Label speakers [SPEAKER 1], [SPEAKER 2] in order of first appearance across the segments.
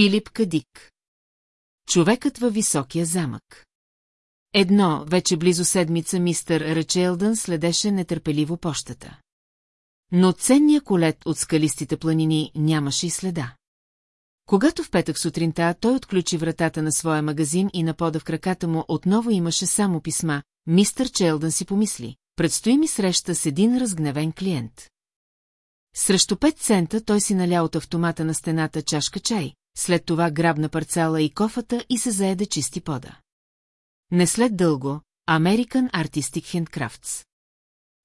[SPEAKER 1] Филип Кадик. Човекът във високия замък. Едно, вече близо седмица мистър Рачелдън следеше нетърпеливо пощата. Но ценния колет от скалистите планини нямаше и следа. Когато в петък сутринта той отключи вратата на своя магазин и на пода в краката му отново имаше само писма, мистър Челдън си помисли, предстои ми среща с един разгневен клиент. Срещу 5 цента той си наля от автомата на стената чашка чай, след това грабна парцала и кофата и се заеде чисти пода. Не след дълго, American Artistic Handcrafts.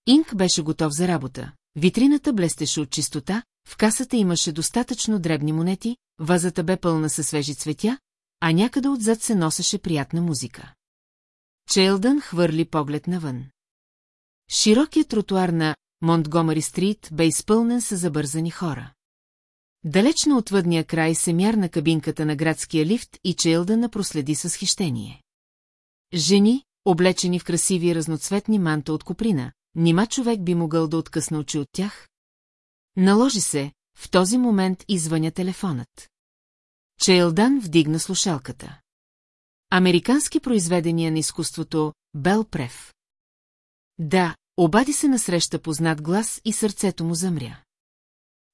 [SPEAKER 1] Инк беше готов за работа, витрината блестеше от чистота, в касата имаше достатъчно дребни монети, вазата бе пълна със свежи цветя, а някъде отзад се носеше приятна музика. Челдън хвърли поглед навън. Широкият тротуар на Монтгомери Стрит бе изпълнен с забързани хора. Далечно от въдния край се мярна кабинката на градския лифт и Чейлдъна проследи с хищение. Жени, облечени в красиви разноцветни манта от коприна, нима човек би могъл да откъсна очи от тях? Наложи се, в този момент извъня телефонът. Чейлдан вдигна слушалката. Американски произведения на изкуството Бел Прев. Да, обади се насреща познат глас и сърцето му замря.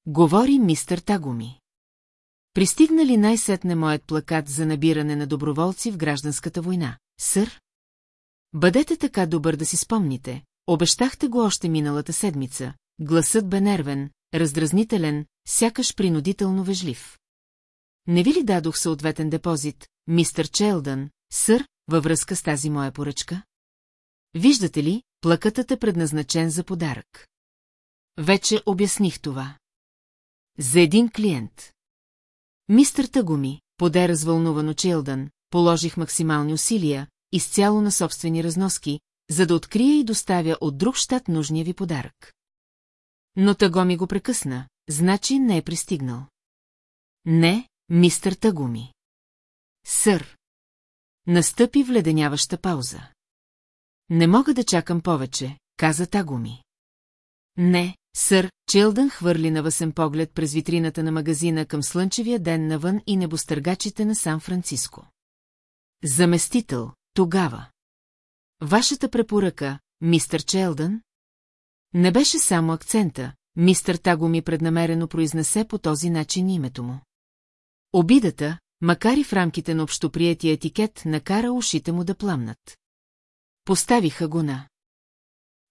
[SPEAKER 1] Говори мистър Тагуми. Пристигна ли най-сетне моят плакат за набиране на доброволци в гражданската война, сър? Бъдете така добър да си спомните, обещахте го още миналата седмица, гласът бе нервен, раздразнителен, сякаш принудително вежлив. Не ви ли дадох съответен депозит, мистър Челдън, сър, във връзка с тази моя поръчка? Виждате ли, плакатът е предназначен за подарък. Вече обясних това. За един клиент. Мистър Тагуми, поде развълнувано Челдън, положих максимални усилия, изцяло на собствени разноски, за да открия и доставя от друг щат нужния ви подарък. Но Тагоми го прекъсна, значи не е пристигнал. Не, мистър Тагуми. Сър. Настъпи вледеняваща пауза. Не мога да чакам повече, каза Тагуми. Не, сър, Чилдън хвърли навъсен поглед през витрината на магазина към слънчевия ден навън и небостъргачите на Сан-Франциско. Заместител, тогава. Вашата препоръка, мистър Челдън? Не беше само акцента, мистър Таго ми преднамерено произнесе по този начин името му. Обидата, макар и в рамките на общоприятия етикет, накара ушите му да пламнат. Поставиха го на.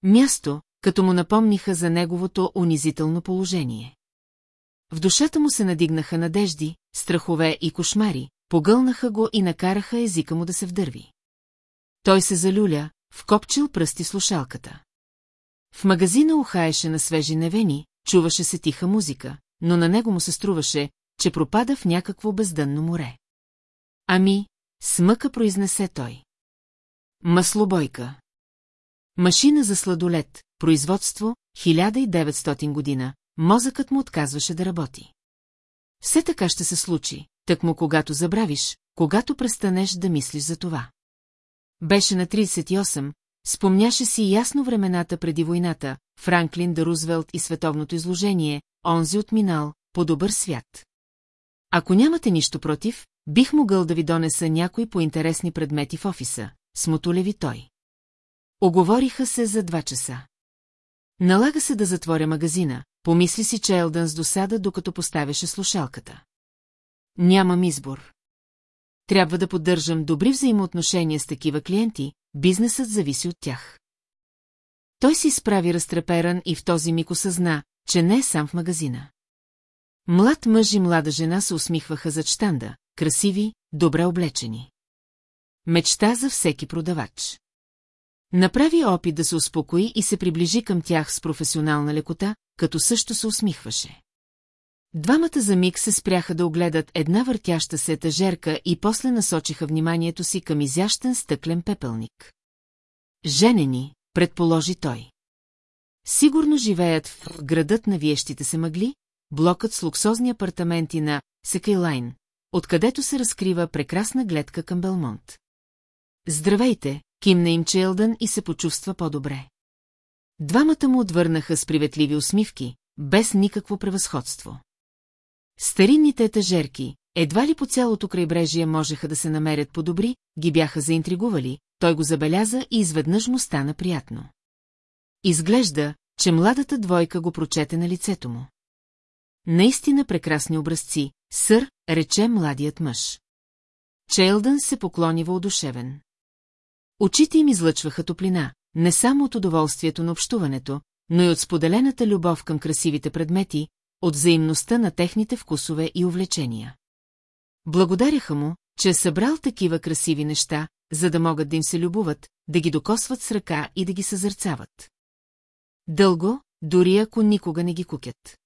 [SPEAKER 1] Място, като му напомниха за неговото унизително положение. В душата му се надигнаха надежди, страхове и кошмари, погълнаха го и накараха езика му да се вдърви. Той се залюля, вкопчил пръсти слушалката. В магазина ухаеше на свежи невени, чуваше се тиха музика, но на него му се струваше, че пропада в някакво бездънно море. Ами, смъка произнесе той. Маслобойка. Машина за сладолет, производство, 1900 година, мозъкът му отказваше да работи. Все така ще се случи, так му когато забравиш, когато престанеш да мислиш за това. Беше на 38, спомняше си ясно времената преди войната, Франклин да Рузвелт и световното изложение, онзи отминал, по добър свят. Ако нямате нищо против, бих могъл да ви донеса някои по-интересни предмети в офиса, смотолеви той. Оговориха се за два часа. Налага се да затворя магазина, помисли си Челдън с досада, докато поставяше слушалката. Нямам избор. Трябва да поддържам добри взаимоотношения с такива клиенти, бизнесът зависи от тях. Той си изправи разтреперан и в този миг осъзна, че не е сам в магазина. Млад мъж и млада жена се усмихваха зад штанда, красиви, добре облечени. Мечта за всеки продавач. Направи опит да се успокои и се приближи към тях с професионална лекота, като също се усмихваше. Двамата за миг се спряха да огледат една въртяща се етажерка и после насочиха вниманието си към изящен стъклен пепелник. Женени, предположи той. Сигурно живеят в градът на виещите се мъгли, блокът с луксозни апартаменти на Секейлайн, откъдето се разкрива прекрасна гледка към Белмонт. Здравейте, кимна им Челдън и се почувства по-добре. Двамата му отвърнаха с приветливи усмивки, без никакво превъзходство. Старинните етажерки, едва ли по цялото крайбрежие можеха да се намерят по-добри, ги бяха заинтригували, той го забеляза и изведнъж му стана приятно. Изглежда, че младата двойка го прочете на лицето му. Наистина прекрасни образци, сър, рече младият мъж. Чейлдън се поклони въодушевен. Очите им излъчваха топлина, не само от удоволствието на общуването, но и от споделената любов към красивите предмети, от взаимността на техните вкусове и увлечения. Благодаряха му, че е събрал такива красиви неща, за да могат да им се любуват, да ги докосват с ръка и да ги съзърцават. Дълго, дори ако никога не ги кукят.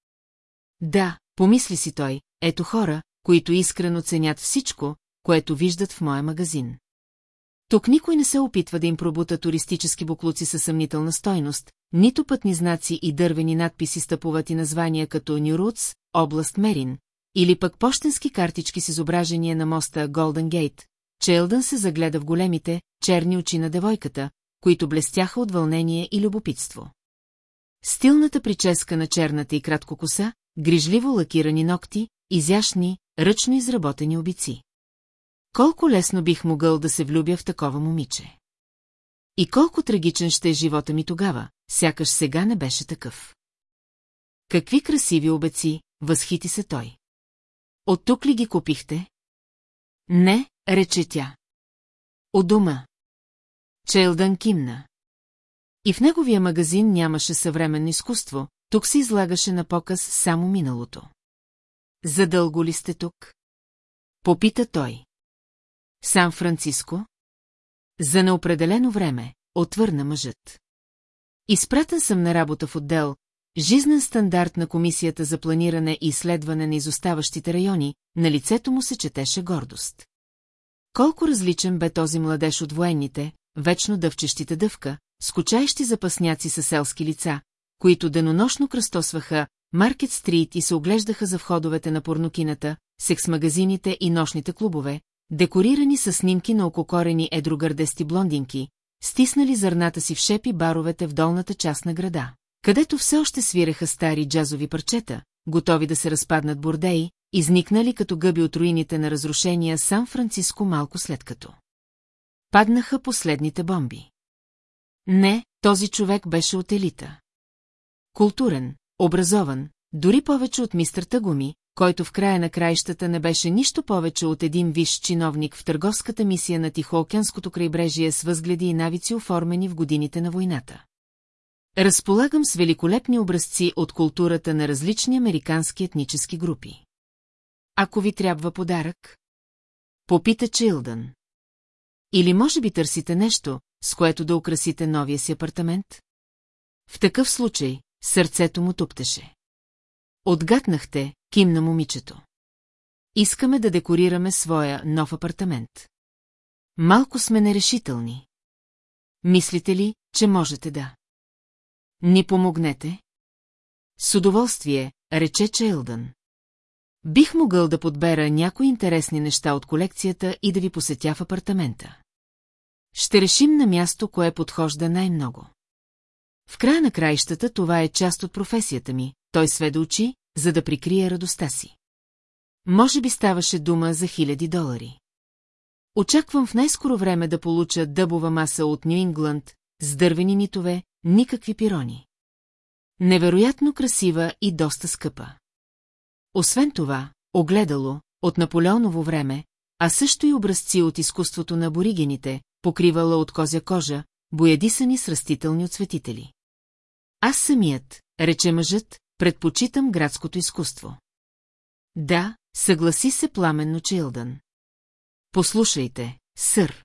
[SPEAKER 1] Да, помисли си той, ето хора, които искрено ценят всичко, което виждат в моя магазин. Тук никой не се опитва да им пробута туристически буклуци със съмнителна стойност, нито пътни знаци и дървени надписи стъпуват и названия като Нюруц, област Мерин, или пък почтенски картички с изображение на моста Голден Гейт. Челдън се загледа в големите, черни очи на девойката, които блестяха от вълнение и любопитство. Стилната прическа на черната и кратко коса, грижливо лакирани ногти, изящни, ръчно изработени обици. Колко лесно бих могъл да се влюбя в такова момиче. И колко трагичен ще е живота ми тогава, сякаш сега не беше такъв. Какви красиви обеци, възхити се той. От тук ли ги купихте? Не, рече тя. От дома. Челдън кимна. И в неговия магазин нямаше съвременно изкуство, тук се излагаше на показ само миналото. Задълго ли сте тук? Попита той. Сан-Франциско? За неопределено време, отвърна мъжът. Изпратен съм на работа в отдел «Жизнен стандарт на Комисията за планиране и изследване на изоставащите райони», на лицето му се четеше гордост. Колко различен бе този младеж от военните, вечно дъвчещите дъвка, скучаещи запасняци са селски лица, които денонощно кръстосваха Маркет Стрит и се оглеждаха за входовете на порнокината, секс-магазините и нощните клубове, декорирани с снимки на ококорени едрогърдести блондинки, стиснали зърната си в шепи баровете в долната част на града, където все още свиреха стари джазови парчета, готови да се разпаднат бордеи, изникнали като гъби от руините на разрушения Сан-Франциско малко след като. Паднаха последните бомби. Не, този човек беше от елита. Културен, образован, дори повече от мистър Тагуми, който в края на краищата не беше нищо повече от един висш чиновник в търговската мисия на Тихоокеанското крайбрежие с възгледи и навици оформени в годините на войната. Разполагам с великолепни образци от културата на различни американски етнически групи. Ако ви трябва подарък? Попита Чилдън. Или може би търсите нещо, с което да украсите новия си апартамент? В такъв случай, сърцето му туптеше. Отгатнахте, кимна момичето. Искаме да декорираме своя нов апартамент. Малко сме нерешителни. Мислите ли, че можете да? Ни помогнете? С удоволствие, рече Чейлдън. Бих могъл да подбера някои интересни неща от колекцията и да ви посетя в апартамента. Ще решим на място, кое подхожда най-много. В края на краищата това е част от професията ми, той сведе очи, за да прикрие радостта си. Може би ставаше дума за хиляди долари. Очаквам в най-скоро време да получа дъбова маса от Нью Ингланд, с дървени нитове, никакви пирони. Невероятно красива и доста скъпа. Освен това, огледало, от Наполеоново време, а също и образци от изкуството на боригените, покривала от козя кожа, боядисани с растителни отцветители. Аз самият, рече мъжът, Предпочитам градското изкуство. Да, съгласи се пламенно Чилдън. Послушайте, сър.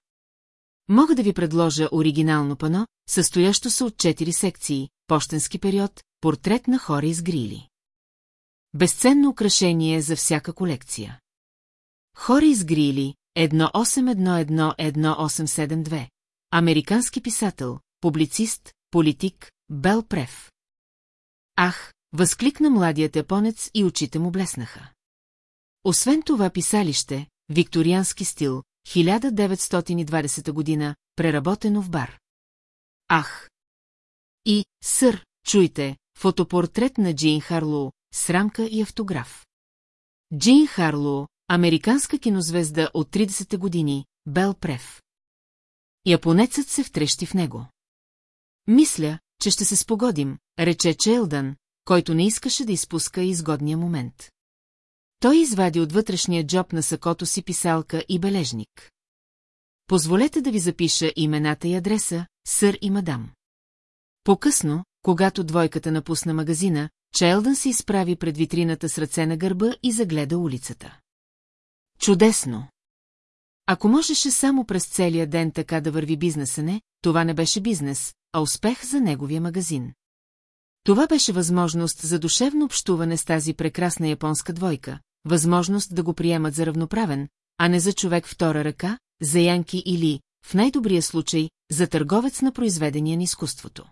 [SPEAKER 1] Мога да ви предложа оригинално пано, състоящо се от четири секции, почтенски период, портрет на хора грили. Безценно украшение за всяка колекция. Хори из грили, 18111872, Американски писател, публицист, политик, Бел Прев. Ах, Възкликна младият японец и очите му блеснаха. Освен това писалище, викториански стил, 1920 година, преработено в бар. Ах! И, сър, чуйте, фотопортрет на Джин Харлоу, с рамка и автограф. Джин Харлоу, американска кинозвезда от 30-те години, Бел Прев. Японецът се втрещи в него. Мисля, че ще се спогодим, рече Челдън, който не искаше да изпуска изгодния момент. Той извади от вътрешния джоб на сакото си писалка и бележник. Позволете да ви запиша имената и адреса, сър и мадам. По-късно, когато двойката напусна магазина, Челдън се изправи пред витрината с ръце на гърба и загледа улицата. Чудесно! Ако можеше само през целия ден така да върви бизнеса не, това не беше бизнес, а успех за неговия магазин. Това беше възможност за душевно общуване с тази прекрасна японска двойка, възможност да го приемат за равноправен, а не за човек втора ръка, за янки или, в най-добрия случай, за търговец на произведения на изкуството.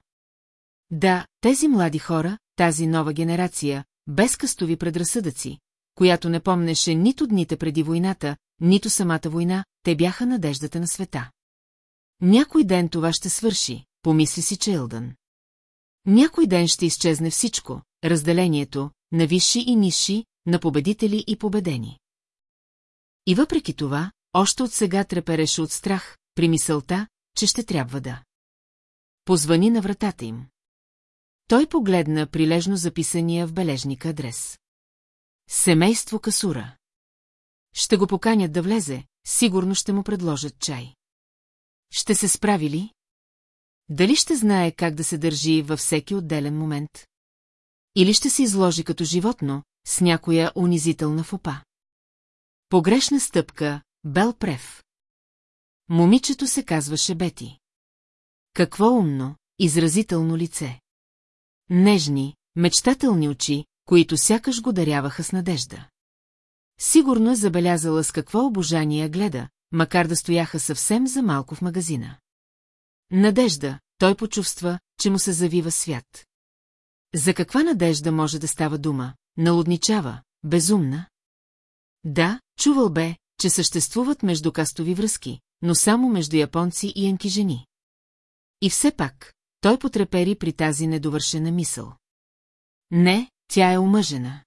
[SPEAKER 1] Да, тези млади хора, тази нова генерация, без къстови предразсъдъци, която не помнеше нито дните преди войната, нито самата война, те бяха надеждата на света. Някой ден това ще свърши, помисли си Челдън. Някой ден ще изчезне всичко, разделението, на висши и ниши, на победители и победени. И въпреки това, още от сега трепереше от страх, при мисълта, че ще трябва да. Позвани на вратата им. Той погледна прилежно записания в бележника адрес. Семейство Касура. Ще го поканят да влезе, сигурно ще му предложат чай. Ще се справи ли? Дали ще знае как да се държи във всеки отделен момент? Или ще се изложи като животно, с някоя унизителна фопа? Погрешна стъпка, Бел Прев. Момичето се казваше Бети. Какво умно, изразително лице. Нежни, мечтателни очи, които сякаш го даряваха с надежда. Сигурно е забелязала с какво обожание гледа, макар да стояха съвсем за малко в магазина. Надежда, той почувства, че му се завива свят. За каква надежда може да става дума? Налудничава, безумна? Да, чувал бе, че съществуват междукастови връзки, но само между японци и янки жени. И все пак, той потрепери при тази недовършена мисъл. Не, тя е омъжена.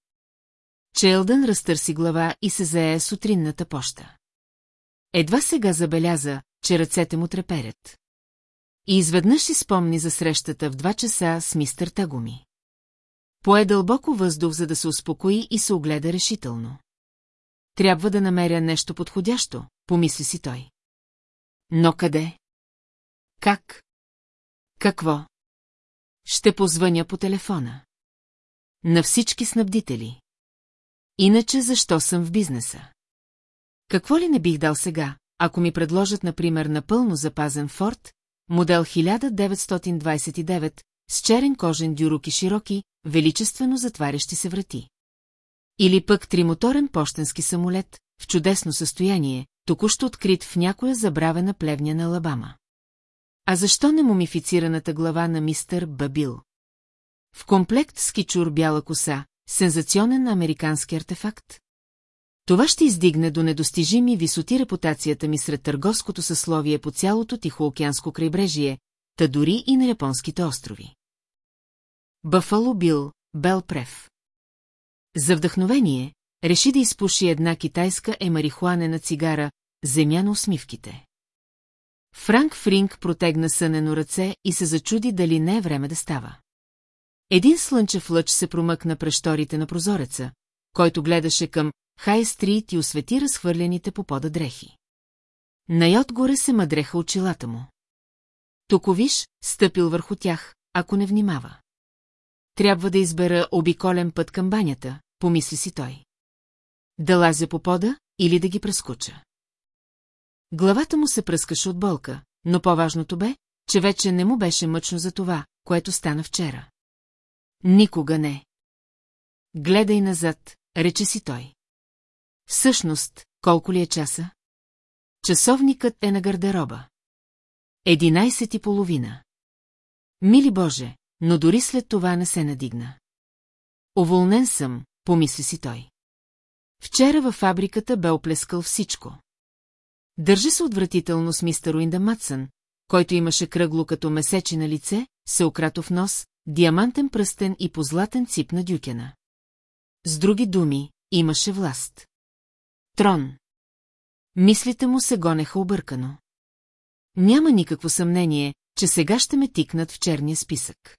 [SPEAKER 1] Челдън разтърси глава и се зае сутринната поща. Едва сега забеляза, че ръцете му треперят. И изведнъж си спомни за срещата в два часа с мистер Тагуми. Пое дълбоко въздух, за да се успокои и се огледа решително. Трябва да намеря нещо подходящо, помисли си той. Но къде? Как? Какво? Ще позвъня по телефона. На всички снабдители. Иначе защо съм в бизнеса? Какво ли не бих дал сега, ако ми предложат, например, напълно запазен форт, модел 1929, с черен кожен дюрок и широки, величествено затварящи се врати. Или пък тримоторен почтенски самолет, в чудесно състояние, току-що открит в някоя забравена плевня на Алабама. А защо не мумифицираната глава на мистър Бабил? В комплект с кичур бяла коса, сензационен американски артефакт? Това ще издигне до недостижими висоти репутацията ми сред търговското съсловие по цялото Тихоокеанско крайбрежие, та дори и на японските острови. Бафало Бил, Бел Прев За вдъхновение, реши да изпуши една китайска емарихуанена цигара, земя на усмивките. Франк Фринг протегна сънено ръце и се зачуди дали не е време да става. Един слънчев лъч се промъкна през шторите на прозореца, който гледаше към Хай Стрит и освети разхвърлените по пода дрехи. Най-отгоре се мъдреха очилата му. Токовиш, стъпил върху тях, ако не внимава. Трябва да избера обиколен път към банята, помисли си той. Да лазя по пода или да ги прескоча. Главата му се пръскаше от болка, но по-важното бе, че вече не му беше мъчно за това, което стана вчера. Никога не. Гледай назад, рече си той. Всъщност, колко ли е часа? Часовникът е на гардероба. Единайсет и половина. Мили Боже, но дори след това не се надигна. Оволнен съм, помисли си той. Вчера във фабриката бе оплескал всичко. Държи се отвратително с мистер Уинда Матсън, който имаше кръгло като месечи на лице, в нос, диамантен пръстен и позлатен цип на дюкена. С други думи, имаше власт. Трон. Мислите му се гонеха объркано. Няма никакво съмнение, че сега ще ме тикнат в черния списък.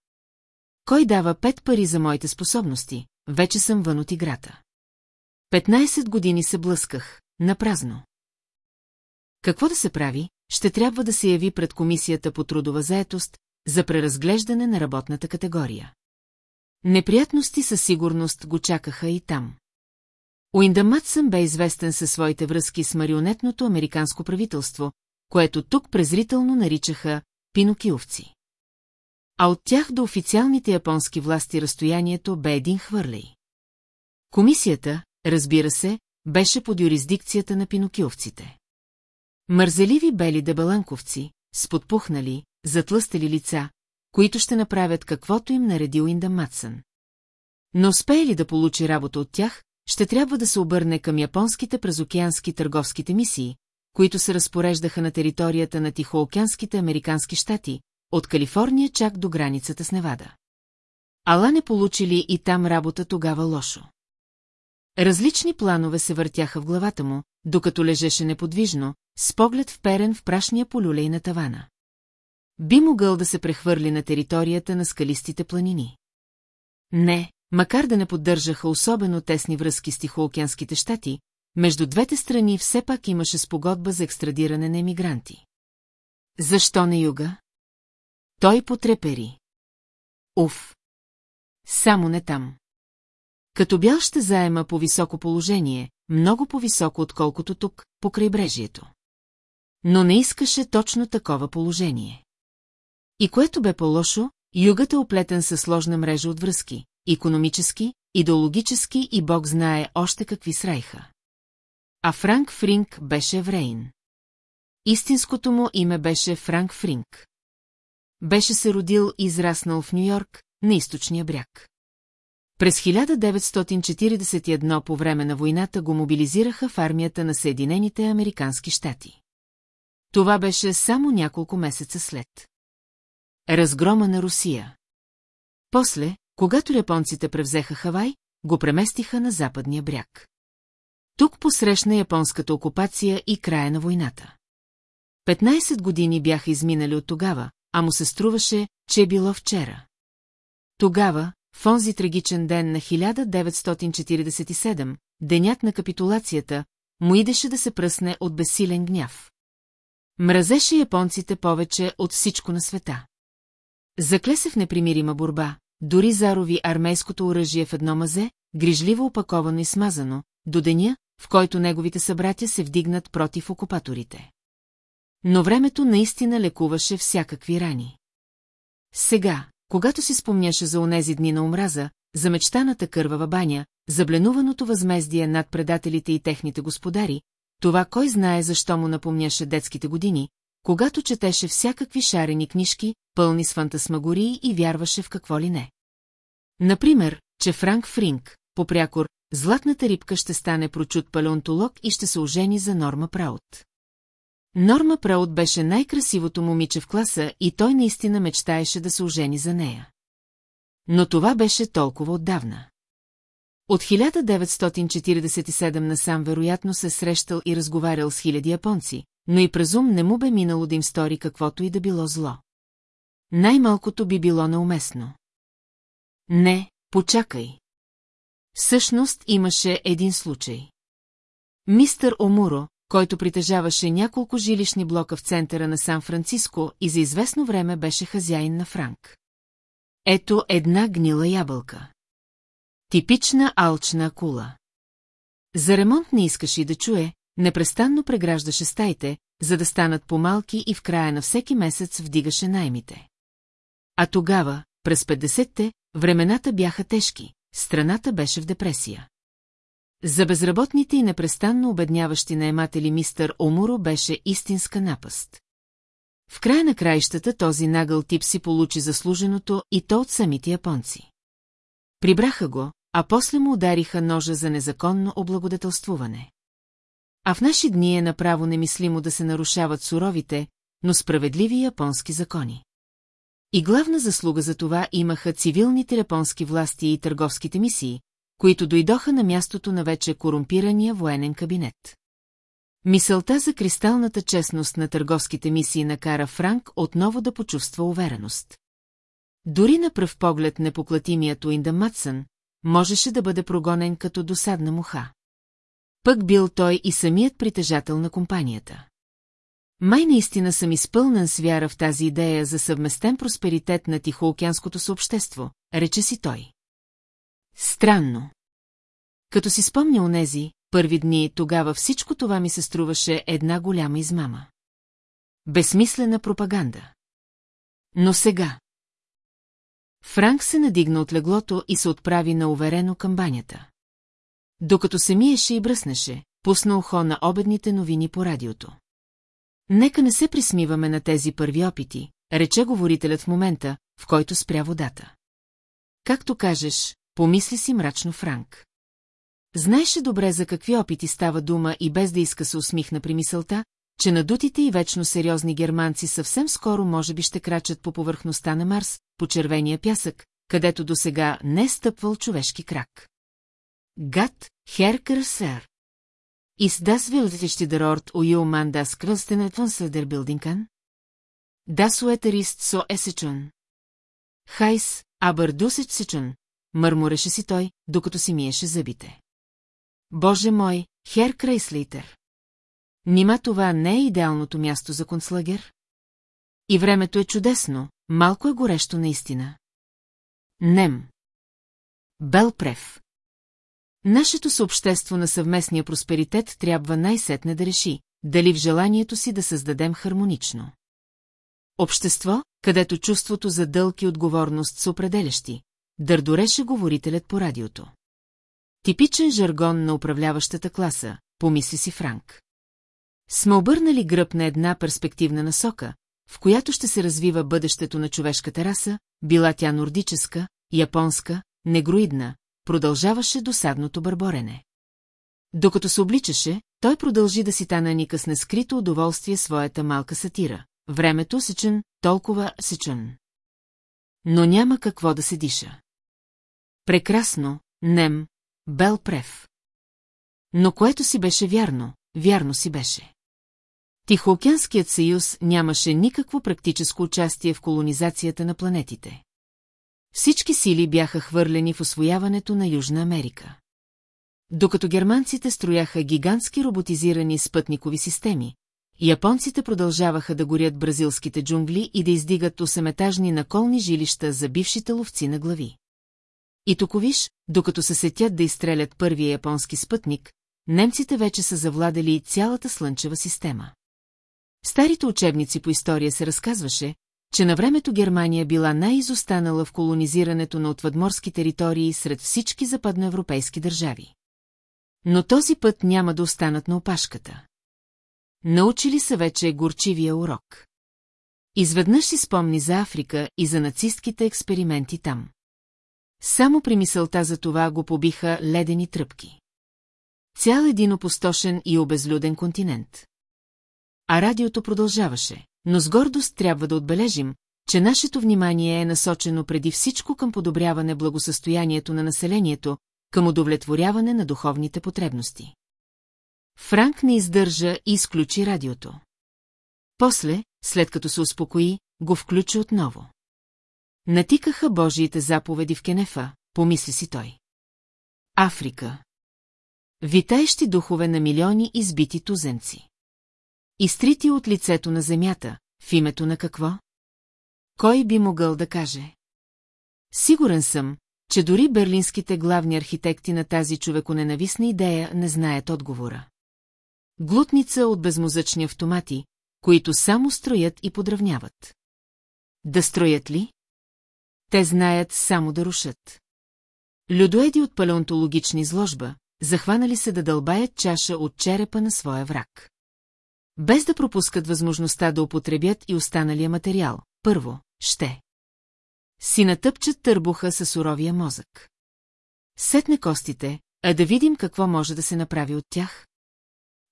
[SPEAKER 1] Кой дава пет пари за моите способности, вече съм вън от играта. 15 години се блъсках, на празно. Какво да се прави, ще трябва да се яви пред комисията по трудова заетост за преразглеждане на работната категория. Неприятности със сигурност го чакаха и там. Уиндаматсън бе известен със своите връзки с марионетното американско правителство, което тук презрително наричаха пинокиовци. А от тях до официалните японски власти разстоянието бе един хвърлей. Комисията, разбира се, беше под юрисдикцията на пинокиовците. Мързеливи бели дебаланковци, сподпухнали, затлъстали лица, които ще направят каквото им Уинда Индаматсън. Но успее ли да получи работа от тях, ще трябва да се обърне към японските презокеански търговските мисии, които се разпореждаха на територията на Тихоокеанските американски щати, от Калифорния чак до границата с Невада. Ала не получили и там работа тогава лошо. Различни планове се въртяха в главата му, докато лежеше неподвижно, с поглед вперен в прашния полюлей на тавана. Би могъл да се прехвърли на територията на скалистите планини. Не, Макар да не поддържаха особено тесни връзки с Тихоокеанските щати, между двете страни все пак имаше спогодба за екстрадиране на емигранти. Защо не юга? Той потрепери. Уф! Само не там. Като бял ще заема по високо положение, много по-високо отколкото тук, по крайбрежието. Но не искаше точно такова положение. И което бе по-лошо, югът е оплетен със сложна мрежа от връзки, економически, идеологически и бог знае още какви срайха. А Франк Фринк беше еврейн. Истинското му име беше Франк Фринк. Беше се родил и израснал в Нью-Йорк, на източния бряг. През 1941 по време на войната го мобилизираха в армията на Съединените Американски щати. Това беше само няколко месеца след. Разгрома на Русия. После, когато японците превзеха Хавай, го преместиха на западния бряг. Тук посрещна японската окупация и края на войната. 15 години бяха изминали от тогава, а му се струваше, че е било вчера. Тогава, в онзи трагичен ден на 1947, денят на капитулацията, му идеше да се пръсне от безсилен гняв. Мразеше японците повече от всичко на света. Закле се в непримирима борба, дори зарови армейското оръжие в едно мазе, грижливо опаковано и смазано, до деня, в който неговите събратя се вдигнат против окупаторите. Но времето наистина лекуваше всякакви рани. Сега, когато си спомняше за онези дни на омраза, за мечтаната кървава баня, забленуваното възмездие над предателите и техните господари, това кой знае защо му напомняше детските години, когато четеше всякакви шарени книжки, пълни с фантасмагории и вярваше в какво ли не. Например, че Франк Фринк, попрякор, златната рибка ще стане прочут палеонтолог и ще се ожени за Норма Праут. Норма Праут беше най-красивото момиче в класа и той наистина мечтаеше да се ожени за нея. Но това беше толкова отдавна. От 1947 насам вероятно се срещал и разговарял с хиляди японци, но и през ум не му бе минало да им стори каквото и да било зло. Най-малкото би било неуместно. Не, почакай. Всъщност имаше един случай. Мистър Омуро, който притежаваше няколко жилищни блока в центъра на Сан-Франциско и за известно време беше хазяин на Франк. Ето една гнила ябълка. Типична алчна акула. За ремонт не искаше да чуе, Непрестанно преграждаше стаите, за да станат по-малки и в края на всеки месец вдигаше наймите. А тогава, през 50-те, времената бяха тежки, страната беше в депресия. За безработните и непрестанно обедняващи наематели мистър Омуро беше истинска напаст. В края на краищата този нагъл тип си получи заслуженото и то от самите японци. Прибраха го, а после му удариха ножа за незаконно облагодетелствуване. А в наши дни е направо немислимо да се нарушават суровите, но справедливи японски закони. И главна заслуга за това имаха цивилните японски власти и търговските мисии, които дойдоха на мястото на вече корумпирания военен кабинет. Мисълта за кристалната честност на търговските мисии накара Франк отново да почувства увереност. Дори на пръв поглед непоклатимият Уинда Матсън можеше да бъде прогонен като досадна муха пък бил той и самият притежател на компанията. Май наистина съм изпълнен с вяра в тази идея за съвместен просперитет на Тихоокеанското съобщество, рече си той. Странно. Като си спомня онези, първи дни тогава всичко това ми се струваше една голяма измама. Безсмислена пропаганда. Но сега... Франк се надигна от леглото и се отправи на уверено към банята. Докато се миеше и бръснеше, пусна ухо на обедните новини по радиото. Нека не се присмиваме на тези първи опити, рече говорителят в момента, в който спря водата. Както кажеш, помисли си мрачно Франк. Знаеше добре за какви опити става дума и без да иска се усмихна при мисълта, че надутите и вечно сериозни германци съвсем скоро може би ще крачат по повърхността на Марс, по червения пясък, където досега не е стъпвал човешки крак. Гат, Херкер, Сер. Ist дас wirklich der Ort, wo дас кръстен größte Netzwerk bilden kann? Das Wetter ist so Хайс, абър дусич сичън, мърмореше си той, докато си миеше зъбите. Боже мой, Хер Крейслейтер! Нима това не е идеалното място за концлагер? И времето е чудесно, малко е горещо наистина. Нем. Белпрев. Нашето съобщество на съвместния просперитет трябва най-сетне да реши, дали в желанието си да създадем хармонично. Общество, където чувството за дълг и отговорност са определящи, дърдореше говорителят по радиото. Типичен жаргон на управляващата класа, помисли си Франк. Сме обърнали гръб на една перспективна насока, в която ще се развива бъдещето на човешката раса, била тя нордическа, японска, негроидна, продължаваше досадното бърборене. Докато се обличаше, той продължи да си тананика с нескрито удоволствие своята малка сатира. Времето сечен, толкова сечен. Но няма какво да се диша. Прекрасно, нем, бел прев. Но което си беше вярно, вярно си беше. Тихоокеанският съюз нямаше никакво практическо участие в колонизацията на планетите. Всички сили бяха хвърлени в освояването на Южна Америка. Докато германците строяха гигантски роботизирани спътникови системи, японците продължаваха да горят бразилските джунгли и да издигат осеметажни наколни жилища за бившите ловци на глави. И токовиш, докато се сетят да изстрелят първия японски спътник, немците вече са завладели цялата слънчева система. В старите учебници по история се разказваше, че на времето Германия била най-изостанала в колонизирането на отвъдморски територии сред всички западноевропейски държави. Но този път няма да останат на опашката. Научили са вече горчивия урок. Изведнъж си спомни за Африка и за нацистките експерименти там. Само при мисълта за това го побиха ледени тръпки. Цял един опустошен и обезлюден континент. А радиото продължаваше. Но с гордост трябва да отбележим, че нашето внимание е насочено преди всичко към подобряване благосъстоянието на населението, към удовлетворяване на духовните потребности. Франк не издържа и изключи радиото. После, след като се успокои, го включи отново. Натикаха Божиите заповеди в Кенефа, помисли си той. Африка. Витаещи духове на милиони избити тузенци. Изтрити от лицето на земята, в името на какво? Кой би могъл да каже? Сигурен съм, че дори берлинските главни архитекти на тази човеконенавистна идея не знаят отговора. Глутница от безмозъчни автомати, които само строят и подравняват. Да строят ли? Те знаят само да рушат. Людоеди от палеонтологична изложба, захванали се да дълбаят чаша от черепа на своя враг. Без да пропускат възможността да употребят и останалия материал, първо, ще. Си натъпчат търбуха със суровия мозък. Сетне костите, а да видим какво може да се направи от тях.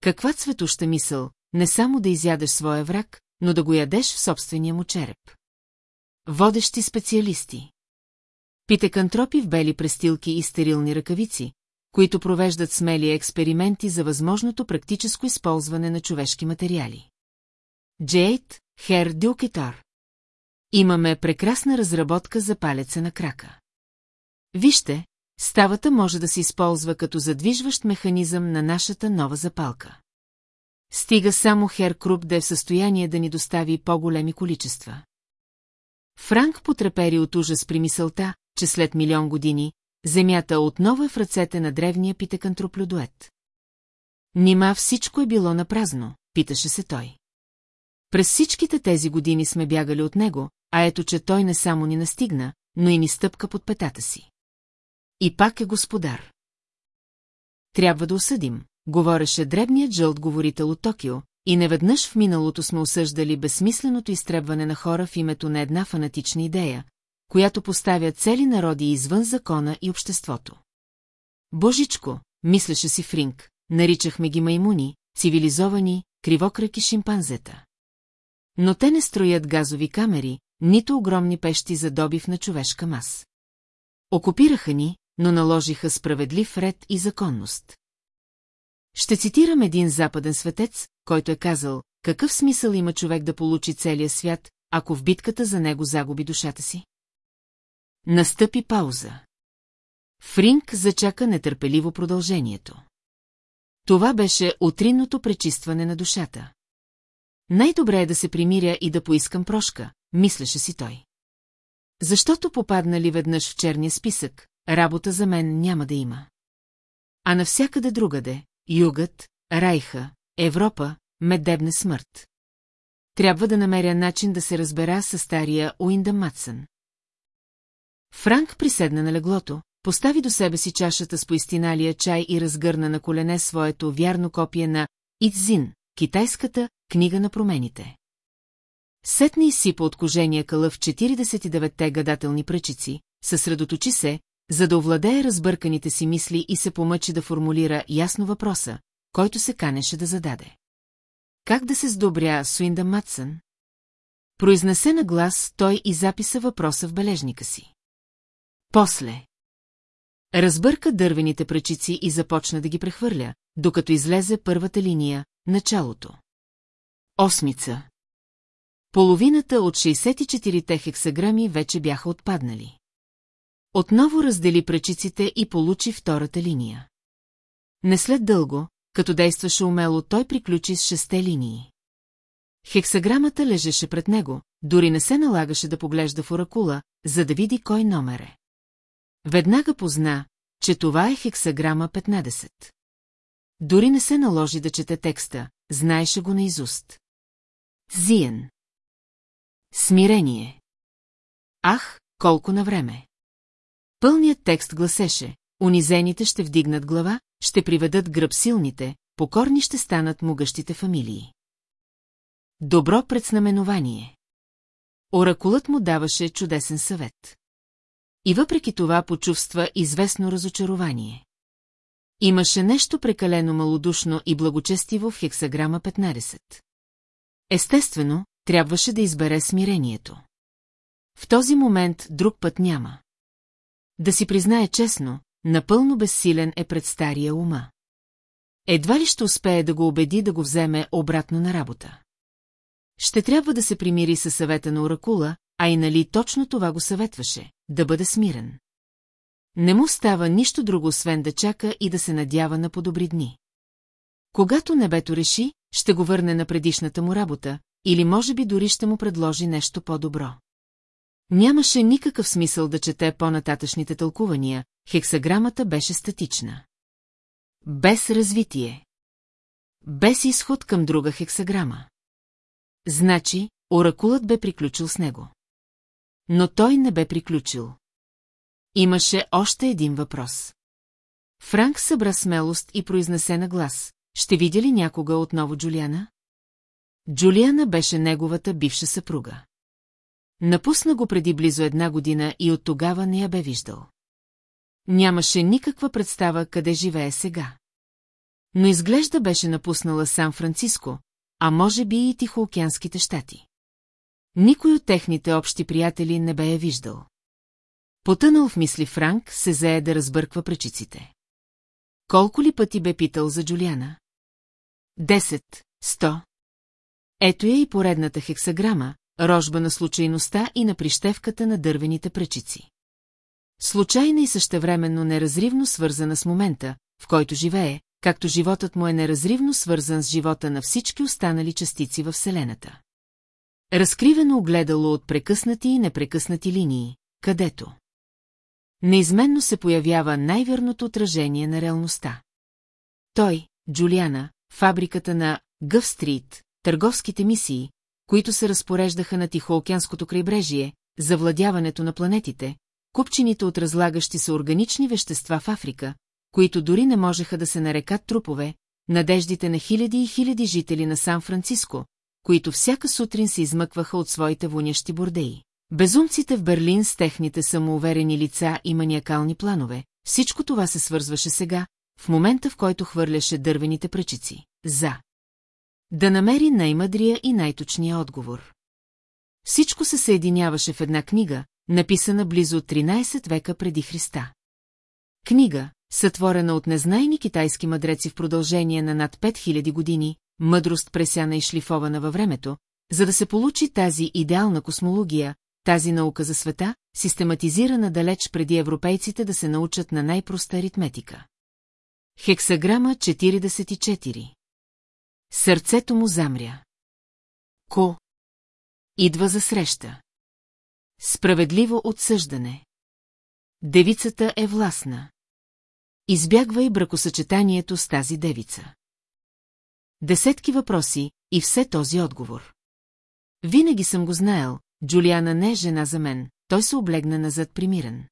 [SPEAKER 1] Каква цветуща мисъл, не само да изядеш своя враг, но да го ядеш в собствения му череп. Водещи специалисти. Питекантропи в бели престилки и стерилни ръкавици, които провеждат смели експерименти за възможното практическо използване на човешки материали. Джейт Хер Дюкетар. Имаме прекрасна разработка за палеца на крака. Вижте, ставата може да се използва като задвижващ механизъм на нашата нова запалка. Стига само Хер Круп да е в състояние да ни достави по-големи количества. Франк потрепери от ужас при мисълта, че след милион години, Земята отново е в ръцете на древния питекантроплюдует. Нима всичко е било на празно, питаше се той. През всичките тези години сме бягали от него, а ето, че той не само ни настигна, но и ни стъпка под петата си. И пак е господар. Трябва да осъдим, говореше дребният жълт говорител от Токио, и неведнъж в миналото сме осъждали безсмисленото изтребване на хора в името на една фанатична идея, която поставя цели народи извън закона и обществото. Божичко, мислеше си Фринг, наричахме ги маймуни, цивилизовани, кривокраки шимпанзета. Но те не строят газови камери, нито огромни пещи за добив на човешка мас. Окупираха ни, но наложиха справедлив ред и законност. Ще цитирам един западен светец, който е казал, какъв смисъл има човек да получи целия свят, ако в битката за него загуби душата си? Настъпи пауза. Фринк зачака нетърпеливо продължението. Това беше утринното пречистване на душата. Най-добре е да се примиря и да поискам прошка, мислеше си той. Защото попадна ли веднъж в черния списък, работа за мен няма да има. А навсякъде другаде, югът, райха, Европа, медебна смърт. Трябва да намеря начин да се разбера с стария уинда Матсън. Франк приседна на леглото, постави до себе си чашата с поистиналия чай и разгърна на колене своето вярно копие на Ицзин, китайската книга на промените. Сетни изсипа от кожения кълъв 49-те гадателни пръчици, съсредоточи се, за да овладее разбърканите си мисли и се помъчи да формулира ясно въпроса, който се канеше да зададе. Как да се сдобря Суинда Матсън? Произнесе на глас той и записа въпроса в бележника си. После. Разбърка дървените пръчици и започна да ги прехвърля, докато излезе първата линия, началото. Осмица. Половината от 64-те хексаграми вече бяха отпаднали. Отново раздели пръчиците и получи втората линия. Не след дълго, като действаше умело, той приключи с шесте линии. Хексаграмата лежеше пред него, дори не се налагаше да поглежда в оракула, за да види кой номер е. Веднага позна, че това е хексаграма 15. Дори не се наложи да чете текста, знаеше го наизуст. Зиен. Смирение. Ах, колко на време. Пълният текст гласеше, унизените ще вдигнат глава, ще приведат гръб силните, покорни ще станат могъщите фамилии. Добро предзнаменование. Оракулът му даваше чудесен съвет и въпреки това почувства известно разочарование. Имаше нещо прекалено малодушно и благочестиво в хексаграма 15. Естествено, трябваше да избере смирението. В този момент друг път няма. Да си признае честно, напълно безсилен е пред стария ума. Едва ли ще успее да го убеди да го вземе обратно на работа. Ще трябва да се примири със съвета на Оракула, а и нали точно това го съветваше – да бъде смирен. Не му става нищо друго, освен да чака и да се надява на подобри дни. Когато небето реши, ще го върне на предишната му работа, или може би дори ще му предложи нещо по-добро. Нямаше никакъв смисъл да чете по-нататъчните тълкувания, хексаграмата беше статична. Без развитие. Без изход към друга хексаграма. Значи, оракулът бе приключил с него. Но той не бе приключил. Имаше още един въпрос. Франк събра смелост и произнесе на глас. Ще видя ли някога отново Джулиана? Джулиана беше неговата бивша съпруга. Напусна го преди близо една година и от тогава не я бе виждал. Нямаше никаква представа къде живее сега. Но изглежда беше напуснала Сан-Франциско, а може би и Тихоокеанските щати. Никой от техните общи приятели не бе я виждал. Потънал в мисли Франк се зае да разбърква пречиците. Колко ли пъти бе питал за Джулиана? Десет, сто. Ето я и поредната хексаграма, рожба на случайността и на прищевката на дървените пречици. Случайна и същевременно неразривно свързана с момента, в който живее, както животът му е неразривно свързан с живота на всички останали частици във Вселената. Разкривено огледало от прекъснати и непрекъснати линии, където неизменно се появява най-верното отражение на реалността. Той, Джулиана, фабриката на Гъв Стрит, търговските мисии, които се разпореждаха на Тихоокеанското крайбрежие, завладяването на планетите, купчините от разлагащи се органични вещества в Африка, които дори не можеха да се нарекат трупове, надеждите на хиляди и хиляди жители на Сан-Франциско, които всяка сутрин се измъкваха от своите вонящи бордеи. Безумците в Берлин с техните самоуверени лица и маниакални планове, всичко това се свързваше сега, в момента в който хвърляше дървените пръчици. За. Да намери най-мъдрия и най-точния отговор. Всичко се съединяваше в една книга, написана близо 13 века преди Христа. Книга, сътворена от незнайни китайски мъдреци в продължение на над 5000 години, мъдрост пресяна и шлифована във времето, за да се получи тази идеална космология, тази наука за света, систематизирана далеч преди европейците да се научат на най-проста аритметика. Хексаграма 44 Сърцето му замря. Ко? Идва за среща. Справедливо отсъждане. Девицата е властна. Избягвай бракосъчетанието с тази девица. Десетки въпроси и все този отговор. Винаги съм го знаел, Джулиана не е жена за мен, той се облегна назад примирен.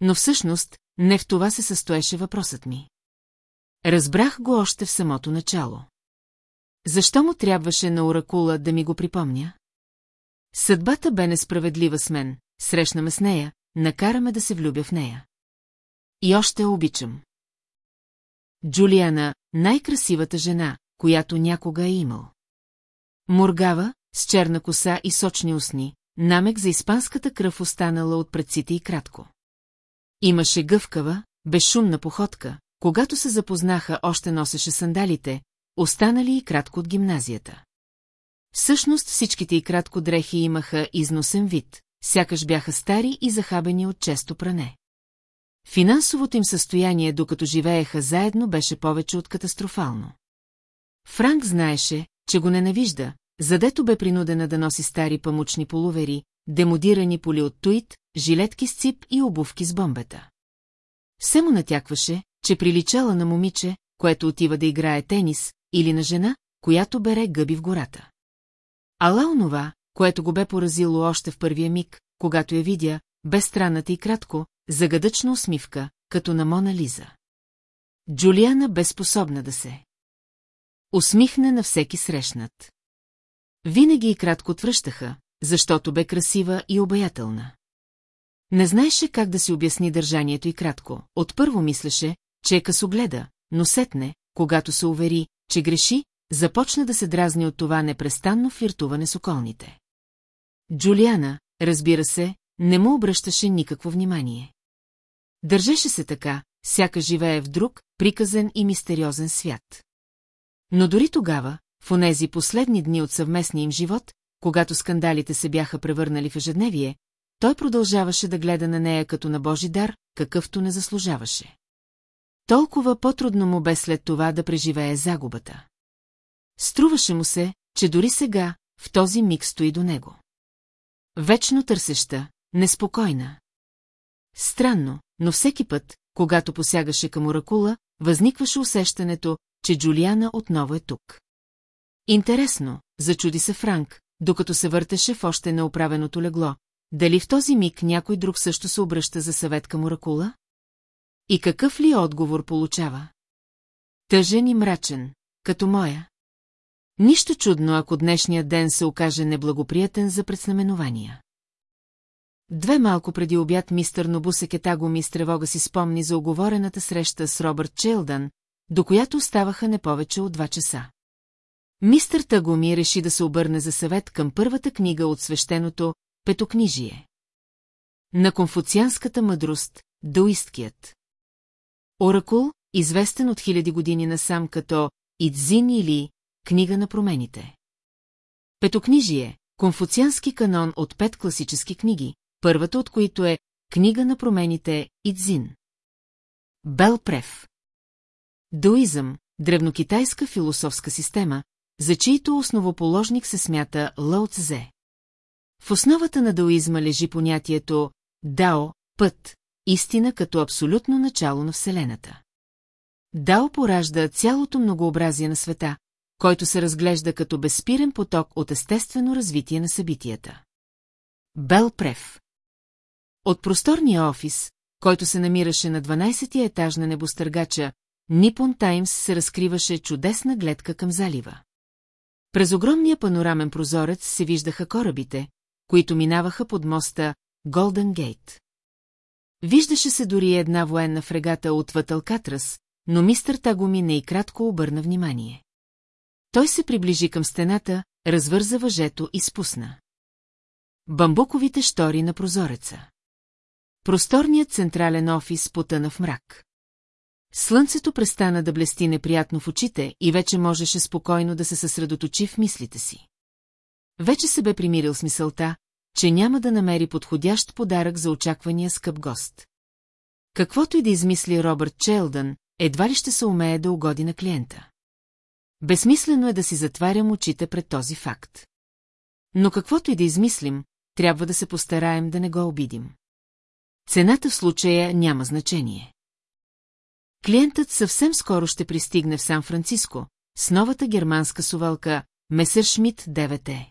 [SPEAKER 1] Но всъщност, не в това се състоеше въпросът ми. Разбрах го още в самото начало. Защо му трябваше на Оракула да ми го припомня? Съдбата бе несправедлива с мен, срещнаме с нея, накараме да се влюбя в нея. И още обичам. Джулиана, най-красивата жена, която някога е имал. Моргава, с черна коса и сочни усни, намек за испанската кръв останала от предците и кратко. Имаше гъвкава, безшумна походка, когато се запознаха още носеше сандалите, останали и кратко от гимназията. Всъщност всичките и кратко дрехи имаха износен вид, сякаш бяха стари и захабени от често пране. Финансовото им състояние, докато живееха заедно, беше повече от катастрофално. Франк знаеше, че го ненавижда, задето бе принудена да носи стари памучни полувери, демодирани поли от туит, жилетки с цип и обувки с бомбета. Все му натякваше, че приличала на момиче, което отива да играе тенис, или на жена, която бере гъби в гората. Ала онова, което го бе поразило още в първия миг, когато я видя, бе странната и кратко, загадъчна усмивка, като на Мона Лиза. Джулиана бе способна да се. Усмихне на всеки срещнат. Винаги и кратко отвръщаха, защото бе красива и обаятелна. Не знаеше как да си обясни държанието и кратко. Отпърво мислеше, че е късогледа, но сетне, когато се увери, че греши, започна да се дразни от това непрестанно флиртуване с околните. Джулиана, разбира се, не му обръщаше никакво внимание. Държеше се така, сяка живее в друг, приказен и мистериозен свят. Но дори тогава, в онези последни дни от съвместния им живот, когато скандалите се бяха превърнали в ежедневие, той продължаваше да гледа на нея като на Божи дар, какъвто не заслужаваше. Толкова по-трудно му бе след това да преживее загубата. Струваше му се, че дори сега, в този миг стои до него. Вечно търсеща, неспокойна. Странно, но всеки път, когато посягаше към оракула, възникваше усещането, че Джулиана отново е тук. Интересно, зачуди се Франк, докато се въртеше в още неоправеното легло, дали в този миг някой друг също се обръща за съвет към Оракула? И какъв ли отговор получава? Тъжен и мрачен, като моя. Нищо чудно, ако днешния ден се окаже неблагоприятен за предзнаменования. Две малко преди обяд мистър Нобусекетаго ми с тревога си спомни за оговорената среща с Робърт Челдън, до която оставаха не повече от два часа. Мистър Тагуми реши да се обърне за съвет към първата книга от свещеното «Петокнижие». На конфуцианската мъдрост – Дуисткият. Оракул, известен от хиляди години насам като «Идзин» или «Книга на промените». Петокнижие – конфуциански канон от пет класически книги, първата от които е «Книга на промените» Идзин. Белпрев. Дуизъм – древнокитайска философска система, за чийто основоположник се смята Лао Цзе. В основата на даоизма лежи понятието «дао» – път, истина като абсолютно начало на Вселената. Дао поражда цялото многообразие на света, който се разглежда като безспирен поток от естествено развитие на събитията. Бел Прев От просторния офис, който се намираше на 12-я етаж на небостъргача, Нипон Таймс се разкриваше чудесна гледка към залива. През огромния панорамен прозорец се виждаха корабите, които минаваха под моста Голден Гейт. Виждаше се дори една военна фрегата от Ваталкатрас, но мистър Тагоми не и кратко обърна внимание. Той се приближи към стената, развърза въжето и спусна. Бамбуковите штори на прозореца. Просторният централен офис потъна в мрак. Слънцето престана да блести неприятно в очите и вече можеше спокойно да се съсредоточи в мислите си. Вече се бе примирил с мисълта, че няма да намери подходящ подарък за очаквания скъп гост. Каквото и да измисли Робърт Челдън, едва ли ще се умее да угоди на клиента. Безсмислено е да си затварям очите пред този факт. Но каквото и да измислим, трябва да се постараем да не го обидим. Цената в случая няма значение. Клиентът съвсем скоро ще пристигне в Сан-Франциско с новата германска сувалка Месершмит 9Е.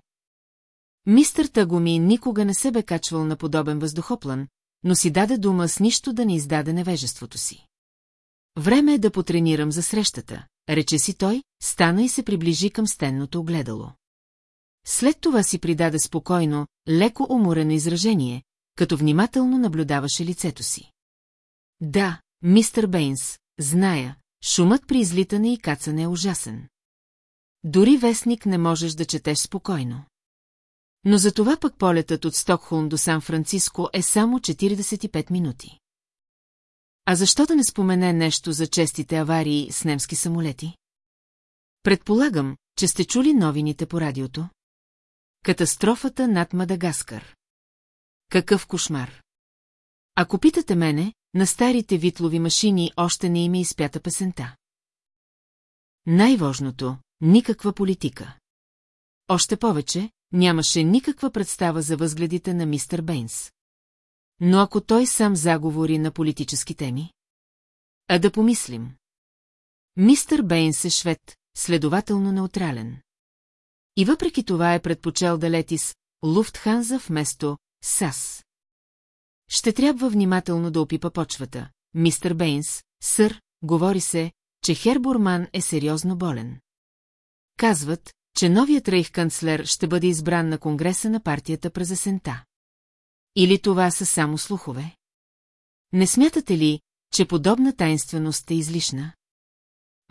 [SPEAKER 1] Мистър Тагуми никога не се бе качвал на подобен въздухоплан, но си даде дума с нищо да не издаде невежеството си. Време е да потренирам за срещата, рече си той, стана и се приближи към стенното огледало. След това си придаде спокойно, леко уморено изражение, като внимателно наблюдаваше лицето си. Да, мистър Бейнс, Зная, шумът при излитане и кацане е ужасен. Дори вестник не можеш да четеш спокойно. Но за това пък полетът от Стокхолм до Сан-Франциско е само 45 минути. А защо да не спомене нещо за честите аварии с немски самолети? Предполагам, че сте чули новините по радиото. Катастрофата над Мадагаскар. Какъв кошмар! Ако питате мене, на старите витлови машини още не им е изпята песента. Най-важното – никаква политика. Още повече, нямаше никаква представа за възгледите на мистер Бейнс. Но ако той сам заговори на политически теми? А да помислим. Мистер Бейнс е швед, следователно неутрален. И въпреки това е предпочел да лети с Луфтханза вместо САС. Ще трябва внимателно да опипа почвата. Мистер Бейнс, сър, говори се, че Хербурман е сериозно болен. Казват, че новият рейхканцлер ще бъде избран на конгреса на партията през есента. Или това са само слухове? Не смятате ли, че подобна тайнственост е излишна?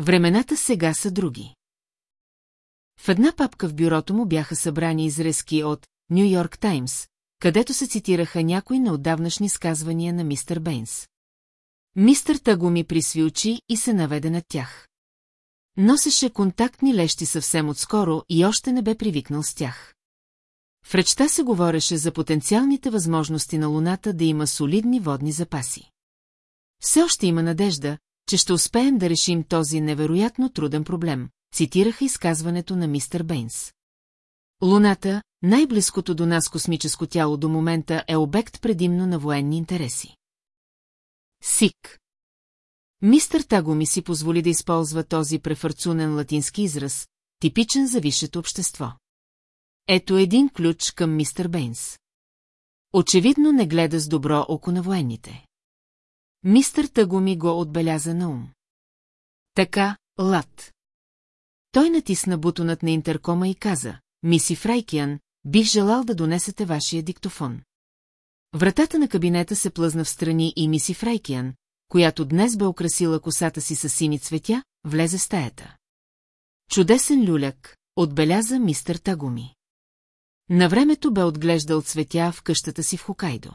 [SPEAKER 1] Времената сега са други. В една папка в бюрото му бяха събрани изрезки от Нью Йорк Таймс, където се цитираха някои неотдавнашни сказвания на мистер Бейнс. Мистер Тъго ми присви очи и се наведе над тях. Носеше контактни лещи съвсем отскоро и още не бе привикнал с тях. В речта се говореше за потенциалните възможности на Луната да има солидни водни запаси. Все още има надежда, че ще успеем да решим този невероятно труден проблем, цитираха изказването на мистер Бейнс. Луната, най-близкото до нас космическо тяло до момента е обект предимно на военни интереси. Сик Мистър Тагоми си позволи да използва този префарцунен латински израз, типичен за висшето общество. Ето един ключ към мистър Бейнс. Очевидно не гледа с добро око на военните. Мистър Тагоми го отбеляза на ум. Така, лад. Той натисна бутонът на интеркома и каза, миси Фрайкиан, Бих желал да донесете вашия диктофон. Вратата на кабинета се плъзна в страни и миси Фрайкиан, която днес бе украсила косата си с сини цветя, влезе в стаята. Чудесен люляк, отбеляза мистер Тагуми. На времето бе отглеждал цветя в къщата си в Хокайдо.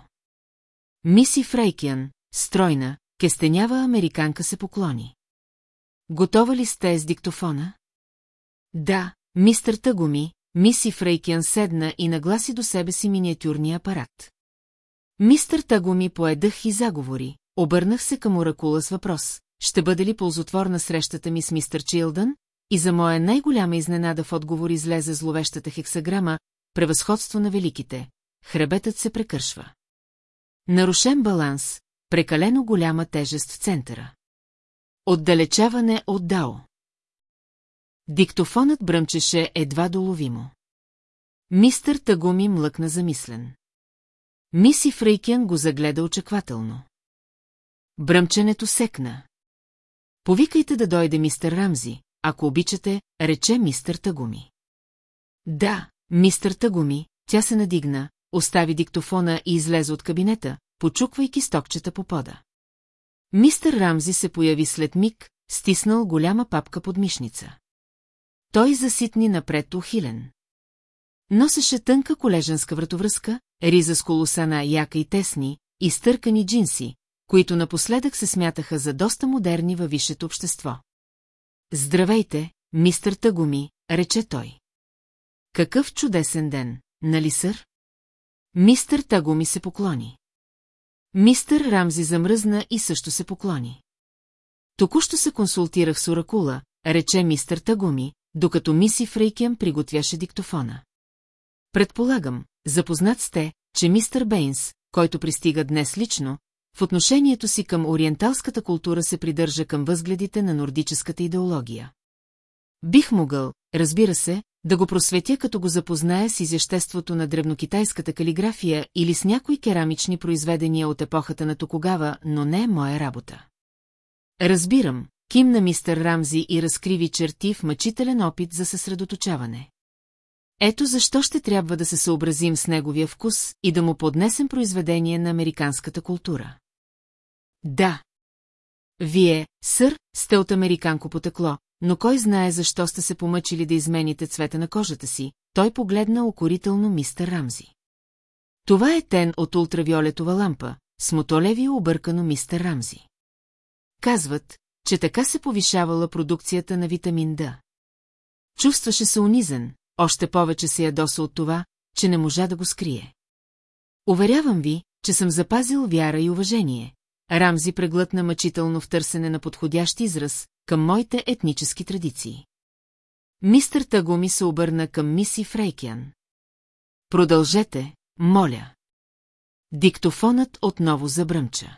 [SPEAKER 1] Миси Фрейкиан, стройна, кестенява американка се поклони. Готова ли сте с диктофона? Да, мистер Тагуми, Миси Фрейкен седна и нагласи до себе си миниатюрния апарат. Мистър Таго ми поедах и заговори. Обърнах се към Оракула с въпрос. Ще бъде ли ползотворна срещата ми с мистър Чилдън? И за моя най-голяма изненада в отговор излезе зловещата хексаграма, превъзходство на великите. Хребетът се прекършва. Нарушен баланс, прекалено голяма тежест в центъра. Отдалечаване от Дао. Диктофонът бръмчеше едва доловимо. Мистър Тагуми млъкна замислен. Миси Фрейкен го загледа очаквателно. Бръмченето секна. Повикайте да дойде мистер Рамзи, ако обичате, рече мистер Тагуми. Да, мистър Тагуми, тя се надигна, остави диктофона и излезе от кабинета, почуквайки стокчета по пода. Мистър Рамзи се появи след миг, стиснал голяма папка под мишница. Той заситни напред ухилен. Носеше тънка колеженска вратовръзка, риза с колосана яка и тесни, и стъркани джинси, които напоследък се смятаха за доста модерни във висшето общество. Здравейте, мистър Тагуми, рече той. Какъв чудесен ден, нали сър? Мистър Тагуми се поклони. Мистър Рамзи замръзна и също се поклони. Току-що се консултирах с Оракула, рече мистър Тагуми, докато миси Фрейкем приготвяше диктофона. Предполагам, запознат сте, че мистър Бейнс, който пристига днес лично, в отношението си към ориенталската култура се придържа към възгледите на нордическата идеология. Бих могъл, разбира се, да го просветя като го запозная с изяществото на древнокитайската калиграфия или с някои керамични произведения от епохата на Токогава, но не е моя работа. Разбирам, кимна мистер Рамзи и разкриви черти в мъчителен опит за съсредоточаване. Ето защо ще трябва да се съобразим с неговия вкус и да му поднесем произведение на американската култура. Да. Вие, сър, сте от американко потекло, но кой знае защо сте се помъчили да измените цвета на кожата си, той погледна окорително мистер Рамзи. Това е тен от ултравиолетова лампа, смотолеви объркано мистер Рамзи. Казват, че така се повишавала продукцията на витамин Д. Чувстваше се унизен, още повече се ядоса от това, че не можа да го скрие. Уверявам ви, че съм запазил вяра и уважение. Рамзи преглътна мъчително в търсене на подходящ израз към моите етнически традиции. Мистър Тагуми се обърна към миси Фрейкиан. Продължете, моля. Диктофонът отново забръмча.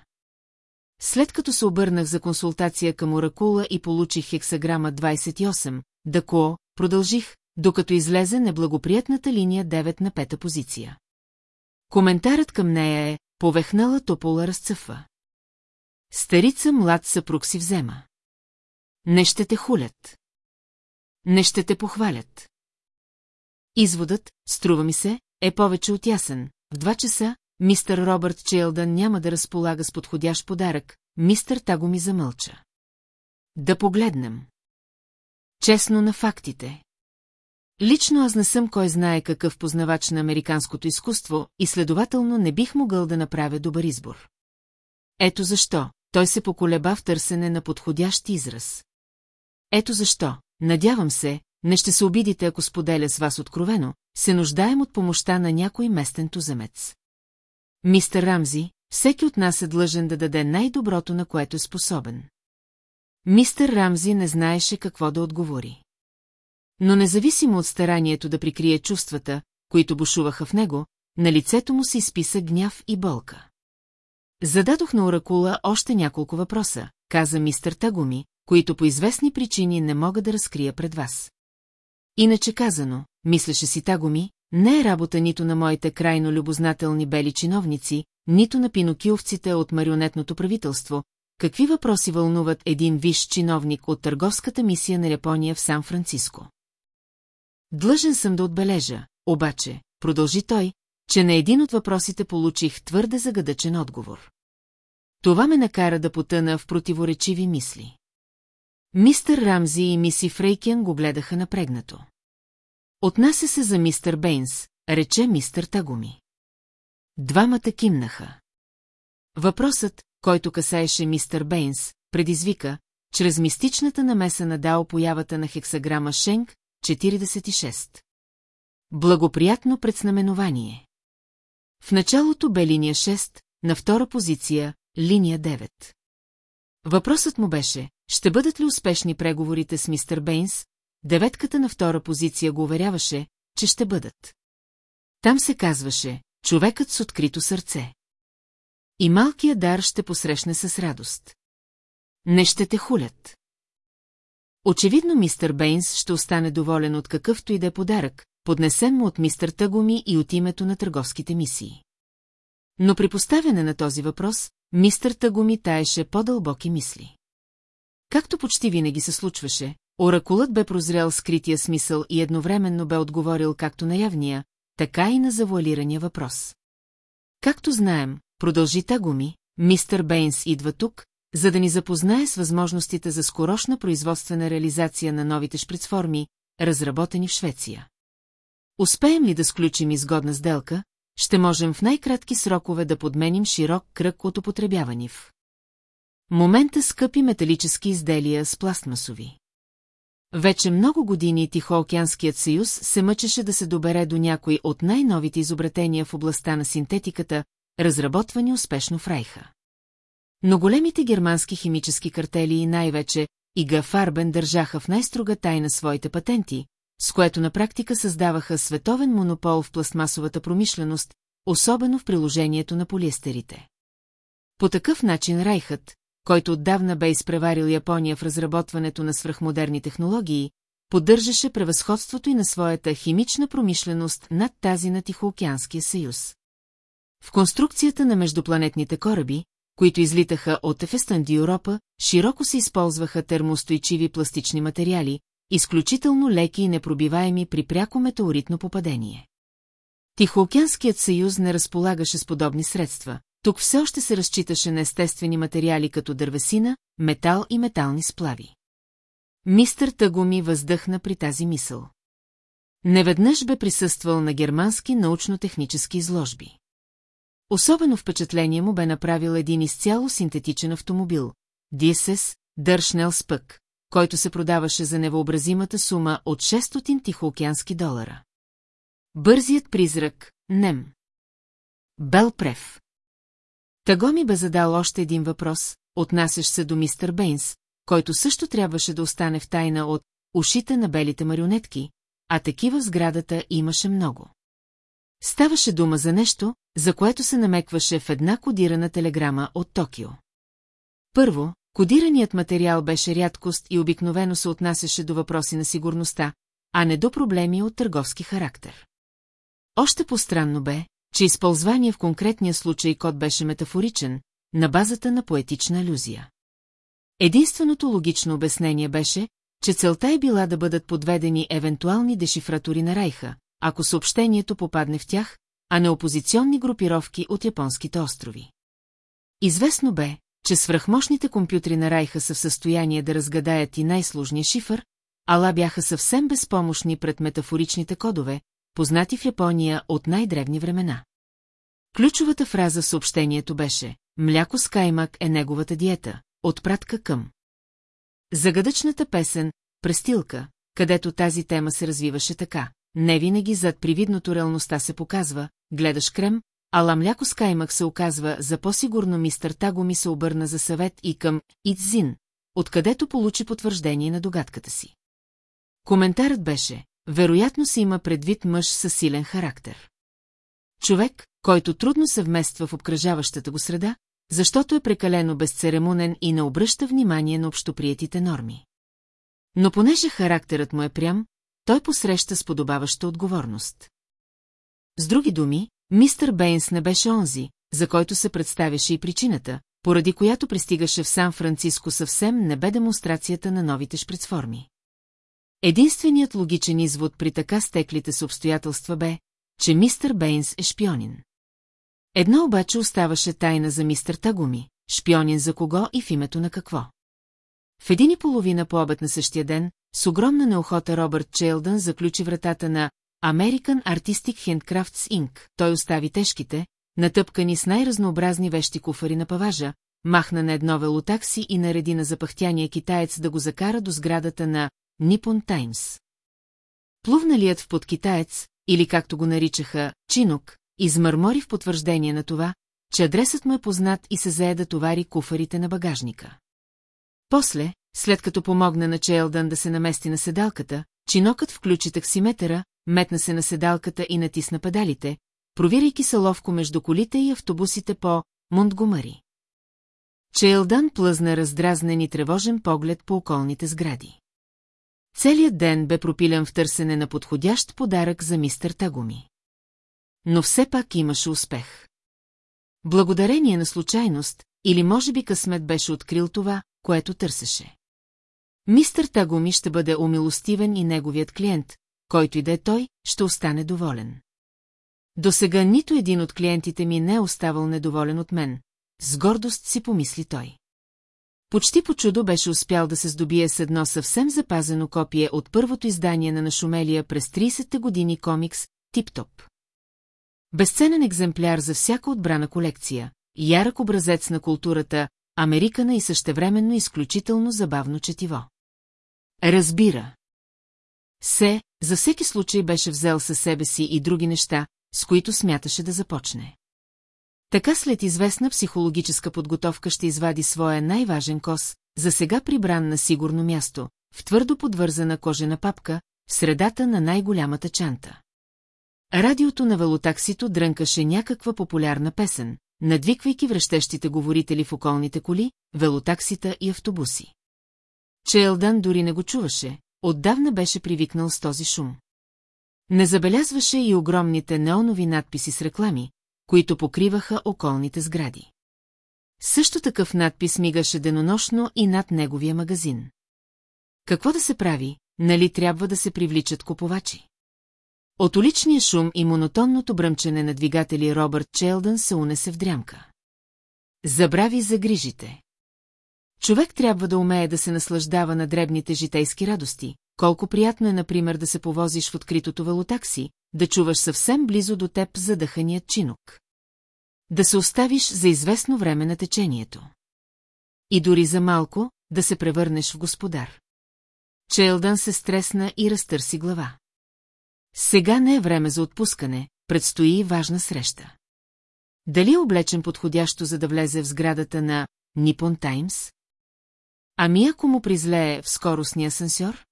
[SPEAKER 1] След като се обърнах за консултация към оракула и получих хексаграма 28, дако, продължих, докато излезе неблагоприятната линия 9 на пета позиция. Коментарът към нея е «Повехнала топола разцъфва». Старица млад съпруг си взема. Не ще те хулят. Не ще те похвалят. Изводът, струва ми се, е повече от ясен. В два часа, Мистер Робърт Чейлдън няма да разполага с подходящ подарък, мистер Таго ми замълча. Да погледнем. Честно на фактите. Лично аз не съм кой знае какъв познавач на американското изкуство и следователно не бих могъл да направя добър избор. Ето защо, той се поколеба в търсене на подходящ израз. Ето защо, надявам се, не ще се обидите, ако споделя с вас откровено, се нуждаем от помощта на някой местен туземец. Мистер Рамзи, всеки от нас е длъжен да даде най-доброто, на което е способен. Мистер Рамзи не знаеше какво да отговори. Но независимо от старанието да прикрие чувствата, които бушуваха в него, на лицето му се изписа гняв и болка. Зададох на Оракула още няколко въпроса, каза мистер Тагуми, които по известни причини не мога да разкрия пред вас. Иначе казано, мислеше си Тагоми, не е работа нито на моите крайно любознателни бели чиновници, нито на пинокиовците от марионетното правителство, какви въпроси вълнуват един виш чиновник от търговската мисия на Япония в Сан-Франциско. Длъжен съм да отбележа, обаче, продължи той, че на един от въпросите получих твърде загадъчен отговор. Това ме накара да потъна в противоречиви мисли. Мистер Рамзи и миси Фрейкен го гледаха напрегнато. Отнася се за мистер Бейнс, рече мистер Тагуми. Двамата кимнаха. Въпросът, който касаеше мистер Бейнс, предизвика, чрез мистичната намеса на Дао появата на хексаграма Шенк, 46. Благоприятно предзнаменование. В началото бе линия 6, на втора позиция – линия 9. Въпросът му беше, ще бъдат ли успешни преговорите с мистер Бейнс, Деветката на втора позиция го уверяваше, че ще бъдат. Там се казваше «Човекът с открито сърце». И малкият дар ще посрещне с радост. Не ще те хулят. Очевидно мистер Бейнс ще остане доволен от какъвто и да е подарък, поднесен му от мистер Тъгоми и от името на търговските мисии. Но при поставяне на този въпрос, мистер Тъгоми таеше по-дълбоки мисли. Както почти винаги се случваше, Оракулът бе прозрял скрития смисъл и едновременно бе отговорил както на явния, така и на завуалирания въпрос. Както знаем, продължи Тагуми, мистър Бейнс идва тук, за да ни запознае с възможностите за скорошна производствена реализация на новите шприцформи, разработени в Швеция. Успеем ли да сключим изгодна сделка, ще можем в най-кратки срокове да подменим широк кръг от употребявани в. Момента скъпи металически изделия с пластмасови. Вече много години Тихоокеанският съюз се мъчеше да се добере до някои от най-новите изобретения в областта на синтетиката, разработвани успешно в Райха. Но големите германски химически картели и най-вече Ига Фарбен държаха в най-строга тайна своите патенти, с което на практика създаваха световен монопол в пластмасовата промишленост, особено в приложението на полиестерите. По такъв начин Райхът, който отдавна бе изпреварил Япония в разработването на свръхмодерни технологии, поддържаше превъзходството и на своята химична промишленост над тази на Тихоокеанския съюз. В конструкцията на междупланетните кораби, които излитаха от Ефестанди Европа, широко се използваха термостойчиви пластични материали, изключително леки и непробиваеми при пряко метеоритно попадение. Тихоокеанският съюз не разполагаше с подобни средства, тук все още се разчиташе на естествени материали като дървесина, метал и метални сплави. Мистър Тагуми въздъхна при тази мисъл. Неведнъж бе присъствал на германски научно-технически изложби. Особено впечатление му бе направил един изцяло синтетичен автомобил – DSS Дършнел Спък, който се продаваше за невообразимата сума от 600 тихоокеански долара. Бързият призрак – Нем. Белпрев. Таго ми бе задал още един въпрос, отнасящ се до мистер Бейнс, който също трябваше да остане в тайна от ушите на белите марионетки, а такива в сградата имаше много. Ставаше дума за нещо, за което се намекваше в една кодирана телеграма от Токио. Първо, кодираният материал беше рядкост и обикновено се отнасяше до въпроси на сигурността, а не до проблеми от търговски характер. Още по-странно бе, че използвания в конкретния случай код беше метафоричен, на базата на поетична алюзия. Единственото логично обяснение беше, че целта е била да бъдат подведени евентуални дешифратори на Райха, ако съобщението попадне в тях, а не опозиционни групировки от японските острови. Известно бе, че свръхмощните компютри на Райха са в състояние да разгадаят и най-сложния шифър, ала бяха съвсем безпомощни пред метафоричните кодове, познати в Япония от най-древни времена. Ключовата фраза в съобщението беше «Мляко с каймак е неговата диета, отпратка към». Загадъчната песен «Престилка», където тази тема се развиваше така. Не винаги зад привидното реалността се показва, гледаш крем, ала мляко с каймак се оказва за по-сигурно мистър Таго ми се обърна за съвет и към Итзин, откъдето получи потвърждение на догадката си. Коментарът беше, вероятно се има предвид мъж със силен характер. Човек, който трудно се вмества в обкръжаващата го среда, защото е прекалено безцеремонен и не обръща внимание на общоприетите норми. Но понеже характерът му е прям, той посреща с подобаваща отговорност. С други думи, мистър Бейнс не беше онзи, за който се представяше и причината, поради която пристигаше в Сан-Франциско съвсем не бе демонстрацията на новите шприцформи. Единственият логичен извод при така стеклите с обстоятелства бе, че мистер Бейнс е шпионин. Едно обаче оставаше тайна за мистер Тагуми, шпионин за кого и в името на какво. В един и половина по обед на същия ден, с огромна неохота Робърт Челдън заключи вратата на American Artistic Handcrafts Inc. Той остави тежките, натъпкани с най-разнообразни вещи куфари на паважа, махна на едно велотакси и нареди на запахтяния китаец да го закара до сградата на Нипон Таймс. Плувналият в подкитаец, или както го наричаха, чинок, измърмори в потвърждение на това, че адресът му е познат и се зае да товари куфарите на багажника. После, след като помогна на Чейлдън да се намести на седалката, чинокът включи таксиметъра, метна се на седалката и натисна педалите, провирайки се ловко между колите и автобусите по Монтгомари. Чейлдан плъзна раздразнен и тревожен поглед по околните сгради. Целият ден бе пропилян в търсене на подходящ подарък за мистер Тагуми. Но все пак имаше успех. Благодарение на случайност, или може би късмет беше открил това, което търсеше. Мистер Тагуми ще бъде умилостивен и неговият клиент, който и да е той, ще остане доволен. До сега нито един от клиентите ми не е оставал недоволен от мен, с гордост си помисли той. Почти по чудо беше успял да се здобие с едно съвсем запазено копие от първото издание на нашумелия през 30-те години комикс «Тип-топ». Безценен екземпляр за всяка отбрана колекция, ярък образец на културата, американа и същевременно изключително забавно четиво. Разбира. Се, за всеки случай беше взел със себе си и други неща, с които смяташе да започне. Така след известна психологическа подготовка ще извади своя най-важен кос, за сега прибран на сигурно място, в твърдо подвързана кожена папка, в средата на най-голямата чанта. Радиото на велотаксито дрънкаше някаква популярна песен, надвиквайки връщещите говорители в околните коли, велотаксита и автобуси. Челдан дори не го чуваше, отдавна беше привикнал с този шум. Не забелязваше и огромните неонови надписи с реклами, които покриваха околните сгради. Също такъв надпис мигаше денонощно и над неговия магазин. Какво да се прави, нали трябва да се привличат купувачи? От уличния шум и монотонното бръмчене на двигатели Робърт Челдън се унесе в дрямка. Забрави за грижите. Човек трябва да умее да се наслаждава на дребните житейски радости, колко приятно е, например, да се повозиш в откритото велотакси, да чуваш съвсем близо до теб задъханият чинок. Да се оставиш за известно време на течението. И дори за малко да се превърнеш в господар. Челдън се стресна и разтърси глава. Сега не е време за отпускане, предстои важна среща. Дали е облечен подходящо, за да влезе в сградата на Нипон Таймс? Ами ако му призлее в скоростния асансьор?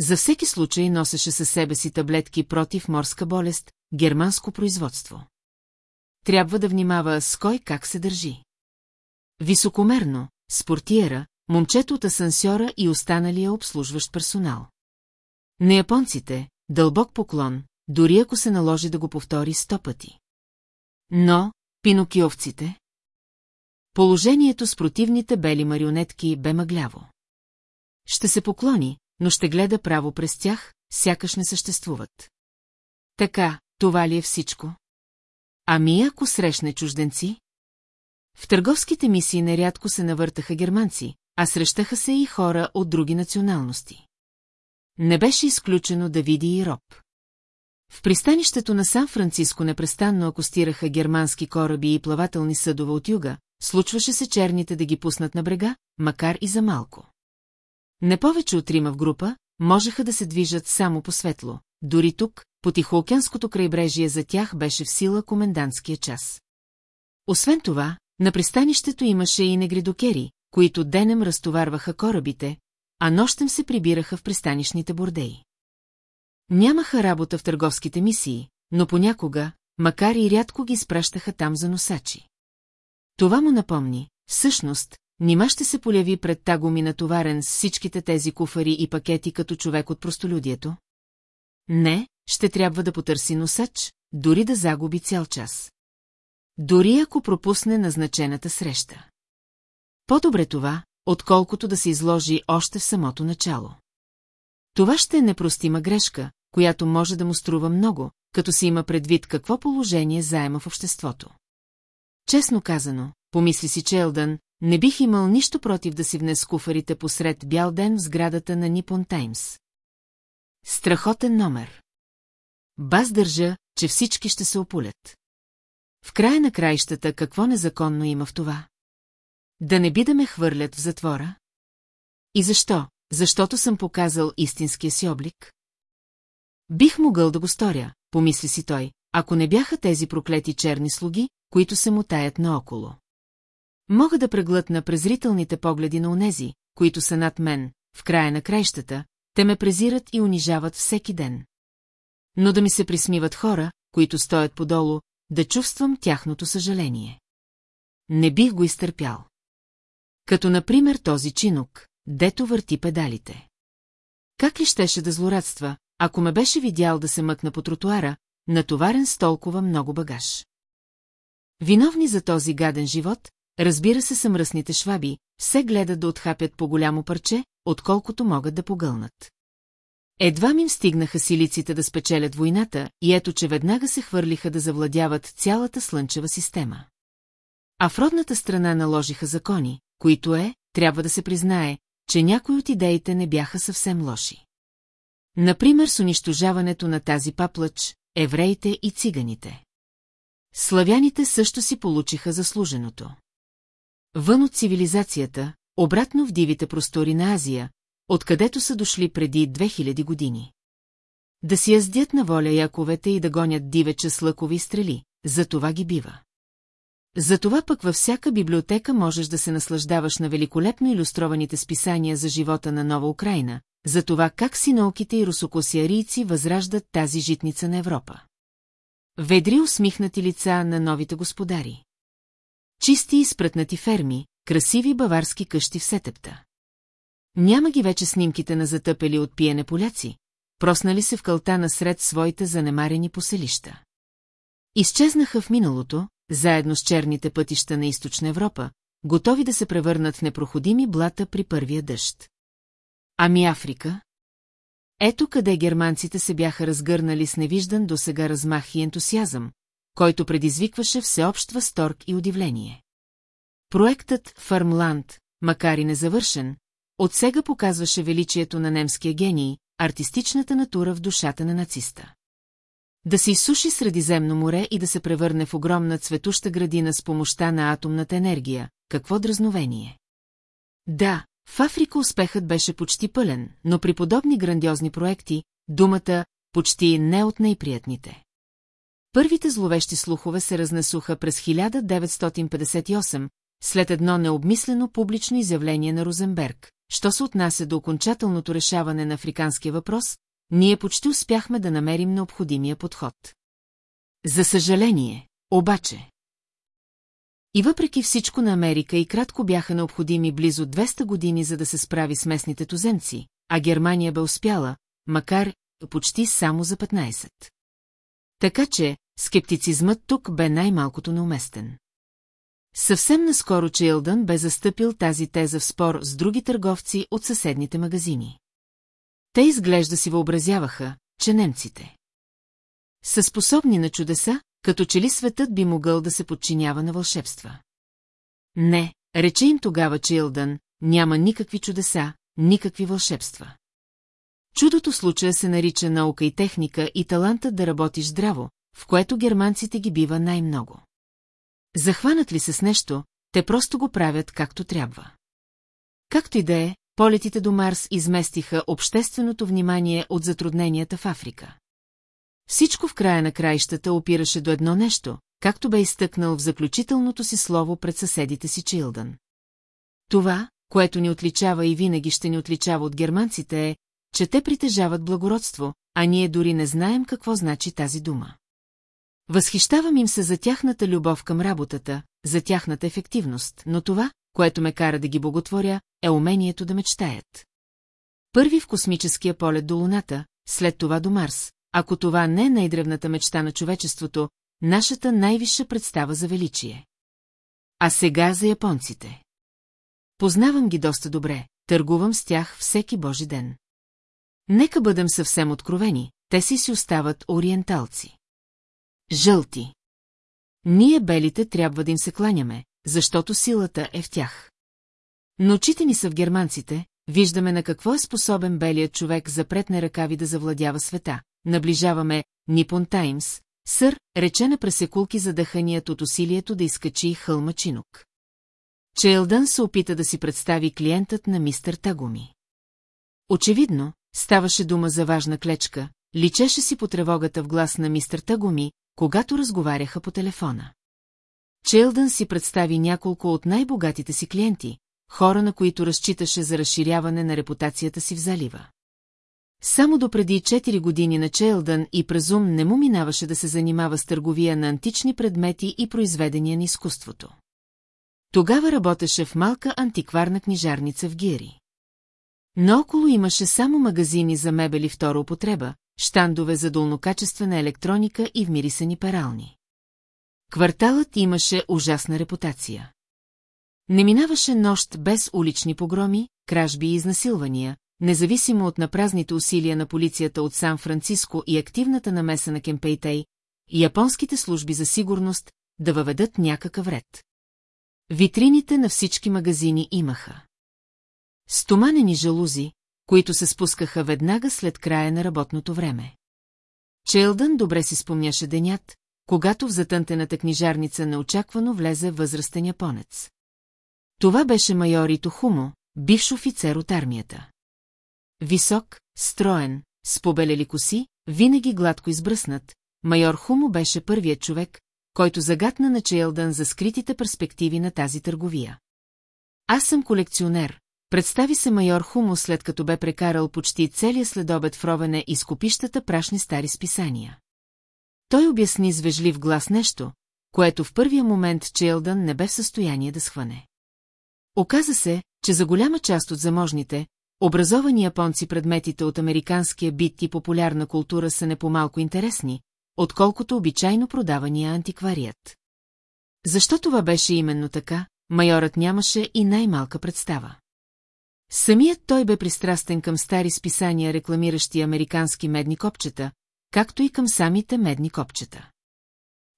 [SPEAKER 1] За всеки случай носеше със себе си таблетки против морска болест, германско производство. Трябва да внимава с кой как се държи. Високомерно, спортиера, момчето от асансьора и останалия обслужващ персонал. На японците – дълбок поклон, дори ако се наложи да го повтори сто пъти. Но, пинокиовците... Положението с противните бели марионетки бе мъгляво. Ще се поклони, но ще гледа право през тях, сякаш не съществуват. Така, това ли е всичко? Ами ако срещне чужденци? В търговските мисии нерядко се навъртаха германци, а срещаха се и хора от други националности. Не беше изключено да види и роб. В пристанището на Сан-Франциско непрестанно акостираха германски кораби и плавателни съдове от юга, случваше се черните да ги пуснат на брега, макар и за малко. Не повече от трима в група, можеха да се движат само по светло. Дори тук, по Тихоокеанското крайбрежие за тях беше в сила комендантския час. Освен това, на пристанището имаше и негридокери, които денем разтоварваха корабите, а нощем се прибираха в пристанищните бордеи. Нямаха работа в търговските мисии, но понякога, макар и рядко ги спращаха там за носачи. Това му напомни, всъщност, Нима ще се поляви пред таго ми натоварен с всичките тези куфари и пакети като човек от простолюдието? Не, ще трябва да потърси носач, дори да загуби цял час. Дори ако пропусне назначената среща. По-добре това, отколкото да се изложи още в самото начало. Това ще е непростима грешка, която може да му струва много, като си има предвид какво положение заема в обществото. Честно казано, помисли си Челдън, не бих имал нищо против да си внес куфарите посред бял ден в сградата на Нипон Таймс. Страхотен номер. Баз държа, че всички ще се опулят. В края на краищата какво незаконно има в това? Да не би да ме хвърлят в затвора? И защо? Защото съм показал истинския си облик? Бих могъл да го сторя, помисли си той, ако не бяха тези проклети черни слуги, които се мутаят наоколо. Мога да преглътна презрителните погледи на онези, които са над мен, в края на краищата, те ме презират и унижават всеки ден. Но да ми се присмиват хора, които стоят подолу, да чувствам тяхното съжаление. Не бих го изтърпял. Като, например, този чинок, дето върти педалите. Как ли щеше да злорадства, ако ме беше видял да се мъкна по тротуара, натоварен с толкова много багаж? Виновни за този гаден живот, Разбира се, са мръсните шваби, все гледат да отхапят по-голямо парче, отколкото могат да погълнат. Едва им стигнаха силиците да спечелят войната, и ето, че веднага се хвърлиха да завладяват цялата слънчева система. А в родната страна наложиха закони, които е, трябва да се признае, че някои от идеите не бяха съвсем лоши. Например, с унищожаването на тази паплач, евреите и циганите. Славяните също си получиха заслуженото. Вън от цивилизацията, обратно в дивите простори на Азия, откъдето са дошли преди 2000 години. Да си яздят на воля яковете и да гонят дивеча с лъкови стрели, за това ги бива. Затова пък във всяка библиотека можеш да се наслаждаваш на великолепно иллюстрованите списания за живота на Нова Украина, за това как синауките и русокосиарийци възраждат тази житница на Европа. Ведри усмихнати лица на новите господари. Чисти и спрътнати ферми, красиви баварски къщи в сетепта. Няма ги вече снимките на затъпели от пиене поляци, проснали се в кълта насред своите занемарени поселища. Изчезнаха в миналото, заедно с черните пътища на източна Европа, готови да се превърнат в непроходими блата при първия дъжд. Ами Африка? Ето къде германците се бяха разгърнали с невиждан досега размах и ентусиазъм, който предизвикваше всеобщ възторг и удивление. Проектът Фармланд, макар и незавършен, отсега показваше величието на немския гений, артистичната натура в душата на нациста. Да се изсуши Средиземно море и да се превърне в огромна цветуща градина с помощта на атомната енергия, какво дразновение. Да, в Африка успехът беше почти пълен, но при подобни грандиозни проекти, думата почти не е от най-приятните. Първите зловещи слухове се разнесуха през 1958, след едно необмислено публично изявление на Розенберг. Що се отнася до окончателното решаване на африканския въпрос, ние почти успяхме да намерим необходимия подход. За съжаление, обаче... И въпреки всичко на Америка и кратко бяха необходими близо 200 години, за да се справи с местните тузенци, а Германия бе успяла, макар почти само за 15. Така че, скептицизмът тук бе най-малкото неуместен. Съвсем наскоро Чилдън бе застъпил тази теза в спор с други търговци от съседните магазини. Те изглежда си въобразяваха, че немците са способни на чудеса, като че ли светът би могъл да се подчинява на вълшебства. Не, рече им тогава Чилдън, няма никакви чудеса, никакви вълшебства. Чудото случая се нарича наука и техника и талантът да работиш здраво, в което германците ги бива най-много. Захванат ли се с нещо, те просто го правят както трябва. Както и да е, полетите до Марс изместиха общественото внимание от затрудненията в Африка. Всичко в края на краищата опираше до едно нещо, както бе изтъкнал в заключителното си слово пред съседите си Чилдън. Това, което ни отличава и винаги ще ни отличава от германците е, че те притежават благородство, а ние дори не знаем какво значи тази дума. Възхищавам им се за тяхната любов към работата, за тяхната ефективност, но това, което ме кара да ги боготворя, е умението да мечтаят. Първи в космическия полет до Луната, след това до Марс, ако това не е най-древната мечта на човечеството, нашата най-висша представа за величие. А сега за японците. Познавам ги доста добре, търгувам с тях всеки божи ден. Нека бъдем съвсем откровени, те си си остават ориенталци. Жълти. Ние белите трябва да им се кланяме, защото силата е в тях. Но очите ни са в германците, виждаме на какво е способен белият човек запретне ръкави да завладява света. Наближаваме Нипон Таймс, сър, рече на пресекулки задъханият от усилието да изкачи хълма Чинук. Чейлдън се опита да си представи клиентът на мистер Тагуми. Очевидно, Ставаше дума за важна клечка, личеше си по тревогата в глас на мистер Тагоми, когато разговаряха по телефона. Челдън си представи няколко от най-богатите си клиенти, хора на които разчиташе за разширяване на репутацията си в залива. Само допреди 4 години на Челдън и презум не му минаваше да се занимава с търговия на антични предмети и произведения на изкуството. Тогава работеше в малка антикварна книжарница в Гири. Наоколо имаше само магазини за мебели втора употреба, щандове за долнокачествена електроника и вмирисани перални. Кварталът имаше ужасна репутация. Не минаваше нощ без улични погроми, кражби и изнасилвания, независимо от напразните усилия на полицията от Сан-Франциско и активната намеса на Кемпейтей, японските служби за сигурност да въведат някакъв ред. Витрините на всички магазини имаха. Стоманени жалузи, които се спускаха веднага след края на работното време. Челдън добре си спомняше денят, когато в затънтената книжарница неочаквано влезе възрастен японец. Това беше майор Итохумо, бивш офицер от армията. Висок, строен, с побелели коси, винаги гладко избръснат, майор Хумо беше първият човек, който загатна на Чейлдън за скритите перспективи на тази търговия. Аз съм колекционер, Представи се майор Хумо след като бе прекарал почти целия следобед в ровене и скопищата прашни стари списания. Той обясни с вежлив глас нещо, което в първия момент Челдън не бе в състояние да схване. Оказа се, че за голяма част от заможните, образовани японци предметите от американския бит и популярна култура са не по-малко интересни, отколкото обичайно продавания антикварият. Защо това беше именно така, майорът нямаше и най-малка представа. Самият той бе пристрастен към стари списания, рекламиращи американски медни копчета, както и към самите медни копчета.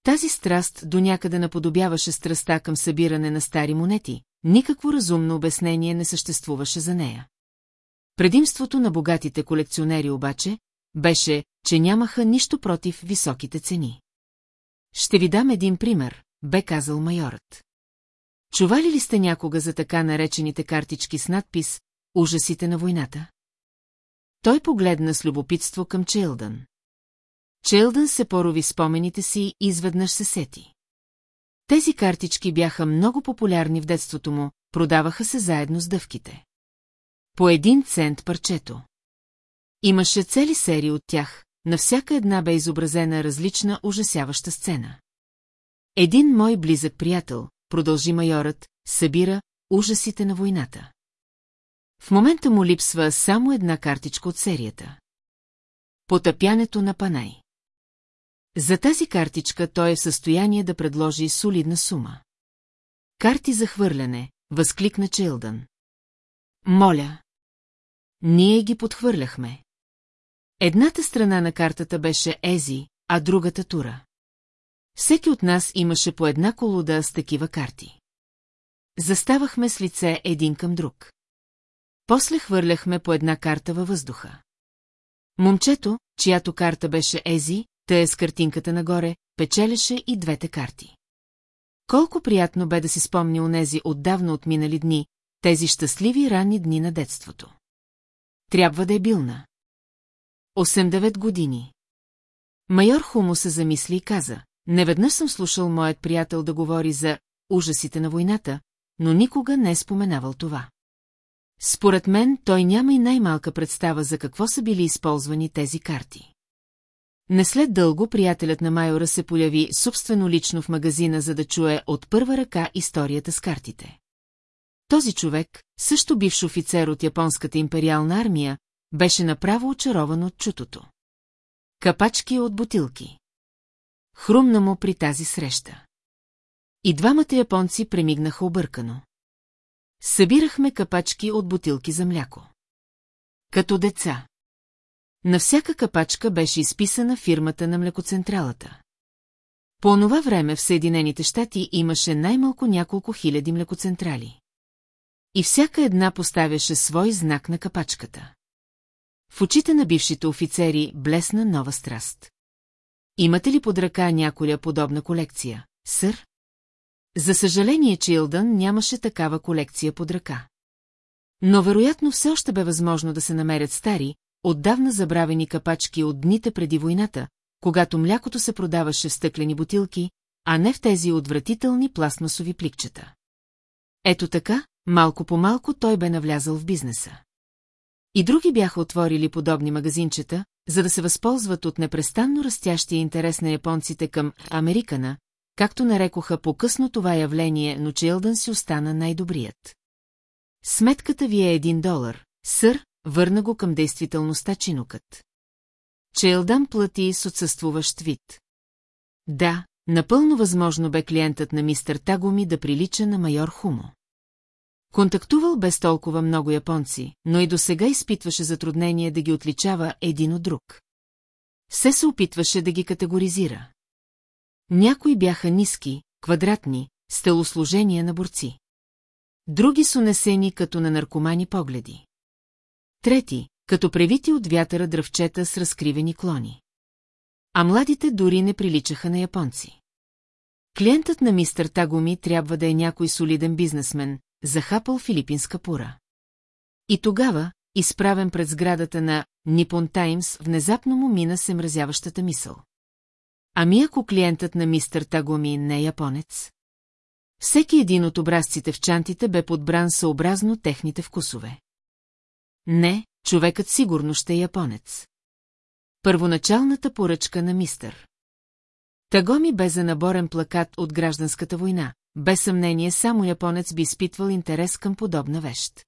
[SPEAKER 1] Тази страст до някъде наподобяваше страста към събиране на стари монети, никакво разумно обяснение не съществуваше за нея. Предимството на богатите колекционери обаче беше, че нямаха нищо против високите цени. Ще ви дам един пример, бе казал майорът. Чували ли сте някога за така наречените картички с надпис «Ужасите на войната»? Той погледна с любопитство към Челдън. Челдън се порови спомените си и изведнъж се сети. Тези картички бяха много популярни в детството му, продаваха се заедно с дъвките. По един цент парчето. Имаше цели серии от тях, на всяка една бе изобразена различна ужасяваща сцена. Един мой близък приятел, продължи майорът, събира ужасите на войната. В момента му липсва само една картичка от серията. Потъпянето на Панай. За тази картичка той е в състояние да предложи солидна сума. Карти за хвърляне, възкликна Чилдън. Моля. Ние ги подхвърляхме. Едната страна на картата беше Ези, а другата Тура. Всеки от нас имаше по една колода с такива карти. Заставахме с лице един към друг. После хвърляхме по една карта във въздуха. Момчето, чиято карта беше Ези, тъй е с картинката нагоре, печелеше и двете карти. Колко приятно бе да си спомни онези отдавна отминали дни, тези щастливи ранни дни на детството. Трябва да е билна. осем 8-9 години. Майор Хумо се замисли и каза, Неведнъж съм слушал моят приятел да говори за ужасите на войната, но никога не е споменавал това. Според мен той няма и най-малка представа за какво са били използвани тези карти. Не след дълго приятелят на майора се появи собствено лично в магазина, за да чуе от първа ръка историята с картите. Този човек, също бивш офицер от японската империална армия, беше направо очарован от чутото. Капачки от бутилки. Хрумна му при тази среща. И двамата японци премигнаха объркано. Събирахме капачки от бутилки за мляко. Като деца. На всяка капачка беше изписана фирмата на млекоцентралата. По онова време в Съединените щати имаше най-малко няколко хиляди млекоцентрали. И всяка една поставяше свой знак на капачката. В очите на бившите офицери блесна нова страст. Имате ли под ръка няколя подобна колекция, сър? За съжаление, Чилдън нямаше такава колекция под ръка. Но вероятно все още бе възможно да се намерят стари, отдавна забравени капачки от дните преди войната, когато млякото се продаваше в стъклени бутилки, а не в тези отвратителни пластмасови пликчета. Ето така, малко по малко той бе навлязал в бизнеса. И други бяха отворили подобни магазинчета, за да се възползват от непрестанно растящия интерес на японците към Американа, както нарекоха по-късно това явление, но Чилдън си остана най-добрият. Сметката ви е един долар, сър, върна го към действителността чинукът. Чилдън плати с отсъствуващ вид. Да, напълно възможно бе клиентът на мистер Тагоми да прилича на майор Хумо. Контактувал без толкова много японци, но и до сега изпитваше затруднение да ги отличава един от друг. Все се опитваше да ги категоризира. Някои бяха ниски, квадратни, с телосложения на борци. Други са несени като на наркомани погледи. Трети, като превити от вятъра дръвчета с разкривени клони. А младите дори не приличаха на японци. Клиентът на мистер Тагоми трябва да е някой солиден бизнесмен, захапал филипинска пура. И тогава, изправен пред сградата на Нипон Таймс, внезапно му мина се мразяващата мисъл. Ами ако клиентът на мистер Тагоми не е японец? Всеки един от образците в чантите бе подбран съобразно техните вкусове. Не, човекът сигурно ще е японец. Първоначалната поръчка на мистер. Тагоми бе за наборен плакат от гражданската война, без съмнение само японец би изпитвал интерес към подобна вещ.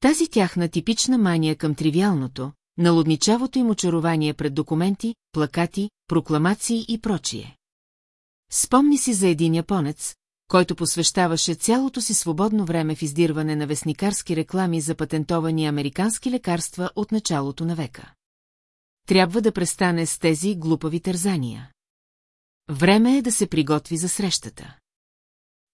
[SPEAKER 1] Тази тяхна типична мания към тривиалното, налудничавото им очарование пред документи, плакати, прокламации и прочие. Спомни си за един японец, който посвещаваше цялото си свободно време в издирване на вестникарски реклами за патентовани американски лекарства от началото на века. Трябва да престане с тези глупави тързания. Време е да се приготви за срещата.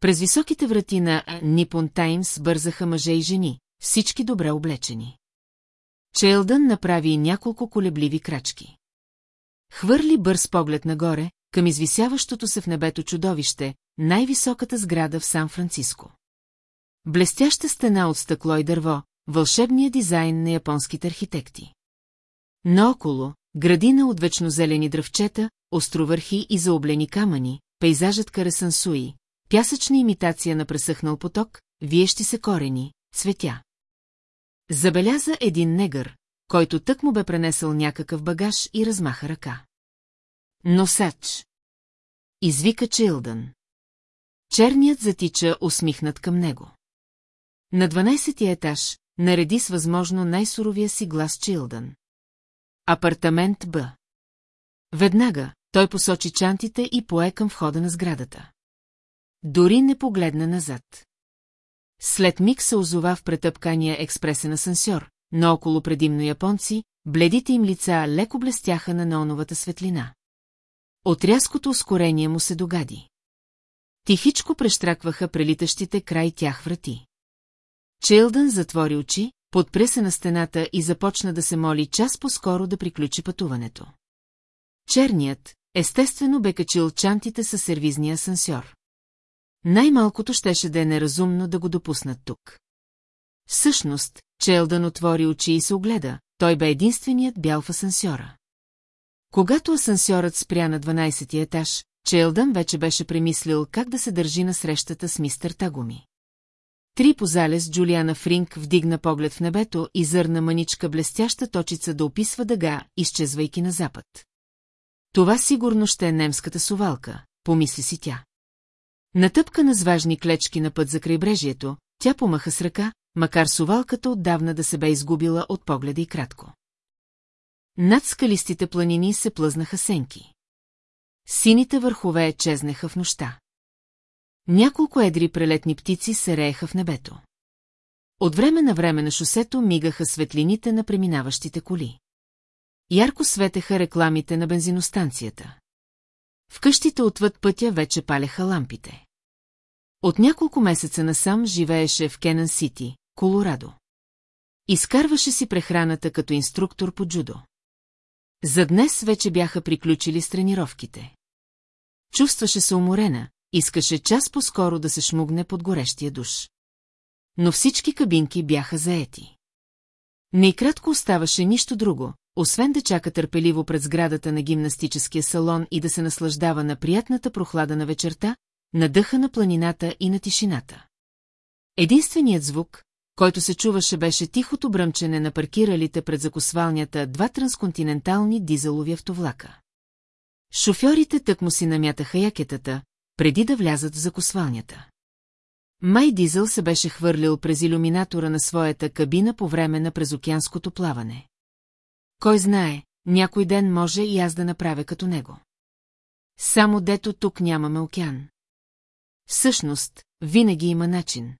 [SPEAKER 1] През високите врати на Нипон Таймс бързаха мъже и жени, всички добре облечени. Челдън направи няколко колебливи крачки. Хвърли бърз поглед нагоре, към извисяващото се в небето чудовище, най-високата сграда в Сан-Франциско. Блестяща стена от стъкло и дърво, вълшебния дизайн на японските архитекти. Наоколо, градина от вечнозелени дръвчета, островърхи и заоблени камъни, пейзажът Карасансуи, пясъчна имитация на пресъхнал поток, виещи се корени, цветя. Забеляза един негър, който тък му бе пренесъл някакъв багаж и размаха ръка. Носач! Извика Чилдън. Черният затича усмихнат към него. На 12-ти етаж нареди с възможно най-суровия си глас Чилдън. Апартамент Б. Веднага той посочи чантите и пое към входа на сградата. Дори не погледна назад. След миг се озова в претъпкания експресен асансьор, но около предимно японци, бледите им лица леко блестяха на неоновата светлина. От рязкото ускорение му се догади. Тихичко прещракваха прелитащите край тях врати. Чилдън затвори очи, подпре се на стената и започна да се моли час по-скоро да приключи пътуването. Черният, естествено бе качил чантите със сервизния асансьор. Най-малкото щеше да е неразумно да го допуснат тук. Всъщност, Челдън отвори очи и се огледа, той бе единственият бял в асансьора. Когато асансьорът спря на 12-ти етаж, Челдън вече беше премислил как да се държи на срещата с мистер Тагуми. Три по залез Джулиана Фринк вдигна поглед в небето и зърна мъничка блестяща точица да описва дъга, изчезвайки на запад. Това сигурно ще е немската сувалка, помисли си тя. Натъпкана с важни клечки на път за крайбрежието, тя помаха с ръка, макар сувалката отдавна да се бе изгубила от погледа и кратко. Над скалистите планини се плъзнаха сенки. Сините върхове чезнеха в нощта. Няколко едри прелетни птици се рееха в небето. От време на време на шосето мигаха светлините на преминаващите коли. Ярко светеха рекламите на бензиностанцията. В къщите отвъд пътя вече палеха лампите. От няколко месеца насам живееше в Кенън Сити, Колорадо. Изкарваше си прехраната като инструктор по джудо. За днес вече бяха приключили с тренировките. Чувстваше се уморена, искаше час по-скоро да се шмугне под горещия душ. Но всички кабинки бяха заети. Найкратко оставаше нищо друго, освен да чака търпеливо пред сградата на гимнастическия салон и да се наслаждава на приятната прохлада на вечерта, на дъха на планината и на тишината. Единственият звук, който се чуваше беше тихото бръмчене на паркиралите пред закосвалнята два трансконтинентални дизелови автовлака. Шофьорите тък му си намятаха якетата, преди да влязат в закосвалнята. Май Дизел се беше хвърлил през иллюминатора на своята кабина по време на презокеанското плаване. Кой знае, някой ден може и аз да направя като него. Само дето тук нямаме океан. Всъщност, винаги има начин.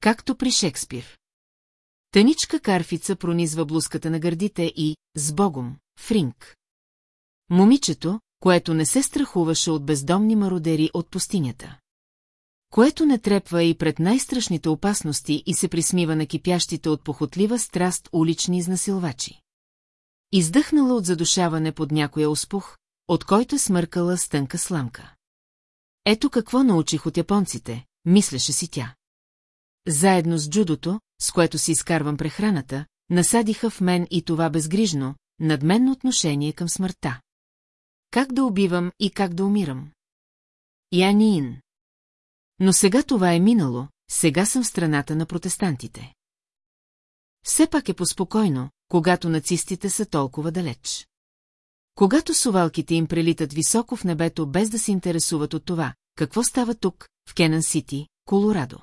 [SPEAKER 1] Както при Шекспир. Таничка карфица пронизва блузката на гърдите и, с богом, фринк. Момичето, което не се страхуваше от бездомни мародери от пустинята. Което не трепва и пред най-страшните опасности и се присмива на кипящите от похотлива страст улични изнасилвачи. Издъхнала от задушаване под някоя успух, от който е смъркала стънка сламка. Ето какво научих от японците, мислеше си тя. Заедно с джудото, с което си изкарвам прехраната, насадиха в мен и това безгрижно, надменно отношение към смъртта. Как да убивам и как да умирам? Янин. Но сега това е минало, сега съм в страната на протестантите. Все пак е поспокойно, когато нацистите са толкова далеч. Когато сувалките им прелитат високо в небето без да се интересуват от това, какво става тук, в Кенън Сити, Колорадо.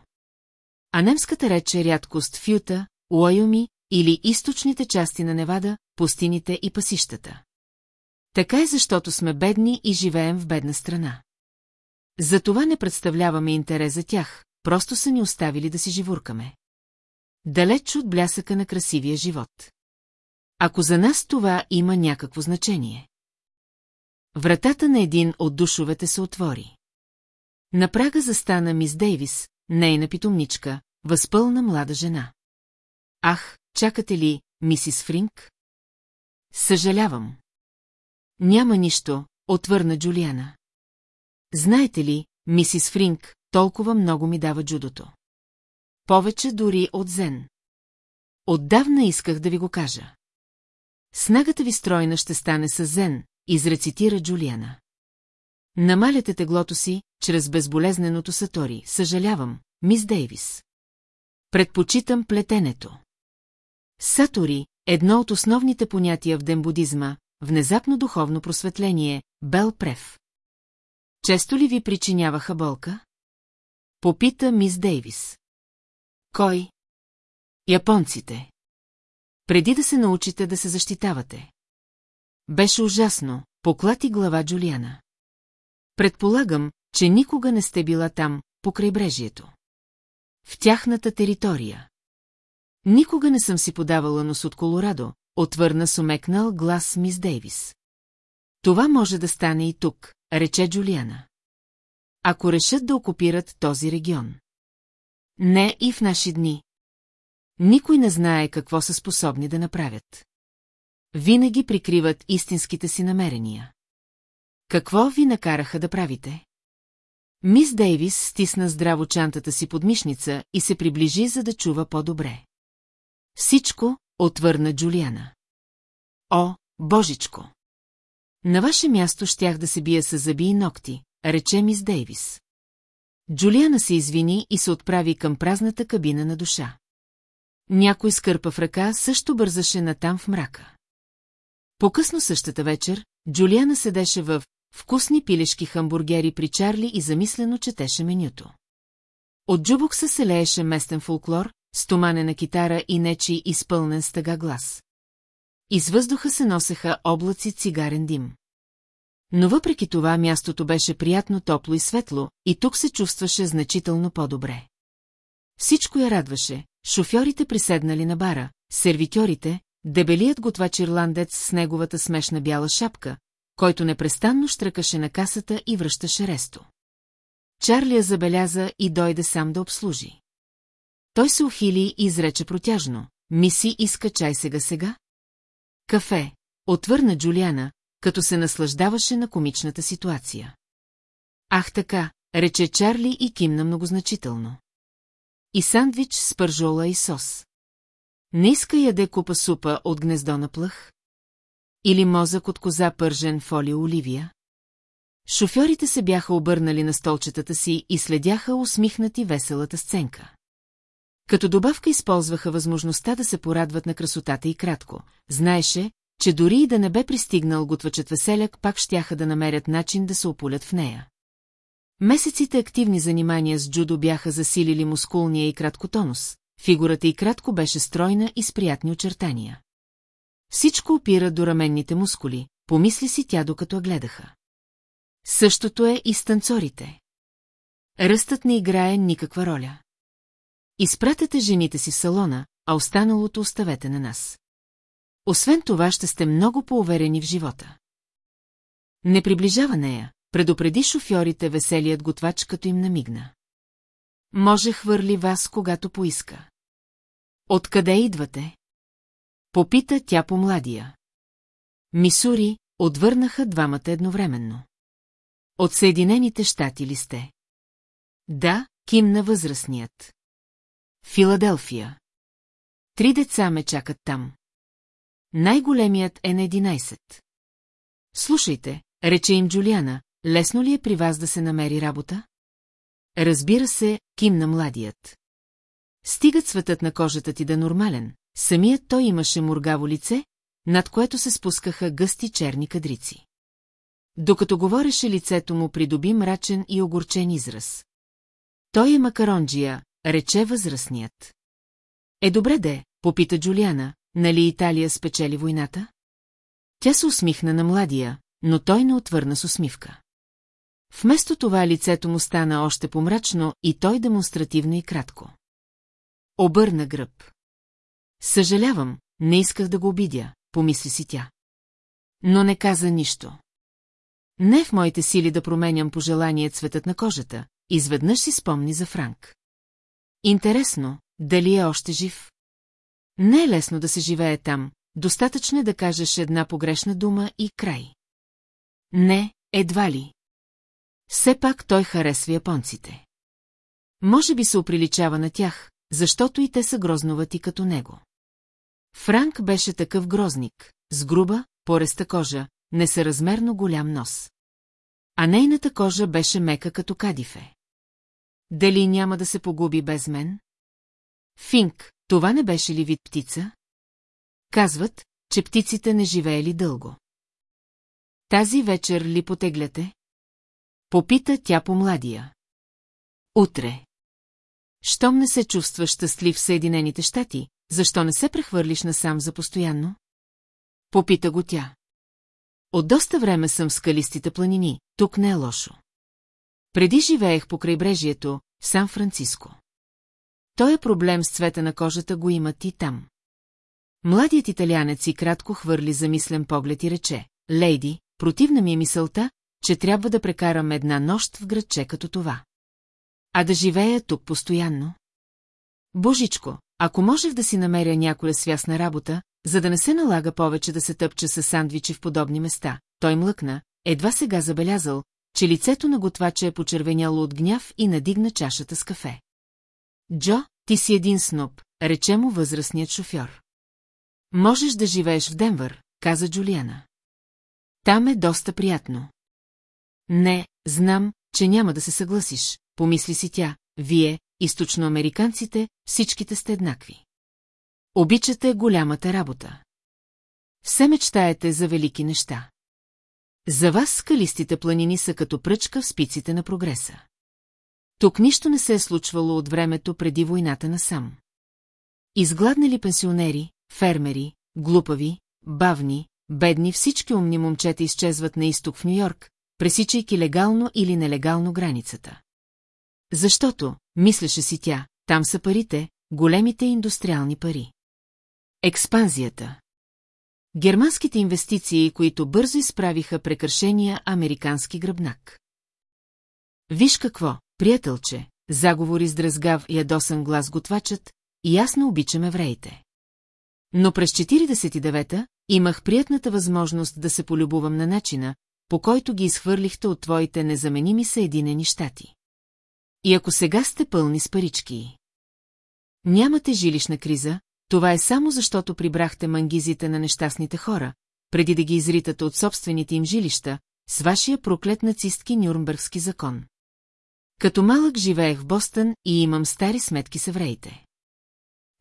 [SPEAKER 1] А немската реч е рядкост в Юта, Уайоми или източните части на Невада, пустините и пасищата. Така е защото сме бедни и живеем в бедна страна. Затова не представляваме интерес за тях, просто са ни оставили да си живуркаме. Далеч от блясъка на красивия живот. Ако за нас това има някакво значение. Вратата на един от душовете се отвори. На прага застана мис Дейвис, нейна питомничка, възпълна млада жена. Ах, чакате ли, мисис Фринг? Съжалявам. Няма нищо, отвърна Джулиана. Знаете ли, мисис Фринг, толкова много ми дава джудото. Повече дори от Зен. Отдавна исках да ви го кажа. Снагата ви стройна ще стане със зен, изрецитира Джулиана. Намаляте теглото си, чрез безболезненото сатори, съжалявам, мис Дейвис. Предпочитам плетенето. Сатори, едно от основните понятия в дембудизма, внезапно духовно просветление, бел прев. Често ли ви причиняваха болка? Попита мис Дейвис. Кой? Японците. Преди да се научите да се защитавате. Беше ужасно, поклати глава Джулиана. Предполагам, че никога не сте била там, по крайбрежието. В тяхната територия. Никога не съм си подавала нос от Колорадо, отвърна с глас мис Дейвис. Това може да стане и тук, рече Джулиана. Ако решат да окупират този регион. Не и в наши дни, никой не знае какво са способни да направят. Винаги прикриват истинските си намерения. Какво ви накараха да правите? Мис Дейвис стисна здраво чантата си под мишница и се приближи, за да чува по-добре. Всичко отвърна Джулиана. О, божичко! На ваше място щях да се бия с зъби и ногти, рече мис Дейвис. Джулиана се извини и се отправи към празната кабина на душа. Някой с кърпа в ръка също бързаше натам в мрака. По-късно същата вечер, Джулиана седеше в вкусни пилешки хамбургери при Чарли и замислено четеше менюто. От джубокса се лееше местен фолклор, стоманена китара и нечи изпълнен стъга глас. Из въздуха се носеха облаци цигарен дим. Но въпреки това мястото беше приятно топло и светло, и тук се чувстваше значително по-добре. Всичко я радваше, Шофьорите приседнали на бара, сервитьорите, дебелият готвач ирландец с неговата смешна бяла шапка, който непрестанно штръкаше на касата и връщаше ресто. Чарли я забеляза и дойде сам да обслужи. Той се ухили и изрече протяжно. Миси иска чай сега-сега? Кафе, отвърна Джулиана, като се наслаждаваше на комичната ситуация. Ах така, рече Чарли и кимна многозначително и сандвич с пържола и сос. Не иска яде купа супа от гнездо на плъх? Или мозък от коза пържен фолия оливия? Шофьорите се бяха обърнали на столчетата си и следяха усмихнати веселата сценка. Като добавка използваха възможността да се порадват на красотата и кратко. Знаеше, че дори и да не бе пристигнал готвачът веселяк, пак щяха да намерят начин да се опулят в нея. Месеците активни занимания с джудо бяха засилили мускулния и краткотонус, фигурата и кратко беше стройна и с приятни очертания. Всичко опира до раменните мускули, помисли си тя докато гледаха. Същото е и с танцорите. Ръстът не играе никаква роля. Изпратете жените си в салона, а останалото оставете на нас. Освен това ще сте много поуверени в живота. Не приближава нея, Предупреди шофьорите веселият готвач, като им намигна. Може хвърли вас, когато поиска. Откъде идвате? Попита тя по младия. Мисури отвърнаха двамата едновременно. От Съединените щати ли сте? Да, кимна възрастният. Филаделфия. Три деца ме чакат там. Най-големият е на 11. Слушайте, рече им Джулиана, Лесно ли е при вас да се намери работа? Разбира се, кимна младият. Стигат светът на кожата ти да е нормален, самият той имаше мургаво лице, над което се спускаха гъсти черни кадрици. Докато говореше лицето му придоби мрачен и огорчен израз. Той е макаронджия, рече възрастният. Е добре де, попита Джулиана, нали Италия спечели войната? Тя се усмихна на младия, но той не отвърна с усмивка. Вместо това лицето му стана още помрачно и той демонстративно и кратко. Обърна гръб. Съжалявам, не исках да го обидя, помисли си тя. Но не каза нищо. Не в моите сили да променям пожелание цветът на кожата, изведнъж си спомни за Франк. Интересно, дали е още жив? Не е лесно да се живее там, достатъчно е да кажеш една погрешна дума и край. Не, едва ли. Все пак той харесва японците. Може би се оприличава на тях, защото и те са грозновати като него. Франк беше такъв грозник, с груба, пореста кожа, несъразмерно голям нос. А нейната кожа беше мека като кадифе. Дали няма да се погуби без мен? Финк, това не беше ли вид птица? Казват, че птиците не живеели дълго. Тази вечер ли потегляте? Попита тя по младия. Утре. Щом не се чувстваш щастлив в Съединените щати, защо не се прехвърлиш насам за постоянно? Попита го тя. От доста време съм в скалистите планини, тук не е лошо. Преди живеех по крайбрежието, в Сан-Франциско. Той е проблем с цвета на кожата го имат и там. Младият италянец и кратко хвърли замислен поглед и рече, «Лейди, противна ми е мисълта, че трябва да прекарам една нощ в градче като това. А да живея тук постоянно? Божичко, ако можех да си намеря някоя свясна работа, за да не се налага повече да се тъпча с сандвичи в подобни места, той млъкна, едва сега забелязал, че лицето на готвача е почервеняло от гняв и надигна чашата с кафе. Джо, ти си един сноп, рече му възрастният шофьор. Можеш да живееш в Денвър, каза Джулиана. Там е доста приятно. Не, знам, че няма да се съгласиш, помисли си тя, вие, източноамериканците, всичките сте еднакви. Обичате голямата работа. Все мечтаете за велики неща. За вас скалистите планини са като пръчка в спиците на прогреса. Тук нищо не се е случвало от времето преди войната насам. Изгладнали пенсионери, фермери, глупави, бавни, бедни всички умни момчета изчезват на изток в Нью-Йорк, пресичайки легално или нелегално границата. Защото, мислеше си тя, там са парите, големите индустриални пари. Експанзията Германските инвестиции, които бързо изправиха прекършения американски гръбнак. Виж какво, приятелче, заговори с дръзгав и ядосан глас готвачът, и ясно обичам евреите. Но през 49-та имах приятната възможност да се полюбувам на начина, по който ги изхвърлихте от твоите незаменими Съединени щати. И ако сега сте пълни с парички. Нямате жилищна криза, това е само защото прибрахте мангизите на нещастните хора, преди да ги изритате от собствените им жилища, с вашия проклет нацистки Нюрнбергски закон. Като малък живеех в Бостън и имам стари сметки с евреите.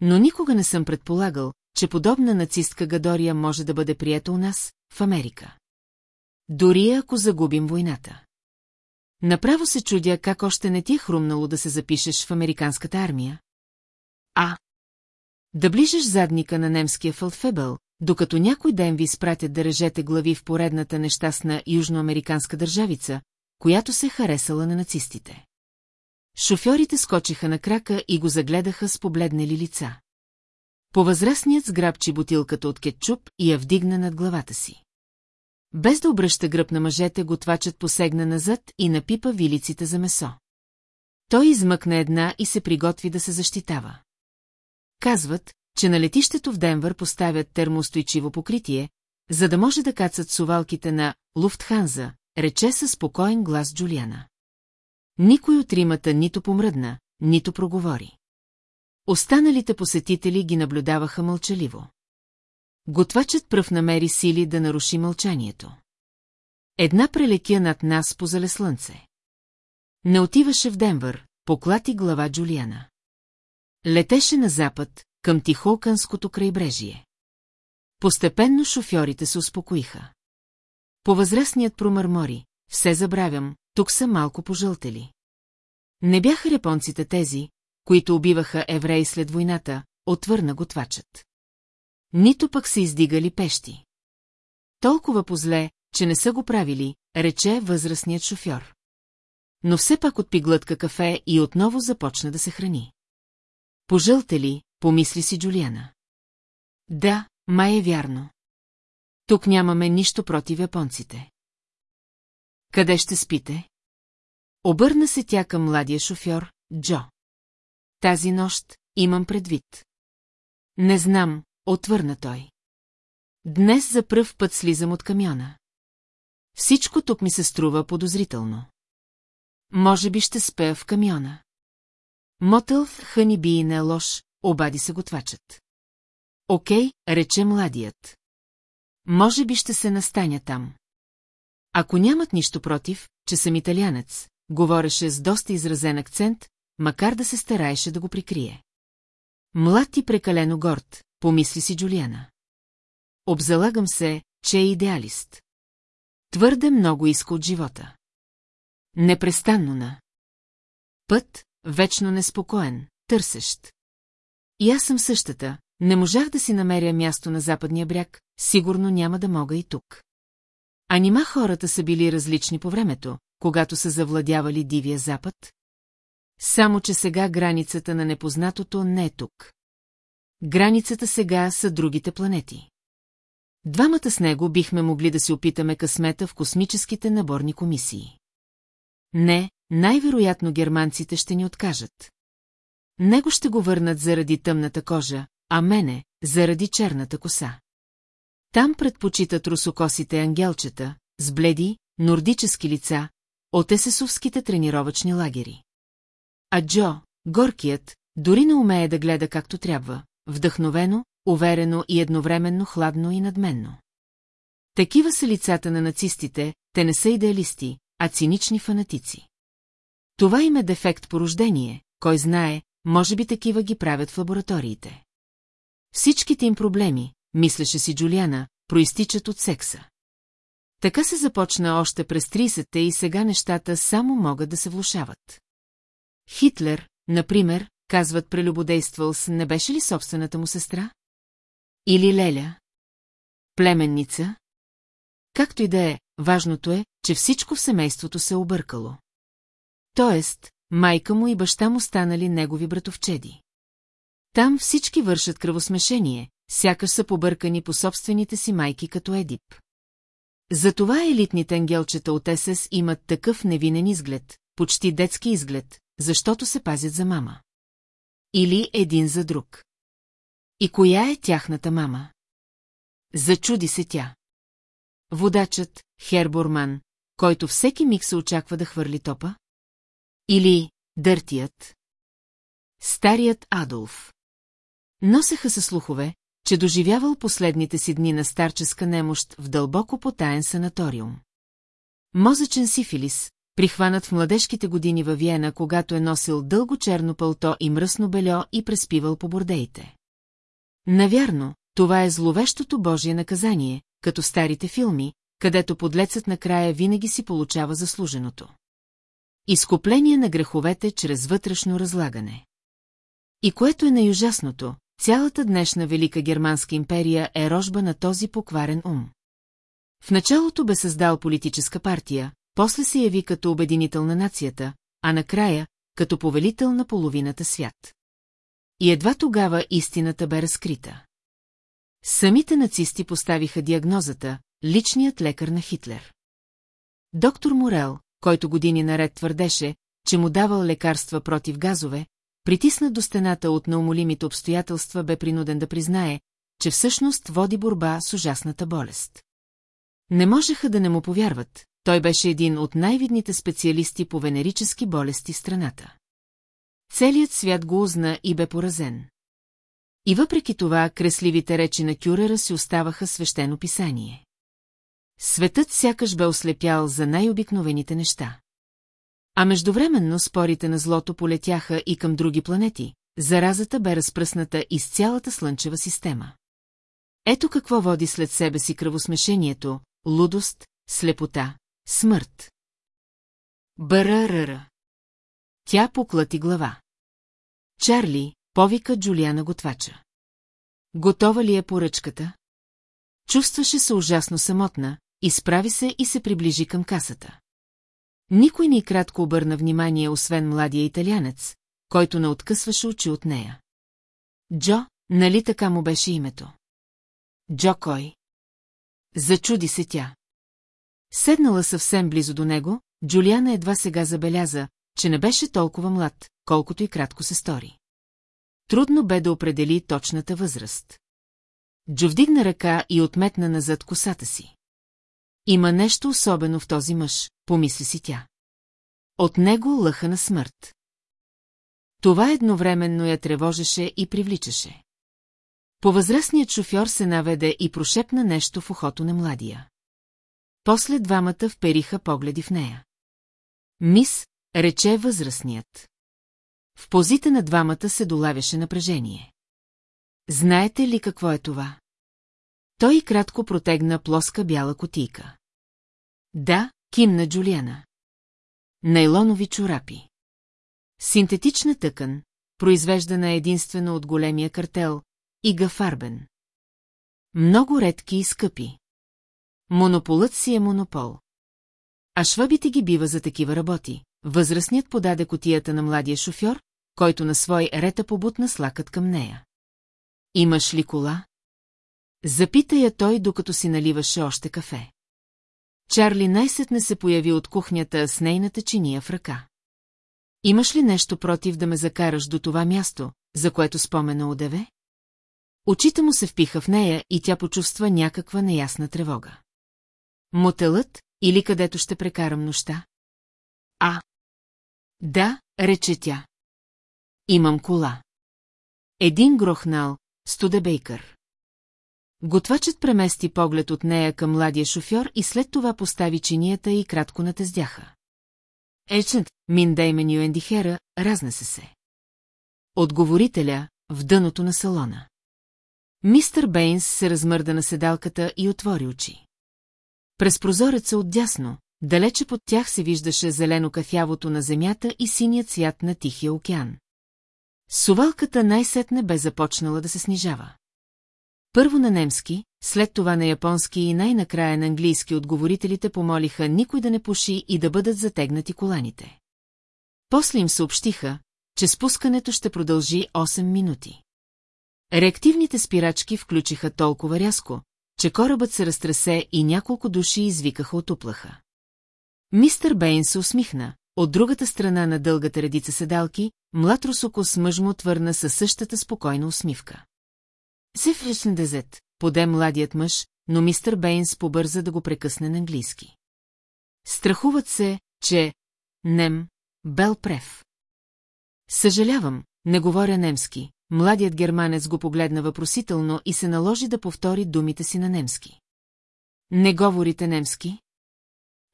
[SPEAKER 1] Но никога не съм предполагал, че подобна нацистка Гадория може да бъде приета у нас, в Америка. Дори ако загубим войната. Направо се чудя как още не ти е хрумнало да се запишеш в американската армия. А. Да ближеш задника на немския фалфебел, докато някой ден ви изпратят да режете глави в поредната нещастна южноамериканска държавица, която се харесала на нацистите. Шофьорите скочиха на крака и го загледаха с побледнели лица. Повъзрастният сграбчи бутилката от кетчуп и я вдигна над главата си. Без да обръща гръб на мъжете, готвачът посегна назад и напипа вилиците за месо. Той измъкна една и се приготви да се защитава. Казват, че на летището в Денвър поставят термостойчиво покритие, за да може да кацат сувалките на Луфтханза, рече със спокоен глас Джулиана. Никой от римата нито помръдна, нито проговори. Останалите посетители ги наблюдаваха мълчаливо. Готвачът пръв намери сили да наруши мълчанието. Една прелетя над нас по слънце. Не отиваше в Денвър, поклати глава Джулиана. Летеше на запад, към Тихоокънското крайбрежие. Постепенно шофьорите се успокоиха. Повъзрастният промърмори, все забравям, тук са малко пожълтели. Не бяха репонците тези, които убиваха евреи след войната, отвърна готвачът. Нито пък са издигали пещи. Толкова позле, че не са го правили, рече възрастният шофьор. Но все пак отпи глътка кафе и отново започна да се храни. Пожълте ли, помисли си Джулиана. Да, май е вярно. Тук нямаме нищо против японците. Къде ще спите? Обърна се тя към младия шофьор, Джо. Тази нощ имам предвид. Не знам, Отвърна той. Днес за пръв път слизам от камяна. Всичко тук ми се струва подозрително. Може би ще спея в камиона. Мотъл в и не е лош, обади се готвачът. Окей, рече младият. Може би ще се настаня там. Ако нямат нищо против, че съм италянец, говореше с доста изразен акцент, макар да се стараеше да го прикрие. Млад и прекалено горд, помисли си Джулиана. Обзалагам се, че е идеалист. Твърде много иска от живота. Непрестанно на. Път, вечно неспокоен, търсещ. И аз съм същата, не можах да си намеря място на западния бряг, сигурно няма да мога и тук. А нима хората са били различни по времето, когато са завладявали Дивия Запад? Само, че сега границата на непознатото не е тук. Границата сега са другите планети. Двамата с него бихме могли да си опитаме късмета в космическите наборни комисии. Не, най-вероятно германците ще ни откажат. Него ще го върнат заради тъмната кожа, а мене – заради черната коса. Там предпочитат русокосите ангелчета, с бледи, нордически лица, от есесовските тренировъчни лагери. А Джо, горкият, дори не умее да гледа както трябва, вдъхновено, уверено и едновременно хладно и надменно. Такива са лицата на нацистите, те не са идеалисти, а цинични фанатици. Това им е дефект по рождение, кой знае, може би такива ги правят в лабораториите. Всичките им проблеми, мислеше си Джулиана, проистичат от секса. Така се започна още през 30-те и сега нещата само могат да се влушават. Хитлер, например, казват прелюбодействал с, не беше ли собствената му сестра? Или Леля? Племенница? Както и да е, важното е, че всичко в семейството се е объркало. Тоест, майка му и баща му станали негови братовчеди. Там всички вършат кръвосмешение, сякаш са побъркани по собствените си майки като Едип. Затова елитните ангелчета от СС имат такъв невинен изглед, почти детски изглед, защото се пазят за мама. Или един за друг. И коя е тяхната мама? Зачуди се тя. Водачът, Херборман, който всеки миг се очаква да хвърли топа? Или дъртият? Старият Адолф. Носеха се слухове, че доживявал последните си дни на старческа немощ в дълбоко потаен санаториум. Мозъчен сифилис, прихванат в младежките години във Виена, когато е носил дълго черно пълто и мръсно бельо и преспивал по бордеите. Навярно, това е зловещото Божие наказание, като старите филми, където подлецът накрая винаги си получава заслуженото. Изкупление на греховете чрез вътрешно разлагане. И което е най-ужасното, цялата днешна Велика Германска империя е рожба на този покварен ум. В началото бе създал политическа партия, после се яви като обединител на нацията, а накрая – като повелител на половината свят. И едва тогава истината бе разкрита. Самите нацисти поставиха диагнозата – личният лекар на Хитлер. Доктор Морел, който години наред твърдеше, че му давал лекарства против газове, притиснат до стената от неумолимите обстоятелства, бе принуден да признае, че всъщност води борба с ужасната болест. Не можеха да не му повярват, той беше един от най-видните специалисти по венерически болести страната. Целият свят го узна и бе поразен. И въпреки това, кресливите речи на Кюрера си оставаха свещено писание. Светът сякаш бе ослепял за най-обикновените неща. А междувременно спорите на злото полетяха и към други планети, заразата бе разпръсната из цялата слънчева система. Ето какво води след себе си кръвосмешението, лудост, слепота, Смърт. Бъръръра. Тя поклати глава. Чарли, повика Джулиана готвача. Готова ли е поръчката? Чувстваше се ужасно самотна, изправи се и се приближи към касата. Никой не и кратко обърна внимание, освен младия италянец, който не откъсваше очи от нея. Джо, нали така му беше името? Джо кой? Зачуди се тя. Седнала съвсем близо до него, Джулиана едва сега забеляза, че не беше толкова млад, колкото и кратко се стори. Трудно бе да определи точната възраст. Джо вдигна ръка и отметна назад косата си. Има нещо особено в този мъж, помисли си тя. От него лъха на смърт. Това едновременно я тревожеше и привличаше. Повъзрастният шофьор се наведе и прошепна нещо в ухото на младия. После двамата впериха погледи в нея. Мис, рече възрастният. В позите на двамата се долавяше напрежение. Знаете ли какво е това? Той кратко протегна плоска бяла котийка. Да, кимна Джулиана. Найлонови чорапи. Синтетична тъкан, произвеждана единствено от големия картел, и гафарбен. Много редки и скъпи. Монополът си е монопол. А швабите ги бива за такива работи. Възрастният подаде котията на младия шофьор, който на свой рета е побутна слакът към нея. Имаш ли кола? Запита я той, докато си наливаше още кафе. Чарли най-сетне се появи от кухнята с нейната чиния в ръка. Имаш ли нещо против да ме закараш до това място, за което спомена одеве? Очите му се впиха в нея и тя почувства някаква неясна тревога. Мотелът или където ще прекарам нощта? А. Да, рече тя. Имам кола. Един грохнал, студебейкър. Готвачът премести поглед от нея към младия шофьор и след това постави чинията и кратко натездяха. Ечент, мин Деймен Юендихера, разнесе се. Отговорителя в дъното на салона. Мистър Бейнс се размърда на седалката и отвори очи. През прозореца отдясно, далече под тях се виждаше зелено-кафявото на земята и синият цвят на Тихия океан. Сувалката най-сетне бе започнала да се снижава. Първо на немски, след това на японски и най-накрая на английски отговорителите помолиха никой да не пуши и да бъдат затегнати коланите. После им съобщиха, че спускането ще продължи 8 минути. Реактивните спирачки включиха толкова рязко, че корабът се разтресе и няколко души извикаха от уплаха. Мистър Бейн се усмихна. От другата страна на дългата редица седалки, млад русокос мъж му отвърна със същата спокойна усмивка. Сефричен дезет, поде младият мъж, но мистър Бейнс побърза да го прекъсне на английски. Страхуват се, че... Нем... бел прев. Съжалявам, не говоря немски, младият германец го погледна въпросително и се наложи да повтори думите си на немски. Не говорите немски?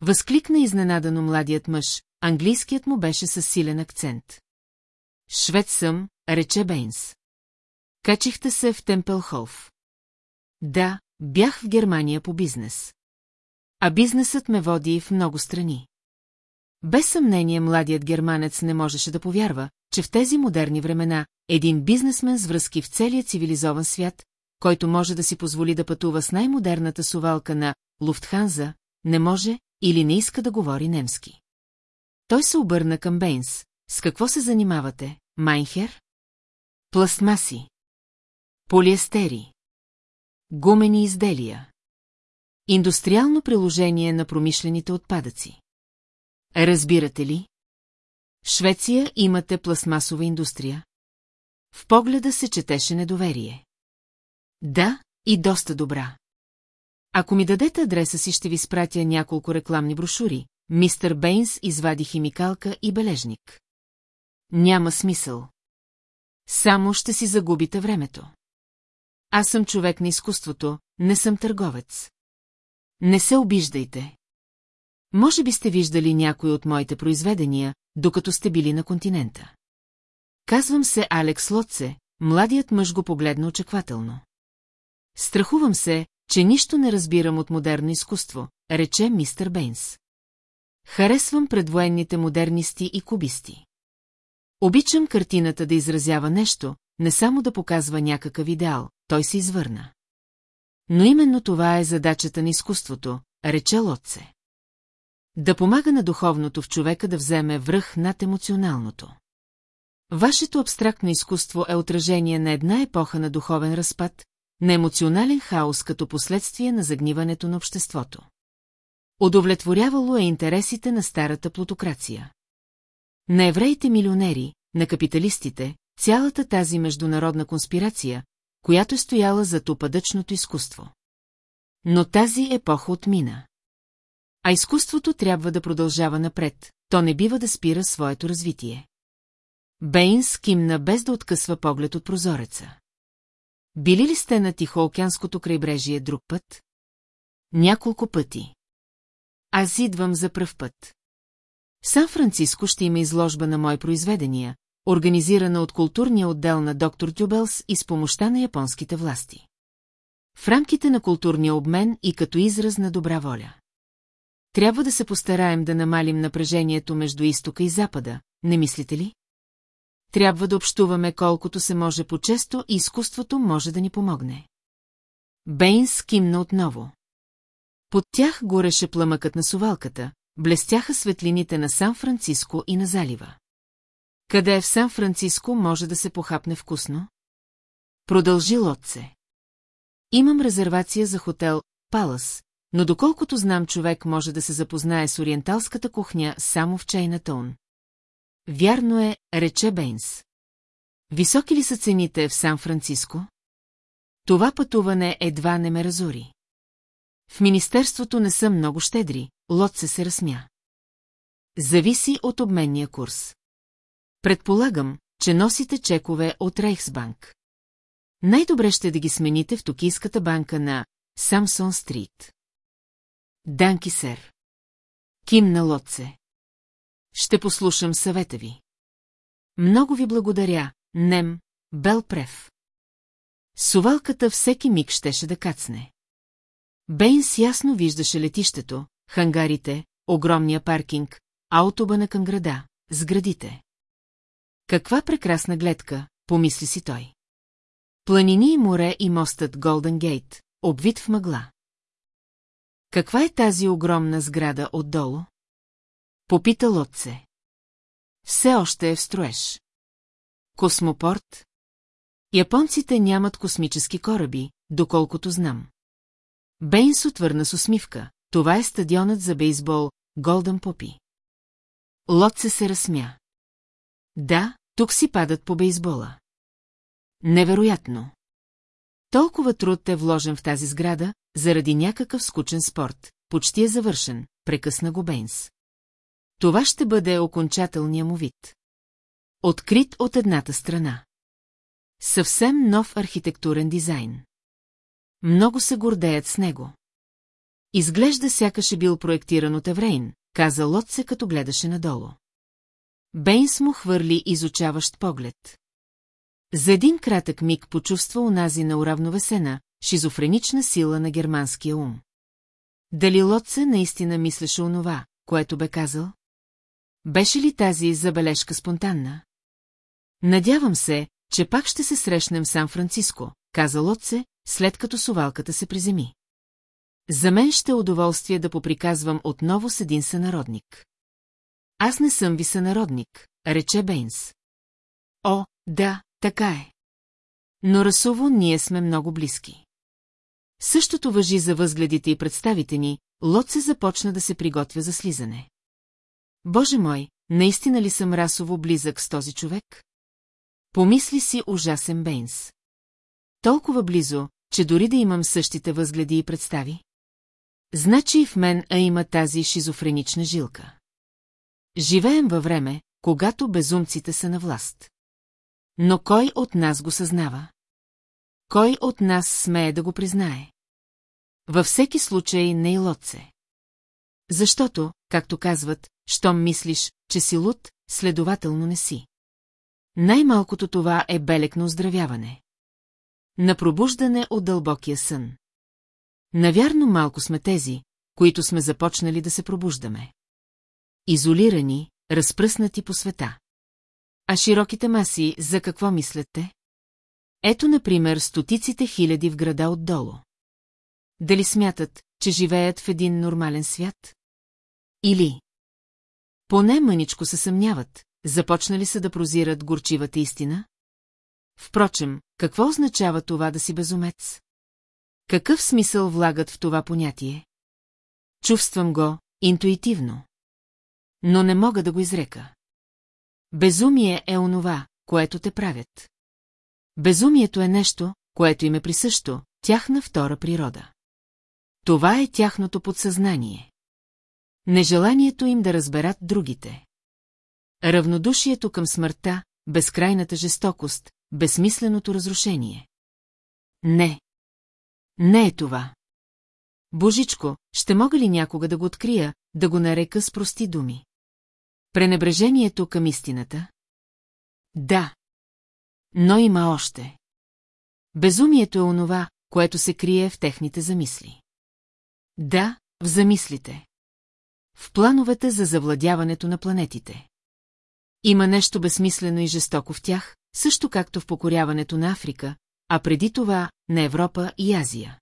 [SPEAKER 1] Възкликна изненадано младият мъж, английският му беше със силен акцент. Швед съм, рече Бейнс. Качихте се в Темпелхолф. Да, бях в Германия по бизнес. А бизнесът ме води в много страни. Без съмнение младият германец не можеше да повярва, че в тези модерни времена, един бизнесмен с връзки в целия цивилизован свят, който може да си позволи да пътува с най-модерната сувалка на Луфтханза, не може или не иска да говори немски. Той се обърна към Бейнс. С какво се занимавате, Майнхер? Пластмаси. Полиестери. Гумени изделия. Индустриално приложение на промишлените отпадъци. Разбирате ли? В Швеция имате пластмасова индустрия, в погледа се четеше недоверие. Да, и доста добра. Ако ми дадете адреса си, ще ви спратя няколко рекламни брошури. Мистер Бейнс извади химикалка и бележник. Няма смисъл. Само ще си загубите времето. Аз съм човек на изкуството, не съм търговец. Не се обиждайте. Може би сте виждали някои от моите произведения, докато сте били на континента. Казвам се Алекс Лоце, младият мъж го погледна очаквателно. Страхувам се, че нищо не разбирам от модерно изкуство, рече мистер Бейнс. Харесвам предвоенните модернисти и кубисти. Обичам картината да изразява нещо, не само да показва някакъв идеал, той се извърна. Но именно това е задачата на изкуството, рече Лотце. Да помага на духовното в човека да вземе връх над емоционалното. Вашето абстрактно изкуство е отражение на една епоха на духовен разпад, на емоционален хаос като последствие на загниването на обществото. Удовлетворявало е интересите на старата плутокрация. На евреите милионери, на капиталистите, цялата тази международна конспирация, която е стояла зад опадъчното изкуство. Но тази епоха отмина. А изкуството трябва да продължава напред, то не бива да спира своето развитие. Бейн кимна без да откъсва поглед от прозореца. Били ли сте на Тихоокеанското крайбрежие друг път? Няколко пъти. Аз идвам за пръв път. В Сан-Франциско ще има изложба на мои произведения, организирана от културния отдел на доктор Тюбелс и с помощта на японските власти. В рамките на културния обмен и като израз на добра воля. Трябва да се постараем да намалим напрежението между изтока и запада, не мислите ли? трябва да общуваме колкото се може по-често и изкуството може да ни помогне. Бейнс кимна отново. Под тях гореше пламъкът на сувалката, блестяха светлините на Сан-Франциско и на залива. Къде е в Сан-Франциско може да се похапне вкусно? Продължи лодце. Имам резервация за хотел Палас, но доколкото знам човек може да се запознае с ориенталската кухня само в чайна тон. Вярно е, рече Бейнс. Високи ли са цените в Сан-Франциско? Това пътуване едва не ме разори. В министерството не са много щедри, Лотце се разсмя. Зависи от обменния курс. Предполагам, че носите чекове от Рейхсбанк. Най-добре ще да ги смените в токийската банка на Самсон Стрит. Данки сер. Ким на лодце. Ще послушам съвета ви. Много ви благодаря, Нем, Белпрев. Сувалката всеки миг щеше да кацне. Бейнс ясно виждаше летището, хангарите, огромния паркинг, аутобана към града, сградите. Каква прекрасна гледка, помисли си той. Планини и море и мостът Голден Гейт, обвит в мъгла. Каква е тази огромна сграда отдолу? Попита се. Все още е в строеж. Космопорт? Японците нямат космически кораби, доколкото знам. Бейнс отвърна с усмивка. Това е стадионът за бейсбол Голдън Попи. Лотце се разсмя. Да, тук си падат по бейсбола. Невероятно. Толкова труд е вложен в тази сграда, заради някакъв скучен спорт. Почти е завършен, прекъсна го Бейнс. Това ще бъде окончателния му вид. Открит от едната страна. Съвсем нов архитектурен дизайн. Много се гордеят с него. Изглежда сякаш е бил проектиран от Еврейн, каза Лотце, като гледаше надолу. Бейнс му хвърли изучаващ поглед. За един кратък миг почувства унази на уравновесена, шизофренична сила на германския ум. Дали Лотце наистина мислеше онова, което бе казал? Беше ли тази забележка спонтанна? Надявам се, че пак ще се срещнем в Сан-Франциско, каза Лотце, след като сувалката се приземи. За мен ще е удоволствие да поприказвам отново с един сънародник. Аз не съм ви сънародник, рече Бейнс. О, да, така е. Но расово ние сме много близки. Същото въжи за възгледите и представите ни, Лот се започна да се приготвя за слизане. Боже мой, наистина ли съм расово близък с този човек? Помисли си ужасен Бейнс. Толкова близо, че дори да имам същите възгледи и представи. Значи и в мен, а има тази шизофренична жилка. Живеем във време, когато безумците са на власт. Но кой от нас го съзнава? Кой от нас смее да го признае? Във всеки случай не и лодце. Защото, както казват, щом мислиш, че си луд, следователно не си. Най-малкото това е белек на оздравяване. На пробуждане от дълбокия сън. Навярно малко сме тези, които сме започнали да се пробуждаме. Изолирани, разпръснати по света. А широките маси, за какво мислете? Ето, например, стотиците хиляди в града отдолу. Дали смятат, че живеят в един нормален свят? Или поне мъничко се съмняват, започнали са да прозират горчивата истина? Впрочем, какво означава това да си безумец? Какъв смисъл влагат в това понятие? Чувствам го интуитивно. Но не мога да го изрека. Безумие е онова, което те правят. Безумието е нещо, което им е присъщо, тяхна втора природа. Това е тяхното подсъзнание. Нежеланието им да разберат другите. Равнодушието към смъртта, безкрайната жестокост, безсмисленото разрушение. Не. Не е това. Божичко, ще мога ли някога да го открия, да го нарека с прости думи? Пренебрежението към истината? Да. Но има още. Безумието е онова, което се крие в техните замисли. Да, в замислите в плановете за завладяването на планетите. Има нещо безсмислено и жестоко в тях, също както в покоряването на Африка, а преди това на Европа и Азия.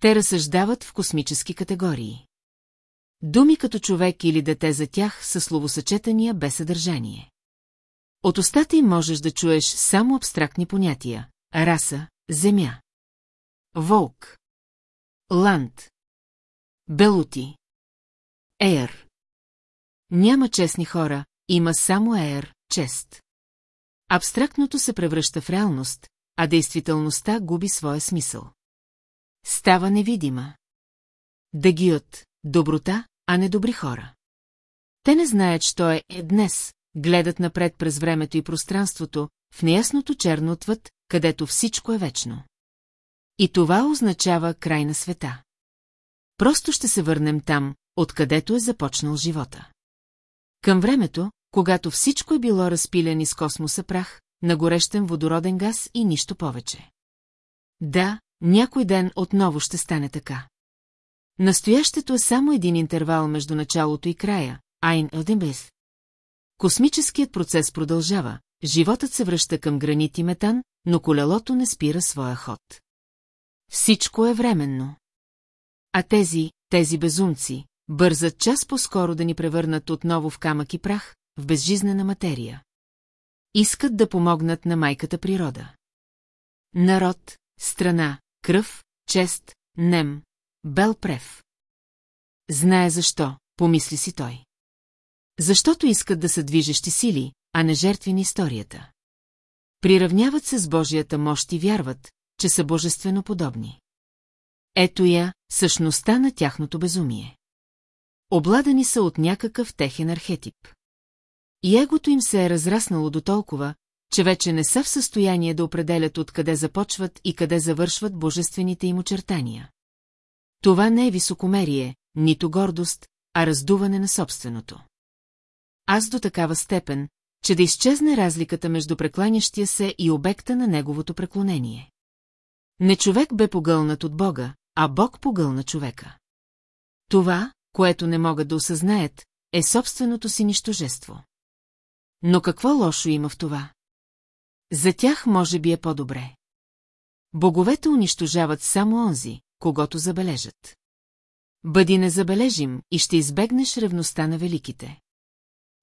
[SPEAKER 1] Те разсъждават в космически категории. Думи като човек или дете за тях са словосъчетания без съдържание. От устата им можеш да чуеш само абстрактни понятия – раса, земя. Волк. Ланд. Белути. Ер. Няма честни хора, има само ер, чест. Абстрактното се превръща в реалност, а действителността губи своя смисъл. Става невидима. от доброта, а не добри хора. Те не знаят, що е, е днес, гледат напред през времето и пространството, в неясното черно отвъд, където всичко е вечно. И това означава край на света. Просто ще се върнем там, откъдето е започнал живота. Към времето, когато всичко е било разпилен из космоса прах, на горещен водороден газ и нищо повече. Да, някой ден отново ще стане така. Настоящето е само един интервал между началото и края, Айн Оденбес. Космическият процес продължава, животът се връща към гранит и метан, но колелото не спира своя ход. Всичко е временно. А тези, тези безумци, Бързат час по-скоро да ни превърнат отново в камък и прах, в безжизнена материя. Искат да помогнат на майката природа. Народ, страна, кръв, чест, нем, бел прев. Знае защо, помисли си той. Защото искат да са движещи сили, а не жертви на историята. Приравняват се с Божията мощ и вярват, че са божествено подобни. Ето я, същността на тяхното безумие. Обладани са от някакъв техен архетип. И егото им се е разраснало до толкова, че вече не са в състояние да определят откъде започват и къде завършват божествените им очертания. Това не е високомерие, нито гордост, а раздуване на собственото. Аз до такава степен, че да изчезне разликата между прекланящия се и обекта на неговото преклонение. Не човек бе погълнат от Бога, а Бог погълна човека. Това, което не могат да осъзнаят, е собственото си нищожество. Но какво лошо има в това? За тях може би е по-добре. Боговете унищожават само онзи, когато забележат. Бъди незабележим и ще избегнеш ревността на великите.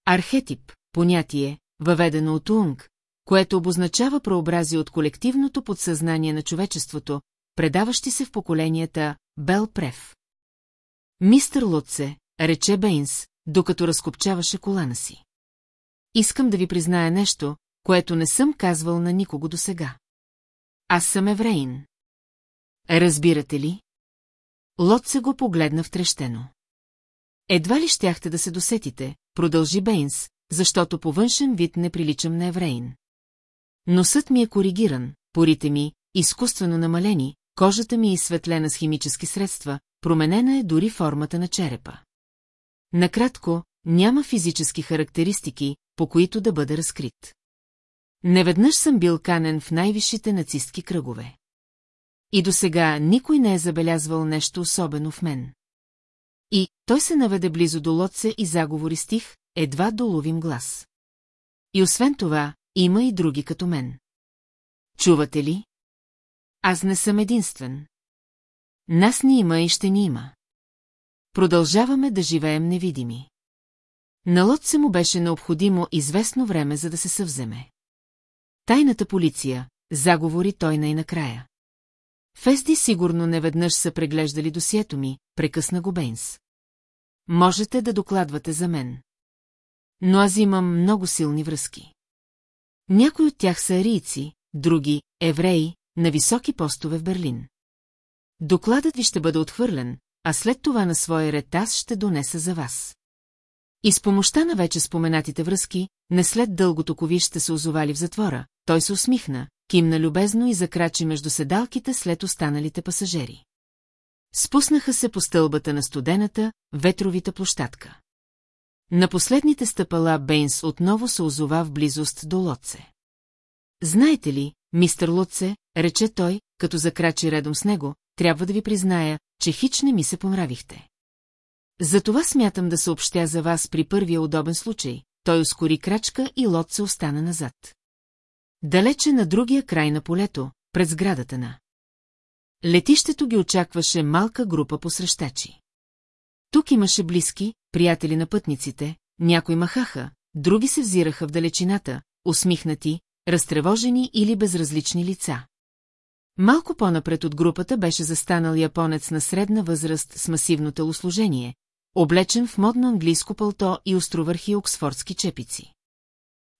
[SPEAKER 1] Архетип – понятие, въведено от Унг, което обозначава прообрази от колективното подсъзнание на човечеството, предаващи се в поколенията Бел Прев. Мистер Лотце, рече Бейнс, докато разкопчаваше колана си. Искам да ви призная нещо, което не съм казвал на никого досега. Аз съм евреин. Разбирате ли? Лотце го погледна втрещено. Едва ли щяхте да се досетите, продължи Бейнс, защото по външен вид не приличам на евреин. Носът ми е коригиран, порите ми, изкуствено намалени, кожата ми е изсветлена с химически средства, Променена е дори формата на черепа. Накратко, няма физически характеристики, по които да бъде разкрит. Неведнъж съм бил канен в най-висшите нацистки кръгове. И до сега никой не е забелязвал нещо особено в мен. И той се наведе близо до лодце и заговори стих, едва доловим глас. И освен това, има и други като мен. Чувате ли? Аз не съм единствен. Нас ни има и ще ни има. Продължаваме да живеем невидими. На Лот се му беше необходимо известно време, за да се съвземе. Тайната полиция, заговори той най-накрая. Фести сигурно неведнъж са преглеждали досието ми, прекъсна го Бейнс. Можете да докладвате за мен. Но аз имам много силни връзки. Някои от тях са арийци, други – евреи, на високи постове в Берлин. Докладът ви ще бъде отхвърлен, а след това на своя ред аз ще донеса за вас. И с помощта на вече споменатите връзки, не след дългото кови ще се озовали в затвора, той се усмихна, кимна любезно и закрачи между седалките след останалите пасажери. Спуснаха се по стълбата на студената, ветровита площадка. На последните стъпала Бейнс отново се озова в близост до лоце. Знаете ли, мистер Лоце, рече той, като закрачи редом с него, трябва да ви призная, че хич не ми се помравихте. Затова смятам да съобщя за вас при първия удобен случай, той ускори крачка и лот се остана назад. Далече на другия край на полето, пред сградата на. Летището ги очакваше малка група посрещачи. Тук имаше близки, приятели на пътниците, някои махаха, други се взираха в далечината, усмихнати, разтревожени или безразлични лица. Малко по-напред от групата беше застанал японец на средна възраст с масивно телосложение, облечен в модно английско пълто и островърхи оксфордски чепици.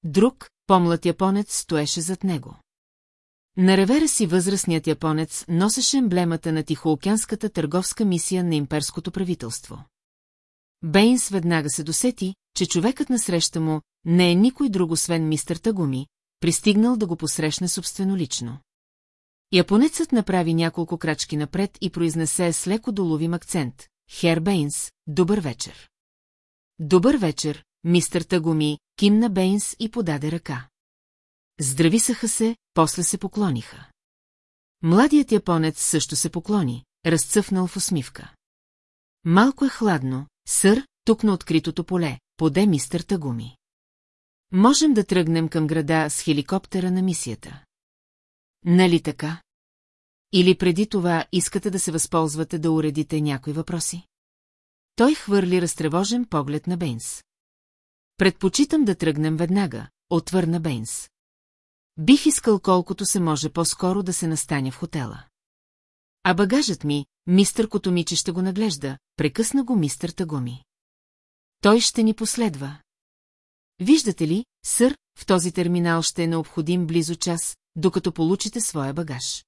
[SPEAKER 1] Друг, помлад японец, стоеше зад него. На ревера си възрастният японец носеше емблемата на Тихоокеанската търговска мисия на имперското правителство. Бейнс веднага се досети, че човекът на среща му не е никой друг освен мистър Тагуми, пристигнал да го посрещне собствено лично. Японецът направи няколко крачки напред и произнесе с леко доловим акцент. Хербейнс, добър вечер. Добър вечер, мистър Тагуми, кимна Бейнс и подаде ръка. Здрависаха се, после се поклониха. Младият японец също се поклони, разцъфнал в усмивка. Малко е хладно, сър, тук на откритото поле, поде мистър Тагуми. Можем да тръгнем към града с хеликоптера на мисията. Нали така? Или преди това искате да се възползвате да уредите някои въпроси? Той хвърли разтревожен поглед на Бейнс. Предпочитам да тръгнем веднага, отвърна Бейнс. Бих искал колкото се може по-скоро да се настаня в хотела. А багажът ми, мистър Котомиче ще го наглежда, прекъсна го мистър Тагоми. Той ще ни последва. Виждате ли, сър, в този терминал ще е необходим близо час, докато получите своя багаж.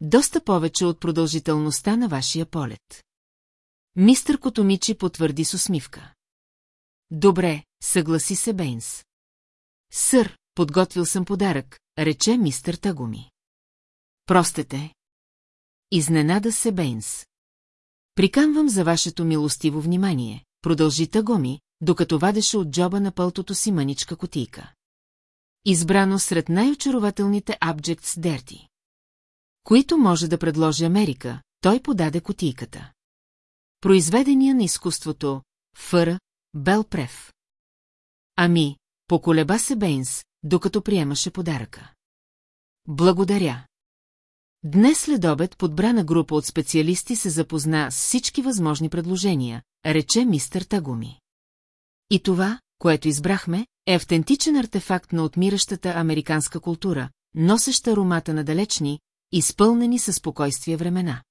[SPEAKER 1] Доста повече от продължителността на вашия полет. Мистър Котомичи потвърди с усмивка. Добре, съгласи се Бейнс. Сър, подготвил съм подарък, рече мистър Тагуми. Простете. Изненада се Бейнс. Приканвам за вашето милостиво внимание, продължи Тагуми, докато вадеше от джоба на пълтото си мъничка котийка избрано сред най-очарователните Abjects Дерти. Които може да предложи Америка, той подаде котийката. Произведения на изкуството Фър, Бел Прев. Ами, поколеба се Бейнс, докато приемаше подаръка. Благодаря. Днес след обед подбрана група от специалисти се запозна с всички възможни предложения, рече мистер Тагуми. И това, което избрахме, е автентичен артефакт на отмиращата американска култура, носеща аромата на далечни, изпълнени със спокойствие времена.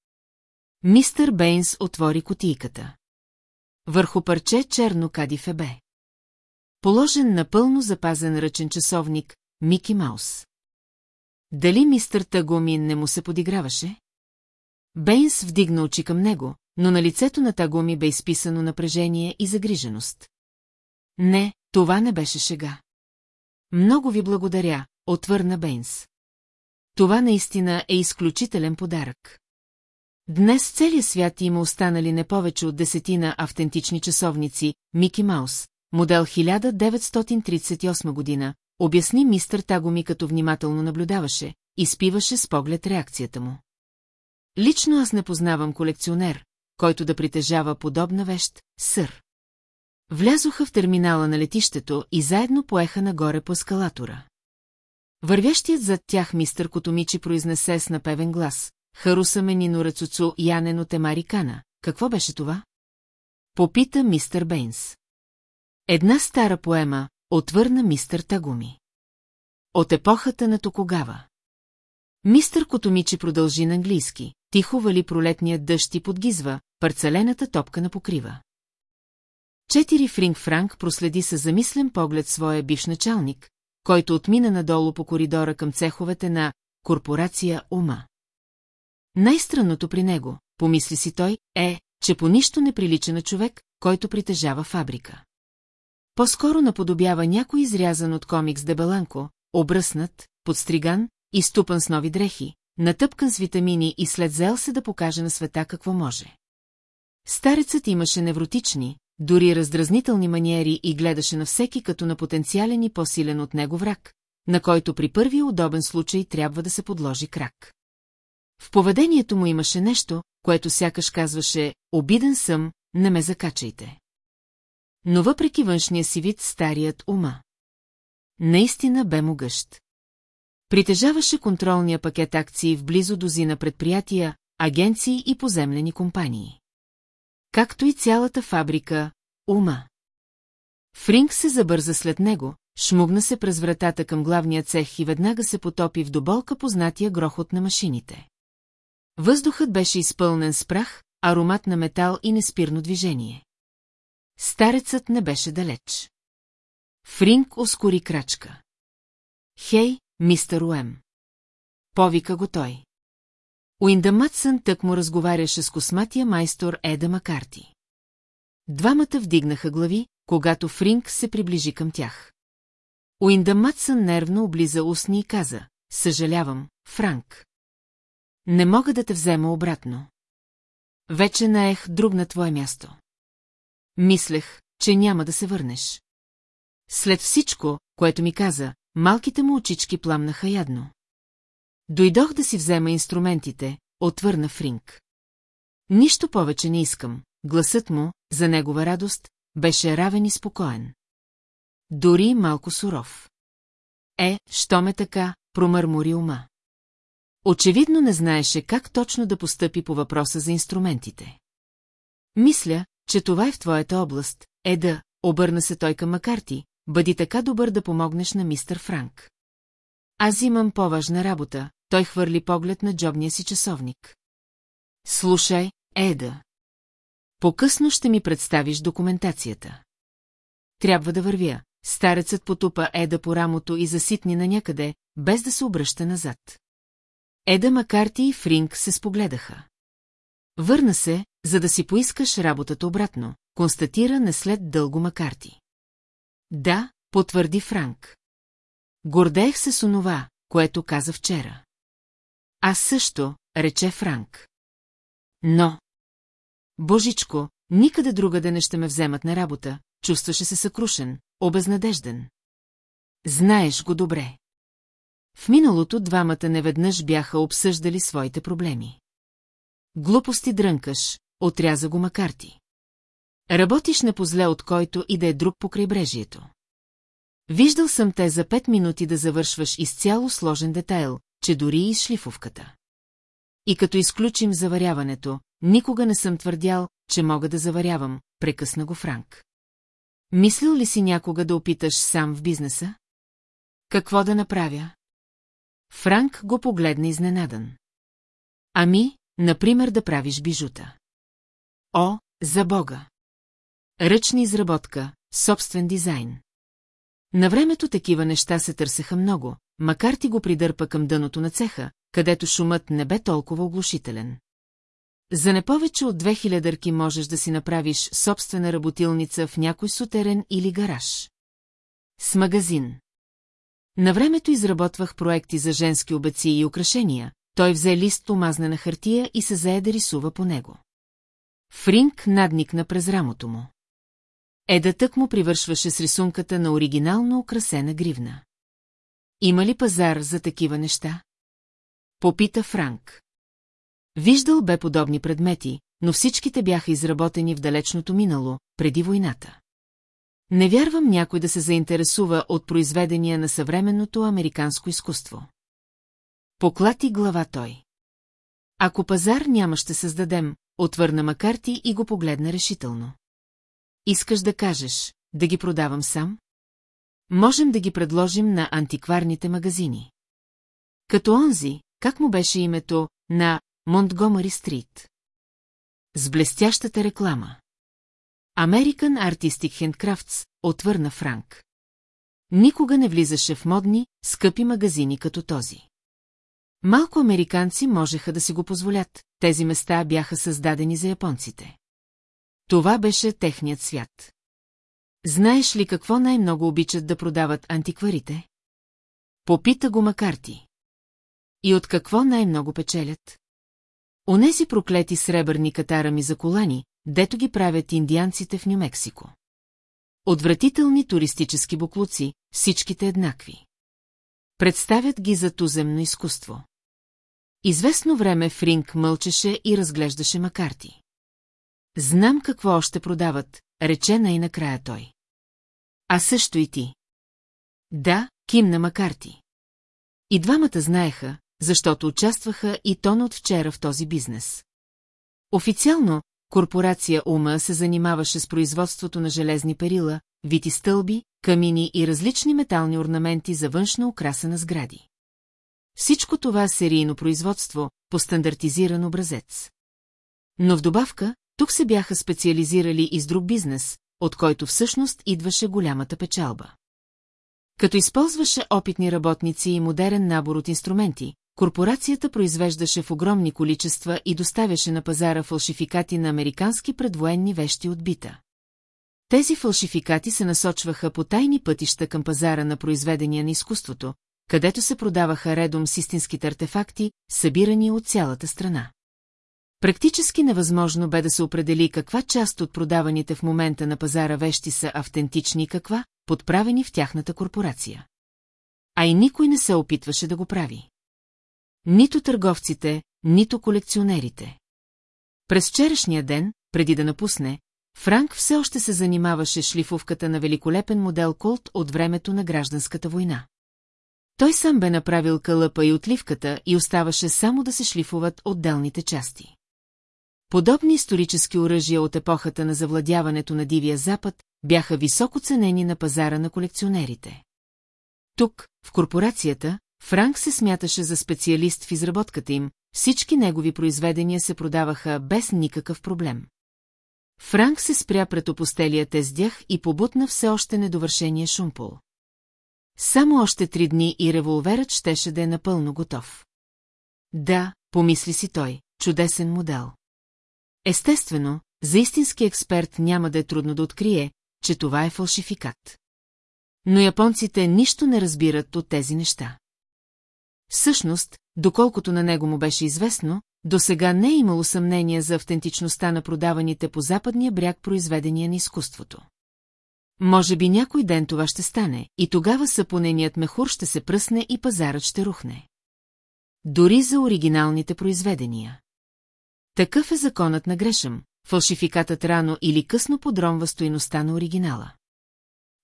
[SPEAKER 1] Мистър Бейнс отвори котийката. Върху парче черно кади фебе. Положен напълно запазен ръчен часовник, Мики Маус. Дали мистър Тагумин не му се подиграваше? Бейнс вдигна очи към него, но на лицето на Тагуми бе изписано напрежение и загриженост. Не, това не беше шега. Много ви благодаря, отвърна Бейнс. Това наистина е изключителен подарък. Днес целият свят има останали не повече от десетина автентични часовници Мики Маус, модел 1938 година, обясни мистър Тагоми като внимателно наблюдаваше, изпиваше с поглед реакцията му. Лично аз не познавам колекционер, който да притежава подобна вещ, сър. Влязоха в терминала на летището и заедно поеха нагоре по ескалатора. Вървящият зад тях мистър Котомичи произнесе с напевен глас. Харуса ме Нино Рацуцу Янено от Кана. Какво беше това? Попита мистър Бейнс. Една стара поема, отвърна мистър Тагуми. От епохата на Токогава. Мистър Котомичи продължи на английски. Тихо вали пролетният дъжд и подгизва, парцелената топка на покрива. Четири Фринг Франк проследи със замислен поглед своя бивш началник, който отмина надолу по коридора към цеховете на корпорация Ума. Най-странното при него, помисли си той, е, че по нищо не прилича на човек, който притежава фабрика. По-скоро наподобява някой изрязан от комикс дебаланко, обръснат, подстриган, изтупан с нови дрехи, натъпкан с витамини и след зел се да покаже на света какво може. Старецът имаше невротични, дори раздразнителни маниери и гледаше на всеки като на потенциален и по-силен от него враг, на който при първи удобен случай трябва да се подложи крак. В поведението му имаше нещо, което сякаш казваше «Обиден съм, не ме закачайте». Но въпреки външния си вид старият ума. Наистина бе могъщ. Притежаваше контролния пакет акции в близо дози на предприятия, агенции и поземлени компании както и цялата фабрика Ума. Фринг се забърза след него, шмугна се през вратата към главния цех и веднага се потопи в доболка познатия грохот на машините. Въздухът беше изпълнен с прах, аромат на метал и неспирно движение. Старецът не беше далеч. Фринг ускори крачка. Хей, мистер Уем! Повика го той. Уинда Матсън тък му разговаряше с косматия майстор Еда Макарти. Двамата вдигнаха глави, когато Фринг се приближи към тях. Уинда Матсън нервно облиза устни и каза, съжалявам, Франк. Не мога да те взема обратно. Вече наех друг на твое място. Мислех, че няма да се върнеш. След всичко, което ми каза, малките му очички пламнаха ядно. Дойдох да си взема инструментите, отвърна Фринк. Нищо повече не искам, гласът му, за негова радост, беше равен и спокоен. Дори малко суров. Е, що ме така, промърмори ума. Очевидно не знаеше как точно да постъпи по въпроса за инструментите. Мисля, че това е в твоята област, е да, обърна се той към Макарти, бъди така добър да помогнеш на мистър Франк. Аз имам по-важна работа, той хвърли поглед на джобния си часовник. Слушай, Еда. По-късно ще ми представиш документацията. Трябва да вървя. Старецът потупа Еда по рамото и заситни на някъде, без да се обръща назад. Еда Макарти и Фринг се спогледаха. Върна се, за да си поискаш работата обратно, констатира не след дълго Макарти. Да, потвърди Франк. Гордеех се с онова, което каза вчера. Аз също, рече Франк. Но... Божичко, никъде другаде не ще ме вземат на работа, чувстваше се съкрушен, обезнадежден. Знаеш го добре. В миналото двамата неведнъж бяха обсъждали своите проблеми. Глупости дрънкаш, отряза го Макарти. Работиш не позле от който и да е друг по крайбрежието. Виждал съм те за пет минути да завършваш изцяло сложен детайл, че дори и шлифовката. И като изключим заваряването, никога не съм твърдял, че мога да заварявам, прекъсна го Франк. Мислил ли си някога да опиташ сам в бизнеса? Какво да направя? Франк го погледна изненадан. Ами, например, да правиш бижута. О, за бога! Ръчна изработка, собствен дизайн. На времето такива неща се търсеха много, макар ти го придърпа към дъното на цеха, където шумът не бе толкова оглушителен. За не повече от две хилядърки можеш да си направиш собствена работилница в някой сутерен или гараж. С магазин. На времето изработвах проекти за женски обеци и украшения, той взе лист омазнена хартия и се зае да рисува по него. Фринк надникна през рамото му. Еда тък му привършваше с рисунката на оригинално украсена гривна. Има ли пазар за такива неща? Попита Франк. Виждал бе подобни предмети, но всичките бяха изработени в далечното минало, преди войната. Не вярвам някой да се заинтересува от произведения на съвременното американско изкуство. Поклати глава той. Ако пазар няма ще създадем, отвърна Макарти и го погледна решително. Искаш да кажеш, да ги продавам сам? Можем да ги предложим на антикварните магазини. Като онзи, как му беше името, на Монтгомери Стрит. С блестящата реклама. American Artistic Handcrafts, отвърна Франк. Никога не влизаше в модни, скъпи магазини като този. Малко американци можеха да си го позволят, тези места бяха създадени за японците. Това беше техният свят. Знаеш ли какво най-много обичат да продават антикварите? Попита го Макарти. И от какво най-много печелят? Онези проклети сребърни катарами за колани, дето ги правят индианците в Нью-Мексико. Отвратителни туристически буклуци, всичките еднакви. Представят ги за туземно изкуство. Известно време Фринг мълчеше и разглеждаше Макарти. Знам какво още продават, рече и накрая той. А също и ти. Да, кимна Макарти. И двамата знаеха, защото участваха и тон от вчера в този бизнес. Официално, корпорация УМА се занимаваше с производството на железни перила, вити стълби, камини и различни метални орнаменти за външна украса на сгради. Всичко това серийно производство по стандартизиран образец. Но в добавка, тук се бяха специализирали и с друг бизнес, от който всъщност идваше голямата печалба. Като използваше опитни работници и модерен набор от инструменти, корпорацията произвеждаше в огромни количества и доставяше на пазара фалшификати на американски предвоенни вещи от бита. Тези фалшификати се насочваха по тайни пътища към пазара на произведения на изкуството, където се продаваха редом с истинските артефакти, събирани от цялата страна. Практически невъзможно бе да се определи каква част от продаваните в момента на пазара вещи са автентични и каква, подправени в тяхната корпорация. А и никой не се опитваше да го прави. Нито търговците, нито колекционерите. През вчерашния ден, преди да напусне, Франк все още се занимаваше шлифовката на великолепен модел Колт от времето на гражданската война. Той сам бе направил кълъпа и отливката и оставаше само да се шлифуват отделните части. Подобни исторически оръжия от епохата на завладяването на Дивия Запад бяха високо ценени на пазара на колекционерите. Тук, в корпорацията, Франк се смяташе за специалист в изработката им, всички негови произведения се продаваха без никакъв проблем. Франк се спря пред опостелия тездях и побутна все още недовършения шумпол. Само още три дни и револверът щеше да е напълно готов. Да, помисли си той, чудесен модел. Естествено, за истински експерт няма да е трудно да открие, че това е фалшификат. Но японците нищо не разбират от тези неща. Всъщност, доколкото на него му беше известно, до сега не е имало съмнение за автентичността на продаваните по западния бряг произведения на изкуството. Може би някой ден това ще стане, и тогава съпоненият мехур ще се пръсне и пазарът ще рухне. Дори за оригиналните произведения. Такъв е законът на грешъм. фалшификатът рано или късно подромва стоиността на оригинала.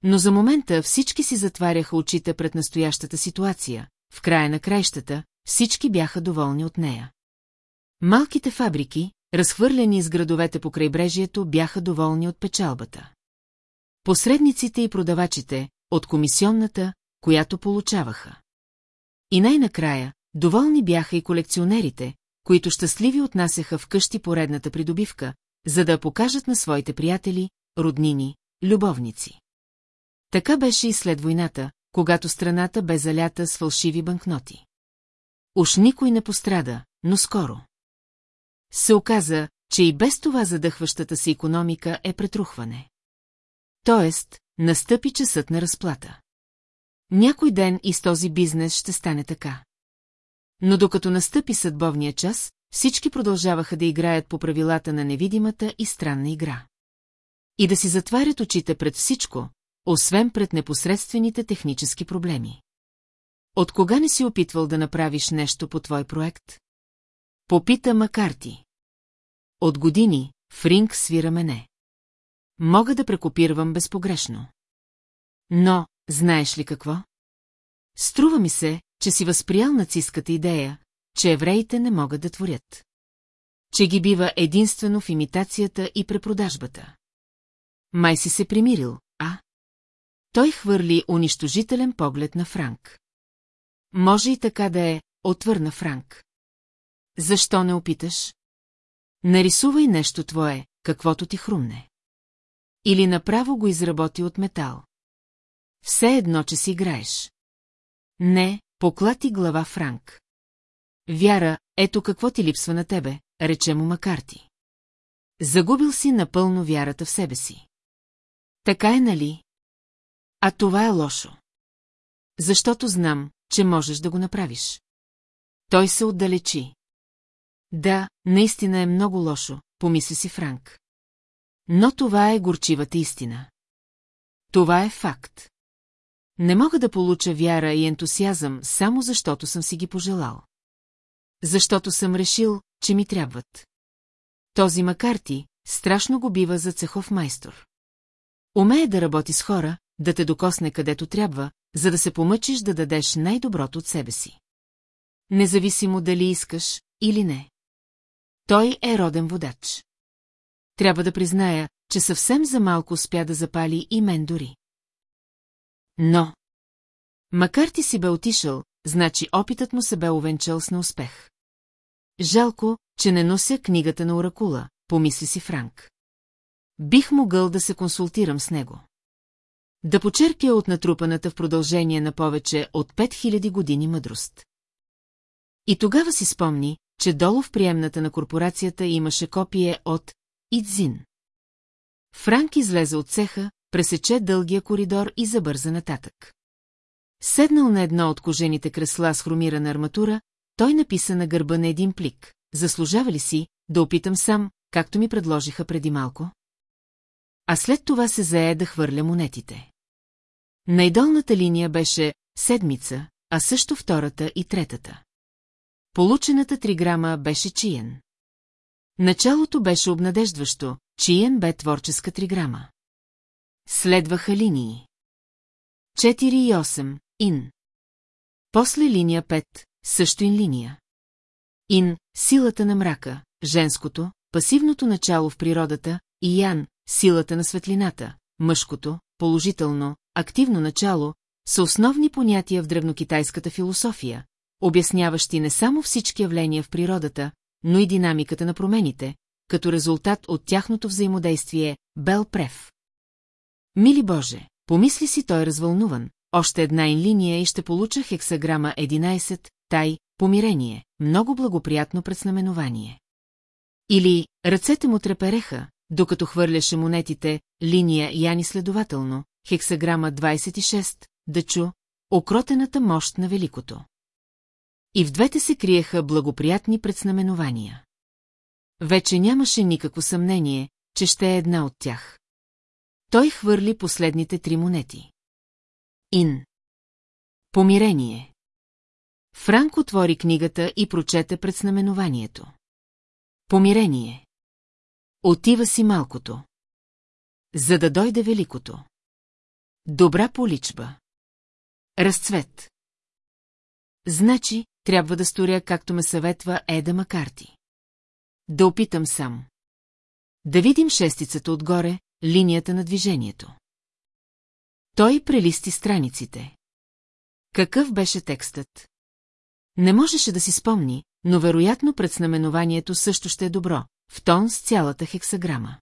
[SPEAKER 1] Но за момента всички си затваряха очите пред настоящата ситуация, в края на краищата всички бяха доволни от нея. Малките фабрики, разхвърлени из градовете по крайбрежието, бяха доволни от печалбата. Посредниците и продавачите, от комисионната, която получаваха. И най-накрая, доволни бяха и колекционерите, които щастливи отнасяха вкъщи поредната придобивка, за да покажат на своите приятели, роднини, любовници. Така беше и след войната, когато страната бе залята с фалшиви банкноти. Уж никой не пострада, но скоро. Се оказа, че и без това задъхващата си економика е претрухване. Тоест, настъпи часът на разплата. Някой ден и с този бизнес ще стане така. Но докато настъпи съдбовния час, всички продължаваха да играят по правилата на невидимата и странна игра. И да си затварят очите пред всичко, освен пред непосредствените технически проблеми. От кога не си опитвал да направиш нещо по твой проект? Попита Макарти. От години Фринг свира мене. Мога да прекопирвам безпогрешно. Но, знаеш ли какво? Струва ми се, че си възприял нацистката идея, че евреите не могат да творят. Че ги бива единствено в имитацията и препродажбата. Май си се примирил, а? Той хвърли унищожителен поглед на Франк. Може и така да е, отвърна Франк. Защо не опиташ? Нарисувай нещо твое, каквото ти хрумне. Или направо го изработи от метал. Все едно, че си играеш. Не, Поклати глава Франк. Вяра, ето какво ти липсва на тебе, рече му Макарти. Загубил си напълно вярата в себе си. Така е, нали? А това е лошо. Защото знам, че можеш да го направиш. Той се отдалечи. Да, наистина е много лошо, помисли си Франк. Но това е горчивата истина. Това е факт. Не мога да получа вяра и ентусиазъм, само защото съм си ги пожелал. Защото съм решил, че ми трябват. Този Макарти страшно го бива за цехов майстор. Умее да работи с хора, да те докосне където трябва, за да се помъчиш да дадеш най-доброто от себе си. Независимо дали искаш или не. Той е роден водач. Трябва да призная, че съвсем за малко успя да запали и мен дори. Но... Макар ти си бе отишъл, значи опитът му се бе овенчал с неуспех. Жалко, че не нося книгата на Оракула, помисли си Франк. Бих могъл да се консултирам с него. Да почерпя от натрупаната в продължение на повече от 5000 години мъдрост. И тогава си спомни, че долу в приемната на корпорацията имаше копие от Идзин. Франк излезе от цеха, пресече дългия коридор и забърза нататък. Седнал на едно от кожените кресла с хромирана арматура, той написа на гърба на един плик. Заслужава ли си да опитам сам, както ми предложиха преди малко? А след това се зае да хвърля монетите. Най-долната линия беше седмица, а също втората и третата. Получената триграма беше чиен. Началото беше обнадеждващо, чиен бе творческа триграма. Следваха линии. 4 и 8, ин. После линия 5, също ин линия. Ин, силата на мрака, женското, пасивното начало в природата, и ян, силата на светлината, мъжкото, положително, активно начало, са основни понятия в древнокитайската философия, обясняващи не само всички явления в природата, но и динамиката на промените, като резултат от тяхното взаимодействие Бел Прев. Мили Боже, помисли си той развълнуван, още една инлиния и ще получа хексаграма 11, тай, помирение, много благоприятно предзнаменование. Или ръцете му трепереха, докато хвърляше монетите, линия Яни следователно, хексаграма 26, да чу, окротената мощ на великото. И в двете се криеха благоприятни предзнаменования. Вече нямаше никакво съмнение, че ще е една от тях. Той хвърли последните три монети. Ин. Помирение. Франк отвори книгата и прочете пред знаменованието. Помирение. Отива си малкото. За да дойде великото. Добра поличба. Разцвет. Значи, трябва да сторя както ме съветва Еда Макарти. Да опитам сам. Да видим шестицата отгоре, линията на движението. Той прелисти страниците. Какъв беше текстът? Не можеше да си спомни, но вероятно предзнаменованието също ще е добро, в тон с цялата хексаграма.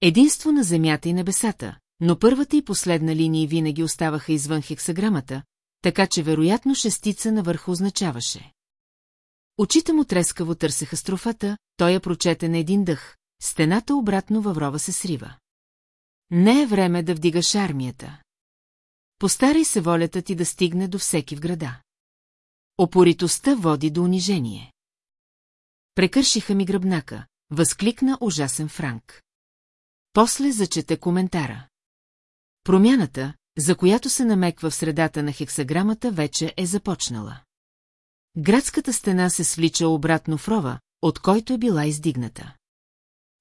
[SPEAKER 1] Единство на земята и небесата, но първата и последна линии винаги оставаха извън хексаграмата, така че вероятно шестица навърху означаваше. Очите му трескаво търсеха строфата, той я прочете на един дъх, Стената обратно във рова се срива. Не е време да вдигаш армията. Постарай се волята ти да стигне до всеки в града. Опоритостта води до унижение. Прекършиха ми гръбнака, възкликна ужасен Франк. После зачете коментара. Промяната, за която се намеква в средата на хексаграмата, вече е започнала. Градската стена се свлича обратно в рова, от който е била издигната.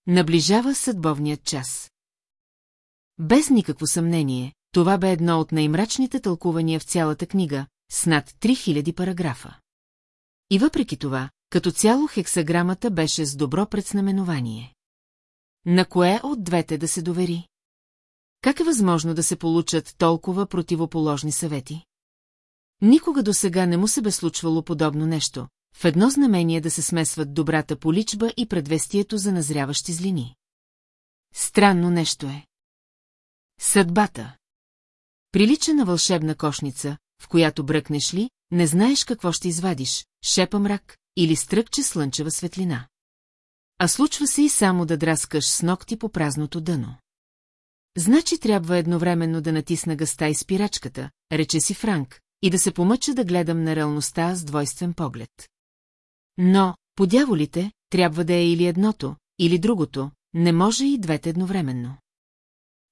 [SPEAKER 1] Наближава съдбовният час. Без никакво съмнение, това бе едно от най-мрачните тълкувания в цялата книга, с над 3000 параграфа. И въпреки това, като цяло хексаграмата беше с добро предзнаменование. На кое от двете да се довери? Как е възможно да се получат толкова противоположни съвети? Никога до сега не му се бе случвало подобно нещо, в едно знамение да се смесват добрата поличба и предвестието за назряващи злини. Странно нещо е. Съдбата. Прилича на вълшебна кошница, в която бръкнеш ли, не знаеш какво ще извадиш, шепа мрак или стръкче слънчева светлина. А случва се и само да драскаш с ногти по празното дъно. Значи трябва едновременно да натисна гъста и спирачката, рече си Франк, и да се помъча да гледам на реалността с двойствен поглед. Но, по дяволите, трябва да е или едното, или другото, не може и двете едновременно.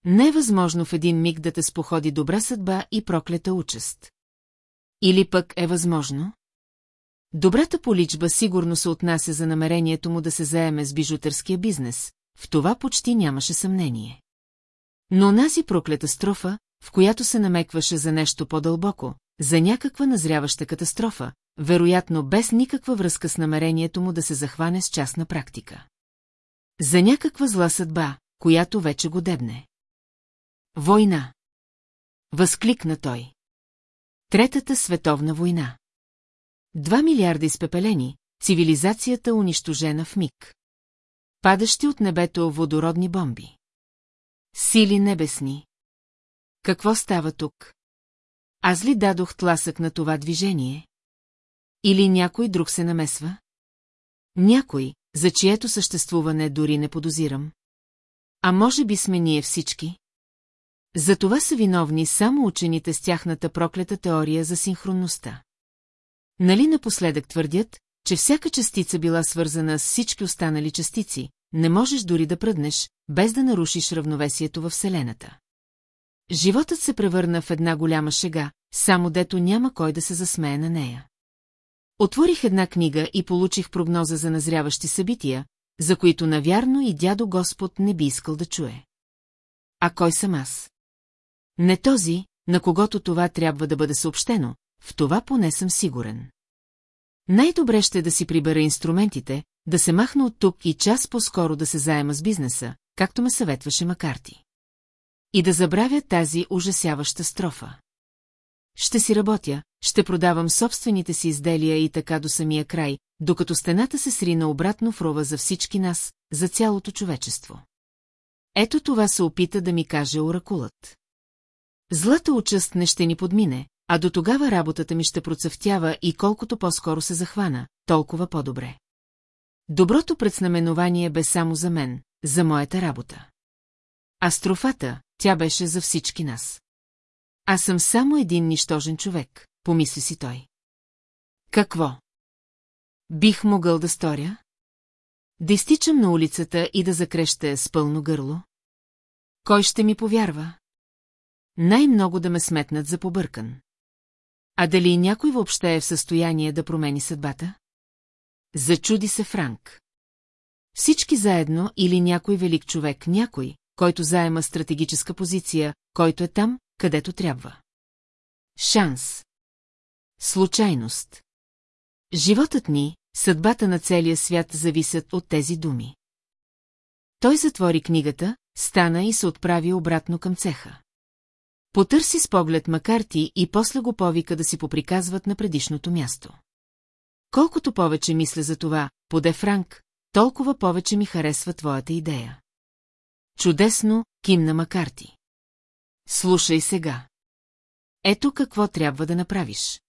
[SPEAKER 1] Не е възможно в един миг да те споходи добра съдба и проклета участ. Или пък е възможно? Добрата поличба сигурно се отнася за намерението му да се заеме с бижутерския бизнес, в това почти нямаше съмнение. Но нази проклета строфа, в която се намекваше за нещо по-дълбоко, за някаква назряваща катастрофа, вероятно без никаква връзка с намерението му да се захване с частна практика. За някаква зла съдба, която вече го дебне. Война. Възкликна той. Третата световна война. Два милиарда изпепелени, цивилизацията унищожена в миг. Падащи от небето водородни бомби. Сили небесни. Какво става тук? Аз ли дадох тласък на това движение? Или някой друг се намесва? Някой, за чието съществуване дори не подозирам. А може би сме ние всички? За това са виновни само учените с тяхната проклета теория за синхронността. Нали напоследък твърдят, че всяка частица била свързана с всички останали частици, не можеш дори да пръднеш, без да нарушиш равновесието във Вселената. Животът се превърна в една голяма шега, само дето няма кой да се засмее на нея. Отворих една книга и получих прогноза за назряващи събития, за които навярно и дядо Господ не би искал да чуе. А кой съм аз? Не този, на когото това трябва да бъде съобщено, в това поне съм сигурен. Най-добре ще да си прибера инструментите, да се махна от тук и час по-скоро да се заема с бизнеса, както ме съветваше Макарти. И да забравя тази ужасяваща строфа. Ще си работя, ще продавам собствените си изделия и така до самия край, докато стената се срина обратно в рова за всички нас, за цялото човечество. Ето това се опита да ми каже оракулът. Злата участ не ще ни подмине, а до тогава работата ми ще процъфтява и колкото по-скоро се захвана, толкова по-добре. Доброто предзнаменование бе само за мен, за моята работа. Астрофата, тя беше за всички нас. Аз съм само един нищожен човек, помисли си той. Какво? Бих могъл да сторя? Да изтичам на улицата и да закреща с пълно гърло? Кой ще ми повярва? Най-много да ме сметнат за побъркан. А дали някой въобще е в състояние да промени съдбата? Зачуди се Франк. Всички заедно или някой велик човек, някой, който заема стратегическа позиция, който е там, където трябва. Шанс. Случайност. Животът ни, съдбата на целия свят зависят от тези думи. Той затвори книгата, стана и се отправи обратно към цеха. Потърси с поглед Макарти и после го повика да си поприказват на предишното място. Колкото повече мисля за това, поде Франк, толкова повече ми харесва твоята идея. Чудесно, кимна Макарти. Слушай сега. Ето какво трябва да направиш.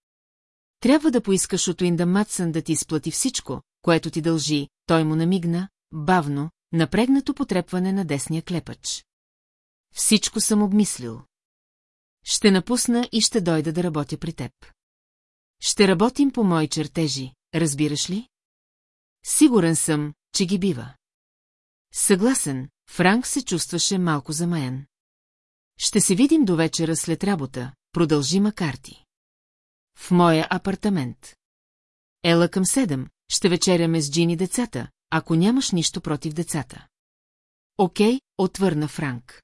[SPEAKER 1] Трябва да поискаш от Уинда Матсън да ти изплати всичко, което ти дължи, той му намигна, бавно, напрегнато потрепване на десния клепач. Всичко съм обмислил. Ще напусна и ще дойда да работя при теб. Ще работим по мои чертежи, разбираш ли? Сигурен съм, че ги бива. Съгласен, Франк се чувстваше малко замаян. Ще се видим до вечера след работа, продължи Макарти. В моя апартамент. Ела към седем, ще вечеряме с Джини децата, ако нямаш нищо против децата. Окей, отвърна Франк.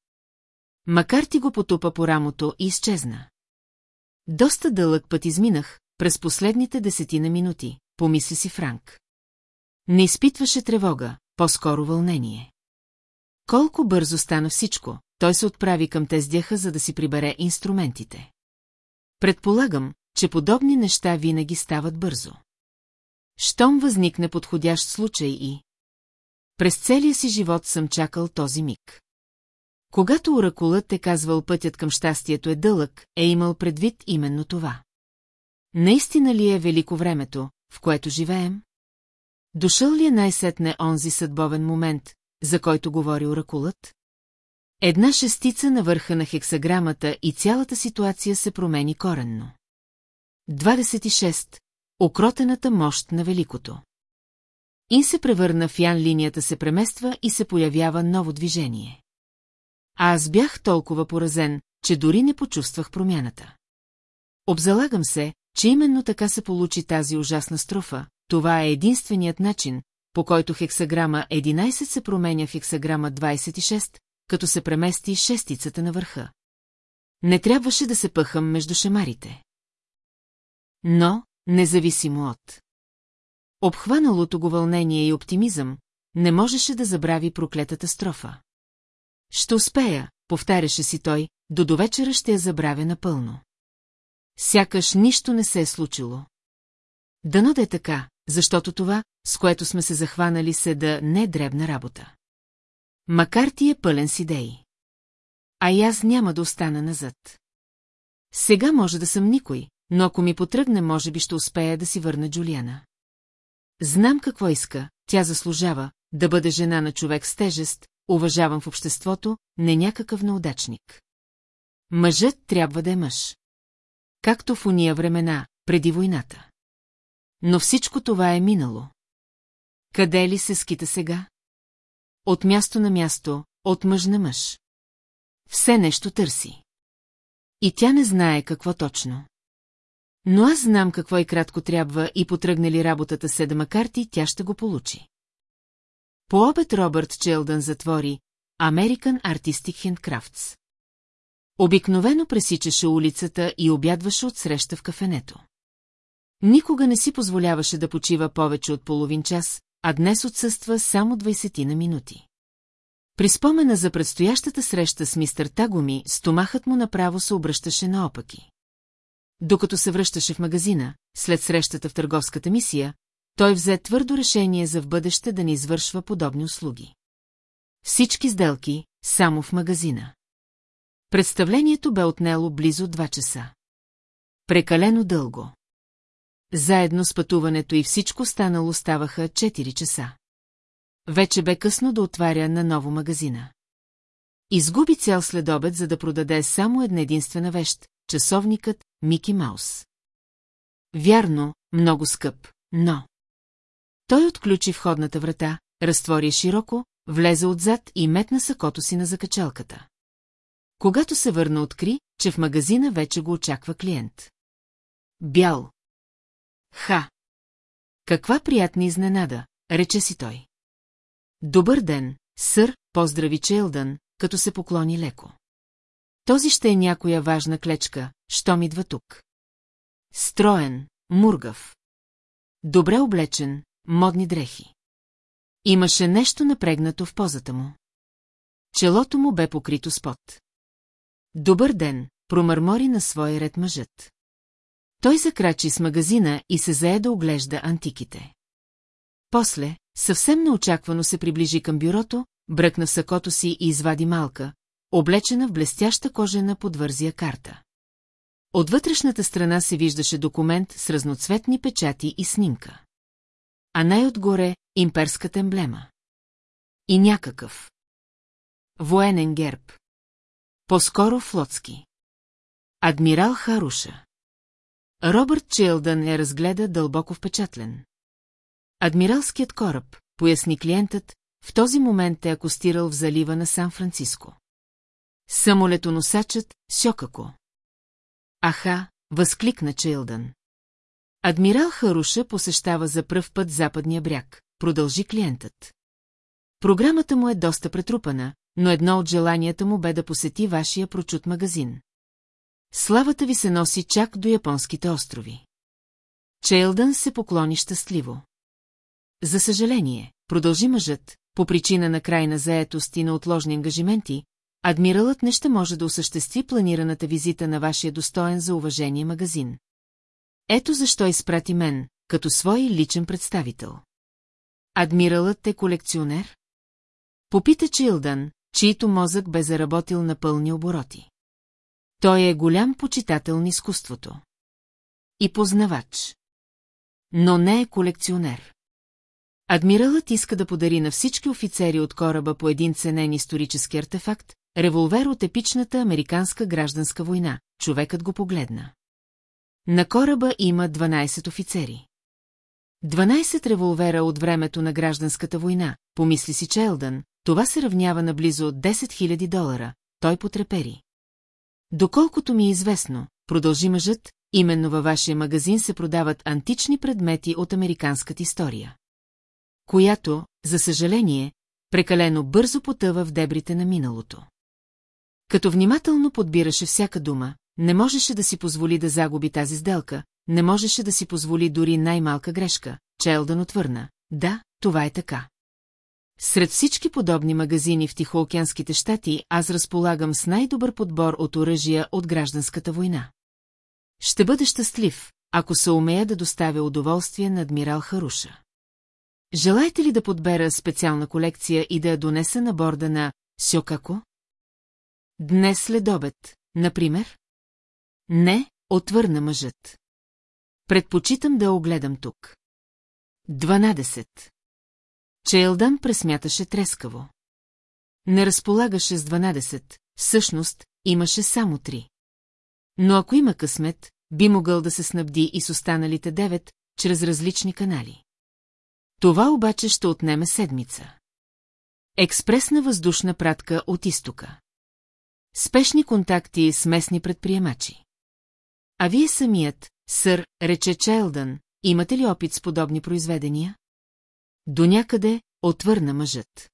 [SPEAKER 1] Макар ти го потупа по рамото и изчезна. Доста дълъг път изминах, през последните десетина минути, помисли си Франк. Не изпитваше тревога, по-скоро вълнение. Колко бързо стана всичко, той се отправи към тездяха, за да си прибере инструментите. Предполагам, че подобни неща винаги стават бързо. Щом възникне подходящ случай и... През целия си живот съм чакал този миг. Когато оракулът е казвал пътят към щастието е дълъг, е имал предвид именно това. Наистина ли е велико времето, в което живеем? Дошъл ли е най-сетне онзи съдбовен момент, за който говори оракулът? Една шестица на върха на хексаграмата и цялата ситуация се промени коренно. 26. Окротената мощ на Великото. Ин се превърна в Ян линията се премества и се появява ново движение. А аз бях толкова поразен, че дори не почувствах промяната. Обзалагам се, че именно така се получи тази ужасна строфа, това е единственият начин, по който хексаграма 11 се променя в хексаграма 26, като се премести шестицата на върха. Не трябваше да се пъхам между шемарите. Но, независимо от... Обхваналото го вълнение и оптимизъм, не можеше да забрави проклетата строфа. Ще успея, повтаряше си той, до довечера ще я забравя напълно. Сякаш нищо не се е случило. Дано да е така, защото това, с което сме се захванали, се да не е дребна работа. Макар ти е пълен с идеи. А и аз няма да остана назад. Сега може да съм никой, но ако ми потръгне, може би ще успея да си върна Джулиана. Знам какво иска, тя заслужава, да бъде жена на човек с тежест, уважаван в обществото, не някакъв неудачник. Мъжът трябва да е мъж. Както в уния времена, преди войната. Но всичко това е минало. Къде ли се скита сега? От място на място, от мъж на мъж. Все нещо търси. И тя не знае какво точно. Но аз знам какво и кратко трябва и потръгнали работата седма карти, тя ще го получи. По обед Робърт Челдън затвори American Artistic Handcrafts. Обикновено пресичаше улицата и обядваше от среща в кафенето. Никога не си позволяваше да почива повече от половин час, а днес отсъства само 20 на минути. При спомена за предстоящата среща с мистър Тагоми, стомахът му направо се обръщаше наопаки. Докато се връщаше в магазина, след срещата в търговската мисия, той взе твърдо решение за в бъдеще да не извършва подобни услуги. Всички сделки, само в магазина. Представлението бе отнело близо 2 часа. Прекалено дълго. Заедно с пътуването и всичко станало ставаха 4 часа. Вече бе късно да отваря на ново магазина. Изгуби цял следобед, за да продаде само една единствена вещ, часовникът Мики Маус. Вярно, много скъп, но... Той отключи входната врата, разтвори широко, влезе отзад и метна сакото си на закачалката. Когато се върна, откри, че в магазина вече го очаква клиент. Бял. Ха! Каква приятна изненада, рече си той. Добър ден, сър, поздрави Челдън, като се поклони леко. Този ще е някоя важна клечка, щом идва тук. Строен, мургав. Добре облечен, модни дрехи. Имаше нещо напрегнато в позата му. Челото му бе покрито с пот. Добър ден, промърмори на своя ред мъжът. Той закрачи с магазина и се зае да оглежда антиките. После, съвсем неочаквано се приближи към бюрото, бръкна в сакото си и извади малка, облечена в блестяща кожена подвързия карта. От вътрешната страна се виждаше документ с разноцветни печати и снимка. А най-отгоре – имперската емблема. И някакъв. Военен герб. По-скоро флотски. Адмирал Харуша. Робърт Чилдън е разгледа дълбоко впечатлен. Адмиралският кораб, поясни клиентът, в този момент е акостирал в залива на Сан-Франциско. Самолетоносачът Сьокако. Аха, възкликна Чейлдън. Адмирал Харуша посещава за пръв път западния бряг, продължи клиентът. Програмата му е доста претрупана, но едно от желанията му бе да посети вашия прочут магазин. Славата ви се носи чак до японските острови. Чейлдън се поклони щастливо. За съжаление, продължи мъжът, по причина на крайна заетост и на отложни ангажименти, Адмиралът не ще може да осъществи планираната визита на вашия достоен за уважение магазин. Ето защо изпрати мен, като свой личен представител. Адмиралът е колекционер? Попита Чилдън, чийто мозък бе заработил на пълни обороти. Той е голям почитател на изкуството. И познавач. Но не е колекционер. Адмиралът иска да подари на всички офицери от кораба по един ценен исторически артефакт, Револвер от епичната американска гражданска война. Човекът го погледна. На кораба има 12 офицери. 12 револвера от времето на гражданската война, помисли си Челдън, това се равнява на близо 10 000 долара. Той потрепери. Доколкото ми е известно, продължи мъжът, именно във вашия магазин се продават антични предмети от американската история. Която, за съжаление, прекалено бързо потъва в дебрите на миналото. Като внимателно подбираше всяка дума, не можеше да си позволи да загуби тази сделка, не можеше да си позволи дори най-малка грешка, Челдън отвърна. Да, това е така. Сред всички подобни магазини в Тихоокеанските щати аз разполагам с най-добър подбор от оръжия от гражданската война. Ще бъда щастлив, ако се умея да доставя удоволствие на адмирал Харуша. Желаете ли да подбера специална колекция и да я донеса на борда на Сьокако? Днес след обед, например? Не, отвърна мъжът. Предпочитам да огледам тук. 12. Челдан пресмяташе трескаво. Не разполагаше с 12, всъщност имаше само 3. Но ако има късмет, би могъл да се снабди и с останалите 9, чрез различни канали. Това обаче ще отнеме седмица. Експресна въздушна пратка от изтока. Спешни контакти с местни предприемачи. А вие самият, сър, рече Чайлдън, имате ли опит с подобни произведения? До някъде отвърна мъжът.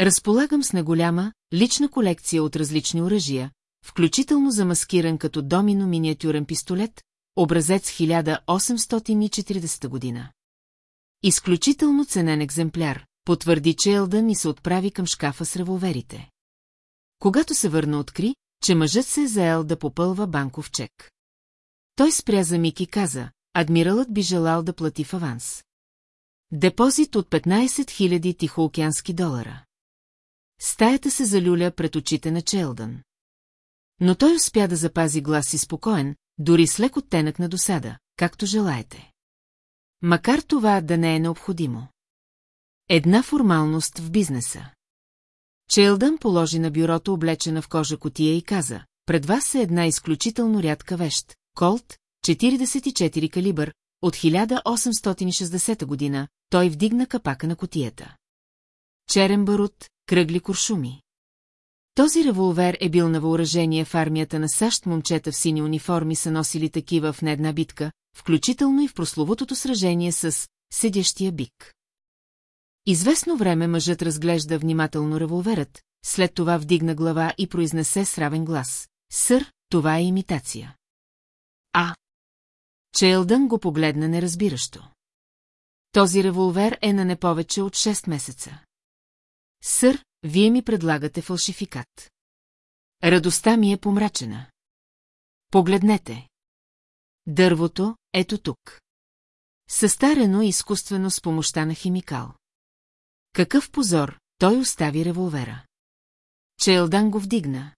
[SPEAKER 1] Разполагам с неголяма, лична колекция от различни оръжия, включително замаскиран като домино миниатюрен пистолет, образец 1840 година. Изключително ценен екземпляр, потвърди Челдън и се отправи към шкафа с револверите. Когато се върна откри, че мъжът се е заел да попълва банков чек. Той спря за миг и каза, адмиралът би желал да плати в аванс. Депозит от 15 000 тихоокеански долара. Стаята се залюля пред очите на Челдън. Но той успя да запази глас и спокоен, дори с лек оттенък на досада, както желаете. Макар това да не е необходимо. Една формалност в бизнеса. Челдън положи на бюрото облечена в кожа котия и каза, пред вас е една изключително рядка вещ, Колт, 44 калибър, от 1860 година, той вдигна капака на котията. Черен барут, кръгли куршуми. Този револвер е бил на въоръжение в армията на САЩ момчета в сини униформи са носили такива в не една битка, включително и в прословутото сражение с седящия бик. Известно време мъжът разглежда внимателно револверът, след това вдигна глава и произнесе с равен глас. Сър, това е имитация. А. Челдън го погледна неразбиращо. Този револвер е на не повече от 6 месеца. Сър, вие ми предлагате фалшификат. Радостта ми е помрачена. Погледнете. Дървото, ето тук. Състарено и изкуствено с помощта на химикал. Какъв позор, той остави револвера. Челдан го вдигна.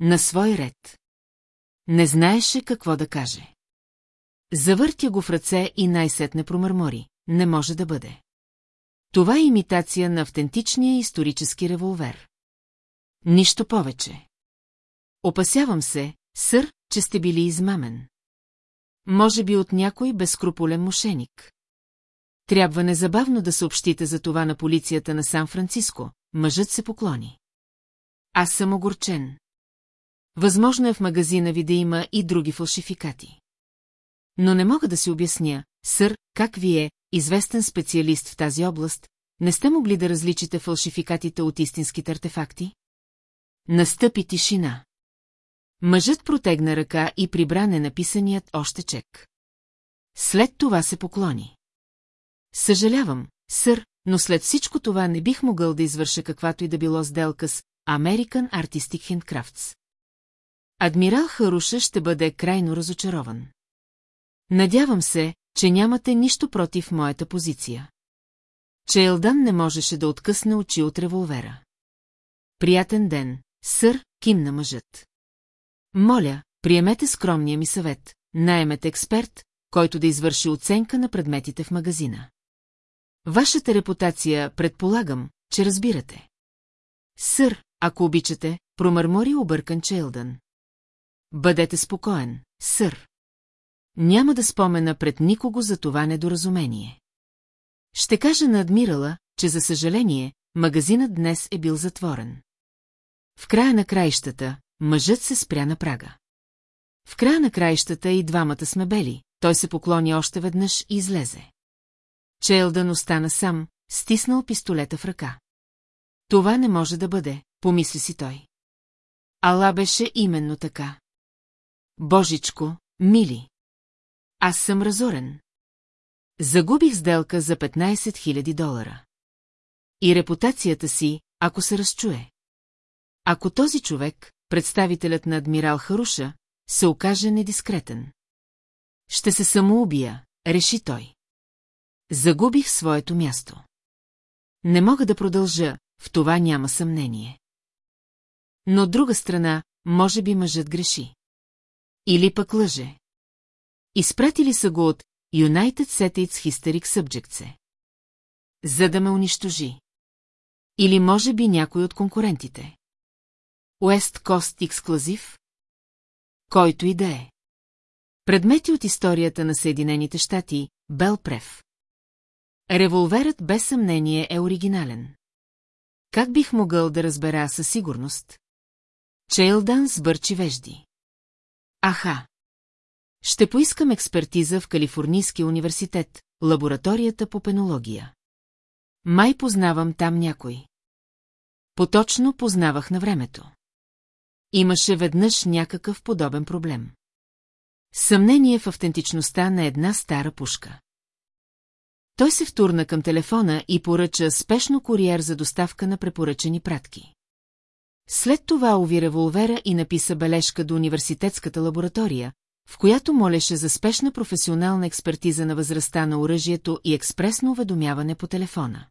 [SPEAKER 1] На свой ред. Не знаеше какво да каже. Завъртя го в ръце и най-сетне промърмори. Не може да бъде. Това е имитация на автентичния исторически револвер. Нищо повече. Опасявам се, сър, че сте били измамен. Може би от някой безкруполен мошеник. Трябва незабавно да съобщите за това на полицията на Сан-Франциско. Мъжът се поклони. Аз съм огорчен. Възможно е в магазина ви да има и други фалшификати. Но не мога да си обясня, сър, как вие, известен специалист в тази област, не сте могли да различите фалшификатите от истинските артефакти? Настъпи тишина. Мъжът протегна ръка и прибра ненаписаният още чек. След това се поклони. Съжалявам, сър, но след всичко това не бих могъл да извърша каквато и да било сделка с American Artistic Handcrafts. Адмирал Харуша ще бъде крайно разочарован. Надявам се, че нямате нищо против моята позиция. Че Елдан не можеше да откъсне очи от револвера. Приятен ден, сър, ким на мъжът. Моля, приемете скромния ми съвет, наемете експерт, който да извърши оценка на предметите в магазина. Вашата репутация, предполагам, че разбирате. Сър, ако обичате, промърмори объркан Челдън. Бъдете спокоен, сър. Няма да спомена пред никого за това недоразумение. Ще кажа на адмирала, че за съжаление, магазинът днес е бил затворен. В края на краищата, мъжът се спря на прага. В края на краищата и двамата сме бели, той се поклони още веднъж и излезе. Челдън остана сам, стиснал пистолета в ръка. Това не може да бъде, помисли си той. Ала беше именно така. Божичко, мили. Аз съм разорен. Загубих сделка за 15 000 долара. И репутацията си, ако се разчуе. Ако този човек, представителят на адмирал Харуша, се окаже недискретен. Ще се самоубия, реши той. Загубих своето място. Не мога да продължа, в това няма съмнение. Но от друга страна, може би мъжът греши. Или пък лъже. Изпратили са го от United States Hysteric Subjects. За да ме унищожи. Или може би някой от конкурентите. West Coast Exclusive? Който и да е. Предмети от историята на Съединените щати, Белпрев. Револверът без съмнение е оригинален. Как бих могъл да разбера със сигурност? Чейлдан сбърчи вежди. Аха! Ще поискам експертиза в Калифорнийския университет, лабораторията по пенология. Май познавам там някой. Поточно познавах на времето. Имаше веднъж някакъв подобен проблем. Съмнение в автентичността на една стара пушка. Той се втурна към телефона и поръча спешно куриер за доставка на препоръчени пратки. След това уви револвера и написа бележка до университетската лаборатория, в която молеше за спешна професионална експертиза на възрастта на оръжието и експресно уведомяване по телефона.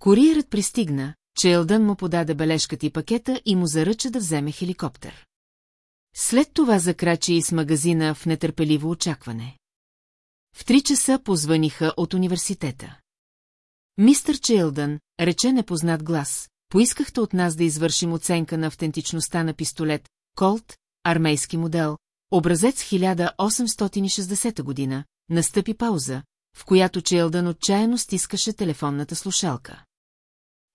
[SPEAKER 1] Куриерът пристигна, че Елдън му подаде бележката и пакета и му заръча да вземе хеликоптер. След това закрачи и с магазина в нетърпеливо очакване. В три часа позваниха от университета. Мистър Чилдън, рече непознат глас, поискахте от нас да извършим оценка на автентичността на пистолет Колт, армейски модел, образец 1860 година, настъпи пауза, в която Чилдън отчаяно стискаше телефонната слушалка.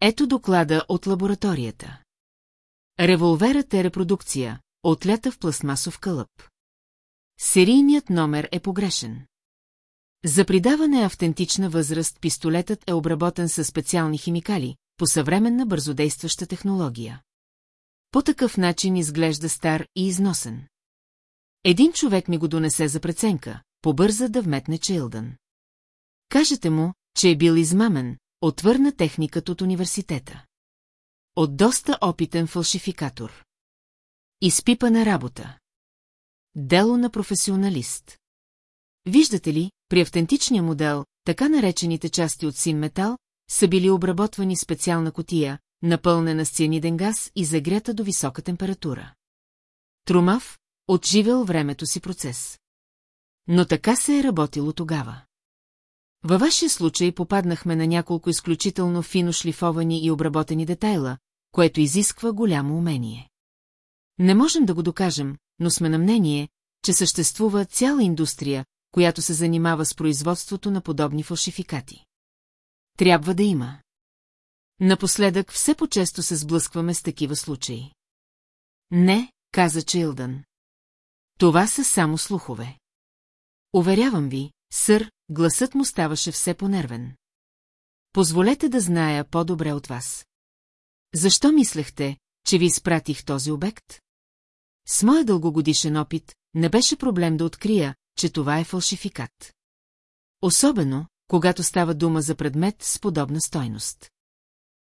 [SPEAKER 1] Ето доклада от лабораторията. Револверът е репродукция, отлята в пластмасов кълъп. Серийният номер е погрешен. За придаване автентична възраст пистолетът е обработен със специални химикали, по съвременна бързодействаща технология. По такъв начин изглежда стар и износен. Един човек ми го донесе за преценка, побърза да вметне Чилдън. Е Кажете му, че е бил измамен, отвърна техникът от университета. От доста опитен фалшификатор. Изпипана работа. Дело на професионалист. Виждате ли, при автентичния модел, така наречените части от син метал, са били обработвани специална котия, напълнена с цианиден газ и загрята до висока температура. Трумав, отживел времето си процес. Но така се е работило тогава. Във вашия случай попаднахме на няколко изключително фино шлифовани и обработени детайла, което изисква голямо умение. Не можем да го докажем, но сме на мнение, че съществува цяла индустрия, която се занимава с производството на подобни фалшификати. Трябва да има. Напоследък все по-често се сблъскваме с такива случаи. Не, каза Чилдън. Това са само слухове. Уверявам ви, сър, гласът му ставаше все понервен. Позволете да зная по-добре от вас. Защо мислехте, че ви изпратих този обект? С моя дългогодишен опит не беше проблем да открия, че това е фалшификат. Особено, когато става дума за предмет с подобна стойност.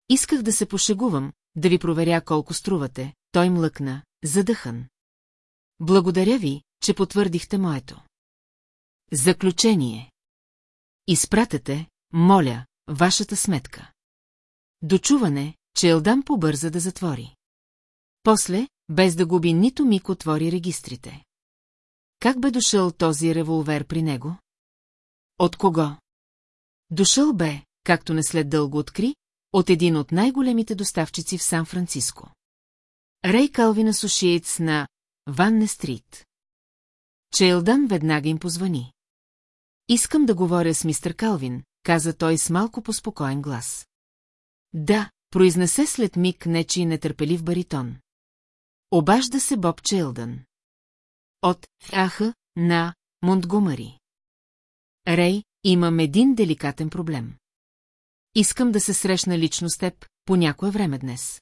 [SPEAKER 1] Исках да се пошегувам, да ви проверя колко струвате, той млъкна, задъхан. Благодаря ви, че потвърдихте моето. Заключение. Изпратете, моля, вашата сметка. Дочуване, че Елдан побърза да затвори. После, без да губи нито миг, отвори регистрите. Как бе дошъл този револвер при него? От кого? Дошъл бе, както не след дълго откри, от един от най-големите доставчици в Сан-Франциско. Рей Калвина Сушиец на Ванне Стрит. Чейлдан веднага им позвани. Искам да говоря с мистер Калвин, каза той с малко поспокоен глас. Да, произнесе след миг нечи нетърпелив баритон. Обажда се Боб Чейлдън. От Аха на Монтгумари. Рей, имам един деликатен проблем. Искам да се срещна лично с теб по някое време днес.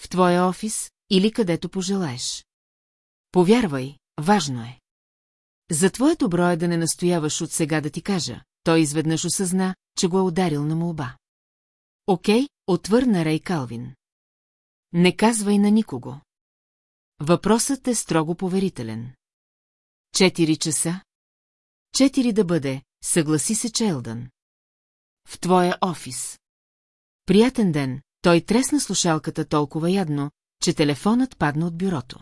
[SPEAKER 1] В твоя офис или където пожелаеш. Повярвай, важно е. За твое добро е да не настояваш от сега да ти кажа, той изведнъж осъзна, че го е ударил на молба. Окей, отвърна Рей Калвин. Не казвай на никого. Въпросът е строго поверителен. Четири часа? Четири да бъде, съгласи се Челдън. В твоя офис. Приятен ден, той тресна слушалката толкова ядно, че телефонът падна от бюрото.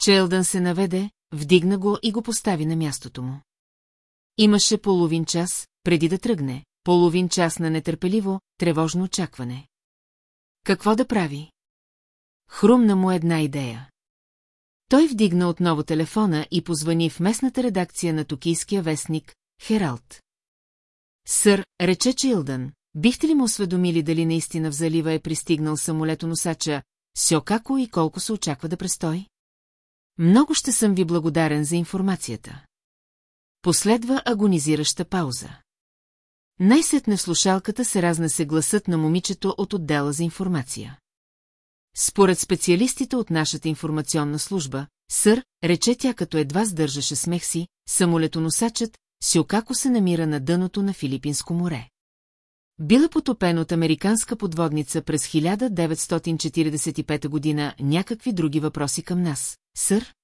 [SPEAKER 1] Челдън се наведе, вдигна го и го постави на мястото му. Имаше половин час, преди да тръгне, половин час на нетърпеливо, тревожно очакване. Какво да прави? Хрумна му една идея. Той вдигна отново телефона и позвани в местната редакция на токийския вестник Хералт: Сър, рече Чилдън, бихте ли му осведомили дали наистина в залива е пристигнал самолетоносача Сьокако и колко се очаква да престой? Много ще съм ви благодарен за информацията. Последва агонизираща пауза. Най-сетне в слушалката се разнесе гласът на момичето от отдела за информация. Според специалистите от нашата информационна служба, сър, рече тя като едва сдържаше смех си, самолетоносачът Сиокако се намира на дъното на Филипинско море. Била е потопен от американска подводница през 1945 година някакви други въпроси към нас, сър?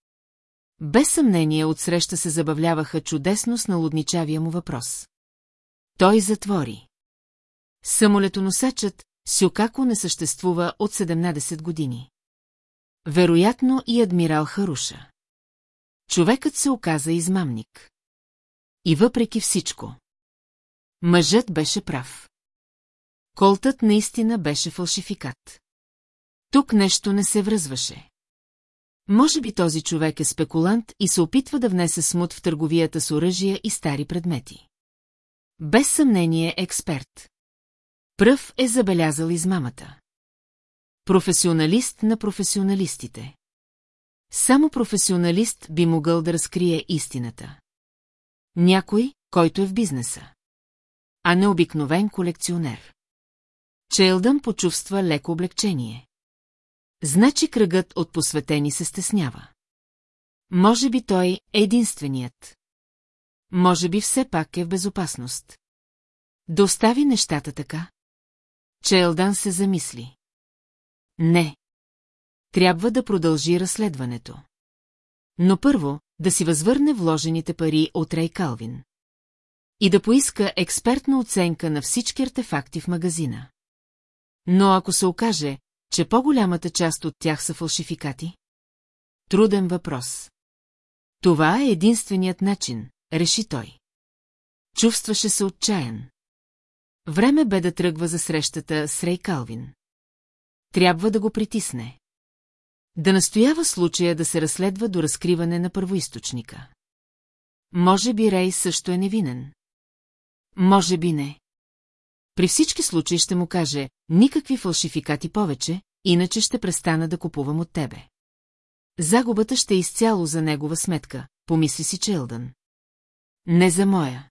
[SPEAKER 1] Без съмнение от среща се забавляваха чудесно с налудничавия му въпрос. Той затвори. Самолетоносачът Сюкако не съществува от 17 години. Вероятно и адмирал Харуша. Човекът се оказа измамник. И въпреки всичко. Мъжът беше прав. Колтът наистина беше фалшификат. Тук нещо не се връзваше. Може би този човек е спекулант и се опитва да внесе смут в търговията с оръжия и стари предмети. Без съмнение експерт. Пръв е забелязал измамата. Професионалист на професионалистите. Само професионалист би могъл да разкрие истината. Някой, който е в бизнеса. А не обикновен колекционер. Челдън почувства леко облегчение. Значи кръгът от посветени се стеснява. Може би той е единственият. Може би все пак е в безопасност. Достави нещата така че Елдан се замисли. Не. Трябва да продължи разследването. Но първо, да си възвърне вложените пари от Рей Калвин. И да поиска експертна оценка на всички артефакти в магазина. Но ако се окаже, че по-голямата част от тях са фалшификати? Труден въпрос. Това е единственият начин, реши той. Чувстваше се отчаян. Време бе да тръгва за срещата с Рей Калвин. Трябва да го притисне. Да настоява случая да се разследва до разкриване на първоисточника. Може би Рей също е невинен. Може би не. При всички случаи ще му каже, никакви фалшификати повече, иначе ще престана да купувам от тебе. Загубата ще е изцяло за негова сметка, помисли си Челдън. Не за моя.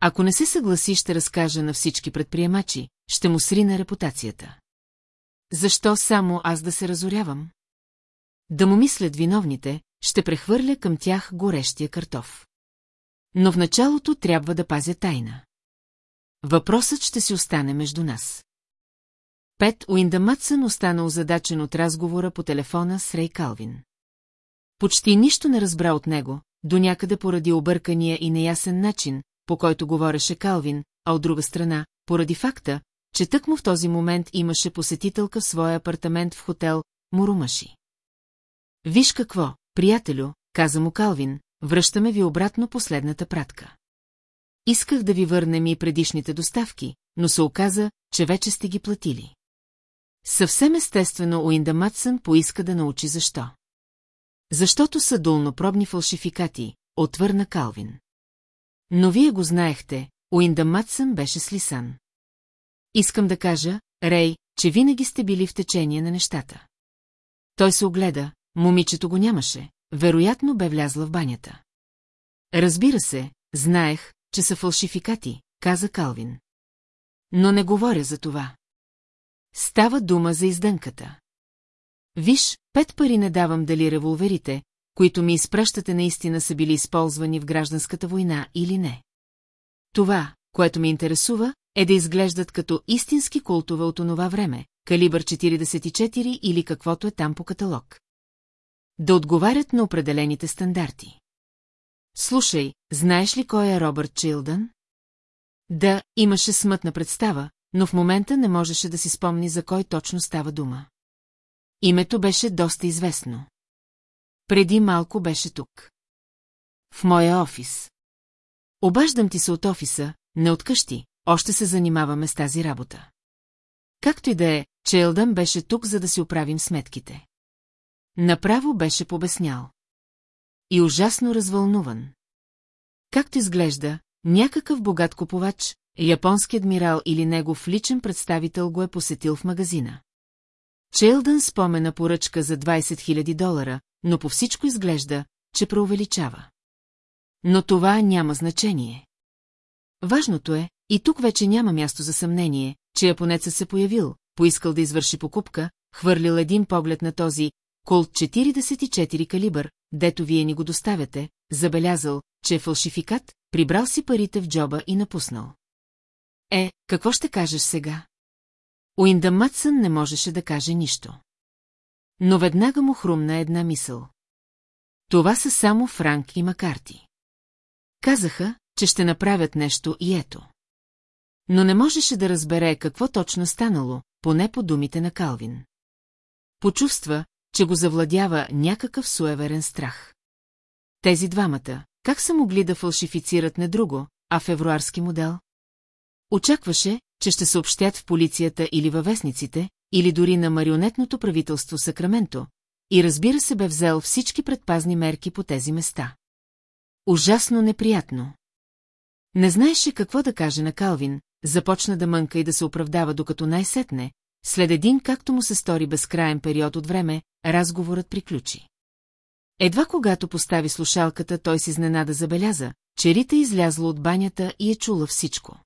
[SPEAKER 1] Ако не се съгласи, ще разкажа на всички предприемачи, ще му срина репутацията. Защо само аз да се разорявам? Да му мислят виновните, ще прехвърля към тях горещия картоф. Но в началото трябва да пазя тайна. Въпросът ще си остане между нас. Пет Уинда Матсън остана озадачен от разговора по телефона с Рей Калвин. Почти нищо не разбра от него, до някъде поради объркания и неясен начин, по който говореше Калвин, а от друга страна, поради факта, че тъкмо в този момент имаше посетителка в своя апартамент в хотел Мурумаши. Виж какво, приятелю, каза му Калвин, връщаме ви обратно последната пратка. Исках да ви върнем и предишните доставки, но се оказа, че вече сте ги платили. Съвсем естествено Уинда Матсън поиска да научи защо. Защото са долнопробни фалшификати, отвърна Калвин. Но вие го знаехте, Уиндъм Матсън беше слисан. Искам да кажа, Рей, че винаги сте били в течение на нещата. Той се огледа, момичето го нямаше, вероятно бе влязла в банята. Разбира се, знаех, че са фалшификати, каза Калвин. Но не говоря за това. Става дума за издънката. Виж, пет пари не давам дали револверите, които ми изпращате наистина са били използвани в гражданската война или не. Това, което ме интересува, е да изглеждат като истински култове от онова време, калибър 44 или каквото е там по каталог. Да отговарят на определените стандарти. Слушай, знаеш ли кой е Робърт Чилдън? Да, имаше смътна представа, но в момента не можеше да си спомни за кой точно става дума. Името беше доста известно. Преди малко беше тук. В моя офис. Обаждам ти се от офиса, не от къщи, още се занимаваме с тази работа. Както и да е, Челдън беше тук, за да си оправим сметките. Направо беше побеснял. И ужасно развълнуван. Както изглежда, някакъв богат купувач, японски адмирал или негов личен представител го е посетил в магазина. Челдън спомена поръчка за 20 000 долара, но по всичко изглежда, че преувеличава. Но това няма значение. Важното е, и тук вече няма място за съмнение, че японецът се появил, поискал да извърши покупка, хвърлил един поглед на този Колт 44 калибър, дето вие ни го доставяте, забелязал, че е фалшификат, прибрал си парите в джоба и напуснал. Е, какво ще кажеш сега? Уиндъм Матсън не можеше да каже нищо. Но веднага му хрумна една мисъл. Това са само Франк и Макарти. Казаха, че ще направят нещо и ето. Но не можеше да разбере какво точно станало, поне по думите на Калвин. Почувства, че го завладява някакъв суеверен страх. Тези двамата, как са могли да фалшифицират не друго, а февруарски модел? Очакваше, че ще съобщят в полицията или във вестниците, или дори на марионетното правителство Сакраменто, и разбира се бе взел всички предпазни мерки по тези места. Ужасно неприятно. Не знаеше какво да каже на Калвин, започна да мънка и да се оправдава докато най-сетне, след един както му се стори безкраен период от време, разговорът приключи. Едва когато постави слушалката, той си изненада забеляза, че Рита е излязла от банята и е чула всичко.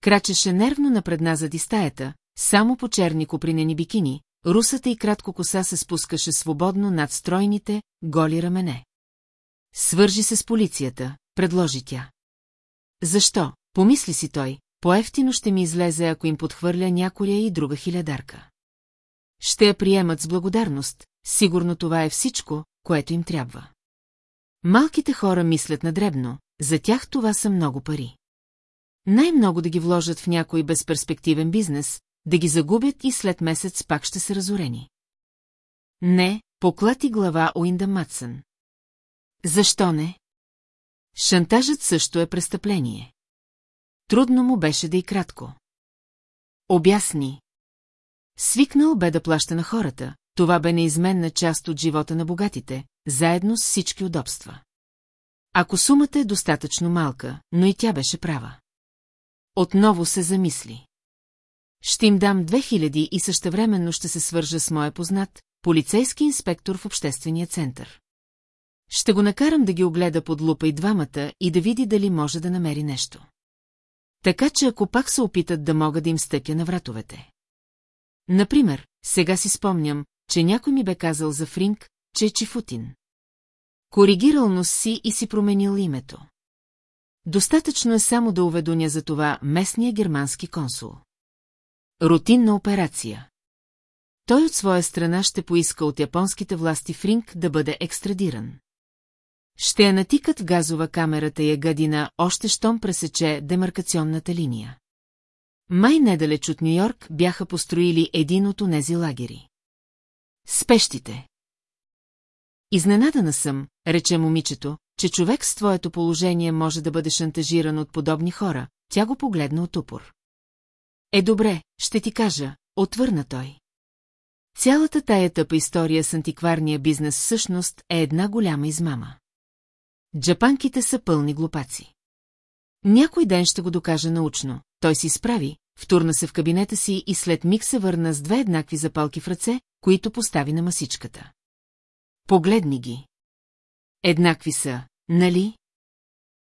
[SPEAKER 1] Крачеше нервно напредназа дистаята. стаята, само по черни копринени бикини, русата и кратко коса се спускаше свободно над стройните, голи рамене. Свържи се с полицията, предложи тя. Защо, помисли си той, по-ефтино ще ми излезе, ако им подхвърля някоя и друга хилядарка. Ще я приемат с благодарност, сигурно това е всичко, което им трябва. Малките хора мислят надребно, за тях това са много пари. Най-много да ги вложат в някой безперспективен бизнес, да ги загубят и след месец пак ще са разорени. Не, поклати глава Уинда Матсън. Защо не? Шантажът също е престъпление. Трудно му беше да и кратко. Обясни. Свикнал бе да плаща на хората, това бе неизменна част от живота на богатите, заедно с всички удобства. Ако сумата е достатъчно малка, но и тя беше права. Отново се замисли. Ще им дам 2000 и същевременно ще се свържа с моя познат, полицейски инспектор в обществения център. Ще го накарам да ги огледа под лупа и двамата и да види дали може да намери нещо. Така че ако пак се опитат да мога да им стъпя на вратовете. Например, сега си спомням, че някой ми бе казал за Фринг, че е Чифутин. Коригирал нос си и си променил името. Достатъчно е само да уведоня за това местния германски консул. Рутинна операция. Той от своя страна ще поиска от японските власти Фринг да бъде екстрадиран. Ще я натикат в газова камерата я гадина, още щом пресече демаркационната линия. Май недалеч от Нью-Йорк бяха построили един от онези лагери. Спещите. Изненадана съм, рече момичето, че човек с твоето положение може да бъде шантажиран от подобни хора, тя го погледна от упор. Е добре, ще ти кажа, отвърна той. Цялата тая тъпа история с антикварния бизнес всъщност е една голяма измама. Джапанките са пълни глупаци. Някой ден ще го докажа научно. Той си справи, втурна се в кабинета си и след миг се върна с две еднакви запалки в ръце, които постави на масичката. Погледни ги. Еднакви са, нали?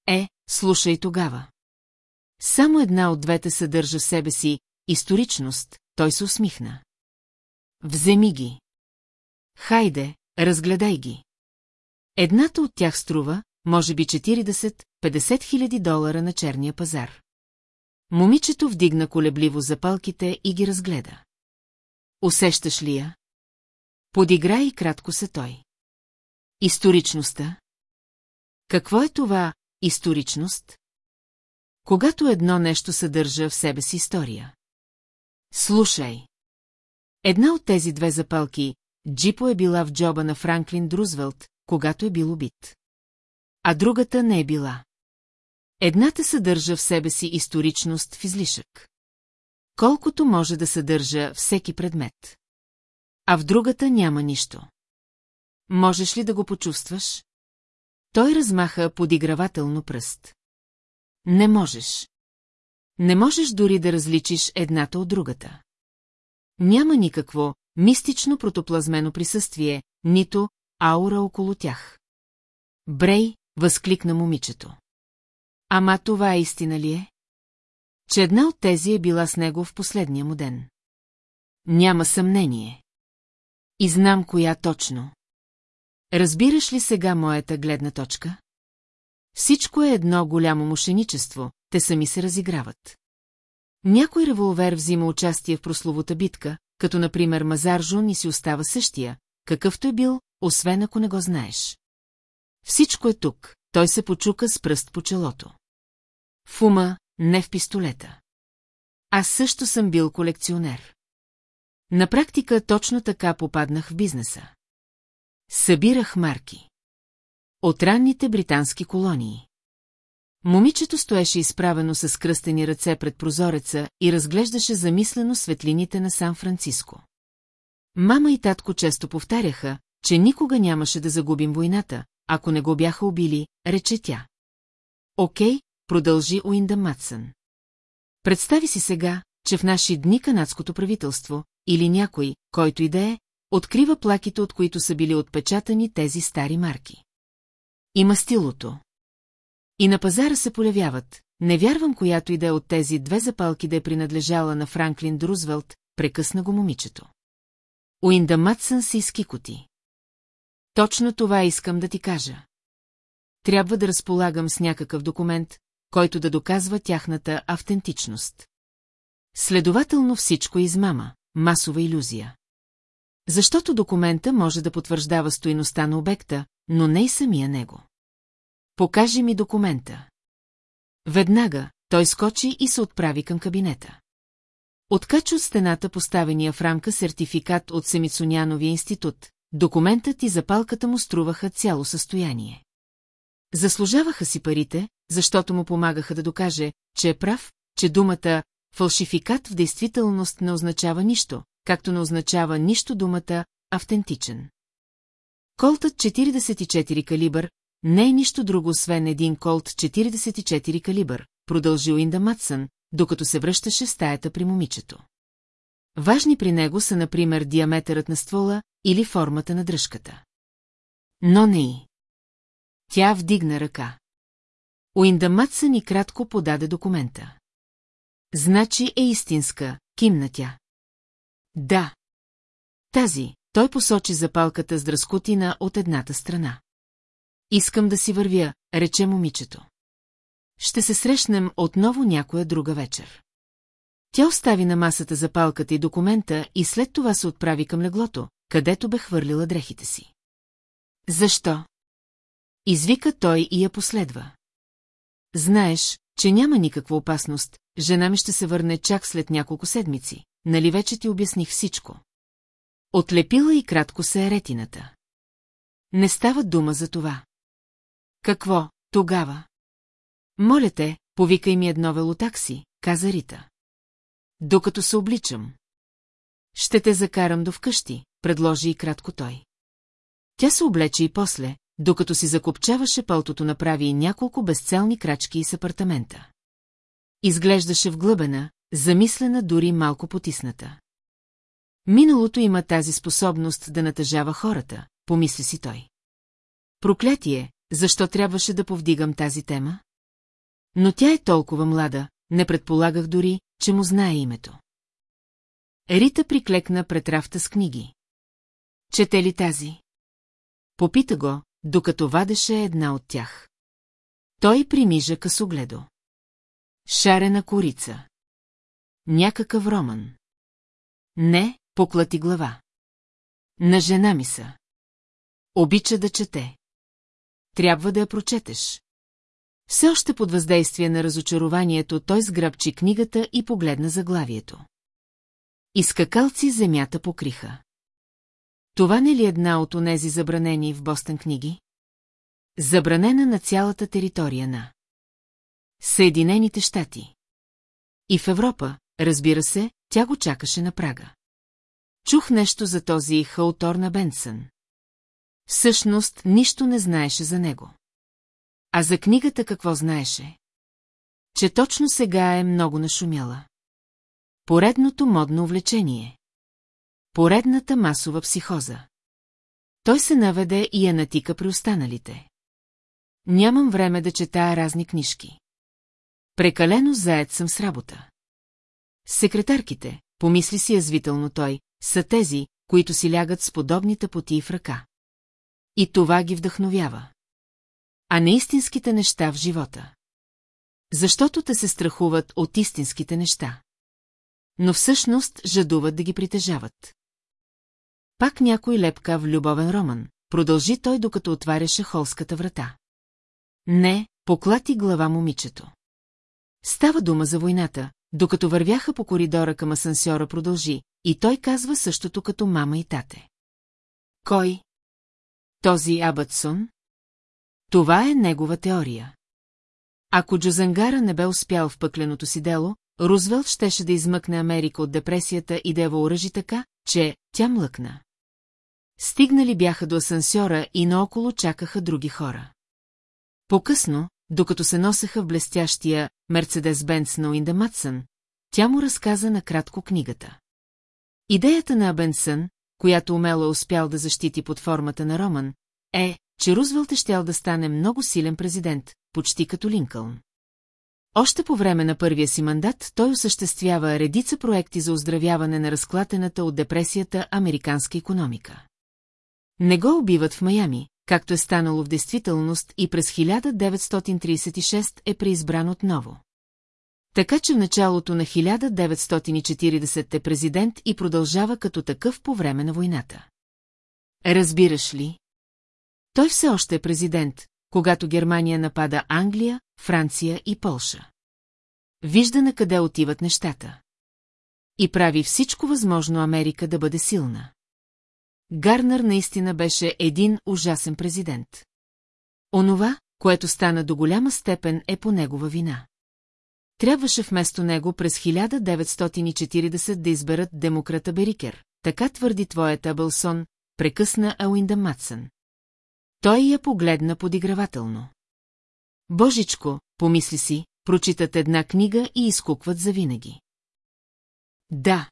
[SPEAKER 1] Е, слушай тогава. Само една от двете съдържа в себе си историчност, той се усмихна. Вземи ги. Хайде, разгледай ги. Едната от тях струва, може би 40-50 хиляди долара на черния пазар. Момичето вдигна колебливо запалките и ги разгледа. Усещаш ли я? Подигра и кратко се той. Историчността? Какво е това историчност? Когато едно нещо съдържа в себе си история. Слушай. Една от тези две запалки, Джипо е била в джоба на Франклин Друзвелт, когато е бил убит. А другата не е била. Едната съдържа в себе си историчност в излишък. Колкото може да съдържа всеки предмет. А в другата няма нищо. Можеш ли да го почувстваш? Той размаха подигравателно пръст. Не можеш. Не можеш дори да различиш едната от другата. Няма никакво мистично протоплазмено присъствие, нито аура около тях. Брей, възкликна момичето. Ама това истина ли е? Че една от тези е била с него в последния му ден. Няма съмнение. И знам коя точно. Разбираш ли сега моята гледна точка? Всичко е едно голямо мошеничество, те сами се разиграват. Някой револвер взима участие в прословута битка, като например Мазаржон и си остава същия, какъвто е бил, освен ако не го знаеш. Всичко е тук, той се почука с пръст по челото. В ума, не в пистолета. Аз също съм бил колекционер. На практика точно така попаднах в бизнеса. Събирах марки. От ранните британски колонии. Момичето стоеше изправено с кръстени ръце пред прозореца и разглеждаше замислено светлините на Сан-Франциско. Мама и татко често повтаряха, че никога нямаше да загубим войната, ако не го бяха убили, рече тя. Окей, продължи Уинда Матсън. Представи си сега, че в наши дни канадското правителство, или някой, който и да е, открива плаките, от които са били отпечатани тези стари марки и мастилото. И на пазара се полявяват, не вярвам която и да е от тези две запалки да е принадлежала на Франклин Друзвелт, прекъсна го момичето. Уинда Матсън се изкикоти. Точно това искам да ти кажа. Трябва да разполагам с някакъв документ, който да доказва тяхната автентичност. Следователно всичко е измама, масова иллюзия. Защото документа може да потвърждава стоиността на обекта, но не и самия него. Покажи ми документа. Веднага той скочи и се отправи към кабинета. Откач от стената поставения в рамка сертификат от Семицуняновия институт, документът и запалката му струваха цяло състояние. Заслужаваха си парите, защото му помагаха да докаже, че е прав, че думата «фалшификат» в действителност не означава нищо, както не означава нищо думата «автентичен». Колтът 44 калибър, не е нищо друго, освен един колт 44 калибър, продължил Инда Матсън, докато се връщаше в стаята при момичето. Важни при него са, например, диаметърът на ствола или формата на дръжката. Но не и. Тя вдигна ръка. Уинда Матсън и кратко подаде документа. Значи е истинска, кимна тя. Да. Тази, той посочи запалката с дръскотина от едната страна. Искам да си вървя, рече момичето. Ще се срещнем отново някоя друга вечер. Тя остави на масата запалката и документа и след това се отправи към леглото, където бе хвърлила дрехите си. Защо? Извика той и я последва. Знаеш, че няма никаква опасност, жена ми ще се върне чак след няколко седмици, нали вече ти обясних всичко. Отлепила и кратко се е ретината. Не става дума за това. Какво, тогава? Моля те, повикай ми едно велотакси, каза Рита. Докато се обличам. Ще те закарам до вкъщи, предложи и кратко той. Тя се облече и после, докато си закопчаваше пълтото направи и няколко безцелни крачки из апартамента. Изглеждаше вглъбена, замислена дори малко потисната. Миналото има тази способност да натъжава хората, помисли си той. Проклятие, защо трябваше да повдигам тази тема? Но тя е толкова млада, не предполагах дори, че му знае името. Рита приклекна пред рафта с книги. Чете ли тази? Попита го, докато вадеше една от тях. Той примижа късогледо. Шарена корица. Някакъв роман. Не, поклати глава. На жена ми са. Обича да чете трябва да я прочетеш. Все още под въздействие на разочарованието той сграбчи книгата и погледна заглавието. Изкакалци земята покриха. Това не ли е една от онези забранени в Бостън книги? Забранена на цялата територия на Съединените щати. И в Европа, разбира се, тя го чакаше на прага. Чух нещо за този Хаутор на Бенсън. Всъщност, нищо не знаеше за него. А за книгата какво знаеше? Че точно сега е много нашумяла. Поредното модно увлечение. Поредната масова психоза. Той се наведе и я натика при останалите. Нямам време да чета разни книжки. Прекалено заед съм с работа. Секретарките, помисли си язвително той, са тези, които си лягат с подобни тъпоти в ръка. И това ги вдъхновява. А не истинските неща в живота. Защото те се страхуват от истинските неща. Но всъщност жадуват да ги притежават. Пак някой лепка в любовен роман, продължи той, докато отваряше холската врата. Не, поклати глава момичето. Става дума за войната, докато вървяха по коридора към асансьора продължи, и той казва същото като мама и тате. Кой? Този Абътсон? Това е негова теория. Ако Джозангара не бе успял в пъкленото си дело, Рузвелт щеше да измъкне Америка от депресията и да я въоръжи така, че тя млъкна. Стигнали бяха до асансьора и наоколо чакаха други хора. По-късно, докато се носеха в блестящия Мерцедес Бенц на Уинда Матсън, тя му разказа накратко книгата. Идеята на Абенсън, която умело е успял да защити под формата на Роман, е, че Рузвелт е щял да стане много силен президент, почти като Линкълн. Още по време на първия си мандат той осъществява редица проекти за оздравяване на разклатената от депресията американска економика. Не го убиват в Майами, както е станало в действителност и през 1936 е преизбран отново. Така че в началото на 1940-те президент и продължава като такъв по време на войната. Разбираш ли? Той все още е президент, когато Германия напада Англия, Франция и Полша. Вижда на къде отиват нещата. И прави всичко възможно Америка да бъде силна. Гарнер наистина беше един ужасен президент. Онова, което стана до голяма степен е по негова вина. Трябваше вместо него през 1940 да изберат демократа Берикер, така твърди твоят Абълсон, прекъсна Ауинда Матсън. Той я погледна подигравателно. Божичко, помисли си, прочитат една книга и изкукват завинаги. Да.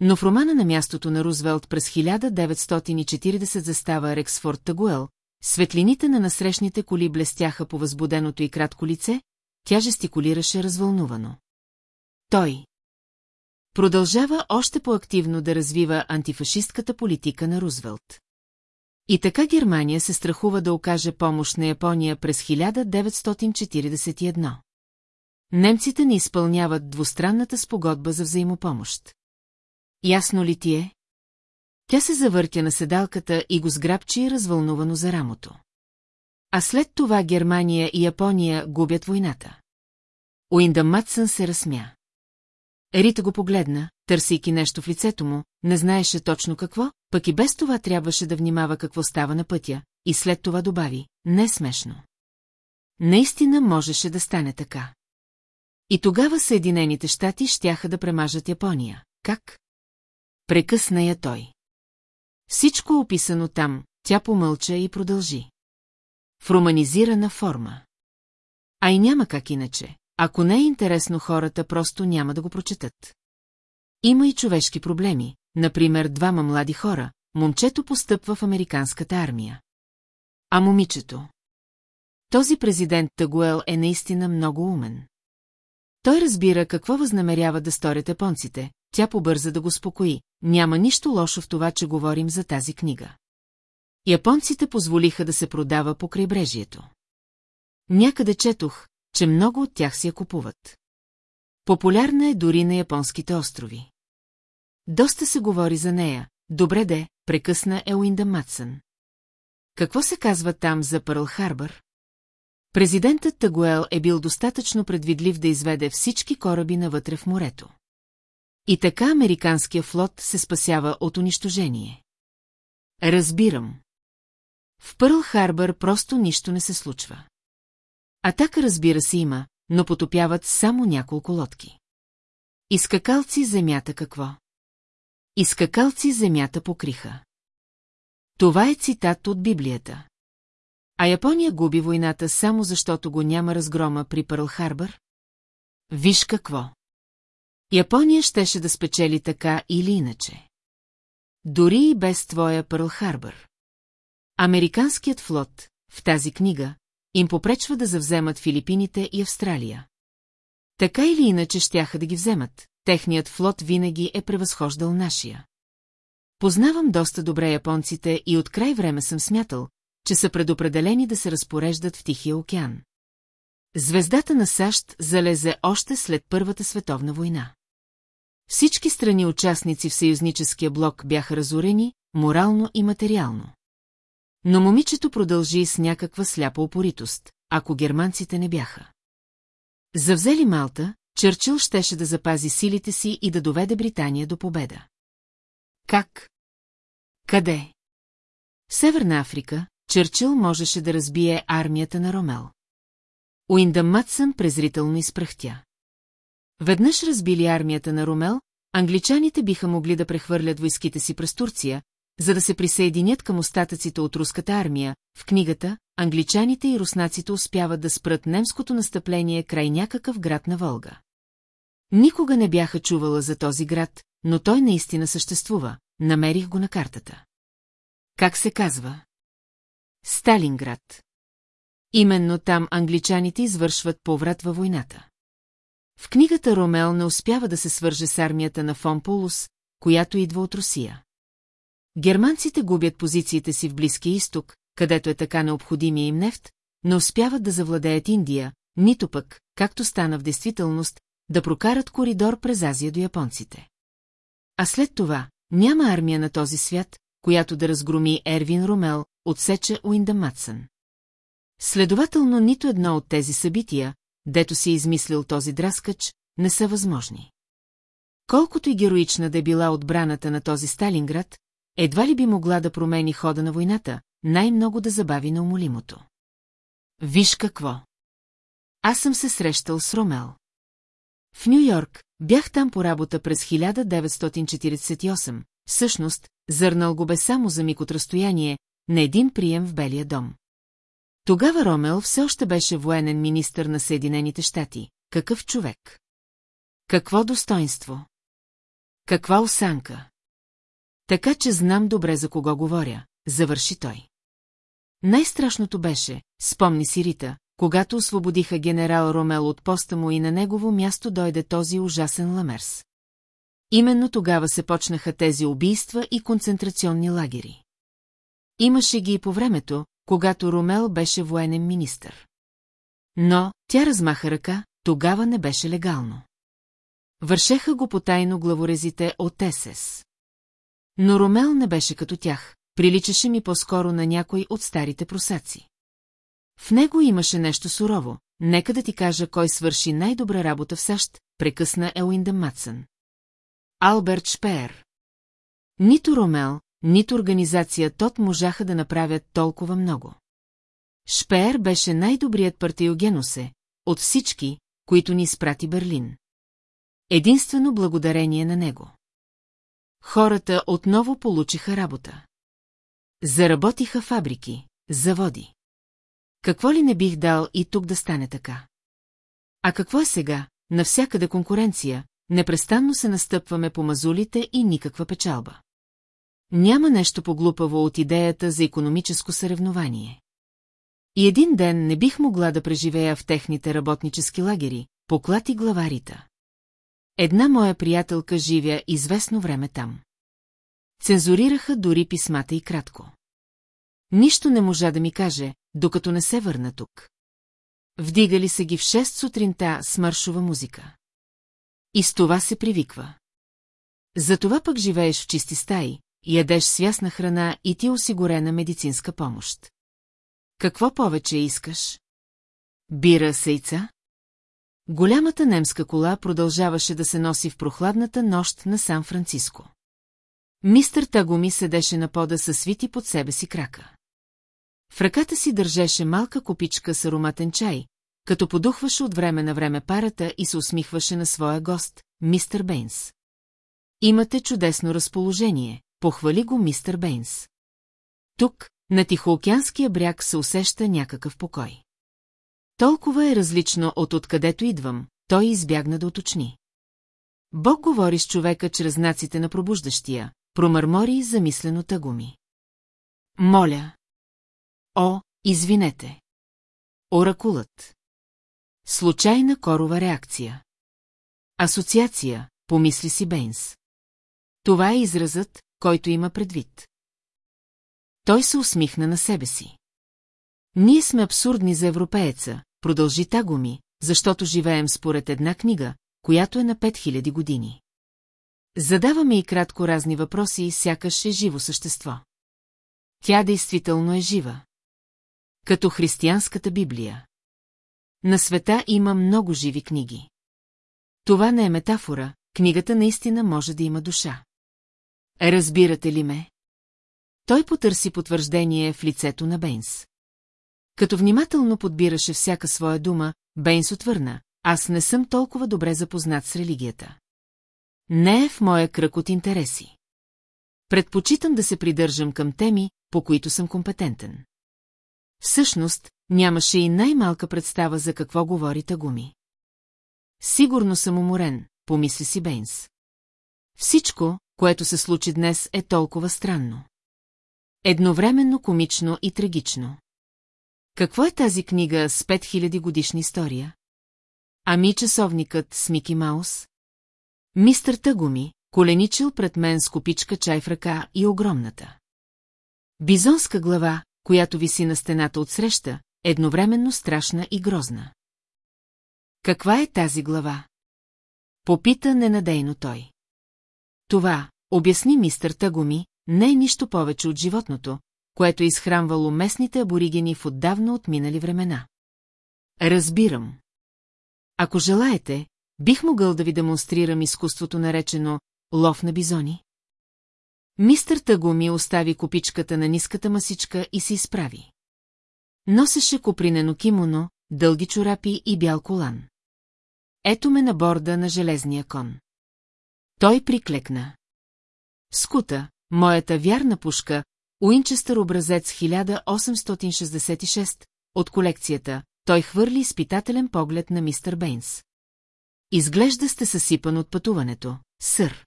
[SPEAKER 1] Но в романа на мястото на Рузвелт през 1940 застава Рексфорд Тагуел, светлините на насрещните коли блестяха по възбуденото и кратко лице, тя жестикулираше развълнувано. Той продължава още по-активно да развива антифашистката политика на Рузвелт. И така Германия се страхува да окаже помощ на Япония през 1941. Немците не изпълняват двустранната спогодба за взаимопомощ. Ясно ли ти е? Тя се завъртя на седалката и го сграбчи развълнувано за рамото. А след това Германия и Япония губят войната. Уиндъм Матсън се разсмя. Рита го погледна, търсейки нещо в лицето му, не знаеше точно какво, пък и без това трябваше да внимава какво става на пътя, и след това добави, не е смешно. Наистина можеше да стане така. И тогава Съединените щати щяха да премажат Япония. Как? Прекъсна я той. Всичко описано там, тя помълча и продължи. В романизирана форма. А и няма как иначе. Ако не е интересно, хората просто няма да го прочетат. Има и човешки проблеми, например двама млади хора, момчето постъпва в американската армия. А момичето? Този президент Тагуел е наистина много умен. Той разбира какво възнамерява да сторят японците, тя побърза да го спокои. Няма нищо лошо в това, че говорим за тази книга. Японците позволиха да се продава по крайбрежието. Някъде четох, че много от тях си я купуват. Популярна е дори на японските острови. Доста се говори за нея. Добре де, прекъсна Уинда Матсън. Какво се казва там за Пърл Харбър? Президентът Тагуел е бил достатъчно предвидлив да изведе всички кораби навътре в морето. И така американския флот се спасява от унищожение. Разбирам. В Пърл Харбър просто нищо не се случва. Атака разбира се има, но потопяват само няколко лодки. Изкакалци земята какво? Изкакалци земята покриха. Това е цитат от Библията. А Япония губи войната само защото го няма разгрома при Пърл Харбър? Виж какво! Япония щеше да спечели така или иначе. Дори и без твоя Пърл Харбър. Американският флот, в тази книга, им попречва да завземат Филипините и Австралия. Така или иначе щяха да ги вземат, техният флот винаги е превъзхождал нашия. Познавам доста добре японците и от край време съм смятал, че са предопределени да се разпореждат в Тихия океан. Звездата на САЩ залезе още след Първата световна война. Всички страни участници в съюзническия блок бяха разорени, морално и материално. Но момичето продължи с някаква сляпа опоритост, ако германците не бяха. Завзели Малта, Черчил щеше да запази силите си и да доведе Британия до победа. Как? Къде? В Северна Африка, Чърчил можеше да разбие армията на Ромел. Уиндъм Матсън презрително изпръхтя. Веднъж разбили армията на Ромел, англичаните биха могли да прехвърлят войските си през Турция, за да се присъединят към остатъците от руската армия, в книгата англичаните и руснаците успяват да спрат немското настъпление край някакъв град на Волга. Никога не бяха чувала за този град, но той наистина съществува, намерих го на картата. Как се казва? Сталинград. Именно там англичаните извършват поврат във войната. В книгата Ромел не успява да се свърже с армията на Фон Полус, която идва от Русия. Германците губят позициите си в Близкия изток, където е така необходимия им нефт, не успяват да завладеят Индия, нито пък, както стана в действителност, да прокарат коридор през Азия до японците. А след това няма армия на този свят, която да разгроми Ервин Румел, отсече Уинда Матсън. Следователно нито едно от тези събития, дето си е измислил този драскач, не са възможни. Колкото и героична да е била отбраната на този Сталинград, едва ли би могла да промени хода на войната, най-много да забави на умолимото. Виж какво! Аз съм се срещал с Ромел. В Нью-Йорк бях там по работа през 1948, всъщност, зърнал го бе само за миг от разстояние, на един прием в Белия дом. Тогава Ромел все още беше военен министър на Съединените щати. Какъв човек? Какво достоинство? Каква осанка? Така че знам добре за кого говоря, завърши той. Най-страшното беше, спомни си Рита, когато освободиха генерал Ромел от поста му и на негово място дойде този ужасен ламерс. Именно тогава се почнаха тези убийства и концентрационни лагери. Имаше ги и по времето, когато Ромел беше военен министр. Но тя размаха ръка, тогава не беше легално. Вършеха го потайно главорезите от СС. Но Ромел не беше като тях, приличаше ми по-скоро на някой от старите просаци. В него имаше нещо сурово, нека да ти кажа кой свърши най-добра работа в САЩ, прекъсна Елуинда Матсън. Алберт Шпеер. Нито Ромел, нито организация ТОТ можаха да направят толкова много. Шпеер беше най-добрият партиогеносе от всички, които ни изпрати Берлин. Единствено благодарение на него. Хората отново получиха работа. Заработиха фабрики, заводи. Какво ли не бих дал и тук да стане така? А какво е сега? Навсякъде конкуренция, непрестанно се настъпваме по мазулите и никаква печалба. Няма нещо поглупаво от идеята за економическо съревнование. И един ден не бих могла да преживея в техните работнически лагери, поклати главарите. Една моя приятелка живя известно време там. Цензурираха дори писмата и кратко. Нищо не можа да ми каже, докато не се върна тук. Вдигали се ги в 6 сутринта с маршова музика. И с това се привиква. Затова пък живееш в чисти стаи, ядеш свясна храна и ти е осигурена медицинска помощ. Какво повече искаш? Бира с яйца? Голямата немска кола продължаваше да се носи в прохладната нощ на Сан-Франциско. Мистър Тагоми седеше на пода със свити под себе си крака. В ръката си държеше малка копичка с ароматен чай, като подухваше от време на време парата и се усмихваше на своя гост, мистър Бейнс. Имате чудесно разположение, похвали го мистър Бейнс. Тук, на Тихоокеанския бряг, се усеща някакъв покой. Толкова е различно от откъдето идвам, той избягна да уточни. Бог говори с човека чрез знаците на пробуждащия, промърмори замислено тъгуми. Моля. О, извинете. Оракулът. Случайна корова реакция. Асоциация, помисли си Бейнс. Това е изразът, който има предвид. Той се усмихна на себе си. Ние сме абсурдни за европееца, продължи Тагуми, защото живеем според една книга, която е на 5000 години. Задаваме и кратко разни въпроси и сякаш е живо същество. Тя действително е жива. Като християнската Библия. На света има много живи книги. Това не е метафора, книгата наистина може да има душа. Разбирате ли ме? Той потърси потвърждение в лицето на Бейнс. Като внимателно подбираше всяка своя дума, Бейнс отвърна, аз не съм толкова добре запознат с религията. Не е в моя кръг от интереси. Предпочитам да се придържам към теми, по които съм компетентен. Всъщност, нямаше и най-малка представа за какво говори Тагуми. Сигурно съм уморен, помисли си Бейнс. Всичко, което се случи днес, е толкова странно. Едновременно комично и трагично. Какво е тази книга с 5000 годишна история? Ами часовникът с Мики Маус? Мистър Тъгуми, коленичил пред мен с купичка чай в ръка и огромната. Бизонска глава, която виси на стената отсреща, едновременно страшна и грозна. Каква е тази глава? Попита ненадейно той. Това, обясни мистър Тагуми, не е нищо повече от животното, което е изхранвало местните аборигени в отдавна отминали времена. Разбирам. Ако желаете, бих могъл да ви демонстрирам изкуството наречено лов на бизони. Мистър Тагуми остави копичката на ниската масичка и се изправи. Носеше копринено кимоно, дълги чорапи и бял колан. Ето ме на борда на железния кон. Той приклекна. Скута, моята вярна пушка, Уинчестър образец 1866, от колекцията, той хвърли изпитателен поглед на мистер Бейнс. Изглежда сте съсипан от пътуването, сър.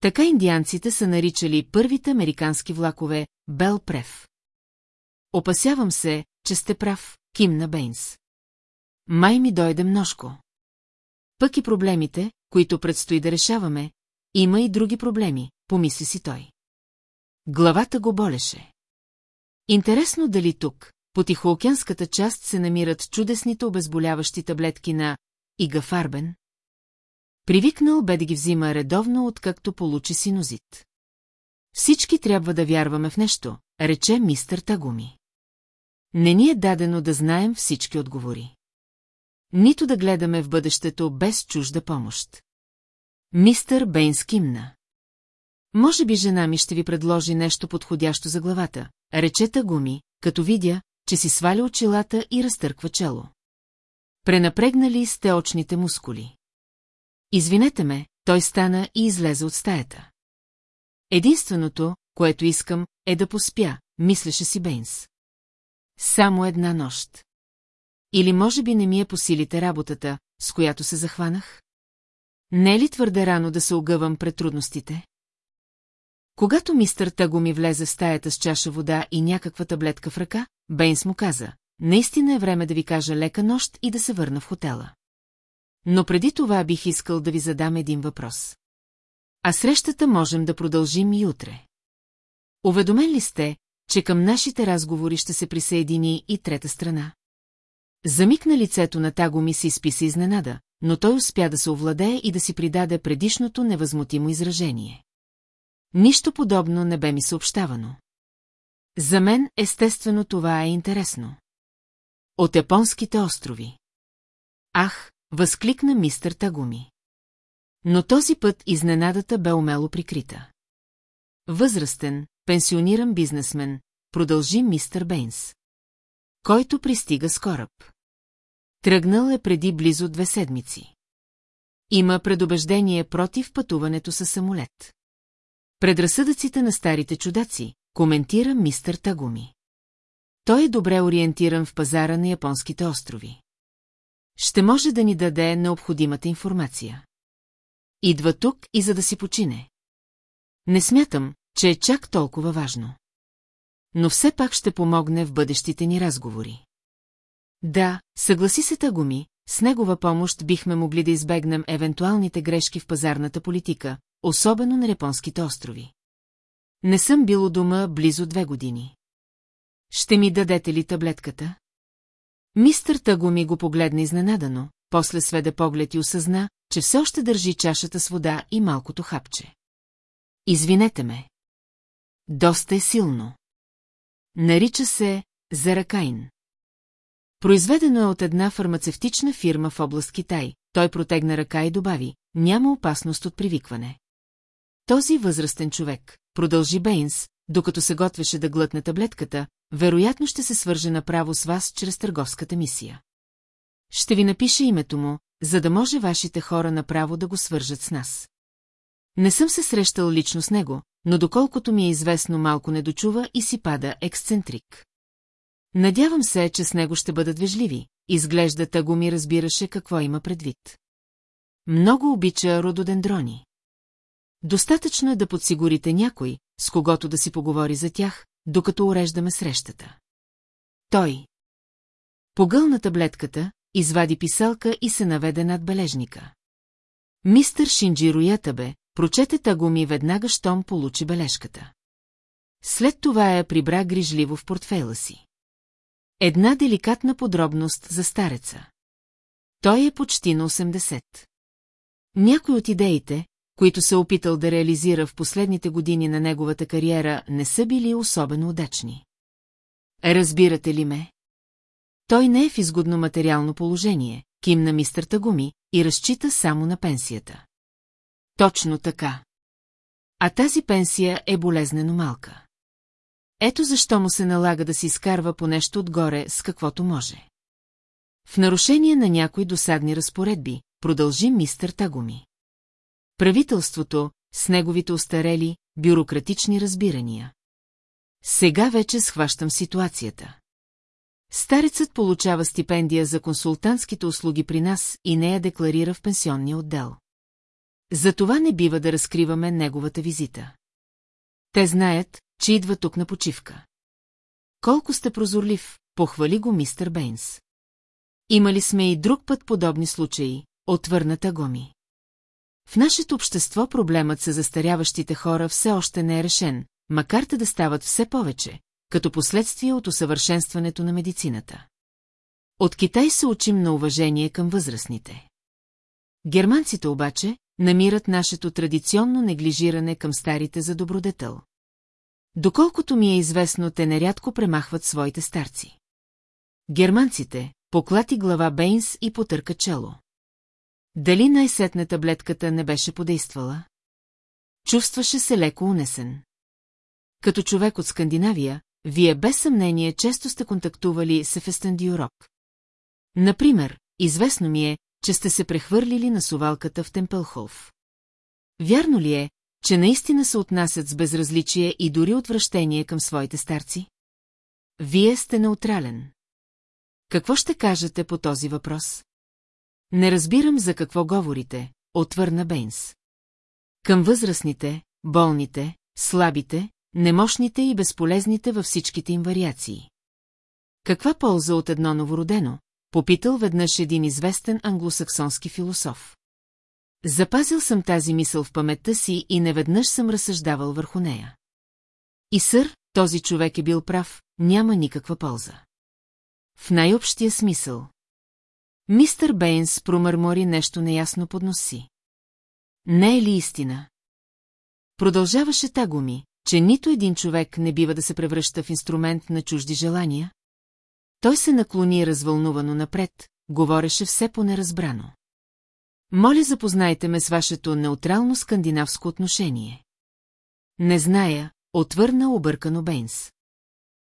[SPEAKER 1] Така индианците са наричали първите американски влакове Бел Прев. Опасявам се, че сте прав, кимна Бейнс. Май ми дойде множко. Пък и проблемите, които предстои да решаваме, има и други проблеми, помисли си той. Главата го болеше. Интересно дали тук, по тихоокеанската част се намират чудесните обезболяващи таблетки на Игафарбен. Привикнал бе да ги взима редовно, откакто получи синузит. Всички трябва да вярваме в нещо, рече мистър Тагуми. Не ни е дадено да знаем всички отговори. Нито да гледаме в бъдещето без чужда помощ. Мистър Бейн скимна. Може би жена ми ще ви предложи нещо подходящо за главата, рече Тагуми, като видя, че си сваля очилата и разтърква чело. Пренапрегнали сте очните мускули. Извинете ме, той стана и излезе от стаята. Единственото, което искам, е да поспя, мислеше си Бейнс. Само една нощ. Или може би не ми е по силите работата, с която се захванах? Не е ли твърде рано да се огъвам пред трудностите? Когато мистър Таго ми влезе в стаята с чаша вода и някаква таблетка в ръка, Бейнс му каза, наистина е време да ви кажа лека нощ и да се върна в хотела. Но преди това бих искал да ви задам един въпрос. А срещата можем да продължим и утре. Уведомен ли сте, че към нашите разговори ще се присъедини и трета страна? Замикна лицето на Таго ми се изписа изненада, но той успя да се овладее и да си придаде предишното невъзмутимо изражение. Нищо подобно не бе ми съобщавано. За мен, естествено, това е интересно. От японските острови. Ах, възкликна мистър Тагуми. Но този път изненадата бе умело прикрита. Възрастен, пенсиониран бизнесмен, продължи мистър Бейнс. Който пристига с кораб. Тръгнал е преди близо две седмици. Има предубеждение против пътуването със самолет. Предразсъдъците на старите чудаци, коментира мистър Тагуми. Той е добре ориентиран в пазара на японските острови. Ще може да ни даде необходимата информация. Идва тук и за да си почине. Не смятам, че е чак толкова важно. Но все пак ще помогне в бъдещите ни разговори. Да, съгласи се Тагуми, с негова помощ бихме могли да избегнем евентуалните грешки в пазарната политика, особено на японските острови. Не съм бил у дома близо две години. Ще ми дадете ли таблетката? Мистър Тагу ми го погледна изненадано, после сведе поглед и осъзна, че все още държи чашата с вода и малкото хапче. Извинете ме. Доста е силно. Нарича се Заракайн. Произведено е от една фармацевтична фирма в област Китай. Той протегна ръка и добави, няма опасност от привикване. Този възрастен човек, продължи Бейнс, докато се готвеше да глътне таблетката, вероятно ще се свърже направо с вас чрез търговската мисия. Ще ви напиша името му, за да може вашите хора направо да го свържат с нас. Не съм се срещал лично с него, но доколкото ми е известно малко не дочува и си пада ексцентрик. Надявам се, че с него ще бъдат вежливи, изглежда ми разбираше какво има предвид. Много обича рододендрони. Достатъчно е да подсигурите някой, с когото да си поговори за тях, докато уреждаме срещата. Той. Погълна таблетката, извади писалка и се наведе над бележника. Мистър Шинджиро Ятабе прочете тагуми веднага, щом получи бележката. След това я прибра грижливо в портфейла си. Една деликатна подробност за стареца. Той е почти на 80. Някой от идеите, които се е опитал да реализира в последните години на неговата кариера, не са били особено удачни. Разбирате ли ме? Той не е в изгодно материално положение, ким на мистър Тагуми, и разчита само на пенсията. Точно така. А тази пенсия е болезнено малка. Ето защо му се налага да си изкарва по нещо отгоре с каквото може. В нарушение на някои досадни разпоредби, продължи мистър Тагуми. Правителството, с неговите устарели, бюрократични разбирания. Сега вече схващам ситуацията. Старецът получава стипендия за консултантските услуги при нас и не я декларира в пенсионния отдел. За това не бива да разкриваме неговата визита. Те знаят, че идва тук на почивка. Колко сте прозорлив, похвали го мистер Бейнс. Имали сме и друг път подобни случаи, отвърната гоми. В нашето общество проблемът с застаряващите хора все още не е решен, макар те да стават все повече, като последствие от усъвършенстването на медицината. От Китай се учим на уважение към възрастните. Германците обаче намират нашето традиционно неглижиране към старите за добродетел. Доколкото ми е известно, те нерядко премахват своите старци. Германците, поклати глава Бейнс и потърка чело. Дали най-сетне таблетката не беше подействала? Чувстваше се леко унесен. Като човек от Скандинавия, вие без съмнение често сте контактували с Ефестендиорок. Например, известно ми е, че сте се прехвърлили на сувалката в Темпелхолф. Вярно ли е, че наистина се отнасят с безразличие и дори отвращение към своите старци? Вие сте неутрален. Какво ще кажете по този въпрос? Не разбирам за какво говорите, отвърна Бейнс. Към възрастните, болните, слабите, немощните и безполезните във всичките им вариации. Каква полза от едно новородено? Попитал веднъж един известен англосаксонски философ. Запазил съм тази мисъл в паметта си и неведнъж съм разсъждавал върху нея. И сър, този човек е бил прав, няма никаква полза. В най-общия смисъл. Мистър Бейнс промърмори нещо неясно под носи. Не е ли истина? Продължаваше тагуми, че нито един човек не бива да се превръща в инструмент на чужди желания. Той се наклони развълнувано напред, говореше все по-неразбрано. Моля, запознайте ме с вашето неутрално скандинавско отношение. Не зная, отвърна объркано Бейнс.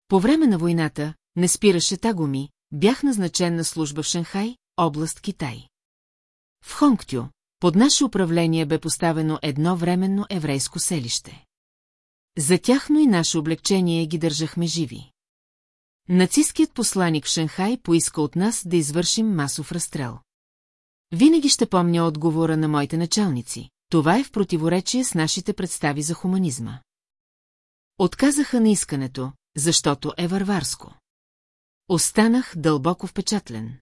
[SPEAKER 1] По време на войната, не спираше тагоми, бях назначен на служба в Шанхай, област Китай. В Хонгтю, под наше управление бе поставено едно временно еврейско селище. За тяхно и наше облегчение ги държахме живи. Нацистският посланик в Шанхай поиска от нас да извършим масов разстрел. Винаги ще помня отговора на моите началници. Това е в противоречие с нашите представи за хуманизма. Отказаха на искането, защото е варварско. Останах дълбоко впечатлен.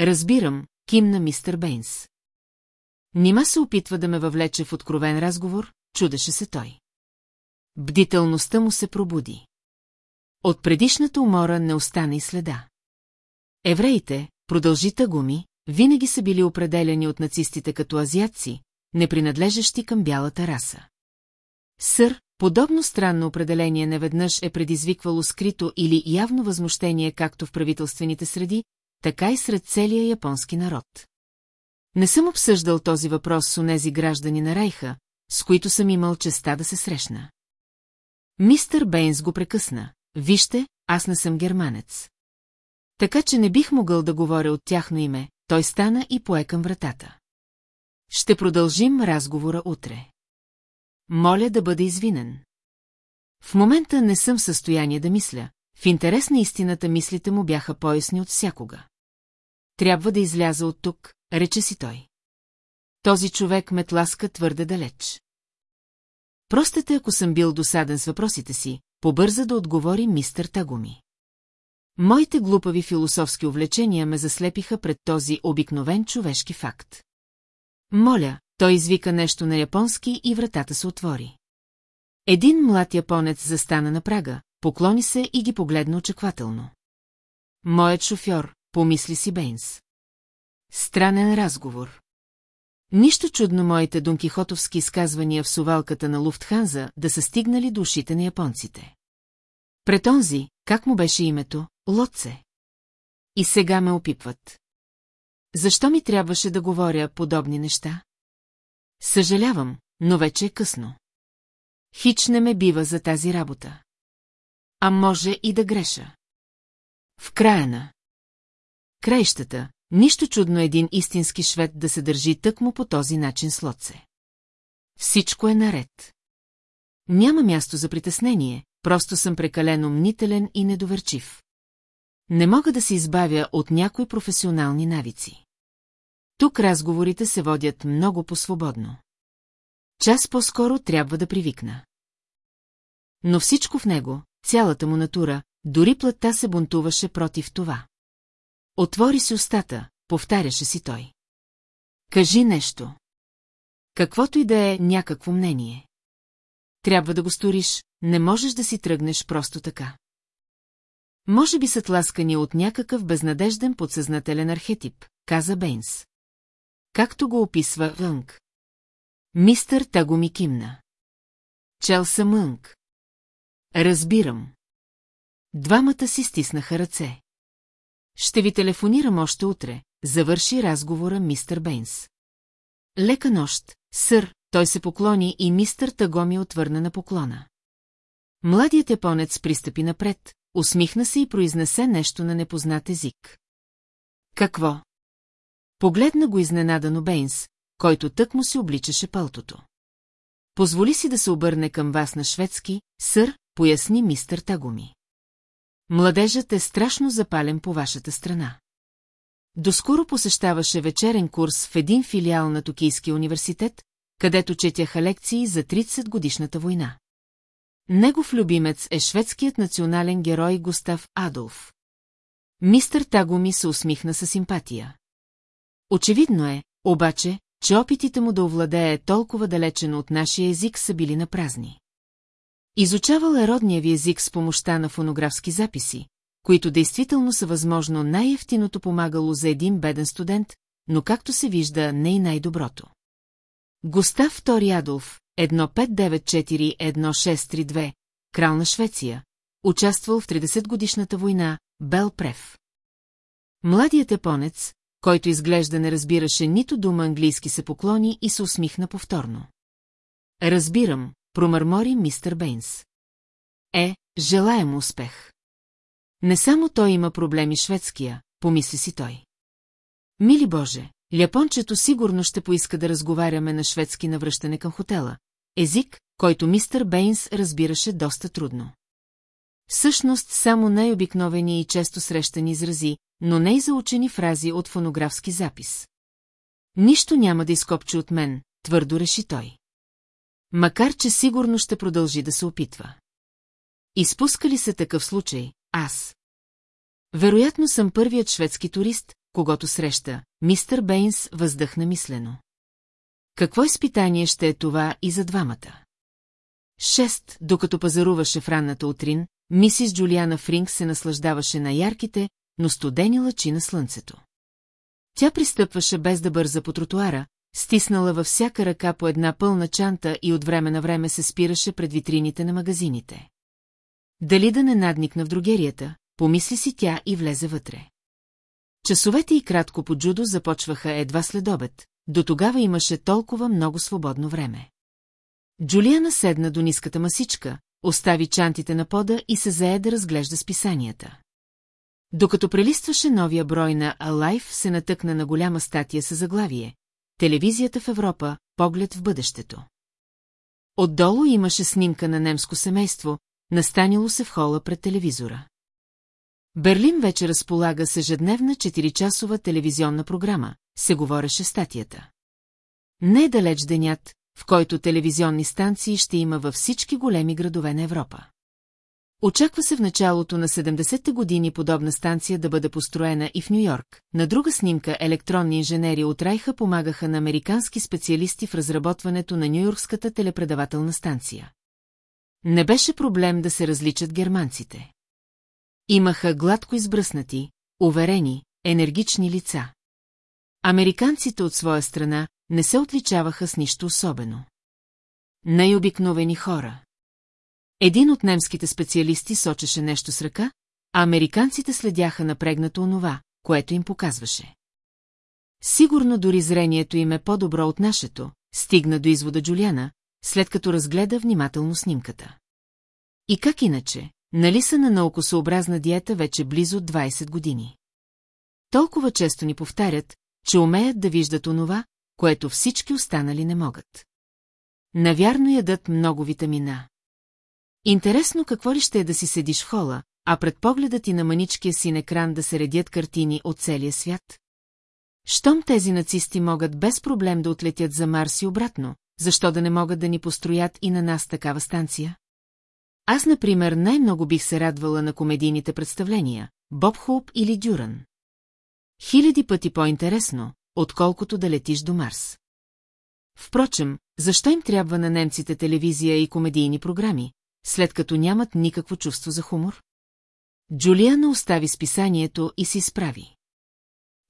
[SPEAKER 1] Разбирам, кимна мистер Бейнс. Нима се опитва да ме въвлече в откровен разговор, чудеше се той. Бдителността му се пробуди. От предишната умора не остана и следа. Евреите, продължи тъгуми, винаги са били определени от нацистите като азиатци, не принадлежащи към бялата раса. Сър, подобно странно определение неведнъж е предизвиквало скрито или явно възмущение както в правителствените среди, така и сред целия японски народ. Не съм обсъждал този въпрос с онези граждани на Райха, с които съм имал честа да се срещна. Мистър Бейнс го прекъсна. Вижте, аз не съм германец. Така, че не бих могъл да говоря от тяхно име, той стана и пое към вратата. Ще продължим разговора утре. Моля да бъде извинен. В момента не съм в състояние да мисля, в интерес на истината мислите му бяха поясни от всякога. Трябва да изляза от тук, рече си той. Този човек ме тласка твърде далеч. Простете, ако съм бил досаден с въпросите си, побърза да отговори мистер Тагуми. Моите глупави философски увлечения ме заслепиха пред този обикновен човешки факт. Моля, той извика нещо на японски и вратата се отвори. Един млад японец застана на прага, поклони се и ги погледна очеквателно. Моят шофьор, помисли си Бейнс. Странен разговор. Нищо чудно моите донкихотовски изказвания в сувалката на Луфтханза да са стигнали до ушите на японците. Пред онзи, как му беше името, Лотце. И сега ме опипват. Защо ми трябваше да говоря подобни неща? Съжалявам, но вече е късно. Хич не ме бива за тази работа. А може и да греша. В края на краищата, нищо чудно един истински швед да се държи тъкмо по този начин с лодце. Всичко е наред. Няма място за притеснение, просто съм прекалено мнителен и недоверчив. Не мога да се избавя от някои професионални навици. Тук разговорите се водят много по-свободно. Час по-скоро трябва да привикна. Но всичко в него, цялата му натура, дори плътта се бунтуваше против това. Отвори си устата, повтаряше си той. Кажи нещо. Каквото и да е някакво мнение. Трябва да го сториш, не можеш да си тръгнеш просто така. Може би са тласкани от някакъв безнадежден подсъзнателен архетип, каза Бейнс. Както го описва Вънг. Мистър Тагоми кимна. Челса мънк. Разбирам. Двамата си стиснаха ръце. Ще ви телефонирам още утре, завърши разговора мистер Бейнс. Лека нощ, сър, той се поклони и мистер Тагоми отвърна на поклона. Младият японец пристъпи напред, усмихна се и произнесе нещо на непознат език. Какво? Погледна го изненадано Бейнс, който тък му се обличаше палтото. Позволи си да се обърне към вас на шведски, сър, поясни мистър Тагуми. Младежът е страшно запален по вашата страна. Доскоро посещаваше вечерен курс в един филиал на Токийския университет, където четяха лекции за 30-годишната война. Негов любимец е шведският национален герой Густав Адолф. Мистър Тагуми се усмихна със симпатия. Очевидно е, обаче, че опитите му да овладее толкова далечено от нашия език са били на празни. Изучавал е родния ви език с помощта на фонографски записи, които действително са възможно най-ефтиното помагало за един беден студент, но както се вижда не и най-доброто. Густав II Адолф, 1594-1632, крал на Швеция, участвал в 30-годишната война, Бел Прев. Младият японец, който изглежда не разбираше нито дума английски се поклони и се усмихна повторно. Разбирам, промърмори мистер Бейнс. Е, желая му успех. Не само той има проблеми шведския, помисли си той. Мили Боже, ляпончето сигурно ще поиска да разговаряме на шведски навръщане към хотела, език, който мистер Бейнс разбираше доста трудно. Същност, само най-обикновени и често срещани изрази, но не и заучени фрази от фонографски запис. Нищо няма да изкопчи от мен, твърдо реши той. Макар, че сигурно ще продължи да се опитва. Изпуска ли се такъв случай, аз? Вероятно съм първият шведски турист, когато среща, мистър Бейнс въздъхна мислено. Какво изпитание ще е това и за двамата? Шест, докато пазаруваше в ранната утрин, мисис Джулиана Фринг се наслаждаваше на ярките, но студени лъчи на слънцето. Тя пристъпваше без да бърза по тротуара, стиснала във всяка ръка по една пълна чанта и от време на време се спираше пред витрините на магазините. Дали да не надникна в другерията, помисли си тя и влезе вътре. Часовете и кратко по джудо започваха едва след обед, до тогава имаше толкова много свободно време. Джулиана седна до ниската масичка, остави чантите на пода и се зае да разглежда списанията. Докато прелистваше новия брой на Alive, се натъкна на голяма статия с заглавие Телевизията в Европа – поглед в бъдещето. Отдолу имаше снимка на немско семейство, настанило се в хола пред телевизора. Берлин вече разполага с ежедневна 4-часова телевизионна програма, се говореше статията. Не е далеч денят, в който телевизионни станции ще има във всички големи градове на Европа. Очаква се в началото на 70-те години подобна станция да бъде построена и в Нью-Йорк. На друга снимка електронни инженери от Райха помагаха на американски специалисти в разработването на Нью-Йоркската телепредавателна станция. Не беше проблем да се различат германците. Имаха гладко избръснати, уверени, енергични лица. Американците от своя страна не се отличаваха с нищо особено. Най-обикновени хора. Един от немските специалисти сочеше нещо с ръка, а американците следяха напрегнато онова, което им показваше. Сигурно дори зрението им е по-добро от нашето, стигна до извода Джулиана, след като разгледа внимателно снимката. И как иначе, нали са на наукосообразна диета вече близо 20 години? Толкова често ни повтарят, че умеят да виждат онова, което всички останали не могат. Навярно ядат много витамина. Интересно какво ли ще е да си седиш в хола, а пред погледа ти на маничкия син екран да се редят картини от целия свят? Щом тези нацисти могат без проблем да отлетят за Марс и обратно, защо да не могат да ни построят и на нас такава станция? Аз, например, най-много бих се радвала на комедийните представления, Боб Хоуп или Дюран. Хиляди пъти по-интересно, отколкото да летиш до Марс. Впрочем, защо им трябва на немците телевизия и комедийни програми, след като нямат никакво чувство за хумор? Джулиана остави списанието и се изправи.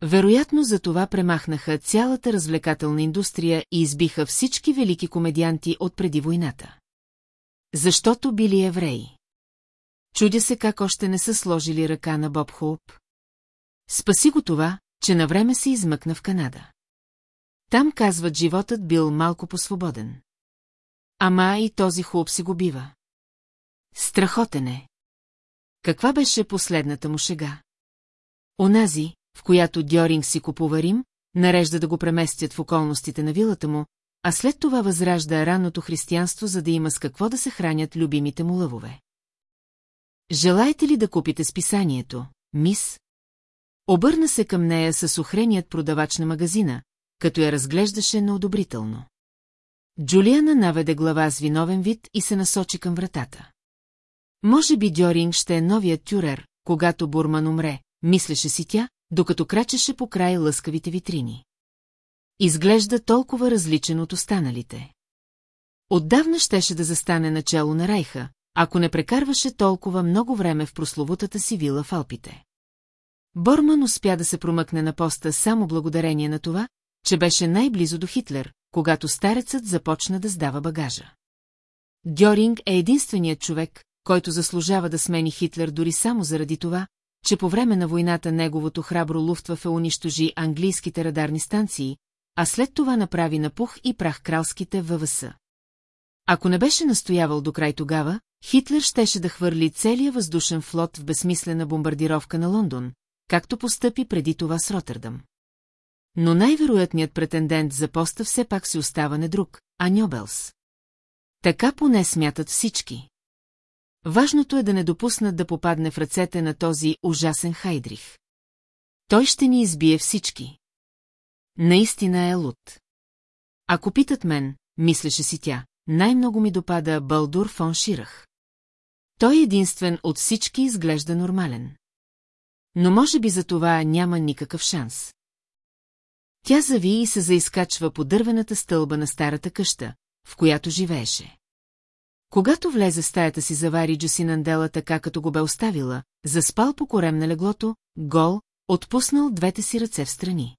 [SPEAKER 1] Вероятно за това премахнаха цялата развлекателна индустрия и избиха всички велики комедианти от преди войната. Защото били евреи. Чудя се как още не са сложили ръка на Боб Хоуп. Спаси го това, че навреме се измъкна в Канада. Там казват животът бил малко посвободен. Ама и този Хоуп си го бива. Страхотен е. Каква беше последната му шега? Онази, в която Дьоринг си купува Рим, нарежда да го преместят в околностите на вилата му, а след това възражда ранното християнство, за да има с какво да се хранят любимите му лъвове. Желаете ли да купите списанието, мис? Обърна се към нея с охреният продавач на магазина, като я разглеждаше неодобрително. Джулиана наведе глава с виновен вид и се насочи към вратата. Може би Дьоринг ще е новият тюрер, когато Бурман умре, мислеше си тя, докато крачеше по край лъскавите витрини. Изглежда толкова различен от останалите. Отдавна щеше да застане начало на Райха, ако не прекарваше толкова много време в прословутата си вила в Алпите. Борман успя да се промъкне на поста само благодарение на това, че беше най-близо до Хитлер, когато старецът започна да сдава багажа. Дьоринг е единственият човек, който заслужава да смени Хитлер дори само заради това, че по време на войната неговото храбро луфтвафе унищожи английските радарни станции, а след това направи на пух и прах кралските ВВС. Ако не беше настоявал до край тогава, Хитлер щеше да хвърли целия въздушен флот в безсмислена бомбардировка на Лондон, както постъпи преди това с Ротърдам. Но най-вероятният претендент за поста все пак си остава не друг, а Ньобелс. Така поне смятат всички. Важното е да не допуснат да попадне в ръцете на този ужасен Хайдрих. Той ще ни избие всички. Наистина е луд. Ако питат мен, мислеше си тя, най-много ми допада Балдур фон Ширах. Той е единствен от всички изглежда нормален. Но може би за това няма никакъв шанс. Тя зави и се заискачва по дървената стълба на старата къща, в която живееше. Когато влезе в стаята си, завари Нандела така, като го бе оставила, заспал по корем на леглото, гол, отпуснал двете си ръце в страни.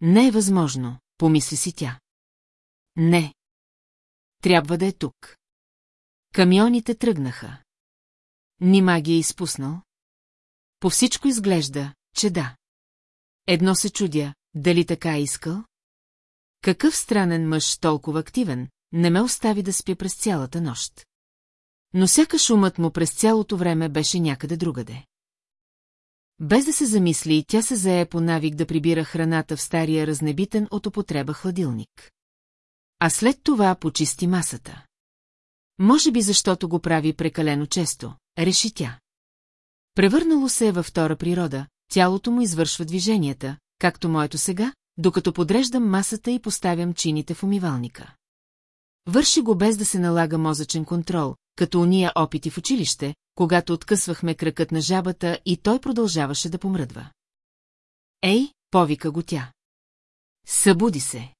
[SPEAKER 1] Не е възможно, помисли си тя. Не. Трябва да е тук. Камионите тръгнаха. Нима ги е изпуснал? По всичко изглежда, че да. Едно се чудя, дали така е искал? Какъв странен мъж толкова активен, не ме остави да спя през цялата нощ. Но сякаш умът му през цялото време беше някъде другаде. Без да се замисли, тя се зае по навик да прибира храната в стария разнебитен от употреба хладилник. А след това почисти масата. Може би защото го прави прекалено често, реши тя. Превърнало се е във втора природа, тялото му извършва движенията, както моето сега, докато подреждам масата и поставям чините в умивалника. Върши го без да се налага мозъчен контрол, като уния опити в училище, когато откъсвахме кракът на жабата и той продължаваше да помръдва. Ей, повика го тя. Събуди се.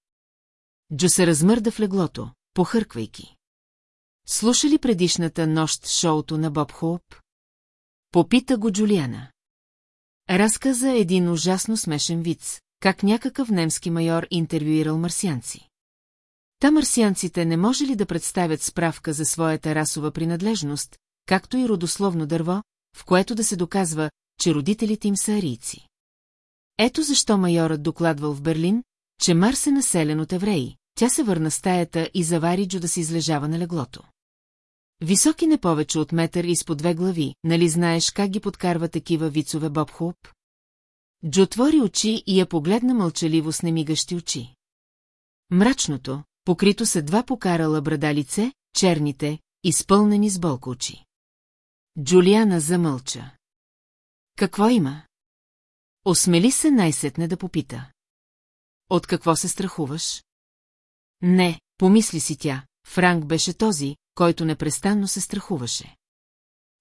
[SPEAKER 1] Джо се размърда в леглото, похърквайки. Слуша ли предишната нощ шоуто на Боб Хоуп? Попита го Джулиана. Разказа един ужасно смешен виц, как някакъв немски майор интервюирал марсианци. Та марсианците не може ли да представят справка за своята расова принадлежност, както и родословно дърво, в което да се доказва, че родителите им са арийци. Ето защо майорът докладвал в Берлин, че Марс е населен от евреи. Тя се върна стаята и завари Джо да се излежава на леглото. Високи не повече от метър и по две глави, нали знаеш как ги подкарва такива вицове Боб Хуп? Джо отвори очи и я погледна мълчаливо с немигащи очи. Мрачното, покрито се два покарала брада лице, черните, изпълнени с болко очи. Джулиана замълча. Какво има? Осмели се най-сетне да попита. От какво се страхуваш? Не, помисли си тя, Франк беше този, който непрестанно се страхуваше.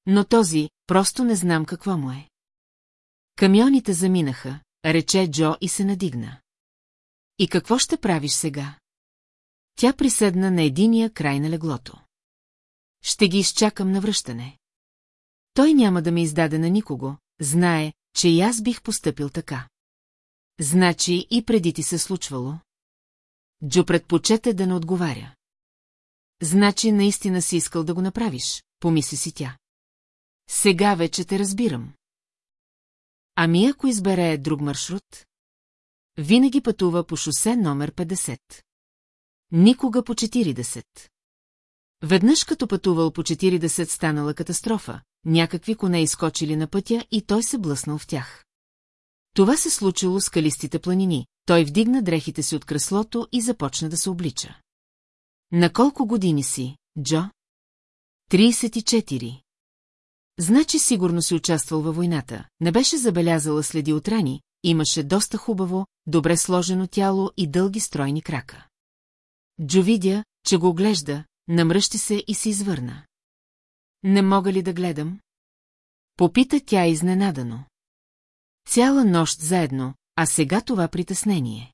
[SPEAKER 1] Но този, просто не знам какво му е. Камионите заминаха, рече Джо и се надигна. И какво ще правиш сега? Тя приседна на единия край на леглото. Ще ги изчакам на връщане. Той няма да ме издаде на никого, знае, че и аз бих поступил така. Значи и преди ти се случвало. Джо предпочете да не отговаря. Значи наистина си искал да го направиш, помисли си тя. Сега вече те разбирам. Ами ако избере друг маршрут? Винаги пътува по шосе номер 50. Никога по 40. Веднъж като пътувал по 40 станала катастрофа, някакви коне изкочили на пътя и той се блъснал в тях. Това се случило с калистите планини, той вдигна дрехите си от креслото и започна да се облича. На колко години си, Джо? 34. Значи сигурно си участвал във войната, не беше забелязала следи от рани, имаше доста хубаво, добре сложено тяло и дълги стройни крака. Джо видя, че го оглежда, намръщи се и се извърна. Не мога ли да гледам? Попита тя изненадано. Цяла нощ заедно, а сега това притеснение.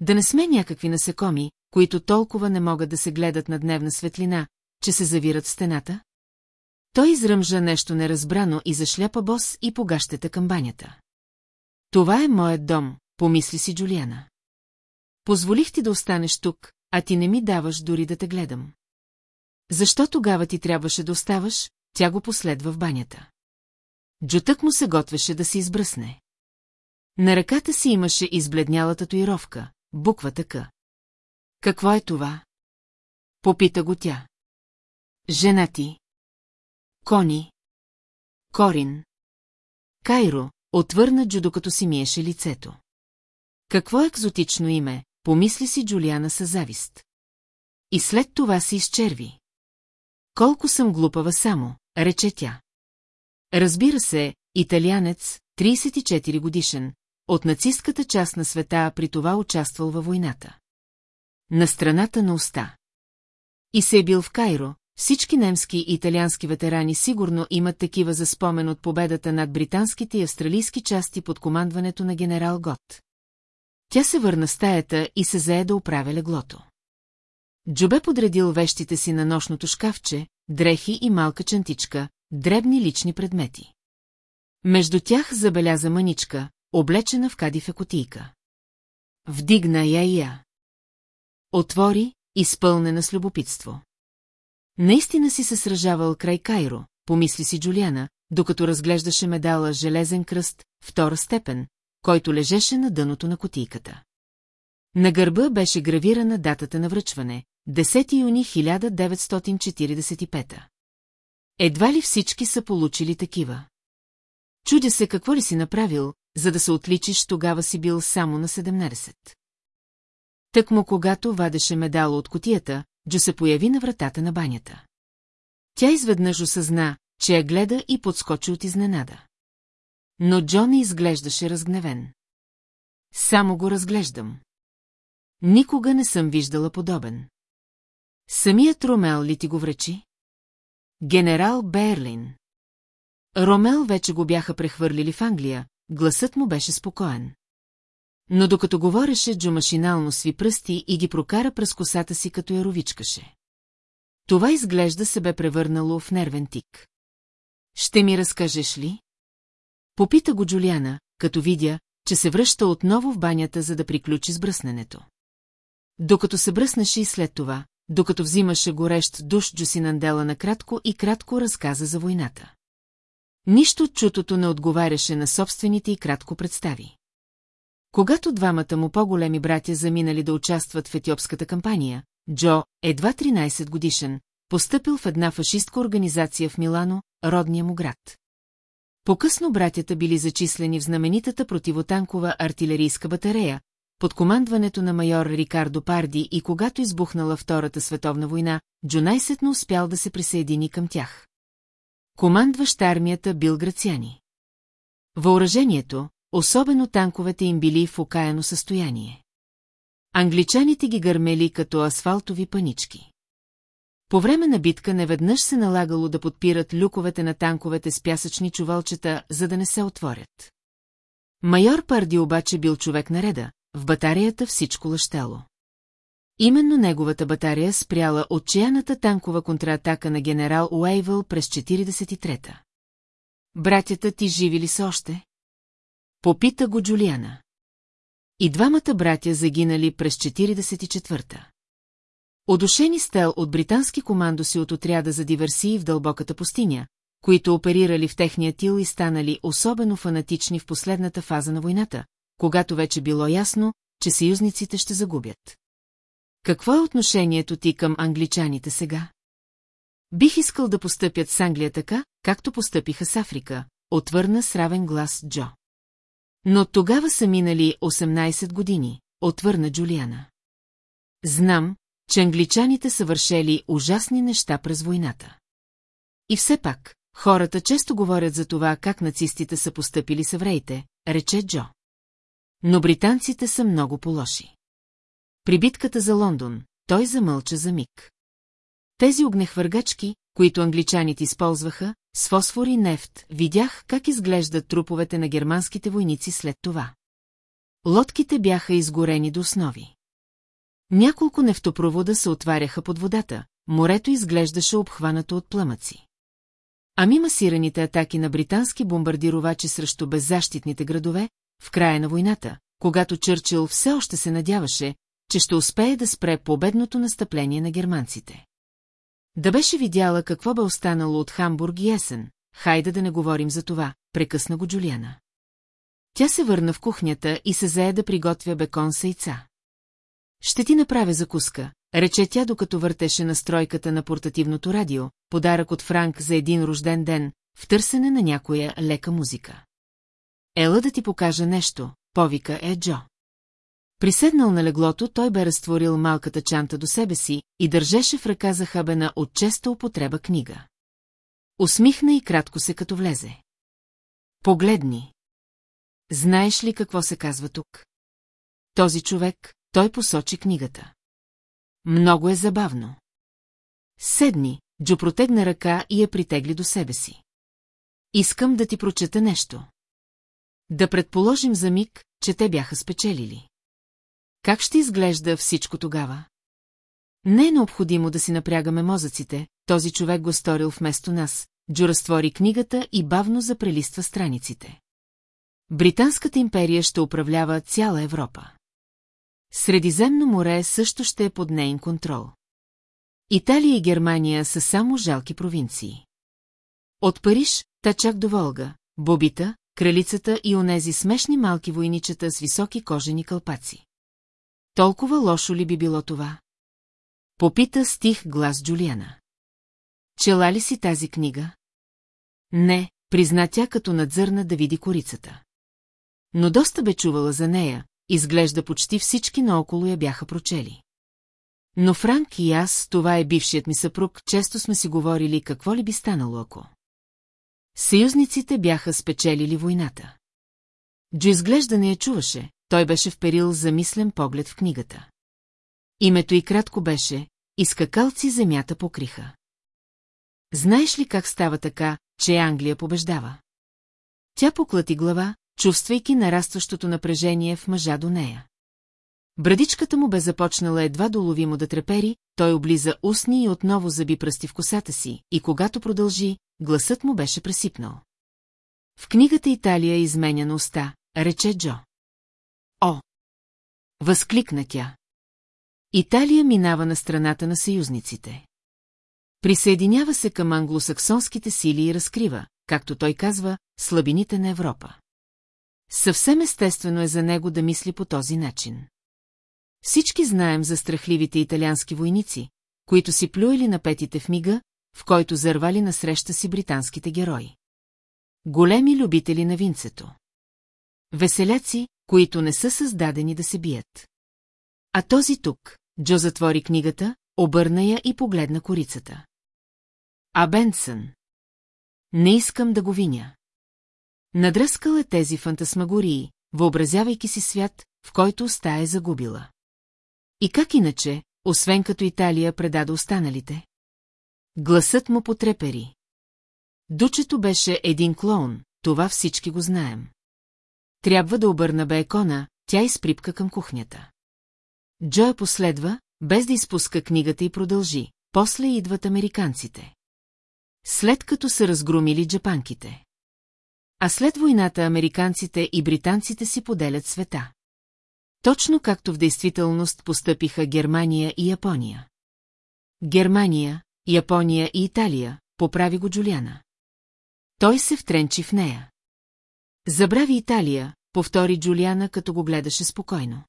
[SPEAKER 1] Да не сме някакви насекоми, които толкова не могат да се гледат на дневна светлина, че се завират в стената? Той изръмжа нещо неразбрано и зашляпа бос и погащата камбанята. Това е моят дом, помисли си Джулиана. Позволих ти да останеш тук, а ти не ми даваш дори да те гледам. Защо тогава ти трябваше да оставаш, тя го последва в банята. Джутък му се готвеше да се избръсне. На ръката си имаше избледняла татуировка, буквата К. Какво е това? Попита го тя. Жена ти. Кони. Корин. Кайро, отвърна Джудо като си миеше лицето. Какво екзотично име, помисли си Джулиана със завист. И след това се изчерви. Колко съм глупава само, рече тя. Разбира се, италианец, 34 годишен, от нацистката част на света, при това участвал във войната. На страната на уста. И се е бил в Кайро, всички немски и италиански ветерани сигурно имат такива за спомен от победата над британските и австралийски части под командването на генерал Гот. Тя се върна в стаята и се зае да оправя леглото. Джобе подредил вещите си на нощното шкафче, дрехи и малка чантичка, дребни лични предмети. Между тях забеляза мъничка, облечена в кадифе котийка. Вдигна я и я. Отвори, изпълнена с любопитство. Наистина си се сражавал край Кайро, помисли си Джулиана, докато разглеждаше медала Железен кръст, втора степен, който лежеше на дъното на котийката. На гърба беше гравирана датата на връчване – 10 юни 1945. Едва ли всички са получили такива? Чудя се какво ли си направил, за да се отличиш, тогава си бил само на 17. Тък му когато вадеше медала от котията, Джо се появи на вратата на банята. Тя изведнъж осъзна, че я гледа и подскочи от изненада. Но Джони изглеждаше разгневен. Само го разглеждам. Никога не съм виждала подобен. Самият Ромел ли ти го връчи? Генерал Берлин. Ромел вече го бяха прехвърлили в Англия, гласът му беше спокоен. Но докато говореше, Джо машинално сви пръсти и ги прокара през косата си, като яровичкаше. Това изглежда се бе превърнало в нервен тик. Ще ми разкажеш ли? Попита го Джулиана, като видя, че се връща отново в банята, за да приключи с бръсненето. Докато се бръснаше и след това, докато взимаше горещ душ, Джусинандела накратко и кратко разказа за войната. Нищо от чутото не отговаряше на собствените и кратко представи. Когато двамата му по-големи братя заминали да участват в етиопската кампания, Джо, едва 13 годишен, постъпил в една фашистка организация в Милано, родния му град. По-късно братята били зачислени в знаменитата противотанкова артилерийска батарея, под командването на майор Рикардо Парди и когато избухнала Втората световна война, Джунайсет не успял да се присъедини към тях. Командващ армията бил Грациани. Въоръжението, особено танковете им били в окаяно състояние. Англичаните ги гърмели като асфалтови панички. По време на битка неведнъж се налагало да подпират люковете на танковете с пясъчни чувалчета, за да не се отворят. Майор Парди обаче бил човек на реда, в батарията всичко лъщало. Именно неговата батария спряла отчаяната танкова контратака на генерал Уейвъл през 43-та. Братята ти живи ли са още? Попита го Джулиана. И двамата братя загинали през 44-та. Одушени стел от британски командоси от отряда за диверсии в дълбоката пустиня, които оперирали в техния тил и станали особено фанатични в последната фаза на войната, когато вече било ясно, че съюзниците ще загубят. Какво е отношението ти към англичаните сега? Бих искал да постъпят с Англия така, както постъпиха с Африка, отвърна с равен глас Джо. Но тогава са минали 18 години, отвърна Джулиана. Знам, че англичаните са вършели ужасни неща през войната. И все пак, хората често говорят за това как нацистите са постъпили с евреите, рече Джо. Но британците са много полоши. При битката за Лондон, той замълча за миг. Тези огнехвъргачки, които англичаните използваха, с фосфор и нефт, видях как изглеждат труповете на германските войници след това. Лодките бяха изгорени до основи. Няколко нефтопровода се отваряха под водата, морето изглеждаше обхванато от пламъци. Ами масираните атаки на британски бомбардировачи срещу беззащитните градове, в края на войната, когато Чърчил все още се надяваше, че ще успее да спре победното настъпление на германците. Да беше видяла какво бе останало от Хамбург и Есен, хайде да не говорим за това, прекъсна го Джулиана. Тя се върна в кухнята и се зае да приготвя бекон с яйца. Ще ти направя закуска, рече тя, докато въртеше настройката на портативното радио, подарък от Франк за един рожден ден, в търсене на някоя лека музика. Ела да ти покажа нещо, повика е Джо. Приседнал на леглото, той бе разтворил малката чанта до себе си и държеше в ръка захабена от честа употреба книга. Усмихна и кратко се като влезе. Погледни. Знаеш ли какво се казва тук? Този човек, той посочи книгата. Много е забавно. Седни, Джо протегна ръка и я притегли до себе си. Искам да ти прочета нещо. Да предположим за миг, че те бяха спечелили. Как ще изглежда всичко тогава? Не е необходимо да си напрягаме мозъците, този човек го е сторил вместо нас. Джо разтвори книгата и бавно запрелиства страниците. Британската империя ще управлява цяла Европа. Средиземно море също ще е под нейн контрол. Италия и Германия са само жалки провинции. От Париж, та чак до Волга, Бобита, кралицата и онези смешни малки войничета с високи кожени кълпаци. Толкова лошо ли би било това? Попита стих глас Джулиана. Чела ли си тази книга? Не, призна тя като надзърна да види корицата. Но доста бе чувала за нея, изглежда почти всички наоколо я бяха прочели. Но Франк и аз, това е бившият ми съпруг, често сме си говорили какво ли би станало ако. Съюзниците бяха спечелили войната. Джо изглежда не я чуваше, той беше вперил замислен поглед в книгата. Името и кратко беше скакалци земята покриха». Знаеш ли как става така, че Англия побеждава? Тя поклати глава, чувствайки нарастващото напрежение в мъжа до нея. Брадичката му бе започнала едва доловимо да трепери, той облиза устни и отново заби пръсти в косата си, и когато продължи, гласът му беше пресипнал. В книгата Италия е на уста, рече Джо. О! Възкликна тя. Италия минава на страната на съюзниците. Присъединява се към англосаксонските сили и разкрива, както той казва, слабините на Европа. Съвсем естествено е за него да мисли по този начин. Всички знаем за страхливите италиански войници, които си плюели на петите в мига, в който зарвали насреща си британските герои. Големи любители на винцето. Веселяци, които не са създадени да се бият. А този тук, Джо затвори книгата, обърна я и погледна корицата. А Бенсън. Не искам да го виня. Надръскал е тези фантасмагории, въобразявайки си свят, в който ста е загубила. И как иначе, освен като Италия предаде останалите? Гласът му потрепери. Дучето беше един клоун, това всички го знаем. Трябва да обърна Бекона, тя изприпка към кухнята. Джоя последва, без да изпуска книгата и продължи. После идват американците. След като са разгромили джапанките. А след войната американците и британците си поделят света. Точно както в действителност постъпиха Германия и Япония. Германия, Япония и Италия, поправи го Джулиана. Той се втренчи в нея. Забрави Италия, повтори Джулиана, като го гледаше спокойно.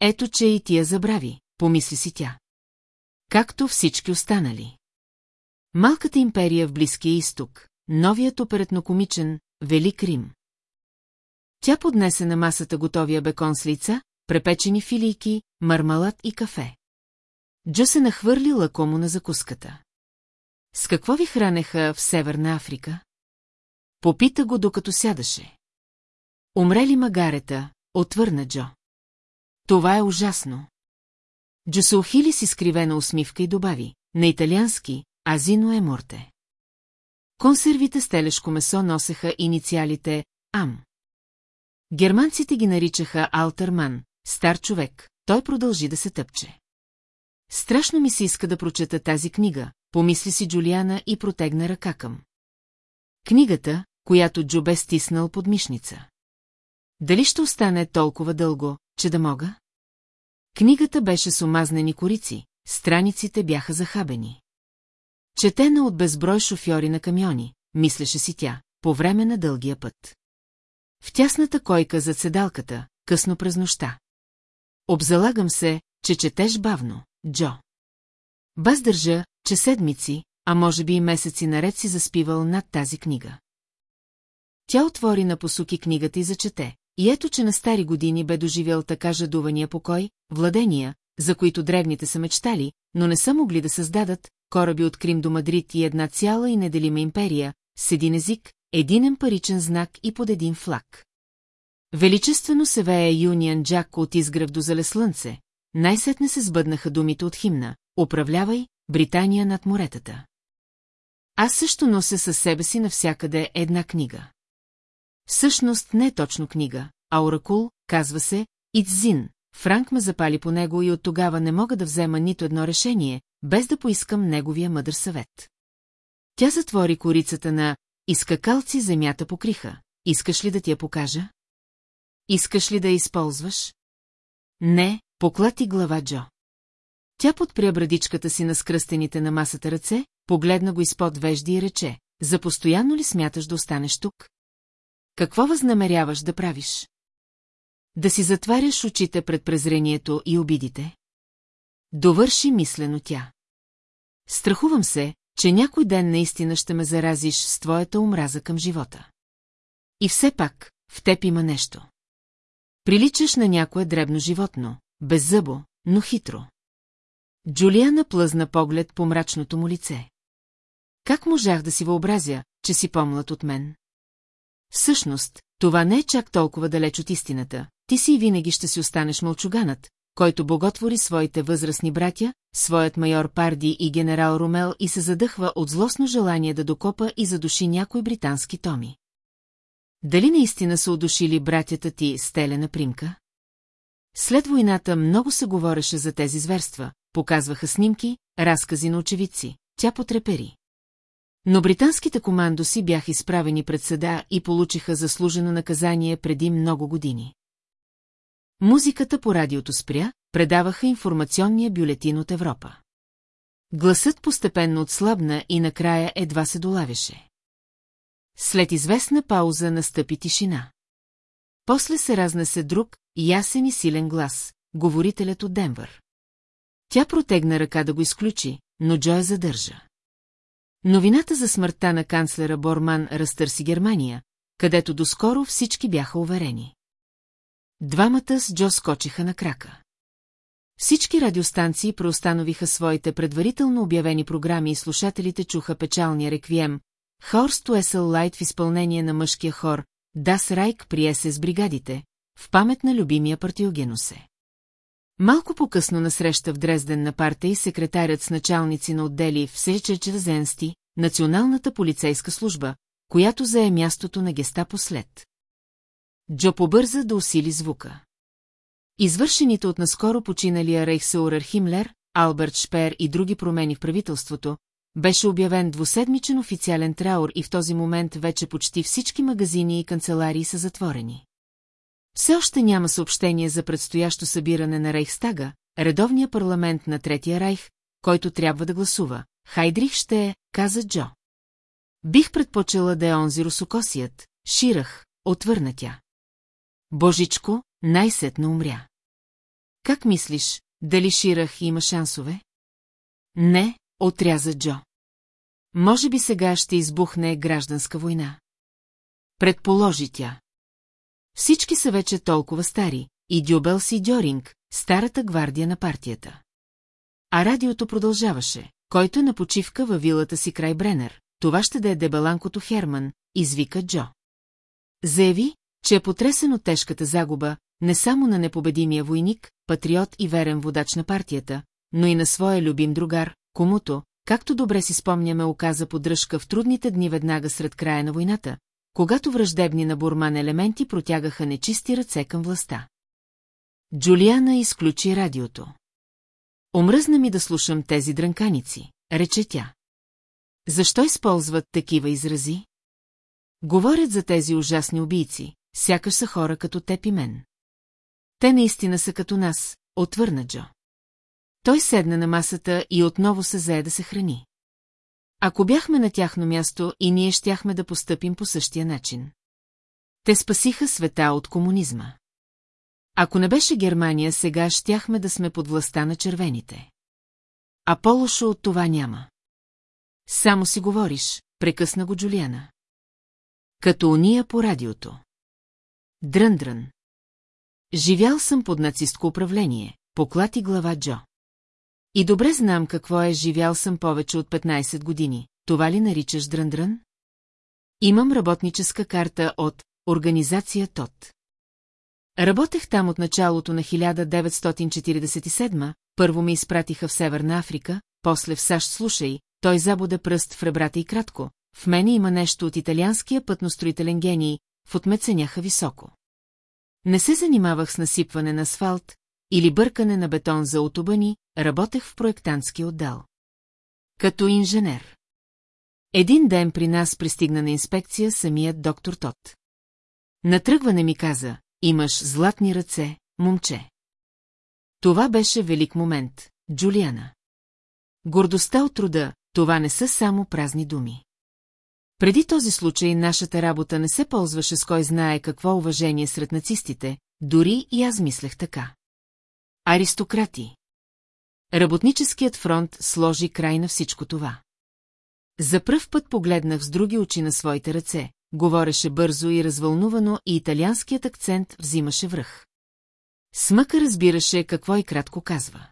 [SPEAKER 1] Ето, че и тия забрави, помисли си тя. Както всички останали. Малката империя в Близкия изток, новият оперетнокомичен Велик Рим. Тя поднесе на масата готовия бекон с лица, препечени филийки, мармалат и кафе. Джо се нахвърли лакомо на закуската. С какво ви хранеха в Северна Африка? Попита го, докато сядаше. Умрели магарета, отвърна Джо. Това е ужасно. Джо се ухили с изкривена усмивка и добави, на италиански, азино е морте. Консервите с телешко месо носеха инициалите АМ. Германците ги наричаха Алтерман, стар човек, той продължи да се тъпче. Страшно ми се иска да прочета тази книга, помисли си Джулиана и протегна ръка към. Книгата, която Джо бе стиснал под мишница. Дали ще остане толкова дълго, че да мога? Книгата беше с омазнени корици, страниците бяха захабени. Четена от безброй шофьори на камиони, мислеше си тя, по време на дългия път. В тясната койка зад седалката, късно през нощта. Обзалагам се, че четеш бавно, Джо. Баз държа, че седмици, а може би и месеци наред си заспивал над тази книга. Тя отвори на посоки книгата и зачете, и ето, че на стари години бе доживял така жадувания покой, владения, за които древните са мечтали, но не са могли да създадат, кораби от Крим до Мадрид и една цяла и неделима империя, с един език, единен паричен знак и под един флаг. Величествено се вее Юниан Джак от изгрев до зале слънце, най-сетне се сбъднаха думите от химна «Управлявай, Британия над моретата». Аз също нося със себе си навсякъде една книга. Всъщност не е точно книга, а оракул, казва се, Ицзин. Франк ме запали по него и от тогава не мога да взема нито едно решение, без да поискам неговия мъдър съвет. Тя затвори корицата на «Искакалци земята покриха. Искаш ли да ти я покажа?» «Искаш ли да я използваш?» «Не», поклати глава Джо. Тя подпря брадичката си на скръстените на масата ръце, погледна го изпод вежди и рече, «За постоянно ли смяташ да останеш тук?» «Какво възнамеряваш да правиш?» «Да си затваряш очите пред презрението и обидите?» Довърши мислено тя. Страхувам се, че някой ден наистина ще ме заразиш с твоята омраза към живота. И все пак, в теб има нещо. Приличаш на някое дребно животно, беззъбо, но хитро. Джулиана плъзна поглед по мрачното му лице. Как можах да си въобразя, че си помлад от мен? Всъщност, това не е чак толкова далеч от истината. Ти си и винаги ще си останеш мълчуганът, който боготвори своите възрастни братя, своят майор Парди и генерал Румел и се задъхва от злостно желание да докопа и задуши някой британски томи. Дали наистина са удушили братята ти с телена примка? След войната много се говореше за тези зверства, показваха снимки, разкази на очевидци, тя потрепери. Но британските командоси бяха изправени пред съда и получиха заслужено наказание преди много години. Музиката по радиото спря, предаваха информационния бюлетин от Европа. Гласът постепенно отслабна и накрая едва се долавяше. След известна пауза настъпи тишина. После се разнесе друг, ясен и силен глас, говорителят от Денвър. Тя протегна ръка да го изключи, но Джо я задържа. Новината за смъртта на канцлера Борман разтърси Германия, където доскоро всички бяха уверени. Двамата с Джо скочиха на крака. Всички радиостанции преустановиха своите предварително обявени програми и слушателите чуха печалния реквием Хорст Уесъл Лайт в изпълнение на мъжкия хор Дас Райк приесе с бригадите, в памет на любимия партиогеносе. Малко по-късно насреща в Дрезден на партия и секретарят с началници на отдели в Сейчерчезенсти, Националната полицейска служба, която зае мястото на геста послед. Джо побърза да усили звука. Извършените от наскоро починалия Рейхсеурър Химлер, Алберт Шпер и други промени в правителството, беше обявен двуседмичен официален траур и в този момент вече почти всички магазини и канцеларии са затворени. Все още няма съобщение за предстоящо събиране на Рейхстага, редовния парламент на Третия Райх, който трябва да гласува. Хайдрих ще е, каза Джо. Бих предпочела да е онзи русокосият, ширах, отвърна тя. Божичко, най-сетно умря. Как мислиш, дали Ширах има шансове? Не, отряза Джо. Може би сега ще избухне гражданска война. Предположи тя. Всички са вече толкова стари, и Дюбелс и Дьоринг, старата гвардия на партията. А радиото продължаваше, който е на почивка във вилата си край Бренер. Това ще да е дебеланкото Херман, извика Джо. Заяви, че е потресен от тежката загуба не само на непобедимия войник, патриот и верен водач на партията, но и на своя любим другар, комуто, както добре си спомняме, оказа поддръжка в трудните дни веднага сред края на войната, когато враждебни на Бурман елементи протягаха нечисти ръце към властта. Джулиана изключи радиото. Омръзна ми да слушам тези дрънканици, рече тя. Защо използват такива изрази? Говорят за тези ужасни убийци, сякаш са хора като теб и мен. Те наистина са като нас, отвърна Джо. Той седна на масата и отново се зае да се храни. Ако бяхме на тяхно място и ние щяхме да постъпим по същия начин. Те спасиха света от комунизма. Ако не беше Германия, сега щяхме да сме под властта на червените. А по-лошо от това няма. Само си говориш, прекъсна го Джулиана. Като уния по радиото. Дръндрън. Живял съм под нацистко управление, поклати глава Джо. И добре знам какво е, живял съм повече от 15 години. Това ли наричаш дръндрън? Имам работническа карта от Организация ТОТ. Работех там от началото на 1947, първо ме изпратиха в Северна Африка, после в САЩ слушай, той забода пръст в ребрата и кратко. В мене има нещо от италианския пътностроителен гений, в отмеценяха високо. Не се занимавах с насипване на асфалт или бъркане на бетон за отобани, работех в проектантски отдел. Като инженер. Един ден при нас пристигна на инспекция самият доктор Тот. Натръгване ми каза, имаш златни ръце, момче. Това беше велик момент, Джулиана. Гордостта от труда, това не са само празни думи. Преди този случай нашата работа не се ползваше с кой знае какво уважение сред нацистите, дори и аз мислех така. Аристократи. Работническият фронт сложи край на всичко това. За пръв път погледнах с други очи на своите ръце, говореше бързо и развълнувано и италианският акцент взимаше връх. Смъка разбираше какво и кратко казва.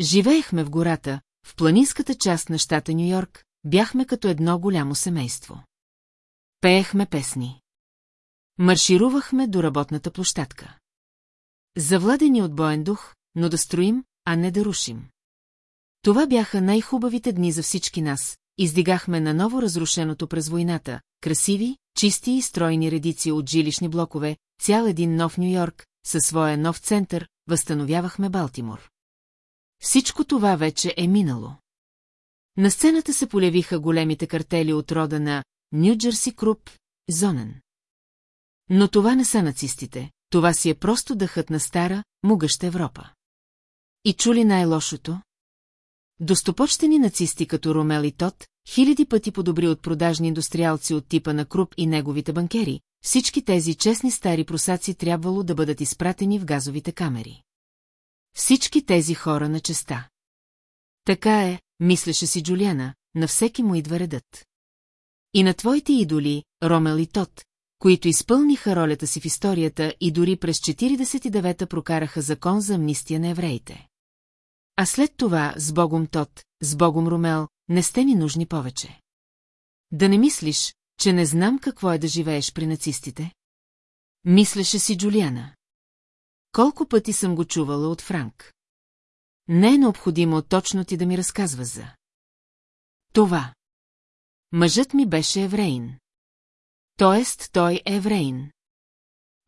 [SPEAKER 1] Живеехме в гората, в планинската част на щата Нью-Йорк, бяхме като едно голямо семейство. Пеехме песни. Марширувахме до работната площадка. Завладени от боен дух, но да строим, а не да рушим. Това бяха най-хубавите дни за всички нас, издигахме на ново разрушеното през войната, красиви, чисти и стройни редици от жилищни блокове, цял един нов Нью-Йорк, със своя нов център, възстановявахме Балтимор. Всичко това вече е минало. На сцената се полявиха големите картели от рода на Нью-Джерси Круп, Зонен. Но това не са нацистите, това си е просто дъхът на стара, могъща Европа. И чули най-лошото? Достопочтени нацисти като Ромел и Тот, хиляди пъти подобри от продажни индустриалци от типа на Круп и неговите банкери, всички тези честни стари просаци трябвало да бъдат изпратени в газовите камери. Всички тези хора на честа. Така е, мислеше си Джулиана, на всеки му идва редът. И на твоите идоли, Ромел и Тот, които изпълниха ролята си в историята и дори през 49-та прокараха закон за амнистия на евреите. А след това с Богом Тот, с Богом Ромел, не сте ни нужни повече. Да не мислиш, че не знам какво е да живееш при нацистите? Мислеше си Джулиана. Колко пъти съм го чувала от Франк. Не е необходимо точно ти да ми разказва за. Това. Мъжът ми беше евреин. Тоест, той е евреин.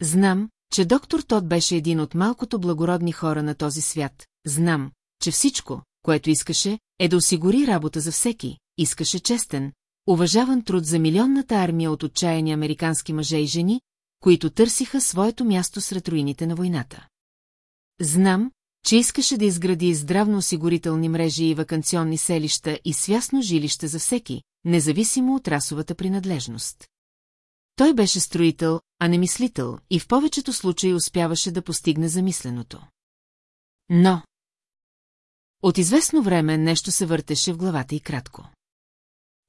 [SPEAKER 1] Знам, че доктор Тод беше един от малкото благородни хора на този свят. Знам, че всичко, което искаше, е да осигури работа за всеки. Искаше честен, уважаван труд за милионната армия от отчаяни американски мъже и жени, които търсиха своето място сред руините на войната. Знам, че искаше да изгради здравноосигурителни мрежи и вакансионни селища и свясно жилище за всеки, независимо от расовата принадлежност. Той беше строител, а не мислител и в повечето случаи успяваше да постигне замисленото. Но... От известно време нещо се въртеше в главата и кратко.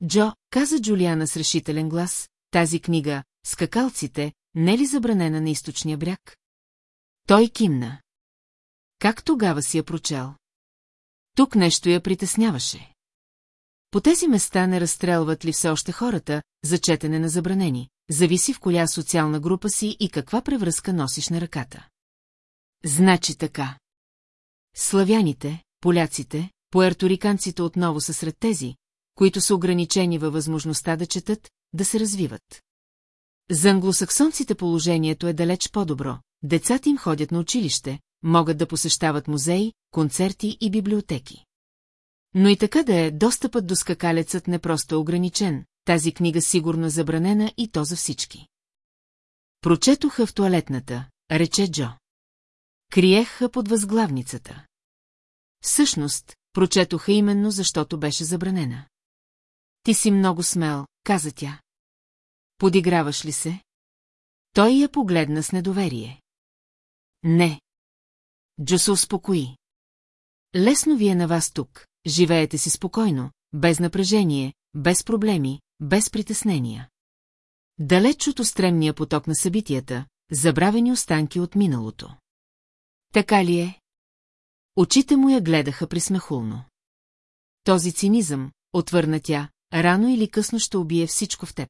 [SPEAKER 1] Джо, каза Джулиана с решителен глас, тази книга, Скакалците, не ли забранена на източния бряг? Той кимна. Как тогава си я прочел? Тук нещо я притесняваше. По тези места не разстрелват ли все още хората, за четене на забранени, зависи в коя социална група си и каква превръзка носиш на ръката. Значи така. Славяните, поляците, Поерториканците отново са сред тези, които са ограничени във възможността да четат, да се развиват. За англосаксонците положението е далеч по-добро. Децата им ходят на училище, могат да посещават музеи, концерти и библиотеки. Но и така да е, достъпът до скакалецът не просто е ограничен, тази книга сигурно е забранена и то за всички. Прочетоха в туалетната, рече Джо. Криеха под възглавницата. Всъщност, прочетоха именно защото беше забранена. Ти си много смел, каза тя. Подиграваш ли се? Той я погледна с недоверие. Не, Джо се успокои. Лесно ви е на вас тук, живеете си спокойно, без напрежение, без проблеми, без притеснения. Далеч от устремния поток на събитията, забравени останки от миналото. Така ли е? Очите му я гледаха присмехулно. Този цинизъм, отвърна тя, рано или късно ще убие всичко в теб.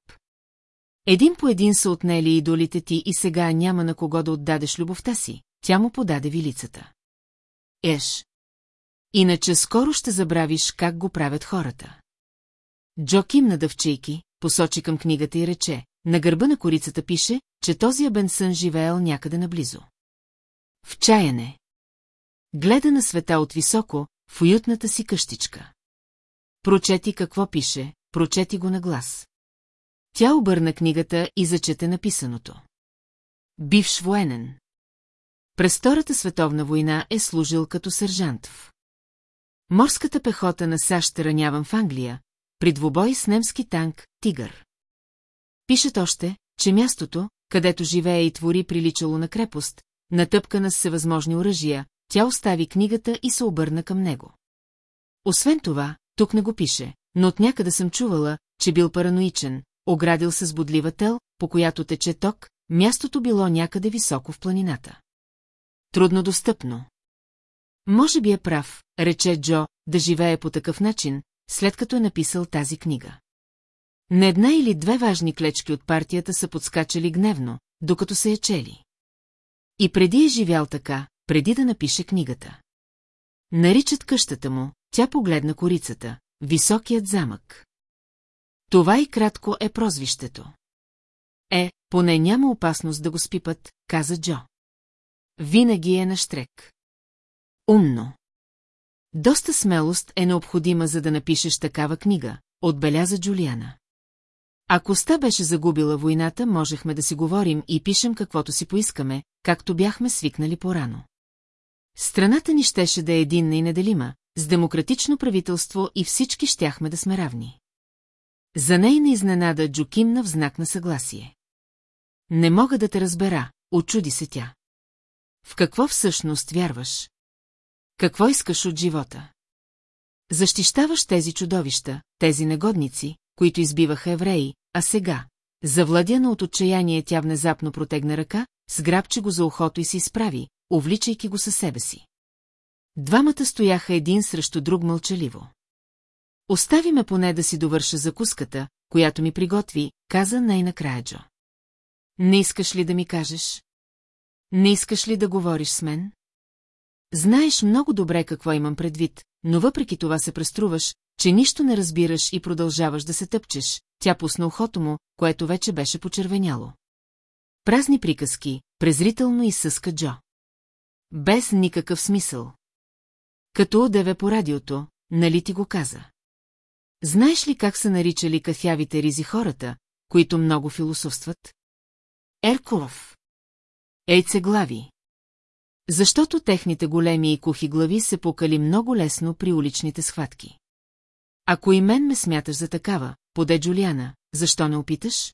[SPEAKER 1] Един по един са отнели идолите ти и сега няма на кого да отдадеш любовта си, тя му подаде вилицата. Еш. Иначе скоро ще забравиш как го правят хората. Джо кимна дъвчейки, посочи към книгата и рече, на гърба на корицата пише, че този Абенсън живеел някъде наблизо. В чаяне. Гледа на света от високо, в уютната си къщичка. Прочети какво пише, прочети го на глас. Тя обърна книгата и зачете написаното. Бивш военен. През Втората световна война е служил като сержант в Морската пехота на САЩ раняван в Англия, при двубой с немски танк «Тигър». Пишат още, че мястото, където живее и твори приличало на крепост, натъпкана с всевъзможни оръжия, тя остави книгата и се обърна към него. Освен това, тук не го пише, но от някъде съм чувала, че бил параноичен, оградил се с бодлива тел, по която тече ток, мястото било някъде високо в планината. Труднодостъпно. Може би е прав, рече Джо, да живее по такъв начин, след като е написал тази книга. Не една или две важни клечки от партията са подскачали гневно, докато се е чели. И преди е живял така, преди да напише книгата. Наричат къщата му, тя погледна корицата, високият замък. Това и кратко е прозвището. Е, поне няма опасност да го спипат, каза Джо винаги е на штрек. Умно. Доста смелост е необходима, за да напишеш такава книга, отбеляза Джулиана. Ако ста беше загубила войната, можехме да си говорим и пишем каквото си поискаме, както бяхме свикнали порано. Страната ни щеше да е единна и неделима, с демократично правителство и всички щяхме да сме равни. За нейна изненада Джукимна в знак на съгласие. Не мога да те разбера, очуди се тя. В какво всъщност вярваш? Какво искаш от живота? Защищаваш тези чудовища, тези негодници, които избиваха евреи, а сега, завладяна от отчаяние, тя внезапно протегна ръка, сграбчи го за ухото и се изправи, увличайки го със себе си. Двамата стояха един срещу друг мълчаливо. Остави ме поне да си довърша закуската, която ми приготви, каза най-накрая Джо. Не искаш ли да ми кажеш? Не искаш ли да говориш с мен? Знаеш много добре какво имам предвид, но въпреки това се преструваш, че нищо не разбираш и продължаваш да се тъпчеш. Тя пусна ухото му, което вече беше почервеняло. Празни приказки, презрително изсъска Джо. Без никакъв смисъл. Като одеве по радиото, нали ти го каза? Знаеш ли как са наричали кафявите ризи хората, които много философстват? Еркулов. Ейце глави. Защото техните големи и кухи глави се покали много лесно при уличните схватки. Ако и мен ме смяташ за такава, поде Джулиана, защо не опиташ?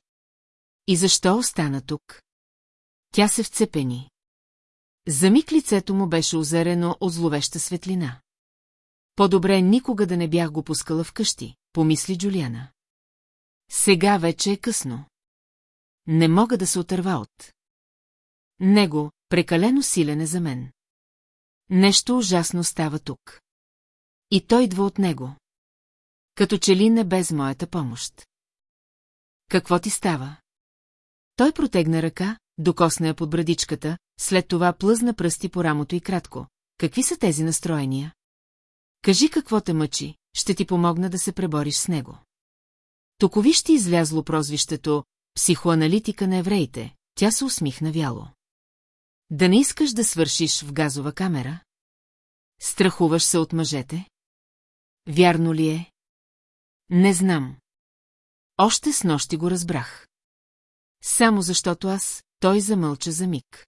[SPEAKER 1] И защо остана тук? Тя се вцепени. За миг лицето му беше озарено от зловеща светлина. По-добре никога да не бях го пускала вкъщи, помисли Джулиана. Сега вече е късно. Не мога да се отърва от. Него, прекалено силен е за мен. Нещо ужасно става тук. И той идва от него. Като че ли не без моята помощ. Какво ти става? Той протегна ръка, докосна я под брадичката, след това плъзна пръсти по рамото и кратко. Какви са тези настроения? Кажи какво те мъчи, ще ти помогна да се пребориш с него. Токови ще излязло прозвището «Психоаналитика на евреите», тя се усмихна вяло. Да не искаш да свършиш в газова камера? Страхуваш се от мъжете? Вярно ли е? Не знам. Още с нощи го разбрах. Само защото аз, той замълча за миг.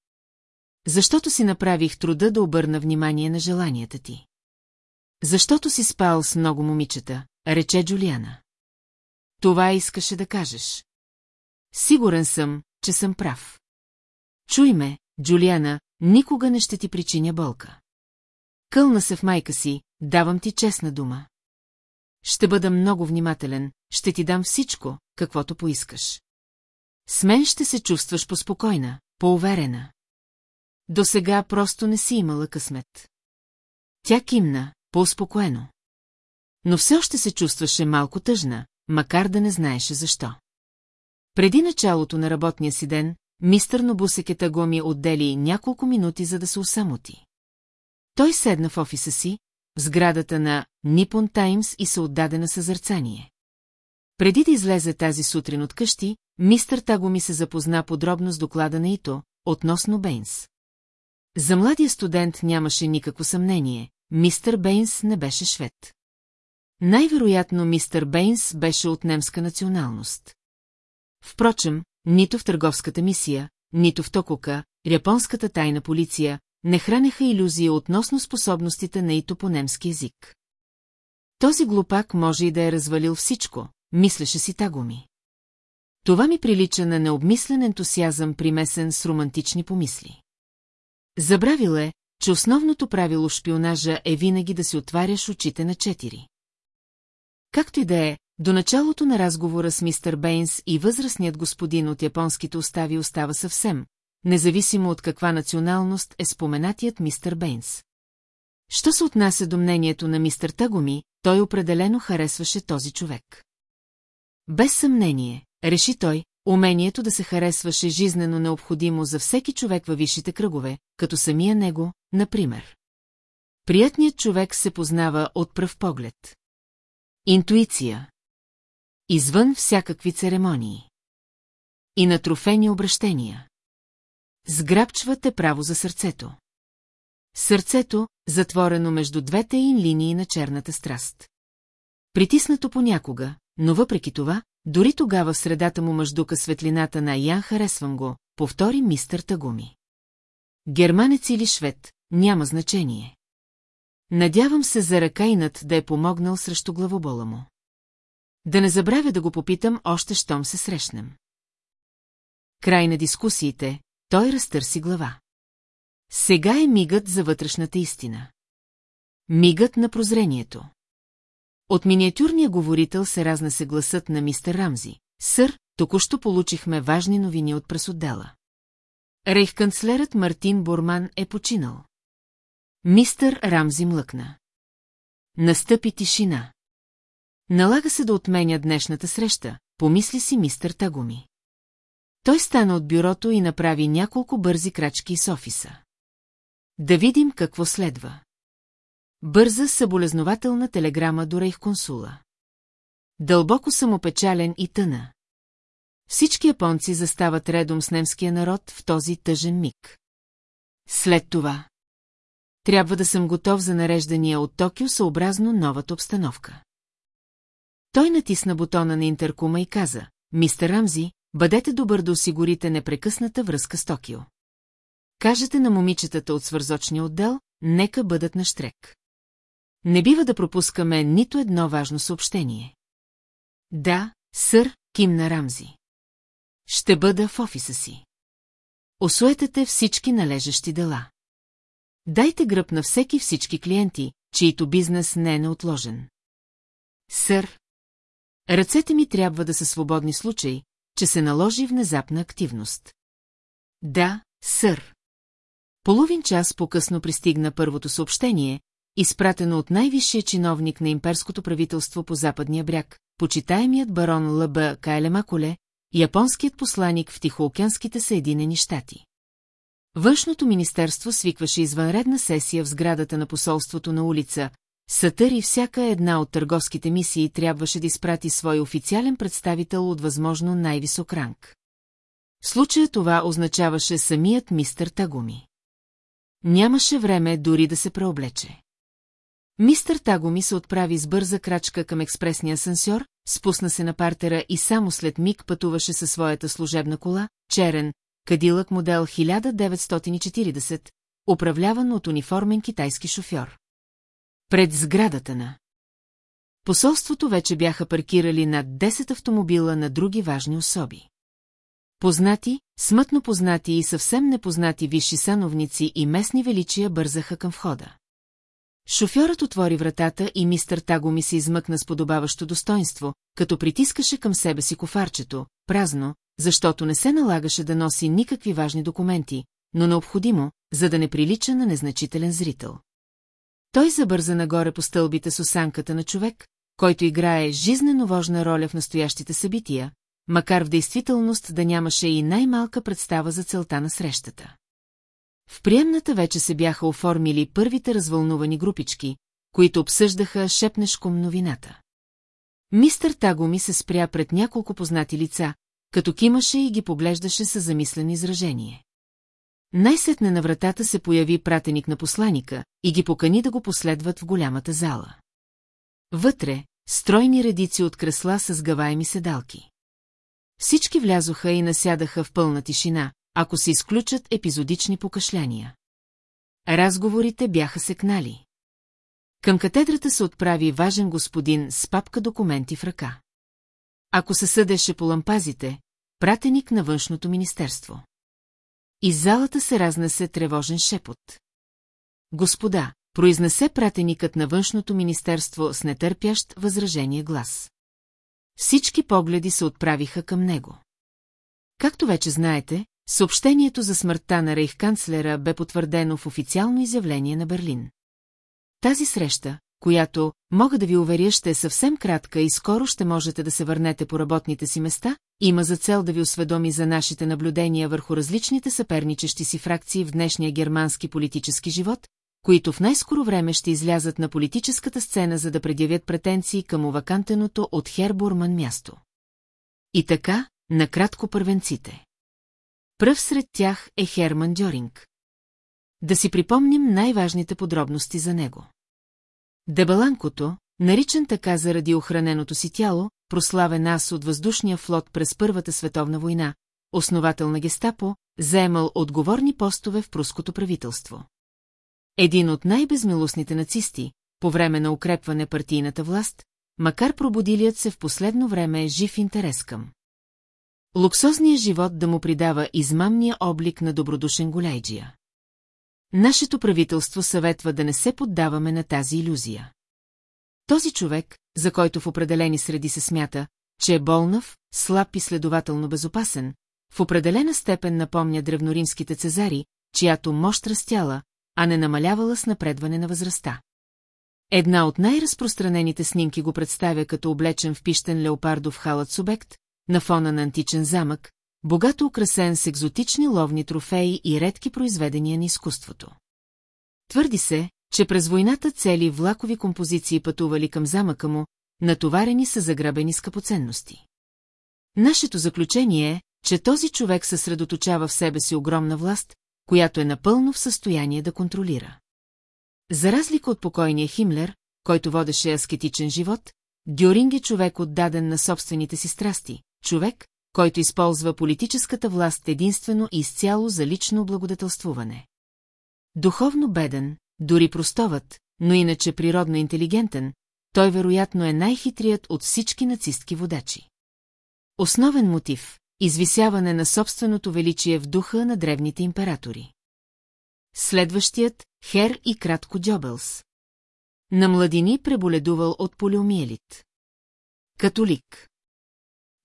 [SPEAKER 1] Защото си направих труда да обърна внимание на желанията ти. Защото си спал с много момичета, рече Джулиана. Това искаше да кажеш. Сигурен съм, че съм прав. Чуй ме, Джулиана, никога не ще ти причиня болка. Кълна се в майка си, давам ти честна дума. Ще бъда много внимателен, ще ти дам всичко, каквото поискаш. С мен ще се чувстваш поспокойна, поуверена. До сега просто не си имала късмет. Тя кимна, по-успокоено. Но все още се чувстваше малко тъжна, макар да не знаеше защо. Преди началото на работния си ден, мистър Нобусекета го ми отдели няколко минути, за да се усамоти. Той седна в офиса си, в сградата на Нипон Таймс и се отдаде на съзърцание. Преди да излезе тази сутрин от къщи, мистър Тагоми се запозна подробно с доклада на Ито, относно Бейнс. За младия студент нямаше никакво съмнение, мистър Бейнс не беше швед. Най-вероятно мистър Бейнс беше от немска националност. Впрочем, нито в търговската мисия, нито в Токока, японската тайна полиция, не хранеха иллюзия относно способностите на Ито по немски язик. Този глупак може и да е развалил всичко, мислеше си Тагуми. Това ми прилича на необмислен ентусиазъм, примесен с романтични помисли. Забравил е, че основното правило в шпионажа е винаги да си отваряш очите на четири. Както и да е, до началото на разговора с мистер Бейнс и възрастният господин от японските остави остава съвсем, независимо от каква националност е споменатият мистер Бейнс. Що се отнася до мнението на мистер Тагоми, той определено харесваше този човек. Без съмнение, реши той, умението да се харесваше жизнено необходимо за всеки човек във висшите кръгове, като самия него, например. Приятният човек се познава от пръв поглед. Интуиция Извън всякакви церемонии. И на трофени обращения. Сграбчвате право за сърцето. Сърцето, затворено между двете им линии на черната страст. Притиснато понякога, но въпреки това, дори тогава в средата му мъждука светлината на Ян харесвам го, повтори мистър Тагуми. Германец или швед, няма значение. Надявам се за ръкайнат да е помогнал срещу главобола му. Да не забравя да го попитам още щом се срещнем. Край на дискусиите, той разтърси глава. Сега е мигът за вътрешната истина. Мигът на прозрението. От миниатюрния говорител се разнесе гласът на мистер Рамзи. Сър, току-що получихме важни новини от пресотдела. Рейхканцлерът Мартин Борман е починал. Мистър Рамзи млъкна. Настъпи тишина. Налага се да отменя днешната среща, помисли си мистер Тагуми. Той стана от бюрото и направи няколко бързи крачки с офиса. Да видим какво следва. Бърза съболезнователна телеграма до рейхконсула. Дълбоко съм опечален и тъна. Всички японци застават редом с немския народ в този тъжен миг. След това. Трябва да съм готов за нареждания от Токио съобразно новата обстановка. Той натисна бутона на интеркума и каза, мистер Рамзи, бъдете добър да осигурите непрекъсната връзка с Токио. Кажете на момичетата от свързочния отдел, нека бъдат на штрек. Не бива да пропускаме нито едно важно съобщение. Да, сър, кимна Рамзи. Ще бъда в офиса си. Осуетете всички належащи дела. Дайте гръб на всеки всички клиенти, чието бизнес не е неотложен. Сър, Ръцете ми трябва да са свободни случай, че се наложи внезапна активност. Да, сър. Половин час по-късно пристигна първото съобщение, изпратено от най-висшия чиновник на имперското правителство по западния бряг, почитаемият барон Кайле Кайлемаколе, японският посланик в Тихоокеанските Съединени щати. Външното министерство свикваше извънредна сесия в сградата на посолството на улица Сатър и всяка една от търговските мисии трябваше да изпрати свой официален представител от възможно най-висок ранг. В случая това означаваше самият мистър Тагуми. Нямаше време дори да се преоблече. Мистър Тагуми се отправи с бърза крачка към експресния асансьор, спусна се на партера и само след миг пътуваше със своята служебна кола, черен, кадилък модел 1940, управляван от униформен китайски шофьор. Пред сградата на Посолството вече бяха паркирали над 10 автомобила на други важни особи. Познати, смътно познати и съвсем непознати висши сановници и местни величия бързаха към входа. Шофьорът отвори вратата и мистър Таго ми се измъкна с подобаващо достоинство, като притискаше към себе си кофарчето, празно, защото не се налагаше да носи никакви важни документи, но необходимо, за да не прилича на незначителен зрител. Той забърза нагоре по стълбите с осанката на човек, който играе жизнено важна роля в настоящите събития, макар в действителност да нямаше и най-малка представа за целта на срещата. В приемната вече се бяха оформили първите развълнувани групички, които обсъждаха шепнешком новината. Мистър Тагоми се спря пред няколко познати лица, като кимаше и ги поглеждаше с замислено изражение. Най-сетне на вратата се появи пратеник на посланика и ги покани да го последват в голямата зала. Вътре, стройни редици от кресла с гаваеми седалки. Всички влязоха и насядаха в пълна тишина, ако се изключат епизодични покашляния. Разговорите бяха секнали. Към катедрата се отправи важен господин с папка документи в ръка. Ако се съдеше по лампазите, пратеник на външното министерство. Из залата се разнесе тревожен шепот. Господа, произнесе пратеникът на външното министерство с нетърпящ възражение глас. Всички погледи се отправиха към него. Както вече знаете, съобщението за смъртта на рейхканцлера бе потвърдено в официално изявление на Берлин. Тази среща, която, мога да ви уверя, ще е съвсем кратка и скоро ще можете да се върнете по работните си места, има за цел да ви осведоми за нашите наблюдения върху различните съперничещи си фракции в днешния германски политически живот, които в най-скоро време ще излязат на политическата сцена, за да предявят претенции към овакантеното от Хербурман място. И така, накратко първенците. Пръв сред тях е Херман Дьоринг. Да си припомним най-важните подробности за него. Дебаланкото, наричан така заради охраненото си тяло, прославен аз от въздушния флот през Първата световна война, основател на гестапо, заемал отговорни постове в пруското правителство. Един от най-безмилостните нацисти, по време на укрепване партийната власт, макар пробудилият се в последно време е жив интерес към. Луксозният живот да му придава измамния облик на добродушен голяйджия. Нашето правителство съветва да не се поддаваме на тази иллюзия. Този човек, за който в определени среди се смята, че е болнав, слаб и следователно безопасен, в определена степен напомня древноримските цезари, чиято мощ растяла, а не намалявала с напредване на възрастта. Една от най-разпространените снимки го представя като облечен в пищен леопардов халат субект, на фона на античен замък, богато украсен с екзотични ловни трофеи и редки произведения на изкуството. Твърди се, че през войната цели влакови композиции пътували към замъка му, натоварени са заграбени скъпоценности. Нашето заключение е, че този човек съсредоточава в себе си огромна власт, която е напълно в състояние да контролира. За разлика от покойния Химлер, който водеше аскетичен живот, Дюринг е човек отдаден на собствените си страсти, човек, който използва политическата власт единствено и изцяло за лично благодателствуване. Духовно беден, дори простоват, но иначе природно интелигентен, той вероятно е най-хитрият от всички нацистки водачи. Основен мотив – извисяване на собственото величие в духа на древните императори. Следващият – Хер и кратко Джобелс. На младини преболедувал от полиомиелит. Католик.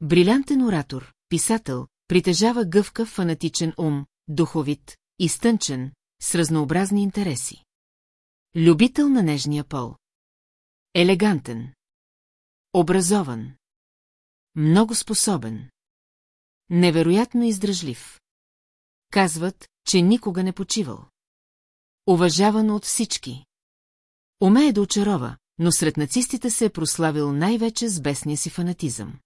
[SPEAKER 1] Брилянтен оратор, писател, притежава гъвка фанатичен ум, духовит, изтънчен, с разнообразни интереси. Любител на нежния пол. Елегантен. Образован. Много способен. Невероятно издръжлив. Казват, че никога не почивал. Уважаван от всички. Умее да очарова, но сред нацистите се е прославил най-вече с бесния си фанатизъм.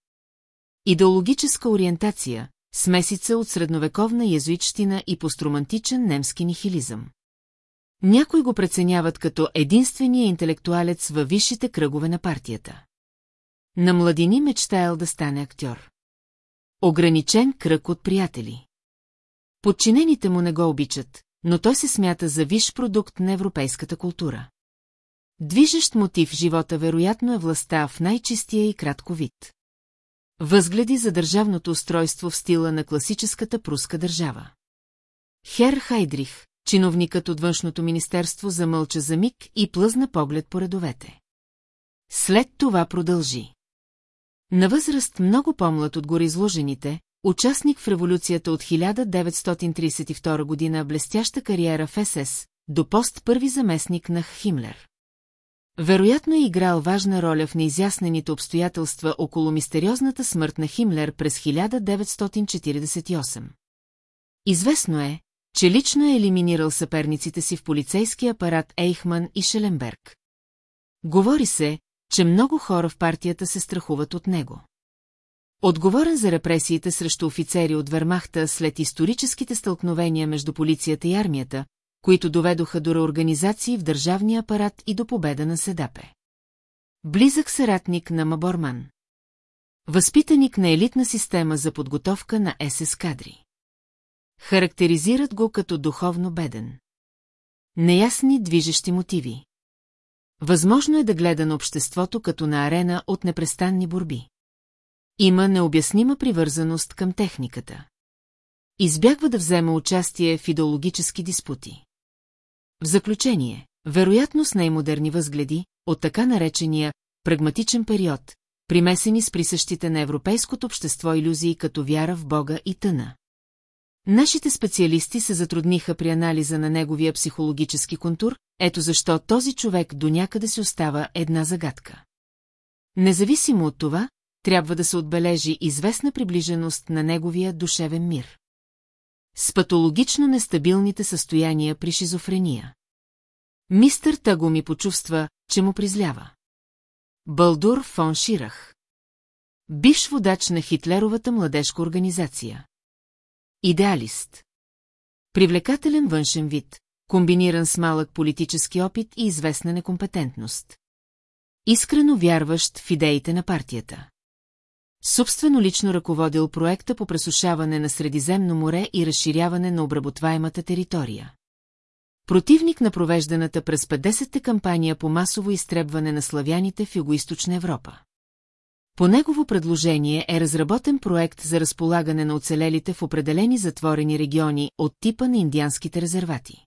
[SPEAKER 1] Идеологическа ориентация, смесица от средновековна язуичтина и постромантичен немски нихилизъм. Някои го преценяват като единствения интелектуалец във висшите кръгове на партията. На младини мечтаял да стане актьор. Ограничен кръг от приятели. Подчинените му не го обичат, но той се смята за виш продукт на европейската култура. Движещ мотив в живота вероятно е властта в най-чистия и кратко вид. Възгледи за държавното устройство в стила на класическата пруска държава. Хер Хайдрих, чиновникът от външното министерство замълча за миг и плъзна поглед по редовете. След това продължи. На възраст много по-млад от гореизложените, участник в революцията от 1932 година, блестяща кариера в СС, до пост първи заместник на Химлер. Вероятно е играл важна роля в неизяснените обстоятелства около мистериозната смърт на Химлер през 1948. Известно е, че лично е елиминирал съперниците си в полицейски апарат Ейхман и Шеленберг. Говори се, че много хора в партията се страхуват от него. Отговорен за репресиите срещу офицери от Вермахта след историческите стълкновения между полицията и армията, които доведоха до реорганизации в държавния апарат и до победа на Седапе. Близък съратник на Маборман. Възпитаник на елитна система за подготовка на СС кадри. Характеризират го като духовно беден. Неясни движещи мотиви. Възможно е да гледа на обществото като на арена от непрестанни борби. Има необяснима привързаност към техниката. Избягва да взема участие в идеологически диспути. В заключение, вероятно с най-модерни възгледи, от така наречения прагматичен период, примесени с присъщите на европейското общество иллюзии като вяра в Бога и тъна. Нашите специалисти се затрудниха при анализа на неговия психологически контур, ето защо този човек до някъде си остава една загадка. Независимо от това, трябва да се отбележи известна приближеност на неговия душевен мир с патологично нестабилните състояния при шизофрения. Мистър Таго ми почувства, че му призлява. Балдур фон Ширах. Бивш водач на Хитлеровата младежка организация. Идеалист. Привлекателен външен вид, комбиниран с малък политически опит и известна некомпетентност. Искрено вярващ в идеите на партията. Собствено лично ръководил проекта по пресушаване на Средиземно море и разширяване на обработваемата територия. Противник на провежданата през 50-те кампания по масово изтребване на славяните в Югоизточна Европа. По негово предложение е разработен проект за разполагане на оцелелите в определени затворени региони от типа на индианските резервати.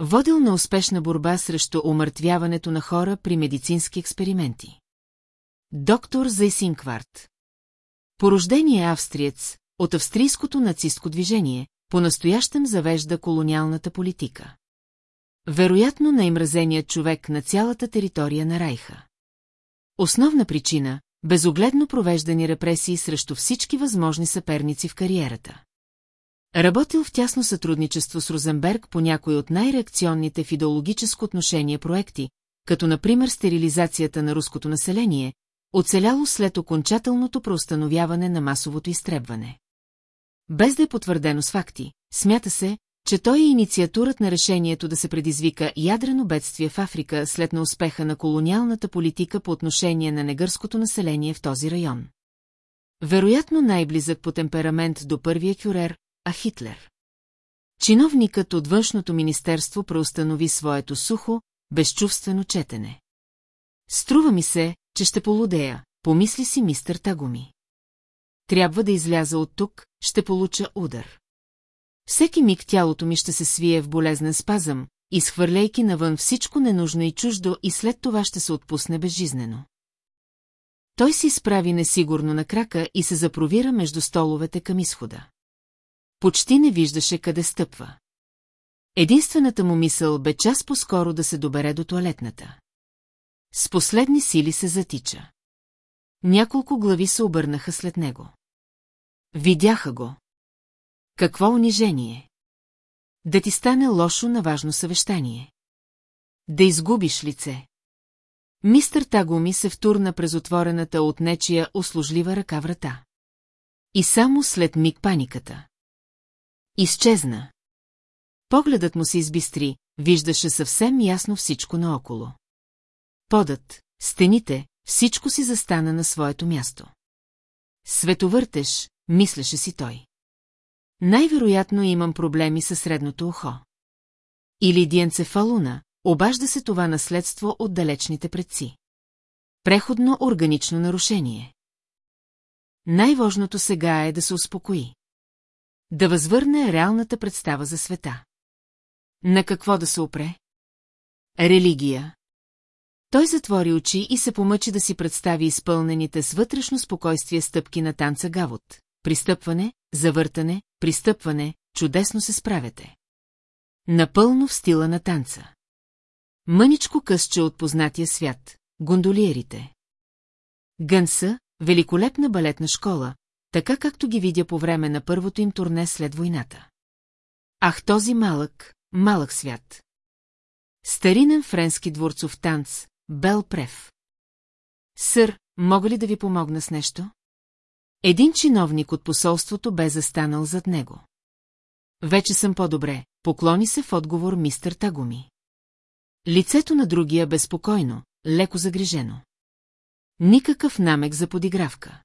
[SPEAKER 1] Водил на успешна борба срещу омъртвяването на хора при медицински експерименти. Доктор Зайсинкварт Порождение австриец, от австрийското нацистско движение, по-настоящем завежда колониалната политика. Вероятно най-мразеният човек на цялата територия на Райха. Основна причина – безогледно провеждани репресии срещу всички възможни съперници в кариерата. Работил в тясно сътрудничество с Розенберг по някои от най-реакционните в идеологическо отношение проекти, като например стерилизацията на руското население, оцеляло след окончателното преустановяване на масовото изтребване. Без да е потвърдено с факти, смята се, че той е инициатурът на решението да се предизвика ядрено бедствие в Африка след на успеха на колониалната политика по отношение на негърското население в този район. Вероятно най-близък по темперамент до първия кюрер, а Хитлер. Чиновникът от външното министерство преустанови своето сухо, безчувствено четене. Струва ми се, че ще полудея, помисли си мистър Тагуми. Трябва да изляза от тук, ще получа удар. Всеки миг тялото ми ще се свие в болезнен спазъм, изхвърляйки навън всичко ненужно и чуждо и след това ще се отпусне безжизнено. Той се изправи несигурно на крака и се запровира между столовете към изхода. Почти не виждаше къде стъпва. Единствената му мисъл бе час по-скоро да се добере до туалетната. С последни сили се затича. Няколко глави се обърнаха след него. Видяха го. Какво унижение! Да ти стане лошо на важно съвещание. Да изгубиш лице. Мистър Тагуми се втурна през отворената от нечия услужлива ръка врата. И само след миг паниката. Изчезна. Погледът му се избистри, виждаше съвсем ясно всичко наоколо. Подът, стените, всичко си застана на своето място. Световъртеж, мислеше си той. Най-вероятно имам проблеми със средното ухо. Или диенцефалуна, обажда се това наследство от далечните предци. Преходно органично нарушение. Най-важното сега е да се успокои. Да възвърне реалната представа за света. На какво да се опре? Религия, той затвори очи и се помъчи да си представи изпълнените с вътрешно спокойствие стъпки на танца гавот. Пристъпване, завъртане, пристъпване, чудесно се справяте. Напълно в стила на танца. Мъничко късче от познатия свят, гондолиерите. Гънса, великолепна балетна школа, така както ги видя по време на първото им турне след войната. Ах, този малък, малък свят. Старинен френски дворцов танц, Бел Прев. Сър, мога ли да ви помогна с нещо? Един чиновник от посолството бе застанал зад него. Вече съм по-добре, поклони се в отговор мистер Тагуми. Лицето на другия безпокойно, леко загрижено. Никакъв намек за подигравка.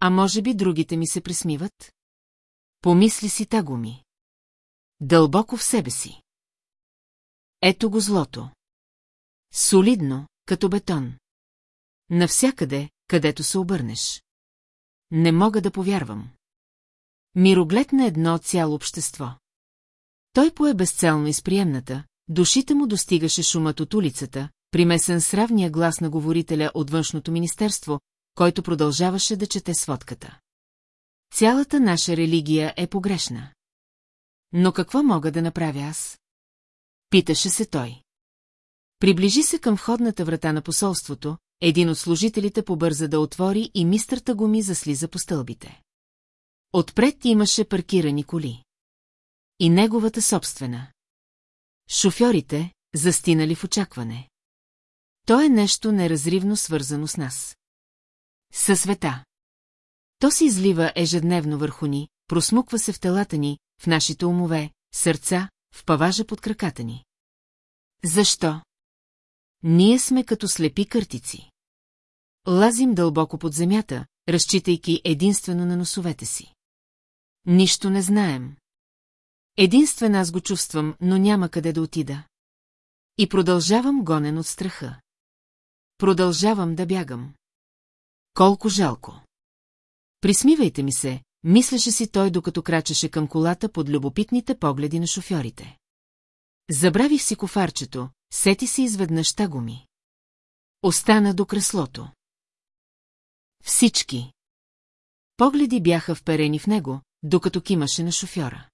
[SPEAKER 1] А може би другите ми се присмиват? Помисли си Тагуми. Дълбоко в себе си. Ето го злото. Солидно, като бетон. Навсякъде, където се обърнеш. Не мога да повярвам. Мироглед на едно цяло общество. Той пое безцелно изприемната, душите му достигаше шумът от улицата, примесен с равния глас на говорителя от външното министерство, който продължаваше да чете сводката. Цялата наша религия е погрешна. Но какво мога да направя аз? Питаше се той. Приближи се към входната врата на посолството, един от служителите побърза да отвори и мистър Тагуми заслиза по стълбите. Отпред имаше паркирани коли. И неговата собствена. Шофьорите, застинали в очакване. То е нещо неразривно свързано с нас. Със света. То се излива ежедневно върху ни, просмуква се в телата ни, в нашите умове, сърца, в паважа под краката ни. Защо? Ние сме като слепи къртици. Лазим дълбоко под земята, разчитайки единствено на носовете си. Нищо не знаем. Единствен аз го чувствам, но няма къде да отида. И продължавам гонен от страха. Продължавам да бягам. Колко жалко. Присмивайте ми се, мислеше си той, докато крачеше към колата под любопитните погледи на шофьорите. Забравих си кофарчето, Сети се изведнъж го ми. Остана до креслото. Всички. Погледи бяха вперени в него, докато кимаше на шофьора.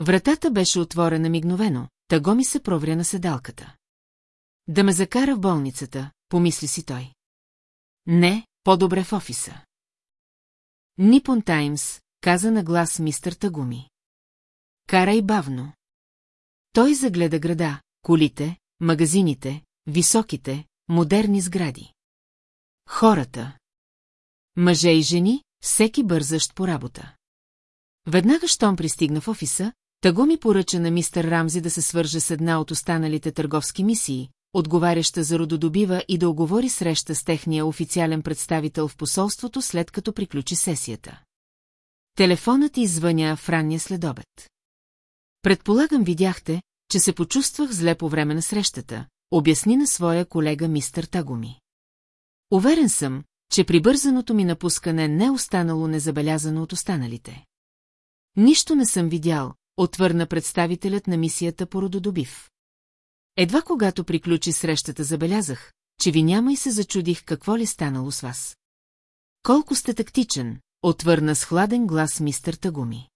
[SPEAKER 1] Вратата беше отворена мигновено, таго ми се провря на седалката. Да ме закара в болницата, помисли си той. Не, по-добре в офиса. Нипон Таймс каза на глас мистър Тагуми. Карай бавно. Той загледа града, колите, магазините, високите, модерни сгради. Хората. Мъже и жени, всеки бързащ по работа. Веднага щом пристигна в офиса, Таго ми поръча на мистер Рамзи да се свърже с една от останалите търговски мисии, отговаряща за рододобива и да оговори среща с техния официален представител в посолството след като приключи сесията. Телефонът извъня в ранния следобед. Предполагам видяхте, че се почувствах зле по време на срещата, обясни на своя колега мистър Тагуми. Уверен съм, че прибързаното ми напускане не е останало незабелязано от останалите. Нищо не съм видял, отвърна представителят на мисията по рододобив. Едва когато приключи срещата, забелязах, че ви няма и се зачудих какво ли станало с вас. Колко сте тактичен, отвърна с хладен глас мистър Тагуми.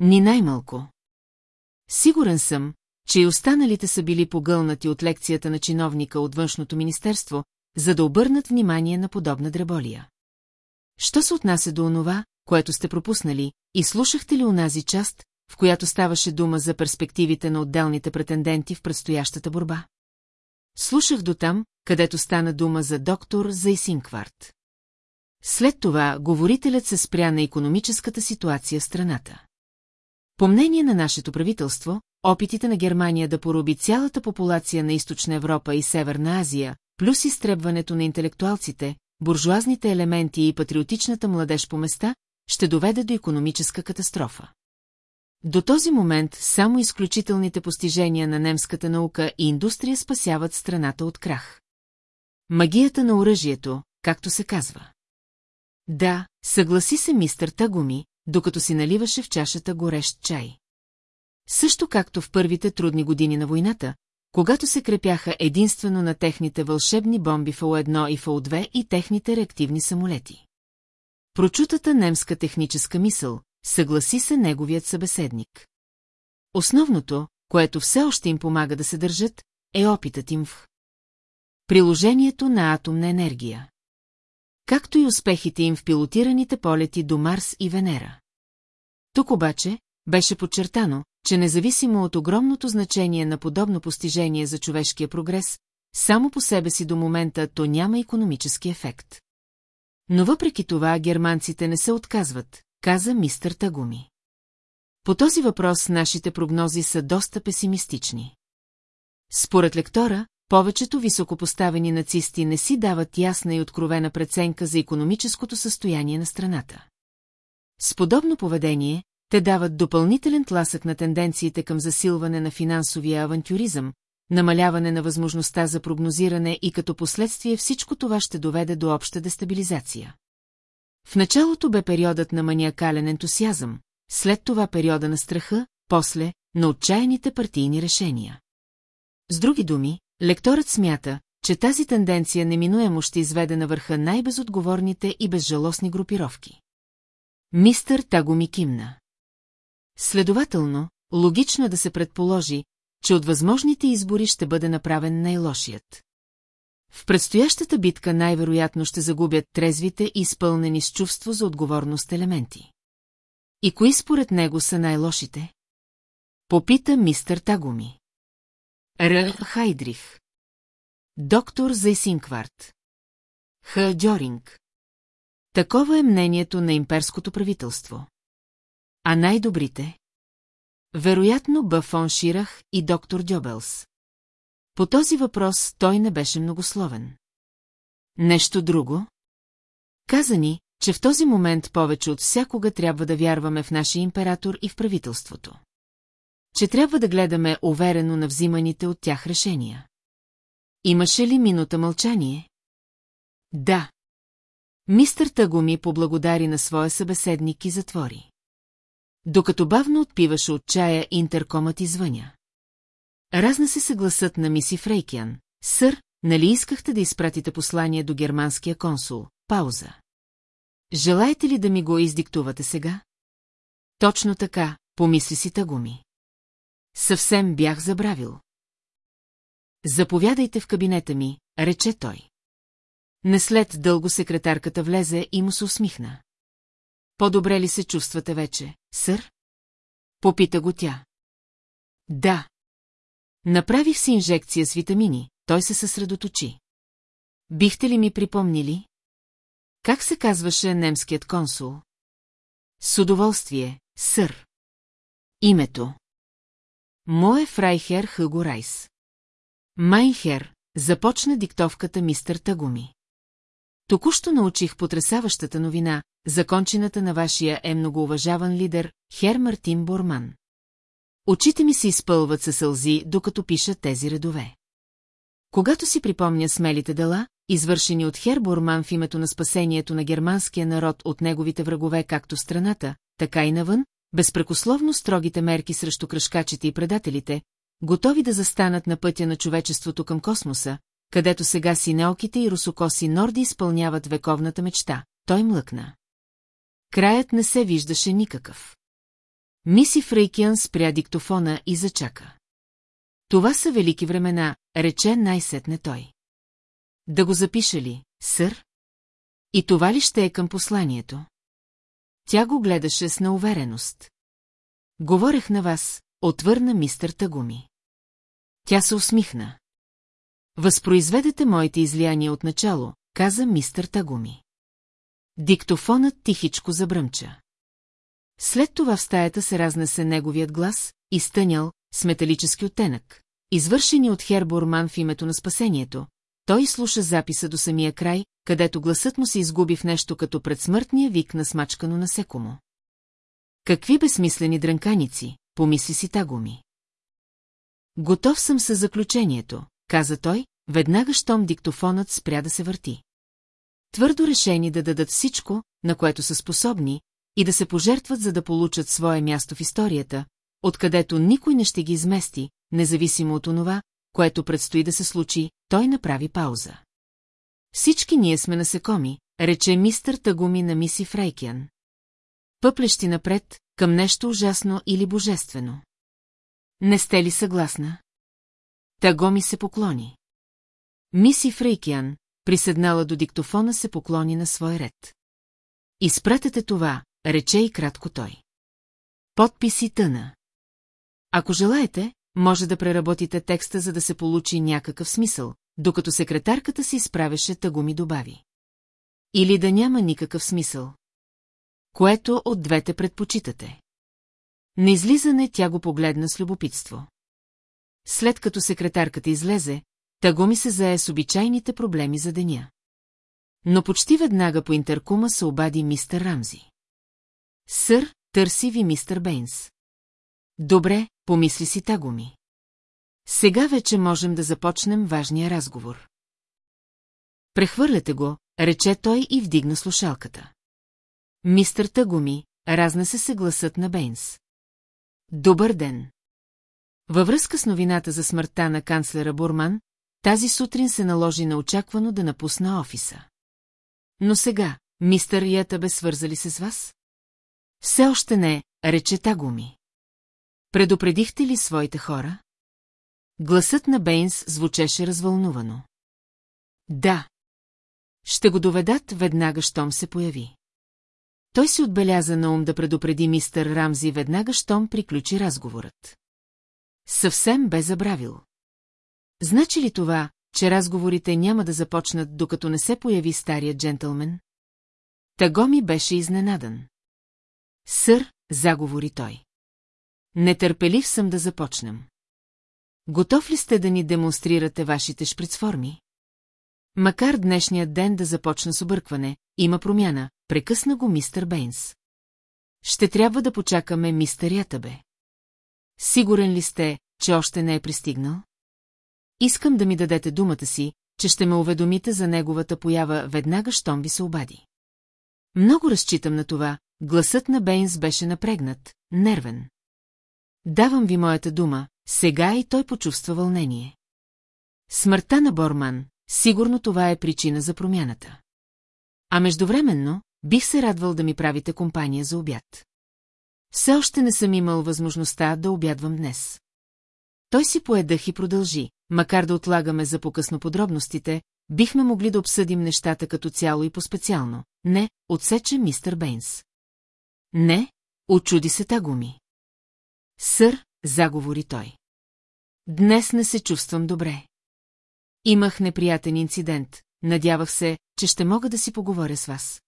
[SPEAKER 1] Ни най-малко. Сигурен съм, че и останалите са били погълнати от лекцията на чиновника от външното министерство, за да обърнат внимание на подобна дреболия. Що се отнася до онова, което сте пропуснали, и слушахте ли онази част, в която ставаше дума за перспективите на отделните претенденти в предстоящата борба? Слушах до там, където стана дума за доктор Зайсинкварт. След това говорителят се спря на економическата ситуация в страната. По мнение на нашето правителство, опитите на Германия да пороби цялата популация на Източна Европа и Северна Азия, плюс изтребването на интелектуалците, буржуазните елементи и патриотичната младеж по места, ще доведе до економическа катастрофа. До този момент само изключителните постижения на немската наука и индустрия спасяват страната от крах. Магията на оръжието, както се казва. Да, съгласи се мистър Тагуми, докато си наливаше в чашата горещ чай. Също както в първите трудни години на войната, когато се крепяха единствено на техните вълшебни бомби ФО-1 и ФО-2 и техните реактивни самолети. Прочутата немска техническа мисъл, съгласи се неговият събеседник. Основното, което все още им помага да се държат, е опитът им в приложението на атомна енергия както и успехите им в пилотираните полети до Марс и Венера. Тук обаче беше подчертано, че независимо от огромното значение на подобно постижение за човешкия прогрес, само по себе си до момента то няма економически ефект. Но въпреки това германците не се отказват, каза мистър Тагуми. По този въпрос нашите прогнози са доста песимистични. Според лектора, повечето високопоставени нацисти не си дават ясна и откровена преценка за економическото състояние на страната. С подобно поведение, те дават допълнителен тласък на тенденциите към засилване на финансовия авантюризъм, намаляване на възможността за прогнозиране и като последствие всичко това ще доведе до обща дестабилизация. В началото бе периодът на маниакален ентусиазъм, след това периода на страха, после – на отчаяните партийни решения. С други думи, Лекторът смята, че тази тенденция неминуемо ще изведе на върха най-безотговорните и безжалостни групировки. Мистър Тагоми кимна. Следователно, логично е да се предположи, че от възможните избори ще бъде направен най-лошият. В предстоящата битка най-вероятно ще загубят трезвите и изпълнени с чувство за отговорност елементи. И кои според него са най-лошите? Попита мистър Тагуми. Р. Хайдрих. Доктор Зайсинкварт. Х. Джоринг Такова е мнението на имперското правителство. А най-добрите? Вероятно Бафон Ширах и доктор Дьобелс. По този въпрос той не беше многословен. Нещо друго? Каза ни, че в този момент повече от всякога трябва да вярваме в нашия император и в правителството че трябва да гледаме уверено на взиманите от тях решения. Имаше ли минута мълчание? Да. Мистър Тагуми поблагодари на своя събеседник и затвори. Докато бавно отпиваше от чая, интеркомът извъня. Разна се съгласът на миси Фрейкиан. Сър, нали искахте да изпратите послание до германския консул? Пауза. Желаете ли да ми го издиктувате сега? Точно така, помисли си Тагуми. Съвсем бях забравил. Заповядайте в кабинета ми, рече той. Не след дълго секретарката влезе и му се усмихна. По-добре ли се чувствате вече, сър? Попита го тя. Да. Направих си инжекция с витамини, той се съсредоточи. Бихте ли ми припомнили? Как се казваше немският консул? С удоволствие, сър. Името. Мое фрайхер Хъго Райс. Майнхер, започна диктовката мистер Тагуми. Току-що научих потрясаващата новина, закончената на вашия е многоуважаван лидер, Хер Мартин Борман. Очите ми се изпълват със сълзи, докато пиша тези редове. Когато си припомня смелите дела, извършени от Хер Борман в името на спасението на германския народ от неговите врагове както страната, така и навън, безпрекословно строгите мерки срещу кръшкачите и предателите, готови да застанат на пътя на човечеството към космоса, където сега синеоките и русокоси норди изпълняват вековната мечта, той млъкна. Краят не се виждаше никакъв. Миси Фрейкиан спря диктофона и зачака. Това са велики времена, рече най-сетне той. Да го запиша ли, сър? И това ли ще е към посланието? Тя го гледаше с неувереност. Говорех на вас, отвърна мистър Тагуми. Тя се усмихна. Възпроизведете моите излияния от начало, каза мистър Тагуми. Диктофонът тихичко забръмча. След това в стаята се разнесе неговият глас, изтънял, с металически оттенък. Извършени от Херборман в името на спасението, той слуша записа до самия край, където гласът му се изгуби в нещо като предсмъртния вик на смачкано насекомо. Какви безсмислени дрънканици, помисли си Тагоми. Готов съм с заключението, каза той, веднага щом диктофонът спря да се върти. Твърдо решени да дадат всичко, на което са способни, и да се пожертват, за да получат свое място в историята, откъдето никой не ще ги измести, независимо от онова, което предстои да се случи, той направи пауза. Всички ние сме насекоми, рече мистър Тагуми на миси Фрейкиан. Пъплещи напред, към нещо ужасно или божествено. Не сте ли съгласна? Тагоми се поклони. Миси Фрейкиан, приседнала до диктофона, се поклони на свой ред. Изпратете това, рече и кратко той. Подписи тъна. Ако желаете, може да преработите текста, за да се получи някакъв смисъл, докато секретарката си изправеше тъго ми добави. Или да няма никакъв смисъл. Което от двете предпочитате? На излизане тя го погледна с любопитство. След като секретарката излезе, тъго ми се зае с обичайните проблеми за деня. Но почти веднага по интеркума се обади мистер Рамзи. Сър, търси ви мистер Бейнс. Добре, помисли си Тагоми. Сега вече можем да започнем важния разговор. Прехвърляте го, рече той и вдигна слушалката. Мистър Тагуми, разнесе се гласът на Бейнс. Добър ден! Във връзка с новината за смъртта на канцлера Бурман, тази сутрин се наложи неочаквано да напусна офиса. Но сега, мистър Ята бе свързали се с вас? Все още не, рече Тагуми. Предупредихте ли своите хора? Гласът на Бейнс звучеше развълнувано. Да. Ще го доведат веднага, щом се появи. Той си отбеляза на ум да предупреди мистър Рамзи веднага, щом приключи разговорът. Съвсем бе забравил. Значи ли това, че разговорите няма да започнат, докато не се появи стария джентълмен? Таго ми беше изненадан. Сър, заговори той. Нетърпелив съм да започнем. Готов ли сте да ни демонстрирате вашите шприцформи? Макар днешният ден да започна с объркване, има промяна, прекъсна го мистер Бейнс. Ще трябва да почакаме мистер Ятабе. Сигурен ли сте, че още не е пристигнал? Искам да ми дадете думата си, че ще ме уведомите за неговата поява веднага, щом ви се обади. Много разчитам на това, гласът на Бейнс беше напрегнат, нервен. Давам ви моята дума, сега и той почувства вълнение. Смъртта на Борман, сигурно това е причина за промяната. А междувременно, бих се радвал да ми правите компания за обяд. Все още не съм имал възможността да обядвам днес. Той си поедах и продължи, макар да отлагаме за покъсно подробностите, бихме могли да обсъдим нещата като цяло и по-специално. Не, отсече мистер Бейнс. Не, очуди се тагуми. Сър, Заговори той. Днес не се чувствам добре. Имах неприятен инцидент, надявах се, че ще мога да си поговоря с вас.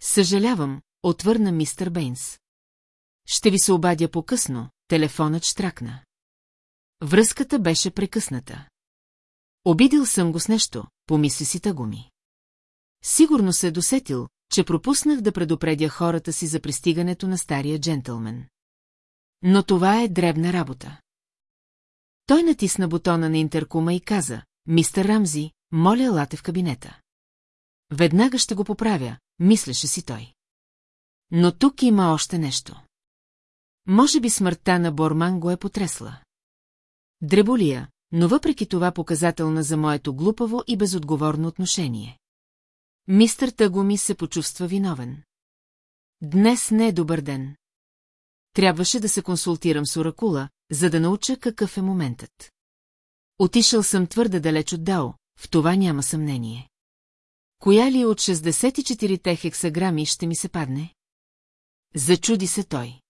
[SPEAKER 1] Съжалявам, отвърна мистер Бейнс. Ще ви се обадя по-късно, телефонът штракна. Връзката беше прекъсната. Обидил съм го с нещо, помисли си ми. Сигурно се е досетил, че пропуснах да предупредя хората си за пристигането на стария джентълмен. Но това е дребна работа. Той натисна бутона на интеркума и каза, мистер Рамзи, моля лате в кабинета. Веднага ще го поправя, мислеше си той. Но тук има още нещо. Може би смъртта на Борман го е потресла. Дреболия, но въпреки това показателна за моето глупаво и безотговорно отношение. Мистър Тагуми се почувства виновен. Днес не е добър ден трябваше да се консултирам с Оракула, за да науча какъв е моментът. Отишъл съм твърде далеч от Дао, в това няма съмнение. Коя ли от 64-те хексаграми ще ми се падне? Зачуди се той.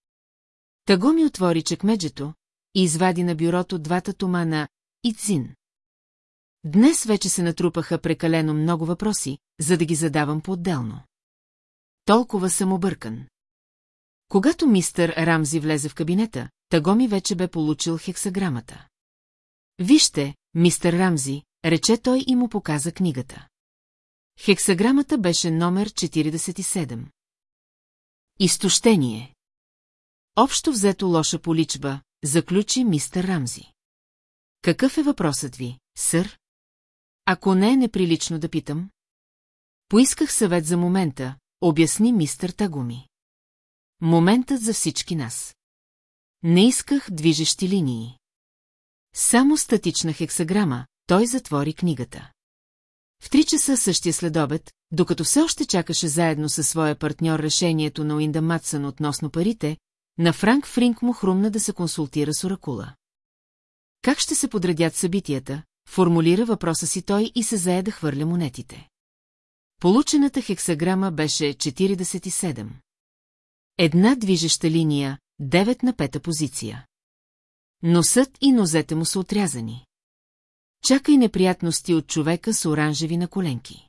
[SPEAKER 1] Таго ми отвори чекмеджето и извади на бюрото двата тома на Ицин. Днес вече се натрупаха прекалено много въпроси, за да ги задавам по-отделно. Толкова съм объркан. Когато мистър Рамзи влезе в кабинета, Тагоми вече бе получил хексаграмата. Вижте, мистър Рамзи, рече той и му показа книгата. Хексаграмата беше номер 47. Изтощение. Общо взето лоша поличба, заключи мистер Рамзи. Какъв е въпросът ви, сър? Ако не е неприлично да питам. Поисках съвет за момента, обясни мистер Тагоми. Моментът за всички нас. Не исках движещи линии. Само статична хексаграма, той затвори книгата. В три часа същия следобед, докато все още чакаше заедно със своя партньор решението на Уинда Матсън относно парите, на Франк Фринк му хрумна да се консултира с Оракула. Как ще се подредят събитията, формулира въпроса си той и се зае да хвърля монетите. Получената хексаграма беше 47. Една движеща линия, 9 на пета позиция. Носът и нозете му са отрязани. Чакай неприятности от човека с оранжеви на коленки.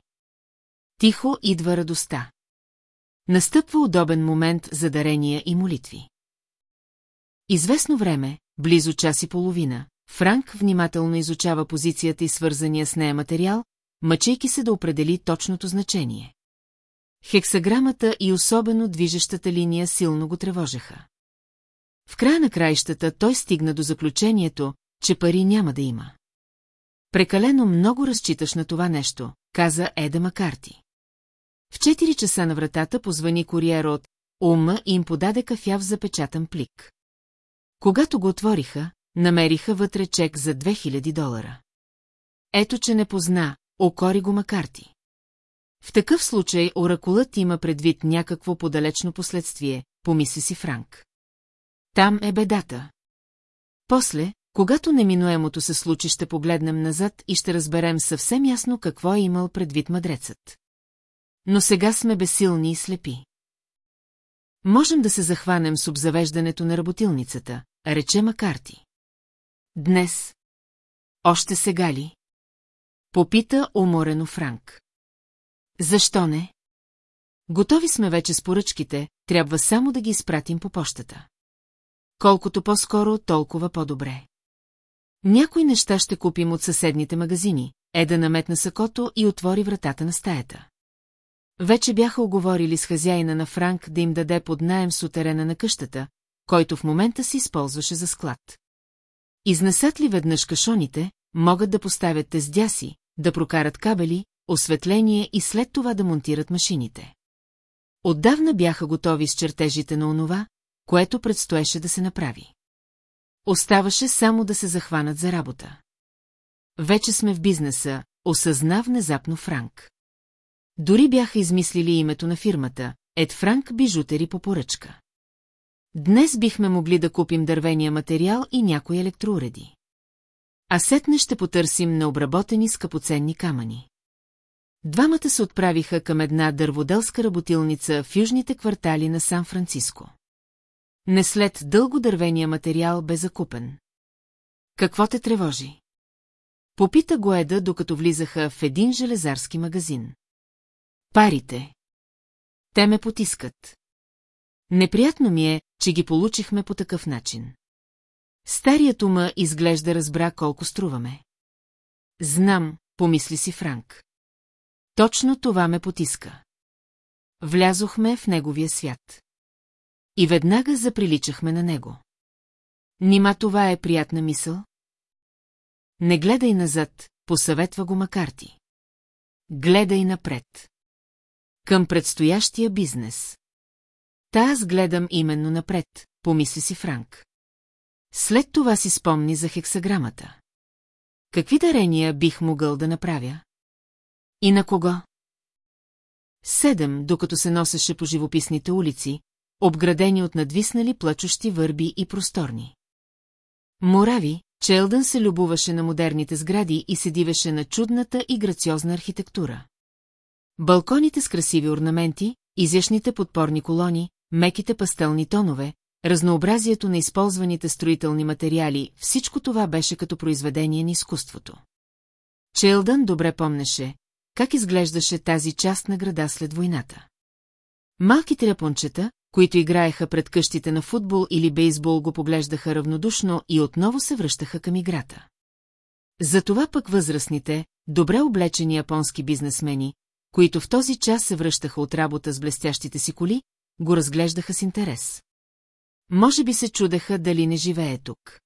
[SPEAKER 1] Тихо идва радостта. Настъпва удобен момент за дарения и молитви. Известно време, близо час и половина, Франк внимателно изучава позицията и свързания с нея материал, мъчейки се да определи точното значение. Хексаграмата и особено движещата линия силно го тревожеха. В края на краищата той стигна до заключението, че пари няма да има. Прекалено много разчиташ на това нещо, каза Еда Макарти. В 4 часа на вратата позвани куриер от Ума и им подаде кафяв запечатан плик. Когато го отвориха, намериха вътре чек за 2000 долара. Ето, че не позна, окори го Макарти. В такъв случай оракулът има предвид някакво подалечно последствие, помисли си Франк. Там е бедата. После, когато неминуемото се случи, ще погледнем назад и ще разберем съвсем ясно какво е имал предвид мъдрецът. Но сега сме безсилни и слепи. Можем да се захванем с обзавеждането на работилницата, рече Макарти. Днес. Още сега ли? Попита уморено Франк. Защо не? Готови сме вече с поръчките, трябва само да ги изпратим по почтата. Колкото по-скоро, толкова по-добре. Някои неща ще купим от съседните магазини, е да наметна сакото и отвори вратата на стаята. Вече бяха оговорили с хазяина на Франк да им даде под найем сутерена на къщата, който в момента се използваше за склад. Изнесат ли веднъж кашоните, могат да поставят тездя си, да прокарат кабели, осветление и след това да монтират машините. Отдавна бяха готови с чертежите на онова, което предстоеше да се направи. Оставаше само да се захванат за работа. Вече сме в бизнеса, осъзна внезапно Франк. Дори бяха измислили името на фирмата – Ед Франк Бижутери по поръчка. Днес бихме могли да купим дървения материал и някои електроуреди. А сетне ще потърсим необработени скъпоценни камъни. Двамата се отправиха към една дърводелска работилница в южните квартали на Сан-Франциско. Не след дълго дървения материал бе закупен. Какво те тревожи? Попита го Еда, докато влизаха в един железарски магазин. Парите. Те ме потискат. Неприятно ми е, че ги получихме по такъв начин. Старият ума изглежда разбра колко струваме. Знам, помисли си Франк. Точно това ме потиска. Влязохме в неговия свят. И веднага заприличахме на него. Нима това е приятна мисъл? Не гледай назад, посъветва го Макарти. Гледай напред. Към предстоящия бизнес. Та аз гледам именно напред, помисли си Франк. След това си спомни за хексаграмата. Какви дарения бих могъл да направя? И на кого? Седем, докато се носеше по живописните улици, обградени от надвиснали плачущи върби и просторни. Морави, Челдън се любоваше на модерните сгради и се дивеше на чудната и грациозна архитектура. Балконите с красиви орнаменти, изящните подпорни колони, меките пастелни тонове, разнообразието на използваните строителни материали, всичко това беше като произведение на изкуството. Челдън добре помнеше, как изглеждаше тази част на града след войната. Малките япончета, които играеха пред къщите на футбол или бейсбол, го поглеждаха равнодушно и отново се връщаха към играта. Затова пък възрастните, добре облечени японски бизнесмени, които в този час се връщаха от работа с блестящите си коли, го разглеждаха с интерес. Може би се чудеха дали не живее тук.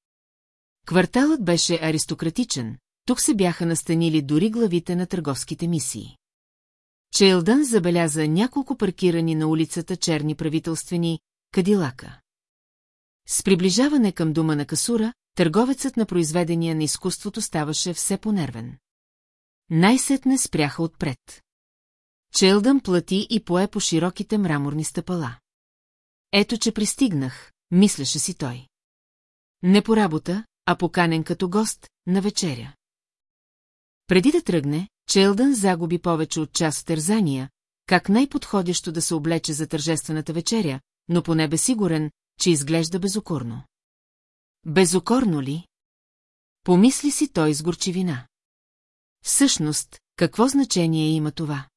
[SPEAKER 1] Кварталът беше аристократичен, тук се бяха настанили дори главите на търговските мисии. Чейлдън забеляза няколко паркирани на улицата черни правителствени кадилака. С приближаване към дома на Касура, търговецът на произведения на изкуството ставаше все понервен. Най-сетне спряха отпред. Челдън плати и пое по широките мраморни стъпала. Ето, че пристигнах, мислеше си той. Не по работа, а поканен като гост, на вечеря. Преди да тръгне, Челдън загуби повече от час в тързания, как най-подходящо да се облече за тържествената вечеря, но поне бе сигурен, че изглежда безокорно. Безокорно ли? Помисли си той с горчивина. Всъщност, какво значение има това?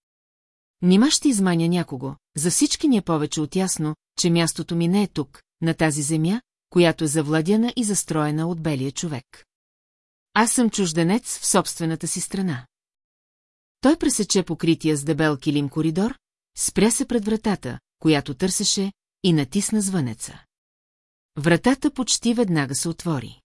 [SPEAKER 1] Нима ще изманя някого, за всички ни е повече от ясно, че мястото ми не е тук, на тази земя, която е завладяна и застроена от белия човек. Аз съм чужденец в собствената си страна. Той пресече покрития с дебел килим коридор, спря се пред вратата, която търсеше, и натисна звънеца. Вратата почти веднага се отвори.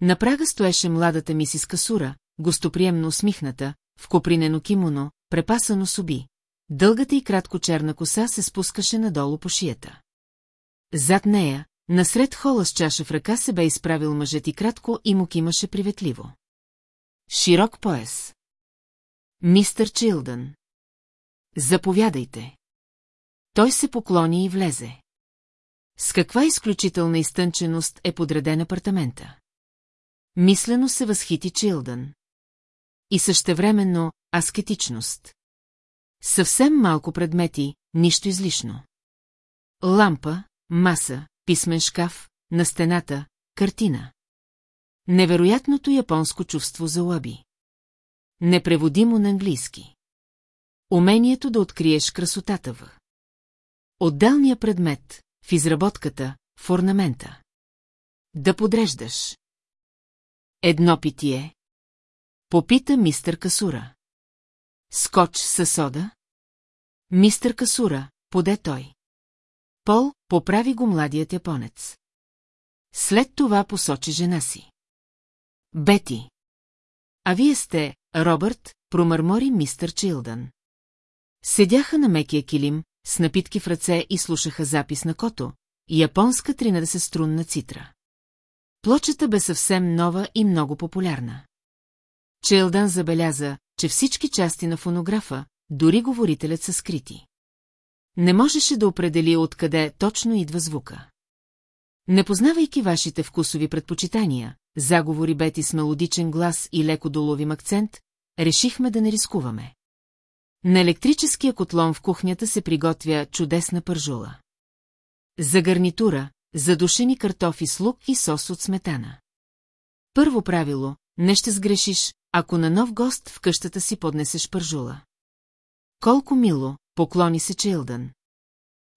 [SPEAKER 1] На прага стоеше младата мисис Касура, гостоприемно усмихната, в копринено кимоно, препасано суби. Дългата и кратко черна коса се спускаше надолу по шията. Зад нея, Насред хола с чаша в ръка се бе изправил мъжът и кратко и му кимаше приветливо. Широк пояс. Мистър Чилдън. Заповядайте. Той се поклони и влезе. С каква изключителна изтънченост е подреден апартамента? Мислено се възхити Чилдън. И същевременно аскетичност. Съвсем малко предмети, нищо излишно. Лампа, маса, писмен шкаф, на стената, картина. Невероятното японско чувство за лъби. Непреводимо на английски. Умението да откриеш красотата в. Отделния предмет, в изработката, в орнамента. Да подреждаш. Едно питие. Попита мистър Касура. Скоч със сода? Мистър Касура, поде той. Пол поправи го младият японец. След това посочи жена си. Бети. А вие сте, Робърт, промърмори мистър Чилдън. Седяха на мекия килим, с напитки в ръце и слушаха запис на кото, японска 13-струнна цитра. Плочата бе съвсем нова и много популярна. Чилдън забеляза, че всички части на фонографа, дори говорителят са скрити. Не можеше да определи откъде точно идва звука. Не познавайки вашите вкусови предпочитания, заговори Бети с мелодичен глас и леко доловим акцент, решихме да не рискуваме. На електрическия котлон в кухнята се приготвя чудесна пържула. За гарнитура, задушени картофи с лук и сос от сметана. Първо правило – не ще сгрешиш, ако на нов гост в къщата си поднесеш пържула. Колко мило, поклони се Чилдън.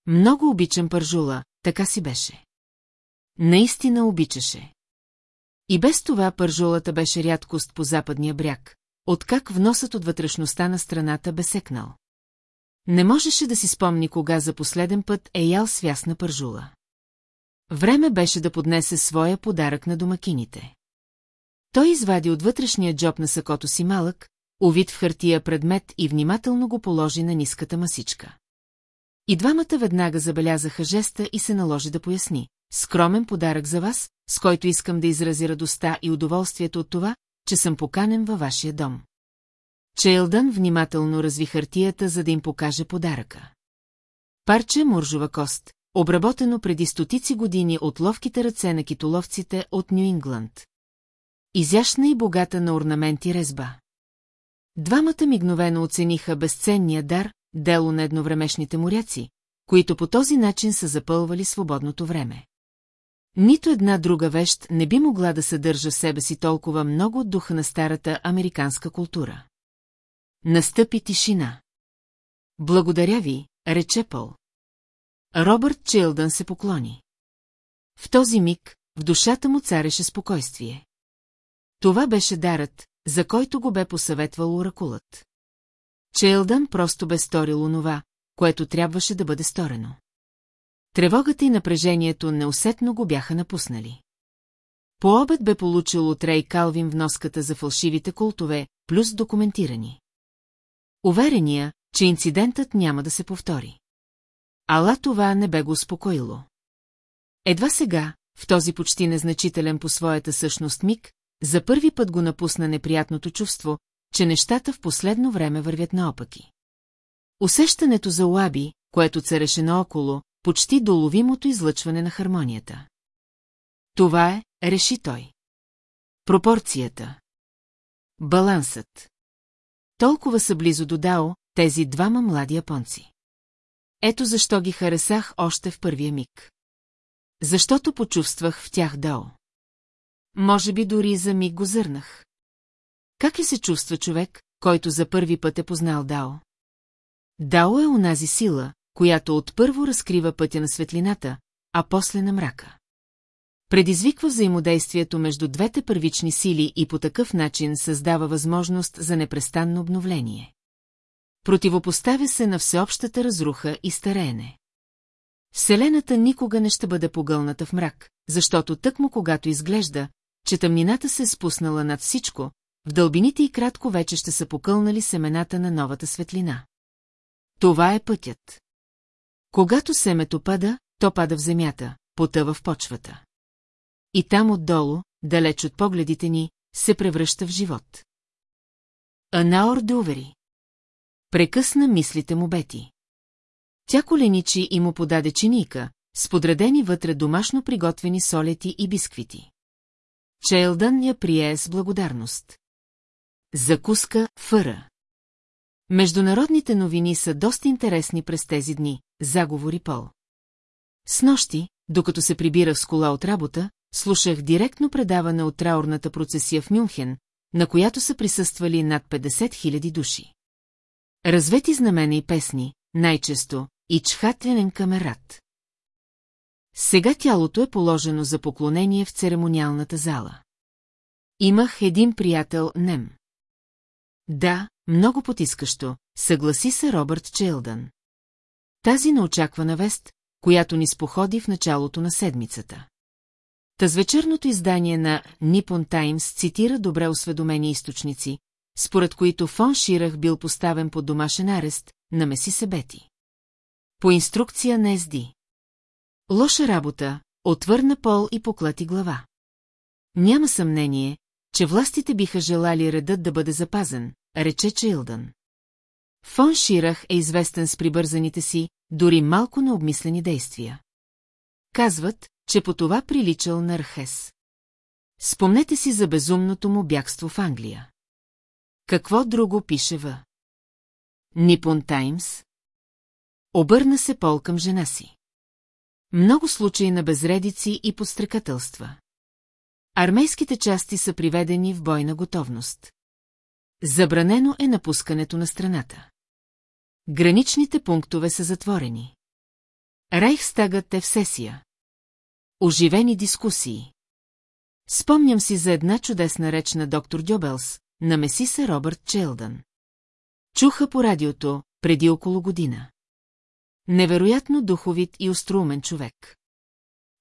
[SPEAKER 1] Много обичам пържула, така си беше. Наистина обичаше. И без това пържулата беше рядкост по западния бряг, откак вносът от вътрешността на страната бе секнал. Не можеше да си спомни кога за последен път е ял свясна пържула. Време беше да поднесе своя подарък на домакините. Той извади от вътрешния джоб на сакото си малък, увид в хартия предмет и внимателно го положи на ниската масичка. И двамата веднага забелязаха жеста и се наложи да поясни. Скромен подарък за вас, с който искам да изрази радостта и удоволствието от това, че съм поканен във вашия дом. Чейлдън внимателно разви хартията, за да им покаже подаръка. Парче моржова кост, обработено преди стотици години от ловките ръце на китоловците от Нью ингланд Изящна и богата на орнаменти резба. Двамата мигновено оцениха безценния дар, дело на едновремешните моряци, които по този начин са запълвали свободното време. Нито една друга вещ не би могла да съдържа в себе си толкова много от духа на старата американска култура. Настъпи тишина. Благодаря ви, рече Пъл. Робърт Чилдън се поклони. В този миг в душата му цареше спокойствие. Това беше дарът, за който го бе посъветвал оракулът. Чейлдън просто бе сторил онова, което трябваше да бъде сторено. Тревогата и напрежението неусетно го бяха напуснали. По обед бе получил от Рей Калвин вноската за фалшивите култове, плюс документирани. Уверения, че инцидентът няма да се повтори. Ала това не бе го успокоило. Едва сега, в този почти незначителен по своята същност миг, за първи път го напусна неприятното чувство, че нещата в последно време вървят наопаки. Усещането за лаби, което цареше наоколо, почти доловимото излъчване на хармонията. Това е, реши той. Пропорцията. Балансът. Толкова са близо до Дао тези двама млади японци. Ето защо ги харесах още в първия миг. Защото почувствах в тях Дао. Може би дори за миг го зърнах. Как ли се чувства човек, който за първи път е познал Дао? Дао е унази сила, която отпърво разкрива пътя на светлината, а после на мрака. Предизвиква взаимодействието между двете първични сили и по такъв начин създава възможност за непрестанно обновление. Противопоставя се на всеобщата разруха и стареене. Вселената никога не ще бъде погълната в мрак, защото тъкмо когато изглежда, че тъмнината се е спуснала над всичко, в дълбините и кратко вече ще са покълнали семената на новата светлина. Това е пътят. Когато семето пада, то пада в земята, потъва в почвата. И там отдолу, далеч от погледите ни, се превръща в живот. Анаор Дувери. Прекъсна мислите му Бети. Тя коленичи и му подаде чиника, с подредени вътре домашно приготвени солети и бисквити. Чейлдън я прие с благодарност. Закуска фъра. Международните новини са доста интересни през тези дни, заговори Пол. С нощи, докато се прибира с кола от работа, слушах директно предаване от траурната процесия в Мюнхен, на която са присъствали над 50 000 души. Развети знамена и песни, най-често, и чхатленен камерат. Сега тялото е положено за поклонение в церемониалната зала. Имах един приятел, Нем. Да, много потискащо, съгласи се Робърт Челдън. Тази неочаквана вест, която ни споходи в началото на седмицата. Тазвечерното издание на Nippon Times цитира добре осведомени източници, според които Фон Ширах бил поставен под домашен арест, намеси се Бети. По инструкция на СД. Лоша работа, отвърна Пол и поклати глава. Няма съмнение, че властите биха желали редът да бъде запазен, рече Чилдън. Фон Ширах е известен с прибързаните си, дори малко необмислени действия. Казват, че по това приличал на Архес. Спомнете си за безумното му бягство в Англия. Какво друго пише в? Нипон Таймс? Обърна се Пол към жена си. Много случаи на безредици и пострекателства. Армейските части са приведени в бойна готовност. Забранено е напускането на страната. Граничните пунктове са затворени. Райхстагът е в сесия. Оживени дискусии. Спомням си за една чудесна реч на доктор Дюбелс, намеси се Робърт Челдън. Чуха по радиото преди около година. Невероятно духовит и острумен човек.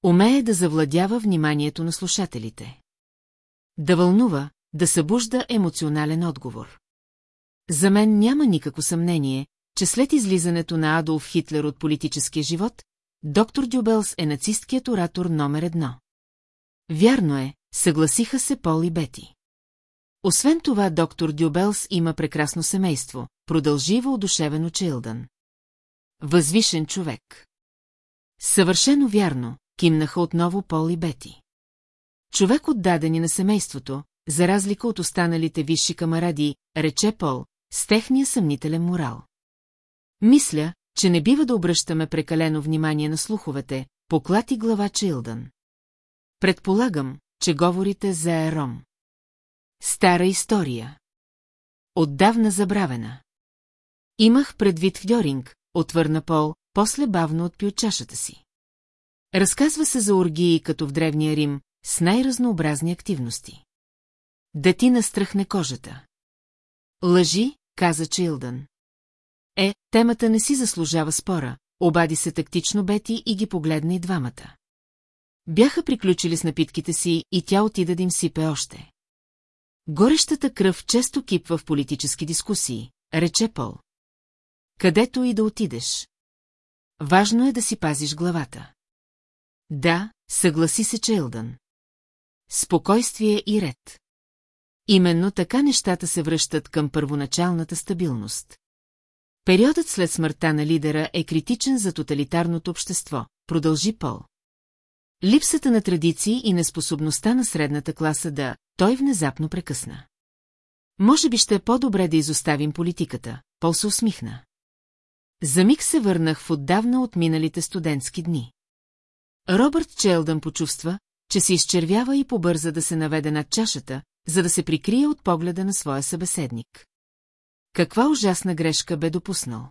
[SPEAKER 1] Умее да завладява вниманието на слушателите. Да вълнува, да събужда емоционален отговор. За мен няма никакво съмнение, че след излизането на Адолф Хитлер от политическия живот, доктор Дюбелс е нацисткият оратор номер едно. Вярно е, съгласиха се Пол и Бети. Освен това, доктор Дюбелс има прекрасно семейство, продължива удушевено Чилдън. Възвишен човек. Съвършено вярно, кимнаха отново Пол и Бети. Човек отдадени на семейството, за разлика от останалите висши камаради, рече Пол, с техния съмнителен морал. Мисля, че не бива да обръщаме прекалено внимание на слуховете, поклати глава Чилдън. Предполагам, че говорите за Ером. Стара история. Отдавна забравена. Имах предвид Фьоринг, отвърна Пол, после бавно отпи от чашата си. Разказва се за оргии като в Древния Рим, с най-разнообразни активности. Да ти настръхне кожата. Лъжи, каза Чилдън. Е, темата не си заслужава спора, обади се тактично Бети и ги погледна и двамата. Бяха приключили с напитките си и тя отида да им сипе още. Горещата кръв често кипва в политически дискусии, рече Пол. Където и да отидеш. Важно е да си пазиш главата. Да, съгласи се Челдън. Спокойствие и ред. Именно така нещата се връщат към първоначалната стабилност. Периодът след смъртта на лидера е критичен за тоталитарното общество, продължи Пол. Липсата на традиции и неспособността на средната класа да той внезапно прекъсна. Може би ще е по-добре да изоставим политиката, Пол се усмихна. За миг се върнах в отдавна от миналите студентски дни. Робърт Челдън почувства, че се изчервява и побърза да се наведе над чашата, за да се прикрие от погледа на своя събеседник. Каква ужасна грешка бе допуснал?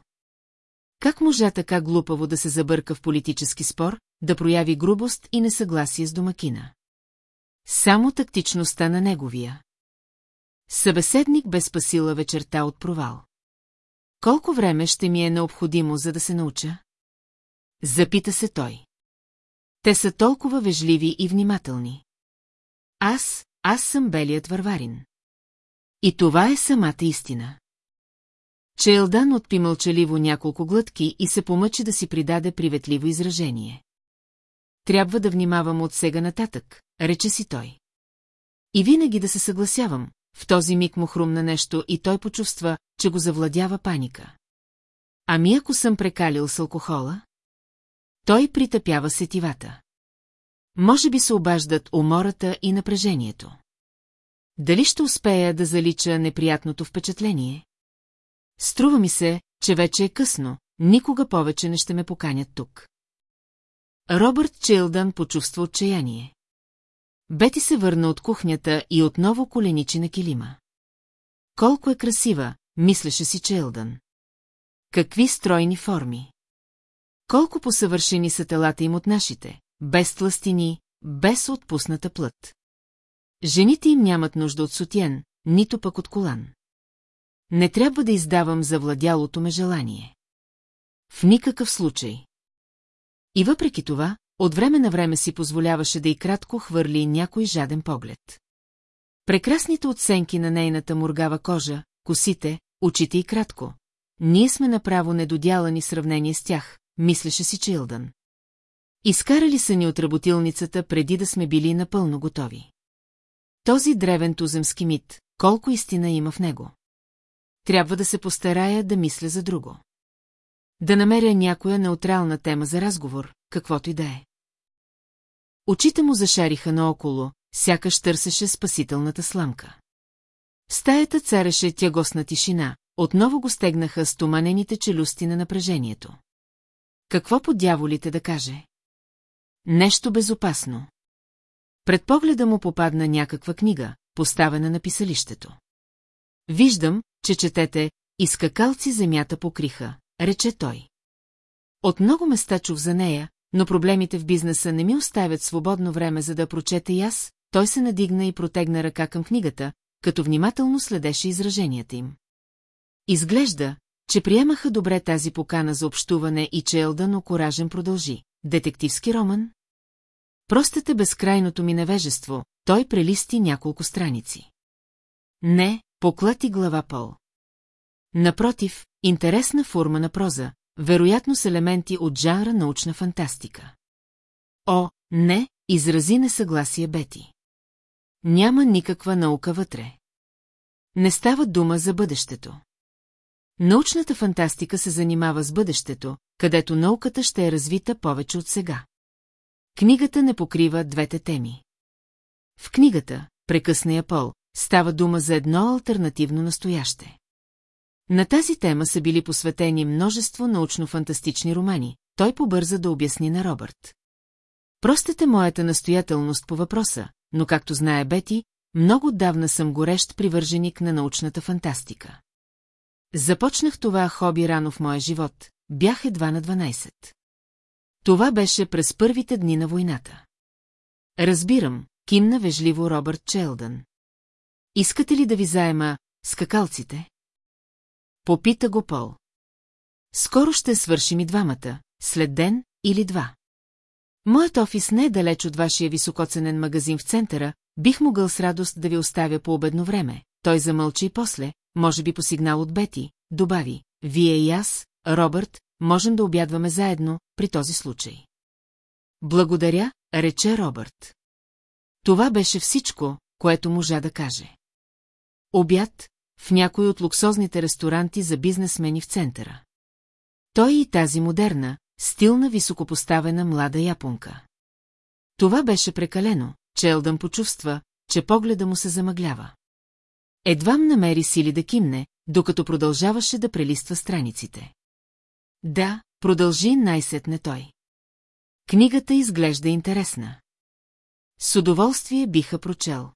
[SPEAKER 1] Как можа така глупаво да се забърка в политически спор, да прояви грубост и несъгласие с домакина? Само тактичността на неговия. Събеседник бе спасила вечерта от провал. Колко време ще ми е необходимо, за да се науча? Запита се той. Те са толкова вежливи и внимателни. Аз, аз съм белият варварин. И това е самата истина. Челдан отпи мълчаливо няколко глътки и се помъчи да си придаде приветливо изражение. Трябва да внимавам от сега нататък, рече си той. И винаги да се съгласявам, в този миг му хрумна нещо и той почувства, че го завладява паника. Ами ако съм прекалил с алкохола? Той притъпява сетивата. Може би се обаждат умората и напрежението. Дали ще успея да залича неприятното впечатление? Струва ми се, че вече е късно, никога повече не ще ме поканят тук. Робърт Чилдън почувства отчаяние. Бети се върна от кухнята и отново коленичи на килима. Колко е красива, мислеше си Челдън. Какви стройни форми! Колко посъвършени са телата им от нашите, без тластини, без отпусната плът. Жените им нямат нужда от сотен, нито пък от колан. Не трябва да издавам завладялото ме желание. В никакъв случай. И въпреки това, от време на време си позволяваше да и кратко хвърли някой жаден поглед. Прекрасните оценки на нейната мургава кожа, косите, очите и кратко. Ние сме направо недодялани сравнение с тях, мислеше си Чилдън. Изкарали са ни от работилницата преди да сме били напълно готови. Този древен туземски мит, колко истина има в него? Трябва да се постарая да мисля за друго. Да намеря някоя неутрална тема за разговор, каквото и да е. Очите му зашариха наоколо, сякаш търсеше спасителната сламка. В стаята цареше тягосна тишина, отново го стегнаха стоманените челюсти на напрежението. Какво по дяволите да каже? Нещо безопасно. Пред погледа му попадна някаква книга, поставена на писалището. Виждам, че четете скакалци земята покриха», рече той. От много места чув за нея, но проблемите в бизнеса не ми оставят свободно време, за да прочета и аз, той се надигна и протегна ръка към книгата, като внимателно следеше израженията им. Изглежда, че приемаха добре тази покана за общуване и че Елдън окоражен продължи. Детективски роман? Простете безкрайното ми невежество, той прелисти няколко страници. Не, поклати глава Пол. Напротив, интересна форма на проза, вероятно с елементи от жанра научна фантастика. О, не, изрази несъгласие Бети. Няма никаква наука вътре. Не става дума за бъдещето. Научната фантастика се занимава с бъдещето, където науката ще е развита повече от сега. Книгата не покрива двете теми. В книгата, прекъсна я Пол, става дума за едно альтернативно настояще. На тази тема са били посветени множество научно-фантастични романи. Той побърза да обясни на Робърт. Простете моята настоятелност по въпроса, но както знае Бети, много отдавна съм горещ привърженик на научната фантастика. Започнах това хоби рано в моя живот, бях едва на 12. Това беше през първите дни на войната. Разбирам, кимна вежливо Робърт Челдън. Искате ли да ви заема скакалците? Попита го Пол. Скоро ще свършим и двамата, след ден или два. Моят офис не е далеч от вашия високоценен магазин в центъра, бих могъл с радост да ви оставя по обедно време. Той замълчи и после, може би по сигнал от Бети, добави, вие и аз, Робърт, можем да обядваме заедно при този случай. Благодаря, рече Робърт. Това беше всичко, което можа да каже. Обяд, в някой от луксозните ресторанти за бизнесмени в центъра. Той и тази модерна, стилна високопоставена млада японка. Това беше прекалено, че Елдън почувства, че погледа му се замъглява. Едвам намери сили да кимне, докато продължаваше да прелиства страниците. Да, продължи най-сетне той. Книгата изглежда интересна. С удоволствие биха прочел.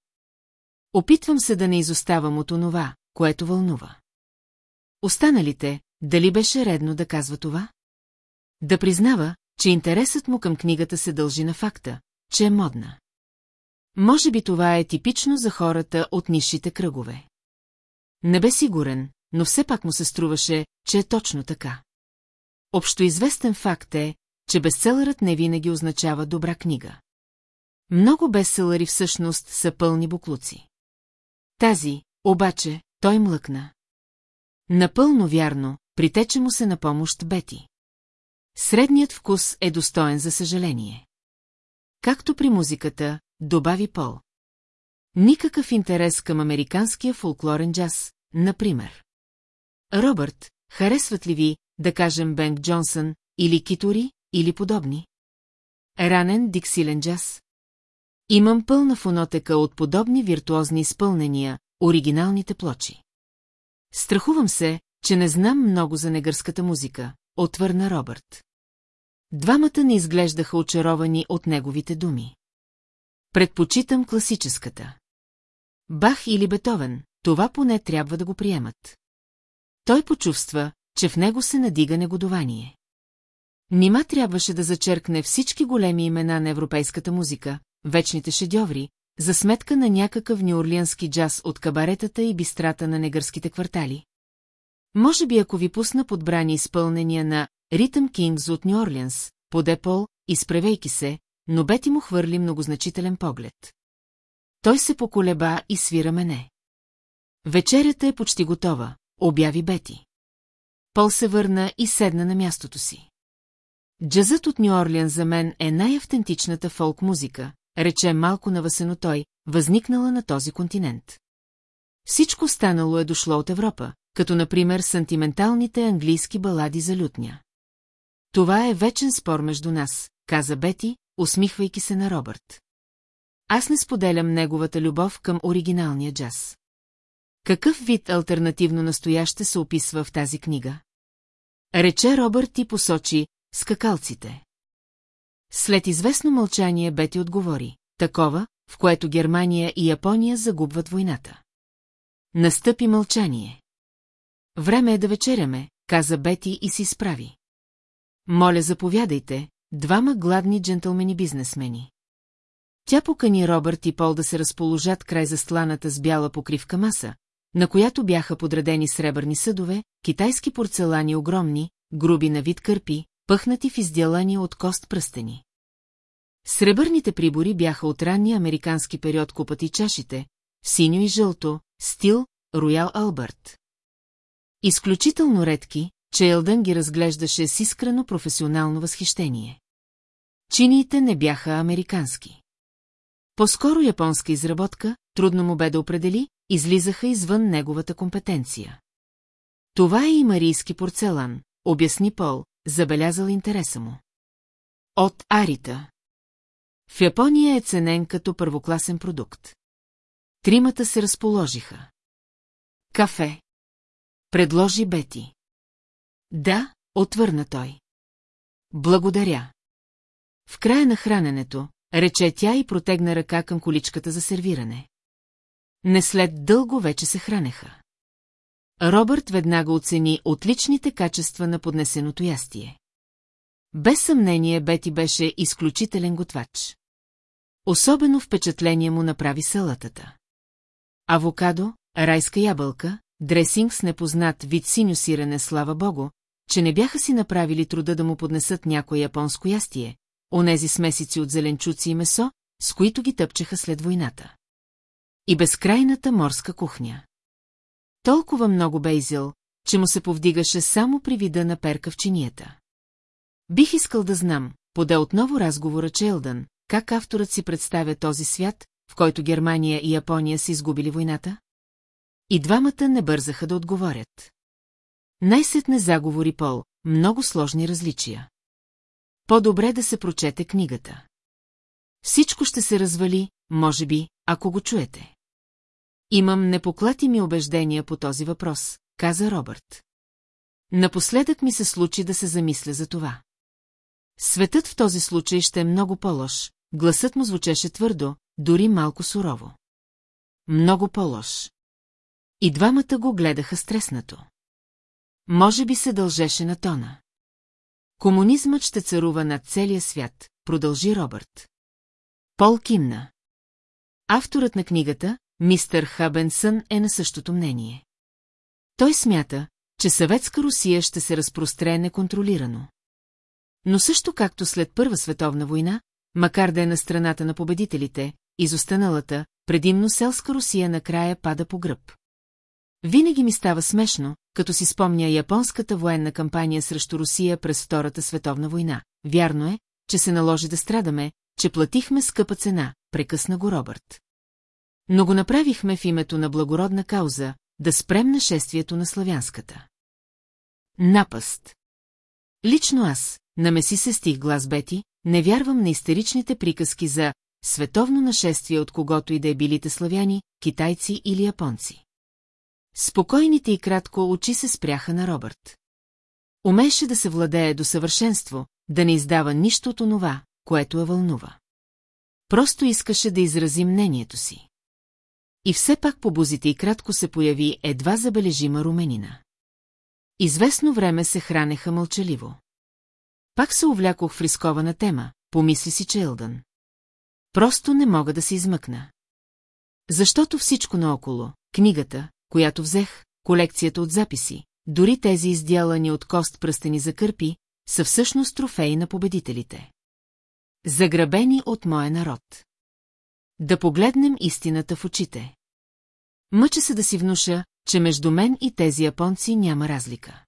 [SPEAKER 1] Опитвам се да не изоставам от онова, което вълнува. Останалите, дали беше редно да казва това? Да признава, че интересът му към книгата се дължи на факта, че е модна. Може би това е типично за хората от нишите кръгове. Не бе сигурен, но все пак му се струваше, че е точно така. Общоизвестен факт е, че бестселърът не винаги означава добра книга. Много бестселъри всъщност са пълни буклуци. Тази, обаче, той млъкна. Напълно вярно, притече му се на помощ Бети. Средният вкус е достоен за съжаление. Както при музиката, добави Пол. Никакъв интерес към американския фолклорен джаз, например. Робърт, харесват ли ви, да кажем Бенк Джонсън, или Китори, или подобни? Ранен диксилен джаз. Имам пълна фонотека от подобни виртуозни изпълнения, оригиналните плочи. Страхувам се, че не знам много за негърската музика, отвърна Робърт. Двамата не изглеждаха очаровани от неговите думи. Предпочитам класическата. Бах или Бетовен, това поне трябва да го приемат. Той почувства, че в него се надига негодование. Нима трябваше да зачеркне всички големи имена на европейската музика, вечните шедьоври, за сметка на някакъв неорлиански джаз от кабаретата и бистрата на негърските квартали. Може би ако ви пусна подбрани изпълнения на Ритъм Кингс от Нью-Орлианс, подепол, изпревейки се, но Бети му хвърли многозначителен поглед. Той се поколеба и свира мене. Вечерята е почти готова, обяви Бети. Пол се върна и седна на мястото си. Джазът от Нью-Орлиан за мен е най-автентичната фолк-музика, рече малко навъсено той, възникнала на този континент. Всичко станало е дошло от Европа, като например сантименталните английски балади за лютня. Това е вечен спор между нас, каза Бети, усмихвайки се на Робърт. Аз не споделям неговата любов към оригиналния джаз. Какъв вид альтернативно настояще се описва в тази книга? Рече Робърт и посочи скакалците. След известно мълчание Бети отговори, такова, в което Германия и Япония загубват войната. Настъпи мълчание. Време е да вечеряме, каза Бети и си справи. Моля, заповядайте, двама гладни джентълмени-бизнесмени. Тя покани Робърт и Пол да се разположат край застланата с бяла покривка маса, на която бяха подредени сребърни съдове, китайски порцелани огромни, груби на вид кърпи, пъхнати в изделания от кост пръстени. Сребърните прибори бяха от ранния американски период купати чашите, синьо и жълто, стил Роял Албърт. Изключително редки, че Елдън ги разглеждаше с искрено професионално възхищение. Чиниите не бяха американски. По-скоро японска изработка, трудно му бе да определи, излизаха извън неговата компетенция. Това е и марийски порцелан, обясни Пол, забелязал интереса му. От арита. В Япония е ценен като първокласен продукт. Тримата се разположиха. Кафе. Предложи Бети. Да, отвърна той. Благодаря. В края на храненето, рече тя и протегна ръка към количката за сервиране. Не след дълго вече се хранеха. Робърт веднага оцени отличните качества на поднесеното ястие. Без съмнение Бети беше изключителен готвач. Особено впечатление му направи салатата. Авокадо, райска ябълка, дресинг с непознат вид синьо сирене слава богу, че не бяха си направили труда да му поднесат някое японско ястие, онези смесици от зеленчуци и месо, с които ги тъпчеха след войната. И безкрайната морска кухня. Толкова много Бейзил, че му се повдигаше само при вида на перка в чинията. Бих искал да знам, поде отново разговора Челдън, как авторът си представя този свят, в който Германия и Япония са изгубили войната? И двамата не бързаха да отговорят. Най-сетне заговори Пол, много сложни различия. По-добре да се прочете книгата. Всичко ще се развали, може би, ако го чуете. Имам непоклатими убеждения по този въпрос, каза Робърт. Напоследък ми се случи да се замисля за това. Светът в този случай ще е много по-лош, гласът му звучеше твърдо, дори малко сурово. Много по-лош. И двамата го гледаха стреснато. Може би се дължеше на тона. Комунизмът ще царува над целия свят, продължи Робърт. Пол кимна. Авторът на книгата, мистър Хабенсън е на същото мнение. Той смята, че съветска Русия ще се разпростре неконтролирано. Но също както след Първа световна война, макар да е на страната на победителите, изостаналата, предимно селска Русия накрая пада по гръб. Винаги ми става смешно, като си спомня японската военна кампания срещу Русия през Втората световна война. Вярно е, че се наложи да страдаме, че платихме скъпа цена, прекъсна го Робърт. Но го направихме в името на благородна кауза, да спрем нашествието на славянската. Напаст Лично аз, намеси се стих глас Бети, не вярвам на истеричните приказки за световно нашествие от когото и да е билите славяни, китайци или японци. Спокойните и кратко очи се спряха на Робърт. Умеше да се владее до съвършенство, да не издава нищо от онова, което я вълнува. Просто искаше да изрази мнението си. И все пак по бузите и кратко се появи едва забележима руменина. Известно време се хранеха мълчаливо. Пак се увлякох в рискована тема, помисли си Челдън. Просто не мога да се измъкна. Защото всичко наоколо, книгата, която взех, колекцията от записи, дори тези издялани от кост пръстени за кърпи, са всъщност трофеи на победителите. Заграбени от моя народ. Да погледнем истината в очите. Мъча се да си внуша, че между мен и тези японци няма разлика.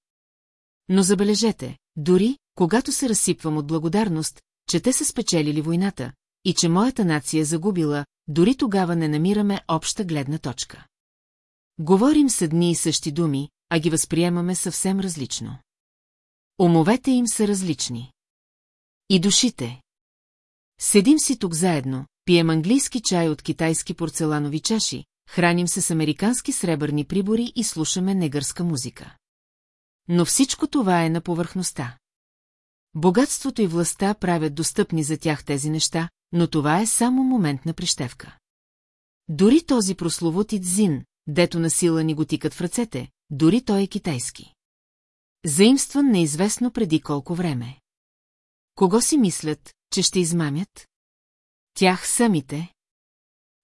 [SPEAKER 1] Но забележете, дори, когато се разсипвам от благодарност, че те са спечелили войната и че моята нация е загубила, дори тогава не намираме обща гледна точка. Говорим с дни и същи думи, а ги възприемаме съвсем различно. Умовете им са различни. И душите. Седим си тук заедно, пием английски чай от китайски порцеланови чаши, храним се с американски сребърни прибори и слушаме негърска музика. Но всичко това е на повърхността. Богатството и властта правят достъпни за тях тези неща, но това е само момент на прищевка. Дори този прословут Идзин, дето на сила ни го тикат в ръцете, дори той е китайски. Заимстван неизвестно преди колко време. Кого си мислят, че ще измамят? Тях самите.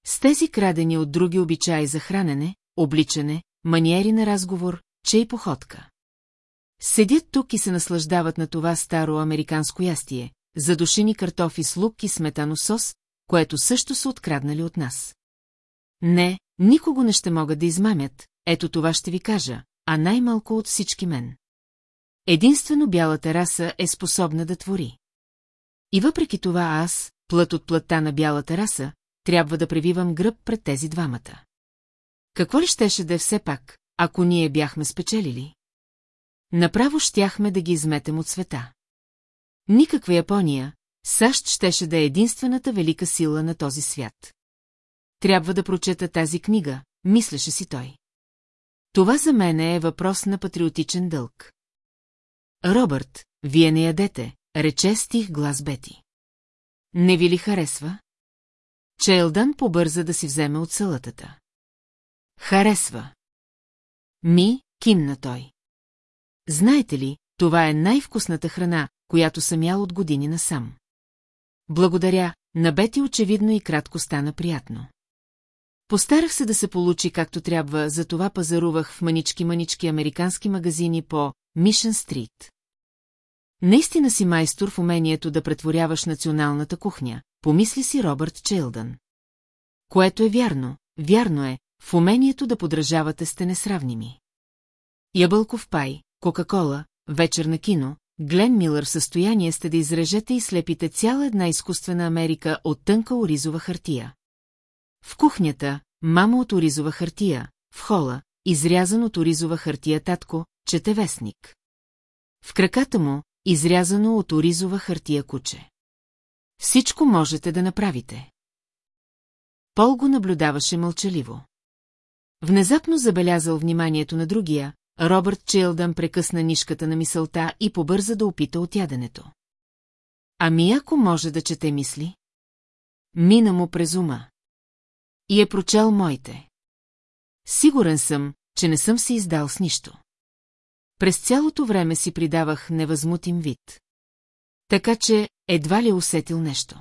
[SPEAKER 1] С тези крадени от други обичаи за хранене, обличане, маниери на разговор, че и походка. Седят тук и се наслаждават на това старо американско ястие, задушени картофи с лук и сметано сос, което също са откраднали от нас. Не, никого не ще могат да измамят, ето това ще ви кажа, а най-малко от всички мен. Единствено бялата раса е способна да твори. И въпреки това аз, плът от плътта на бялата раса, трябва да превивам гръб пред тези двамата. Какво ли щеше да е все пак, ако ние бяхме спечелили? Направо щяхме да ги изметем от света. Никаква Япония, САЩ щеше да е единствената велика сила на този свят. Трябва да прочета тази книга, мислеше си той. Това за мен е въпрос на патриотичен дълг. Робърт, вие не ядете, рече стих глас Бети. Не ви ли харесва? Чейлдън побърза да си вземе от салатата. Харесва. Ми, кимна той. Знаете ли, това е най-вкусната храна, която съм ял от години насам. Благодаря, на Бети очевидно и кратко стана приятно. Постарах се да се получи както трябва, затова пазарувах в манички-манички американски магазини по Мишен Стрит. Наистина си майстор в умението да претворяваш националната кухня, помисли си Робърт Чилдън. Което е вярно, вярно е, в умението да подражавате сте несравними. Ябълков пай, Кока-кола, вечер на кино, Глен Милър в състояние сте да изрежете и слепите цяла една изкуствена Америка от тънка оризова хартия. В кухнята, мама от оризова хартия, в хола, изрязан от оризова хартия татко, чете вестник. В краката му, изрязано от оризова хартия куче. Всичко можете да направите. Пол го наблюдаваше мълчаливо. Внезапно забелязал вниманието на другия, Робърт Чилдън прекъсна нишката на мисълта и побърза да опита от яденето. Ами ако може да чете мисли? Мина му през ума. И е прочел моите. Сигурен съм, че не съм се издал с нищо. През цялото време си придавах невъзмутим вид. Така че едва ли е усетил нещо.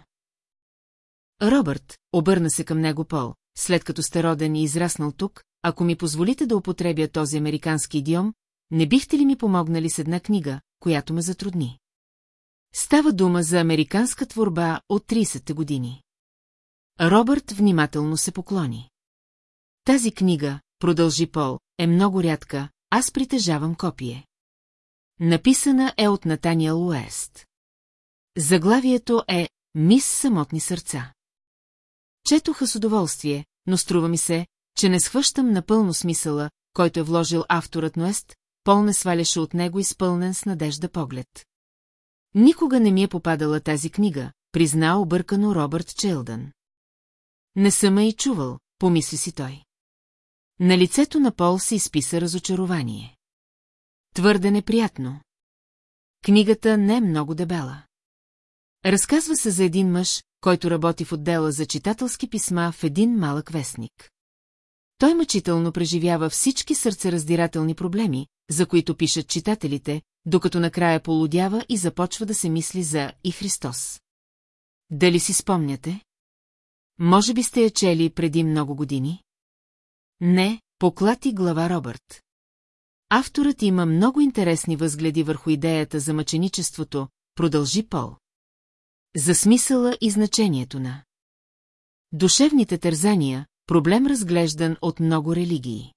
[SPEAKER 1] Робърт, обърна се към него Пол, след като сте роден и израснал тук, ако ми позволите да употребя този американски идиом, не бихте ли ми помогнали с една книга, която ме затрудни? Става дума за американска творба от 30-те години. Робърт внимателно се поклони. Тази книга, продължи Пол, е много рядка, аз притежавам копие. Написана е от Натания Луест. Заглавието е «Мис самотни сърца». Четоха с удоволствие, но струва ми се, че не схващам напълно смисъла, който е вложил авторът Нуест, Пол не сваляше от него изпълнен с надежда поглед. Никога не ми е попадала тази книга, призна объркано Робърт Челдън. Не съм я и чувал, помисли си той. На лицето на Пол се изписа разочарование. Твърде неприятно. Книгата не е много дебела. Разказва се за един мъж, който работи в отдела за читателски писма в един малък вестник. Той мъчително преживява всички сърцераздирателни проблеми, за които пишат читателите, докато накрая полудява и започва да се мисли за и Христос. Дали си спомняте? Може би сте я чели преди много години? Не, поклати глава Робърт. Авторът има много интересни възгледи върху идеята за мъченичеството, продължи Пол. За смисъла и значението на Душевните тързания, проблем разглеждан от много религии.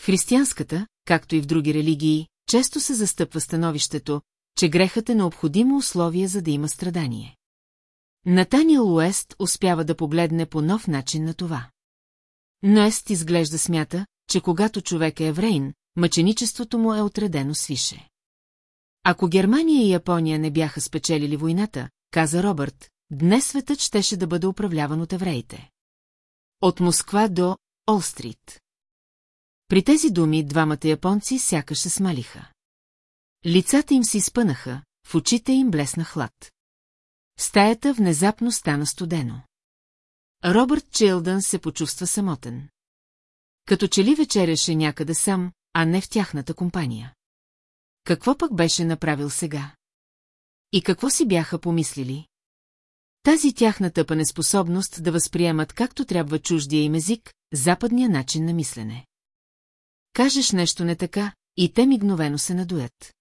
[SPEAKER 1] В християнската, както и в други религии, често се застъпва становището, че грехът е необходимо условие за да има страдание. Натаниел Уест успява да погледне по нов начин на това. Но Ест изглежда смята, че когато човек е еврейн, мъченичеството му е отредено свише. Ако Германия и Япония не бяха спечелили войната, каза Робърт, днес светът щеше да бъде управляван от евреите. От Москва до Олстрит. При тези думи двамата японци сякаш се смалиха. Лицата им се изпънаха, в очите им блесна хлад. стаята внезапно стана студено. Робърт Чилдън се почувства самотен. Като че ли вечеряше някъде сам, а не в тяхната компания. Какво пък беше направил сега? И какво си бяха помислили? Тази тяхна тъпа неспособност да възприемат както трябва чуждия им език, западния начин на мислене. Кажеш нещо не така, и те мигновено се надуят.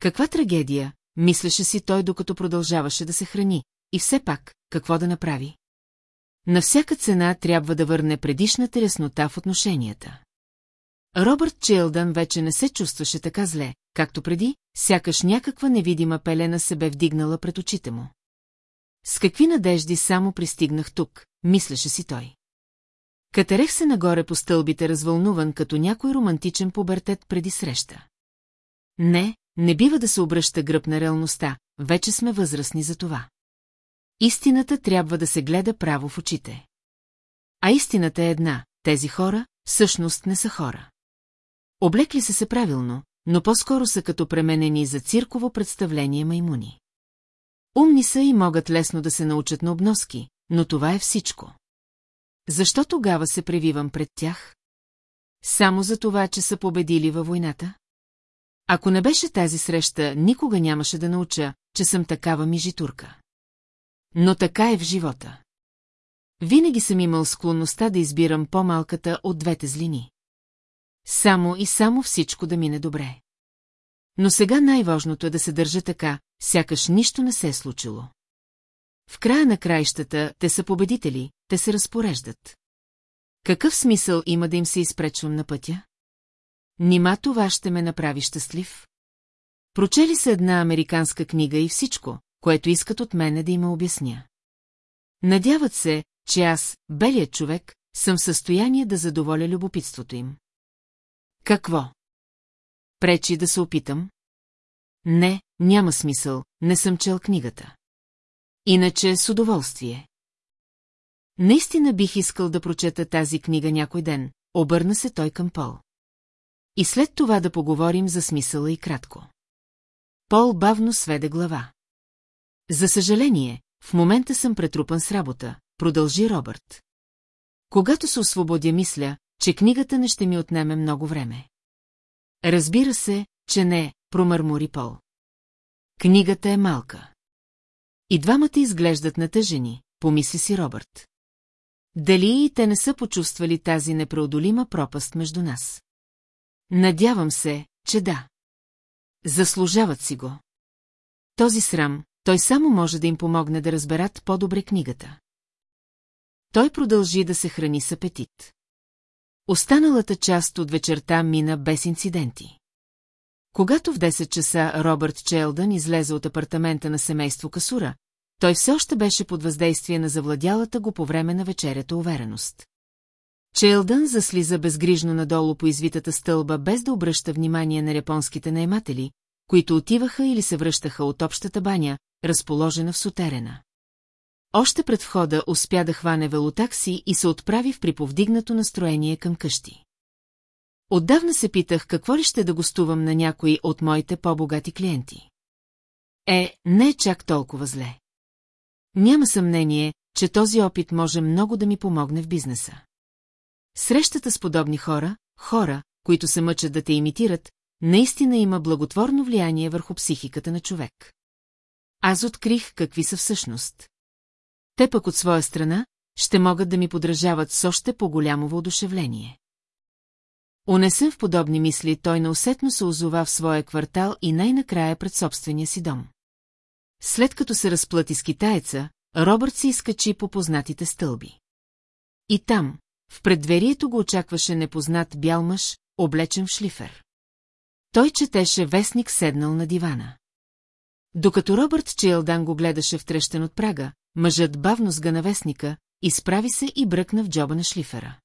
[SPEAKER 1] Каква трагедия, мислеше си той, докато продължаваше да се храни, и все пак, какво да направи? На всяка цена трябва да върне предишната яснота в отношенията. Робърт Чилдън вече не се чувстваше така зле, както преди, сякаш някаква невидима пелена се бе вдигнала пред очите му. С какви надежди само пристигнах тук, мислеше си той. Катерех се нагоре по стълбите развълнуван като някой романтичен пубертет преди среща. Не, не бива да се обръща гръб на реалността, вече сме възрастни за това. Истината трябва да се гледа право в очите. А истината е една, тези хора всъщност не са хора. Облекли са се правилно, но по-скоро са като пременени за цирково представление маймуни. Умни са и могат лесно да се научат на обноски, но това е всичко. Защо тогава се превивам пред тях? Само за това, че са победили във войната? Ако не беше тази среща, никога нямаше да науча, че съм такава мижитурка. Но така е в живота. Винаги съм имал склонността да избирам по-малката от двете злини. Само и само всичко да мине добре. Но сега най-важното е да се държа така, сякаш нищо не се е случило. В края на краищата те са победители, те се разпореждат. Какъв смисъл има да им се изпречвам на пътя? Нима това ще ме направи щастлив? Прочели се една американска книга и всичко, което искат от мене да им обясня. Надяват се, че аз, белият човек, съм в състояние да задоволя любопитството им. Какво? Пречи да се опитам? Не, няма смисъл, не съм чел книгата. Иначе с удоволствие. Наистина бих искал да прочета тази книга някой ден, обърна се той към Пол. И след това да поговорим за смисъла и кратко. Пол бавно сведе глава. За съжаление, в момента съм претрупан с работа, продължи Робърт. Когато се освободя, мисля, че книгата не ще ми отнеме много време. Разбира се, че не, промърмори Пол. Книгата е малка. И двамата изглеждат натъжени, помисли си Робърт. Дали и те не са почувствали тази непреодолима пропаст между нас? Надявам се, че да. Заслужават си го. Този срам, той само може да им помогне да разберат по-добре книгата. Той продължи да се храни с апетит. Останалата част от вечерта мина без инциденти. Когато в 10 часа Робърт Челдън излезе от апартамента на семейство Касура, той все още беше под въздействие на завладялата го по време на вечерята увереност. Челдън заслиза безгрижно надолу по извитата стълба без да обръща внимание на японските наематели, които отиваха или се връщаха от общата баня, разположена в сутерена. Още пред входа успя да хване велотакси и се отправи в приповдигнато настроение към къщи. Отдавна се питах какво ли ще да гостувам на някои от моите по-богати клиенти. Е, не е чак толкова зле. Няма съмнение, че този опит може много да ми помогне в бизнеса. Срещата с подобни хора, хора, които се мъчат да те имитират, наистина има благотворно влияние върху психиката на човек. Аз открих какви са всъщност. Те пък от своя страна ще могат да ми подражават с още по-голямо въодушевление. Унесен в подобни мисли, той неусетно се озова в своя квартал и най-накрая пред собствения си дом. След като се разплати с китайца, Робърт се изкачи по познатите стълби. И там, в преддверието го очакваше непознат бял мъж, облечен в шлифер. Той четеше вестник седнал на дивана. Докато Робърт Чилдан го гледаше втрещен от прага, мъжът бавно сгъна вестника, изправи се и бръкна в джоба на шлифера.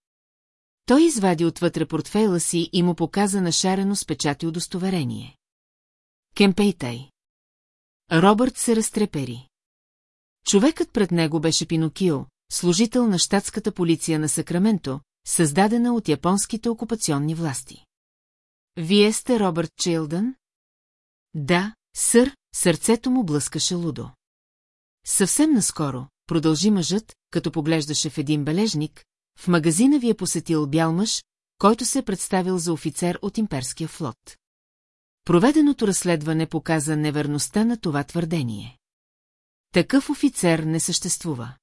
[SPEAKER 1] Той извади отвътре портфейла си и му показа нашарено с печати удостоверение. Кемпейтай. Робърт се разтрепери. Човекът пред него беше Пинокио, служител на щатската полиция на Сакраменто, създадена от японските окупационни власти. Вие сте Робърт Чилдън? Да, сър, сърцето му блъскаше лудо. Съвсем наскоро, продължи мъжът, като поглеждаше в един бележник, в магазина ви е посетил бял мъж, който се е представил за офицер от имперския флот. Проведеното разследване показа неверността на това твърдение. Такъв офицер не съществува.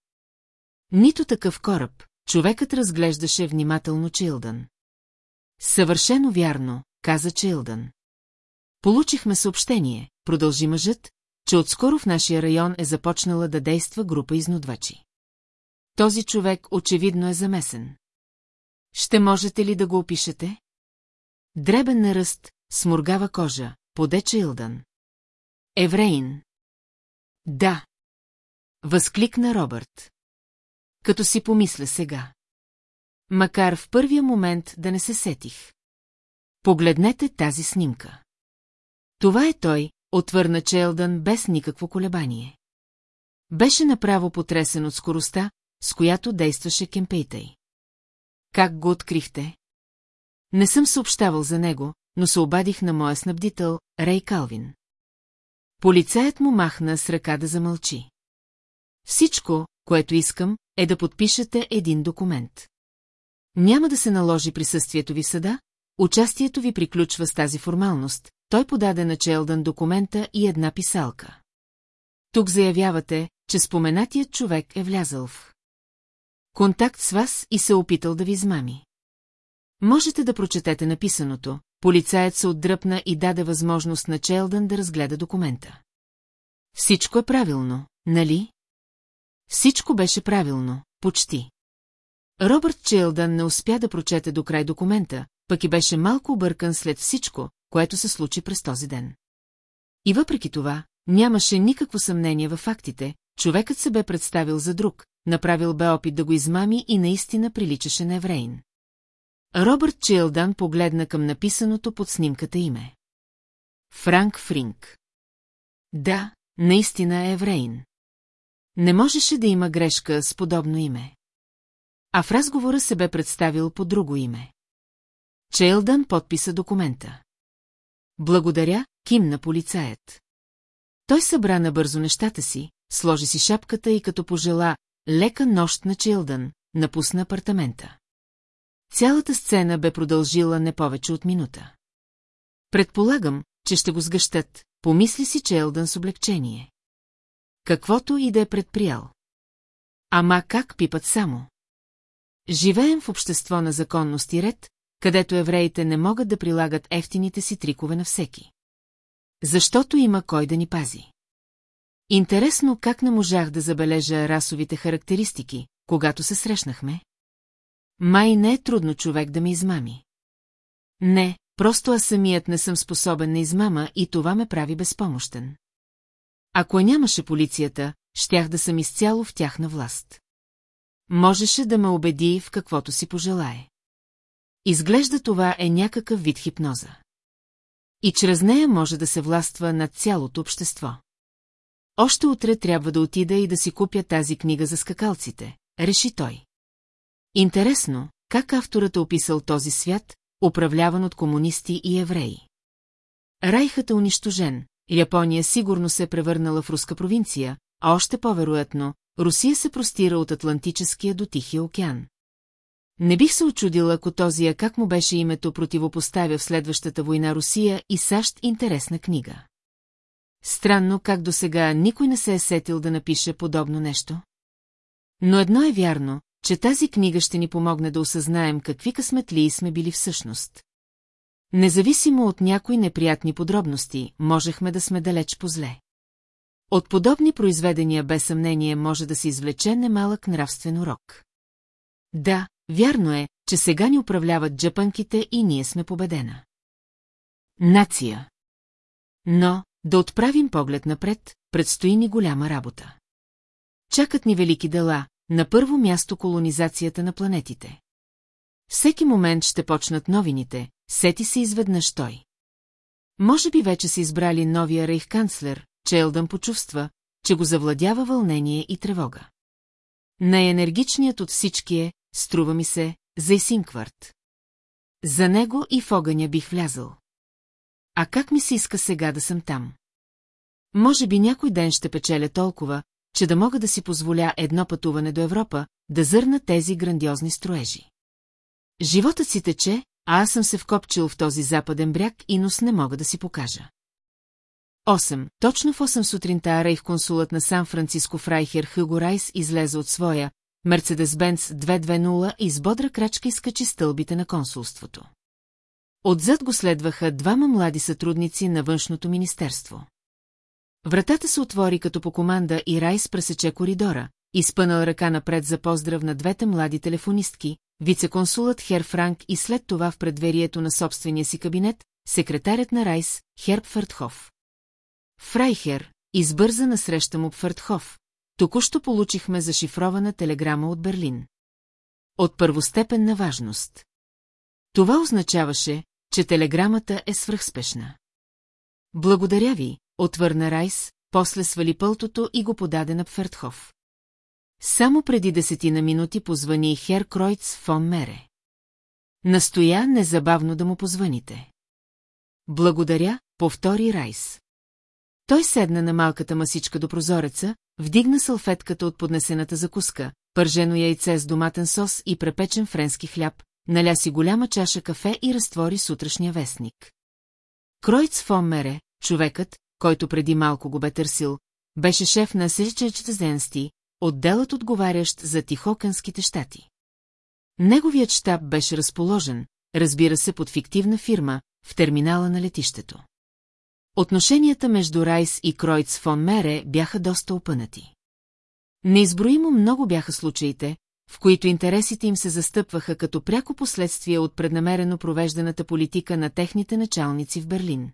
[SPEAKER 1] Нито такъв кораб, човекът разглеждаше внимателно Чилдън. Съвършено вярно, каза Чилдън. Получихме съобщение, продължи мъжът, че отскоро в нашия район е започнала да действа група изнудвачи. Този човек очевидно е замесен. Ще можете ли да го опишете? Дребен на ръст, сморгава кожа, поде Чилдън. Евреин. Да. Възкликна Робърт. Като си помисля сега. Макар в първия момент да не се сетих. Погледнете тази снимка. Това е той, отвърна Челдън без никакво колебание. Беше направо потресен от скоростта, с която действаше Кемпейтай. Как го открихте? Не съм съобщавал за него, но се обадих на моя снабдител, Рей Калвин. Полицаят му махна с ръка да замълчи. Всичко, което искам, е да подпишете един документ. Няма да се наложи присъствието ви в съда, Участието ви приключва с тази формалност, той подаде на Челдън документа и една писалка. Тук заявявате, че споменатият човек е влязъл в контакт с вас и се опитал да ви измами. Можете да прочетете написаното, полицаят се отдръпна и даде възможност на Челдън да разгледа документа. Всичко е правилно, нали? Всичко беше правилно, почти. Робърт Челдън не успя да прочете до край документа, пък и беше малко объркан след всичко, което се случи през този ден. И въпреки това, нямаше никакво съмнение във фактите, човекът се бе представил за друг, направил бе опит да го измами и наистина приличаше на Еврейн. Робърт Чилдан погледна към написаното под снимката име. Франк Фринк. Да, наистина е Еврейн. Не можеше да има грешка с подобно име. А в разговора се бе представил по друго име. Чейлдън подписа документа. Благодаря, кимна полицаят. Той събра набързо нещата си, сложи си шапката и като пожела лека нощ на Чилдън, напусна апартамента. Цялата сцена бе продължила не повече от минута. Предполагам, че ще го сгъщат, помисли си Челдън с облегчение. Каквото и да е предприял. Ама как пипат само? Живеем в общество на законност и ред, където евреите не могат да прилагат ефтините си трикове на всеки. Защото има кой да ни пази. Интересно как не можах да забележа расовите характеристики, когато се срещнахме. Май не е трудно човек да ме измами. Не, просто аз самият не съм способен на измама и това ме прави безпомощен. Ако нямаше полицията, щях да съм изцяло в тяхна власт. Можеше да ме убеди в каквото си пожелае. Изглежда това е някакъв вид хипноза. И чрез нея може да се властва над цялото общество. Още утре трябва да отида и да си купя тази книга за скакалците, реши той. Интересно, как авторът е описал този свят, управляван от комунисти и евреи. Райхът е унищожен, Япония сигурно се е превърнала в руска провинция, а още по-вероятно, Русия се простира от Атлантическия до Тихия океан. Не бих се очудила, ако този, как му беше името, противопоставя в следващата война Русия и САЩ интересна книга. Странно как до сега никой не се е сетил да напише подобно нещо. Но едно е вярно, че тази книга ще ни помогне да осъзнаем какви късметлии сме били всъщност. Независимо от някои неприятни подробности, можехме да сме далеч по зле. От подобни произведения без съмнение може да се извлече немалък нравствен урок. Да, Вярно е, че сега ни управляват джапанките и ние сме победена. Нация. Но, да отправим поглед напред, предстои ни голяма работа. Чакат ни велики дела, на първо място колонизацията на планетите. Всеки момент ще почнат новините, сети се изведнъж той. Може би вече са избрали новия рейхканцлер, че Елдън почувства, че го завладява вълнение и тревога. Най-енергичният от всички е, струва ми се, за Исинкварт. За него и в огъня бих влязъл. А как ми се иска сега да съм там? Може би някой ден ще печеля толкова, че да мога да си позволя едно пътуване до Европа, да зърна тези грандиозни строежи. Животът си тече, а аз съм се вкопчил в този западен бряг и нос не мога да си покажа. 8. Точно в 8 сутринта Рейх консулът на Сан-Франциско Фрайхер Хъго Райс излезе от своя, Мерцедес-Бенц 220 и с бодра крачка изкачи стълбите на консулството. Отзад го следваха двама млади сътрудници на външното министерство. Вратата се отвори като по команда и Райс пресече коридора, изпънал ръка напред за поздрав на двете млади телефонистки, вицеконсулът Хер Франк и след това в предверието на собствения си кабинет, секретарят на Райс, Херб Фъртхоф. Фрайхер, избърза насреща му Пфъртхоф, Току-що получихме зашифрована телеграма от Берлин. От първостепенна важност. Това означаваше, че телеграмата е свръхспешна. Благодаря ви, отвърна Райс, после свали пълтото и го подаде на Пфертхов. Само преди десетина минути позвани Хер Кройц фон Мере. Настоя незабавно да му позваните. Благодаря, повтори Райс. Той седна на малката масичка до прозореца, Вдигна салфетката от поднесената закуска, пържено яйце с доматен сос и препечен френски хляб, наля си голяма чаша кафе и разтвори сутрешния вестник. Кройц фон Мере, човекът, който преди малко го бе търсил, беше шеф на зенсти, отделът отговарящ за Тихоканските щати. Неговият щаб беше разположен, разбира се, под фиктивна фирма, в терминала на летището. Отношенията между Райс и Кройц фон Мере бяха доста опънати. Неизброимо много бяха случаите, в които интересите им се застъпваха като пряко последствие от преднамерено провежданата политика на техните началници в Берлин.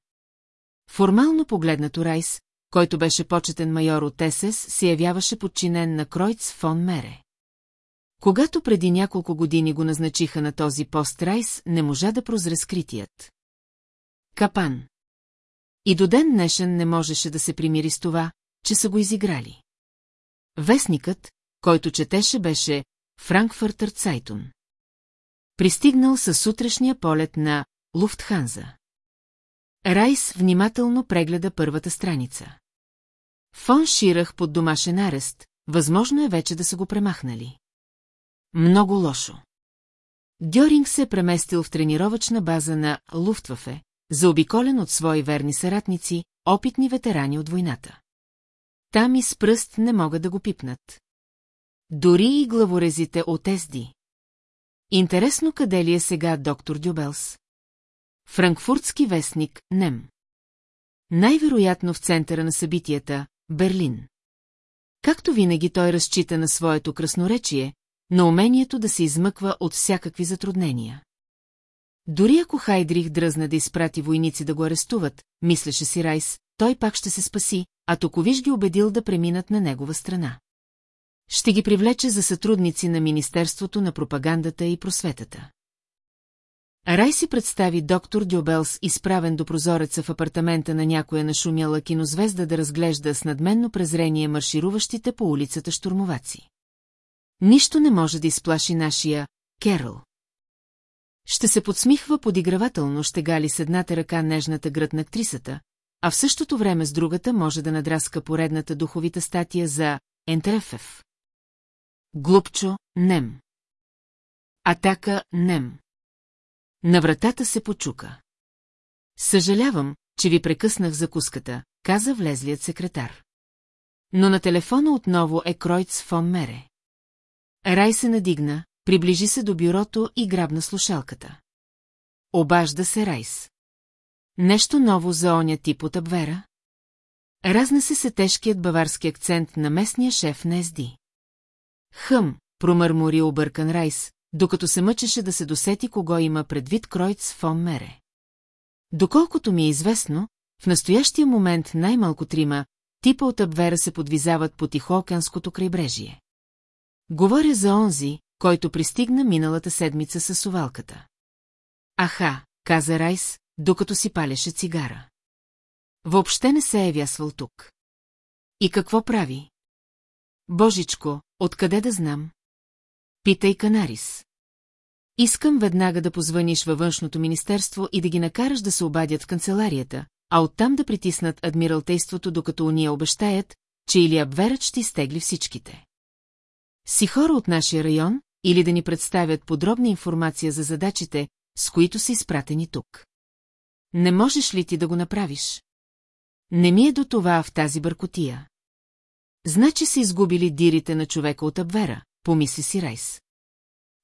[SPEAKER 1] Формално погледнато Райс, който беше почетен майор от СС, се явяваше подчинен на Кройц фон Мере. Когато преди няколко години го назначиха на този пост Райс, не можа да прозре скритият. Капан и до ден днешен не можеше да се примири с това, че са го изиграли. Вестникът, който четеше, беше Франкфъртър Цайтун. Пристигнал със сутрешния полет на Луфтханза. Райс внимателно прегледа първата страница. Фон Ширах под домашен арест, възможно е вече да са го премахнали. Много лошо. Дьоринг се е преместил в тренировъчна база на Луфтвафе, заобиколен от свои верни съратници, опитни ветерани от войната. Там и с пръст не могат да го пипнат. Дори и главорезите от Езди. Интересно къде ли е сега доктор Дюбелс? Франкфуртски вестник, Нем. Най-вероятно в центъра на събитията, Берлин. Както винаги той разчита на своето красноречие, на умението да се измъква от всякакви затруднения. Дори ако Хайдрих дръзна да изпрати войници да го арестуват, мислеше си Райс, той пак ще се спаси, а Токовиш ги убедил да преминат на негова страна. Ще ги привлече за сътрудници на Министерството на пропагандата и просветата. Рай си представи доктор Дюбелс изправен до прозореца в апартамента на някоя нашумяла кинозвезда да разглежда с надменно презрение маршируващите по улицата штурмоваци. Нищо не може да изплаши нашия Керл. Ще се подсмихва подигравателно, ще гали с едната ръка нежната гръд на актрисата, а в същото време с другата може да надраска поредната духовита статия за Ентрефев. Глупчо, нем. Атака, нем. На вратата се почука. Съжалявам, че ви прекъснах закуската, каза влезлият секретар. Но на телефона отново е Кройц фон Мере. Рай се надигна, приближи се до бюрото и грабна слушалката. Обажда се Райс. Нещо ново за оня тип от Абвера? Разна се се тежкият баварски акцент на местния шеф на СД. Хъм, промърмори объркан Райс, докато се мъчеше да се досети кого има предвид Кройц фон Мере. Доколкото ми е известно, в настоящия момент най-малко трима типа от Абвера се подвизават по Тихоокеанското крайбрежие. Говоря за онзи, който пристигна миналата седмица с сувалката. Аха, каза Райс, докато си палеше цигара. Въобще не се е вясвал тук. И какво прави? Божичко, откъде да знам? Питай Канарис. Искам веднага да позвъниш във външното министерство и да ги накараш да се обадят в канцеларията, а оттам да притиснат адмиралтейството, докато уния обещаят, че или Абверът ще изтегли всичките. Си хора от нашия район, или да ни представят подробна информация за задачите, с които са изпратени тук. Не можеш ли ти да го направиш? Не ми е до това в тази бъркотия. Значи са изгубили дирите на човека от Абвера, помисли си Райс.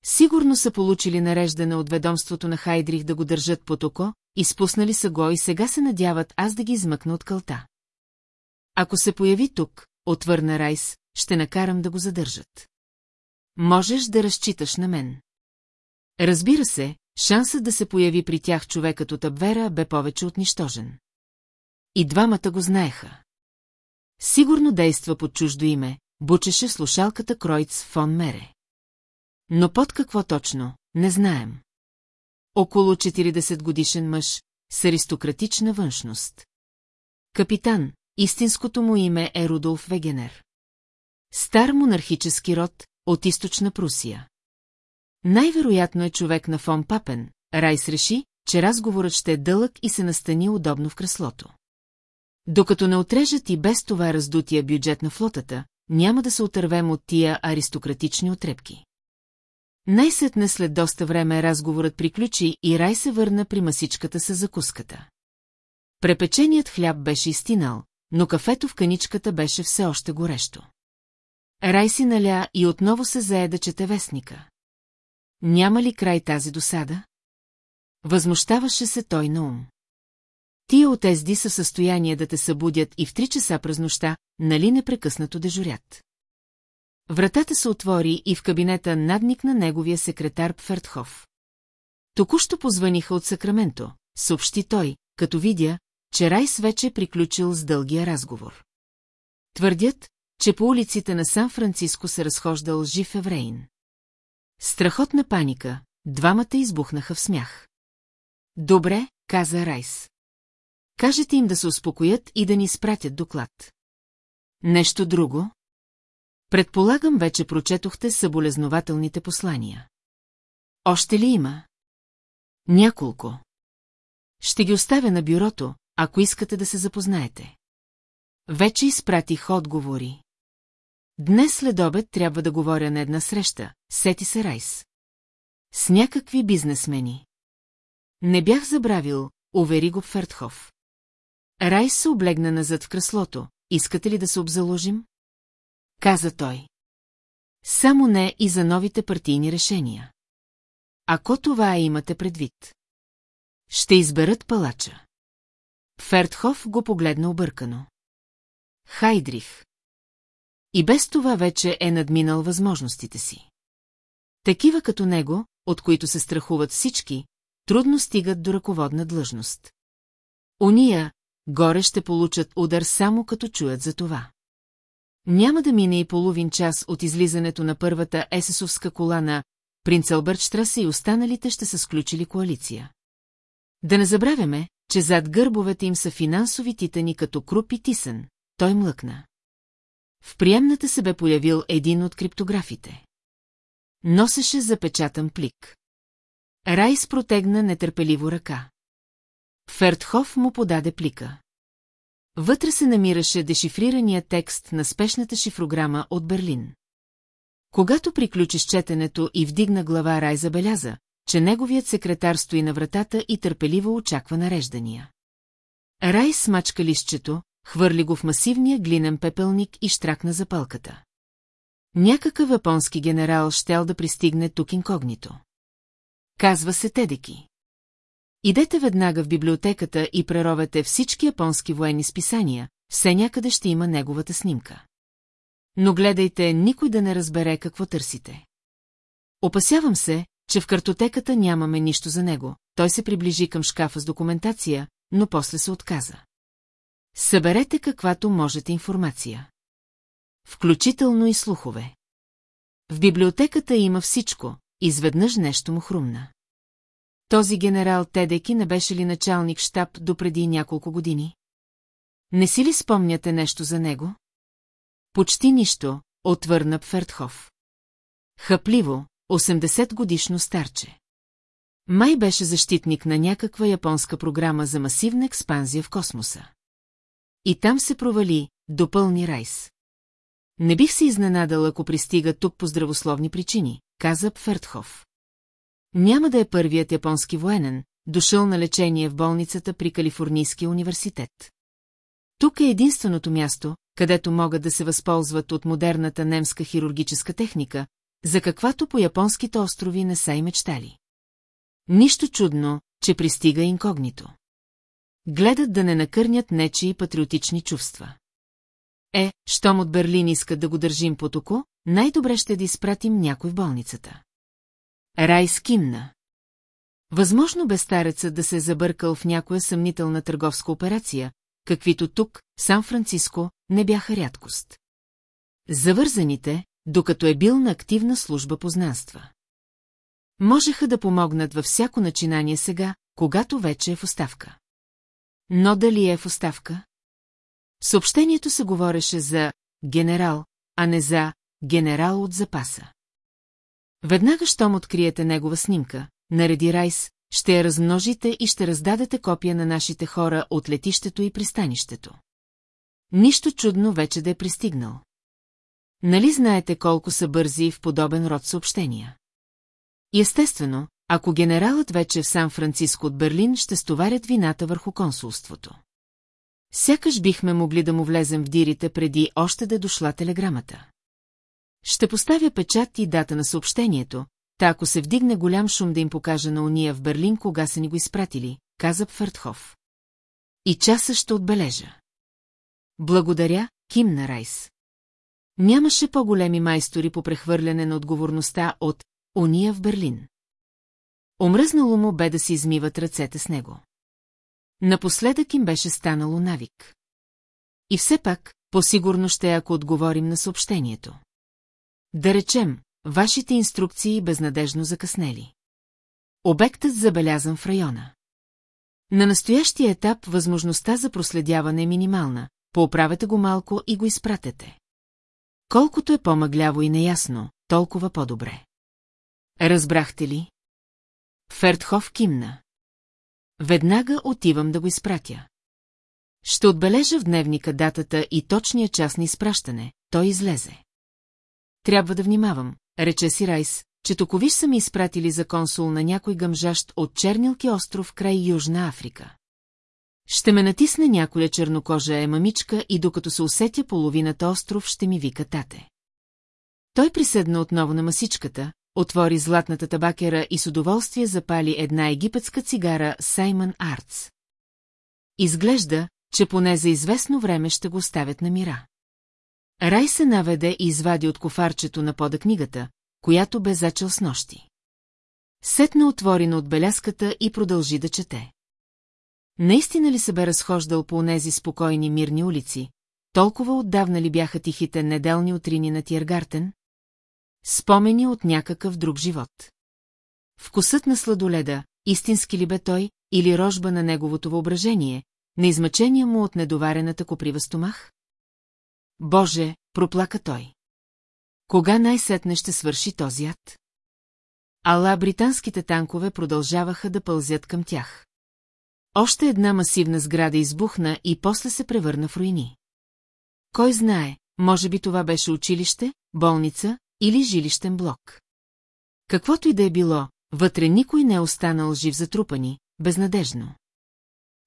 [SPEAKER 1] Сигурно са получили нареждане от ведомството на Хайдрих да го държат под око, изпуснали са го и сега се надяват аз да ги измъкна от кълта. Ако се появи тук, отвърна Райс, ще накарам да го задържат. Можеш да разчиташ на мен. Разбира се, шансът да се появи при тях човекът от Абвера бе повече от нищожен. И двамата го знаеха. Сигурно действа под чуждо име, бучеше слушалката Кройц фон Мере. Но под какво точно, не знаем. Около 40 годишен мъж, с аристократична външност. Капитан, истинското му име е Рудолф Вегенер. Стар монархически род, от източна Прусия. Най-вероятно е човек на фон Папен, Райс реши, че разговорът ще е дълъг и се настани удобно в креслото. Докато не отрежат и без това раздутия бюджет на флотата, няма да се отървем от тия аристократични отрепки. Най-сетне след доста време разговорът приключи и Рай се върна при масичката с закуската. Препеченият хляб беше изтинал, но кафето в каничката беше все още горещо. Рай си наля и отново се зае да чете вестника. Няма ли край тази досада? Възмущаваше се той на ум. Тия от СД са в състояние да те събудят и в три часа през нощта, нали непрекъснато дежурят. Вратата се отвори и в кабинета надникна неговия секретар Пфертхов. Току-що позваниха от Сакраменто, съобщи той, като видя, че Райс вече е приключил с дългия разговор. Твърдят, че по улиците на Сан-Франциско се разхождал жив еврейн. Страхотна паника, двамата избухнаха в смях. Добре, каза Райс. Кажете им да се успокоят и да ни спратят доклад. Нещо друго? Предполагам, вече прочетохте съболезнователните послания. Още ли има? Няколко. Ще ги оставя на бюрото, ако искате да се запознаете. Вече изпратих отговори. Днес след обед трябва да говоря на една среща, сети се Райс. С някакви бизнесмени. Не бях забравил, увери го Фертхов. Райс се облегна назад в креслото. Искате ли да се обзаложим? Каза той. Само не и за новите партийни решения. Ако това имате предвид. Ще изберат палача. Фертхов го погледна объркано. Хайдрих. И без това вече е надминал възможностите си. Такива като него, от които се страхуват всички, трудно стигат до ръководна длъжност. Уния, горе ще получат удар само като чуят за това. Няма да мине и половин час от излизането на първата есесовска кола на принц Албъртштраса и останалите ще са сключили коалиция. Да не забравяме, че зад гърбовете им са финансови титани като круп и тисън, той млъкна. В приемната се бе появил един от криптографите. Носеше запечатан плик. Райс протегна нетърпеливо ръка. Фертхоф му подаде плика. Вътре се намираше дешифрирания текст на спешната шифрограма от Берлин. Когато приключи с четенето и вдигна глава, Рай забеляза, че неговият секретар стои на вратата и търпеливо очаква нареждания. Рай смачка листчето, хвърли го в масивния глинен пепелник и штракна запалката. Някакъв японски генерал щел да пристигне тук инкогнито. Казва се Тедеки. Идете веднага в библиотеката и преровете всички японски военни списания, все някъде ще има неговата снимка. Но гледайте никой да не разбере какво търсите. Опасявам се, че в картотеката нямаме нищо за него. Той се приближи към шкафа с документация, но после се отказа. Съберете каквато можете информация. Включително и слухове. В библиотеката има всичко, изведнъж нещо му хрумна. Този генерал Тедеки не беше ли началник штаб допреди няколко години? Не си ли спомняте нещо за него? Почти нищо, отвърна Пфертхов. Хъпливо, 80 годишно старче. Май беше защитник на някаква японска програма за масивна експанзия в космоса. И там се провали, допълни Райс. Не бих се изненадал, ако пристига тук по здравословни причини, каза Пфертхов. Няма да е първият японски военен, дошъл на лечение в болницата при Калифорнийския университет. Тук е единственото място, където могат да се възползват от модерната немска хирургическа техника, за каквато по японските острови не са и мечтали. Нищо чудно, че пристига инкогнито. Гледат да не накърнят нечии патриотични чувства. Е, щом от Берлин искат да го държим по око, най-добре ще да изпратим някой в болницата. Рай скимна. Възможно бе старецът да се е забъркал в някоя съмнителна търговска операция, каквито тук, Сан-Франциско, не бяха рядкост. Завързаните, докато е бил на активна служба познанства. Можеха да помогнат във всяко начинание сега, когато вече е в оставка но дали е в оставка? съобщението се говореше за генерал, а не за генерал от запаса. Веднага, щом откриете негова снимка, нареди Райс, ще я размножите и ще раздадете копия на нашите хора от летището и пристанището. Нищо чудно вече да е пристигнал. Нали знаете колко са бързи в подобен род съобщения? Естествено, ако генералът вече в Сан-Франциско от Берлин, ще стоварят вината върху консулството. Сякаш бихме могли да му влезем в дирите преди още да е дошла телеграмата. Ще поставя печат и дата на съобщението, та ако се вдигне голям шум да им покажа на уния в Берлин, кога са ни го изпратили, каза Пфъртхов. И часа ще отбележа. Благодаря, Ким на Райс. Нямаше по-големи майстори по прехвърляне на отговорността от «Уния в Берлин». Омръзнало му бе да си измиват ръцете с него. Напоследък им беше станало навик. И все пак, по-сигурно ще е, ако отговорим на съобщението. Да речем, вашите инструкции безнадежно закъснели. Обектът забелязан в района. На настоящия етап възможността за проследяване е минимална, поуправете го малко и го изпратете. Колкото е по-мъгляво и неясно, толкова по-добре. Разбрахте ли? Фертхов кимна. Веднага отивам да го изпратя. Ще отбележа в дневника датата и точния час на изпращане. Той излезе. Трябва да внимавам, рече си Райс, че токовиш са ми изпратили за консул на някой гъмжащ от Чернилки остров край Южна Африка. Ще ме натисне няколя чернокожа е мамичка и докато се усетя половината остров ще ми вика тате. Той приседна отново на масичката, отвори златната табакера и с удоволствие запали една египетска цигара Саймън Артс. Изглежда, че поне за известно време ще го оставят на мира. Рай се наведе и извади от кофарчето на пода книгата, която бе зачел с нощи. Сетна отвори на отбелязката и продължи да чете. Наистина ли се бе разхождал по онези спокойни мирни улици, толкова отдавна ли бяха тихите неделни утрини на Тиргартен? Спомени от някакъв друг живот. Вкусът на сладоледа, истински ли бе той, или рожба на неговото въображение, на измъчение му от недоварената коприва стомах? Боже, проплака той. Кога най-сетне ще свърши този ад? Ала британските танкове продължаваха да пълзят към тях. Още една масивна сграда избухна и после се превърна в руини. Кой знае, може би това беше училище, болница, или жилищен блок. Каквото и да е било, вътре никой не е останал жив затрупани, безнадежно.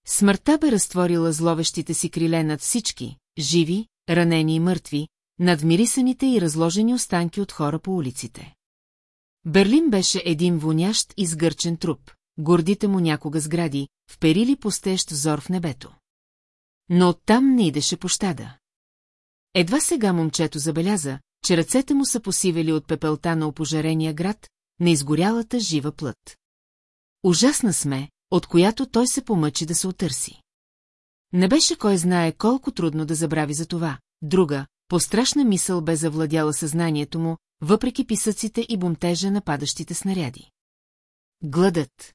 [SPEAKER 1] Смъртта бе разтворила зловещите си криле над всички, живи, ранени и мъртви, над мирисаните и разложени останки от хора по улиците. Берлин беше един вонящ и сгърчен труп, гордите му някога сгради, вперили постещ взор в небето. Но оттам не идеше пощада. Едва сега момчето забеляза, че ръцете му са посивели от пепелта на опожарения град, на изгорялата жива плът. Ужасна сме, от която той се помъчи да се отърси. Не беше кой знае колко трудно да забрави за това. Друга, пострашна мисъл бе завладяла съзнанието му, въпреки писъците и бомтежа на падащите снаряди. Гладът.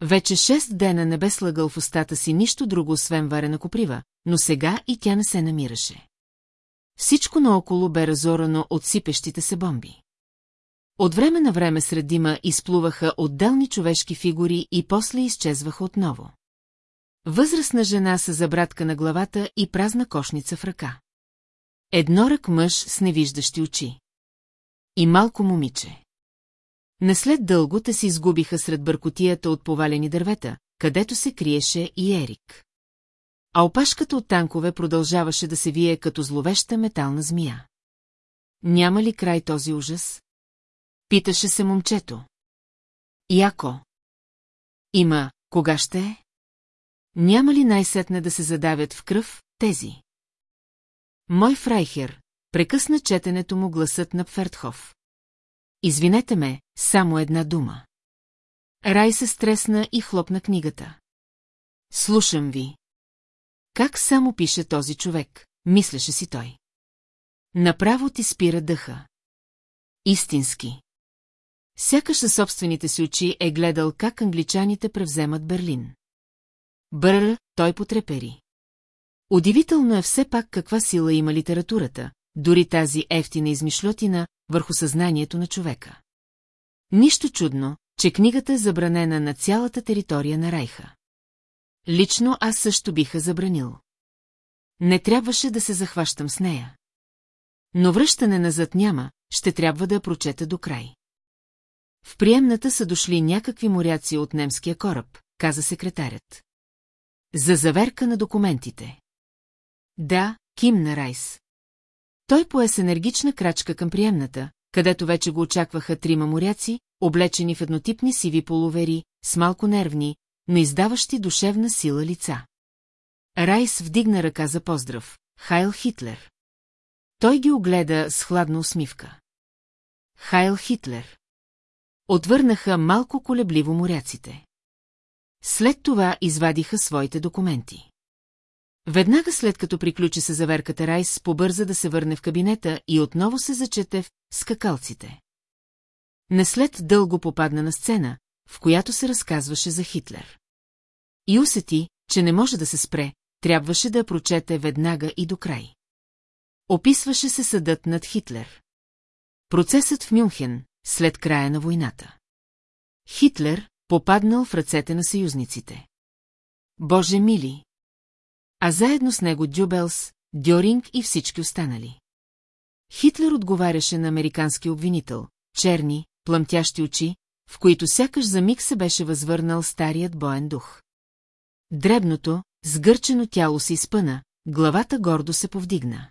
[SPEAKER 1] Вече шест дена не бе слагал в устата си нищо друго, освен варена коприва, но сега и тя не се намираше. Всичко наоколо бе разорано от сипещите се бомби. От време на време сред дима изплуваха отделни човешки фигури и после изчезваха отново. Възрастна жена с забратка на главата и празна кошница в ръка. Еднорък мъж с невиждащи очи. И малко момиче. Не след си изгубиха сред бъркотията от повалени дървета, където се криеше и Ерик а опашката от танкове продължаваше да се вие като зловеща метална змия. Няма ли край този ужас? Питаше се момчето. Яко. Има, кога ще е? Няма ли най-сетне да се задавят в кръв тези? Мой фрайхер, прекъсна четенето му гласът на Пфертхов. Извинете ме, само една дума. Рай се стресна и хлопна книгата. Слушам ви. Как само пише този човек, мислеше си той. Направо ти спира дъха. Истински. Сякаш със собствените си очи е гледал как англичаните превземат Берлин. Бър, той потрепери. Удивително е все пак каква сила има литературата, дори тази ефтина измишлотина, върху съзнанието на човека. Нищо чудно, че книгата е забранена на цялата територия на Райха. Лично аз също биха забранил. Не трябваше да се захващам с нея. Но връщане назад няма, ще трябва да я прочета до край. В приемната са дошли някакви моряци от немския кораб, каза секретарят. За заверка на документите. Да, кимна Райс. Той пое с енергична крачка към приемната, където вече го очакваха трима моряци, облечени в еднотипни сиви полувери, с малко нервни, но издаващи душевна сила лица. Райс вдигна ръка за поздрав. Хайл Хитлер. Той ги огледа с хладна усмивка. Хайл Хитлер. Отвърнаха малко колебливо моряците. След това извадиха своите документи. Веднага след като приключи се заверката Райс, побърза да се върне в кабинета и отново се зачете в скакалците. Не след дълго попадна на сцена, в която се разказваше за Хитлер. И усети, че не може да се спре, трябваше да я прочете веднага и до край. Описваше се съдът над Хитлер. Процесът в Мюнхен, след края на войната. Хитлер попаднал в ръцете на съюзниците. Боже мили! А заедно с него Дюбелс, Дьоринг и всички останали. Хитлер отговаряше на американски обвинител, черни, плъмтящи очи, в които сякаш за миг се беше възвърнал старият боен дух. Дребното, сгърчено тяло се изпъна, главата гордо се повдигна.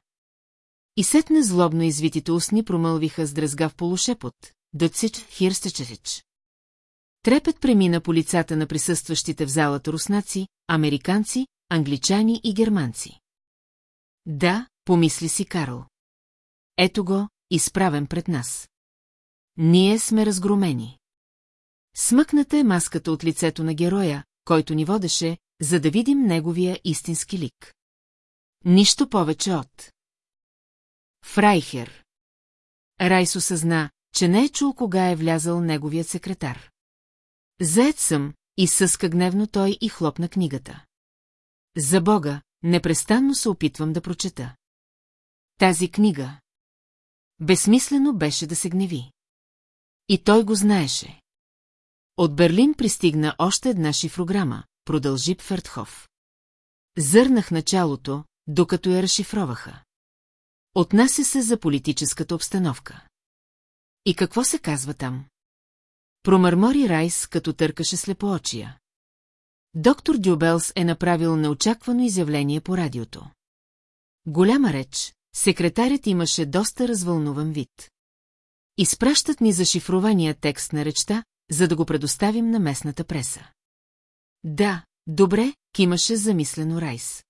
[SPEAKER 1] И сетне злобно извитите устни промълвиха с дръзгав полушепот. Дъцич Хирстечерич. Трепет премина по лицата на присъстващите в залата руснаци, американци, англичани и германци. Да, помисли си Карл. Ето го, изправен пред нас. Ние сме разгромени. Смъкната е маската от лицето на героя, който ни водеше, за да видим неговия истински лик. Нищо повече от... Фрайхер. Райс осъзна, че не е чул кога е влязъл неговият секретар. Заед съм, и съска гневно той и хлопна книгата. За Бога, непрестанно се опитвам да прочета. Тази книга. Безсмислено беше да се гневи. И той го знаеше. От Берлин пристигна още една шифрограма, продължи Пфертхоф. Зърнах началото, докато я разшифроваха. Отнася се за политическата обстановка. И какво се казва там? Промърмори Райс, като търкаше слепоочия. Доктор Дюбелс е направил неочаквано изявление по радиото. Голяма реч, секретарят имаше доста развълнуван вид. Изпращат ни зашифрования текст на речта, за да го предоставим на местната преса. Да, добре, кимаше замислено Райс.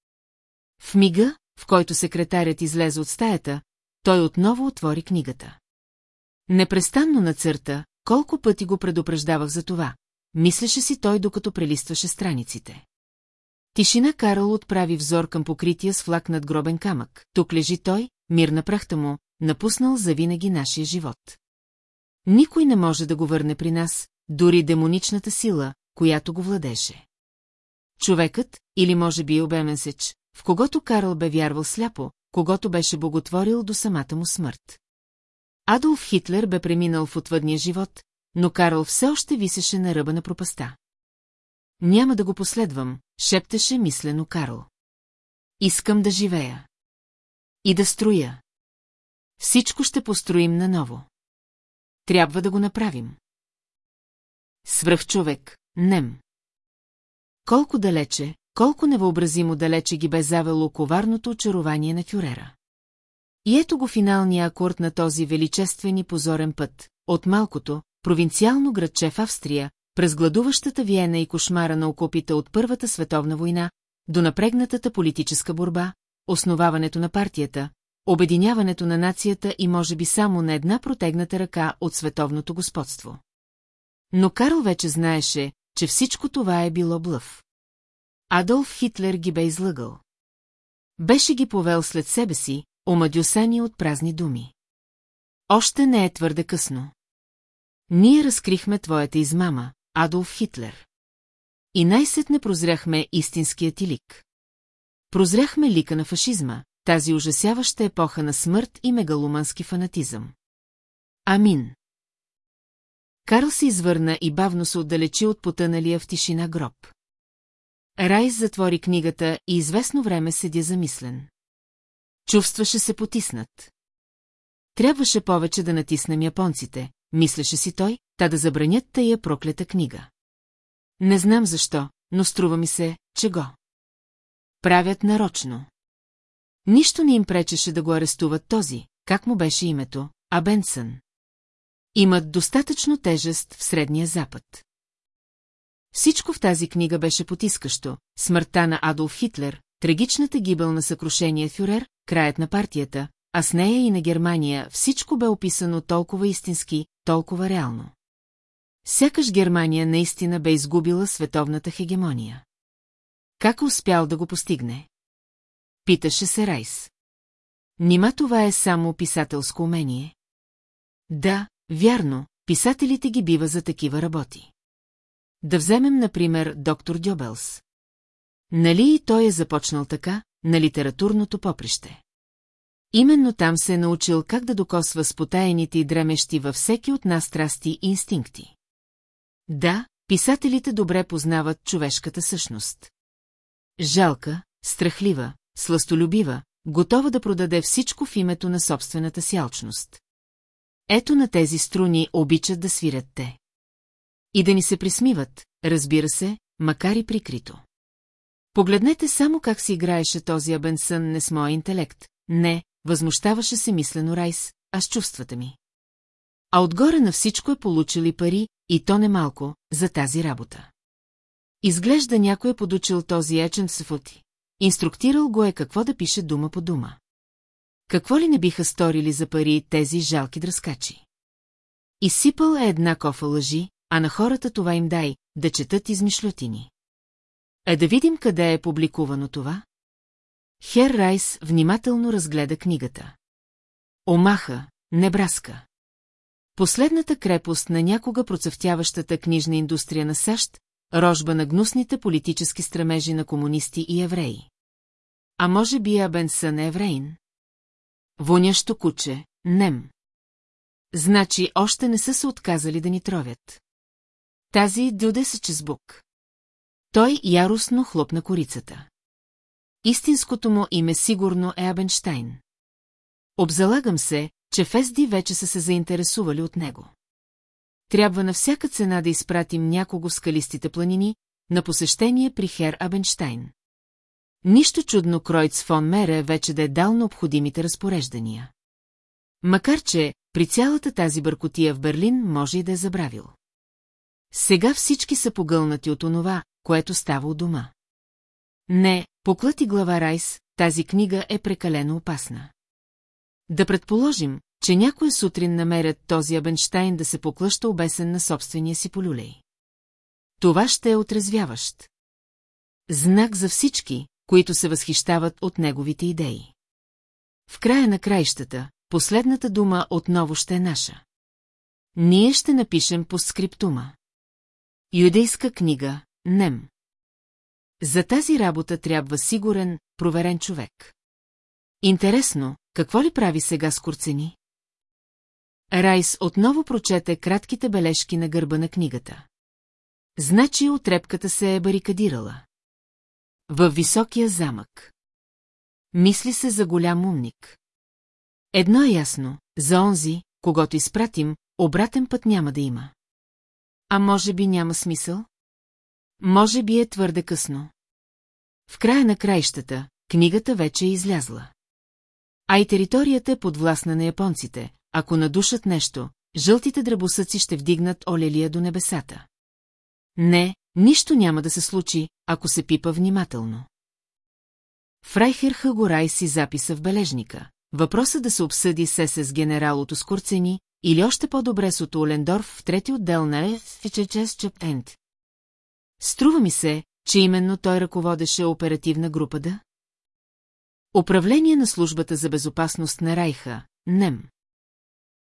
[SPEAKER 1] В мига, в който секретарят излезе от стаята, той отново отвори книгата. Непрестанно на църта, колко пъти го предупреждавах за това, мислеше си той, докато прелистваше страниците. Тишина Карл отправи взор към покрития с флаг над гробен камък. Тук лежи той, мир на прахта му, напуснал завинаги нашия живот. Никой не може да го върне при нас, дори демоничната сила, която го владеше. Човекът, или може би обеменсеч, в когото Карл бе вярвал сляпо, когато беше боготворил до самата му смърт. Адолф Хитлер бе преминал в отвъдния живот, но Карл все още висеше на ръба на пропаста. Няма да го последвам, шептеше мислено Карл. Искам да живея. И да строя. Всичко ще построим наново. Трябва да го направим. Свръхчовек, нем. Колко далече, колко невъобразимо далече ги бе завело коварното очарование на фюрера. И ето го финалния акорд на този величествен и позорен път, от малкото, провинциално градче в Австрия, през гладуващата Виена и кошмара на окопите от Първата световна война, до напрегнатата политическа борба, основаването на партията, обединяването на нацията и може би само на една протегната ръка от световното господство. Но Карл вече знаеше, че всичко това е било блъв. Адолф Хитлер ги бе излъгал. Беше ги повел след себе си, омадюсани от празни думи. Още не е твърде късно. Ние разкрихме твоята измама, Адолф Хитлер. И най-сетне прозряхме истинският ти лик. Прозряхме лика на фашизма, тази ужасяваща епоха на смърт и мегаломански фанатизъм. Амин. Карл се извърна и бавно се отдалечи от потъналия в тишина гроб. Райс затвори книгата и известно време седя замислен. Чувстваше се потиснат. Трябваше повече да натиснем японците, мислеше си той, та да забранят тая проклята книга. Не знам защо, но струва ми се, че го. Правят нарочно. Нищо не им пречеше да го арестуват този, как му беше името, а Бенсън имат достатъчно тежест в Средния Запад. Всичко в тази книга беше потискащо, смъртта на Адолф Хитлер, трагичната гибел на съкрушения фюрер, краят на партията, а с нея и на Германия всичко бе описано толкова истински, толкова реално. Сякаш Германия наистина бе изгубила световната хегемония. Как успял да го постигне? Питаше се Райс. Нима това е само писателско умение? Да, Вярно, писателите ги бива за такива работи. Да вземем, например, доктор Дьобелс. Нали и той е започнал така, на литературното поприще. Именно там се е научил как да докосва спотаяните и дремещи във всеки от нас страсти и инстинкти. Да, писателите добре познават човешката същност. Жалка, страхлива, сластолюбива, готова да продаде всичко в името на собствената си алчност. Ето на тези струни обичат да свирят те. И да ни се присмиват, разбира се, макар и прикрито. Погледнете само как си играеше този Абенсън не с моя интелект. Не, възмущаваше се мислено Райс, а с чувствата ми. А отгоре на всичко е получили пари, и то немалко, за тази работа. Изглежда някой е подучил този ечен в Сафути. Инструктирал го е какво да пише дума по дума. Какво ли не биха сторили за пари тези жалки дръскачи? Изсипал е една кофа лъжи, а на хората това им дай, да четат измишлютини. А е да видим къде е публикувано това? Хер Райс внимателно разгледа книгата. Омаха, Небраска. Последната крепост на някога процъфтяващата книжна индустрия на САЩ, рожба на гнусните политически стремежи на комунисти и евреи. А може би Абенсън е еврейн? Вонящо куче, нем. Значи още не са се отказали да ни тровят. Тази дюде са чезбук. Той яростно хлопна корицата. Истинското му име сигурно е Абенштайн. Обзалагам се, че Фезди вече са се заинтересували от него. Трябва на всяка цена да изпратим някого в скалистите планини на посещение при Хер Абенштайн. Нищо чудно Кройц фон Мере вече да е дал необходимите разпореждания. Макар че, при цялата тази бъркотия в Берлин може и да е забравил. Сега всички са погълнати от онова, което става у дома. Не, поклати глава Райс, тази книга е прекалено опасна. Да предположим, че някоя сутрин намерят този Абенштайн да се поклъща обесен на собствения си полюлей. Това ще е отрезвяващ. Знак за всички, които се възхищават от неговите идеи. В края на краищата, последната дума отново ще е наша. Ние ще напишем по скриптума. Юдейска книга, Нем. За тази работа трябва сигурен, проверен човек. Интересно, какво ли прави сега с Курцени? Райс отново прочете кратките бележки на гърба на книгата. Значи отрепката се е барикадирала. Във високия замък. Мисли се за голям умник. Едно е ясно, за онзи, когато изпратим, обратен път няма да има. А може би няма смисъл? Може би е твърде късно. В края на краищата, книгата вече е излязла. А и територията е подвластна на японците. Ако надушат нещо, жълтите дръбосъци ще вдигнат олелия до небесата. Не, Нищо няма да се случи, ако се пипа внимателно. Фрайхерха го рай си записа в бележника. Въпросът да се обсъди се с генерал от или още по-добре с от Олендорф в трети отдел на е ФИЧЕЧЕС Енд. Струва ми се, че именно той ръководеше оперативна група да? Управление на службата за безопасност на Райха, НЕМ.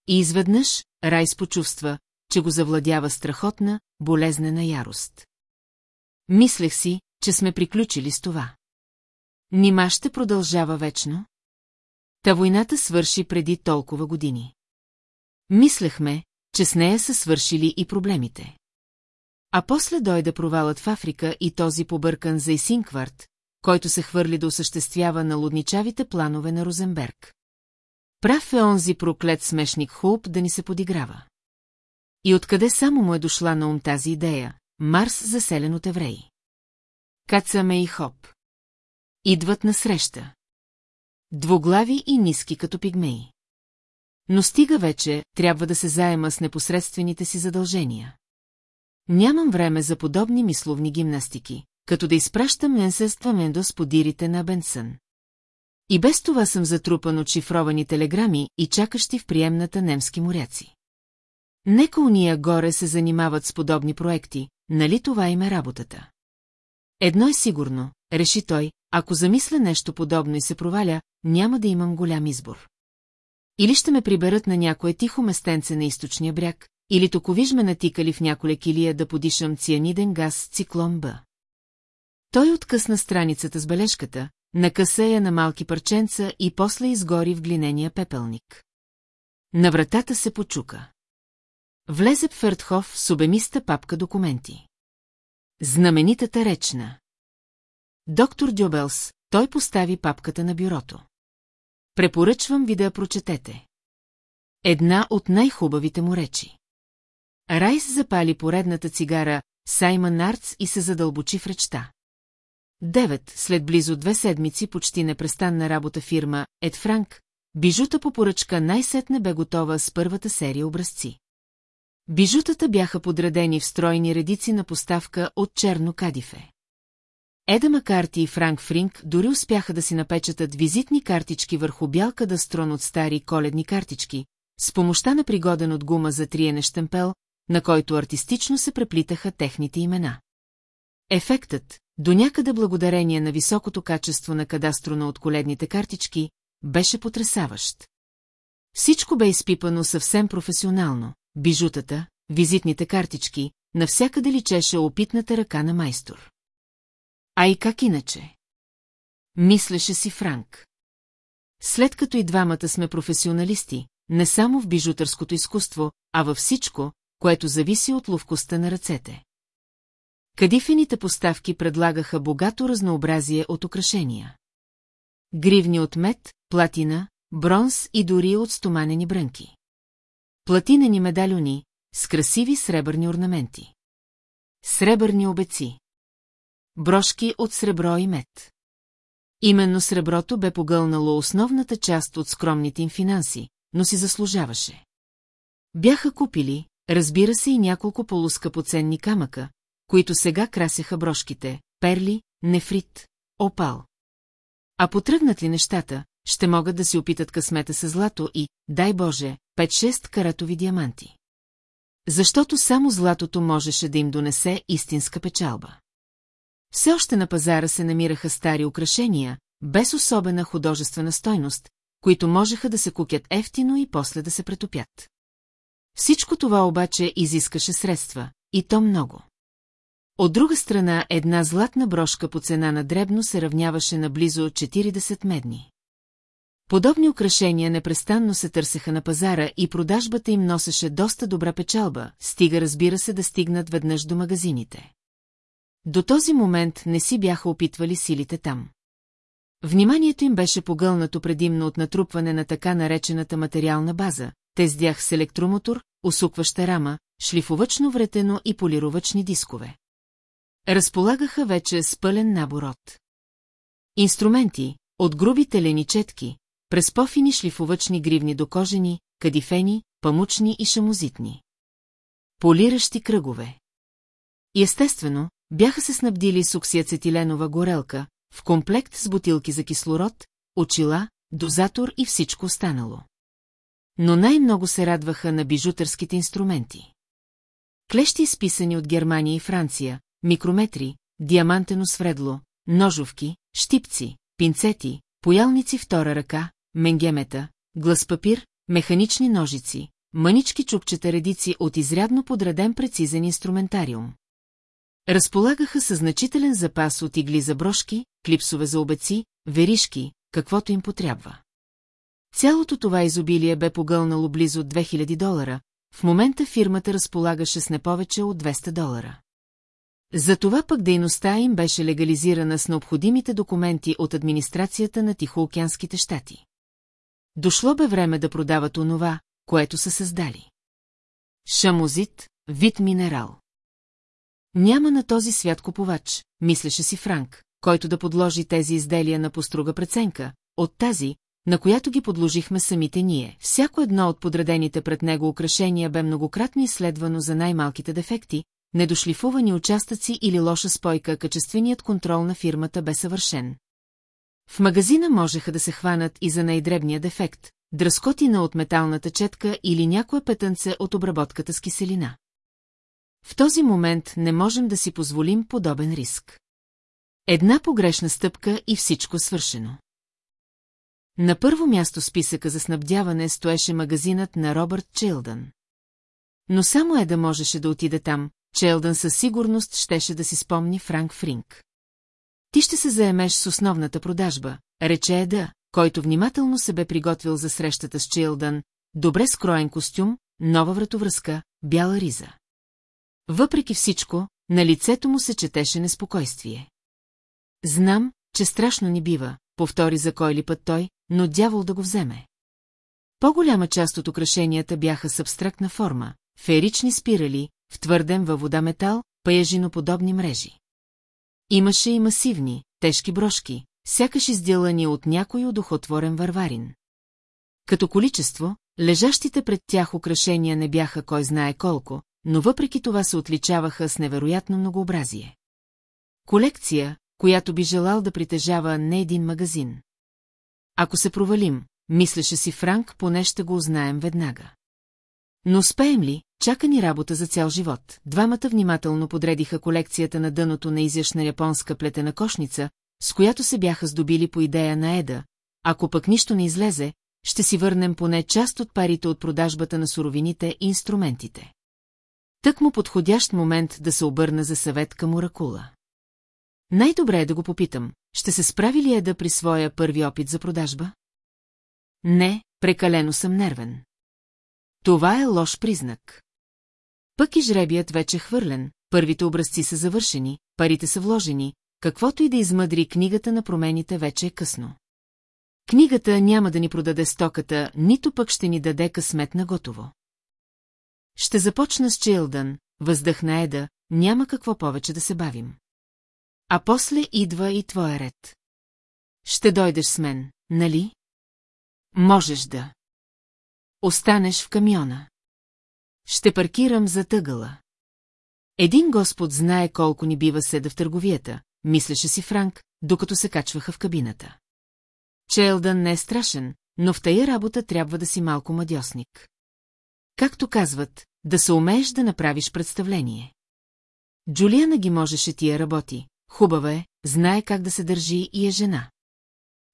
[SPEAKER 1] И изведнъж Райс почувства, че го завладява страхотна, болезнена ярост. Мислех си, че сме приключили с това. Нима ще продължава вечно? Та войната свърши преди толкова години. Мислехме, че с нея са свършили и проблемите. А после дойде провалът в Африка и този побъркан за Исинкварт, който се хвърли да осъществява на лудничавите планове на Розенберг. Прав е онзи проклет смешник Хулп да ни се подиграва. И откъде само му е дошла на ум тази идея, Марс заселен от евреи. Кацаме и хоп. Идват на среща. Двоглави и ниски като пигмеи. Но стига вече, трябва да се заема с непосредствените си задължения. Нямам време за подобни мисловни гимнастики, като да изпращам Мендо с подирите на Бенсън. И без това съм затрупан от шифровани телеграми и чакащи в приемната немски моряци. Нека уния горе се занимават с подобни проекти, нали това им е работата? Едно е сигурно, реши той, ако замисля нещо подобно и се проваля, няма да имам голям избор. Или ще ме приберат на някое тихо местенце на източния бряг, или токовиж ме натикали в няколя килия да подишам цианиден газ с циклон Б. Той откъсна страницата с бележката, накъса я на малки парченца и после изгори в глинения пепелник. На вратата се почука. Влезе Пфертхов с обемиста папка документи. Знаменитата речна. Доктор Дюбелс, той постави папката на бюрото. Препоръчвам ви да я прочетете. Една от най-хубавите му речи. Райс запали поредната цигара Саймън Нарц и се задълбочи в речта. Девет, след близо две седмици почти непрестанна работа фирма Ед Франк, бижута по поръчка най-сетне бе готова с първата серия образци. Бижутата бяха подредени в стройни редици на поставка от черно кадифе. Еда Макарти и Франк Фринг дори успяха да си напечатат визитни картички върху бял кадастрон от стари коледни картички, с помощта на пригоден от гума за триене штемпел, на който артистично се преплитаха техните имена. Ефектът, до някъде благодарение на високото качество на кадастрона от коледните картички, беше потрясаващ. Всичко бе изпипано съвсем професионално, бижутата, визитните картички, навсякъде личеше опитната ръка на майстор. А и как иначе? Мислеше си Франк. След като и двамата сме професионалисти, не само в бижутърското изкуство, а във всичко, което зависи от ловкостта на ръцете. Кадифените поставки предлагаха богато разнообразие от украшения. Гривни от мед, платина, бронз и дори от стоманени брънки платинени медалюни, с красиви сребърни орнаменти. Сребърни обеци. Брошки от сребро и мед. Именно среброто бе погълнало основната част от скромните им финанси, но си заслужаваше. Бяха купили, разбира се, и няколко полускъпоценни камъка, които сега красяха брошките, перли, нефрит, опал. А потръгнат ли нещата, ще могат да си опитат късмета с злато и, дай Боже, 5-6 каратови диаманти. Защото само златото можеше да им донесе истинска печалба. Все още на пазара се намираха стари украшения, без особена художествена стойност, които можеха да се кукят ефтино и после да се претопят. Всичко това обаче изискаше средства, и то много. От друга страна една златна брошка по цена на дребно се равняваше на близо 40 медни. Подобни украшения непрестанно се търсеха на пазара и продажбата им носеше доста добра печалба, стига разбира се да стигнат веднъж до магазините. До този момент не си бяха опитвали силите там. Вниманието им беше погълнато предимно от натрупване на така наречената материална база, те с електромотор, усукваща рама, шлифовъчно вретено и полировъчни дискове. Разполагаха вече с пълен набор от инструменти, от груби телени четки, през пофини шлифовъчни гривни до кожени, кадифени, памучни и шамозитни. Полиращи кръгове. И естествено, бяха се снабдили с оксиацетиленова горелка, в комплект с бутилки за кислород, очила, дозатор и всичко останало. Но най-много се радваха на бижутърските инструменти. Клещи изписани от Германия и Франция, микрометри, диамантено свредло, ножовки, щипци, пинцети, поялници втора ръка, менгемета, глас папир, механични ножици, мънички чупчета редици от изрядно подреден прецизен инструментариум. Разполагаха със значителен запас от игли за брошки, клипсове за обеци, веришки, каквото им потрябва. Цялото това изобилие бе погълнало близо 2000 долара, в момента фирмата разполагаше с не повече от 200 долара. Затова пък дейността им беше легализирана с необходимите документи от администрацията на Тихоокеанските щати. Дошло бе време да продават онова, което са създали. Шамозит, вид минерал. Няма на този свят купувач, мислеше си Франк, който да подложи тези изделия на поструга преценка, от тази, на която ги подложихме самите ние. Всяко едно от подредените пред него украшения бе многократно изследвано за най-малките дефекти, недошлифувани участъци или лоша спойка, качественият контрол на фирмата бе съвършен. В магазина можеха да се хванат и за най-дребния дефект, дръскотина от металната четка или някое петънце от обработката с киселина. В този момент не можем да си позволим подобен риск. Една погрешна стъпка и всичко свършено. На първо място списъка за снабдяване стоеше магазинът на Робърт Челдън. Но само е да можеше да отиде там, Челдън със сигурност щеше да си спомни Франк Фринк. Ти ще се заемеш с основната продажба, рече Еда, който внимателно се бе приготвил за срещата с Чилдън, добре скроен костюм, нова вратовръзка, бяла риза. Въпреки всичко, на лицето му се четеше неспокойствие. Знам, че страшно ни бива, повтори за кой ли път той, но дявол да го вземе. По-голяма част от украшенията бяха с абстрактна форма, ферични спирали, в твърден във вода метал, паяжиноподобни мрежи. Имаше и масивни, тежки брошки, сякаш изделани от някой удохотворен варварин. Като количество, лежащите пред тях украшения не бяха кой знае колко, но въпреки това се отличаваха с невероятно многообразие. Колекция, която би желал да притежава не един магазин. Ако се провалим, мислеше си Франк, поне ще го узнаем веднага. Но успеем ли, чака ни работа за цял живот. Двамата внимателно подредиха колекцията на дъното на изящна японска плетена кошница, с която се бяха здобили по идея на Еда. Ако пък нищо не излезе, ще си върнем поне част от парите от продажбата на суровините и инструментите. Тък му подходящ момент да се обърна за съвет към Оракула. Най-добре е да го попитам, ще се справи ли Еда при своя първи опит за продажба? Не, прекалено съм нервен. Това е лош признак. Пък и жребият вече е хвърлен, първите образци са завършени, парите са вложени, каквото и да измъдри книгата на промените вече е късно. Книгата няма да ни продаде стоката, нито пък ще ни даде късмет на готово. Ще започна с Чилдън, въздъхна Еда, няма какво повече да се бавим. А после идва и твоя ред. Ще дойдеш с мен, нали? Можеш да. Останеш в камиона. Ще паркирам за тъгъла. Един господ знае колко ни бива седа в търговията, мислеше си Франк, докато се качваха в кабината. Челдън не е страшен, но в тая работа трябва да си малко мадьосник. Както казват, да се умееш да направиш представление. Джулиана ги можеше тия работи, хубава е, знае как да се държи и е жена.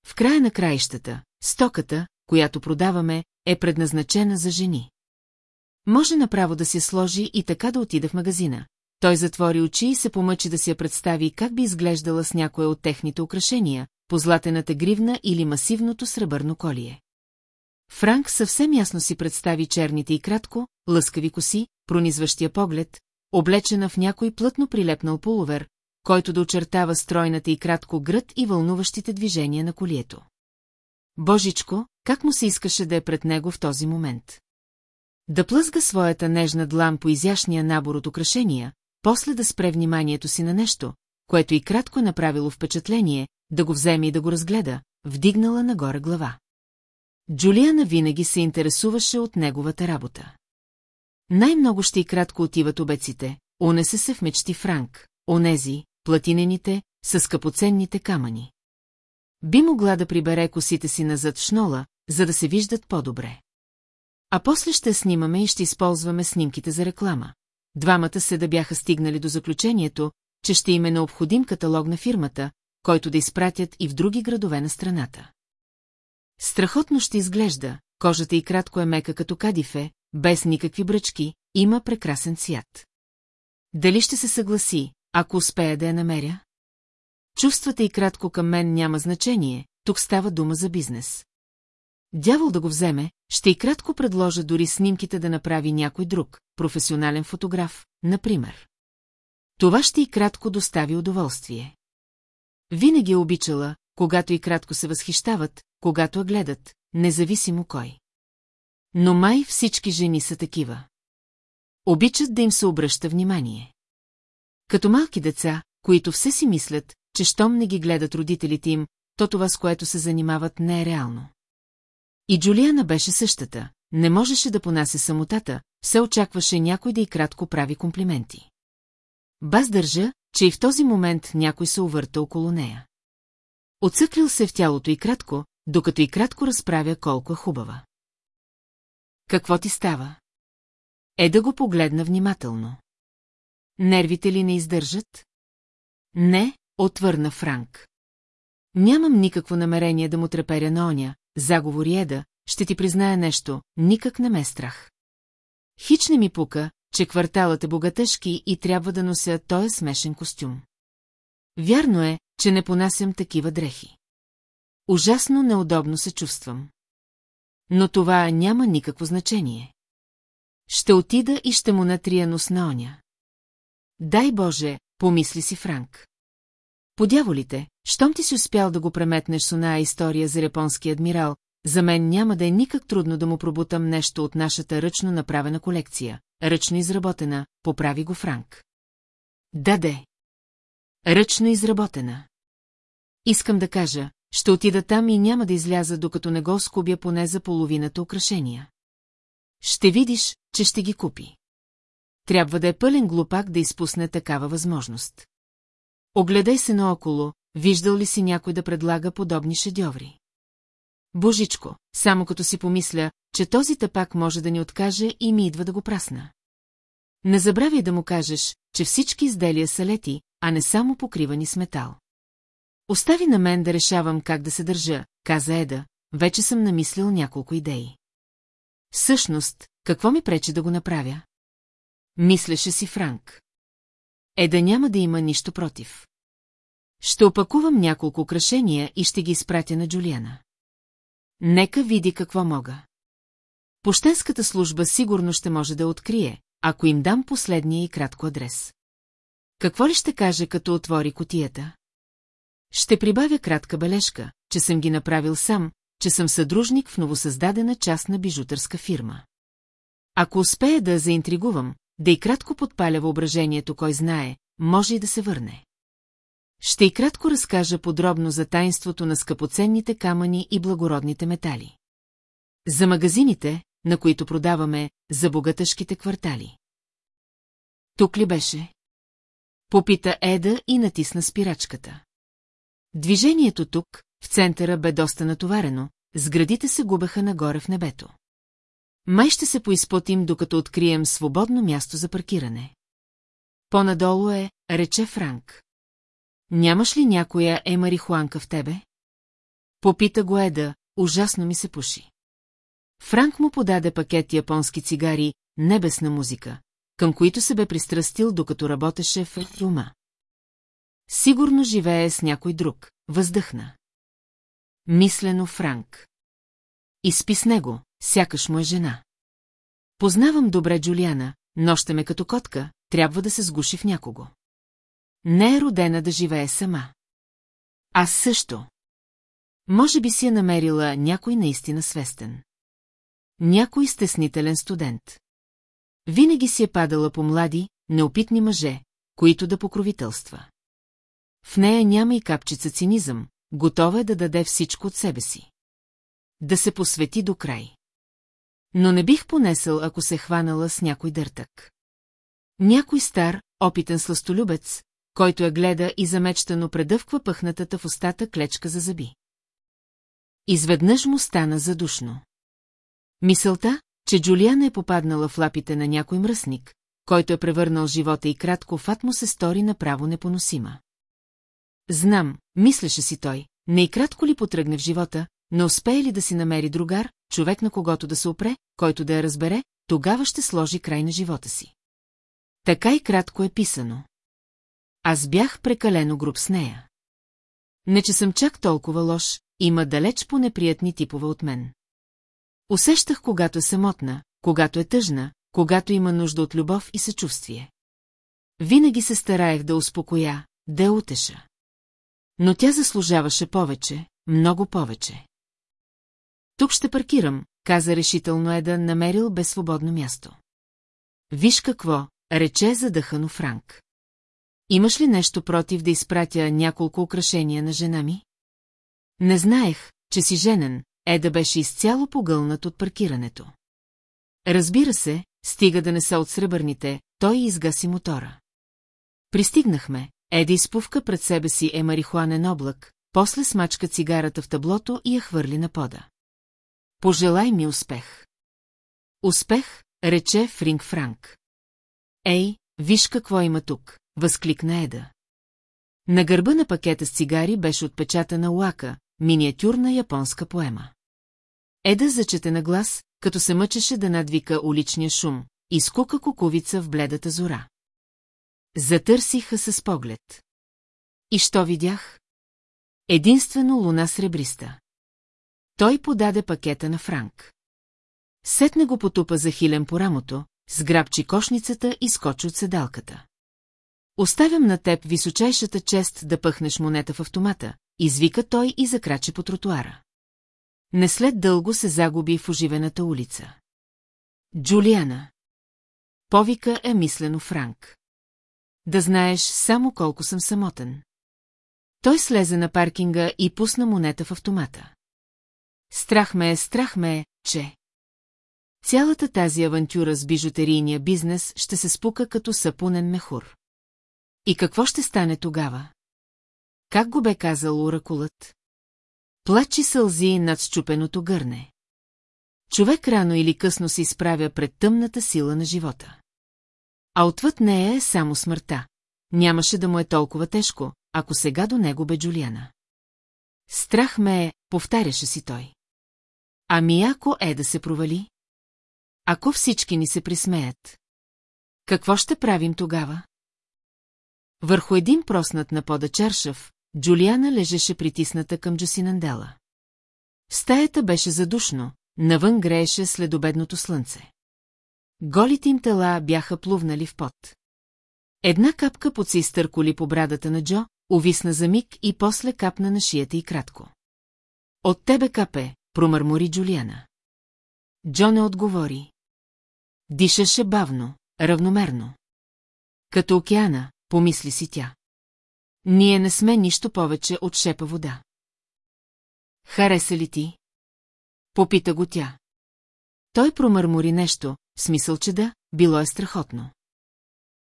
[SPEAKER 1] В края на краищата, стоката, която продаваме, е предназначена за жени. Може направо да се сложи и така да отида в магазина. Той затвори очи и се помъчи да си я представи как би изглеждала с някое от техните украшения, позлатената гривна или масивното сребърно колие. Франк съвсем ясно си представи черните и кратко, лъскави коси, пронизващия поглед, облечена в някой плътно прилепнал полувер, който да очертава стройната и кратко гръд и вълнуващите движения на колието. Божичко, как му се искаше да е пред него в този момент. Да плъзга своята нежна длан по изящния набор от украшения, после да спре вниманието си на нещо, което и кратко е направило впечатление, да го вземе и да го разгледа, вдигнала нагоре глава. Джулиана винаги се интересуваше от неговата работа. Най-много ще и кратко отиват обеците, унесе се в мечти Франк, онези, платинените, с скъпоценните камъни. Би могла да прибере косите си назад шнола, за да се виждат по-добре. А после ще снимаме и ще използваме снимките за реклама. Двамата се да бяха стигнали до заключението, че ще им е необходим каталог на фирмата, който да изпратят и в други градове на страната. Страхотно ще изглежда, кожата и кратко е мека като кадифе, без никакви бръчки, има прекрасен цвят. Дали ще се съгласи, ако успея да я намеря? Чувствата и кратко към мен няма значение, тук става дума за бизнес. Дявол да го вземе, ще и кратко предложа дори снимките да направи някой друг, професионален фотограф, например. Това ще и кратко достави удоволствие. Винаги е обичала, когато и кратко се възхищават, когато я гледат, независимо кой. Но май всички жени са такива. Обичат да им се обръща внимание. Като малки деца, които все си мислят, че щом не ги гледат родителите им, то това с което се занимават не е реално. И Джулиана беше същата, не можеше да понася самотата, все очакваше някой да и кратко прави комплименти. Баз държа, че и в този момент някой се увърта около нея. Отсъклил се в тялото и кратко, докато и кратко разправя колко е хубава. Какво ти става? Е да го погледна внимателно. Нервите ли не издържат? Не, Отвърна Франк. Нямам никакво намерение да му треперя на оня, заговори Еда, ще ти призная нещо, никак не ме е страх. Хич не ми пука, че кварталът е богатъшки и трябва да нося този смешен костюм. Вярно е, че не понасям такива дрехи. Ужасно неудобно се чувствам. Но това няма никакво значение. Ще отида и ще му натрия нос на оня. Дай Боже, помисли си Франк. Подяволите, щом ти си успял да го преметнеш с оная история за японски адмирал, за мен няма да е никак трудно да му пробутам нещо от нашата ръчно направена колекция, ръчно изработена, поправи го Франк. Да, де. Ръчно изработена. Искам да кажа, ще отида там и няма да изляза, докато не го скубя поне за половината украшения. Ще видиш, че ще ги купи. Трябва да е пълен глупак да изпусне такава възможност. Огледай се наоколо, виждал ли си някой да предлага подобни шедьоври? Божичко, само като си помисля, че този тапак може да ни откаже и ми идва да го прасна. Не забравяй да му кажеш, че всички изделия са лети, а не само покривани с метал. Остави на мен да решавам как да се държа, каза Еда, вече съм намислил няколко идеи. Всъщност, какво ми пречи да го направя? Мислеше си Франк е да няма да има нищо против. Ще опакувам няколко украшения и ще ги изпратя на Джулиана. Нека види какво мога. Пощенската служба сигурно ще може да открие, ако им дам последния и кратко адрес. Какво ли ще каже, като отвори котията? Ще прибавя кратка бележка, че съм ги направил сам, че съм съдружник в новосъздадена частна бижутърска фирма. Ако успея да заинтригувам, да и кратко подпаля въображението, кой знае, може и да се върне. Ще и кратко разкажа подробно за тайнството на скъпоценните камъни и благородните метали. За магазините, на които продаваме, за богатъшките квартали. Тук ли беше? Попита Еда и натисна спирачката. Движението тук, в центъра, бе доста натоварено, сградите се губеха нагоре в небето. Май ще се поизпотим, докато открием свободно място за паркиране. По-надолу е, рече Франк. Нямаш ли някоя е марихуанка в тебе? Попита го Еда, ужасно ми се пуши. Франк му подаде пакет японски цигари, небесна музика, към които се бе пристрастил, докато работеше в Рума. Сигурно живее с някой друг, въздъхна. Мислено Франк. Изпи с него, сякаш му е жена. Познавам добре Джулиана, нощем ме като котка, трябва да се сгуши в някого. Не е родена да живее сама. Аз също. Може би си е намерила някой наистина свестен. Някой стеснителен студент. Винаги си е падала по млади, неопитни мъже, които да покровителства. В нея няма и капчица цинизъм, готова е да даде всичко от себе си. Да се посвети до край. Но не бих понесъл, ако се хванала с някой дъртък. Някой стар, опитен сластолюбец, който я гледа и замечтано предъвква пъхнатата в устата клечка за зъби. Изведнъж му стана задушно. Мисълта, че Джулиана е попаднала в лапите на някой мръсник, който е превърнал живота и кратко фат му се стори направо непоносима. Знам, мислеше си той, не и кратко ли потръгне в живота, не успее ли да си намери другар, човек на когото да се опре, който да я разбере, тогава ще сложи край на живота си. Така и кратко е писано. Аз бях прекалено груб с нея. Не, че съм чак толкова лош, има далеч по-неприятни типове от мен. Усещах, когато е самотна, когато е тъжна, когато има нужда от любов и съчувствие. Винаги се стараех да успокоя, да утеша. Но тя заслужаваше повече, много повече. Тук ще паркирам, каза решително Еда, намерил без свободно място. Виж какво, рече задъхано Франк. Имаш ли нещо против да изпратя няколко украшения на жена ми? Не знаех, че си женен, Еда беше изцяло погълнат от паркирането. Разбира се, стига да не са от сребърните, той изгаси мотора. Пристигнахме, Еда изпувка пред себе си е марихуанен облак, после смачка цигарата в таблото и я хвърли на пода. Пожелай ми успех. Успех, рече Фринг Франк. Ей, виж какво има тук, възкликна Еда. На гърба на пакета с цигари беше отпечатана лака, миниатюрна японска поема. Еда зачете на глас, като се мъчеше да надвика уличния шум, и скука куковица в бледата зора. Затърсиха се с поглед. И що видях? Единствено луна сребриста. Той подаде пакета на Франк. Сетне го потупа за хилен по рамото, сграбчи кошницата и скочи от седалката. Оставям на теб височайшата чест да пъхнеш монета в автомата, извика той и закрачи по тротуара. Не след дълго се загуби в оживената улица. Джулиана. Повика е мислено Франк. Да знаеш само колко съм самотен. Той слезе на паркинга и пусна монета в автомата. Страх ме е, страх ме е, че... Цялата тази авантюра с бижутерийния бизнес ще се спука като сапунен мехур. И какво ще стане тогава? Как го бе казал оракулът? Плачи сълзи над счупеното гърне. Човек рано или късно се изправя пред тъмната сила на живота. А отвъд нея е само смъртта. Нямаше да му е толкова тежко, ако сега до него бе Джулиана. Страх ме е, повтаряше си той. Ами ако е да се провали? Ако всички ни се присмеят. Какво ще правим тогава? Върху един проснат на пода чаршав, Джулиана лежеше притисната към Джосинандела. В стаята беше задушно, навън грееше следобедното слънце. Голите им тела бяха плувнали в пот. Една капка под се изтърколи по брадата на Джо, увисна за миг и после капна на шията и кратко. От тебе капе, промърмори Джулиана. Джо не отговори. Дишаше бавно, равномерно. Като океана, помисли си тя. Ние не сме нищо повече от шепа вода. Хареса ли ти? Попита го тя. Той промърмори нещо, в смисъл, че да, било е страхотно.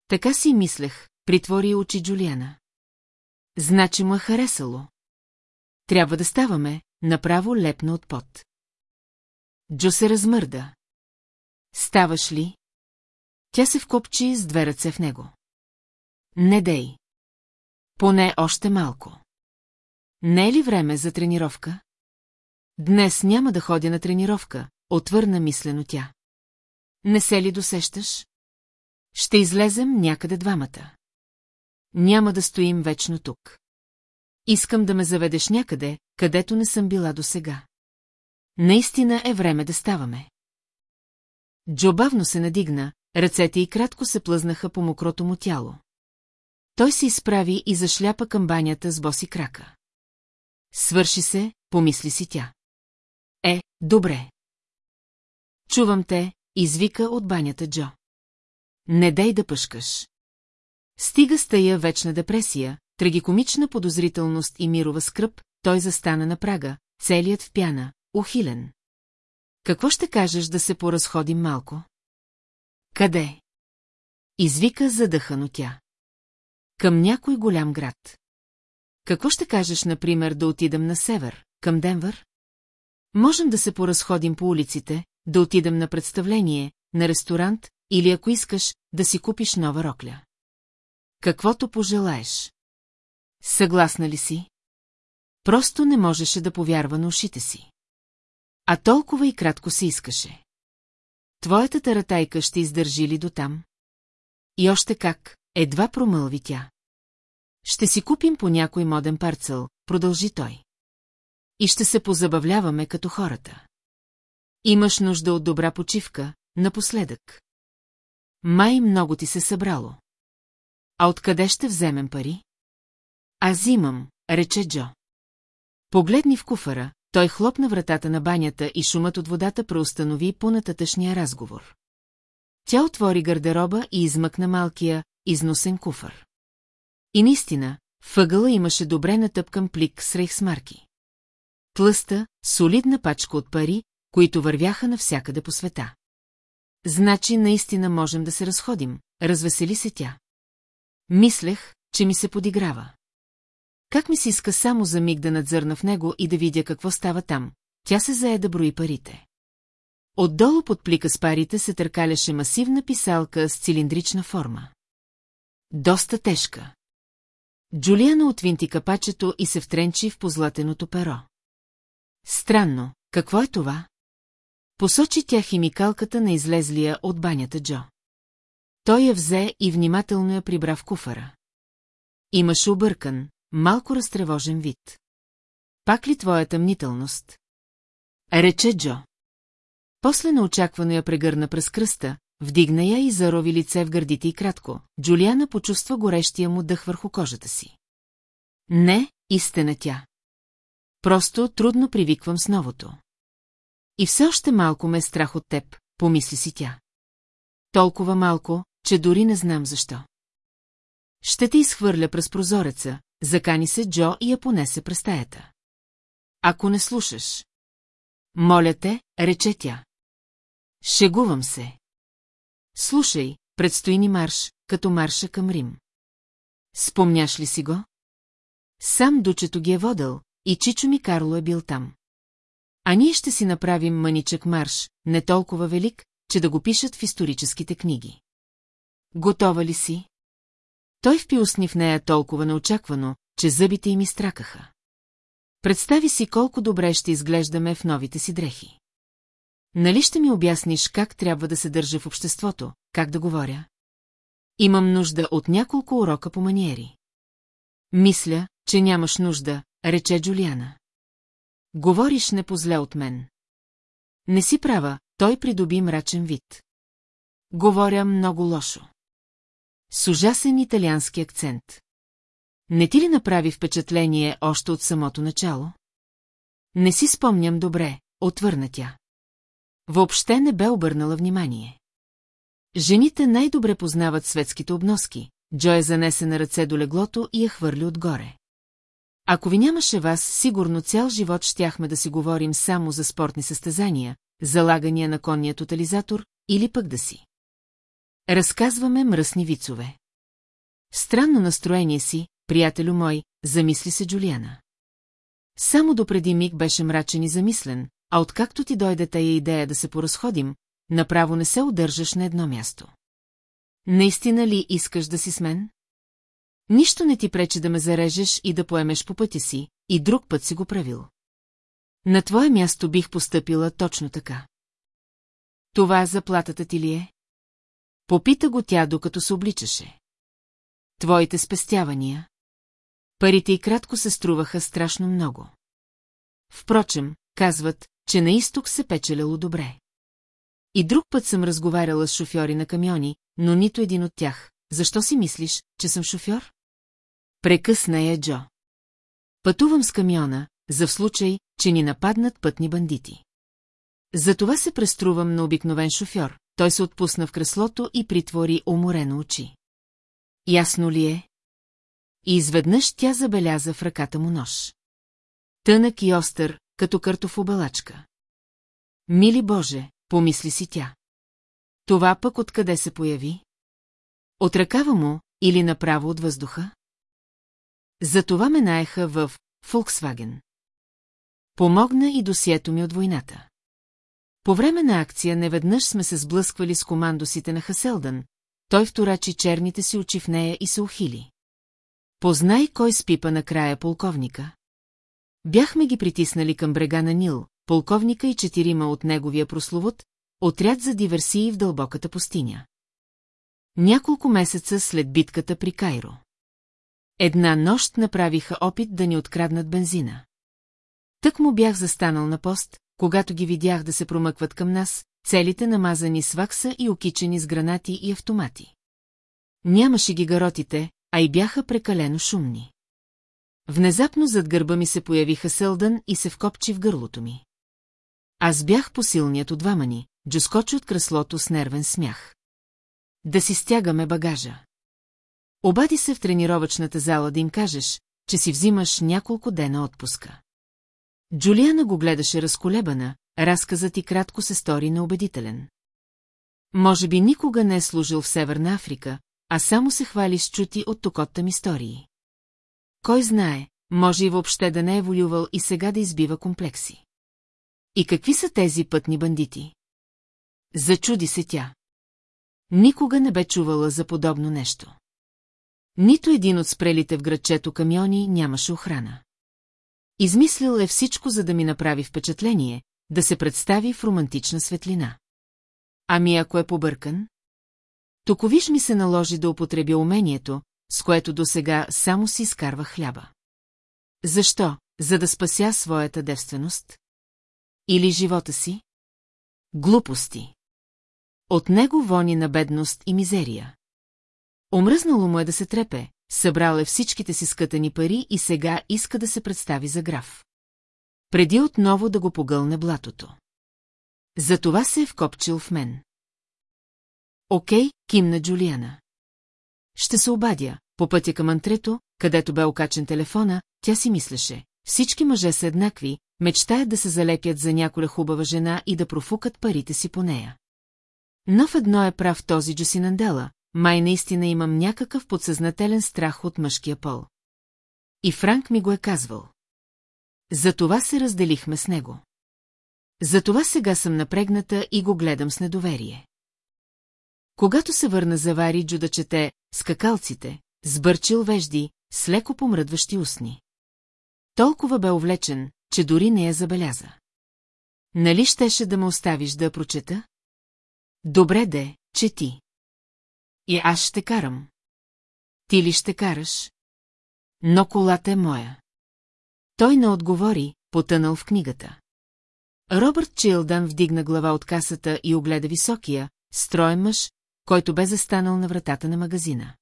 [SPEAKER 1] Така си мислех, притвори очи Джулиана. Значи му е харесало. Трябва да ставаме, направо лепна от пот. Джо се размърда. Ставаш ли? Тя се вкопчи с две ръце в него. Не дей. Поне още малко. Не е ли време за тренировка? Днес няма да ходя на тренировка, отвърна мислено тя. Не се ли досещаш? Ще излезем някъде двамата. Няма да стоим вечно тук. Искам да ме заведеш някъде, където не съм била досега. Наистина е време да ставаме. Джо бавно се надигна, ръцете и кратко се плъзнаха по мокрото му тяло. Той се изправи и зашляпа към банята с боси крака. Свърши се, помисли си тя. Е, добре. Чувам те, извика от банята Джо. Не дай да пъшкаш. Стига стая вечна депресия, трагикомична подозрителност и мирова скръп, той застана на прага, целият в пяна, ухилен. Какво ще кажеш да се поразходим малко? Къде? Извика задъхано тя. Към някой голям град. Какво ще кажеш, например, да отидам на север, към Денвър? Можем да се поразходим по улиците, да отидем на представление, на ресторант или, ако искаш, да си купиш нова рокля. Каквото пожелаеш. Съгласна ли си? Просто не можеше да повярва на ушите си. А толкова и кратко се искаше. Твоята таратайка ще издържи ли до там? И още как, едва промълви тя. Ще си купим по някой моден парцел, продължи той. И ще се позабавляваме като хората. Имаш нужда от добра почивка, напоследък. Май много ти се събрало. А откъде ще вземем пари? Аз имам, рече Джо. Погледни в куфара, той хлопна вратата на банята и шумът от водата преустанови по-нататъчния разговор. Тя отвори гардероба и измъкна малкия, износен куфар. И наистина, въгъла имаше добре натъпкан плик с рейхсмарки. Тлъста, солидна пачка от пари, които вървяха навсякъде по света. Значи наистина можем да се разходим, развесели се тя. Мислех, че ми се подиграва. Как ми се иска само за миг да надзърна в него и да видя какво става там. Тя се зае да брои парите. Отдолу под плика с парите се търкаляше масивна писалка с цилиндрична форма. Доста тежка. Джулиана отвинти капачето и се втренчи в позлатеното перо. Странно, какво е това? Посочи тя химикалката на излезлия от банята Джо. Той я взе и внимателно я прибра в куфара. Имаше объркан, малко разтревожен вид. Пак ли твоя тъмнителност? Рече Джо. После неочаквано я прегърна през кръста, вдигна я и зарови лице в гърдите и кратко. Джулиана почувства горещия му дъх върху кожата си. Не, истина тя. Просто трудно привиквам с новото. И все още малко ме е страх от теб, помисли си тя. Толкова малко, че дори не знам защо. Ще те изхвърля през прозореца, Закани се Джо и я понесе през стаята. Ако не слушаш. Моля те, рече тя. Шегувам се. Слушай, предстои ни марш, като марша към Рим. Спомняш ли си го? Сам дучето ги е водел, и Чичо ми Карло е бил там. А ние ще си направим мъничък марш, не толкова велик, че да го пишат в историческите книги. Готова ли си? Той впи усни в нея толкова неочаквано, че зъбите им изтракаха. Представи си колко добре ще изглеждаме в новите си дрехи. Нали ще ми обясниш как трябва да се държа в обществото, как да говоря? Имам нужда от няколко урока по маниери. Мисля, че нямаш нужда, рече Джулиана. Говориш непозле от мен. Не си права, той придоби мрачен вид. Говоря много лошо с ужасен италиански акцент. Не ти ли направи впечатление още от самото начало? Не си спомням добре, отвърна тя. Въобще не бе обърнала внимание. Жените най-добре познават светските обноски. е занесе на ръце до леглото и я хвърли отгоре. Ако ви нямаше вас, сигурно цял живот щяхме да си говорим само за спортни състезания, залагания на конния тотализатор или пък да си. Разказваме мръсни вицове. Странно настроение си, приятелю мой, замисли се Джулиана. Само допреди миг беше мрачен и замислен, а откакто ти дойде тая идея да се поразходим, направо не се удържаш на едно място. Наистина ли искаш да си с мен? Нищо не ти пречи да ме зарежеш и да поемеш по пътя си, и друг път си го правил. На твое място бих постъпила точно така. Това заплатата ти ли е? Попита го тя, докато се обличаше. Твоите спестявания. Парите и кратко се струваха страшно много. Впрочем, казват, че на изток се печеляло добре. И друг път съм разговаряла с шофьори на камиони, но нито един от тях. Защо си мислиш, че съм шофьор? Прекъсна я Джо. Пътувам с камиона, за в случай, че ни нападнат пътни бандити. Затова се преструвам на обикновен шофьор, той се отпусна в креслото и притвори уморено очи. Ясно ли е? И изведнъж тя забеляза в ръката му нож. Тънък и остър, като картоф обалачка. Мили Боже, помисли си тя. Това пък откъде се появи? От ръкава му или направо от въздуха? Затова ме наеха в Фолксваген. Помогна и досието ми от войната. По време на акция неведнъж сме се сблъсквали с командосите на Хаселдън, той вторачи черните си очи в нея и се ухили. Познай кой спипа на края полковника. Бяхме ги притиснали към брега на Нил, полковника и четирима от неговия прословод, отряд за диверсии в дълбоката пустиня. Няколко месеца след битката при Кайро. Една нощ направиха опит да ни откраднат бензина. Тък му бях застанал на пост, когато ги видях да се промъкват към нас, целите намазани с вакса и окичени с гранати и автомати. Нямаше ги гаротите, а и бяха прекалено шумни. Внезапно зад гърба ми се появиха Сълдън и се вкопчи в гърлото ми. Аз бях посилният от двама ни, джоскочи от креслото с нервен смях. Да си стягаме багажа. Обади се в тренировъчната зала да им кажеш, че си взимаш няколко дена отпуска. Джулиана го гледаше разколебана, разказът и кратко се стори неубедителен. Може би никога не е служил в Северна Африка, а само се хвали с чути от токоттам истории. Кой знае, може и въобще да не е волювал и сега да избива комплекси. И какви са тези пътни бандити? Зачуди се тя. Никога не бе чувала за подобно нещо. Нито един от спрелите в градчето камиони нямаше охрана. Измислил е всичко, за да ми направи впечатление, да се представи в романтична светлина. Ами ако е побъркан? Токовиш ми се наложи да употребя умението, с което досега само си изкарва хляба. Защо? За да спася своята девственост? Или живота си? Глупости. От него вони на бедност и мизерия. Омръзнало му е да се трепе, събрал е всичките си скътани пари и сега иска да се представи за граф. Преди отново да го погълне блатото. Затова се е вкопчил в мен. Окей, кимна Джулиана. Ще се обадя, по пътя към антрето, където бе окачен телефона, тя си мислеше. Всички мъже са еднакви, мечтаят да се залепят за някоя хубава жена и да профукат парите си по нея. Но в едно е прав този Джусинандела, май наистина имам някакъв подсъзнателен страх от мъжкия пол. И Франк ми го е казвал. Затова се разделихме с него. Затова сега съм напрегната и го гледам с недоверие. Когато се върна за Джо да чете «Скакалците», сбърчил вежди, с леко помръдващи устни. Толкова бе увлечен, че дори не я забеляза. Нали щеше да ме оставиш да я прочета? Добре де, чети. И аз ще карам. Ти ли ще караш? Но колата е моя. Той не отговори, потънал в книгата. Робърт Чилдън вдигна глава от касата и огледа високия, строен мъж, който бе застанал на вратата на магазина.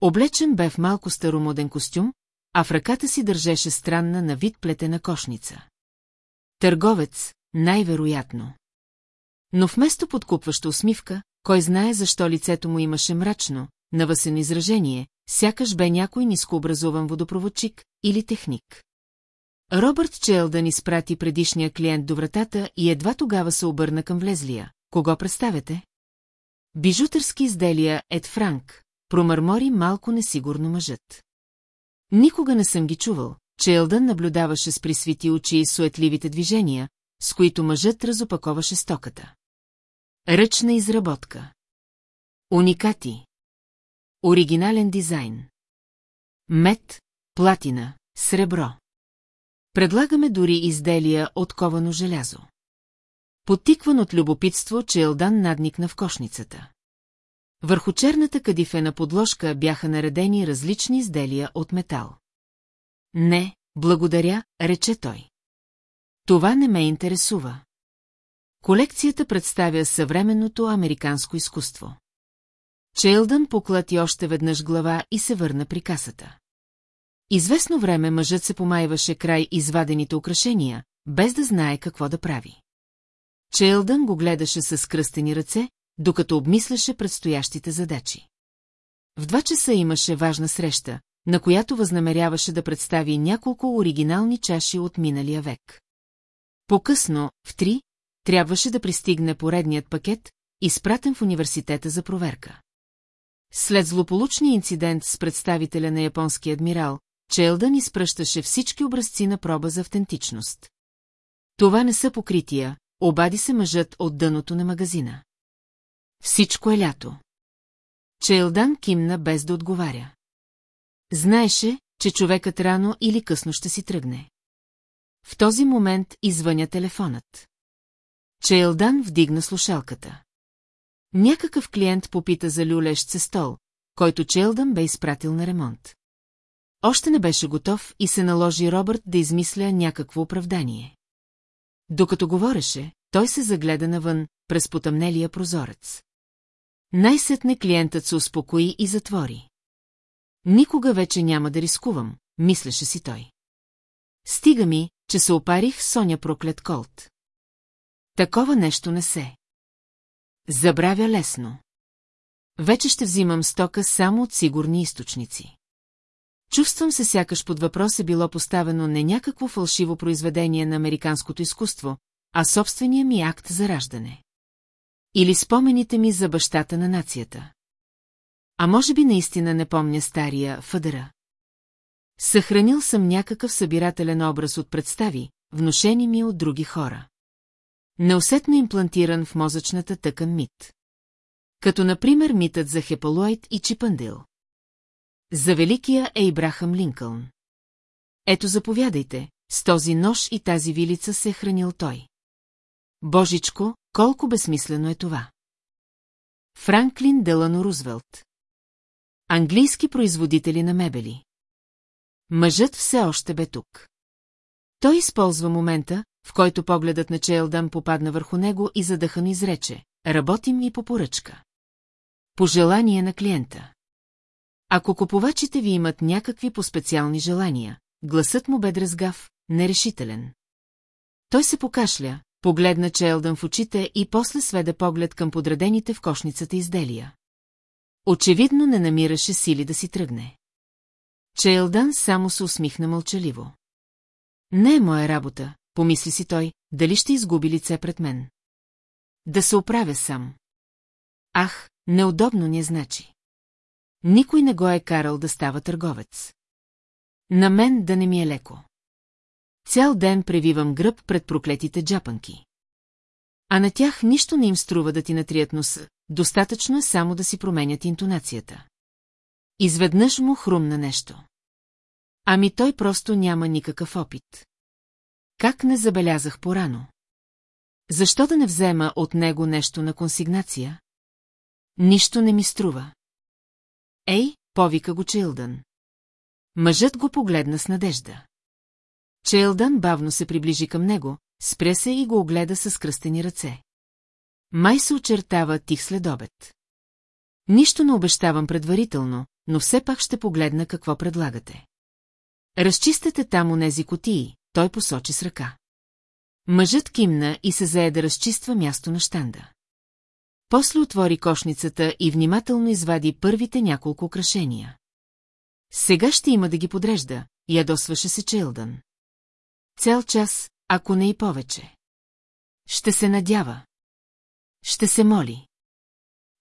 [SPEAKER 1] Облечен бе в малко старомоден костюм, а в ръката си държеше странна на вид плетена кошница. Търговец, най-вероятно. Но вместо подкупваща усмивка, кой знае защо лицето му имаше мрачно, навъсен изражение, сякаш бе някой нискообразован водопроводчик или техник. Робърт Челдън изпрати предишния клиент до вратата и едва тогава се обърна към влезлия. Кого представяте? Бижутърски изделия Ед Франк, промърмори малко несигурно мъжът. Никога не съм ги чувал, че Елдън наблюдаваше с присвити очи и суетливите движения, с които мъжът разопаковаше стоката. Ръчна изработка. Уникати. Оригинален дизайн. Мед, платина, сребро. Предлагаме дори изделия от ковано желязо. Потикван от любопитство, че Елдан надникна в кошницата. Върху черната кадифена подложка бяха наредени различни изделия от метал. Не, благодаря, рече той. Това не ме интересува. Колекцията представя съвременното американско изкуство. Чейлдън поклати още веднъж глава и се върна при касата. Известно време мъжът се помайваше край извадените украшения, без да знае какво да прави. Чейлдън го гледаше с кръстени ръце, докато обмисляше предстоящите задачи. В два часа имаше важна среща, на която възнамеряваше да представи няколко оригинални чаши от миналия век. По-късно, в три, трябваше да пристигне поредният пакет, изпратен в университета за проверка. След злополучния инцидент с представителя на японския адмирал, Челдън изпръщаше всички образци на проба за автентичност. Това не са покрития, обади се мъжът от дъното на магазина. Всичко е лято. Челдан кимна без да отговаря. Знаеше, че човекът рано или късно ще си тръгне. В този момент извъня телефонът. Чейлдан вдигна слушалката. Някакъв клиент попита за люлещ се стол, който Челдан бе изпратил на ремонт. Още не беше готов и се наложи Робърт да измисля някакво оправдание. Докато говореше, той се загледа навън, през потъмнелия прозорец. Най-сетне клиентът се успокои и затвори. Никога вече няма да рискувам, мислеше си той. Стига ми, че се опарих Соня проклет Колт. Такова нещо не се. Забравя лесно. Вече ще взимам стока само от сигурни източници. Чувствам се сякаш под въпрос е било поставено не някакво фалшиво произведение на американското изкуство, а собствения ми акт за раждане. Или спомените ми за бащата на нацията. А може би наистина не помня стария Фъдъра. Съхранил съм някакъв събирателен образ от представи, внушени ми от други хора. Неусетно имплантиран в мозъчната тъкан мит. Като например митът за Хепалоид и Чипандил. За великия е Ибрахам Линкълн. Ето заповядайте, с този нож и тази вилица се е хранил той. Божичко, колко безсмислено е това. Франклин Делано Рузвелт. Английски производители на мебели. Мъжът все още бе тук. Той използва момента, в който погледът на Чейлдън попадна върху него и задъхано изрече. Работим и по поръчка. Пожелание на клиента. Ако купувачите ви имат някакви по-специални желания, гласът му бе дразгав, нерешителен. Той се покашля, погледна Челдън в очите и после сведе поглед към подредените в кошницата изделия. Очевидно не намираше сили да си тръгне. Челдън само се усмихна мълчаливо. Не е моя работа, помисли си той, дали ще изгуби лице пред мен. Да се оправя сам. Ах, неудобно ни е значи. Никой не го е карал да става търговец. На мен да не ми е леко. Цял ден превивам гръб пред проклетите джапанки. А на тях нищо не им струва да ти натрият носа, достатъчно е само да си променят интонацията. Изведнъж му хрумна нещо. Ами той просто няма никакъв опит. Как не забелязах порано? Защо да не взема от него нещо на консигнация? Нищо не ми струва. Ей, повика го Чилдън. Мъжът го погледна с надежда. Чейлдън бавно се приближи към него, спря се и го огледа с кръстени ръце. Май се очертава тих следобед. Нищо не обещавам предварително, но все пак ще погледна какво предлагате. Разчистете там нези котии, той посочи с ръка. Мъжът кимна и се зае да разчиства място на штанда. После отвори кошницата и внимателно извади първите няколко украшения. Сега ще има да ги подрежда, ядосваше се Челдън. Цял час, ако не и повече. Ще се надява. Ще се моли.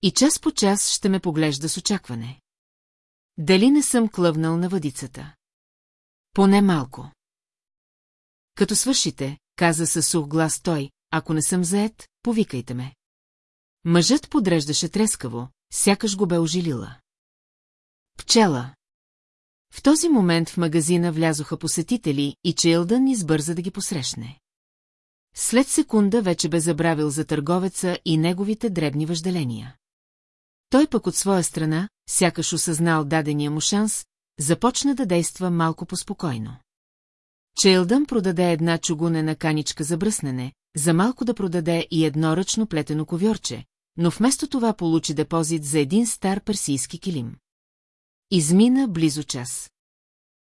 [SPEAKER 1] И час по час ще ме поглежда с очакване. Дали не съм клъвнал на въдицата? Поне малко. Като свършите, каза със сух глас той, ако не съм заед, повикайте ме. Мъжът подреждаше трескаво, сякаш го бе ожилила. Пчела. В този момент в магазина влязоха посетители и Чилдън избърза да ги посрещне. След секунда вече бе забравил за търговеца и неговите дребни въжделения. Той пък от своя страна, сякаш осъзнал дадения му шанс, започна да действа малко поспокойно. Елдън продаде една чугунена каничка за бръснене, за малко да продаде и едно ръчно плетено ковьорче, но вместо това получи депозит за един стар персийски килим. Измина близо час.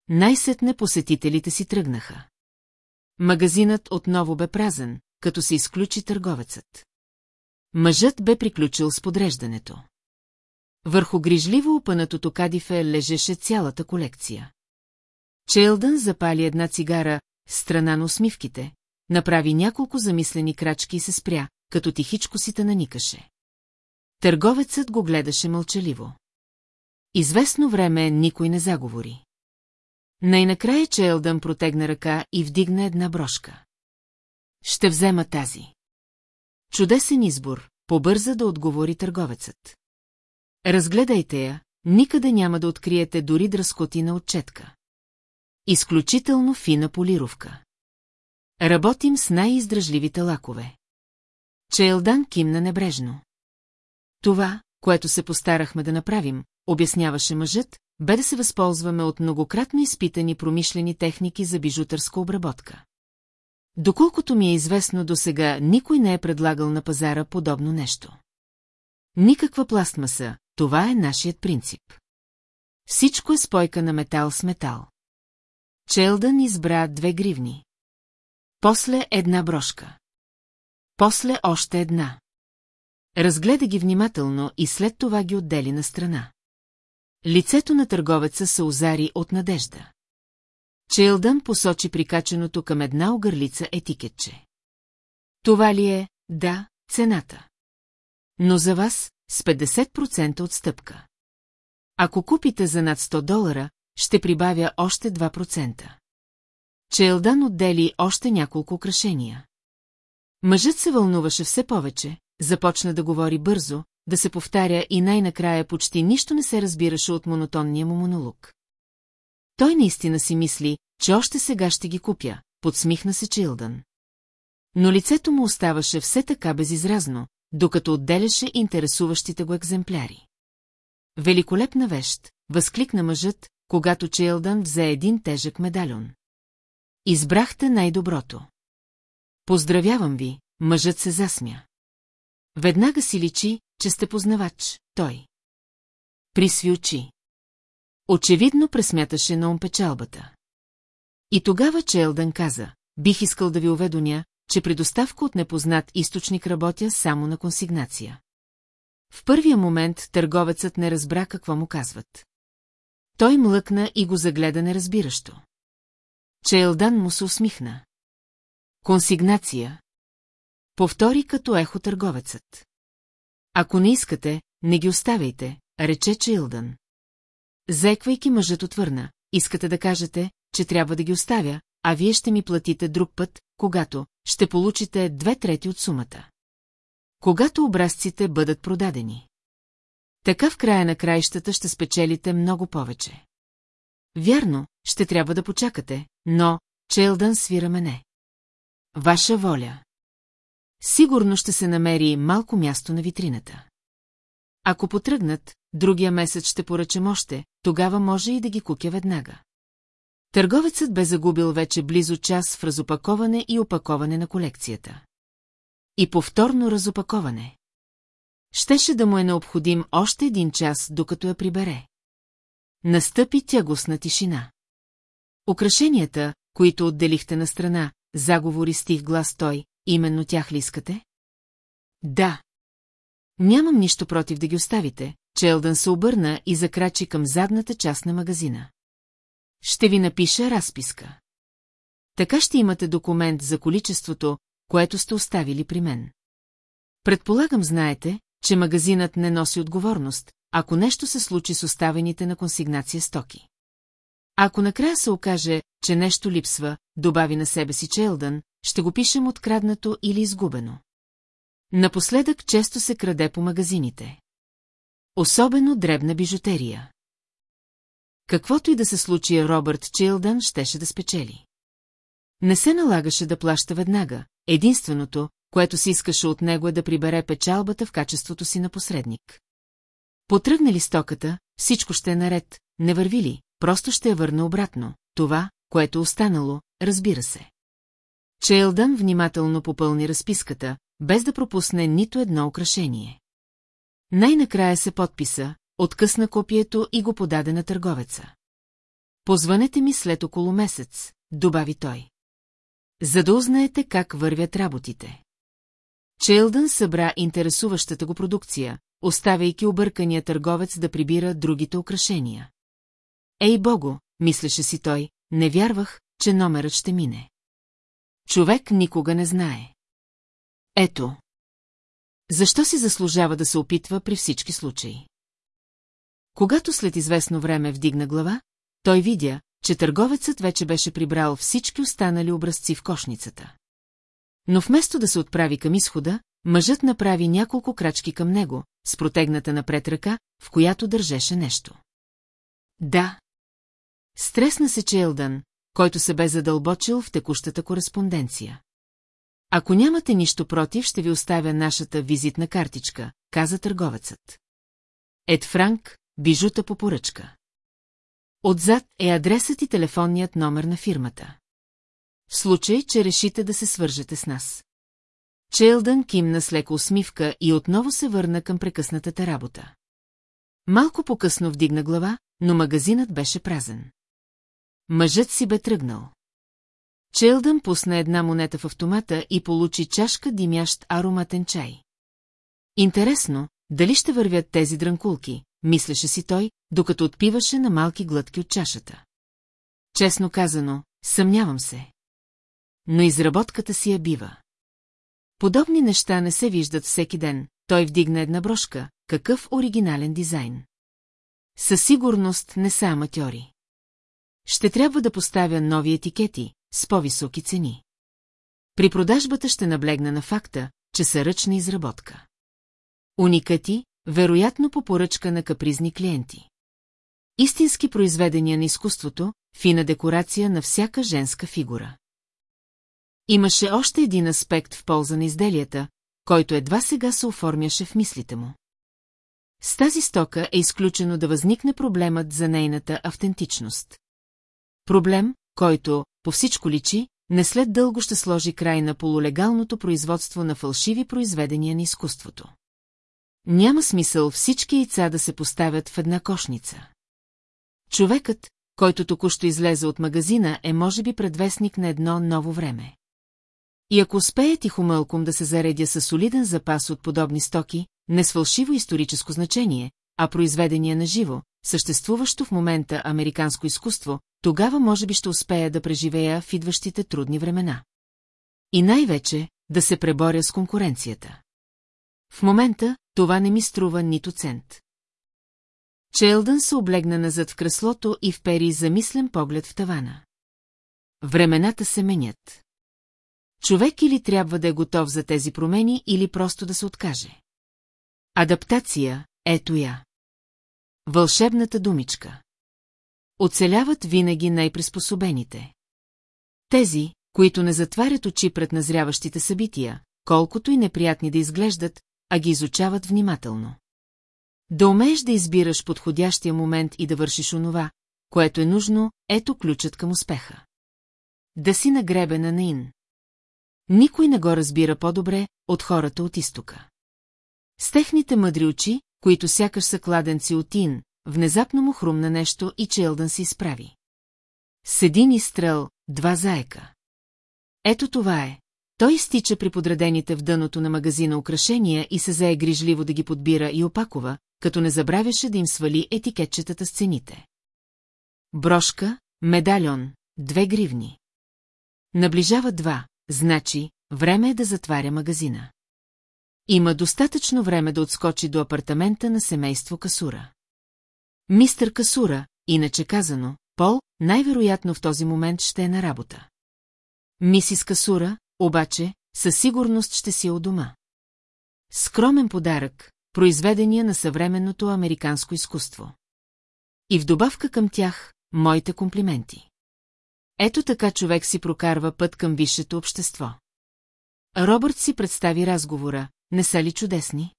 [SPEAKER 1] Най-сетне посетителите си тръгнаха. Магазинът отново бе празен, като се изключи търговецът. Мъжът бе приключил с подреждането. Върху грижливо опънатото кадифе лежеше цялата колекция. Чейлдън запали една цигара, страна на усмивките, направи няколко замислени крачки и се спря, като тихичко си наникаше. Търговецът го гледаше мълчаливо. Известно време никой не заговори. Най-накрая Чейлдън протегна ръка и вдигна една брошка. Ще взема тази. Чудесен избор, побърза да отговори търговецът. Разгледайте я, никъде няма да откриете дори дръскотина от четка. Изключително фина полировка. Работим с най-издръжливите лакове. Чейлдан кимна небрежно. Това, което се постарахме да направим, обясняваше мъжът, бе да се възползваме от многократно изпитани промишлени техники за бижутърска обработка. Доколкото ми е известно до сега, никой не е предлагал на пазара подобно нещо. Никаква пластмаса, това е нашият принцип. Всичко е спойка на метал с метал. Челдън избра две гривни. После една брошка. После още една. Разгледа ги внимателно и след това ги отдели на страна. Лицето на търговеца се озари от надежда. Челдън посочи прикаченото към една огърлица етикетче. Това ли е, да, цената. Но за вас с 50% отстъпка. Ако купите за над 100 долара, ще прибавя още 2%. Челдан отдели още няколко украшения. Мъжът се вълнуваше все повече, започна да говори бързо, да се повтаря и най-накрая почти нищо не се разбираше от монотонния му монолог. Той наистина си мисли, че още сега ще ги купя, подсмихна се Чилдън. Но лицето му оставаше все така безизразно, докато отделяше интересуващите го екземпляри. Великолепна вещ, възкликна мъжът, когато Челдън взе един тежък медальон. Избрахте най-доброто. Поздравявам ви, мъжът се засмя. Веднага си личи, че сте познавач, той. Присви очи. Очевидно пресмяташе на ум печалбата. И тогава Челдън каза, бих искал да ви уведомя, че при доставка от непознат източник работя само на консигнация. В първия момент търговецът не разбра какво му казват. Той млъкна и го загледа неразбиращо. Чейлдан му се усмихна. Консигнация. Повтори като ехо търговецът. Ако не искате, не ги оставяйте, рече Чилдън. Зеквайки мъжът отвърна, искате да кажете, че трябва да ги оставя, а вие ще ми платите друг път, когато ще получите две трети от сумата. Когато образците бъдат продадени. Така в края на краищата ще спечелите много повече. Вярно, ще трябва да почакате, но Челдън свира мене. Ваша воля. Сигурно ще се намери малко място на витрината. Ако потръгнат, другия месец ще поръчам още, тогава може и да ги кукя веднага. Търговецът бе загубил вече близо час в разопаковане и опаковане на колекцията. И повторно разопаковане. Щеше да му е необходим още един час, докато я прибере. Настъпи тягостна тишина. Украшенията, които отделихте на страна, заговори с тих глас той, именно тях ли искате? Да. Нямам нищо против да ги оставите, Челдън се обърна и закрачи към задната част на магазина. Ще ви напиша разписка. Така ще имате документ за количеството, което сте оставили при мен. Предполагам, знаете, че магазинът не носи отговорност, ако нещо се случи с оставените на консигнация стоки. Ако накрая се окаже, че нещо липсва, добави на себе си Челдън, ще го пишем откраднато или изгубено. Напоследък често се краде по магазините. Особено дребна бижутерия. Каквото и да се случи, Робърт Чилдън щеше да спечели. Не се налагаше да плаща веднага, единственото, което се искаше от него е да прибере печалбата в качеството си на посредник. Потръгне ли стоката, всичко ще е наред, не върви ли, просто ще я върна обратно, това, което е останало, разбира се. Чейлдън внимателно попълни разписката, без да пропусне нито едно украшение. Най-накрая се подписа, откъсна копието и го подаде на търговеца. Позванете ми след около месец, добави той. За да узнаете как вървят работите. Чейлдън събра интересуващата го продукция, оставяйки объркания търговец да прибира другите украшения. Ей бого, мислеше си той, не вярвах, че номерът ще мине. Човек никога не знае. Ето. Защо си заслужава да се опитва при всички случаи? Когато след известно време вдигна глава, той видя, че търговецът вече беше прибрал всички останали образци в кошницата. Но вместо да се отправи към изхода, мъжът направи няколко крачки към него, с протегната напред ръка, в която държеше нещо. Да. Стресна се Челдън, който се бе задълбочил в текущата кореспонденция. Ако нямате нищо против, ще ви оставя нашата визитна картичка, каза търговецът. Ед Франк, бижута по поръчка. Отзад е адресът и телефонният номер на фирмата. В случай, че решите да се свържете с нас. Челдън кимна с лека усмивка и отново се върна към прекъснатата работа. Малко по-късно вдигна глава, но магазинът беше празен. Мъжът си бе тръгнал. Челдън пусна една монета в автомата и получи чашка димящ ароматен чай. Интересно, дали ще вървят тези дрънкулки, мислеше си той, докато отпиваше на малки глътки от чашата. Честно казано, съмнявам се но изработката си я бива. Подобни неща не се виждат всеки ден, той вдигна една брошка, какъв оригинален дизайн. Със сигурност не са аматьори. Ще трябва да поставя нови етикети, с по-високи цени. При продажбата ще наблегна на факта, че са ръчна изработка. Уникати, вероятно по поръчка на капризни клиенти. Истински произведения на изкуството, фина декорация на всяка женска фигура. Имаше още един аспект в полза на изделията, който едва сега се оформяше в мислите му. С тази стока е изключено да възникне проблемът за нейната автентичност. Проблем, който, по всичко личи, не след дълго ще сложи край на полулегалното производство на фалшиви произведения на изкуството. Няма смисъл всички яйца да се поставят в една кошница. Човекът, който току-що излезе от магазина, е може би предвестник на едно ново време. И ако успея мълком да се заредя със солиден запас от подобни стоки, не с фалшиво историческо значение, а произведение на живо, съществуващо в момента американско изкуство, тогава може би ще успея да преживея в идващите трудни времена. И най-вече да се преборя с конкуренцията. В момента това не ми струва нито цент. Челдън се облегна назад в креслото и впери замислен поглед в тавана. Времената се менят. Човек или трябва да е готов за тези промени, или просто да се откаже. Адаптация, ето я. Вълшебната думичка. Оцеляват винаги най-приспособените. Тези, които не затварят очи пред назряващите събития, колкото и неприятни да изглеждат, а ги изучават внимателно. Да умееш да избираш подходящия момент и да вършиш онова, което е нужно, ето ключът към успеха. Да си нагребена на ин. Никой не го разбира по-добре от хората от изтока. С техните мъдри очи, които сякаш са кладенци от ин, внезапно му хрумна нещо и Челдън се изправи. С един изстрел, два заека. Ето това е. Той изтича при подредените в дъното на магазина украшения и се зае грижливо да ги подбира и опакова, като не забравяше да им свали етикетчетата с цените. Брошка, медальон, две гривни. Наближава два, Значи, време е да затваря магазина. Има достатъчно време да отскочи до апартамента на семейство Касура. Мистър Касура, иначе казано, Пол, най-вероятно в този момент ще е на работа. Мисис Касура, обаче, със сигурност ще си е у дома. Скромен подарък, произведения на съвременното американско изкуство. И в добавка към тях, моите комплименти. Ето така човек си прокарва път към висшето общество. Робърт си представи разговора, не са ли чудесни?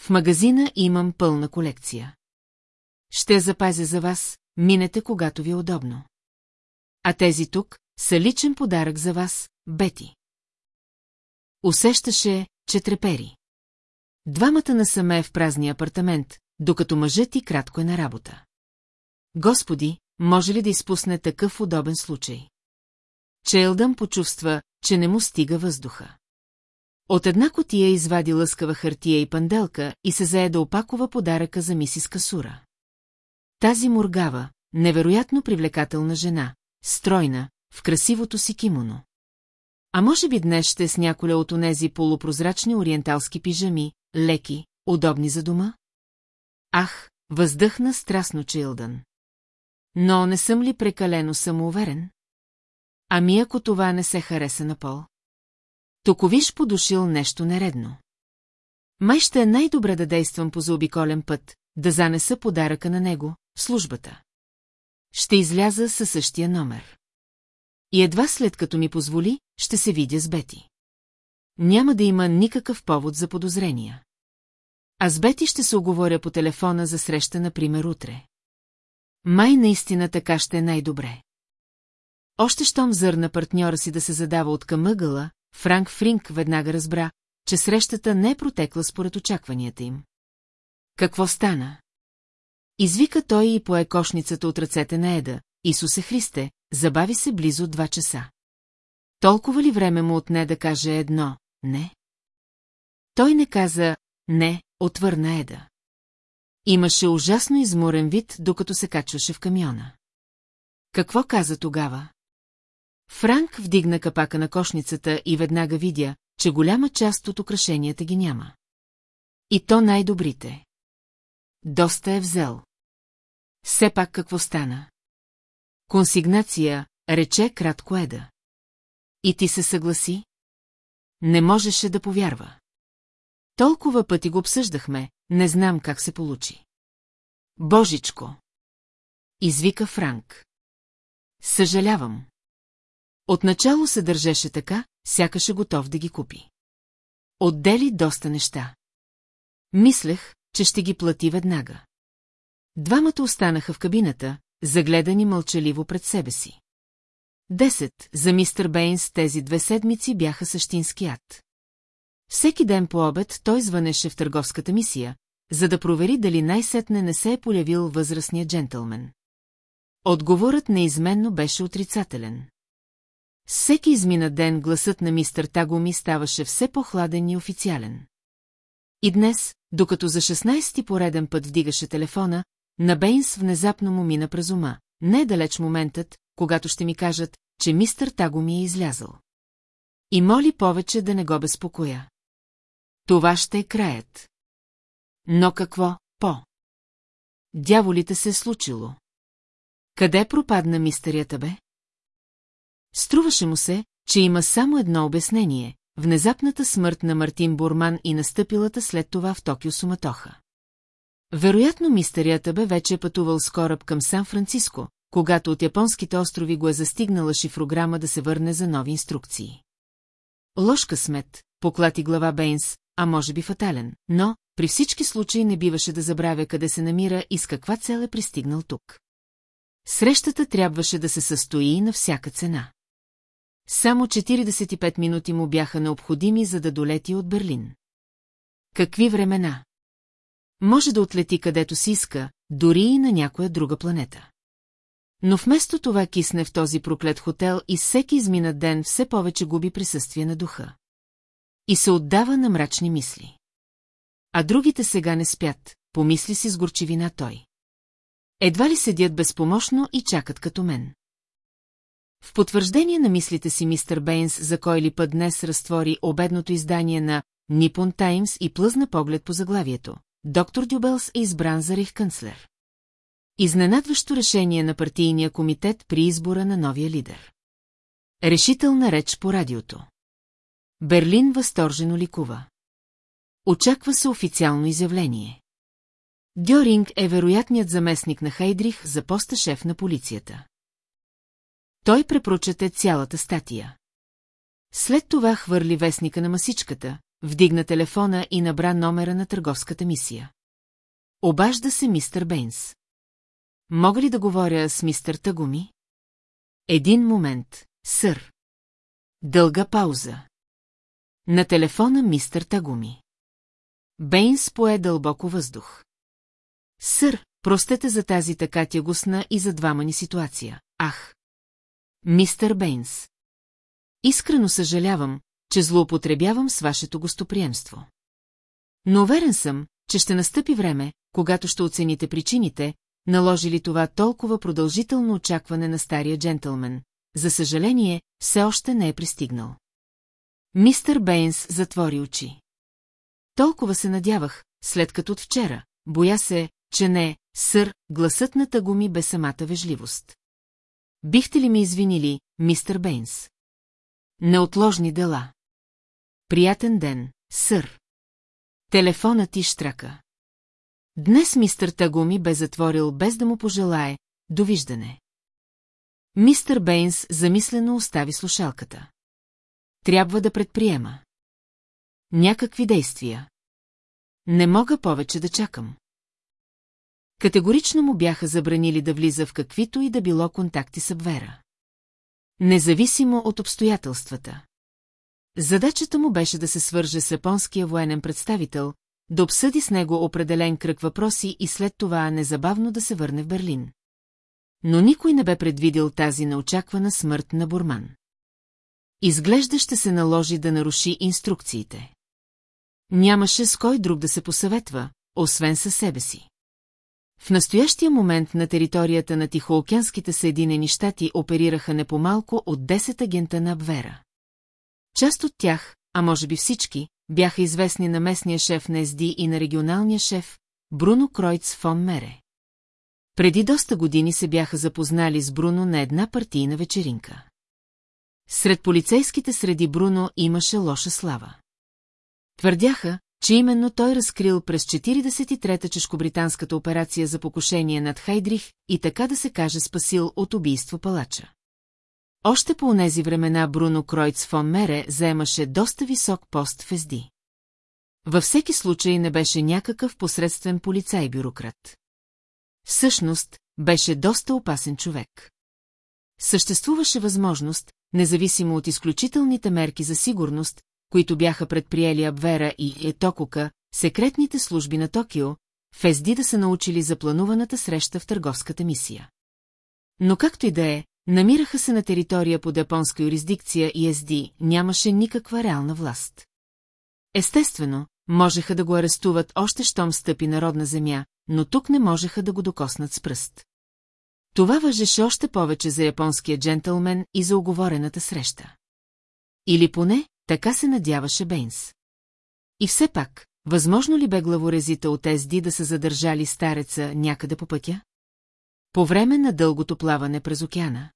[SPEAKER 1] В магазина имам пълна колекция. Ще запазя за вас, минете когато ви е удобно. А тези тук са личен подарък за вас, Бети. Усещаше, че трепери. Двамата насаме в празния апартамент, докато мъжът и кратко е на работа. Господи, може ли да изпусне такъв удобен случай? Чейлдън почувства, че не му стига въздуха. От една котия извади лъскава хартия и панделка и се заеда опакова подаръка за мисис Касура. Тази моргава, невероятно привлекателна жена, стройна, в красивото си кимоно. А може би днес ще с няколя от онези полупрозрачни ориенталски пижами, леки, удобни за дома? Ах, въздъхна страстно Чилдън. Но не съм ли прекалено самоуверен? Ами ако това не се хареса на Пол? Токовиш подушил нещо нередно. Май ще е най-добре да действам по заобиколен път, да занеса подаръка на него, службата. Ще изляза със същия номер. И едва след като ми позволи, ще се видя с Бети. Няма да има никакъв повод за подозрения. А с Бети ще се оговоря по телефона за среща, например, утре. Май наистина така ще е най-добре. Още щом зърна партньора си да се задава от към ъгъла, Франк Фринк веднага разбра, че срещата не е протекла според очакванията им. Какво стана? Извика той и пое кошницата от ръцете на Еда, Исусе Христе, забави се близо два часа. Толкова ли време му отне да каже едно «не»? Той не каза «не», отвърна Еда. Имаше ужасно изморен вид, докато се качваше в камиона. Какво каза тогава? Франк вдигна капака на кошницата и веднага видя, че голяма част от украшенията ги няма. И то най-добрите. Доста е взел. Все пак какво стана? Консигнация, рече кратко Еда. И ти се съгласи? Не можеше да повярва. Толкова пъти го обсъждахме, не знам как се получи. Божичко! Извика Франк. Съжалявам. Отначало се държеше така, сякаше готов да ги купи. Отдели доста неща. Мислех, че ще ги плати веднага. Двамата останаха в кабината, загледани мълчаливо пред себе си. Десет за мистер Бейнс тези две седмици бяха същински ад. Всеки ден по обед той звънеше в търговската мисия, за да провери дали най-сетне не се е полявил възрастния джентълмен. Отговорът неизменно беше отрицателен. Всеки измина ден гласът на мистър Тагоми ставаше все по-хладен и официален. И днес, докато за 16-ти пореден път вдигаше телефона, на Бейнс внезапно му мина през ума. Не е далеч моментът, когато ще ми кажат, че мистър Тагоми е излязъл. И моли повече да не го безпокоя. Това ще е краят. Но какво по? Дяволите се е случило. Къде пропадна мистерията бе? Струваше му се, че има само едно обяснение – внезапната смърт на Мартин Бурман и настъпилата след това в Токио суматоха. Вероятно мистерията бе вече е пътувал с кораб към Сан-Франциско, когато от японските острови го е застигнала шифрограма да се върне за нови инструкции. Ложка смет, поклати глава Бейнс, а може би фатален, но, при всички случаи не биваше да забравя къде се намира и с каква цел е пристигнал тук. Срещата трябваше да се състои на всяка цена. Само 45 минути му бяха необходими, за да долети от Берлин. Какви времена? Може да отлети където си иска, дори и на някоя друга планета. Но вместо това кисне в този проклет хотел и всеки изминат ден все повече губи присъствие на духа. И се отдава на мрачни мисли. А другите сега не спят, помисли си с горчивина той. Едва ли седят безпомощно и чакат като мен. В потвърждение на мислите си мистер Бейнс за кой ли път днес разтвори обедното издание на Нипон Таймс и плъзна поглед по заглавието. Доктор Дюбелс е избран за рейхканцлер. Изненадващо решение на партийния комитет при избора на новия лидер. Решителна реч по радиото. Берлин възторжено ликува. Очаква се официално изявление. Дьоринг е вероятният заместник на Хайдрих за поста шеф на полицията. Той препрочете цялата статия. След това хвърли вестника на масичката, вдигна телефона и набра номера на търговската мисия. Обажда се мистер Бейнс. Мога ли да говоря с мистер Тагуми? Един момент, сър. Дълга пауза. На телефона мистър Тагуми. Бейнс пое дълбоко въздух. Сър, простете за тази така тягусна и за двама ни ситуация. Ах! Мистър Бейнс. Искрено съжалявам, че злоупотребявам с вашето гостоприемство. Но уверен съм, че ще настъпи време, когато ще оцените причините, наложили това толкова продължително очакване на стария джентълмен. За съжаление, все още не е пристигнал. Мистър Бейнс затвори очи. Толкова се надявах, след като от вчера, боя се, че не, сър, гласът на тъго бе самата вежливост. Бихте ли ми извинили, мистър Бейнс? Неотложни дела. Приятен ден, сър. Телефонът ти штрака. Днес мистър Тагуми бе затворил без да му пожелае «Довиждане». Мистър Бейнс замислено остави слушалката. Трябва да предприема. Някакви действия. Не мога повече да чакам. Категорично му бяха забранили да влиза в каквито и да било контакти с Абвера. Независимо от обстоятелствата. Задачата му беше да се свърже с японския военен представител, да обсъди с него определен кръг въпроси и след това незабавно да се върне в Берлин. Но никой не бе предвидил тази неочаквана смърт на Бурман. Изглежда ще се наложи да наруши инструкциите. Нямаше с кой друг да се посъветва, освен със себе си. В настоящия момент на територията на Тихоокеанските Съединени щати оперираха не по-малко от 10 агента на Абвера. Част от тях, а може би всички, бяха известни на местния шеф на СД и на регионалния шеф Бруно Кройц фон Мере. Преди доста години се бяха запознали с Бруно на една партийна вечеринка. Сред полицейските среди Бруно имаше лоша слава. Твърдяха, че именно той разкрил през 43-та чешкобританската операция за покушение над Хайдрих и така да се каже спасил от убийство палача. Още по тези времена Бруно Кройц фон Мере заемаше доста висок пост в Езди. Във всеки случай не беше някакъв посредствен полицай-бюрократ. Всъщност, беше доста опасен човек. Съществуваше възможност, независимо от изключителните мерки за сигурност, които бяха предприели Абвера и Етокока, секретните служби на Токио, Фезди да са научили за плануваната среща в търговската мисия. Но както и да е, намираха се на територия под японска юрисдикция и СД нямаше никаква реална власт. Естествено, можеха да го арестуват още щом стъпи народна земя, но тук не можеха да го докоснат с пръст. Това въжеше още повече за японския джентълмен и за оговорената среща. Или поне, така се надяваше Бейнс. И все пак, възможно ли бе главорезите от Езди да са задържали стареца някъде по пътя? По време на дългото плаване през океана.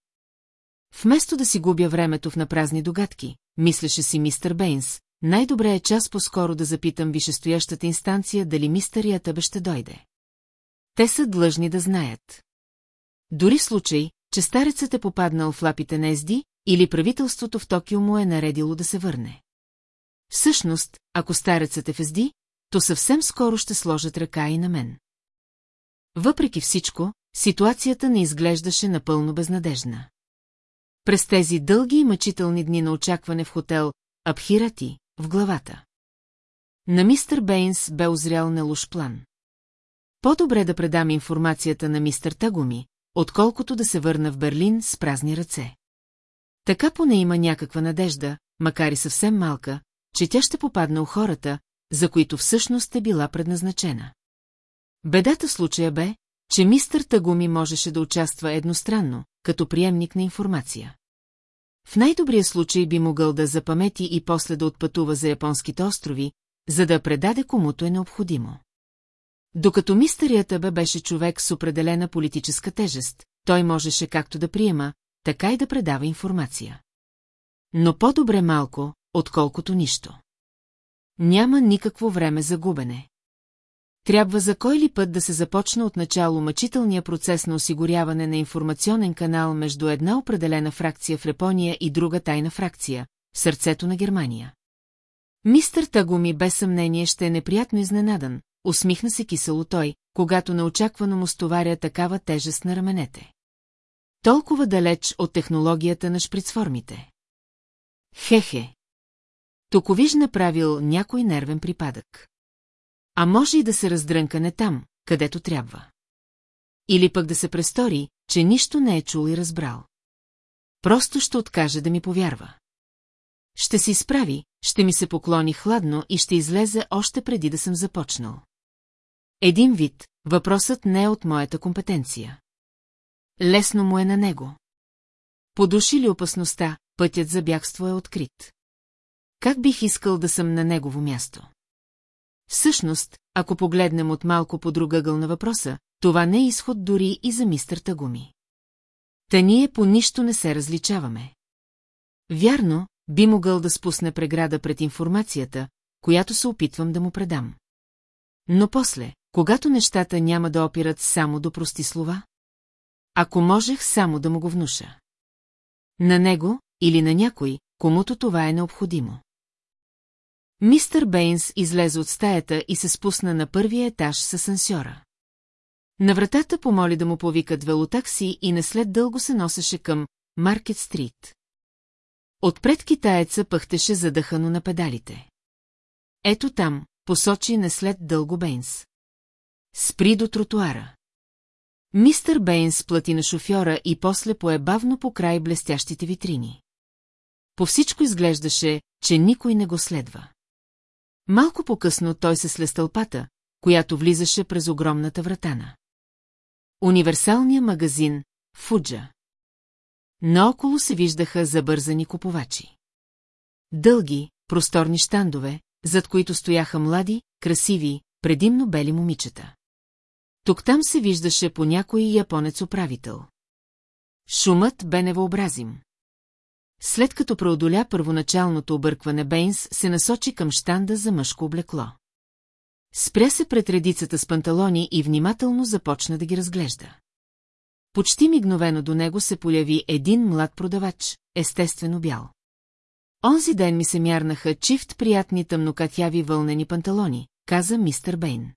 [SPEAKER 1] Вместо да си губя времето в напразни догадки, мислеше си мистър Бейнс, най-добре е час по-скоро да запитам вишестоящата инстанция дали мистерията бе ще дойде. Те са длъжни да знаят. Дори случай, че старецът е попаднал в лапите на Езди или правителството в Токио му е наредило да се върне. Всъщност, ако старецът е в Езди, то съвсем скоро ще сложат ръка и на мен. Въпреки всичко, ситуацията не изглеждаше напълно безнадежна. През тези дълги и мъчителни дни на очакване в хотел Абхирати, в главата. На мистър Бейнс бе озрял нелуш план. По-добре да предам информацията на мистър Тагуми, отколкото да се върна в Берлин с празни ръце. Така поне има някаква надежда, макар и съвсем малка, че тя ще попадне у хората, за които всъщност е била предназначена. Бедата в случая бе, че мистър Тагуми можеше да участва едностранно, като приемник на информация. В най-добрия случай би могъл да запамети и после да отпътува за японските острови, за да предаде комуто е необходимо. Докато мистер бе беше човек с определена политическа тежест, той можеше както да приема, така и да предава информация. Но по-добре малко, отколкото нищо. Няма никакво време за губене. Трябва за кой ли път да се започне от начало мъчителния процес на осигуряване на информационен канал между една определена фракция в Япония и друга тайна фракция, в сърцето на Германия. Мистер Тагуми без съмнение ще е неприятно изненадан, усмихна се кисело той, когато неочаквано му стоваря такава тежест на раменете. Толкова далеч от технологията на шприцформите. Хехе. Токовиж направил някой нервен припадък. А може и да се раздрънка не там, където трябва. Или пък да се престори, че нищо не е чул и разбрал. Просто ще откаже да ми повярва. Ще си справи, ще ми се поклони хладно и ще излезе още преди да съм започнал. Един вид, въпросът не е от моята компетенция. Лесно му е на него. Подуши ли опасността, пътят за бягство е открит. Как бих искал да съм на негово място? Всъщност, ако погледнем от малко по друг ъгъл на въпроса, това не е изход дори и за мистър Тагуми. Та ние по нищо не се различаваме. Вярно, би могъл да спусне преграда пред информацията, която се опитвам да му предам. Но после, когато нещата няма да опират само до прости слова? Ако можех само да му го внуша. На него или на някой, комуто това е необходимо. Мистър Бейнс излезе от стаята и се спусна на първия етаж с асансьора. На вратата помоли да му повикат велотакси и не след дълго се носеше към Маркет Стрит. Отпред китаеца пъхтеше задъхано на педалите. Ето там, посочи не след дълго Бейнс. Спри до тротуара. Мистър Бейнс плати на шофьора и после пое бавно по край блестящите витрини. По всичко изглеждаше, че никой не го следва. Малко по-късно той се сле стълпата, която влизаше през огромната вратана. Универсалния магазин Фуджа. Наоколо се виждаха забързани купувачи. Дълги, просторни щандове, зад които стояха млади, красиви, предимно бели момичета. Тук-там се виждаше по някой японец-управител. Шумът бе невообразим. След като преодоля първоначалното объркване, Бейнс се насочи към штанда за мъжко облекло. Спря се пред редицата с панталони и внимателно започна да ги разглежда. Почти мигновено до него се появи един млад продавач, естествено бял. Онзи ден ми се мярнаха чифт приятни тъмнокатяви вълнени панталони, каза мистер Бейн.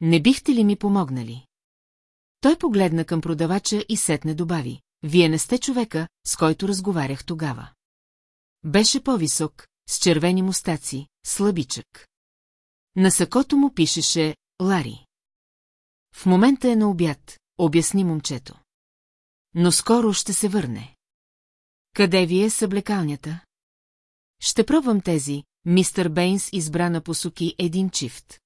[SPEAKER 1] Не бихте ли ми помогнали? Той погледна към продавача и сетне добави. Вие не сте човека, с който разговарях тогава. Беше по-висок, с червени мустаци, слабичък. На сакото му пишеше Лари. В момента е на обяд, обясни момчето. Но скоро ще се върне. Къде ви е съблекалнята? Ще пробвам тези, мистър Бейнс избра на посоки един чифт.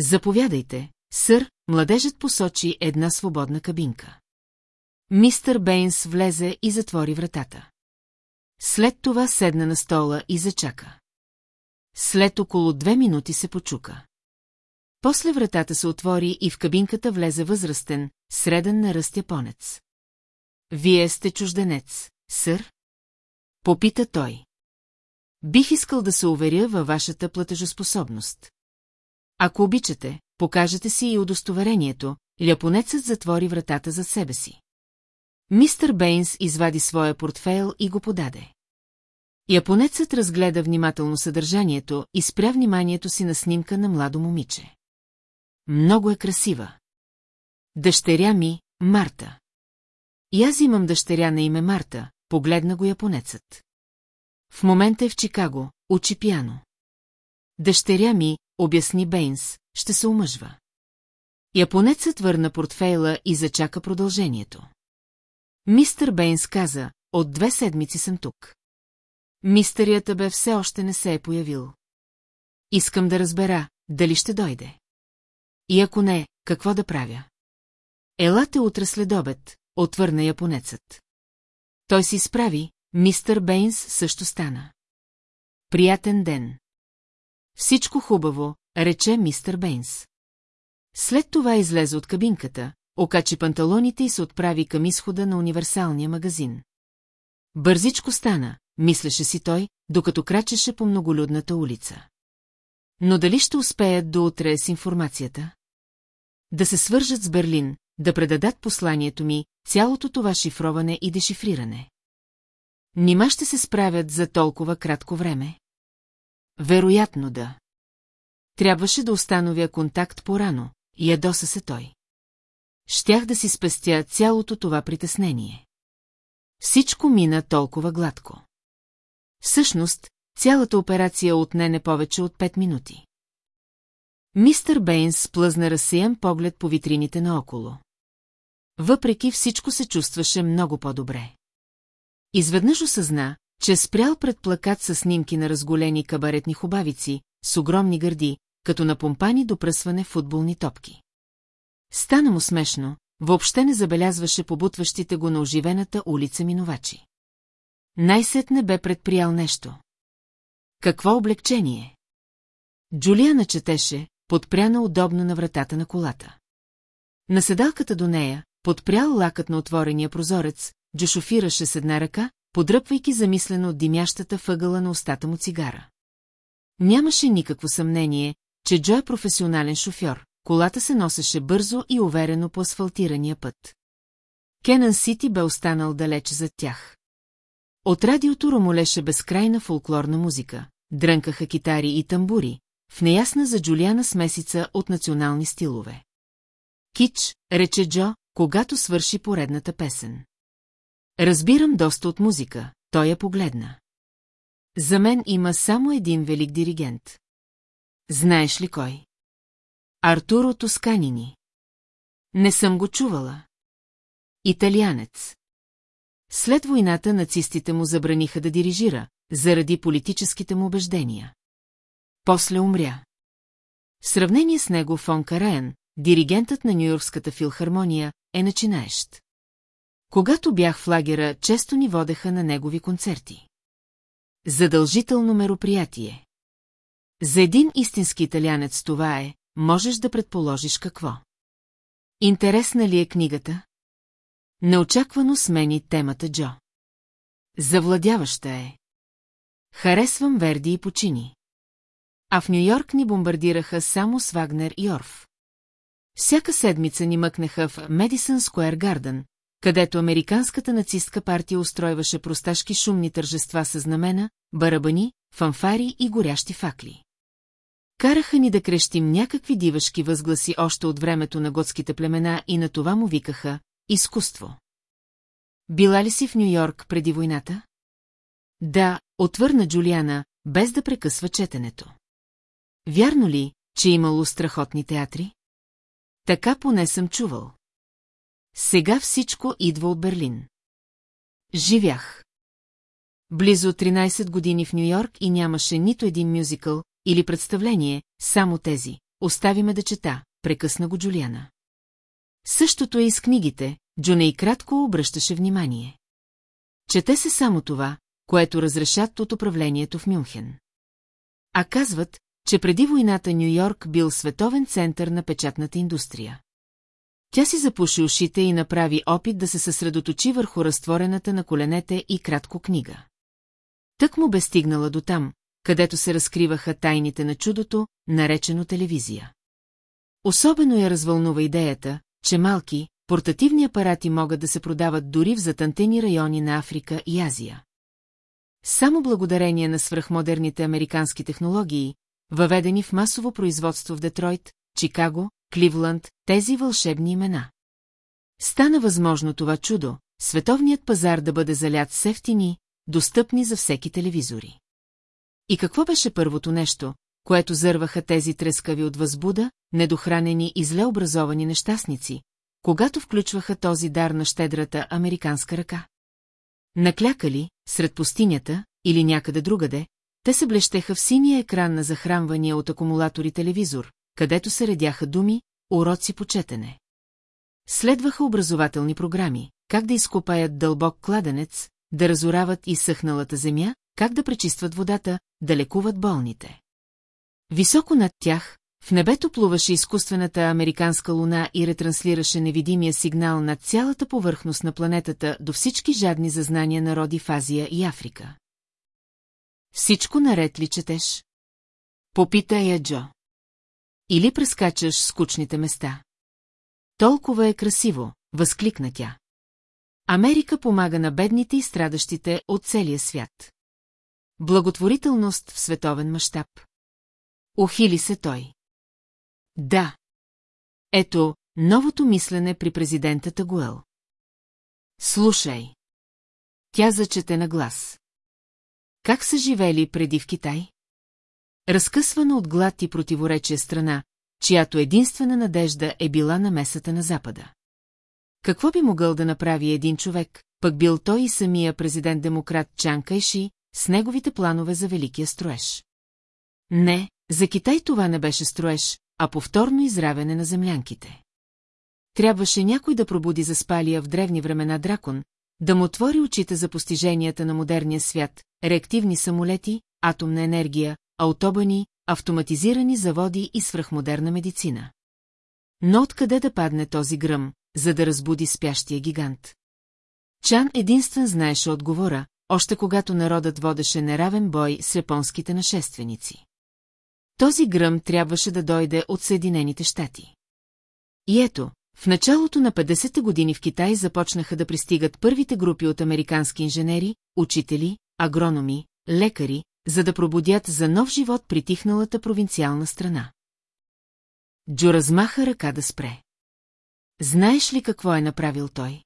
[SPEAKER 1] Заповядайте, сър, младежът посочи една свободна кабинка. Мистър Бейнс влезе и затвори вратата. След това седна на стола и зачака. След около две минути се почука. После вратата се отвори и в кабинката влезе възрастен, среден на ръст японец. Вие сте чужденец, сър? Попита той. Бих искал да се уверя във вашата платежоспособност. Ако обичате, покажете си и удостоверението, ляпонецът затвори вратата за себе си. Мистър Бейнс извади своя портфейл и го подаде. Японецът разгледа внимателно съдържанието и спря вниманието си на снимка на младо момиче. Много е красива. Дъщеря ми, Марта. И аз имам дъщеря на име Марта, погледна го японецът. В момента е в Чикаго, учи пиано. Дъщеря ми, обясни Бейнс, ще се омъжва. Японецът върна портфейла и зачака продължението. Мистър Бейнс каза, от две седмици съм тук. Мистерията бе все още не се е появил. Искам да разбера, дали ще дойде. И ако не, какво да правя? Елате утре след обед, отвърна японецът. Той си справи, мистър Бейнс също стана. Приятен ден! Всичко хубаво, рече мистер Бейнс. След това излезе от кабинката, окачи панталоните и се отправи към изхода на универсалния магазин. Бързичко стана, мислеше си той, докато крачеше по многолюдната улица. Но дали ще успеят до утре с информацията? Да се свържат с Берлин, да предадат посланието ми, цялото това шифроване и дешифриране. Нима ще се справят за толкова кратко време? Вероятно да. Трябваше да установя контакт по-рано, ядоса се той. Щях да си спестя цялото това притеснение. Всичко мина толкова гладко. Всъщност, цялата операция отне не повече от 5 минути. Мистър Бейнс плъзна разсеян поглед по витрините наоколо. Въпреки всичко се чувстваше много по-добре. Изведнъж осъзна, че спрял пред плакат със снимки на разголени кабаретни хубавици, с огромни гърди, като напомпани до пръсване футболни топки. Стана му смешно, въобще не забелязваше побутващите го на оживената улица минувачи. Най-сетне бе предприял нещо. Какво облегчение? Джулиана четеше, подпряна удобно на вратата на колата. На седалката до нея, подпрял лакът на отворения прозорец, джошофираше с една ръка, подръпвайки замислено от димящата въгъла на устата му цигара. Нямаше никакво съмнение, че Джо е професионален шофьор, колата се носеше бързо и уверено по асфалтирания път. Кенън Сити бе останал далеч зад тях. От радиото ромолеше безкрайна фолклорна музика, дрънкаха китари и тамбури, в неясна за Джулиана смесица от национални стилове. Кич, рече Джо, когато свърши поредната песен. Разбирам доста от музика, той я погледна. За мен има само един велик диригент. Знаеш ли кой? Артуро Тосканини. Не съм го чувала. Италианец. След войната нацистите му забраниха да дирижира, заради политическите му убеждения. После умря. В сравнение с него Фон Караен, диригентът на Нью-Йоркската филхармония, е начинаещ. Когато бях в лагера, често ни водеха на негови концерти. Задължително мероприятие. За един истински италянец това е, можеш да предположиш какво. Интересна ли е книгата? Неочаквано смени темата Джо. Завладяваща е. Харесвам Верди и почини. А в Нью-Йорк ни бомбардираха само с Вагнер и Орф. Всяка седмица ни мъкнаха в Медисън Square Гарден, където Американската нацистка партия устройваше просташки шумни тържества с знамена, барабани, фанфари и горящи факли. Караха ни да крещим някакви дивашки възгласи още от времето на готските племена и на това му викаха «изкуство». Била ли си в Нью-Йорк преди войната? Да, отвърна Джулиана, без да прекъсва четенето. Вярно ли, че имало страхотни театри? Така поне съм чувал. Сега всичко идва от Берлин. Живях. Близо 13 години в Нью-Йорк и нямаше нито един мюзикъл или представление, само тези. Остави ме да чета, прекъсна го Джулиана. Същото е и с книгите, Джуне и кратко обръщаше внимание. Чете се само това, което разрешат от управлението в Мюнхен. А казват, че преди войната Нью-Йорк бил световен център на печатната индустрия. Тя си запуши ушите и направи опит да се съсредоточи върху разтворената на коленете и кратко книга. Тък му бе стигнала до там, където се разкриваха тайните на чудото, наречено телевизия. Особено я развълнува идеята, че малки, портативни апарати могат да се продават дори в затантени райони на Африка и Азия. Само благодарение на свръхмодерните американски технологии, въведени в масово производство в Детройт, Чикаго, Кливланд, тези вълшебни имена. Стана възможно това чудо, световният пазар да бъде залят с ефтини, достъпни за всеки телевизори. И какво беше първото нещо, което зърваха тези трескави от възбуда, недохранени и зле образовани нещастници, когато включваха този дар на щедрата американска ръка? Наклякали, сред пустинята или някъде другаде, те се блещеха в синия екран на захранвания от акумулатори телевизор, където се редяха думи, уроци по четене. Следваха образователни програми, как да изкопаят дълбок кладенец, да разорават и съхналата земя, как да пречистват водата, да лекуват болните. Високо над тях, в небето плуваше изкуствената американска луна и ретранслираше невидимия сигнал над цялата повърхност на планетата до всички жадни за знания народи в Азия и Африка. Всичко наред ли четеш? Попита я Джо. Или прескачаш скучните места. Толкова е красиво, възкликна тя. Америка помага на бедните и страдащите от целия свят. Благотворителност в световен мащаб. Ухили се той. Да. Ето, новото мислене при президента Тагуел. Слушай. Тя зачете на глас. Как са живели преди в Китай? разкъсвана от глад и противоречие страна, чиято единствена надежда е била на месата на Запада. Какво би могъл да направи един човек, пък бил той и самия президент-демократ Чан Кайши, с неговите планове за Великия строеж? Не, за Китай това не беше строеж, а повторно изравяне на землянките. Трябваше някой да пробуди заспалия в древни времена дракон, да му отвори очите за постиженията на модерния свят, реактивни самолети, атомна енергия, аутобани, автоматизирани заводи и свръхмодерна медицина. Но откъде да падне този гръм, за да разбуди спящия гигант? Чан единствен знаеше отговора, още когато народът водеше неравен бой с японските нашественици. Този гръм трябваше да дойде от Съединените щати. И ето, в началото на 50-те години в Китай започнаха да пристигат първите групи от американски инженери, учители, агрономи, лекари, за да пробудят за нов живот притихналата провинциална страна. Джо размаха ръка да спре. Знаеш ли какво е направил той?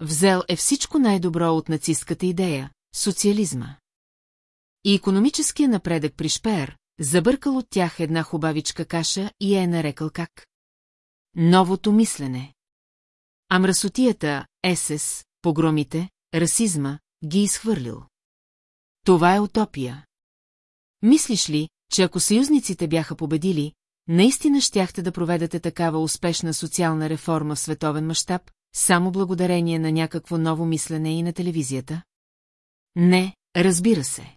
[SPEAKER 1] Взел е всичко най-добро от нацистката идея – социализма. И економическия напредък при Шпеер, забъркал от тях една хубавичка каша и е нарекал как? Новото мислене. А мрасотията, есес, погромите, расизма, ги изхвърлил. Това е утопия. Мислиш ли, че ако съюзниците бяха победили, наистина щяхте да проведете такава успешна социална реформа в световен мащаб, само благодарение на някакво ново мислене и на телевизията? Не, разбира се.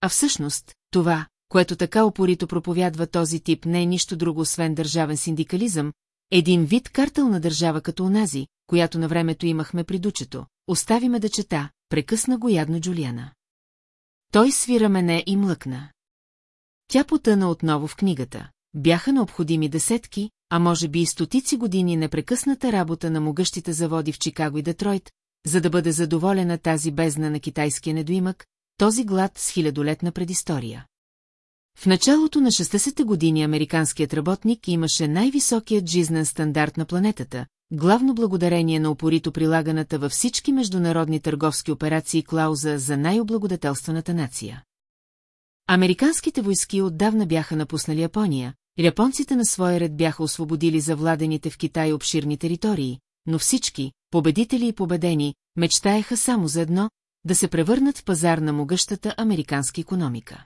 [SPEAKER 1] А всъщност, това, което така опорито проповядва този тип, не е нищо друго, освен държавен синдикализъм, един вид на държава като онази, която на времето имахме при дучето. Оставиме да чета, прекъсна го ядно Джулиана. Той свира мене и млъкна. Тя потъна отново в книгата. Бяха необходими десетки, а може би и стотици години непрекъсната работа на могъщите заводи в Чикаго и Детройт, за да бъде задоволена тази бездна на китайския недоимък, този глад с хилядолетна предистория. В началото на 60-те години американският работник имаше най-високият жизнен стандарт на планетата, главно благодарение на упорито прилаганата във всички международни търговски операции клауза за най-облагодателствената нация. Американските войски отдавна бяха напуснали Япония, японците на своя ред бяха освободили завладените в Китай обширни територии, но всички, победители и победени, мечтаеха само за едно – да се превърнат в пазар на могъщата американска економика.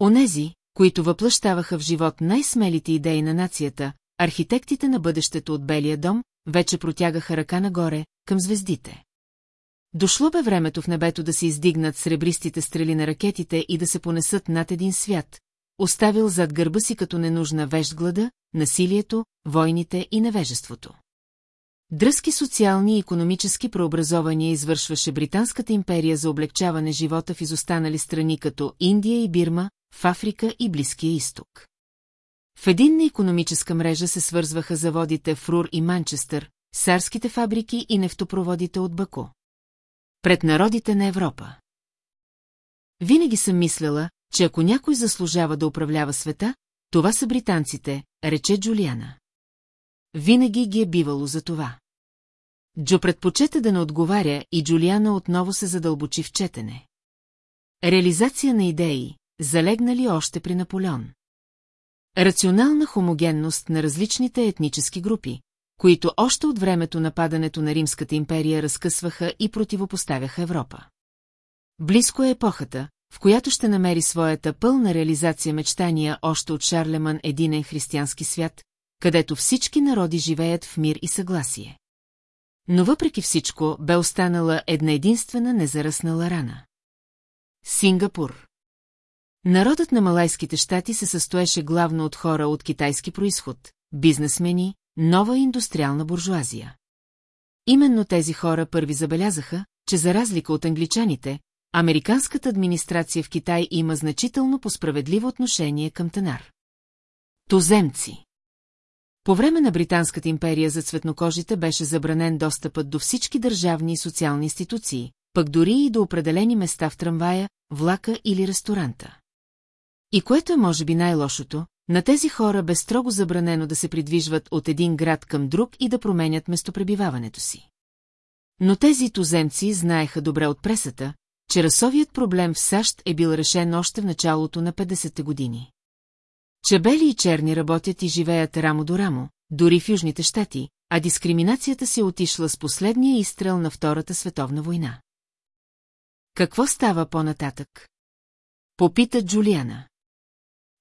[SPEAKER 1] Онези, които въплъщаваха в живот най-смелите идеи на нацията, Архитектите на бъдещето от Белия дом вече протягаха ръка нагоре, към звездите. Дошло бе времето в небето да се издигнат сребристите стрели на ракетите и да се понесат над един свят, оставил зад гърба си като ненужна вещ глада, насилието, войните и невежеството. Дръзки социални и економически преобразования извършваше Британската империя за облегчаване живота в изостанали страни като Индия и Бирма, в Африка и Близкия изток. В единна економическа мрежа се свързваха заводите в Рур и Манчестър, сарските фабрики и нефтопроводите от Баку. Пред народите на Европа. Винаги съм мисляла, че ако някой заслужава да управлява света, това са британците, рече Джулиана. Винаги ги е бивало за това. Джо предпочета да не отговаря и Джулиана отново се задълбочи в четене. Реализация на идеи, залегнали още при Наполеон. Рационална хомогенност на различните етнически групи, които още от времето на падането на Римската империя разкъсваха и противопоставяха Европа. Близко е епохата, в която ще намери своята пълна реализация мечтания още от Шарлеман единен християнски свят, където всички народи живеят в мир и съгласие. Но въпреки всичко бе останала една единствена незараснала рана. Сингапур Народът на малайските щати се състоеше главно от хора от китайски происход, бизнесмени, нова индустриална буржуазия. Именно тези хора първи забелязаха, че за разлика от англичаните, американската администрация в Китай има значително по справедливо отношение към тенар. Туземци По време на Британската империя за цветнокожите беше забранен достъпът до всички държавни и социални институции, пък дори и до определени места в трамвая, влака или ресторанта. И което е може би най-лошото, на тези хора бе строго забранено да се придвижват от един град към друг и да променят местопребиваването си. Но тези туземци знаеха добре от пресата, че расовият проблем в САЩ е бил решен още в началото на 50-те години. Че бели и черни работят и живеят рамо до рамо, дори в Южните щати, а дискриминацията си е отишла с последния изстрел на Втората световна война. Какво става по-нататък? Попита Джулиана.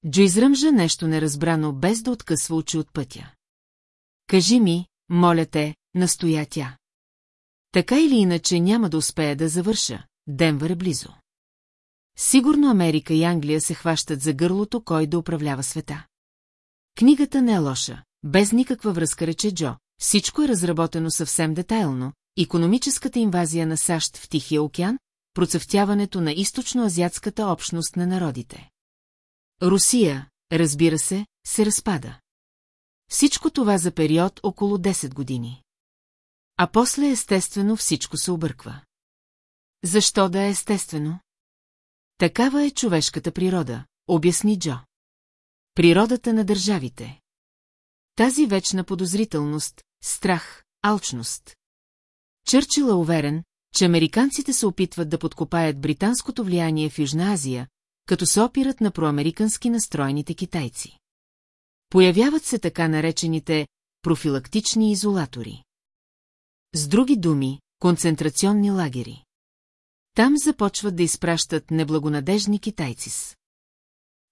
[SPEAKER 1] Джо изръмжа нещо неразбрано, без да откъсва очи от пътя. Кажи ми, моля те, настоя тя. Така или иначе няма да успея да завърша, Денвър е близо. Сигурно Америка и Англия се хващат за гърлото, кой да управлява света. Книгата не е лоша, без никаква връзка рече Джо, всичко е разработено съвсем детайлно, економическата инвазия на САЩ в Тихия океан, процъфтяването на източно-азиатската общност на народите. Русия, разбира се, се разпада. Всичко това за период около 10 години. А после естествено всичко се обърква. Защо да е естествено? Такава е човешката природа, обясни Джо. Природата на държавите. Тази вечна подозрителност, страх, алчност. Чърчил е уверен, че американците се опитват да подкопаят британското влияние в Южна Азия, като се опират на проамерикански настроените китайци. Появяват се така наречените профилактични изолатори. С други думи, концентрационни лагери. Там започват да изпращат неблагонадежни китайци с.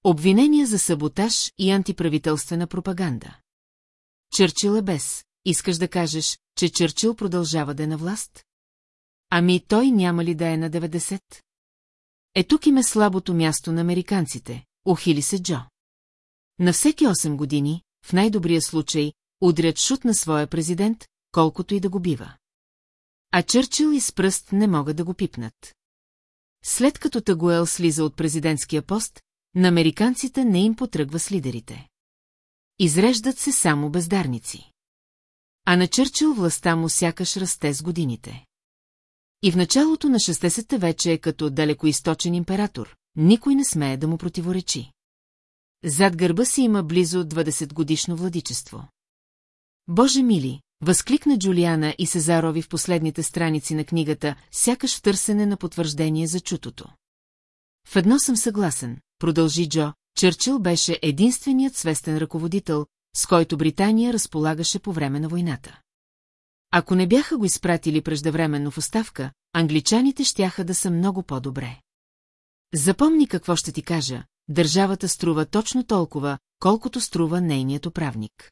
[SPEAKER 1] Обвинения за саботаж и антиправителствена пропаганда. Черчил е без. Искаш да кажеш, че Черчил продължава да е на власт? Ами той няма ли да е на 90? Е тук им е слабото място на американците, ухили се Джо. На всеки 8 години, в най-добрия случай, удрят шут на своя президент, колкото и да го бива. А Чърчил и с пръст не могат да го пипнат. След като Тагуел слиза от президентския пост, на американците не им потръгва с лидерите. Изреждат се само бездарници. А на Чърчил властта му сякаш расте с годините. И в началото на 60-те вече е като далекоисточен император, никой не смее да му противоречи. Зад гърба си има близо 20-годишно владичество. Боже мили, възкликна Джулиана и се зарови в последните страници на книгата, сякаш в търсене на потвърждение за чутото. В едно съм съгласен, продължи Джо, Чърчил беше единственият свестен ръководител, с който Британия разполагаше по време на войната. Ако не бяха го изпратили преждевременно в оставка, англичаните щяха да са много по-добре. Запомни какво ще ти кажа, държавата струва точно толкова, колкото струва нейният управник.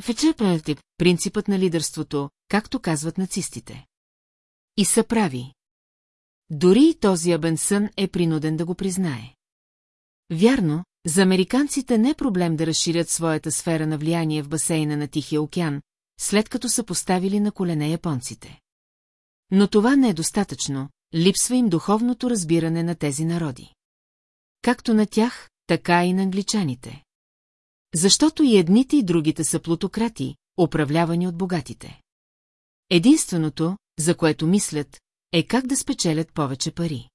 [SPEAKER 1] В тип принципът на лидерството, както казват нацистите. И са прави. Дори и този Абенсън е принуден да го признае. Вярно, за американците не е проблем да разширят своята сфера на влияние в басейна на Тихия океан, след като са поставили на колене японците. Но това не е достатъчно, липсва им духовното разбиране на тези народи. Както на тях, така и на англичаните. Защото и едните и другите са плутократи, управлявани от богатите. Единственото, за което мислят, е как да спечелят повече пари.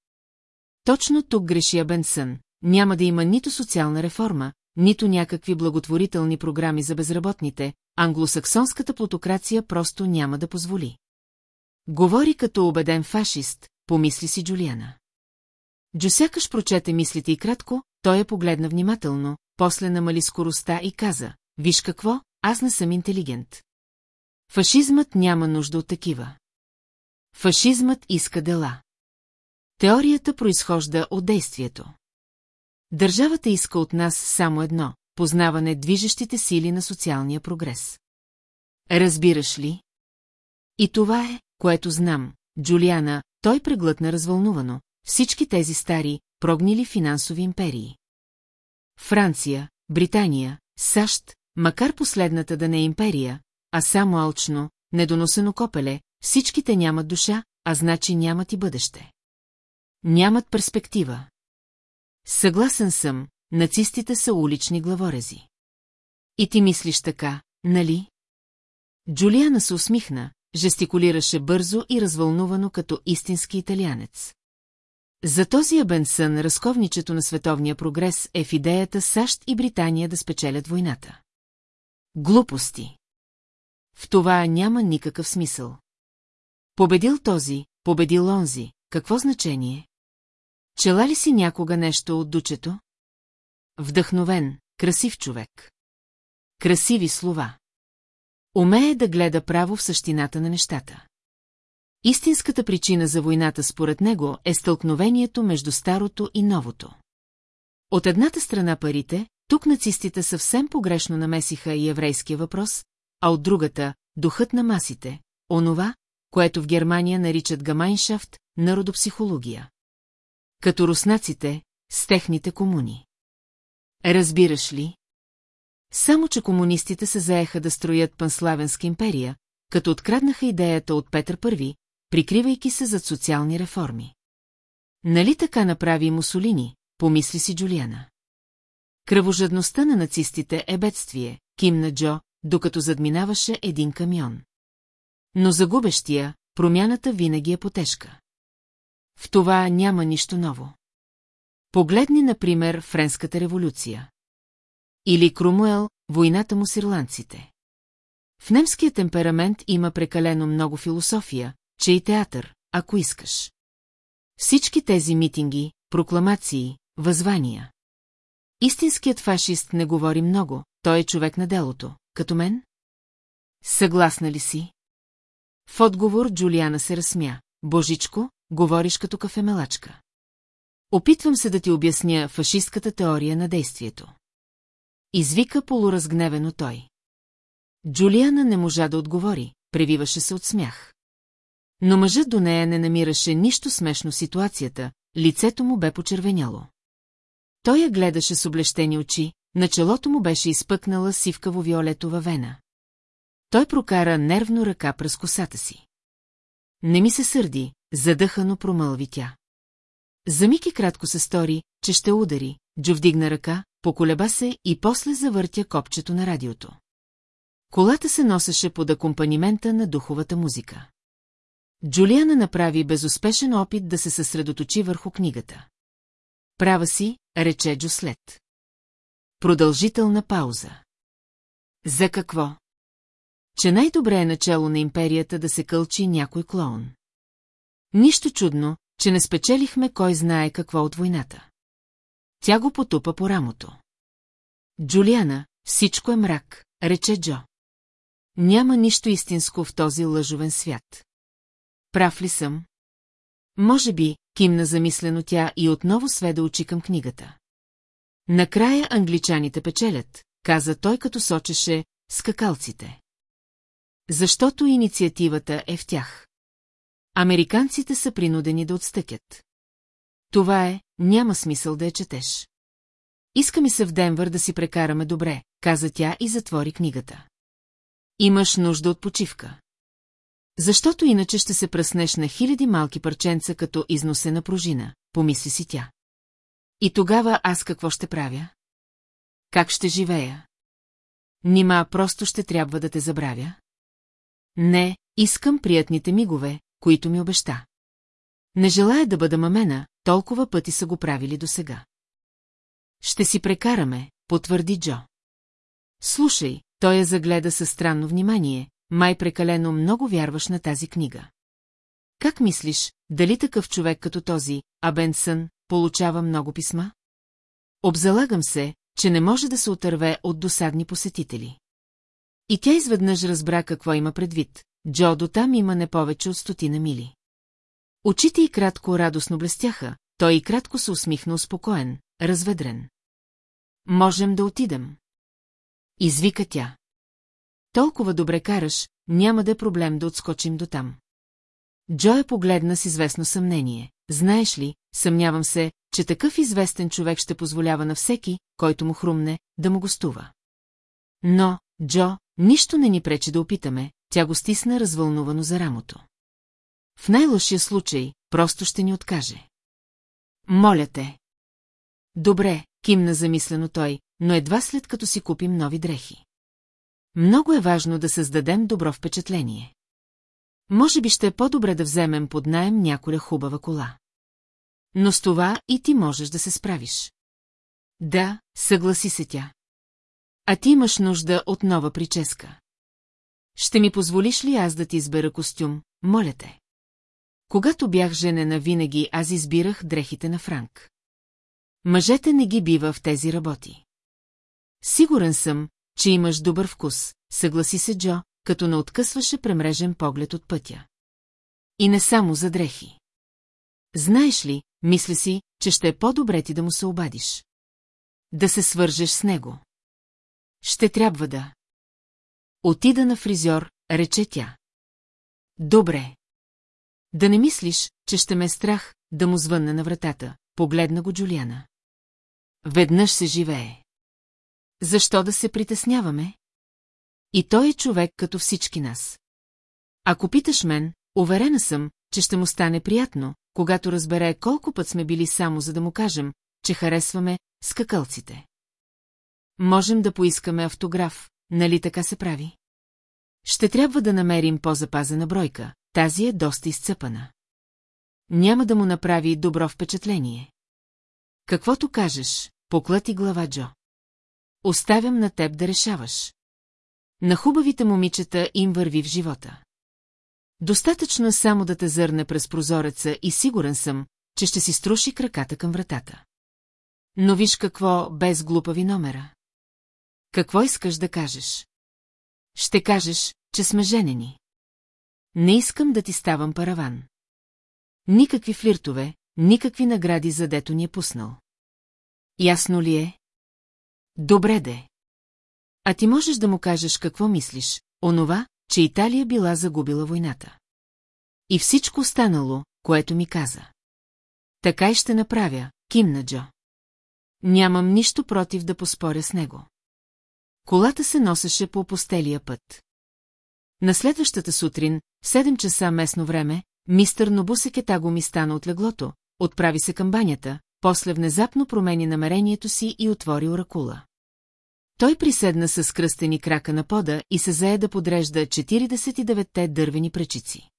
[SPEAKER 1] Точно тук греши Бенсън, няма да има нито социална реформа, нито някакви благотворителни програми за безработните, англосаксонската плутокрация просто няма да позволи. Говори като убеден фашист, помисли си Джулиана. Джусякаш прочете мислите и кратко, той я погледна внимателно, после намали скоростта и каза, виж какво, аз не съм интелигент. Фашизмът няма нужда от такива. Фашизмът иска дела. Теорията произхожда от действието. Държавата иска от нас само едно познаване движещите сили на социалния прогрес. Разбираш ли? И това е, което знам, Джулиана, той преглътна развълнувано, всички тези стари, прогнили финансови империи. Франция, Британия, САЩ, макар последната да не е империя, а само алчно, недоносено копеле, всичките нямат душа, а значи нямат и бъдеще. Нямат перспектива. Съгласен съм, нацистите са улични главорези. И ти мислиш така, нали? Джулиана се усмихна, жестикулираше бързо и развълнувано като истински италианец. За този абенсън разковничето на световния прогрес е в идеята САЩ и Британия да спечелят войната. Глупости. В това няма никакъв смисъл. Победил този, победил онзи, какво значение? Чела ли си някога нещо от дучето? Вдъхновен, красив човек. Красиви слова. Умее да гледа право в същината на нещата. Истинската причина за войната според него е стълкновението между старото и новото. От едната страна парите, тук нацистите съвсем погрешно намесиха и еврейския въпрос, а от другата – духът на масите, онова, което в Германия наричат гамайншафт – народопсихология. Като руснаците с техните комуни. Разбираш ли? Само, че комунистите се заеха да строят панславенска империя, като откраднаха идеята от Петър Първи, прикривайки се зад социални реформи. Нали така направи Мусолини, помисли си Джулиана. Кръвожадността на нацистите е бедствие, кимна Джо, докато задминаваше един камион. Но загубещия, промяната винаги е потежка. В това няма нищо ново. Погледни, например, Френската революция. Или Крумуел, войната му с ирландците. В немския темперамент има прекалено много философия, че и театър, ако искаш. Всички тези митинги, прокламации, възвания. Истинският фашист не говори много, той е човек на делото, като мен. Съгласна ли си? В отговор Джулиана се разсмя. Божичко, говориш като кафемелачка. Опитвам се да ти обясня фашистката теория на действието. Извика полуразгневено той. Джулиана не можа да отговори, превиваше се от смях. Но мъжът до нея не намираше нищо смешно ситуацията, лицето му бе почервеняло. Той я гледаше с облещени очи, на челото му беше изпъкнала сивкаво виолетова вена. Той прокара нервно ръка през косата си. Не ми се сърди, задъхано промълви тя. За Мики кратко се стори, че ще удари, Джо вдигна ръка, поколеба се и после завъртя копчето на радиото. Колата се носеше под акомпанимента на духовата музика. Джулиана направи безуспешен опит да се съсредоточи върху книгата. Права си, рече Джо след. Продължителна пауза. За какво? Че най-добре е начало на империята да се кълчи някой клоун. Нищо чудно, че не спечелихме кой знае какво от войната. Тя го потупа по рамото. Джулиана, всичко е мрак, рече Джо. Няма нищо истинско в този лъжовен свят. Прав ли съм? Може би, кимна замислено тя и отново сведа очи към книгата. Накрая англичаните печелят, каза той като сочеше скакалците. Защото инициативата е в тях. Американците са принудени да отстъкят. Това е, няма смисъл да я четеш. Иска ми се в Денвър да си прекараме добре, каза тя и затвори книгата. Имаш нужда от почивка. Защото иначе ще се пръснеш на хиляди малки парченца като износена пружина, помисли си тя. И тогава аз какво ще правя? Как ще живея? Нима просто ще трябва да те забравя? Не, искам приятните мигове, които ми обеща. Не желая да бъда мамена, толкова пъти са го правили досега. Ще си прекараме, потвърди Джо. Слушай, той я загледа със странно внимание, май прекалено много вярваш на тази книга. Как мислиш, дали такъв човек като този, Абенсън, получава много писма? Обзалагам се, че не може да се отърве от досадни посетители. И тя изведнъж разбра какво има предвид, Джо до там има не повече от стотина мили. Очите и кратко радостно блестяха, той и кратко се усмихна успокоен, разведрен. Можем да отидем. Извика тя. Толкова добре караш, няма да е проблем да отскочим до там. Джо е погледна с известно съмнение. Знаеш ли, съмнявам се, че такъв известен човек ще позволява на всеки, който му хрумне, да му гостува. Но, Джо, нищо не ни пречи да опитаме, тя го стисна развълнувано за рамото. В най-лошия случай, просто ще ни откаже. Моля те. Добре, кимна замислено той, но едва след като си купим нови дрехи. Много е важно да създадем добро впечатление. Може би ще е по-добре да вземем под найем някоя хубава кола. Но с това и ти можеш да се справиш. Да, съгласи се тя. А ти имаш нужда от нова прическа. Ще ми позволиш ли аз да ти избера костюм, моля те? Когато бях женена винаги, аз избирах дрехите на Франк. Мъжете не ги бива в тези работи. Сигурен съм, че имаш добър вкус, съгласи се Джо, като не откъсваше премрежен поглед от пътя. И не само за дрехи. Знаеш ли, мисля си, че ще е по-добре ти да му се обадиш. Да се свържеш с него. Ще трябва да. Отида на фризьор, рече тя. Добре. Да не мислиш, че ще ме е страх да му звънне на вратата. Погледна го Джулиана. Веднъж се живее. Защо да се притесняваме? И той е човек като всички нас. Ако питаш мен, уверена съм, че ще му стане приятно, когато разбере колко път сме били само за да му кажем, че харесваме скакалците. Можем да поискаме автограф, нали така се прави? Ще трябва да намерим по-запазена бройка, тази е доста изцъпана. Няма да му направи добро впечатление. Каквото кажеш, поклати глава Джо. Оставям на теб да решаваш. На хубавите момичета им върви в живота. Достатъчно е само да те зърне през прозореца и сигурен съм, че ще си струши краката към вратата. Но виж какво без глупави номера. Какво искаш да кажеш? Ще кажеш, че сме женени. Не искам да ти ставам параван. Никакви флиртове, никакви награди, задето ни е пуснал. Ясно ли е? Добре де. А ти можеш да му кажеш какво мислиш, онова, че Италия била загубила войната. И всичко останало, което ми каза. Така и ще направя, кимна Джо. Нямам нищо против да поспоря с него. Колата се носеше по опустелия път. На следващата сутрин, в 7 часа местно време, мистър Нобусекетаго ми стана от леглото, отправи се към банята, после внезапно промени намерението си и отвори оракула. Той приседна с кръстени крака на пода и се зае да подрежда 49-те дървени пречици.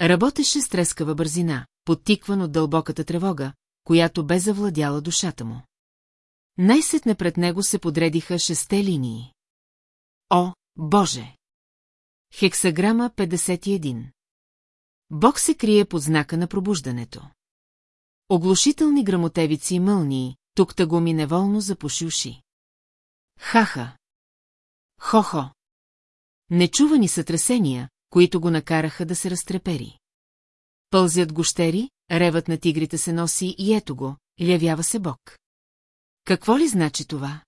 [SPEAKER 1] Работеше с трескава бързина, подтикван от дълбоката тревога, която бе завладяла душата му. Най-сетне пред него се подредиха шесте линии. О, Боже! Хексаграма 51 Бог се крие под знака на пробуждането. Оглушителни грамотевици и мълнии, тук-таго ми неволно запушуши. уши. Хаха! Хо-хо! Нечувани сътресения, които го накараха да се разтрепери. Пълзят гощери, ревът на тигрите се носи и ето го, явява се Бог. Какво ли значи това?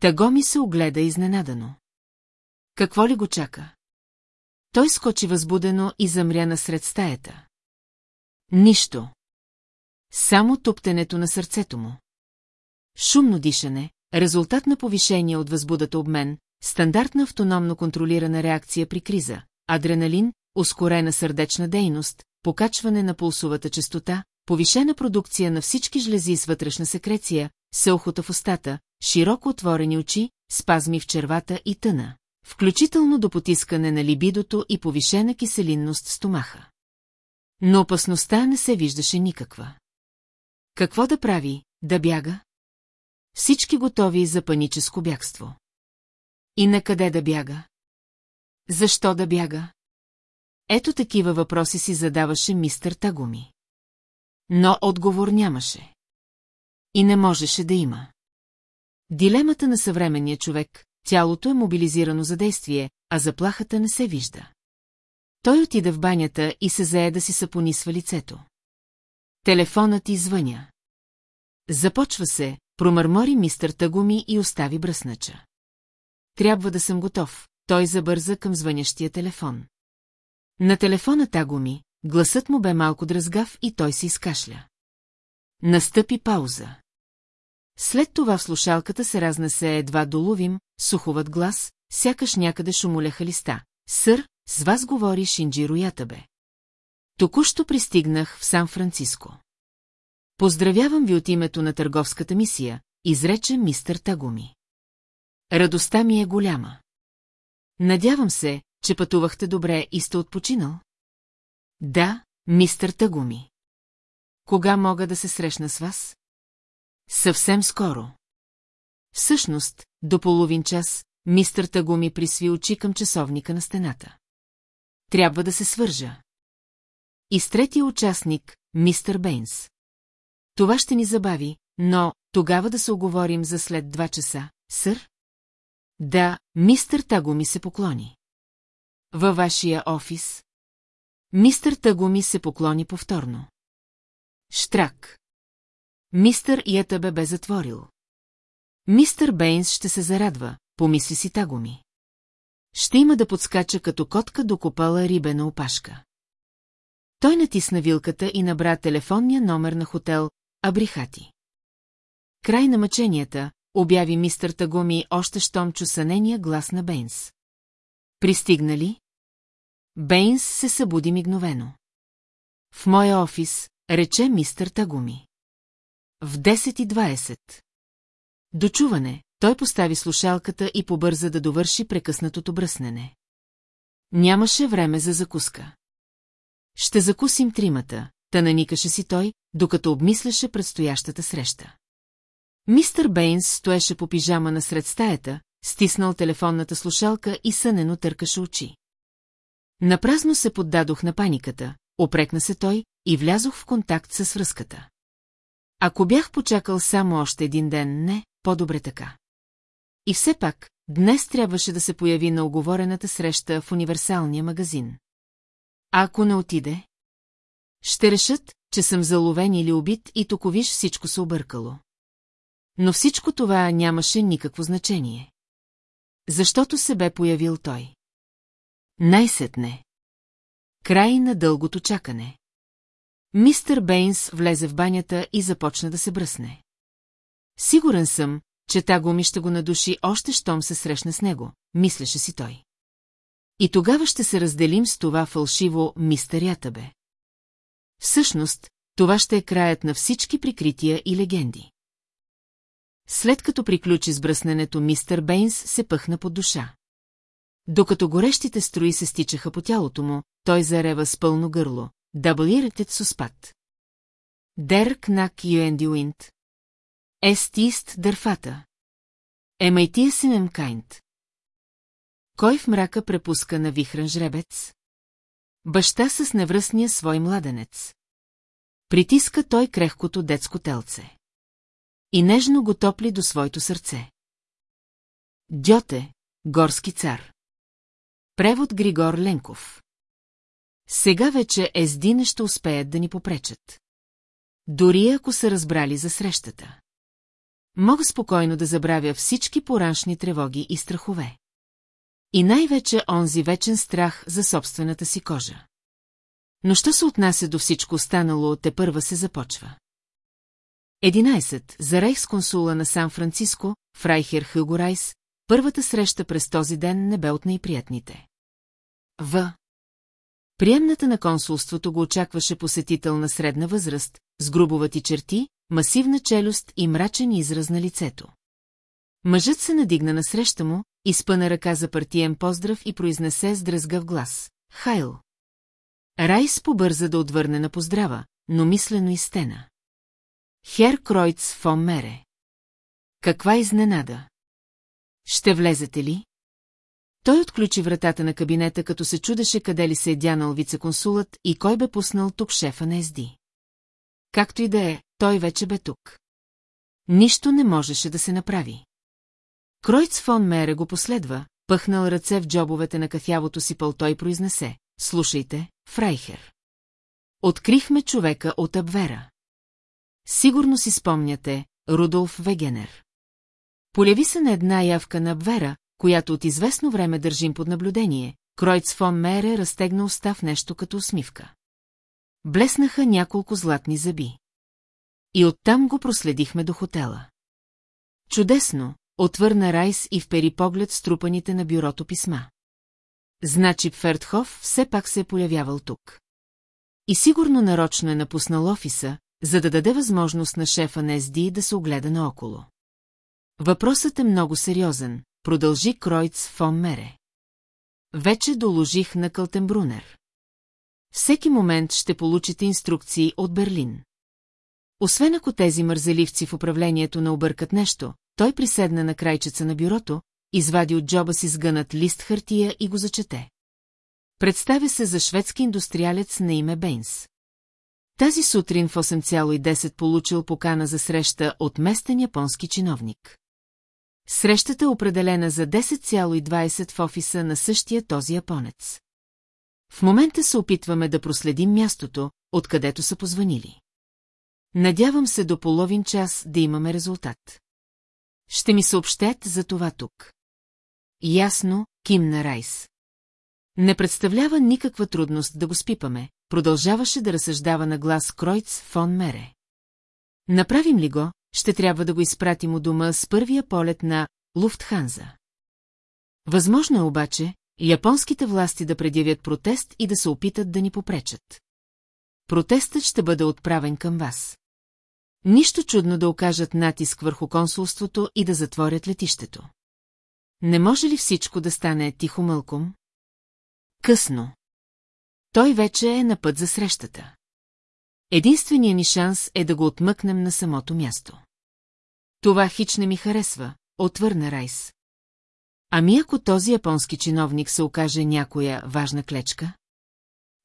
[SPEAKER 1] Таго ми се огледа изненадано. Какво ли го чака? Той скочи възбудено и замря насред стаята. Нищо. Само туптенето на сърцето му. Шумно дишане, резултат на повишение от възбудата обмен, стандартна автономно контролирана реакция при криза, адреналин, ускорена сърдечна дейност, покачване на пулсовата частота, повишена продукция на всички жлези с вътрешна секреция, Сълхота в устата, широко отворени очи, спазми в червата и тъна, включително до потискане на либидото и повишена киселинност в стомаха. Но опасността не се виждаше никаква. Какво да прави, да бяга? Всички готови за паническо бягство. И на къде да бяга? Защо да бяга? Ето такива въпроси си задаваше мистер Тагуми. Но отговор нямаше. И не можеше да има. Дилемата на съвременния човек, тялото е мобилизирано за действие, а заплахата не се вижда. Той отида в банята и се зае да си сапонисва лицето. Телефонът извъня. Започва се, промърмори мистър Тагуми и остави бръснача. Трябва да съм готов, той забърза към звънящия телефон. На телефона Тагуми, гласът му бе малко дразгав и той се изкашля. Настъпи пауза. След това в слушалката се разнесе едва доловим, суховат глас, сякаш някъде шумоляха листа. Сър, с вас говори Шинджиро Ятабе. Току-що пристигнах в Сан-Франциско. Поздравявам ви от името на търговската мисия, изрече мистър Тагуми. Радостта ми е голяма. Надявам се, че пътувахте добре и сте отпочинал. Да, мистър Тагуми. Кога мога да се срещна с вас? Съвсем скоро. Всъщност, до половин час, мистър Тагуми присви очи към часовника на стената. Трябва да се свържа. И с третия участник, мистър Бейнс. Това ще ни забави, но тогава да се оговорим за след два часа, сър? Да, мистър Тагуми ми се поклони. Във вашия офис? Мистър Тагуми се поклони повторно. Штрак. Мистър Ятабе бе затворил. Мистър Бейнс ще се зарадва, помисли си Тагоми. Ще има да подскача като котка докопала рибена опашка. Той натисна вилката и набра телефонния номер на хотел Абрихати. Край на мъченията, обяви мистър Тагоми още щом чу сънения глас на Бейнс. Пристигна ли? Бейнс се събуди мигновено. В моя офис, рече мистър Тагуми. В 10.20. Дочуване, той постави слушалката и побърза да довърши прекъснатото бръснене. Нямаше време за закуска. Ще закусим тримата, та наникаше си той, докато обмисляше предстоящата среща. Мистър Бейнс стоеше по пижама насред стаята, стиснал телефонната слушалка и сънено търкаше очи. Напразно се поддадох на паниката, опрекна се той и влязох в контакт с връзката. Ако бях почакал само още един ден, не, по-добре така. И все пак, днес трябваше да се появи на оговорената среща в универсалния магазин. А ако не отиде? Ще решат, че съм заловен или убит и токовиш всичко се объркало. Но всичко това нямаше никакво значение. Защото се бе появил той. Най-сетне. Край на дългото чакане. Мистер Бейнс влезе в банята и започна да се бръсне. Сигурен съм, че гуми ще го надуши още щом се срещне с него, мислеше си той. И тогава ще се разделим с това фалшиво мистер Ятабе. Всъщност, това ще е краят на всички прикрития и легенди. След като приключи с бръсненето, мистер Бейнс се пъхна под душа. Докато горещите строи се стичаха по тялото му, той зарева с пълно гърло. Дабълирате суспат. Дер Кнак Юенди Уинт. Естист Дърфата. Емайтия Синем Кайнт. Кой в мрака препуска на вихран жребец? Баща с невръстния свой младенец. Притиска той крехкото детско телце. И нежно го топли до своето сърце. Дьоте, горски цар. Превод Григор Ленков сега вече езди не ще успеят да ни попречат. Дори ако са разбрали за срещата. Мога спокойно да забравя всички пораншни тревоги и страхове. И най-вече онзи вечен страх за собствената си кожа. Но що се отнася до всичко останало, те първа се започва. 11. За консула на Сан-Франциско, Фрайхер Хюго Райс, първата среща през този ден не бе от най-приятните. В приемната на консулството го очакваше посетител на средна възраст, с грубовати черти, масивна челюст и мрачен израз на лицето. Мъжът се надигна насреща му, изпъна ръка за партиен поздрав и произнесе с дръзгав глас. Хайл! Райс побърза да отвърне на поздрава, но мислено и стена. Хер Кройц фон мере. Каква изненада! Ще влезете ли? Той отключи вратата на кабинета, като се чудеше къде ли се е дянал вицеконсулът и кой бе пуснал тук шефа на езди. Както и да е, той вече бе тук. Нищо не можеше да се направи. Кройц фон Мере го последва, пъхнал ръце в джобовете на кафявото си пълто и произнесе. Слушайте, Фрайхер. Открихме човека от Абвера. Сигурно си спомняте, Рудолф Вегенер. Поляви се на една явка на Абвера, която от известно време държим под наблюдение, Кройц фон Мере разтегна уста в нещо като усмивка. Блеснаха няколко златни зъби. И оттам го проследихме до хотела. Чудесно, отвърна Райс и впери поглед струпаните на бюрото писма. Значи Пфертхоф все пак се е появявал тук. И сигурно нарочно е напуснал офиса, за да даде възможност на шефа на СД да се огледа наоколо. Въпросът е много сериозен, продължи Кройц фон Мере. Вече доложих на Кълтенбрунер. Всеки момент ще получите инструкции от Берлин. Освен ако тези мързеливци в управлението не объркат нещо, той приседна на крайчеца на бюрото, извади от джоба си сгънат лист хартия и го зачете. Представя се за шведски индустриалец на име Бейнс. Тази сутрин в 8,10 получил покана за среща от местен японски чиновник. Срещата е определена за 10,20 в офиса на същия този японец. В момента се опитваме да проследим мястото, откъдето са позванили. Надявам се до половин час да имаме резултат. Ще ми съобщят за това тук. Ясно, кимна Райс. Не представлява никаква трудност да го спипаме, продължаваше да разсъждава на глас Кройц фон Мере. Направим ли го, ще трябва да го изпратим у дома с първия полет на Луфтханза. Възможно е обаче японските власти да предявят протест и да се опитат да ни попречат. Протестът ще бъде отправен към вас. Нищо чудно да окажат натиск върху консулството и да затворят летището. Не може ли всичко да стане тихо мълком? Късно. Той вече е на път за срещата. Единственият ни шанс е да го отмъкнем на самото място. Това хич не ми харесва, отвърна Райс. Ами ако този японски чиновник се окаже някоя важна клечка?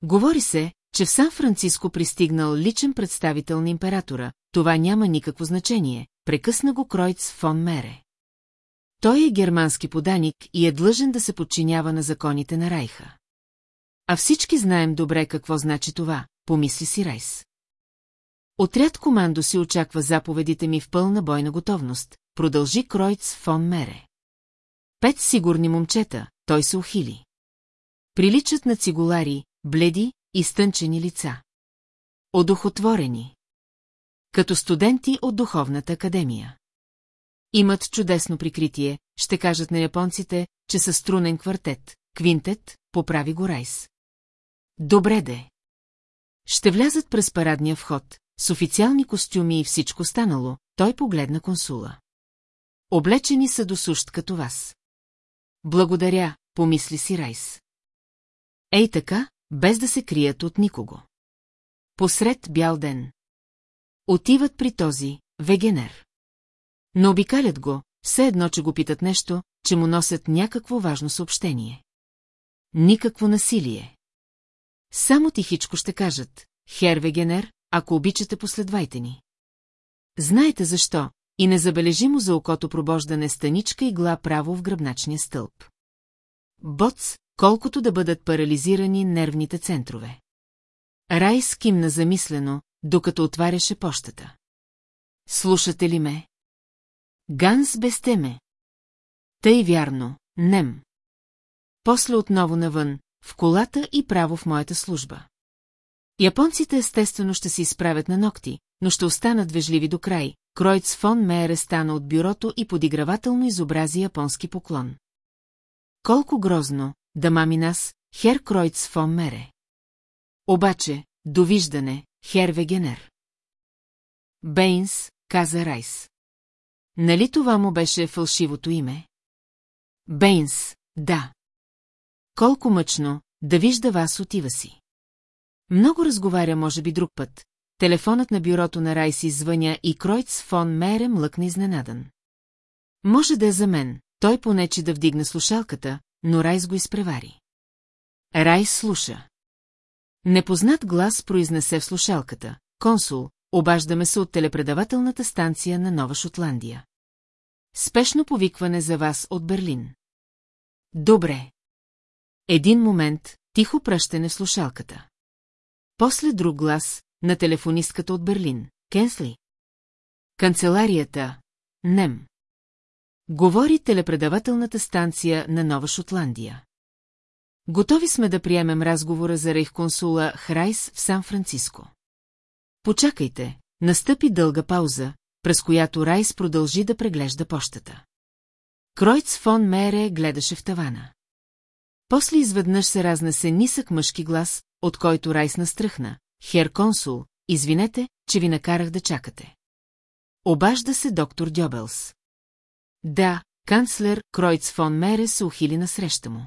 [SPEAKER 1] Говори се, че в Сан-Франциско пристигнал личен представител на императора, това няма никакво значение, прекъсна го Кройц фон Мере. Той е германски поданик и е длъжен да се подчинява на законите на Райха. А всички знаем добре какво значи това, помисли си Райс. Отряд командо си очаква заповедите ми в пълна бойна готовност, продължи Кройц фон Мере. Пет сигурни момчета, той се ухили. Приличат на цигулари, бледи, и стънчени лица. Одухотворени. Като студенти от Духовната академия. Имат чудесно прикритие, ще кажат на японците, че са струнен квартет, квинтет, поправи го Райс. Добре де. Ще влязат през парадния вход, с официални костюми и всичко станало, той погледна консула. Облечени са до сущ като вас. Благодаря, помисли си Райс. Ей така, без да се крият от никого. Посред бял ден. Отиват при този, вегенер. Но обикалят го, все едно, че го питат нещо, че му носят някакво важно съобщение. Никакво насилие. Само тихичко ще кажат, хер Вегенер ако обичате последвайте ни. Знаете защо, и незабележимо за окото пробождане станичка игла право в гръбначния стълб. Боц, колкото да бъдат парализирани нервните центрове. Рай скимна замислено, докато отваряше пощата. Слушате ли ме? Ганс без теме. Тъй вярно, нем. После отново навън, в колата и право в моята служба. Японците естествено ще се изправят на ногти, но ще останат вежливи до край. Кройц фон Мейер е стана от бюрото и подигравателно изобрази японски поклон. Колко грозно, да мами нас, Хер Кройц фон Мере. Обаче, довиждане, Хер Вегенер. Бейнс, каза Райс. Нали това му беше фалшивото име? Бейнс, да. Колко мъчно, да вижда вас отива си. Много разговаря, може би, друг път. Телефонът на бюрото на Райс извъня и Кройц фон Мейре млъкна изненадан. Може да е за мен, той понече да вдигне слушалката, но Райс го изпревари. Райс слуша. Непознат глас произнесе в слушалката. Консул, обаждаме се от телепредавателната станция на Нова Шотландия. Спешно повикване за вас от Берлин. Добре. Един момент, тихо пръщане в слушалката. После друг глас, на телефонистката от Берлин. Кенсли. Канцеларията. Нем. Говори телепредавателната станция на Нова Шотландия. Готови сме да приемем разговора за рейхконсула Храйс в Сан-Франциско. Почакайте, настъпи дълга пауза, през която Райс продължи да преглежда пощата. Кройц фон Мере гледаше в тавана. После изведнъж се разнесе нисък мъжки глас, от който Райс настръхна. Хер консул, извинете, че ви накарах да чакате. Обажда се доктор Дьобелс. Да, канцлер Кройц фон Мере се ухили на среща му.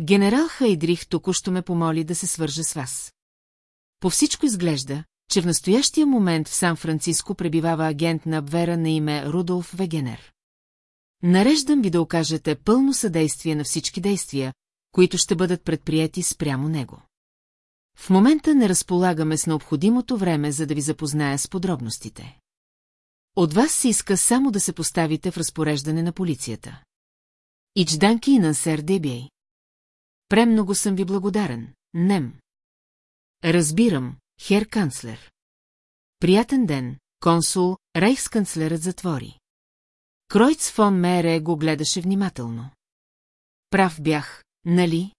[SPEAKER 1] Генерал Хайдрих току-що ме помоли да се свържа с вас. По всичко изглежда, че в настоящия момент в Сан-Франциско пребивава агент на Абвера на име Рудолф Вегенер. Нареждам ви да окажете пълно съдействие на всички действия, които ще бъдат предприяти спрямо него. В момента не разполагаме с необходимото време, за да ви запозная с подробностите. От вас се иска само да се поставите в разпореждане на полицията. Ичданки и Нансер Дебей. Премного съм ви благодарен, Нем. Разбирам, хер канцлер. Приятен ден, консул, рейхсканцлерът затвори. Кройц фон Мере го гледаше внимателно. Прав бях, нали?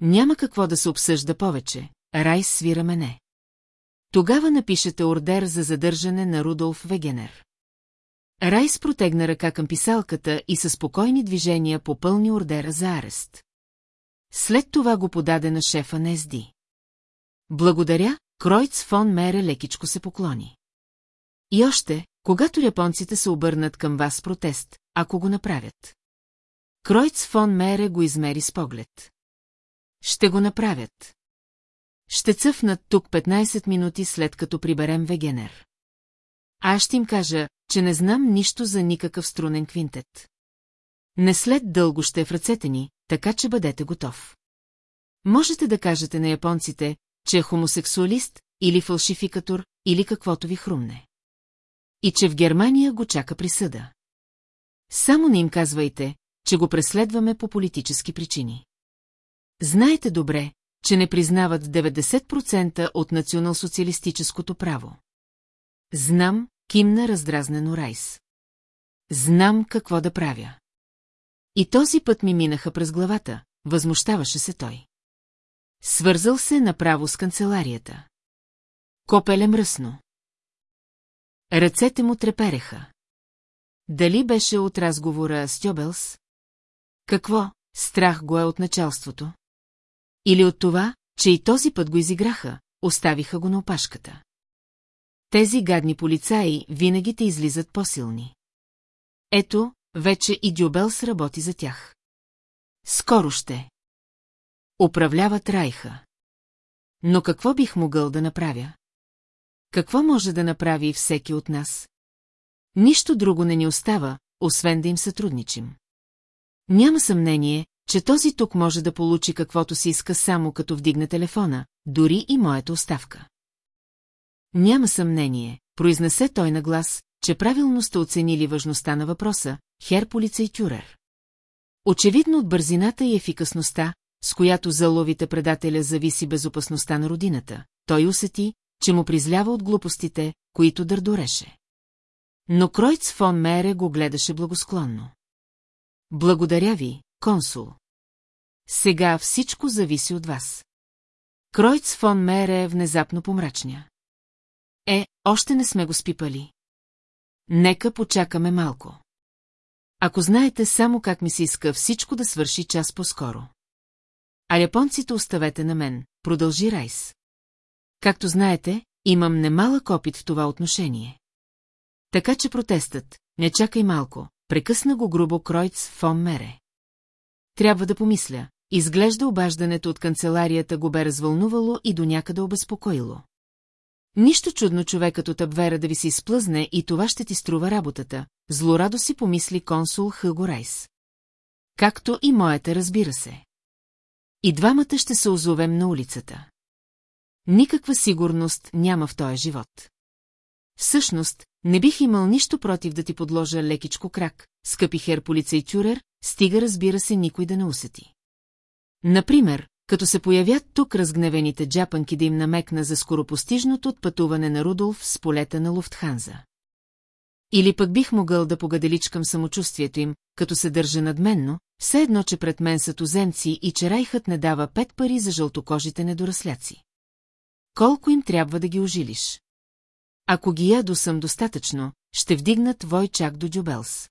[SPEAKER 1] Няма какво да се обсъжда повече, Рай свира мене. Тогава напишете ордер за задържане на Рудолф Вегенер. Райс протегна ръка към писалката и със спокойни движения попълни ордера за арест. След това го подаде на шефа на СД. Благодаря, Кройц фон Мере лекичко се поклони. И още, когато японците се обърнат към вас протест, ако го направят. Кройц фон Мере го измери с поглед. Ще го направят. Ще цъфнат тук 15 минути след като приберем Вегенер. Аз ще им кажа, че не знам нищо за никакъв струнен квинтет. Не след дълго ще е в ръцете ни, така че бъдете готов. Можете да кажете на японците, че е хомосексуалист или фалшификатор, или каквото ви хрумне. И че в Германия го чака присъда. Само не им казвайте, че го преследваме по политически причини. Знаете добре, че не признават 90% от националсоциалистическото право. Знам, кимна раздразнено Райс. Знам какво да правя. И този път ми минаха през главата, възмущаваше се той. Свързал се направо с канцеларията. Копеле мръсно. Ръцете му трепереха. Дали беше от разговора с Тьобелс? Какво, страх го е от началството? Или от това, че и този път го изиграха, оставиха го на опашката. Тези гадни полицаи винаги те излизат по-силни. Ето, вече и Дюбел сработи за тях. Скоро ще. Управляват Райха. Но какво бих могъл да направя? Какво може да направи всеки от нас? Нищо друго не ни остава, освен да им сътрудничим. Няма съмнение, че този тук може да получи каквото си иска само като вдигне телефона, дори и моята оставка. Няма съмнение, произнесе той на глас, че правилно сте оценили важността на въпроса, хер полицей Тюрер. Очевидно от бързината и ефикасността, с която заловите предателя зависи безопасността на родината, той усети, че му призлява от глупостите, които дърдореше. Но Кройц фон Мере го гледаше благосклонно. Благодаря ви, консул. Сега всичко зависи от вас. Кройц фон Мере е внезапно помрачня. Е, още не сме го спипали. Нека почакаме малко. Ако знаете само как ми се иска всичко да свърши час по-скоро. А японците оставете на мен, продължи Райс. Както знаете, имам немалък опит в това отношение. Така че протестът, не чакай малко, прекъсна го грубо Кройц фон Мере. Трябва да помисля, Изглежда обаждането от канцеларията го бе развълнувало и до някъде обезпокоило. Нищо чудно човекът от Абвера да ви се изплъзне и това ще ти струва работата, злорадо си помисли консул Хъго Райс. Както и моята, разбира се. И двамата ще се озовем на улицата. Никаква сигурност няма в този живот. Всъщност, не бих имал нищо против да ти подложа лекичко крак, скъпи хер полицей Тюрер, стига разбира се никой да не усети. Например, като се появят тук разгневените джапанки да им намекна за скоропостижното отпътуване на Рудолф с полета на Луфтханза. Или пък бих могъл да погаделичкам самочувствието им, като се държа надменно, все едно, че пред мен са туземци и че райхът не дава пет пари за жълтокожите недорасляци. Колко им трябва да ги ожилиш? Ако ги ядо съм достатъчно, ще вдигнат твой чак до Дюбелс.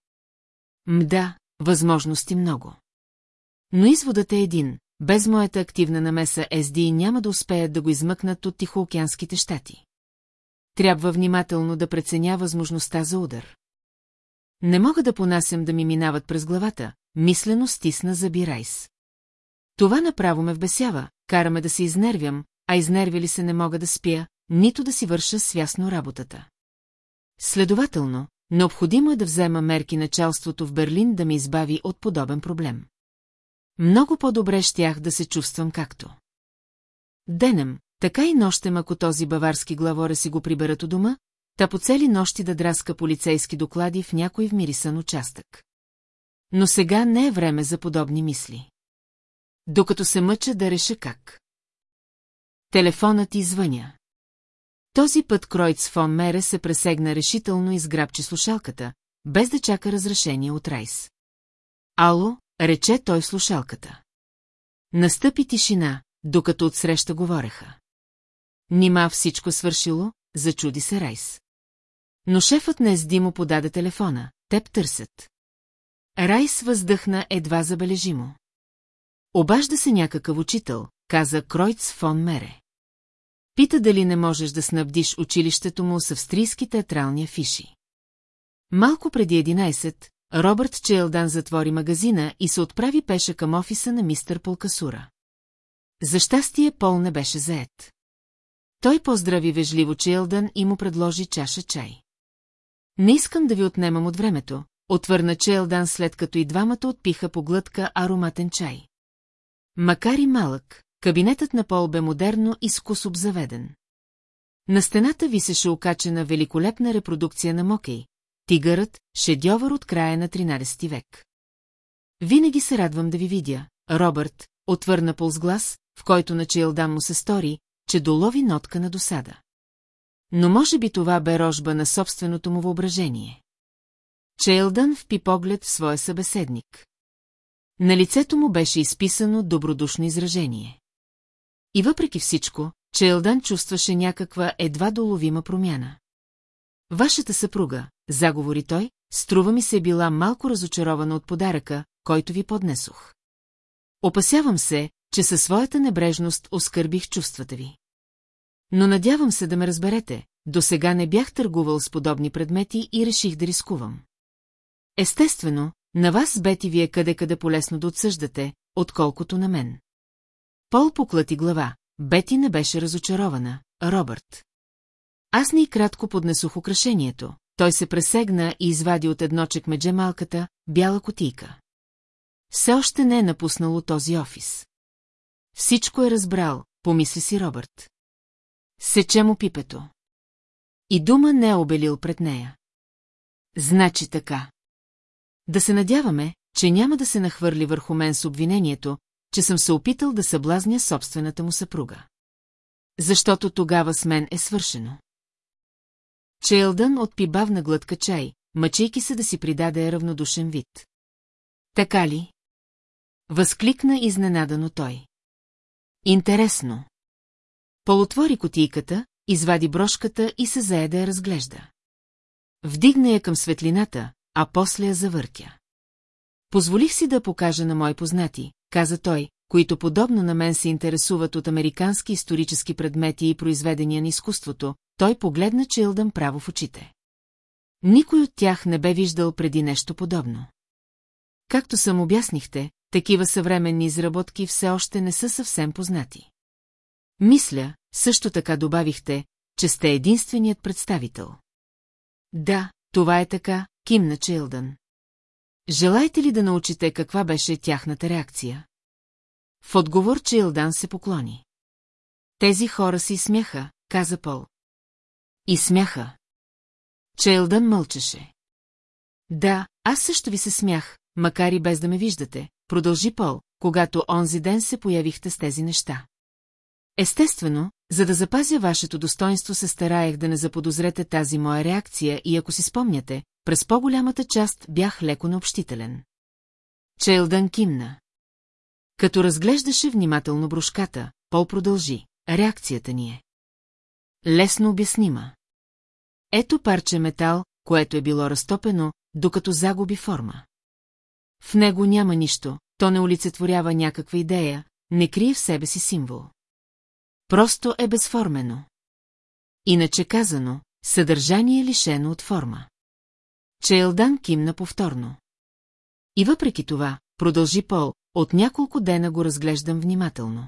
[SPEAKER 1] Мда, възможности много. Но изводът е един. Без моята активна намеса SD няма да успеят да го измъкнат от Тихоокеанските щати. Трябва внимателно да преценя възможността за удар. Не мога да понасям да ми минават през главата, мислено стисна за Бирайс. Това направо ме вбесява, караме да се изнервям, а изнервили се не мога да спя, нито да си върша свясно работата. Следователно, необходимо е да взема мерки началството в Берлин да ме избави от подобен проблем. Много по-добре щях да се чувствам както. Денем, така и нощем, ако този баварски главора си го приберат у дома, та по цели нощи да драска полицейски доклади в някой вмирисан участък. Но сега не е време за подобни мисли. Докато се мъча да реша как. Телефонът извъня. Този път Кройц фон Мере се пресегна решително и сграбчи слушалката, без да чака разрешение от Райс. Ало, Рече той в слушалката. Настъпи тишина, докато отсреща говореха. Нима всичко свършило, зачуди се Райс. Но шефът на Езди му подаде телефона, теб търсят. Райс въздъхна едва забележимо. Обажда се някакъв учител, каза Кройц фон Мере. Пита дали не можеш да снабдиш училището му с австрийски театрални афиши. Малко преди 11, Робърт Чейлдан затвори магазина и се отправи пеша към офиса на мистър Полкасура. За щастие Пол не беше заед. Той поздрави вежливо Челдан и му предложи чаша чай. Не искам да ви отнемам от времето, отвърна Чейлдан след като и двамата отпиха по глътка ароматен чай. Макар и малък, кабинетът на Пол бе модерно и скус обзаведен. На стената висеше окачена великолепна репродукция на Мокей, Тигърът – шедьовър от края на 13 век. Винаги се радвам да ви видя, Робърт, отвърна полз глас, в който на Чейлдан му се стори, че долови нотка на досада. Но може би това бе рожба на собственото му въображение. Чейлдън впи поглед в своя събеседник. На лицето му беше изписано добродушно изражение. И въпреки всичко, Чейлдън чувстваше някаква едва доловима промяна. Вашата съпруга, заговори той, струва ми се е била малко разочарована от подаръка, който ви поднесох. Опасявам се, че със своята небрежност оскърбих чувствата ви. Но надявам се да ме разберете, до сега не бях търгувал с подобни предмети и реших да рискувам. Естествено, на вас бети вие къде-къде полезно да отсъждате, отколкото на мен. Пол поклати глава, Бети не беше разочарована, Робърт. Аз ни кратко поднесох украшението. Той се пресегна и извади от едно чекмедже малката, бяла котийка. Все още не е напуснало този офис. Всичко е разбрал, помисли си Робърт. Сече му пипето. И дума не е обелил пред нея. Значи така. Да се надяваме, че няма да се нахвърли върху мен с обвинението, че съм се опитал да съблазня собствената му съпруга. Защото тогава с мен е свършено. Челдън отпи бавна глътка чай, мъчейки се да си придаде равнодушен вид. Така ли? Възкликна изненадано той. Интересно. Полотвори отвори котийката, извади брошката и се заеде я разглежда. Вдигна я към светлината, а после я завъртя. Позволих си да покажа на мои познати, каза той, които подобно на мен се интересуват от американски исторически предмети и произведения на изкуството, той погледна Чилдън право в очите. Никой от тях не бе виждал преди нещо подобно. Както съм обяснихте, такива съвременни изработки все още не са съвсем познати. Мисля, също така добавихте, че сте единственият представител. Да, това е така, кимна Чилдън. Желаете ли да научите каква беше тяхната реакция? В отговор Чилдан се поклони. Тези хора се смяха, каза Пол. И смяха. Чейлдън мълчеше. Да, аз също ви се смях, макар и без да ме виждате, продължи Пол, когато онзи ден се появихте с тези неща. Естествено, за да запазя вашето достоинство се стараех да не заподозрете тази моя реакция и ако си спомняте, през по-голямата част бях леко необщителен. Чейлдън кимна. Като разглеждаше внимателно брошката, Пол продължи. Реакцията ни е. Лесно обяснима. Ето парче метал, което е било разтопено, докато загуби форма. В него няма нищо, то не олицетворява някаква идея, не крие в себе си символ. Просто е безформено. Иначе казано, съдържание е лишено от форма. Чейлдан кимна повторно. И въпреки това, продължи Пол, от няколко дена го разглеждам внимателно.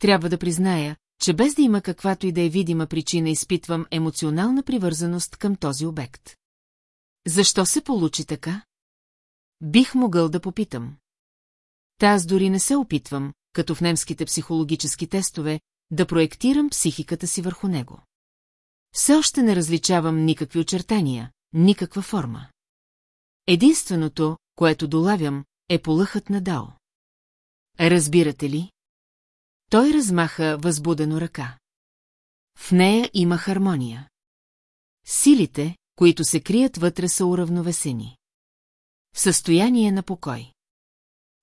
[SPEAKER 1] Трябва да призная, че без да има каквато и да е видима причина изпитвам емоционална привързаност към този обект. Защо се получи така? Бих могъл да попитам. Та аз дори не се опитвам, като в немските психологически тестове, да проектирам психиката си върху него. Все още не различавам никакви очертания, никаква форма. Единственото, което долавям, е полъхът на Дао. Разбирате ли? Той размаха възбудено ръка. В нея има хармония. Силите, които се крият вътре, са уравновесени. В състояние на покой.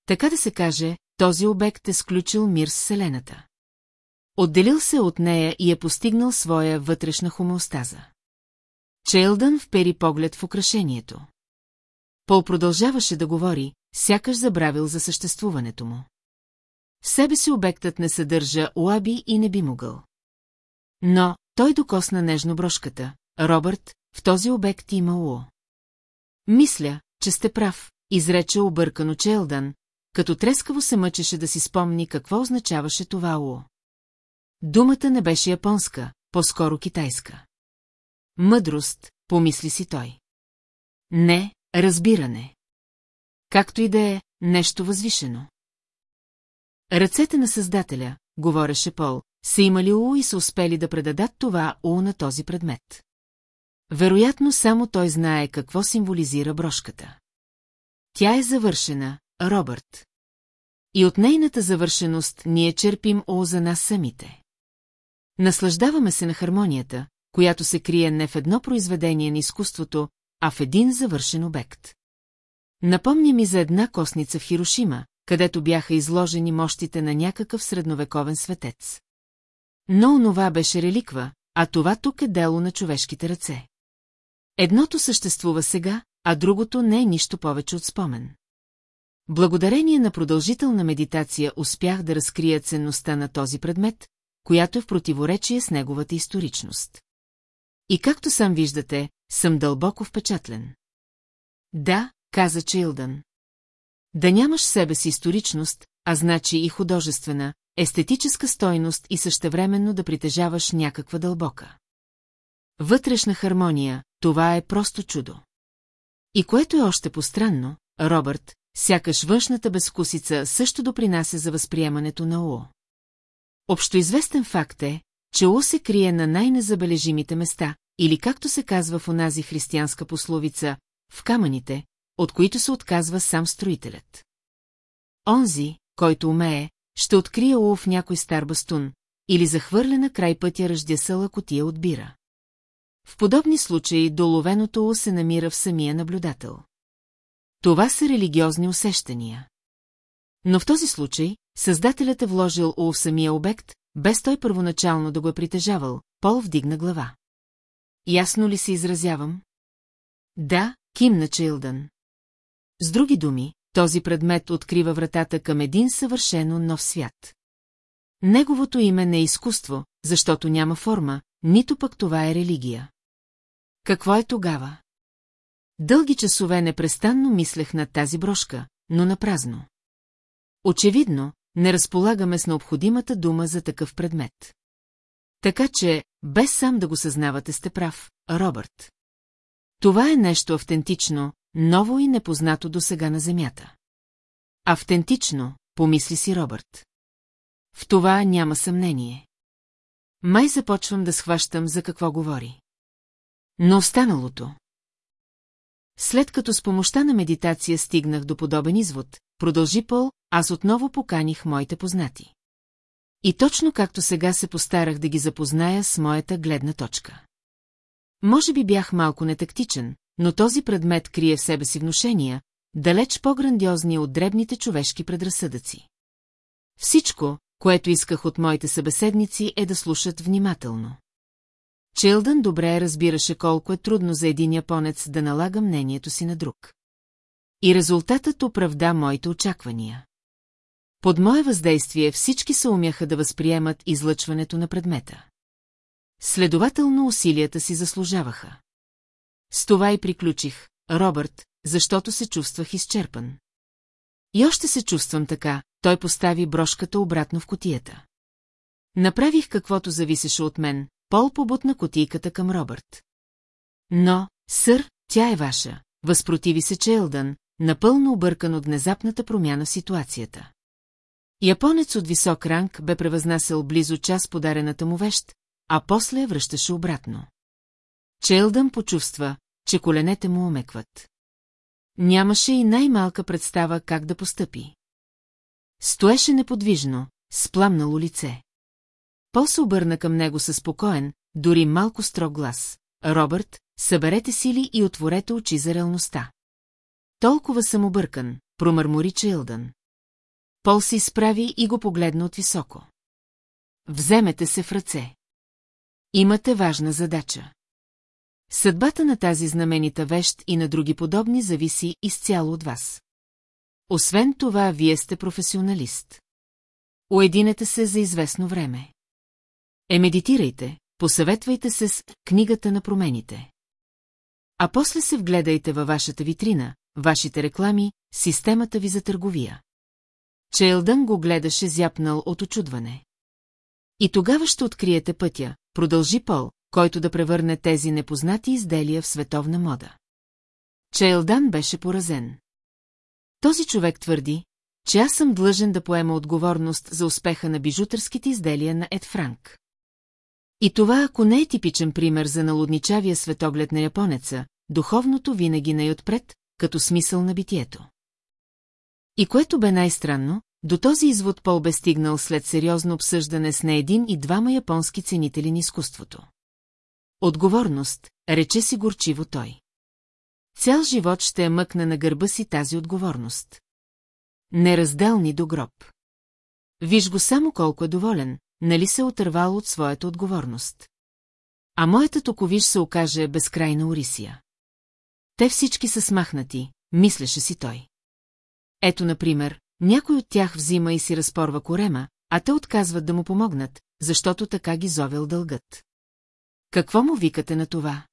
[SPEAKER 1] Така да се каже, този обект е сключил мир с Вселената. Отделил се от нея и е постигнал своя вътрешна хомеостаза. Челдън впери поглед в украшението. Пол продължаваше да говори, сякаш забравил за съществуването му. В себе си обектът не съдържа лаби и не би могъл. Но той докосна нежно брошката. Робърт, в този обект има уо. Мисля, че сте прав, изрече объркано Челдан, като трескаво се мъчеше да си спомни какво означаваше това уо. Думата не беше японска, по-скоро китайска. Мъдрост, помисли си той. Не, разбиране. Както и да е, нещо възвишено. Ръцете на Създателя, говореше Пол, са имали у и са успели да предадат това у на този предмет. Вероятно само той знае какво символизира брошката. Тя е завършена, Робърт. И от нейната завършеност ние черпим о за нас самите. Наслаждаваме се на хармонията, която се крие не в едно произведение на изкуството, а в един завършен обект. Напомня ми за една косница в Хирошима, където бяха изложени мощите на някакъв средновековен светец. Но онова беше реликва, а това тук е дело на човешките ръце. Едното съществува сега, а другото не е нищо повече от спомен. Благодарение на продължителна медитация успях да разкрия ценността на този предмет, която е в противоречие с неговата историчност. И както сам виждате, съм дълбоко впечатлен. Да, каза Чилдън. Да нямаш себе си историчност, а значи и художествена, естетическа стойност и същевременно да притежаваш някаква дълбока. Вътрешна хармония, това е просто чудо. И което е още постранно, Робърт, сякаш външната безкусица също допринася за възприемането на О. Общоизвестен факт е, че О се крие на най-незабележимите места, или както се казва в онази християнска пословица, в камъните, от които се отказва сам строителят. Онзи, който умее, ще открие улов някой стар бастун или захвърля на край пътя ръждясала котия от бира. В подобни случаи доловеното уло се намира в самия наблюдател. Това са религиозни усещания. Но в този случай, създателят е вложил ул в самия обект, без той първоначално да го е притежавал, Пол вдигна глава. Ясно ли се изразявам? Да, кимна Чилдън. С други думи, този предмет открива вратата към един съвършено нов свят. Неговото име не е изкуство, защото няма форма, нито пък това е религия. Какво е тогава? Дълги часове непрестанно мислех над тази брошка, но на празно. Очевидно, не разполагаме с необходимата дума за такъв предмет. Така че, без сам да го съзнавате сте прав, Робърт. Това е нещо автентично, Ново и непознато до сега на земята. Автентично, помисли си Робърт. В това няма съмнение. Май започвам да схващам за какво говори. Но останалото. След като с помощта на медитация стигнах до подобен извод, продължи Пол, аз отново поканих моите познати. И точно както сега се постарах да ги запозная с моята гледна точка. Може би бях малко нетактичен, но този предмет крие в себе си внушения, далеч по-грандиозни от дребните човешки предразсъдъци. Всичко, което исках от моите събеседници, е да слушат внимателно. Чилдън добре разбираше колко е трудно за един японец да налага мнението си на друг. И резултатът оправда моите очаквания. Под мое въздействие всички се умяха да възприемат излъчването на предмета. Следователно усилията си заслужаваха. С това и приключих, Робърт, защото се чувствах изчерпан. И още се чувствам така, той постави брошката обратно в котията. Направих каквото зависеше от мен, Пол побутна котийката към Робърт. Но, сър, тя е ваша, възпротиви се Челдън, напълно объркан от внезапната промяна в ситуацията. Японец от висок ранг бе превъзнасял близо час подарената му вещ, а после я връщаше обратно. Челдън почувства, че коленете му омекват. Нямаше и най-малка представа как да постъпи. Стоеше неподвижно, с пламнало лице. Пол се обърна към него със спокоен, дори малко строг глас. Робърт, съберете сили и отворете очи за реалността. Толкова съм объркан, промърмори Чилдън. Пол се изправи и го погледна от високо. Вземете се в ръце. Имате важна задача. Съдбата на тази знаменита вещ и на други подобни зависи изцяло от вас. Освен това, вие сте професионалист. Уединете се за известно време. Е, медитирайте, посъветвайте се с книгата на промените. А после се вгледайте във вашата витрина, вашите реклами, системата ви за търговия. Челдън го гледаше зяпнал от очудване. И тогава ще откриете пътя, продължи Пол, който да превърне тези непознати изделия в световна мода. Чейлдан беше поразен. Този човек твърди, че аз съм длъжен да поема отговорност за успеха на бижутърските изделия на Ед Франк. И това, ако не е типичен пример за налудничавия светоглед на японеца, духовното винаги най-отпред, като смисъл на битието. И което бе най-странно, до този извод Пол бе стигнал след сериозно обсъждане с не един и двама японски ценители на изкуството. Отговорност, рече си горчиво той. Цял живот ще е мъкне на гърба си тази отговорност. Неразделни до гроб. Виж го само колко е доволен, нали се отървал от своята отговорност. А моята токовиш се окаже безкрайна Орисия. Те всички са смахнати, мислеше си той. Ето, например, някой от тях взима и си разпорва корема, а те отказват да му помогнат, защото така ги зовел дългът. Какво му викате на това?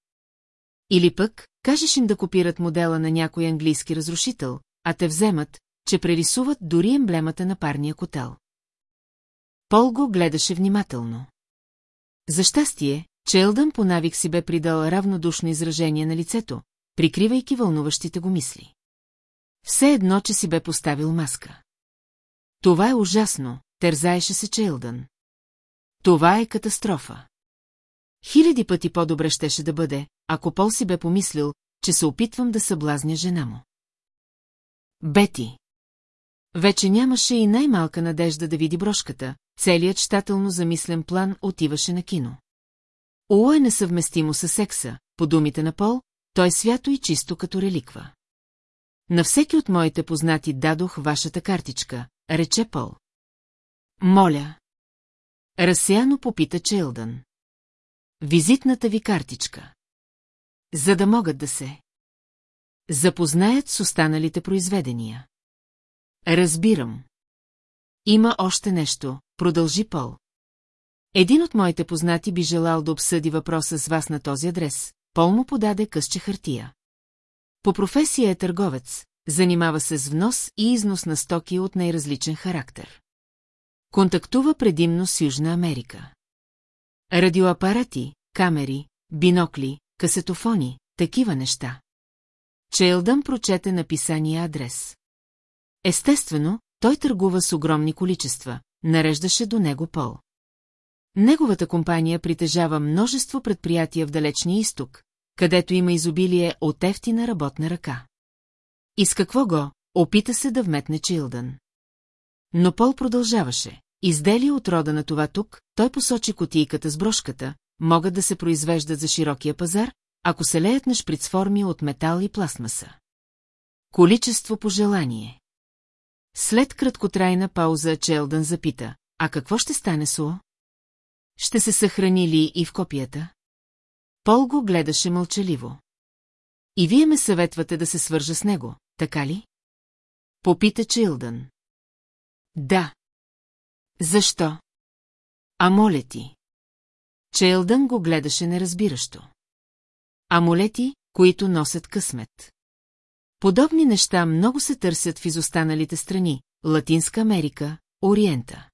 [SPEAKER 1] Или пък, кажеш им да копират модела на някой английски разрушител, а те вземат, че прерисуват дори емблемата на парния котел. Пол го гледаше внимателно. За щастие, Челдън по навик си бе придал равнодушно изражение на лицето, прикривайки вълнуващите го мисли. Все едно, че си бе поставил маска. Това е ужасно, тързаеше се Челдън. Това е катастрофа. Хиляди пъти по-добре щеше да бъде, ако Пол си бе помислил, че се опитвам да съблазня жена му. Бети. Вече нямаше и най-малка надежда да види брошката, целият щателно замислен план отиваше на кино. Ооо е несъвместимо с секса, по думите на Пол, той е свято и чисто като реликва. На всеки от моите познати дадох вашата картичка, рече Пол. Моля. Расияно попита Челдън. Визитната ви картичка. За да могат да се запознаят с останалите произведения. Разбирам. Има още нещо, продължи Пол. Един от моите познати би желал да обсъди въпроса с вас на този адрес. Пол му подаде късче хартия. По професия е търговец, занимава се с внос и износ на стоки от най-различен характер. Контактува предимно с Южна Америка. Радиоапарати, камери, бинокли, касетофони, такива неща. Чейлдън прочете написания адрес. Естествено, той търгува с огромни количества, нареждаше до него пол. Неговата компания притежава множество предприятия в далечния изток, където има изобилие от ефтина работна ръка. И с какво го, опита се да вметне Чилдън. Но Пол продължаваше. Изделия от рода на това тук, той посочи котийката с брошката, могат да се произвеждат за широкия пазар, ако се леят на шприцформи от метал и пластмаса. Количество по желание След краткотрайна пауза Челдън запита, а какво ще стане с О? Ще се съхрани ли и в копията? Пол го гледаше мълчаливо. И вие ме съветвате да се свържа с него, така ли? Попита Чилдън. Да. Защо? А моля ти. Челдън го гледаше неразбиращо. Амолети, които носят късмет. Подобни неща много се търсят в изостаналите страни – Латинска Америка, Ориента.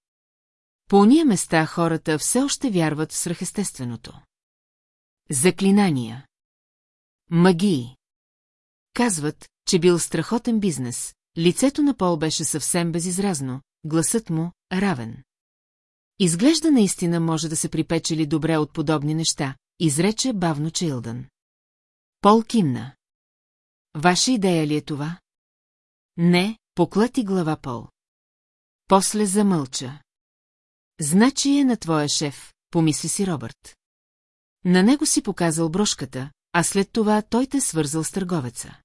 [SPEAKER 1] По уния места хората все още вярват в свръхестественото. Заклинания Магии Казват, че бил страхотен бизнес, лицето на Пол беше съвсем безизразно, гласът му равен. Изглежда наистина може да се припечели добре от подобни неща, изрече бавно Чилдън. Пол кимна. Ваша идея ли е това? Не, поклати глава Пол. После замълча. Значи е на твоя шеф, помисли си Робърт. На него си показал брошката, а след това той те свързал с търговеца.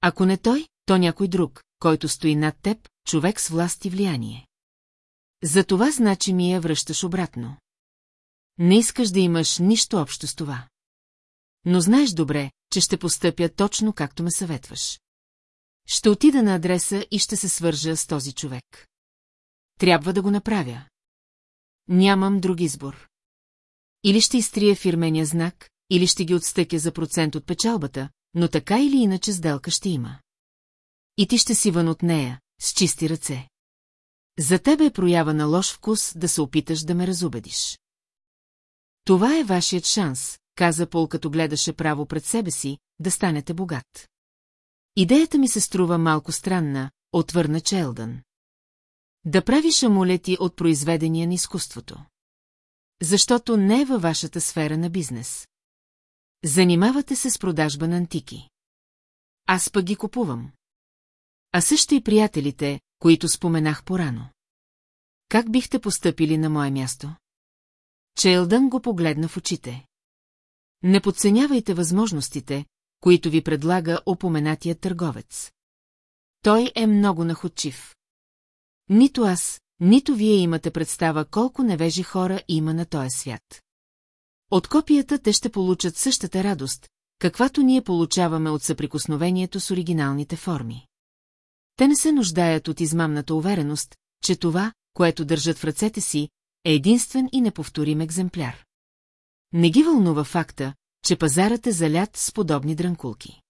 [SPEAKER 1] Ако не той, то някой друг, който стои над теб, човек с власт и влияние. За това значи ми я връщаш обратно. Не искаш да имаш нищо общо с това. Но знаеш добре, че ще постъпя точно както ме съветваш. Ще отида на адреса и ще се свържа с този човек. Трябва да го направя. Нямам друг избор. Или ще изтрия фирмения знак, или ще ги отстъкя за процент от печалбата, но така или иначе сделка ще има и ти ще си вън от нея, с чисти ръце. За тебе е проява на лош вкус да се опиташ да ме разубедиш. Това е вашият шанс, каза Пол като гледаше право пред себе си, да станете богат. Идеята ми се струва малко странна, отвърна Челдън. Да правиш амулети от произведения на изкуството. Защото не е във вашата сфера на бизнес. Занимавате се с продажба на антики. Аз пък ги купувам. А също и приятелите, които споменах порано. Как бихте постъпили на мое място? Челдън го погледна в очите. Не подценявайте възможностите, които ви предлага опоменатия търговец. Той е много находчив. Нито аз, нито вие имате представа колко невежи хора има на този свят. От копията те ще получат същата радост, каквато ние получаваме от съприкосновението с оригиналните форми. Те не се нуждаят от измамната увереност, че това, което държат в ръцете си, е единствен и неповторим екземпляр. Не ги вълнува факта, че пазарът е залят с подобни дранкулки.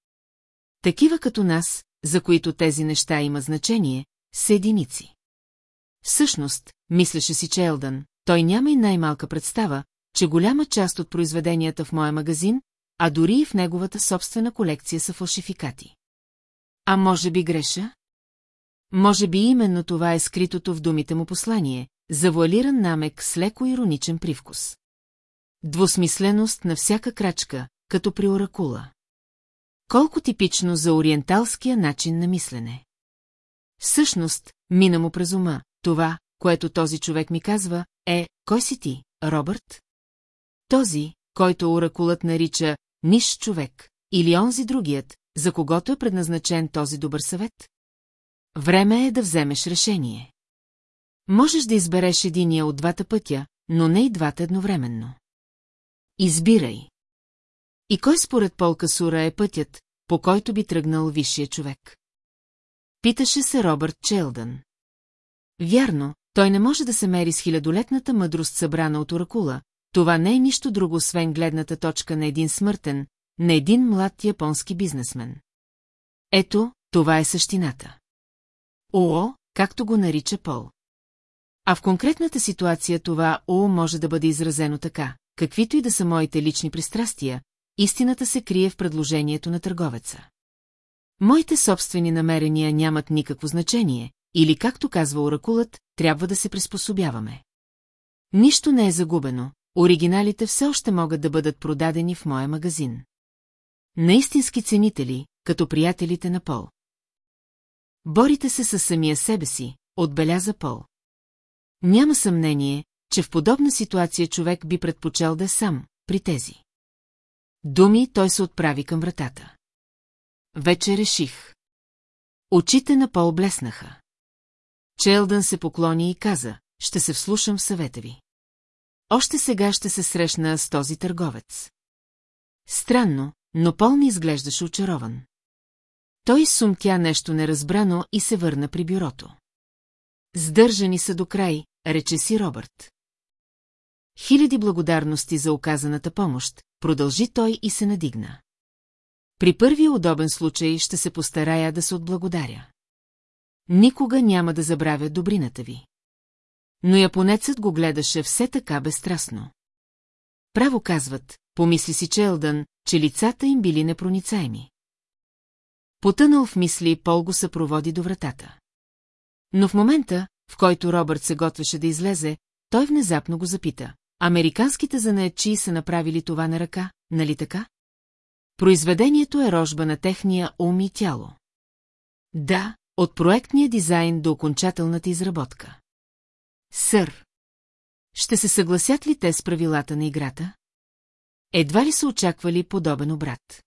[SPEAKER 1] Такива като нас, за които тези неща има значение, са единици. Всъщност, мислеше си Челдън, той няма и най-малка представа, че голяма част от произведенията в моя магазин, а дори и в неговата собствена колекция са фалшификати. А може би греша? Може би именно това е скритото в думите му послание, завуалиран намек с леко ироничен привкус. Двусмисленост на всяка крачка, като при оракула. Колко типично за ориенталския начин на мислене. Всъщност, мина му през ума, това, което този човек ми казва, е, кой си ти, Робърт? Този, който оракулът нарича ниш човек, или онзи другият, за когото е предназначен този добър съвет? Време е да вземеш решение. Можеш да избереш единия от двата пътя, но не и двата едновременно. Избирай. И кой според Полка Сура е пътят, по който би тръгнал висшия човек? Питаше се Робърт Челдън. Вярно, той не може да се мери с хилядолетната мъдрост събрана от оракула, това не е нищо друго, освен гледната точка на един смъртен, на един млад японски бизнесмен. Ето, това е същината. ОО, както го нарича Пол. А в конкретната ситуация това ОО може да бъде изразено така, каквито и да са моите лични пристрастия, истината се крие в предложението на търговеца. Моите собствени намерения нямат никакво значение, или както казва оракулът, трябва да се приспособяваме. Нищо не е загубено, оригиналите все още могат да бъдат продадени в моя магазин. Наистински ценители, като приятелите на Пол. Борите се със самия себе си, отбеляза Пол. Няма съмнение, че в подобна ситуация човек би предпочел да е сам, при тези. Думи той се отправи към вратата. Вече реших. Очите на Пол блеснаха. Челдън се поклони и каза, ще се вслушам в съвета ви. Още сега ще се срещна с този търговец. Странно, но Пол ми изглеждаше очарован. Той сумтя нещо неразбрано и се върна при бюрото. Сдържани са до край, рече си Робърт. Хиляди благодарности за оказаната помощ, продължи той и се надигна. При първия удобен случай ще се постарая да се отблагодаря. Никога няма да забравя добрината ви. Но японецът го гледаше все така безстрастно. Право казват, помисли си Челдън, че лицата им били непроницаеми. Потънал в мисли, Пол го съпроводи до вратата. Но в момента, в който Робърт се готвеше да излезе, той внезапно го запита. Американските занаячи са направили това на ръка, нали така? Произведението е рожба на техния ум и тяло. Да, от проектния дизайн до окончателната изработка. Сър, ще се съгласят ли те с правилата на играта? Едва ли са очаквали подобен обрат?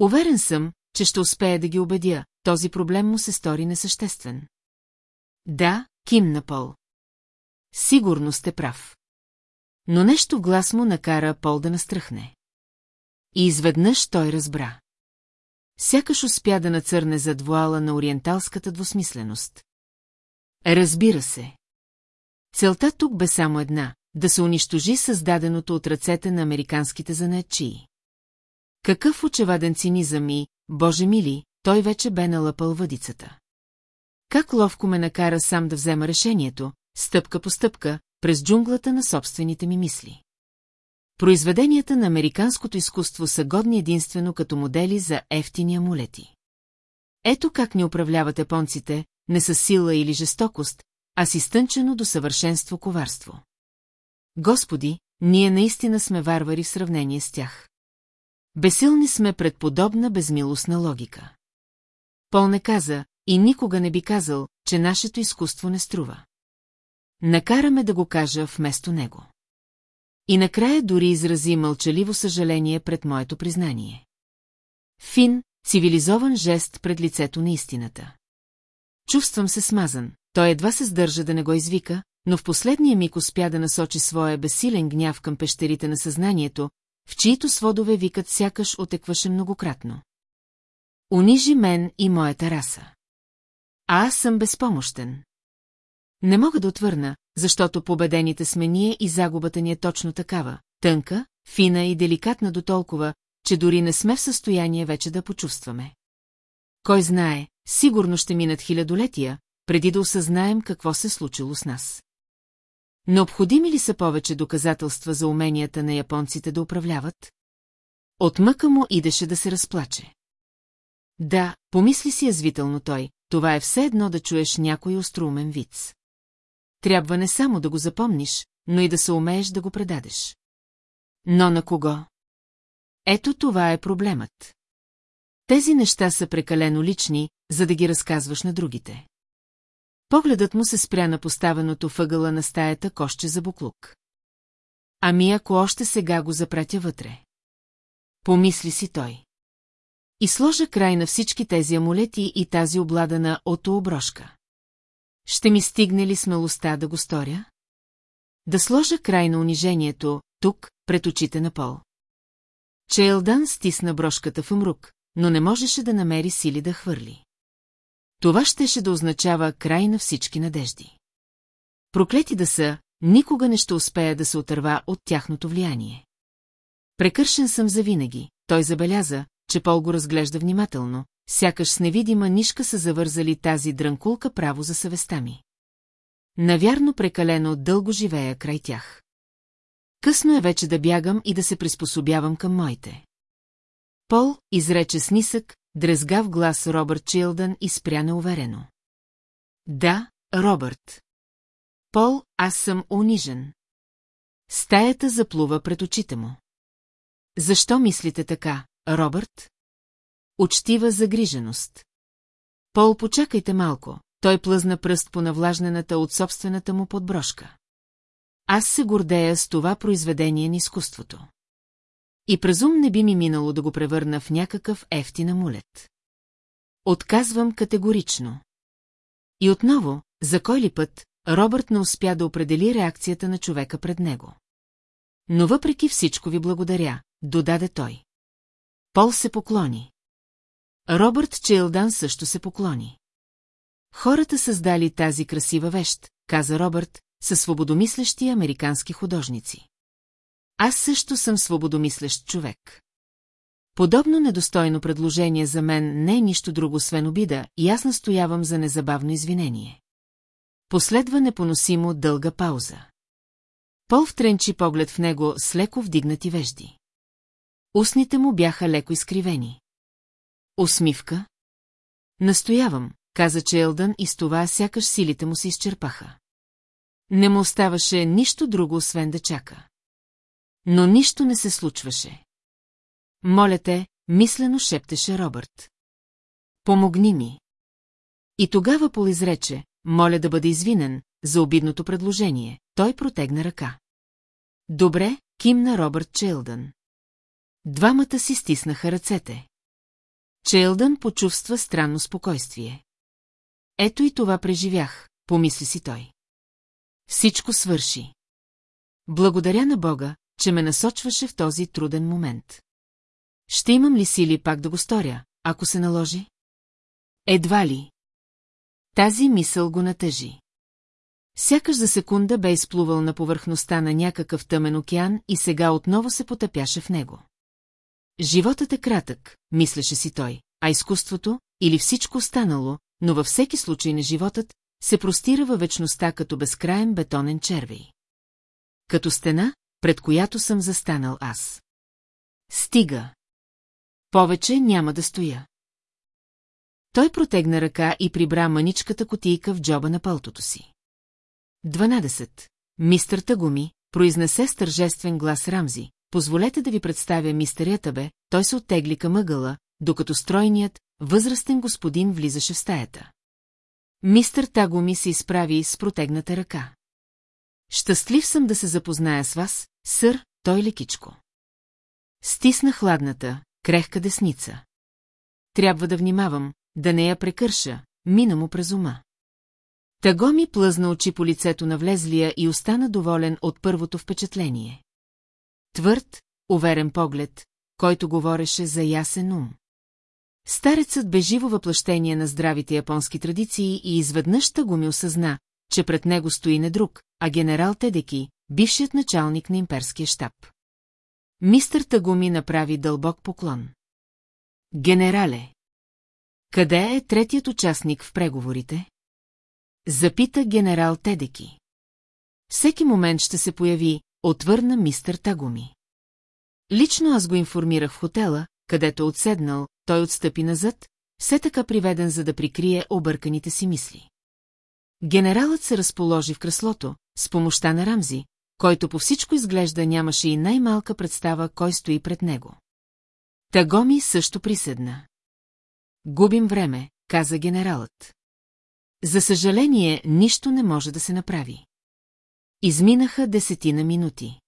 [SPEAKER 1] Уверен съм, че ще успея да ги убедя, този проблем му се стори несъществен. Да, кимна Пол. Сигурно сте прав. Но нещо в глас му накара Пол да настръхне. И изведнъж той разбра. Сякаш успя да нацърне зад вуала на ориенталската двусмисленост. Разбира се. Целта тук бе само една – да се унищожи създаденото от ръцете на американските занечии. Какъв очеваден цинизъм и, Боже мили, той вече бе налъпал въдицата. Как ловко ме накара сам да взема решението, стъпка по стъпка, през джунглата на собствените ми мисли. Произведенията на американското изкуство са годни единствено като модели за ефтини амулети. Ето как ни управляват японците, не с сила или жестокост, а си стънчено до съвършенство коварство. Господи, ние наистина сме варвари в сравнение с тях. Бесилни сме пред подобна безмилостна логика. Пол не каза и никога не би казал, че нашето изкуство не струва. Накараме да го кажа вместо него. И накрая дори изрази мълчаливо съжаление пред моето признание. Фин, цивилизован жест пред лицето на истината. Чувствам се смазан, той едва се сдържа да не го извика, но в последния миг успя да насочи своя безсилен гняв към пещерите на съзнанието, в чието сводове викат сякаш отекваше многократно. Унижи мен и моята раса. А аз съм безпомощен. Не мога да отвърна, защото победените сме ние и загубата ни е точно такава, тънка, фина и деликатна до толкова, че дори не сме в състояние вече да почувстваме. Кой знае, сигурно ще минат хилядолетия, преди да осъзнаем какво се случило с нас. Необходими ли са повече доказателства за уменията на японците да управляват? От мъка му идеше да се разплаче. Да, помисли си язвително той, това е все едно да чуеш някой остроумен виц. Трябва не само да го запомниш, но и да се умееш да го предадеш. Но на кого? Ето това е проблемът. Тези неща са прекалено лични, за да ги разказваш на другите. Погледът му се спря на поставеното въгъла на стаята коще за буклук. Ами ако още сега го запратя вътре? Помисли си той. И сложа край на всички тези амулети и тази обладана ото оброшка. Ще ми стигне ли смелостта да го сторя? Да сложа край на унижението, тук, пред очите на пол. Чейлдан стисна брошката в умрук, но не можеше да намери сили да хвърли. Това щеше да означава край на всички надежди. Проклети да са, никога не ще успея да се отърва от тяхното влияние. Прекършен съм завинаги, той забеляза, че Пол го разглежда внимателно, сякаш с невидима нишка са завързали тази дрънкулка право за съвестта ми. Навярно прекалено дълго живея край тях. Късно е вече да бягам и да се приспособявам към моите. Пол изрече с нисък, Дрезга в глас Робърт Чилдън и спря неуверено. Да, Робърт. Пол, аз съм унижен. Стаята заплува пред очите му. Защо мислите така, Робърт? Учтива загриженост. Пол, почакайте малко. Той плъзна пръст по навлажнената от собствената му подброшка. Аз се гордея с това произведение на изкуството. И презум не би ми минало да го превърна в някакъв ефтина мулет. Отказвам категорично. И отново, за кой ли път, Робърт не успя да определи реакцията на човека пред него. Но въпреки всичко ви благодаря, додаде той. Пол се поклони. Робърт Чейлдан също се поклони. Хората създали тази красива вещ, каза Робърт, със свободомислещи американски художници. Аз също съм свободомислещ човек. Подобно недостойно предложение за мен не е нищо друго, освен обида, и аз настоявам за незабавно извинение. Последва непоносимо дълга пауза. Пол втренчи поглед в него с леко вдигнати вежди. Устните му бяха леко изкривени. Усмивка? Настоявам, каза Челдън и с това сякаш силите му се изчерпаха. Не му оставаше нищо друго, освен да чака. Но нищо не се случваше. Моля те, мислено шептеше Робърт. Помогни ми. И тогава Пол изрече, моля да бъде извинен, за обидното предложение. Той протегна ръка. Добре, кимна Робърт Челдън. Двамата си стиснаха ръцете. Челдън почувства странно спокойствие. Ето и това преживях, помисли си той. Всичко свърши. Благодаря на Бога, че ме насочваше в този труден момент. Ще имам ли сили пак да го сторя, ако се наложи? Едва ли. Тази мисъл го натъжи. Сякаш за секунда бе изплувал на повърхността на някакъв тъмен океан и сега отново се потъпяше в него. Животът е кратък, мислеше си той, а изкуството, или всичко останало, но във всеки случай на животът, се простира във вечността като безкраен бетонен червей. Като стена, пред която съм застанал аз. Стига! Повече няма да стоя. Той протегна ръка и прибра маничката котийка в джоба на пълтото си. 12. Мистър Тагуми, произнесе с тържествен глас Рамзи, позволете да ви представя мистер Ятабе, той се оттегли към ъгъла, докато стройният, възрастен господин влизаше в стаята. Мистър Тагуми се изправи с протегната ръка. Щастлив съм да се запозная с вас, Сър, той лекичко. Стисна хладната, крехка десница. Трябва да внимавам, да не я прекърша, мина му през ума. Таго ми плъзна очи по лицето на влезлия и остана доволен от първото впечатление. Твърд, уверен поглед, който говореше за ясен ум. Старецът бе живо въплъщение на здравите японски традиции и изведнъж го ми осъзна, че пред него стои не друг, а генерал Тедеки, бившият началник на имперския щаб. Мистър Тагуми направи дълбок поклон. Генерале! Къде е третият участник в преговорите? Запита генерал Тедеки. Всеки момент ще се появи, отвърна мистър Тагуми. Лично аз го информирах в хотела, където е отседнал, той отстъпи назад, все така приведен, за да прикрие обърканите си мисли. Генералът се разположи в креслото, с помощта на Рамзи, който по всичко изглежда нямаше и най-малка представа кой стои пред него. Тагоми също приседна. Губим време, каза генералът. За съжаление, нищо не може да се направи. Изминаха десетина минути.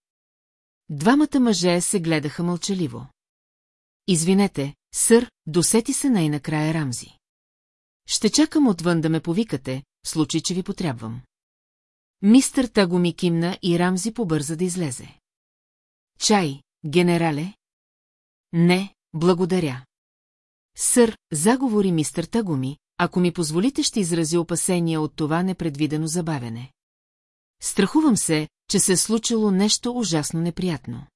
[SPEAKER 1] Двамата мъже се гледаха мълчаливо. Извинете, сър, досети се най-накрая Рамзи. Ще чакам отвън да ме повикате, в случай, че ви потребвам. Мистър Таго ми кимна и Рамзи побърза да излезе. Чай, генерале? Не, благодаря. Сър, заговори мистър Тагуми, ако ми позволите ще изрази опасения от това непредвидено забавене. Страхувам се, че се е случило нещо ужасно неприятно.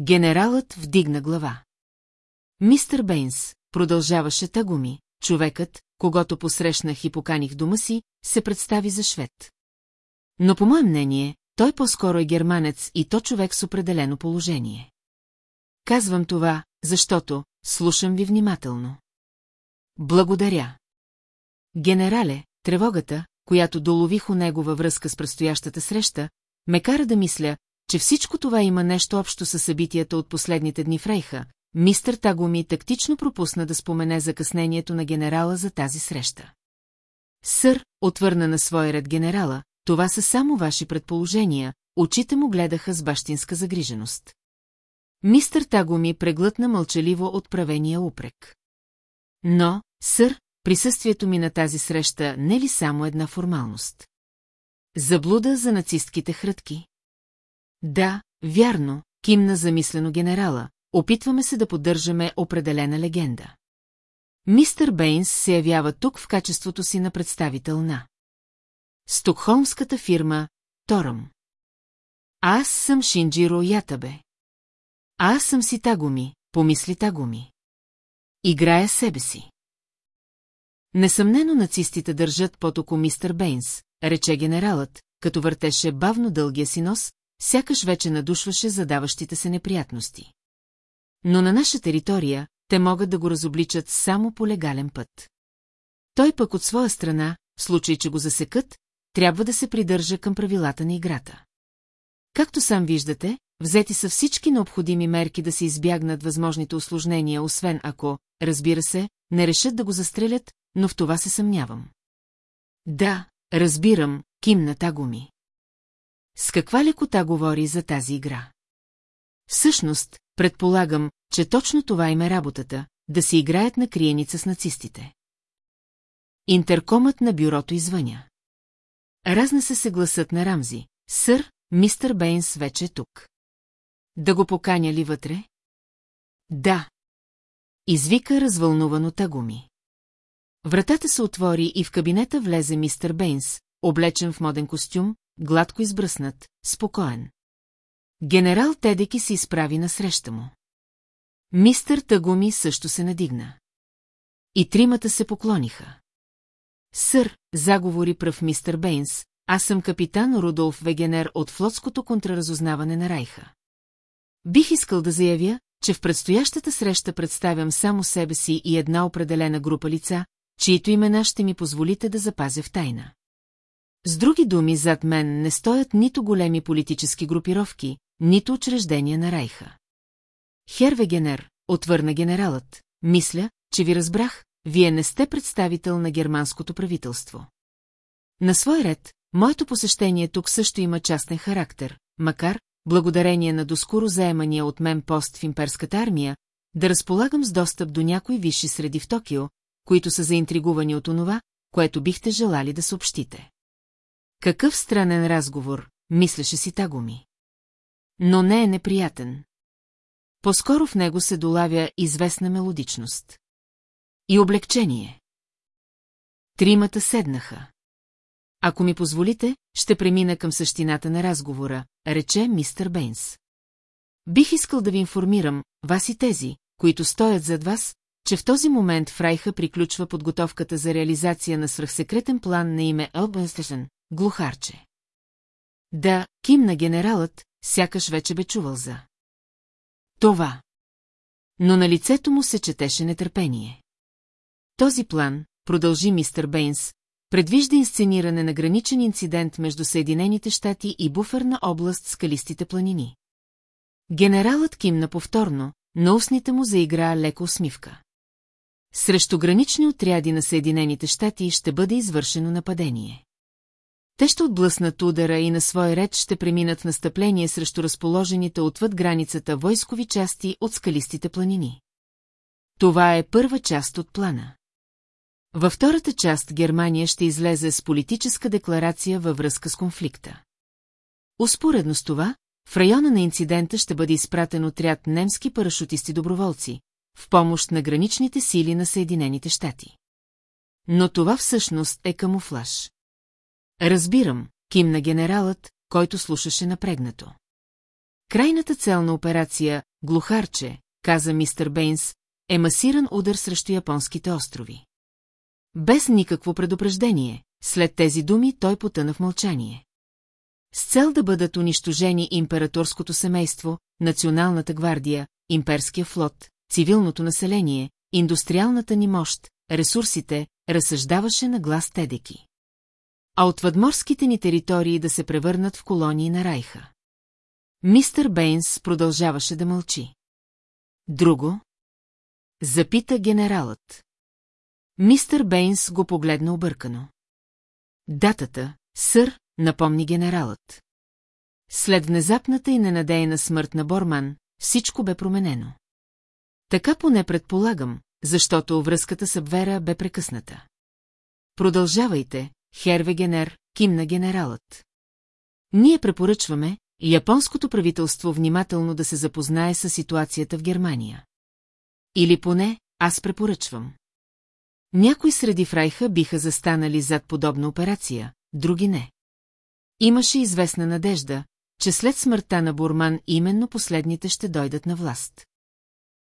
[SPEAKER 1] Генералът вдигна глава. Мистър Бейнс, продължаваше Тагуми, човекът, когато посрещнах и поканих дома си, се представи за швед. Но по мое мнение, той по-скоро е германец и то човек с определено положение. Казвам това, защото слушам ви внимателно. Благодаря. Генерале, тревогата, която долових у него във връзка с предстоящата среща, ме кара да мисля, че всичко това има нещо общо с събитията от последните дни в Рейха, мистър Тагоми тактично пропусна да спомене закъснението на генерала за тази среща. Сър отвърна на своя ред генерала, това са само ваши предположения, очите му гледаха с бащинска загриженост. Мистър Тагоми преглътна мълчаливо отправения упрек. Но, сър, присъствието ми на тази среща не ли само една формалност? Заблуда за нацистките хрътки. Да, вярно, кимна замислено генерала, опитваме се да поддържаме определена легенда. Мистър Бейнс се явява тук в качеството си на представител на Стокхолмската фирма Торъм. Аз съм Шинджиро Ятабе. Аз съм си Тагуми, помисли Тагуми. Играя себе си. Несъмнено нацистите държат под око мистер Бейнс, рече генералът, като въртеше бавно дългия си нос, сякаш вече надушваше задаващите се неприятности. Но на наша територия те могат да го разобличат само по легален път. Той пък от своя страна, в случай, че го засекат, трябва да се придържа към правилата на играта. Както сам виждате, взети са всички необходими мерки да се избягнат възможните осложнения, освен ако, разбира се, не решат да го застрелят, но в това се съмнявам. Да, разбирам, кимна Тагуми. С каква лекота говори за тази игра? Всъщност, предполагам, че точно това им е работата, да си играят на криеница с нацистите. Интеркомът на бюрото извъня. Разна се гласът на Рамзи. Сър, мистър Бейнс вече е тук. Да го поканя ли вътре? Да. Извика развълнувано Тагуми. Вратата се отвори и в кабинета влезе мистър Бейнс, облечен в моден костюм, гладко избръснат, спокоен. Генерал Тедеки се изправи насреща му. Мистър Тагуми също се надигна. И тримата се поклониха. Сър, заговори пръв мистер Бейнс, аз съм капитан Рудолф Вегенер от флотското контраразузнаване на Райха. Бих искал да заявя, че в предстоящата среща представям само себе си и една определена група лица, чието имена ще ми позволите да запазя в тайна. С други думи, зад мен не стоят нито големи политически групировки, нито учреждения на Райха. Хервегенер, отвърна генералът, мисля, че ви разбрах, вие не сте представител на германското правителство. На свой ред, моето посещение тук също има частен характер, макар, благодарение на доскоро заемания от мен пост в имперската армия, да разполагам с достъп до някои висши среди в Токио, които са заинтригувани от онова, което бихте желали да съобщите. Какъв странен разговор, мислеше си Тагуми. Но не е неприятен. По-скоро в него се долавя известна мелодичност. И облегчение. Тримата седнаха. Ако ми позволите, ще премина към същината на разговора, рече мистер Бейнс. Бих искал да ви информирам, вас и тези, които стоят зад вас, че в този момент Фрайха приключва подготовката за реализация на свръхсекретен план на име Елбенстешен, глухарче. Да, Ким на генералът, сякаш вече бе чувал за. Това. Но на лицето му се четеше нетърпение. Този план, продължи мистер Бейнс, предвижда инсцениране на граничен инцидент между Съединените щати и буферна област скалистите планини. Генералът кимна повторно, на устните му заигра леко усмивка. Срещу гранични отряди на Съединените щати ще бъде извършено нападение. Те ще отблъснат удара и на свой ред ще преминат в настъпление срещу разположените отвъд границата войскови части от скалистите планини. Това е първа част от плана. Във втората част Германия ще излезе с политическа декларация във връзка с конфликта. Успоредно с това, в района на инцидента ще бъде изпратен отряд немски парашутисти-доброволци, в помощ на граничните сили на Съединените щати. Но това всъщност е камуфлаж. Разбирам, кимна генералът, който слушаше напрегнато. Крайната цел на операция «Глухарче», каза мистер Бейнс, е масиран удар срещу японските острови. Без никакво предупреждение, след тези думи той потъна в мълчание. С цел да бъдат унищожени императорското семейство, националната гвардия, имперския флот, цивилното население, индустриалната ни мощ, ресурсите, разсъждаваше на глас Тедеки. А от въдморските ни територии да се превърнат в колонии на Райха. Мистър Бейнс продължаваше да мълчи. Друго? Запита генералът. Мистър Бейнс го погледна объркано. Датата, сър, напомни генералът. След внезапната и ненадеяна смърт на Борман, всичко бе променено. Така поне предполагам, защото връзката с Абвера бе прекъсната. Продължавайте, Херве Генер, кимна генералът. Ние препоръчваме японското правителство внимателно да се запознае с ситуацията в Германия. Или поне аз препоръчвам. Някои среди фрайха биха застанали зад подобна операция, други не. Имаше известна надежда, че след смъртта на Бурман именно последните ще дойдат на власт.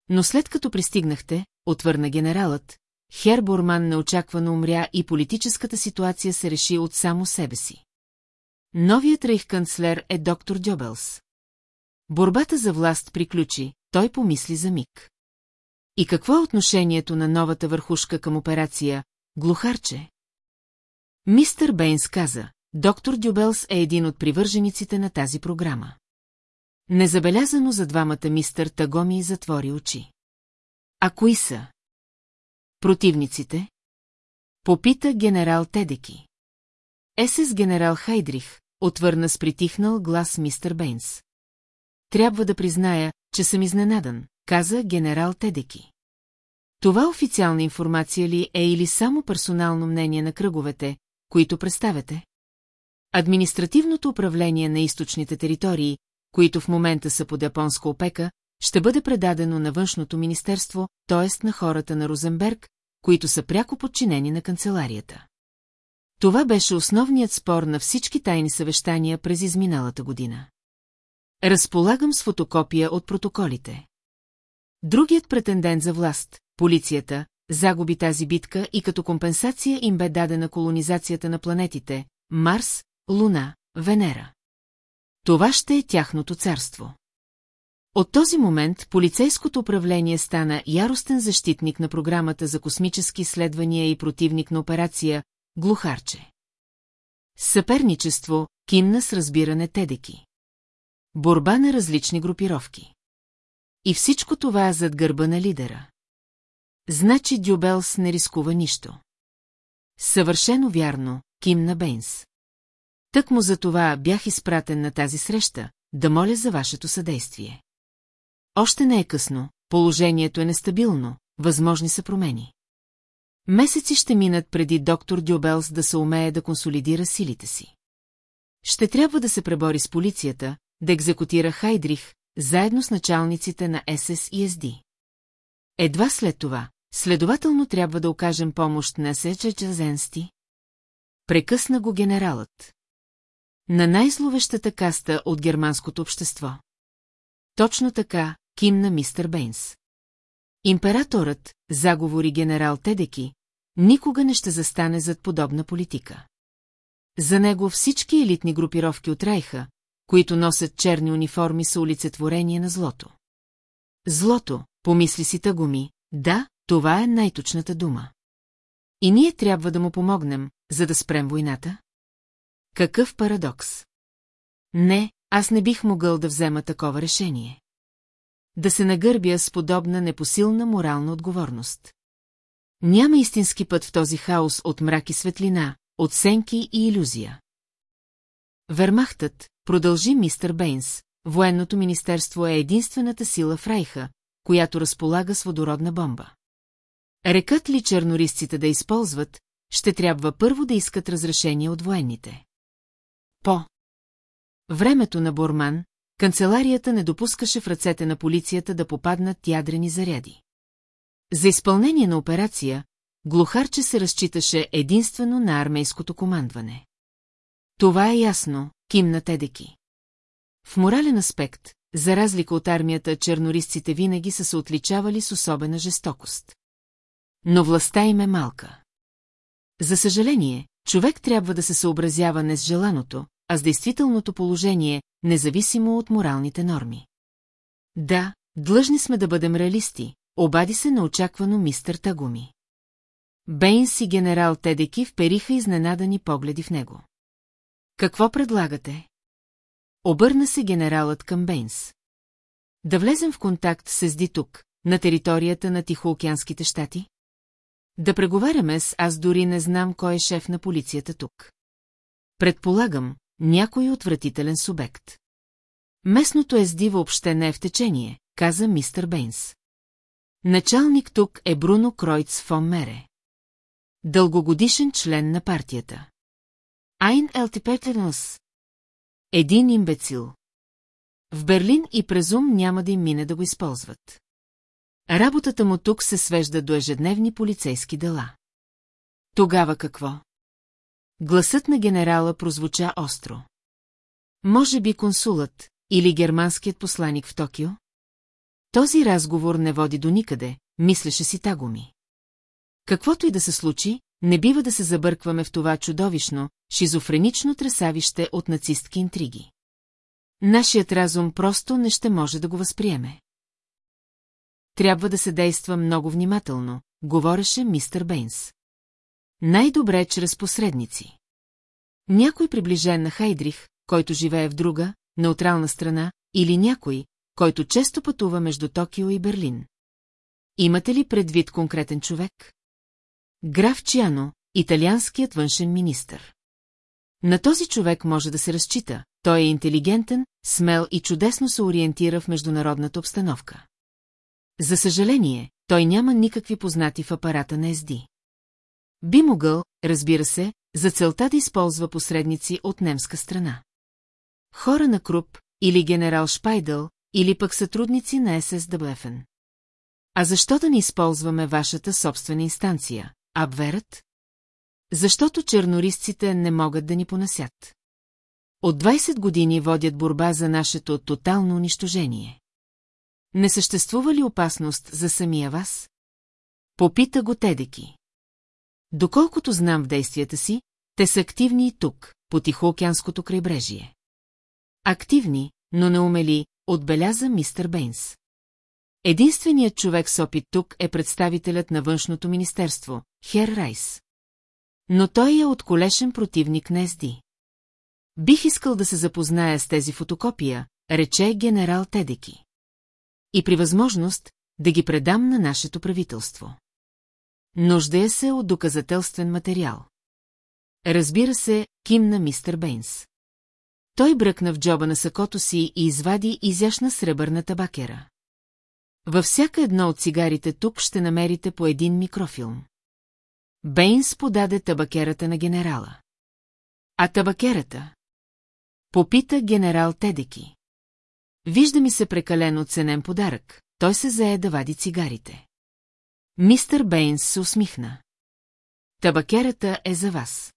[SPEAKER 1] Но след като пристигнахте, отвърна генералът, Хер Бурман неочаквано умря и политическата ситуация се реши от само себе си. Новият рейхканцлер е доктор Дьобелс. Борбата за власт приключи, той помисли за миг. И какво е отношението на новата върхушка към операция «Глухарче»? Мистър Бейнс каза, доктор Дюбелс е един от привържениците на тази програма. Незабелязано за двамата мистър Тагоми затвори очи. А кои са? Противниците? Попита генерал Тедеки. Есес генерал Хайдрих, отвърна с притихнал глас мистър Бейнс. Трябва да призная, че съм изненадан, каза генерал Тедеки. Това официална информация ли е или само персонално мнение на кръговете, които представяте? Административното управление на източните територии, които в момента са под японска опека, ще бъде предадено на външното министерство, т.е. на хората на Розенберг, които са пряко подчинени на канцеларията. Това беше основният спор на всички тайни съвещания през изминалата година. Разполагам с фотокопия от протоколите. Другият претендент за власт, полицията, загуби тази битка и като компенсация им бе дадена колонизацията на планетите Марс, Луна, Венера. Това ще е тяхното царство. От този момент полицейското управление стана яростен защитник на програмата за космически изследвания и противник на операция Глухарче. Съперничество кимна с разбиране Тедеки. Борба на различни групировки. И всичко това зад гърба на лидера. Значи Дюбелс не рискува нищо. Съвършено вярно, Ким на Бейнс. Тък му за това бях изпратен на тази среща, да моля за вашето съдействие. Още не е късно, положението е нестабилно, възможни са промени. Месеци ще минат преди доктор Дюбелс да се умее да консолидира силите си. Ще трябва да се пребори с полицията, да екзекутира Хайдрих, заедно с началниците на СС и СД. Едва след това, следователно трябва да окажем помощ на Сечечазенсти. Прекъсна го генералът. На най-зловещата каста от германското общество. Точно така, кимна мистер Бейнс. Императорът, заговори генерал Тедеки, никога не ще застане зад подобна политика. За него всички елитни групировки от Райха, които носят черни униформи, са олицетворение на злото. Злото, помисли си тъгуми, да, това е най-точната дума. И ние трябва да му помогнем, за да спрем войната? Какъв парадокс? Не, аз не бих могъл да взема такова решение. Да се нагърбя с подобна непосилна морална отговорност. Няма истински път в този хаос от мрак и светлина, от сенки и иллюзия. Вермахтът, продължи мистер Бейнс. Военното министерство е единствената сила в Райха, която разполага с водородна бомба. Рекат ли чернорисците да използват, ще трябва първо да искат разрешение от военните. По времето на Борман, канцеларията не допускаше в ръцете на полицията да попаднат ядрени заряди. За изпълнение на операция, глухарче се разчиташе единствено на армейското командване. Това е ясно, кимна Тедеки. В морален аспект, за разлика от армията, чернорисците винаги са се отличавали с особена жестокост. Но властта им е малка. За съжаление, човек трябва да се съобразява не с желаното, а с действителното положение, независимо от моралните норми. Да, длъжни сме да бъдем реалисти, обади се очаквано мистер Тагуми. Бейнс и генерал Тедеки впериха изненадани погледи в него. Какво предлагате? Обърна се генералът към Бейнс. Да влезем в контакт с ди тук, на територията на Тихоокеанските щати? Да преговаряме с аз дори не знам кой е шеф на полицията тук. Предполагам, някой отвратителен субект. Местното езди въобще не е в течение, каза мистер Бейнс. Началник тук е Бруно Кройц фон Мере. Дългогодишен член на партията. Айн Елтипетенос. Един имбецил. В Берлин и презум няма да им мине да го използват. Работата му тук се свежда до ежедневни полицейски дела. Тогава какво? Гласът на генерала прозвуча остро. Може би консулът или германският посланик в Токио? Този разговор не води до никъде, мислеше си Тагуми. Каквото и да се случи, не бива да се забъркваме в това чудовищно, шизофренично тресавище от нацистки интриги. Нашият разум просто не ще може да го възприеме. Трябва да се действа много внимателно, говореше мистер Бейнс. Най-добре е чрез посредници. Някой приближен на Хайдрих, който живее в друга, неутрална страна, или някой, който често пътува между Токио и Берлин. Имате ли предвид конкретен човек? Граф Чиано, италианският външен министр. На този човек може да се разчита, той е интелигентен, смел и чудесно се ориентира в международната обстановка. За съжаление, той няма никакви познати в апарата на СД. Би могъл, разбира се, за целта да използва посредници от немска страна. Хора на Круп или генерал Шпайдъл, или пък сътрудници на ССДБФН. А защо да не използваме вашата собствена инстанция, Абверът? Защото чернорисците не могат да ни понасят. От 20 години водят борба за нашето тотално унищожение. Не съществува ли опасност за самия вас? Попита го Тедеки. Доколкото знам в действията си, те са активни и тук, по Тихоокеанското крайбрежие. Активни, но неумели, отбеляза мистер Бейнс. Единственият човек с опит тук е представителят на външното министерство, Хер Райс. Но той е от колешен противник на СД. Бих искал да се запозная с тези фотокопия, рече генерал Тедеки. И при възможност да ги предам на нашето правителство. Нуждае се от доказателствен материал. Разбира се, кимна мистер Бейнс. Той бръкна в джоба на сакото си и извади изящна сребърна табакера. Във всяка едно от цигарите тук ще намерите по един микрофилм. Бейнс подаде табакерата на генерала. А табакерата? Попита генерал Тедеки. Вижда ми се прекалено ценен подарък, той се зае да вади цигарите. Мистър Бейнс се усмихна. Табакерата е за вас.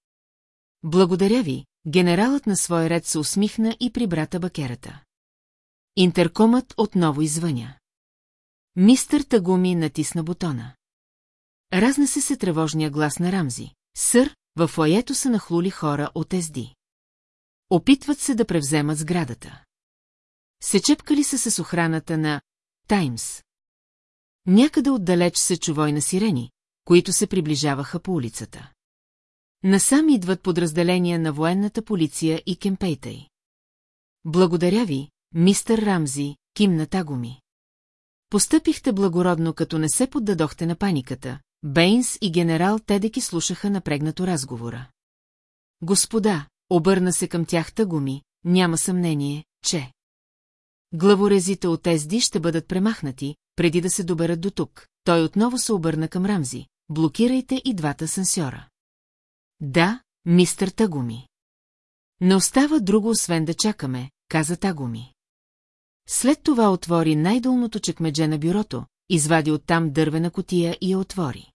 [SPEAKER 1] Благодаря ви, генералът на свой ред се усмихна и прибра табакерата. Интеркомът отново извъня. Мистър Тагуми натисна бутона. Разнесе се тревожния глас на Рамзи. Сър, в фойето са нахлули хора от СД. Опитват се да превземат сградата. чепкали са с охраната на Таймс. Някъде отдалеч се чувой на сирени, които се приближаваха по улицата. Насам идват подразделения на военната полиция и Кемпейтай. Благодаря ви, мистър Рамзи, Кимната Гуми. Постъпихте благородно, като не се поддадохте на паниката. Бейнс и генерал Тедеки слушаха напрегнато разговора. Господа, обърна се към тях тъгуми, няма съмнение, че... Главорезите от Езди ще бъдат премахнати, преди да се доберат до тук. Той отново се обърна към Рамзи. Блокирайте и двата сансьора. Да, мистър Тагуми. Не остава друго, освен да чакаме, каза Тагуми. След това отвори най-долното чекмедже на бюрото, извади оттам дървена котия и я отвори.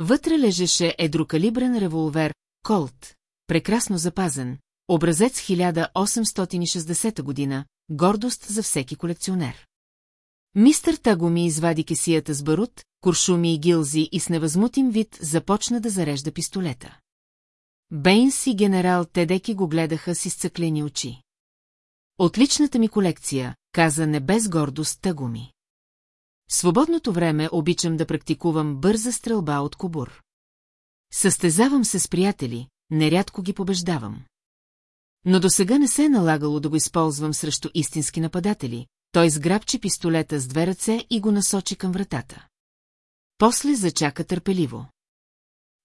[SPEAKER 1] Вътре лежеше едрокалибрен револвер «Колт», прекрасно запазен, образец 1860 година, гордост за всеки колекционер. Мистър Тагоми извади кесията с барут, куршуми и гилзи и с невъзмутим вид започна да зарежда пистолета. Бейнс и генерал Тедеки го гледаха с изцъклени очи. Отличната ми колекция, каза не без гордост Тагуми. В свободното време обичам да практикувам бърза стрелба от кобур. Състезавам се с приятели, нерядко ги побеждавам. Но до сега не се е налагало да го използвам срещу истински нападатели. Той сграбчи пистолета с две ръце и го насочи към вратата. После зачака търпеливо.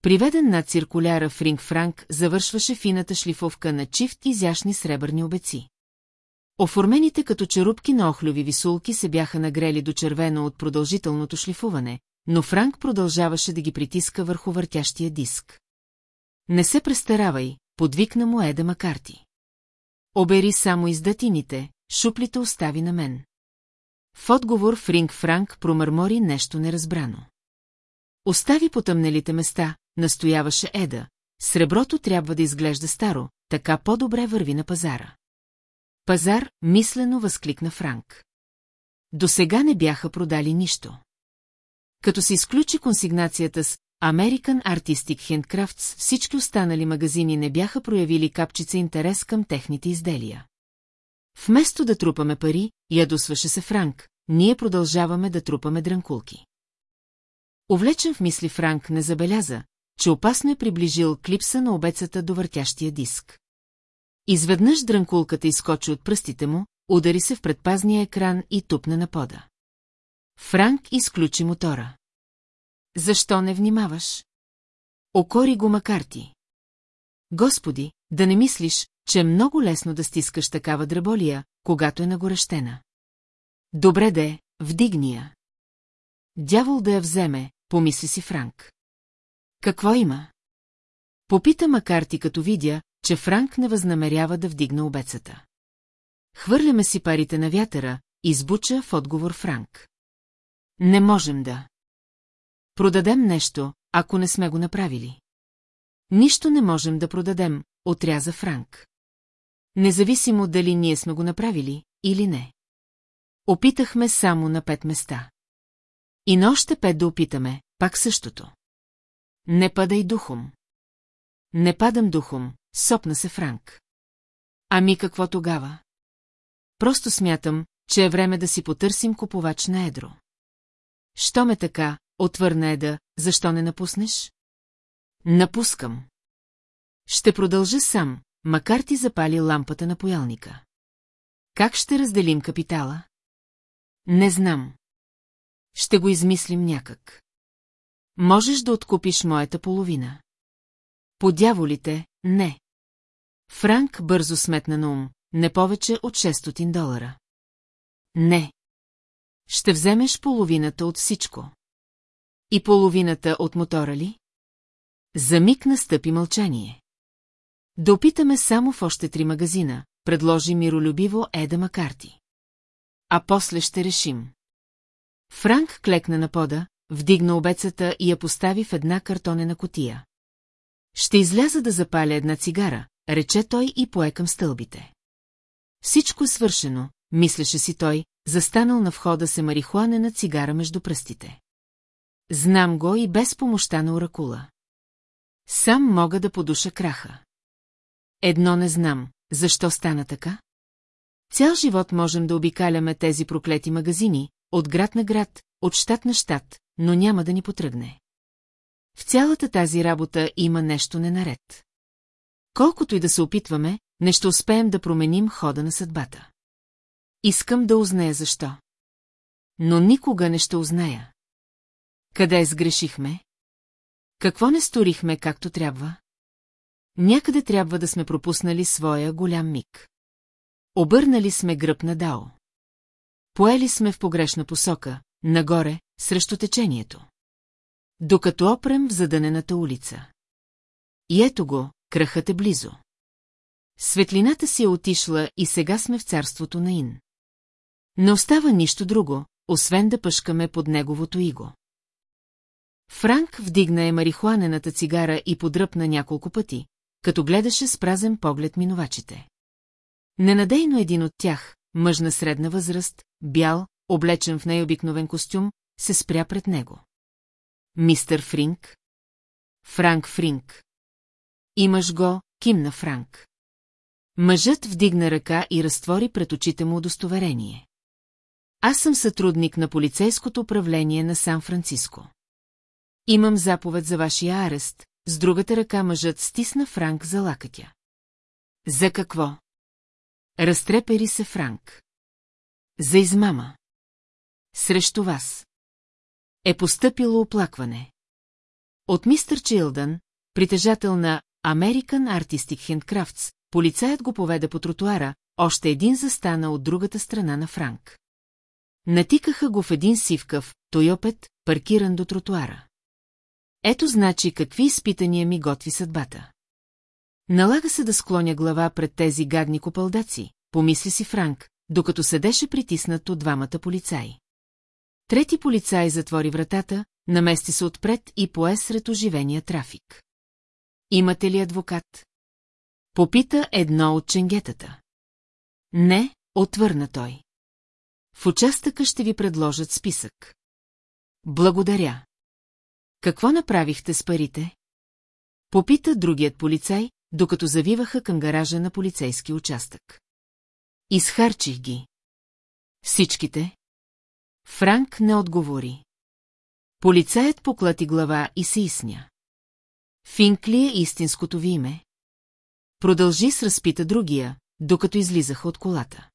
[SPEAKER 1] Приведен на циркуляра Фринг Франк завършваше фината шлифовка на чифт изящни сребърни обеци. Оформените като черупки на охлюви висулки се бяха нагрели до червено от продължителното шлифуване, но Франк продължаваше да ги притиска върху въртящия диск. Не се престаравай, подвикна му Еда Макарти. Обери само издатините, шуплите остави на мен. В отговор Фринг Франк промърмори нещо неразбрано. Остави потъмнелите места, настояваше Еда. Среброто трябва да изглежда старо, така по-добре върви на пазара. Пазар, мислено възкликна Франк. До сега не бяха продали нищо. Като се изключи консигнацията с American Artistic Handcrafts, всички останали магазини не бяха проявили капчица интерес към техните изделия. Вместо да трупаме пари, ядосваше се Франк, ние продължаваме да трупаме дранкулки. Овлечен в мисли Франк не забеляза, че опасно е приближил клипса на обецата до въртящия диск. Изведнъж дрънкулката изкочи от пръстите му, удари се в предпазния екран и тупне на пода. Франк изключи мотора. Защо не внимаваш? Окори го Макарти. Господи, да не мислиш, че е много лесно да стискаш такава дреболия, когато е нагорещена. Добре де, вдигни я. Дявол да я вземе, помисли си Франк. Какво има? Попита Макарти, като видя, че Франк не възнамерява да вдигне обецата. Хвърляме си парите на вятъра, избуча в отговор Франк. Не можем да. Продадем нещо, ако не сме го направили. Нищо не можем да продадем, отряза Франк. Независимо дали ние сме го направили или не. Опитахме само на пет места. И на още пет да опитаме, пак същото. Не падай духом. Не падам духом, Сопна се Франк. Ами какво тогава? Просто смятам, че е време да си потърсим купувач на едро. Що ме така, отвърна Еда, защо не напуснеш? Напускам. Ще продължа сам, макар ти запали лампата на поялника. Как ще разделим капитала? Не знам. Ще го измислим някак. Можеш да откупиш моята половина. Подяволите, не. Франк бързо сметна на ум, не повече от 600 долара. Не. Ще вземеш половината от всичко. И половината от мотора ли? За миг настъпи мълчание. Да опитаме само в още три магазина, предложи миролюбиво Еда Макарти. А после ще решим. Франк клекна на пода, вдигна обецата и я постави в една картонена котия. Ще изляза да запаля една цигара, рече той и пое към стълбите. Всичко е свършено, мислеше си той, застанал на входа се марихуане на цигара между пръстите. Знам го и без помощта на оракула. Сам мога да подуша краха. Едно не знам, защо стана така? Цял живот можем да обикаляме тези проклети магазини, от град на град, от щат на щат, но няма да ни потръгне. В цялата тази работа има нещо ненаред. Колкото и да се опитваме, не ще успеем да променим хода на съдбата. Искам да узная защо. Но никога не ще узная. Къде сгрешихме? Какво не сторихме както трябва? Някъде трябва да сме пропуснали своя голям миг. Обърнали сме гръб на Дао. Поели сме в погрешна посока, нагоре, срещу течението. Докато опрем в задънената улица. И ето го, кръхът е близо. Светлината си е отишла и сега сме в царството на Ин. Не остава нищо друго, освен да пъшкаме под неговото иго. Франк вдигна е марихуанената цигара и подръпна няколко пъти, като гледаше с празен поглед минувачите. Ненадейно един от тях, мъж на средна възраст, бял, облечен в най-обикновен костюм, се спря пред него. Мистер Фринк? Франк Фринк. Имаш го, кимна Франк. Мъжът вдигна ръка и разтвори пред очите му удостоверение. Аз съм сътрудник на полицейското управление на Сан-Франциско. Имам заповед за вашия арест, с другата ръка мъжът стисна Франк за лакътя. За какво? Разтрепери се Франк. За измама. Срещу вас. Е постъпило оплакване. От мистър Чилдън, притежател на American Artistic Handcrafts, полицаят го поведе по тротуара, още един застана от другата страна на Франк. Натикаха го в един той Тойопет, паркиран до тротуара. Ето значи какви изпитания ми готви съдбата. Налага се да склоня глава пред тези гадни копълдаци, помисли си Франк, докато седеше притиснат от двамата полицаи. Трети полицай затвори вратата, намести се отпред и пое сред оживения трафик. Имате ли адвокат? Попита едно от ченгетата. Не, отвърна той. В участъка ще ви предложат списък. Благодаря. Какво направихте с парите? Попита другият полицай, докато завиваха към гаража на полицейски участък. Изхарчих ги. Всичките? Франк не отговори. Полицаят поклати глава и се изсня. Финк ли е истинското ви име? Продължи с разпита другия, докато излизаха от колата.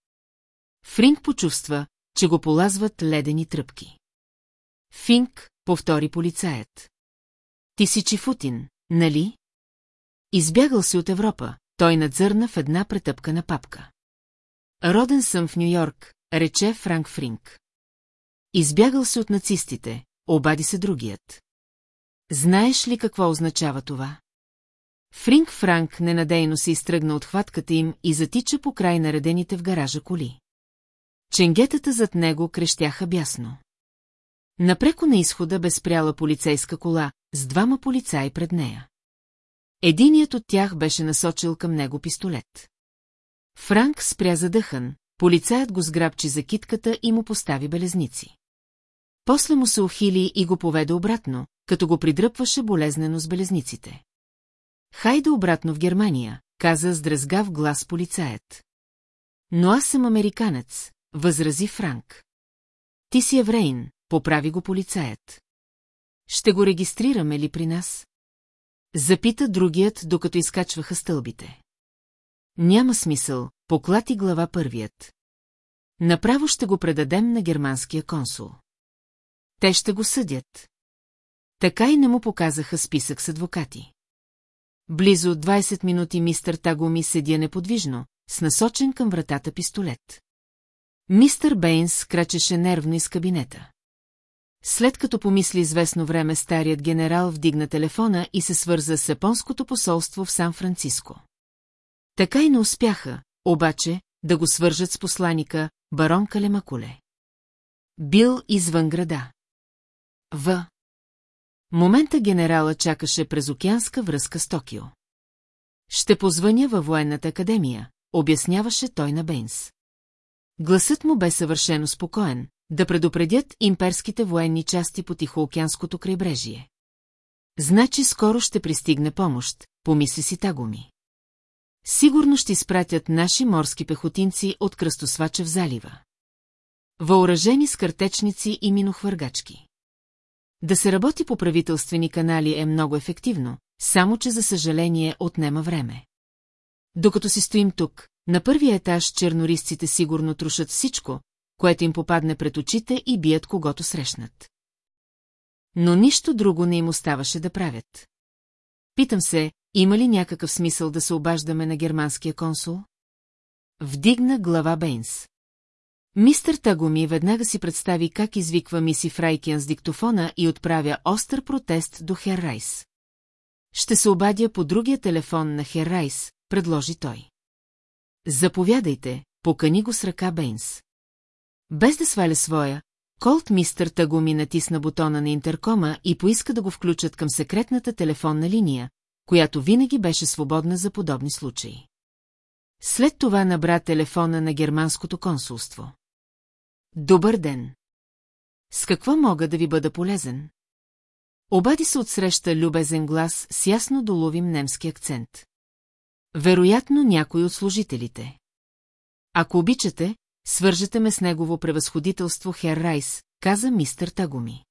[SPEAKER 1] Фринк почувства, че го полазват ледени тръпки. Финк, повтори полицаят. Ти си Чифутин, нали? Избягал си от Европа, той надзърна в една претъпкана папка. Роден съм в Нью-Йорк, рече Франк Фринк. Избягал се от нацистите, обади се другият. Знаеш ли какво означава това? Фринг Франк ненадейно се изтръгна от хватката им и затича по край наредените в гаража коли. Ченгетата зад него крещяха бясно. Напреко на изхода безпряла полицейска кола, с двама полицаи пред нея. Единият от тях беше насочил към него пистолет. Франк спря задъхан, полицаят го сграбчи за китката и му постави белезници. После му се ухили и го поведе обратно, като го придръпваше болезнено с белезниците. Хайде обратно в Германия, каза с дразгав глас полицаят. Но аз съм американец, възрази Франк. Ти си Еврейн, поправи го полицаят. Ще го регистрираме ли при нас? Запита другият, докато изкачваха стълбите. Няма смисъл, поклати глава първият. Направо ще го предадем на германския консул. Те ще го съдят. Така и не му показаха списък с адвокати. Близо 20 минути мистър Тагоми седя неподвижно, с насочен към вратата пистолет. Мистър Бейнс крачеше нервно из кабинета. След като помисли известно време, старият генерал вдигна телефона и се свърза с японското посолство в Сан-Франциско. Така и не успяха, обаче, да го свържат с посланика барон Калемакуле. Бил извън града. В. Момента генерала чакаше през океанска връзка с Токио. Ще позвъня във военната академия, обясняваше той на Бейнс. Гласът му бе съвършено спокоен, да предупредят имперските военни части по Тихоокеанското крайбрежие. Значи скоро ще пристигне помощ, помисли си Тагоми. Сигурно ще изпратят наши морски пехотинци от кръстосвача в залива. Въоръжени с картечници и минохвъргачки. Да се работи по правителствени канали е много ефективно, само че за съжаление отнема време. Докато си стоим тук, на първия етаж чернорисците сигурно трушат всичко, което им попадне пред очите и бият когото срещнат. Но нищо друго не им оставаше да правят. Питам се, има ли някакъв смисъл да се обаждаме на германския консул? Вдигна глава Бейнс. Мистер Тагоми веднага си представи как извиква миси Фрайкен с диктофона и отправя остър протест до Хер Райс. Ще се обадя по другия телефон на Хер Райс, предложи той. Заповядайте, покани го с ръка Бейнс. Без да сваля своя, Колт мистър Тагуми натисна бутона на интеркома и поиска да го включат към секретната телефонна линия, която винаги беше свободна за подобни случаи. След това набра телефона на германското консулство. Добър ден! С какво мога да ви бъда полезен? Обади се отсреща любезен глас с ясно доловим немски акцент. Вероятно някой от служителите. Ако обичате, свържете ме с негово превъзходителство Хер Райс, каза мистър Тагуми.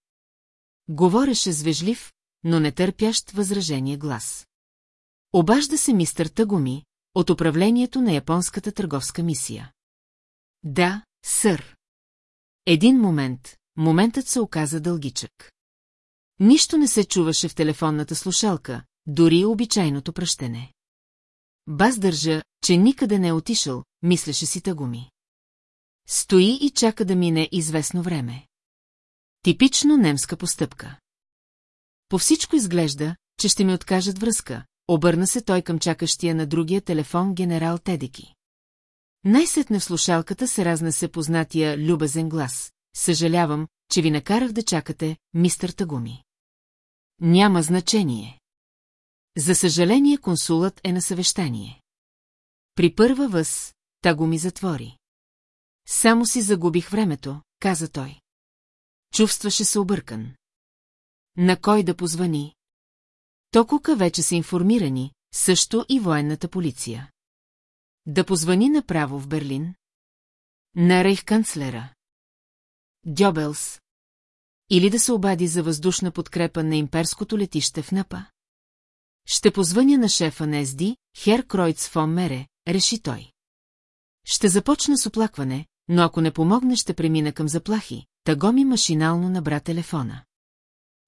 [SPEAKER 1] Говореше звежлив, но не търпящ възражение глас. Обажда се мистър Тагуми от управлението на японската търговска мисия. Да, сър. Един момент, моментът се оказа дългичък. Нищо не се чуваше в телефонната слушалка, дори обичайното пръщене. Баз държа, че никъде не е отишъл, мислеше си тъгуми. Стои и чака да мине известно време. Типично немска постъпка. По всичко изглежда, че ще ми откажат връзка, обърна се той към чакащия на другия телефон генерал Тедики. Най-сетне в слушалката се разнесе познатия любезен глас. Съжалявам, че ви накарах да чакате, мистър Тагуми. Няма значение. За съжаление консулът е на съвещание. При първа въз, Тагуми затвори. Само си загубих времето, каза той. Чувстваше се объркан. На кой да позвани? Токука вече са информирани, също и военната полиция. Да позвани направо в Берлин? На рейхканцлера. Дьобелс. Или да се обади за въздушна подкрепа на имперското летище в Напа? Ще позвъня на шефа на СД, Хер Кройц фон Мере, реши той. Ще започна с оплакване, но ако не помогне, ще премина към заплахи. ми машинално набра телефона.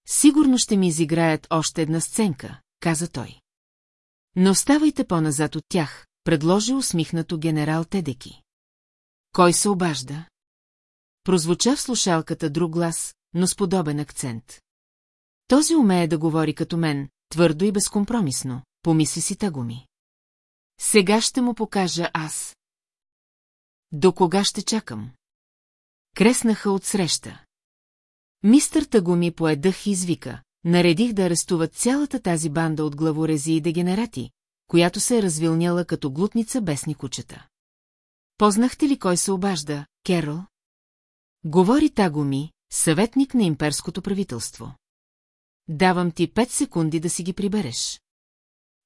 [SPEAKER 1] Сигурно ще ми изиграят още една сценка, каза той. Но оставайте по-назад от тях, предложи усмихнато генерал Тедеки. Кой се обажда? Прозвуча в слушалката друг глас, но с подобен акцент. Този умее да говори като мен, твърдо и безкомпромисно, помисли си тъгуми. Сега ще му покажа аз. До кога ще чакам? Креснаха от среща. Мистър Тагуми поедъх и извика. Наредих да арестуват цялата тази банда от главорези и дегенерати, която се е развилняла като глутница бесни кучета. Познахте ли кой се обажда, Керол? Говори Таго ми, съветник на имперското правителство. Давам ти пет секунди да си ги прибереш.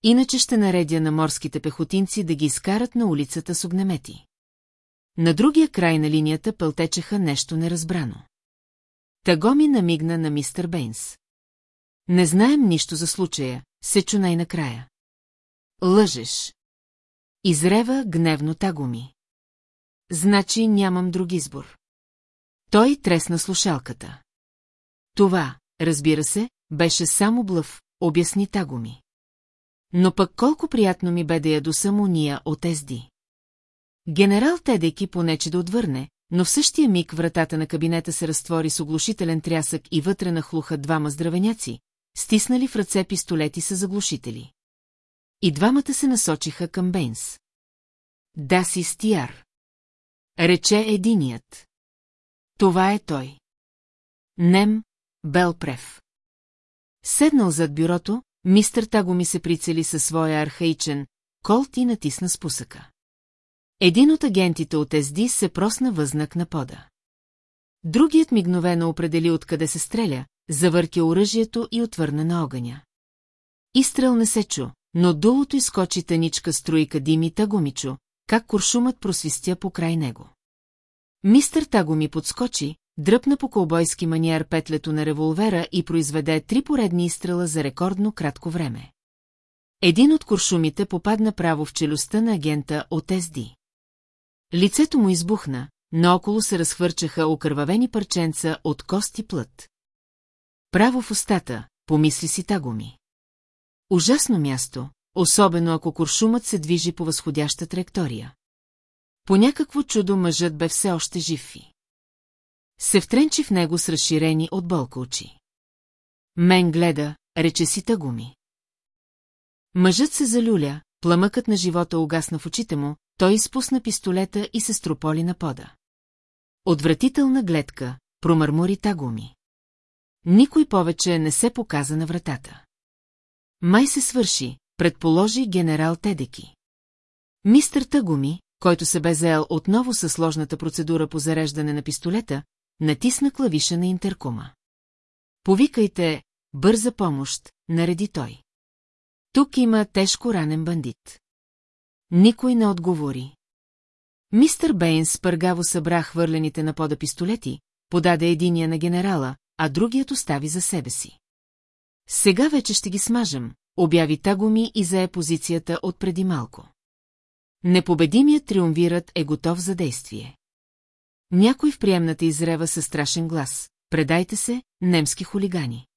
[SPEAKER 1] Иначе ще наредя на морските пехотинци да ги изкарат на улицата с огнемети. На другия край на линията пълтечеха нещо неразбрано. Тагоми намигна на мистер Бейнс. Не знаем нищо за случая, се чу най-накрая. Лъжеш. Изрева гневно тагуми. Значи нямам друг избор. Той тресна слушалката. Това, разбира се, беше само блъв, обясни тагуми. Но пък колко приятно ми бе да досам уния от Езди. Генерал Тедеки понече да отвърне, но в същия миг вратата на кабинета се разтвори с оглушителен трясък и вътре нахлуха двама здравеняци, стиснали в ръце пистолети с заглушители. И двамата се насочиха към Бейнс. Да си стияр. Рече единият. Това е той. Нем, Белпрев. Седнал зад бюрото, мистър Таго ми се прицели със своя архаичен колт и натисна спусъка. Един от агентите от СД се просна възнак на пода. Другият мигновено определи откъде се стреля, завърки оръжието и отвърна на огъня. Изстрел не се чу, но долото изкочи тъничка струйка дими Тагомичо, как куршумът просвистя по край него. Мистър Тагоми подскочи, дръпна по колбойски маниер петлето на револвера и произведе три поредни изстрела за рекордно кратко време. Един от куршумите попадна право в челюстта на агента от СД. Лицето му избухна, но около се разхвърчаха окървавени парченца от кости плът. Право в устата, помисли си Тагоми. Ужасно място, особено ако куршумът се движи по възходяща траектория. По някакво чудо мъжът бе все още жив и. Се втренчи в него с разширени от болка очи. Мен гледа, рече си тъгуми. Мъжът се залюля, пламъкът на живота угасна в очите му, той изпусна пистолета и се строполи на пода. Отвратителна гледка, промърмори тагуми. Никой повече не се показа на вратата. Май се свърши, предположи генерал Тедеки. Мистър Тагуми, който се бе заел отново със сложната процедура по зареждане на пистолета, натисна клавиша на интеркома. Повикайте «Бърза помощ», нареди той. Тук има тежко ранен бандит. Никой не отговори. Мистър Бейнс пъргаво събра хвърлените на пода пистолети, подаде единия на генерала, а другият остави за себе си. Сега вече ще ги смажем, обяви Тагоми и зае позицията от преди малко. Непобедимият триумвират е готов за действие. Някой в приемната изрева със страшен глас. Предайте се, немски хулигани.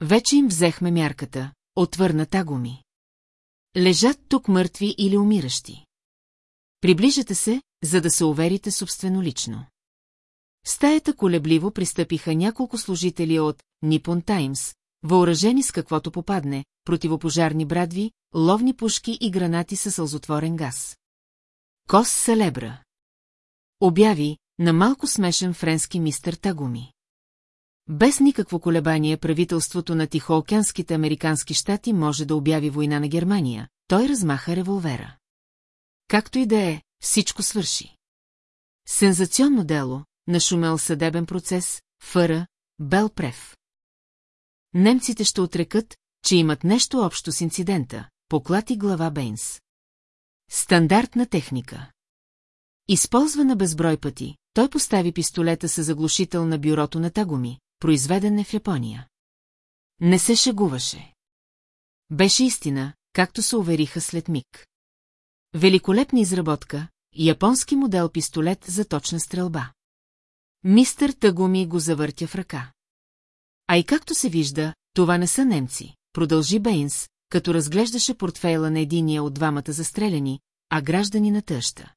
[SPEAKER 1] Вече им взехме мярката, отвърна Тагоми. Лежат тук мъртви или умиращи. Приближате се, за да се уверите собствено лично. В стаята колебливо пристъпиха няколко служители от Nippon Times, Въоръжени с каквото попадне, противопожарни брадви, ловни пушки и гранати със сълзотворен газ. Кос Селебра. Обяви на малко смешен френски мистер Тагуми. Без никакво колебание правителството на Тихоокеанските американски щати може да обяви война на Германия. Той размаха револвера. Както и да е, всичко свърши. Сензационно дело, нашумел съдебен процес, фъра, прев немците ще отрекат, че имат нещо общо с инцидента, поклати глава Бейнс. Стандартна техника. Използвана безброй пъти, той постави пистолета със заглушител на бюрото на Тагуми, произведен е в Япония. Не се шегуваше. Беше истина, както се увериха след миг. Великолепна изработка, японски модел пистолет за точна стрелба. Мистър Тагуми го завъртя в ръка. А и както се вижда, това не са немци, продължи Бейнс, като разглеждаше портфейла на единия от двамата застреляни, а граждани на тъща.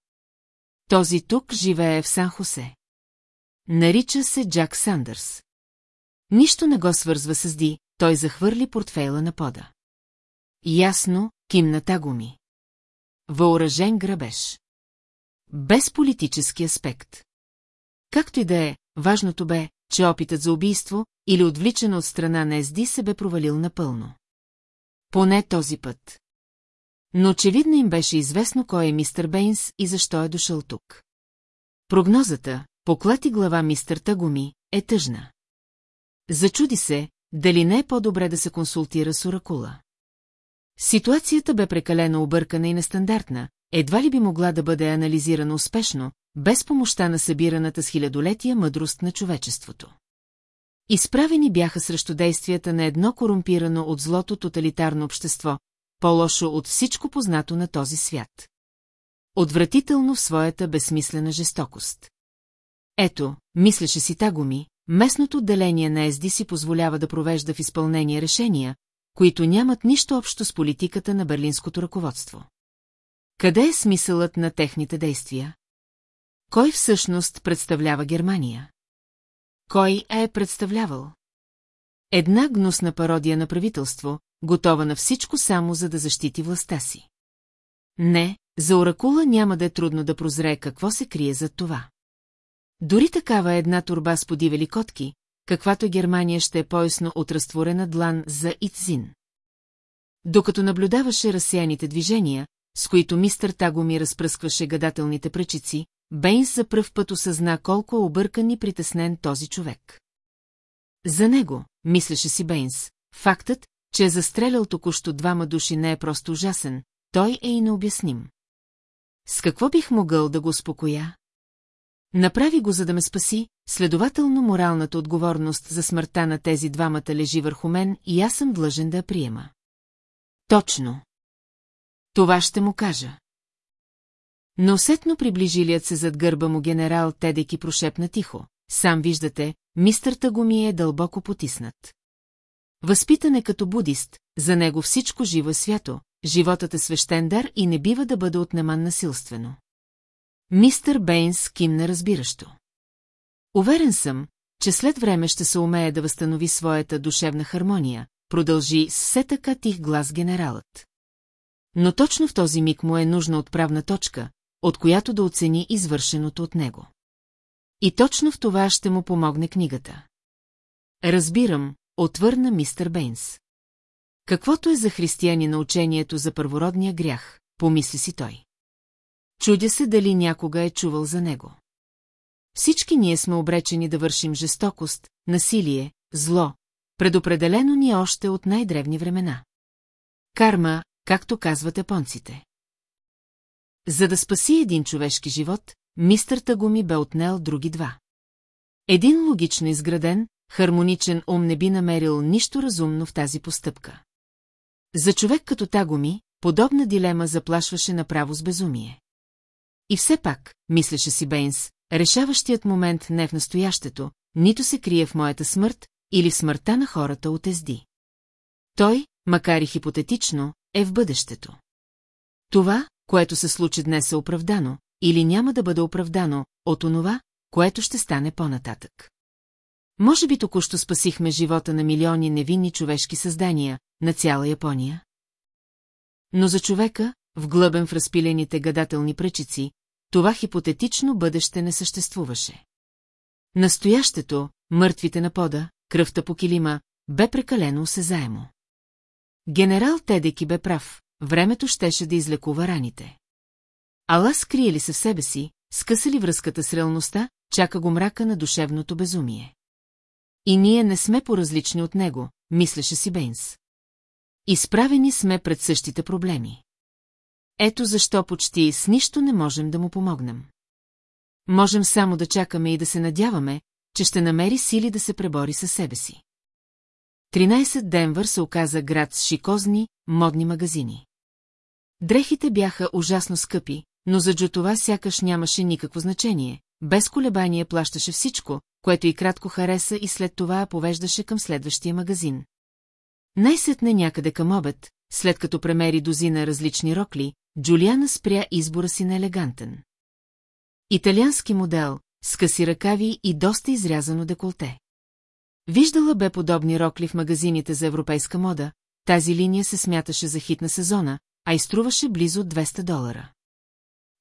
[SPEAKER 1] Този тук живее в Сан-Хосе. Нарича се Джак Сандърс. Нищо не го свързва с Ди, той захвърли портфейла на пода. Ясно, кимна тагуми. Въоръжен грабеж. Без политически аспект. Както и да е, важното бе, че опитът за убийство или отвличане от страна на езди се бе провалил напълно. Поне този път. Но очевидно им беше известно кой е мистер Бейнс и защо е дошъл тук. Прогнозата, поклати глава мистер Тагуми, е тъжна. Зачуди се, дали не е по-добре да се консултира с Оракула. Ситуацията бе прекалено объркана и нестандартна, едва ли би могла да бъде анализирана успешно, без помощта на събираната с хилядолетия мъдрост на човечеството. Изправени бяха срещу действията на едно корумпирано от злото тоталитарно общество, по-лошо от всичко познато на този свят. Отвратително в своята безсмислена жестокост. Ето, мислеше си Тагоми, местното отделение на СД си позволява да провежда в изпълнение решения, които нямат нищо общо с политиката на берлинското ръководство. Къде е смисълът на техните действия? Кой всъщност представлява Германия? Кой е представлявал? Една гнусна пародия на правителство, готова на всичко само за да защити властта си. Не, за Оракула няма да е трудно да прозрее какво се крие за това. Дори такава е една турба с подивели котки, каквато Германия ще е поясно от разтворена длан за Ицзин. Докато наблюдаваше разсеяните движения, с които мистър Таго ми разпръскваше гадателните пречици, Бейнс за пръв път осъзна колко е объркан и притеснен този човек. За него, мислеше си Бейнс, фактът, че е застрелял току-що двама души не е просто ужасен, той е и необясним. С какво бих могъл да го успокоя? Направи го, за да ме спаси, следователно моралната отговорност за смъртта на тези двамата лежи върху мен и аз съм длъжен да я приема. Точно. Това ще му кажа. Но сетно приближилият се зад гърба му генерал Тедеки прошепна тихо. Сам виждате, мистър Тагуми е дълбоко потиснат. Възпитане като будист, за него всичко живо е свято, животът е свещен дар и не бива да бъде отнеман насилствено. Мистър Бейнс кимна разбиращо. Уверен съм, че след време ще се умее да възстанови своята душевна хармония, продължи с все така тих глас генералът. Но точно в този миг му е нужна отправна точка, от която да оцени извършеното от него. И точно в това ще му помогне книгата. Разбирам, отвърна мистер Бейнс. Каквото е за християни на учението за първородния грях, помисли си той. Чудя се дали някога е чувал за него. Всички ние сме обречени да вършим жестокост, насилие, зло, предопределено ни е още от най-древни времена. Карма, както казват японците. За да спаси един човешки живот, мистър Тагуми бе отнел други два. Един логично изграден, хармоничен ум не би намерил нищо разумно в тази постъпка. За човек като Тагуми, подобна дилема заплашваше направо с безумие. И все пак, мислеше си Бейнс, решаващият момент не е в настоящето, нито се крие в моята смърт или в смъртта на хората от езди. Той, макар и хипотетично, е в бъдещето. Това, което се случи днес е оправдано, или няма да бъде оправдано от онова, което ще стане по-нататък. Може би току-що спасихме живота на милиони невинни човешки създания, на цяла Япония. Но за човека, вглъбен в разпилените гадателни пръчици, това хипотетично бъдеще не съществуваше. Настоящето, мъртвите на пода, кръвта по килима, бе прекалено осезаемо. Генерал Тедеки бе прав, времето щеше да излекува раните. Ала скриели се в себе си, скъсали връзката с реалността, чака го мрака на душевното безумие. И ние не сме по-различни от него, мислеше си Бейнс. Изправени сме пред същите проблеми. Ето защо почти с нищо не можем да му помогнем. Можем само да чакаме и да се надяваме, че ще намери сили да се пребори със себе си. 13 Денвър се оказа град с шикозни, модни магазини. Дрехите бяха ужасно скъпи, но за Джо това сякаш нямаше никакво значение. Без колебание плащаше всичко, което и кратко хареса и след това повеждаше към следващия магазин. Най-сетне някъде към обед, след като премери дозина различни рокли, Джулиана спря избора си на елегантен. Италиански модел, с къси ръкави и доста изрязано деколте. Виждала бе подобни рокли в магазините за европейска мода, тази линия се смяташе за хит на сезона, а изтруваше близо 200 долара.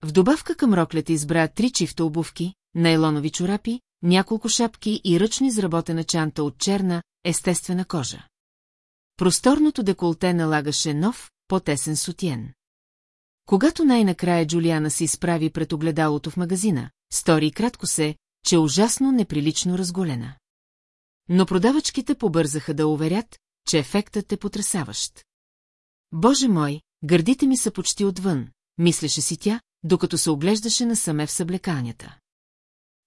[SPEAKER 1] В добавка към роклята избра три чифта обувки, нейлонови чорапи, няколко шапки и ръчно изработена чанта от черна, естествена кожа. Просторното деколте налагаше нов, по-тесен сутиен. Когато най-накрая Джулиана се изправи пред огледалото в магазина, стори кратко се, че е ужасно неприлично разголена. Но продавачките побързаха да уверят, че ефектът е потрясаващ. Боже мой, Гърдите ми са почти отвън, мислеше си тя, докато се оглеждаше насаме в съблеканията.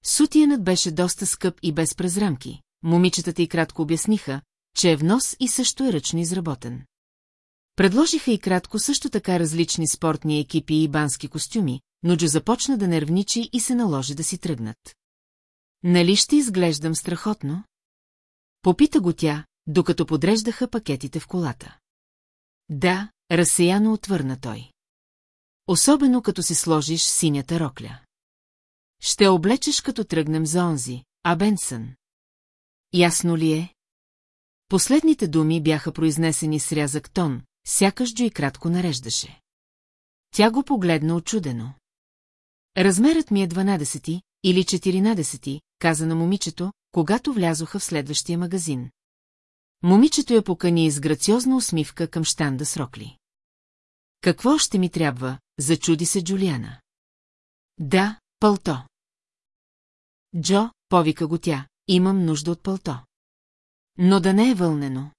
[SPEAKER 1] Сутиенът беше доста скъп и без презрамки. Момичетата и кратко обясниха, че е внос и също е ръчно изработен. Предложиха и кратко също така различни спортни екипи и бански костюми, но Джо започна да нервничи и се наложи да си тръгнат. Нали ще изглеждам страхотно? Попита го тя, докато подреждаха пакетите в колата. Да, Разсеяно отвърна той. Особено като си сложиш синята рокля. Ще облечеш, като тръгнем за онзи, а Бенсън. Ясно ли е? Последните думи бяха произнесени с рязък тон, сякаш Джо и кратко нареждаше. Тя го погледна очудено. Размерът ми е 12 или 14, каза на момичето, когато влязоха в следващия магазин. Момичето я покани с грациозна усмивка към щанда с рокли. Какво ще ми трябва, зачуди се Джулиана. Да, пълто. Джо, повика го тя, имам нужда от пълто. Но да не е вълнено.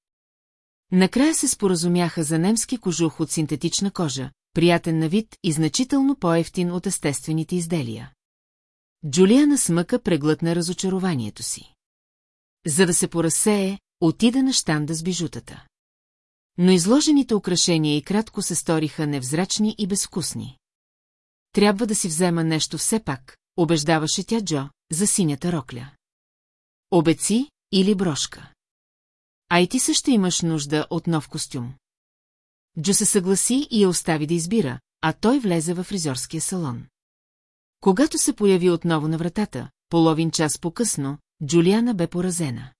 [SPEAKER 1] Накрая се споразумяха за немски кожух от синтетична кожа, приятен на вид и значително по-ефтин от естествените изделия. Джулиана смъка преглътна разочарованието си. За да се поразсее, Отида на щанда с бижутата. Но изложените украшения и кратко се сториха невзрачни и безвкусни. Трябва да си взема нещо все пак, убеждаваше тя Джо, за синята рокля. Обеци или брошка. А и ти също имаш нужда от нов костюм. Джо се съгласи и я остави да избира, а той влезе в фризорския салон. Когато се появи отново на вратата, половин час по-късно, Джулиана бе поразена.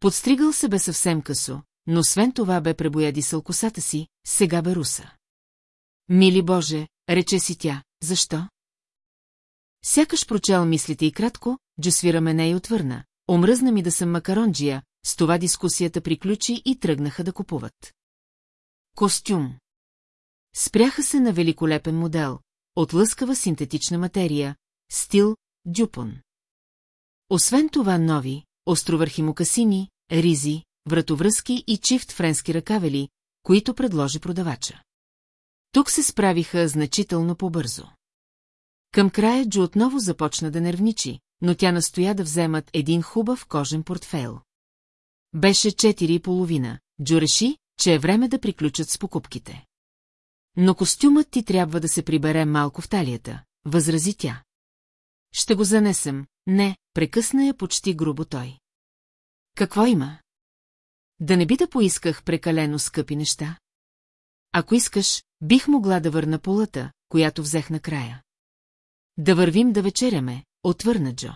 [SPEAKER 1] Подстригал се бе съвсем късо, но освен това бе пребоядисал косата си, сега бе руса. Мили Боже, рече си тя, защо? Сякаш прочел мислите и кратко, Джосвира мене и отвърна. Омръзна ми да съм макаронджия, с това дискусията приключи и тръгнаха да купуват. Костюм Спряха се на великолепен модел, от лъскава синтетична материя, стил Дюпон. Освен това нови, островърхи мукасини, ризи, вратовръзки и чифт френски ръкавели, които предложи продавача. Тук се справиха значително по-бързо. Към края Джо отново започна да нервничи, но тя настоя да вземат един хубав кожен портфейл. Беше четири и половина. Джо реши, че е време да приключат с покупките. Но костюмът ти трябва да се прибере малко в талията, възрази тя. Ще го занесем, не, прекъсна я почти грубо той. Какво има? Да не би да поисках прекалено скъпи неща? Ако искаш, бих могла да върна полата, която взех на края. Да вървим да вечеряме, отвърна Джо.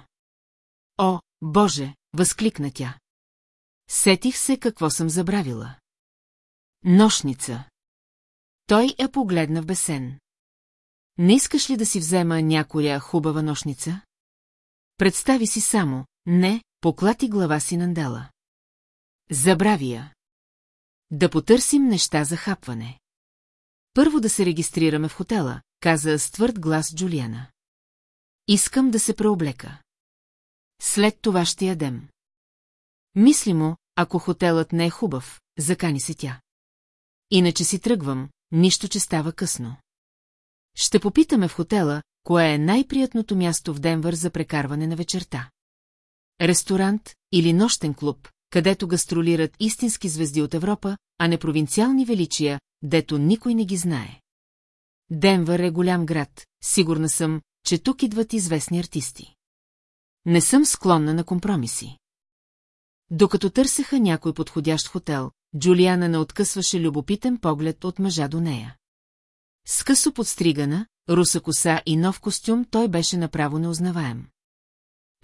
[SPEAKER 1] О, Боже, възкликна тя. Сетих се какво съм забравила. Нощница. Той я е погледна в бесен. Не искаш ли да си взема някоя хубава нощница? Представи си само, не, поклати глава си Нандела. Забрави я. Да потърсим неща за хапване. Първо да се регистрираме в хотела, каза с твърд глас Джулиана. Искам да се преоблека. След това ще ядем. Мисли му, ако хотелът не е хубав, закани се тя. Иначе си тръгвам, нищо, че става късно. Ще попитаме в хотела, Кое е най-приятното място в Денвър за прекарване на вечерта? Ресторант или нощен клуб, където гастролират истински звезди от Европа, а не провинциални величия, дето никой не ги знае. Денвър е голям град, сигурна съм, че тук идват известни артисти. Не съм склонна на компромиси. Докато търсеха някой подходящ хотел, Джулиана не откъсваше любопитен поглед от мъжа до нея. Скъсо подстригана, руса коса и нов костюм той беше направо неузнаваем.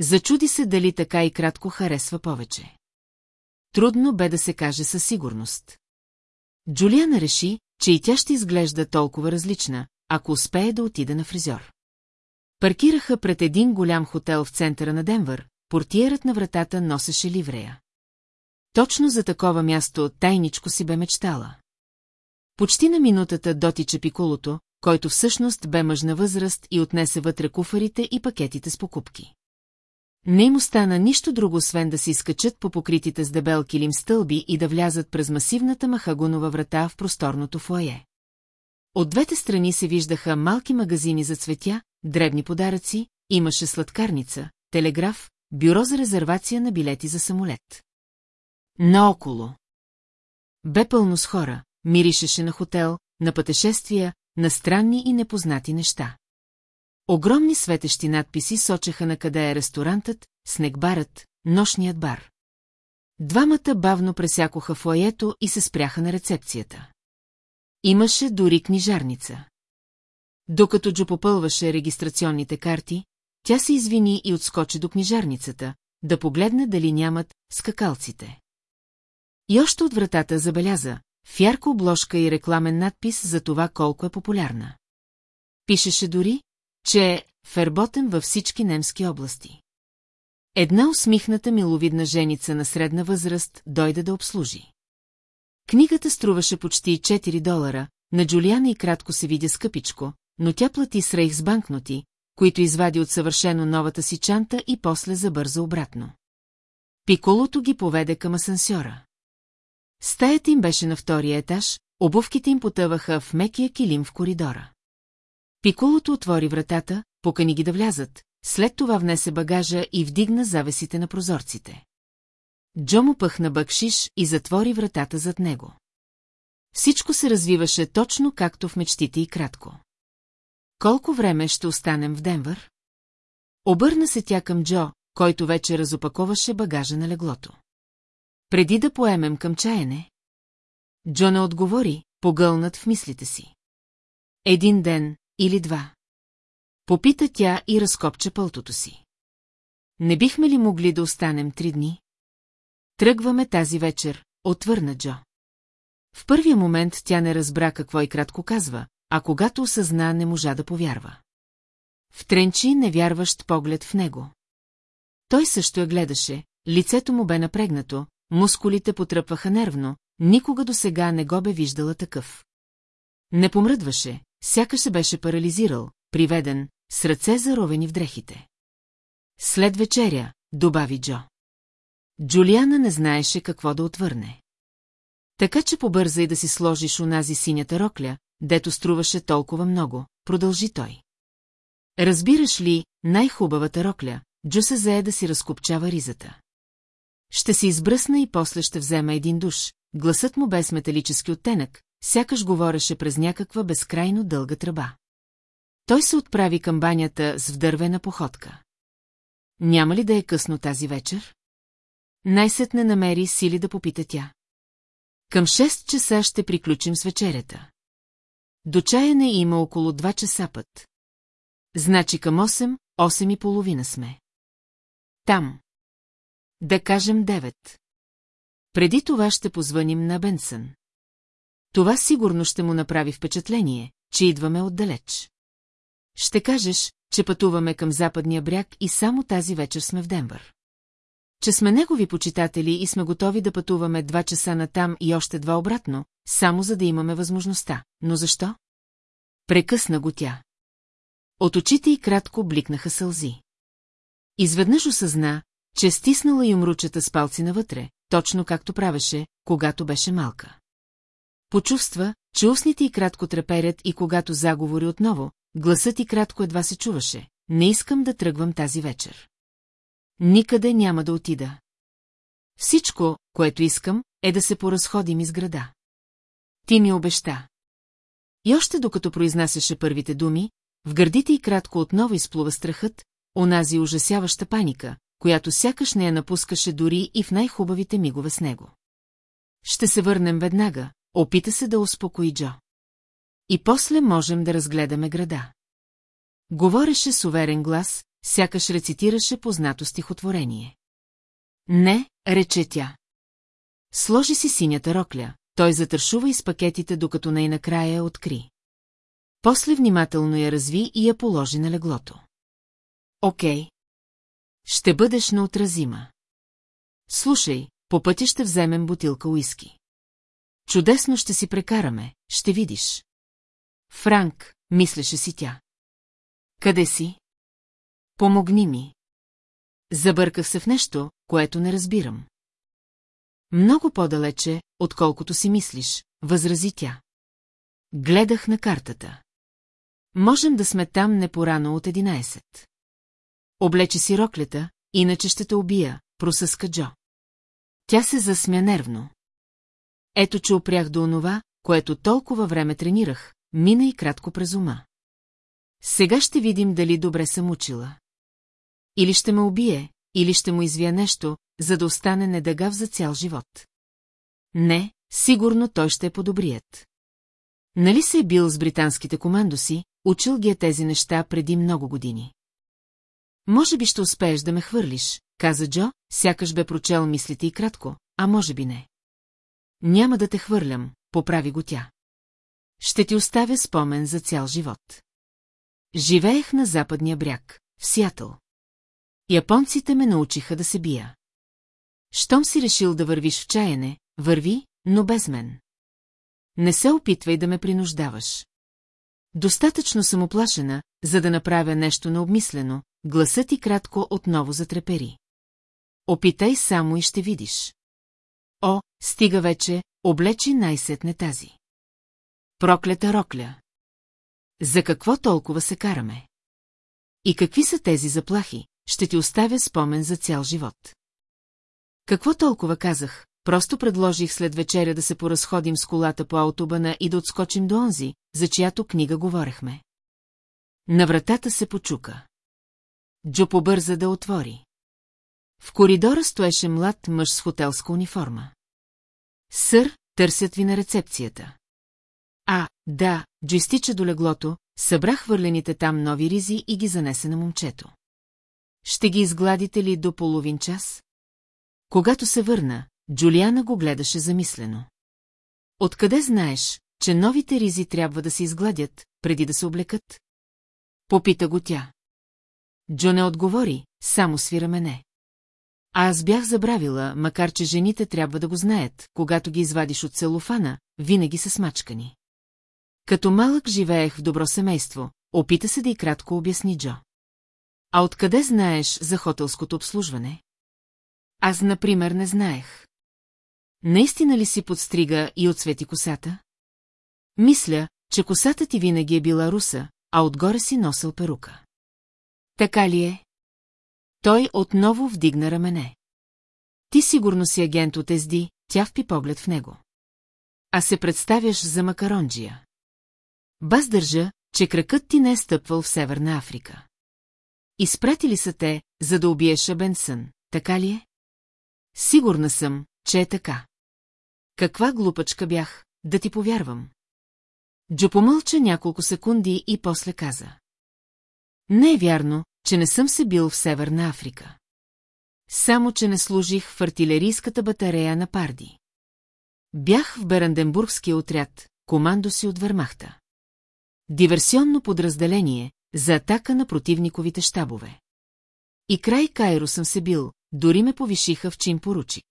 [SPEAKER 1] Зачуди се дали така и кратко харесва повече. Трудно бе да се каже със сигурност. Джулиана реши, че и тя ще изглежда толкова различна, ако успее да отида на фризьор. Паркираха пред един голям хотел в центъра на Денвър, портиерът на вратата носеше ливрея. Точно за такова място тайничко си бе мечтала. Почти на минутата дотича пиколото, който всъщност бе мъж на възраст и отнесе вътре куфарите и пакетите с покупки. Не им остана нищо друго, освен да се изкачат по покритите с дебел килим стълби и да влязат през масивната махагонова врата в просторното фойе. От двете страни се виждаха малки магазини за цветя, дребни подаръци, имаше сладкарница, телеграф, бюро за резервация на билети за самолет. Наоколо. Бе пълно с хора, миришеше на хотел, на пътешествия, на странни и непознати неща. Огромни светещи надписи сочеха на къде е ресторантът, снегбарът, нощният бар. Двамата бавно пресякоха фоето и се спряха на рецепцията. Имаше дори книжарница. Докато Джо попълваше регистрационните карти, тя се извини и отскочи до книжарницата, да погледне дали нямат скакалците. И още от вратата забеляза, в ярка обложка и рекламен надпис за това колко е популярна. Пишеше дори, че е ферботен във всички немски области. Една усмихната миловидна женица на средна възраст дойде да обслужи. Книгата струваше почти 4 долара, на Джулиана и кратко се видя скъпичко, но тя плати с рейх с банкноти, които извади от съвършено новата си чанта и после забърза обратно. Пиколото ги поведе към асансьора. Стаята им беше на втория етаж, обувките им потъваха в мекия килим в коридора. Пикулото отвори вратата, покани ги да влязат, след това внесе багажа и вдигна завесите на прозорците. Джо му пъхна бъкшиш и затвори вратата зад него. Всичко се развиваше точно както в мечтите и кратко. Колко време ще останем в Денвър? Обърна се тя към Джо, който вече разопаковаше багажа на леглото. Преди да поемем към чаяне? Джона е отговори, погълнат в мислите си. Един ден или два. Попита тя и разкопча пълтото си. Не бихме ли могли да останем три дни? Тръгваме тази вечер, отвърна Джо. В първия момент тя не разбра какво и кратко казва, а когато осъзна, не можа да повярва. Втренчи невярващ поглед в него. Той също я гледаше, лицето му бе напрегнато, мускулите потръпваха нервно, никога до сега не го бе виждала такъв. Не помръдваше, сякаш се беше парализирал, приведен, с ръце заровени в дрехите. След вечеря, добави Джо. Джулиана не знаеше какво да отвърне. Така, че побърза и да си сложиш унази синята рокля, дето струваше толкова много, продължи той. Разбираш ли, най-хубавата рокля, Джо се зае да си разкопчава ризата. Ще се избръсна и после ще взема един душ. Гласът му без металически оттенък, сякаш говореше през някаква безкрайно дълга тръба. Той се отправи към банята с вдървена походка. Няма ли да е късно тази вечер? Най-сетне намери сили да попита тя. Към 6 часа ще приключим с вечерята. До чаяне има около 2 часа път. Значи към 8, 8 и половина сме. Там. Да кажем 9. Преди това ще позвъним на Бенсън. Това сигурно ще му направи впечатление, че идваме отдалеч. Ще кажеш, че пътуваме към западния бряг и само тази вечер сме в Денвър. Че сме негови почитатели и сме готови да пътуваме два часа натам и още два обратно, само за да имаме възможността. Но защо? Прекъсна го тя. От очите й кратко бликнаха сълзи. Изведнъж осъзна, че стиснала юмручета с палци навътре, точно както правеше, когато беше малка. Почувства, че устните й кратко треперят и когато заговори отново, гласът й кратко едва се чуваше. Не искам да тръгвам тази вечер. Никъде няма да отида. Всичко, което искам, е да се поразходим из града. Ти ми обеща. И още докато произнасяше първите думи, в гърдите й кратко отново изплува страхът, онази ужасяваща паника, която сякаш не я напускаше дори и в най-хубавите мигове с него. Ще се върнем веднага, опита се да успокои Джо. И после можем да разгледаме града. Говореше с уверен глас, сякаш рецитираше познато стихотворение. Не, рече тя. Сложи си синята рокля, той затършува из пакетите, докато най-накрая я откри. После внимателно я разви и я положи на леглото. Окей, ще бъдеш неотразима. Слушай, по пътя ще вземем бутилка уиски. Чудесно ще си прекараме, ще видиш. Франк, мислеше си тя. Къде си? Помогни ми. Забърках се в нещо, което не разбирам. Много по-далече, отколкото си мислиш, възрази тя. Гледах на картата. Можем да сме там не порано от 11. Облече си роклята, иначе ще те убия, просъска Джо. Тя се засмя нервно. Ето, че опрях до онова, което толкова време тренирах, мина и кратко през ума. Сега ще видим дали добре съм учила. Или ще ме убие, или ще му извия нещо, за да остане недъгав за цял живот. Не, сигурно той ще е подобрият. Нали се е бил с британските командоси, учил ги е тези неща преди много години. Може би ще успееш да ме хвърлиш, каза Джо, сякаш бе прочел мислите и кратко, а може би не. Няма да те хвърлям, поправи го тя. Ще ти оставя спомен за цял живот. Живеех на западния бряг, в Сиатъл. Японците ме научиха да се бия. Щом си решил да вървиш в чаяне, върви, но без мен. Не се опитвай да ме принуждаваш. Достатъчно съм оплашена, за да направя нещо необмислено, гласът ти кратко отново затрепери. Опитай само и ще видиш. О, стига вече, облечи най-сетне тази. Проклята рокля. За какво толкова се караме? И какви са тези заплахи, ще ти оставя спомен за цял живот. Какво толкова казах, просто предложих след вечеря да се поразходим с колата по аутобана и да отскочим до онзи, за чиято книга говорехме. На вратата се почука. Джо побърза да отвори. В коридора стоеше млад мъж с хотелска униформа. Сър, търсят ви на рецепцията. А, да, Джо стича до леглото, събра хвърлените там нови ризи и ги занесе на момчето. Ще ги изгладите ли до половин час? Когато се върна, Джулиана го гледаше замислено. Откъде знаеш, че новите ризи трябва да се изгладят, преди да се облекат? Попита го тя. Джо не отговори, само свира мене. А аз бях забравила, макар че жените трябва да го знаят, когато ги извадиш от целофана, винаги са смачкани. Като малък живеех в добро семейство, опита се да и кратко обясни Джо. А откъде знаеш за хотелското обслужване? Аз, например, не знаех. Наистина ли си подстрига и отцвети косата? Мисля, че косата ти винаги е била руса, а отгоре си носил перука. Така ли е? Той отново вдигна рамене. Ти сигурно си агент от езди, тя впи поглед в него. А се представяш за макаронджия. Баз държа, че кракът ти не е стъпвал в Северна Африка. Изпратили са те, за да убиеш Абенсън, така ли е? Сигурна съм, че е така. Каква глупачка бях, да ти повярвам. Джо помълча няколко секунди и после каза. Не е вярно, че не съм се бил в Северна Африка. Само, че не служих в артилерийската батарея на Парди. Бях в Беранденбургския отряд, командо си от Вермахта. Диверсионно подразделение за атака на противниковите щабове. И край Кайро съм се бил, дори ме повишиха в чин поручик.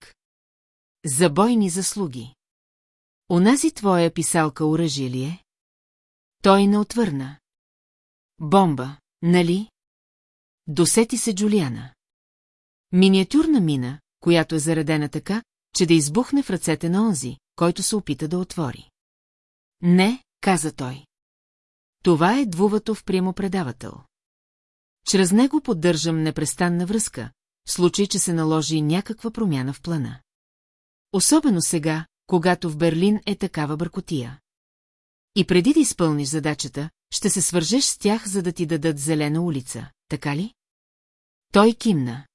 [SPEAKER 1] За бойни заслуги. Онази твоя писалка оръжие ли е? Той не отвърна. Бомба, нали? Досети се Джулиана. Миниатюрна мина, която е заредена така, че да избухне в ръцете на онзи, който се опита да отвори. Не, каза той. Това е двувато в предавател. Чрез него поддържам непрестанна връзка, в случай, че се наложи някаква промяна в плана. Особено сега, когато в Берлин е такава бъркотия. И преди да изпълниш задачата, ще се свържеш с тях, за да ти дадат зелена улица, така ли? Той кимна.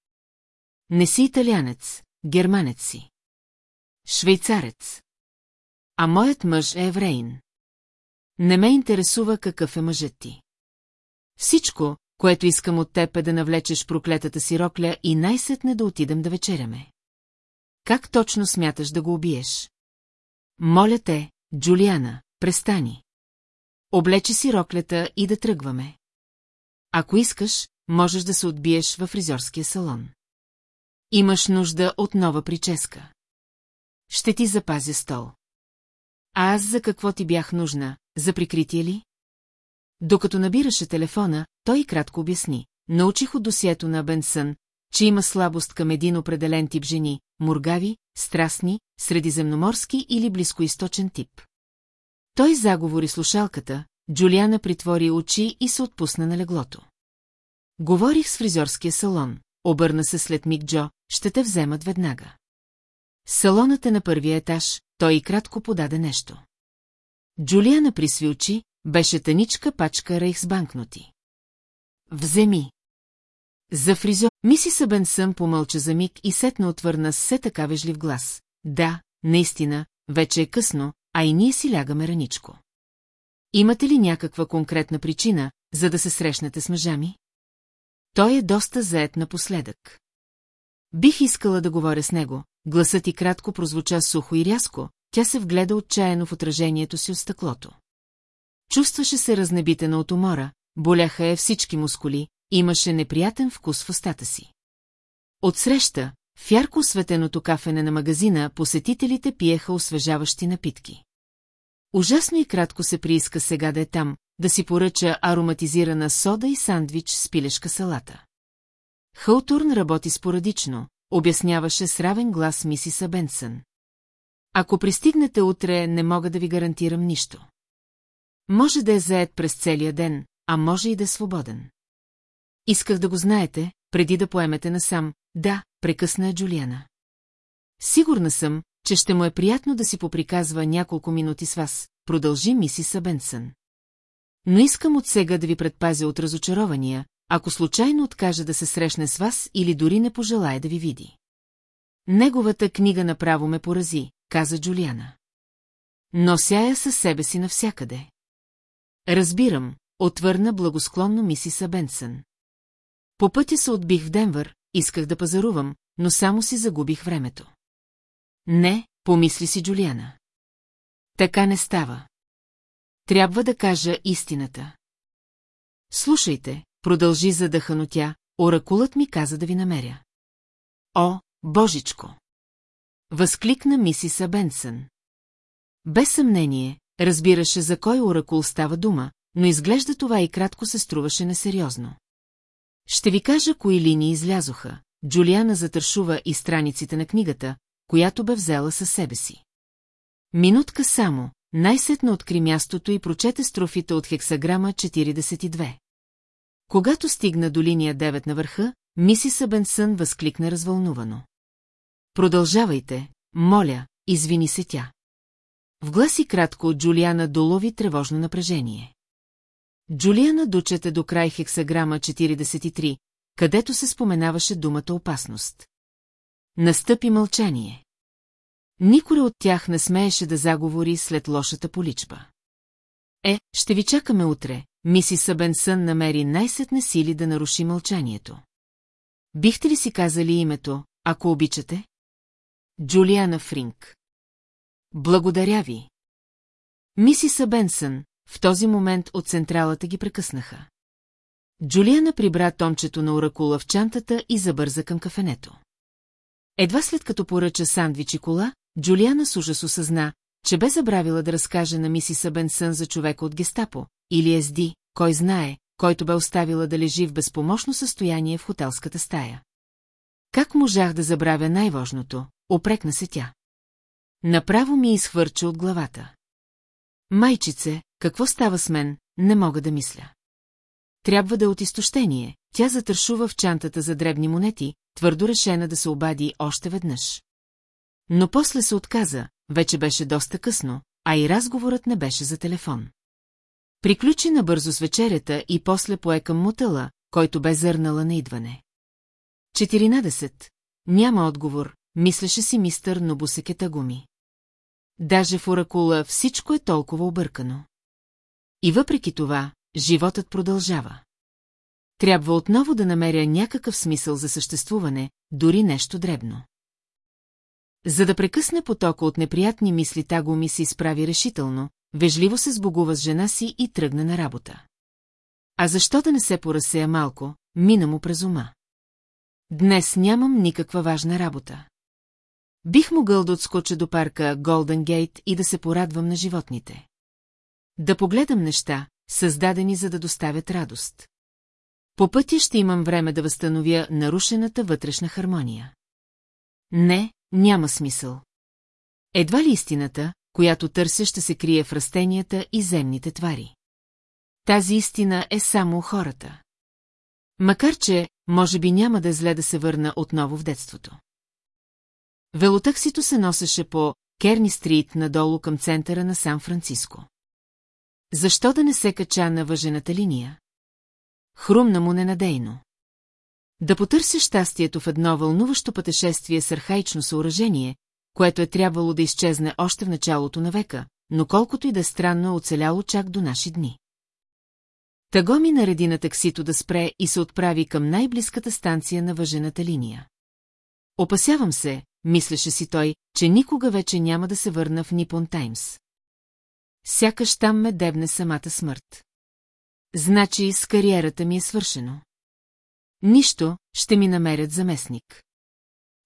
[SPEAKER 1] Не си италянец, германец си. Швейцарец. А моят мъж е еврейн. Не ме интересува какъв е мъжът ти. Всичко, което искам от теб е да навлечеш проклетата си рокля и най-сетне да отидем да вечеряме. Как точно смяташ да го убиеш? Моля те, Джулиана, престани. Облече си роклята и да тръгваме. Ако искаш, можеш да се отбиеш във фризорския салон. Имаш нужда от нова прическа. Ще ти запазя стол. А аз за какво ти бях нужна, за прикритие ли? Докато набираше телефона, той кратко обясни. Научих от досието на Бенсън, че има слабост към един определен тип жени – мургави, страстни, средиземноморски или близкоисточен тип. Той заговори слушалката, Джулиана притвори очи и се отпусна на леглото. Говорих с фризорския салон, обърна се след миг Джо, ще те вземат веднага. Салонът е на първия етаж, той и кратко подаде нещо. Джулиана присви очи, беше таничка пачка рейхсбанкноти. Вземи. За фризо, миси Събенсън помълча за миг и сетна отвърна все така вежлив глас. Да, наистина, вече е късно, а и ние си лягаме раничко. Имате ли някаква конкретна причина, за да се срещнете с мъжа ми? Той е доста заед напоследък. Бих искала да говоря с него, гласът и кратко прозвуча сухо и рязко, тя се вгледа отчаяно в отражението си от стъклото. Чувстваше се разнебитена от умора, боляха е всички мускули, имаше неприятен вкус в устата си. Отсреща, в ярко осветеното кафене на магазина, посетителите пиеха освежаващи напитки. Ужасно и кратко се прииска сега да е там, да си поръча ароматизирана сода и сандвич с пилешка салата. Хълтурн работи спорадично, обясняваше с равен глас мисиса Бенсън. Ако пристигнете утре, не мога да ви гарантирам нищо. Може да е заед през целия ден, а може и да е свободен. Исках да го знаете, преди да поемете насам. Да, прекъсна е Джулиана. Сигурна съм, че ще му е приятно да си поприказва няколко минути с вас, продължи миси Сабенсън. Но искам от сега да ви предпазя от разочарования, ако случайно откаже да се срещне с вас или дори не пожелая да ви види. Неговата книга направо ме порази, каза Джулиана. Нося я със себе си навсякъде. Разбирам, отвърна благосклонно миси Сабенсън. По пътя се отбих в Денвър, исках да пазарувам, но само си загубих времето. Не, помисли си Джулиана. Така не става. Трябва да кажа истината. Слушайте, продължи задъхано тя, оракулът ми каза да ви намеря. О, божичко! Възкликна мисиса Бенсън. Без съмнение, разбираше за кой оракул става дума, но изглежда това и кратко се струваше несериозно. Ще ви кажа кои линии излязоха. Джулиана затършува и страниците на книгата, която бе взела със себе си. Минутка само, най-сетно откри мястото и прочете строфите от хексаграма 42. Когато стигна до линия 9 на върха, миси Събенсън възкликна развълнувано. Продължавайте, моля, извини се тя. В гласи кратко от Джулиана долови тревожно напрежение. Джулиана дочете до край хексаграма 43, където се споменаваше думата опасност. Настъпи мълчание. Никора от тях не смееше да заговори след лошата поличба. Е, ще ви чакаме утре, миси Събенсън намери най-сетне сили да наруши мълчанието. Бихте ли си казали името, ако обичате? Джулиана Фринк. Благодаря ви. Миси Събенсън, в този момент от централата ги прекъснаха. Джулиана прибра тончето на оракула в чантата и забърза към кафенето. Едва след като поръча сандвич и кола, Джулиана с ужас осъзна, че бе забравила да разкаже на миси Сабенсън за човека от гестапо, или СД, кой знае, който бе оставила да лежи в безпомощно състояние в хотелската стая. Как можах да забравя най-важното, опрекна се тя. Направо ми изхвърча от главата. Майчице, какво става с мен, не мога да мисля. Трябва да е от изтощение, тя затършува в чантата за дребни монети, твърдо решена да се обади още веднъж. Но после се отказа, вече беше доста късно, а и разговорът не беше за телефон. Приключи набързо с вечерята и после пое към мутъла, който бе зърнала на идване. 14. Няма отговор, мислеше си мистър Нобусекета Гуми. Даже в Оракула всичко е толкова объркано. И въпреки това, животът продължава. Трябва отново да намеря някакъв смисъл за съществуване, дори нещо дребно. За да прекъсне потока от неприятни мисли, Таго ми се изправи решително, вежливо се сбогува с жена си и тръгна на работа. А защо да не се поръсея малко, мина му през ума. Днес нямам никаква важна работа. Бих могъл да отскоча до парка Голден Гейт и да се порадвам на животните. Да погледам неща, създадени за да доставят радост. По пътя ще имам време да възстановя нарушената вътрешна хармония. Не, няма смисъл. Едва ли истината, която търся, ще се крие в растенията и земните твари. Тази истина е само у хората. Макар че, може би няма да е зле да се върна отново в детството. Велотаксито се носеше по Керни Стрит надолу към центъра на Сан-Франциско. Защо да не се кача на въжената линия? Хрумна му ненадейно. Да потърся щастието в едно вълнуващо пътешествие с архаично съоръжение, което е трябвало да изчезне още в началото на века, но колкото и да е странно е оцеляло чак до наши дни. Таго ми нареди на таксито да спре и се отправи към най-близката станция на въжената линия. Опасявам се, мислеше си той, че никога вече няма да се върна в Нипон Таймс. Сякаш там ме дебне самата смърт. Значи с кариерата ми е свършено. Нищо, ще ми намерят заместник.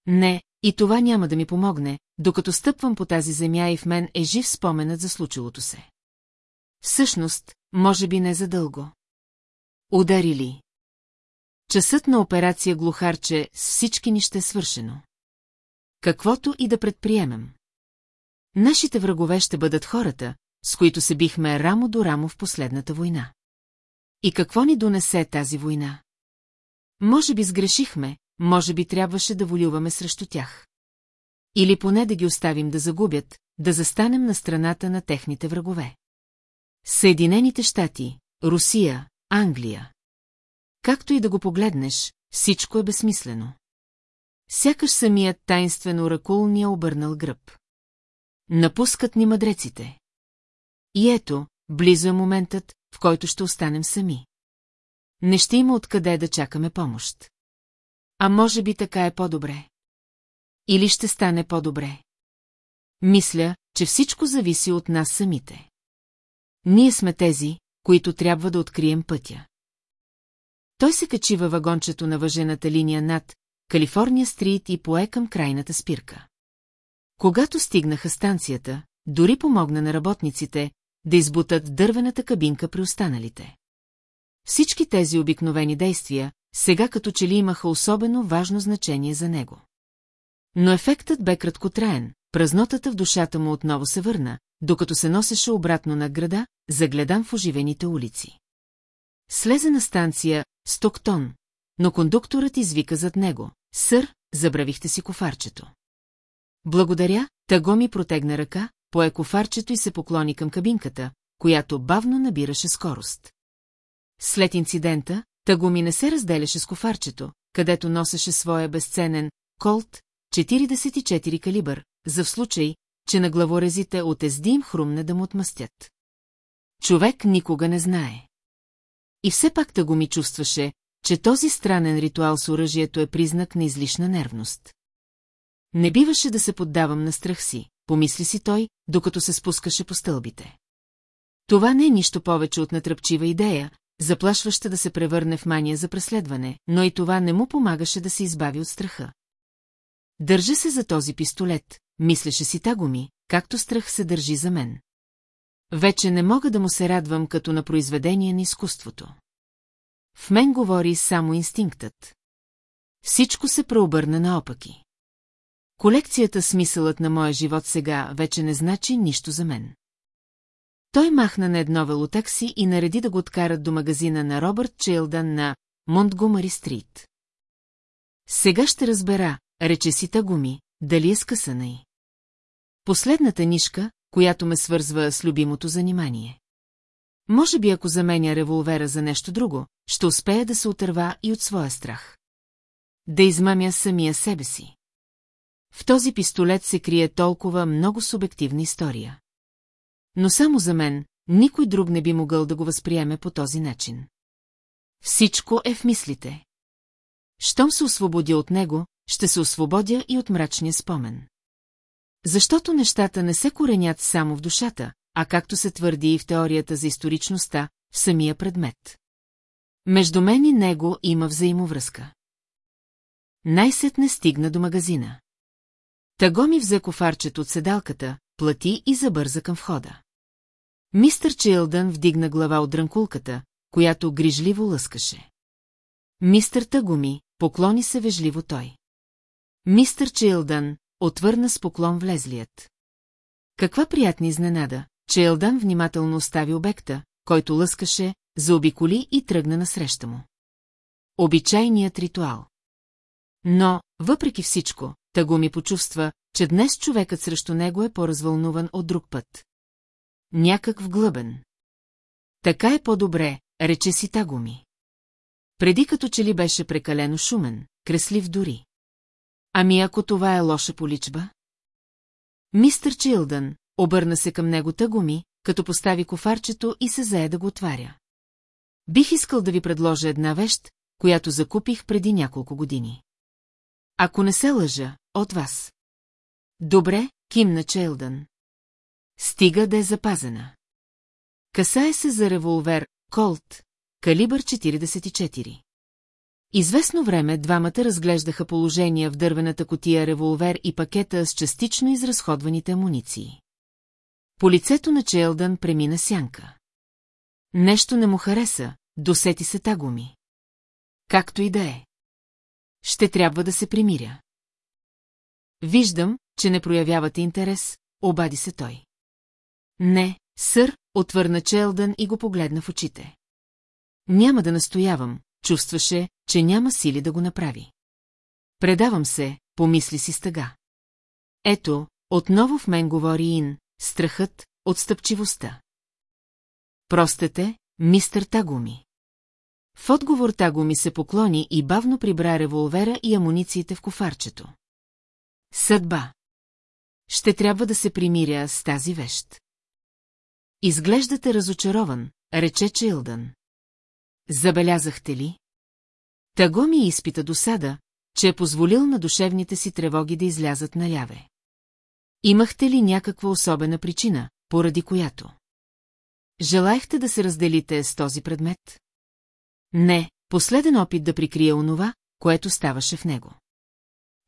[SPEAKER 1] Не, и това няма да ми помогне, докато стъпвам по тази земя и в мен е жив споменът за случилото се. Всъщност, може би не задълго. Удари ли? Часът на операция глухарче с всички ни ще е свършено. Каквото и да предприемем. Нашите врагове ще бъдат хората, с които се бихме рамо до рамо в последната война. И какво ни донесе тази война? Може би сгрешихме, може би трябваше да волюваме срещу тях. Или поне да ги оставим да загубят, да застанем на страната на техните врагове. Съединените щати, Русия, Англия. Както и да го погледнеш, всичко е безсмислено. Сякаш самият тайнствен оракул ни е обърнал гръб. Напускат ни мъдреците. И ето, близо е моментът, в който ще останем сами. Не ще има откъде да чакаме помощ. А може би така е по-добре. Или ще стане по-добре. Мисля, че всичко зависи от нас самите. Ние сме тези, които трябва да открием пътя. Той се качи във вагончето на въжената линия над Калифорния стрит и пое към крайната спирка. Когато стигнаха станцията, дори помогна на работниците, да избутат дървената кабинка при останалите. Всички тези обикновени действия, сега като че ли имаха особено важно значение за него. Но ефектът бе краткотраен, празнотата в душата му отново се върна, докато се носеше обратно на града, загледан в оживените улици. Слезе на станция Стоктон, но кондукторът извика зад него. Сър, забравихте си кофарчето. Благодаря, Таго ми протегна ръка, пое кофарчето и се поклони към кабинката, която бавно набираше скорост. След инцидента, Тагуми не се разделяше с кофарчето, където носеше своя безценен Колт 44 калибър, за в случай, че на главорезите от езди им хрумне да му отмъстят. Човек никога не знае. И все пак Тагу ми чувстваше, че този странен ритуал с оръжието е признак на излишна нервност. Не биваше да се поддавам на страх си, помисли си той, докато се спускаше по стълбите. Това не е нищо повече от натръпчива идея, заплашваща да се превърне в мания за преследване, но и това не му помагаше да се избави от страха. Държа се за този пистолет, мислеше си тагоми, както страх се държи за мен. Вече не мога да му се радвам като на произведение на изкуството. В мен говори само инстинктът. Всичко се преобърна наопаки. Колекцията «Смисълът на моя живот сега» вече не значи нищо за мен. Той махна на едно велотакси и нареди да го откарат до магазина на Робърт Чейлдън на Монтгомари Стрит. Сега ще разбера, рече си Тагуми, дали е скъсана й. Последната нишка, която ме свързва с любимото занимание. Може би ако заменя револвера за нещо друго, ще успея да се отърва и от своя страх. Да измамя самия себе си. В този пистолет се крие толкова много субективна история. Но само за мен, никой друг не би могъл да го възприеме по този начин. Всичко е в мислите. Щом се освободя от него, ще се освободя и от мрачния спомен. Защото нещата не се коренят само в душата, а както се твърди и в теорията за историчността, в самия предмет. Между мен и него има взаимовръзка. най сет не стигна до магазина. Таго ми взе кофарчето от седалката, плати и забърза към входа. Мистър Чилдън вдигна глава от дрънкулката, която грижливо лъскаше. Мистър Тагуми, поклони се вежливо той. Мистър Чилдън отвърна с поклон влезлият. Каква приятна изненада, че внимателно остави обекта, който лъскаше, заобиколи и тръгна насреща му. Обичайният ритуал. Но, въпреки всичко, Тагуми ми почувства, че днес човекът срещу него е по-развълнуван от друг път. Някак вглъбен. Така е по-добре, рече си Тагуми. Преди като че ли беше прекалено шумен, креслив дори. Ами ако това е лоша поличба? Мистър Чилдън обърна се към него Тагуми, като постави кофарчето и се зае да го отваря. Бих искал да ви предложа една вещ, която закупих преди няколко години. Ако не се лъжа, от вас. Добре, кимна Челдън. Стига да е запазена. Касае се за револвер Колт, калибър 44. Известно време двамата разглеждаха положения в дървената котия револвер и пакета с частично изразходваните амуниции. По лицето на Челдън премина сянка. Нещо не му хареса, досети се тагоми. Както и да е. Ще трябва да се примиря. Виждам, че не проявявате интерес, обади се той. Не, сър, отвърна Челдън и го погледна в очите. Няма да настоявам, чувстваше, че няма сили да го направи. Предавам се, помисли си стъга. Ето, отново в мен говори Ин, страхът, отстъпчивостта. Простете, мистер Тагуми. В отговор Тагуми се поклони и бавно прибра револвера и амунициите в кофарчето. Съдба. Ще трябва да се примиря с тази вещ. Изглеждате разочарован, рече Чилдън. Забелязахте ли? Таго ми изпита досада, че е позволил на душевните си тревоги да излязат наляве. Имахте ли някаква особена причина, поради която? Желаехте да се разделите с този предмет? Не, последен опит да прикрие онова, което ставаше в него.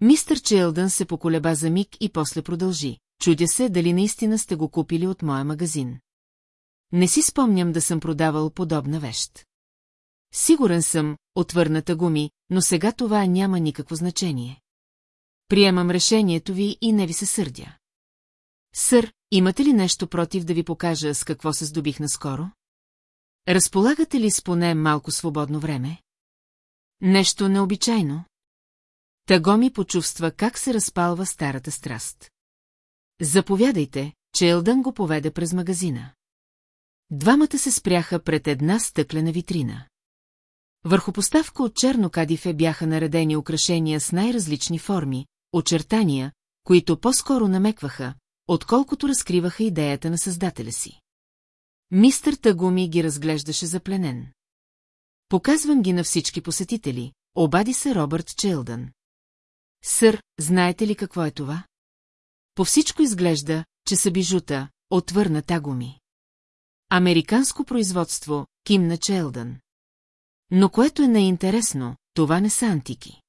[SPEAKER 1] Мистър Челдън се поколеба за миг и после продължи. Чудя се дали наистина сте го купили от моя магазин. Не си спомням да съм продавал подобна вещ. Сигурен съм, отвърната гуми, но сега това няма никакво значение. Приемам решението ви и не ви се сърдя. Сър, имате ли нещо против да ви покажа с какво се здобих наскоро? Разполагате ли с поне малко свободно време? Нещо необичайно? Тагоми почувства как се разпалва старата страст. Заповядайте, че Елдън го поведе през магазина. Двамата се спряха пред една стъклена витрина. Върху поставка от черно кадифе бяха наредени украшения с най-различни форми, очертания, които по-скоро намекваха, отколкото разкриваха идеята на създателя си. Мистър Тагуми ги разглеждаше запленен. Показвам ги на всички посетители, обади се Робърт Челдън. Сър, знаете ли какво е това? По всичко изглежда, че са бижута, отвърна тагуми. Американско производство, кимна Челдън. Но което е неинтересно, това не са антики.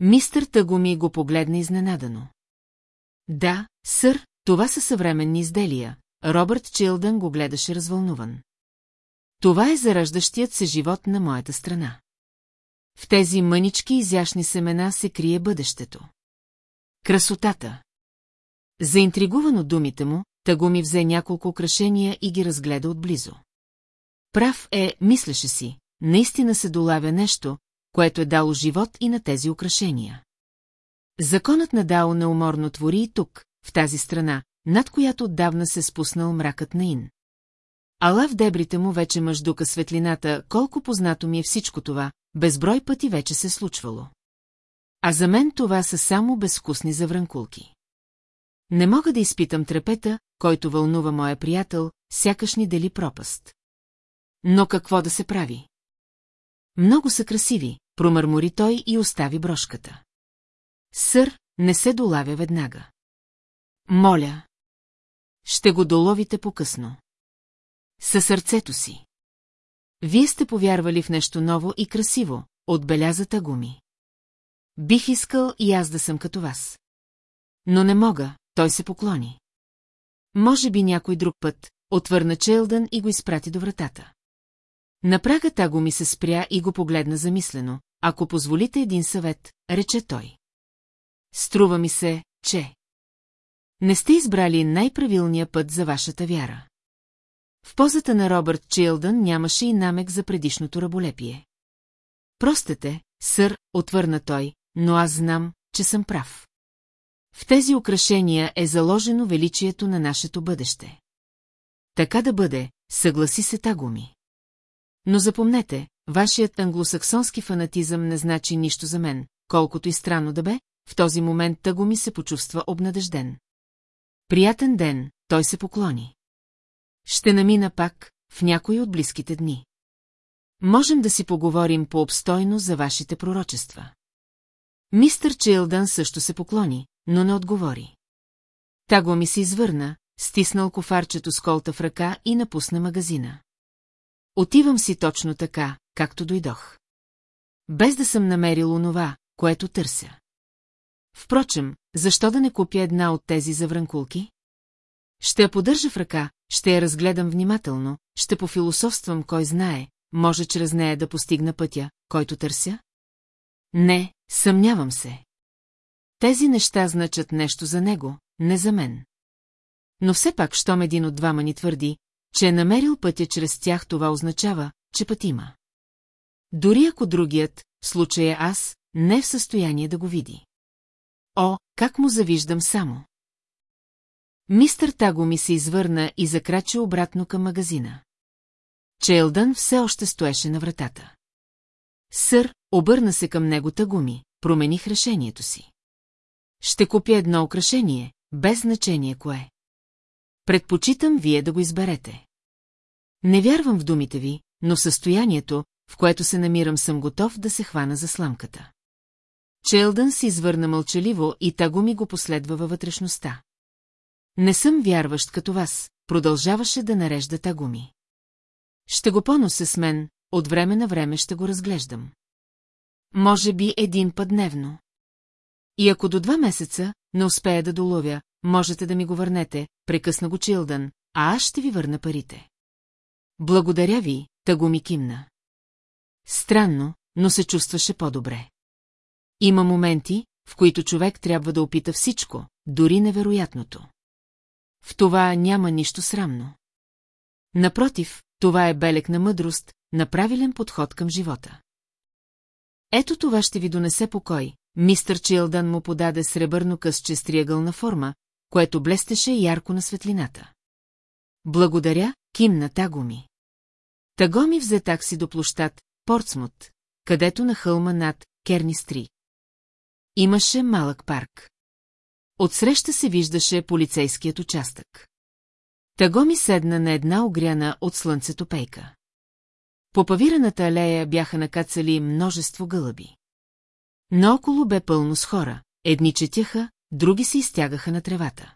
[SPEAKER 1] Мистър Тагуми го погледна изненадано. Да, сър, това са съвременни изделия. Робърт Чилдън го гледаше развълнуван. Това е зараждащият се живот на моята страна. В тези мънички изящни семена се крие бъдещето. Красотата. Заинтригуван от думите му, Тагуми ми взе няколко украшения и ги разгледа отблизо. Прав е, мислеше си, наистина се долавя нещо, което е дало живот и на тези украшения. Законът на Дао неуморно твори и тук, в тази страна, над която отдавна се спуснал мракът на Ин. Ала в дебрите му вече мъждука светлината, колко познато ми е всичко това, Безброй пъти вече се случвало. А за мен това са само безвкусни завранкулки. Не мога да изпитам трепета, който вълнува моя приятел, сякаш ни дели пропаст. Но какво да се прави? Много са красиви, промърмори той и остави брошката. Сър, не се долавя веднага. Моля. Ще го доловите по-късно. Със сърцето си. Вие сте повярвали в нещо ново и красиво, отбеляза Тагуми. Бих искал и аз да съм като вас. Но не мога, той се поклони. Може би някой друг път, отвърна Челдън и го изпрати до вратата. На прага Тагуми се спря и го погледна замислено. Ако позволите един съвет, рече той. Струва ми се, че... Не сте избрали най-правилния път за вашата вяра. В позата на Робърт Чилдън нямаше и намек за предишното раболепие. Простете, сър, отвърна той, но аз знам, че съм прав. В тези украшения е заложено величието на нашето бъдеще. Така да бъде, съгласи се Тагуми. Но запомнете, вашият англосаксонски фанатизъм не значи нищо за мен, колкото и странно да бе, в този момент Тагуми се почувства обнадежден. Приятен ден, той се поклони. Ще намина пак, в някои от близките дни. Можем да си поговорим по-обстойно за вашите пророчества. Мистър Чилдън също се поклони, но не отговори. Таго ми се извърна, стиснал кофарчето с колта в ръка и напусна магазина. Отивам си точно така, както дойдох. Без да съм намерил онова, което търся. Впрочем, защо да не купя една от тези завранкулки? Ще я поддържа в ръка, ще я разгледам внимателно, ще пофилософствам кой знае, може чрез нея да постигна пътя, който търся? Не, съмнявам се. Тези неща значат нещо за него, не за мен. Но все пак, щом един от двама ни твърди, че е намерил пътя чрез тях, това означава, че път има. Дори ако другият, в случая аз, не е в състояние да го види. О, как му завиждам само! Мистър Тагоми се извърна и закрачи обратно към магазина. Челдън все още стоеше на вратата. Сър, обърна се към него Тагуми, промених решението си. Ще купя едно украшение, без значение кое. Предпочитам вие да го изберете. Не вярвам в думите ви, но в състоянието, в което се намирам, съм готов да се хвана за сламката. Челдън се извърна мълчаливо и Тагуми го последва във вътрешността. Не съм вярващ като вас, продължаваше да нарежда Тагуми. Ще го понося с мен, от време на време ще го разглеждам. Може би един път дневно. И ако до два месеца не успея да доловя, можете да ми го върнете, прекъсна го Чилдън, а аз ще ви върна парите. Благодаря ви, Тагуми кимна. Странно, но се чувстваше по-добре. Има моменти, в които човек трябва да опита всичко, дори невероятното. В това няма нищо срамно. Напротив, това е белек на мъдрост, на правилен подход към живота. Ето това ще ви донесе покой. Мистър Чилдън му подаде сребърно късче с триъгълна форма, което блестеше ярко на светлината. Благодаря, кимна Тагоми. Тагоми взе такси до площад Портсмут, където на хълма над Керни Стри. Имаше малък парк. Отсреща се виждаше полицейският участък. Таго ми седна на една огряна от слънцето пейка. По павираната алея бяха накацали множество гълъби. Наоколо бе пълно с хора, едни четяха, други се изтягаха на тревата.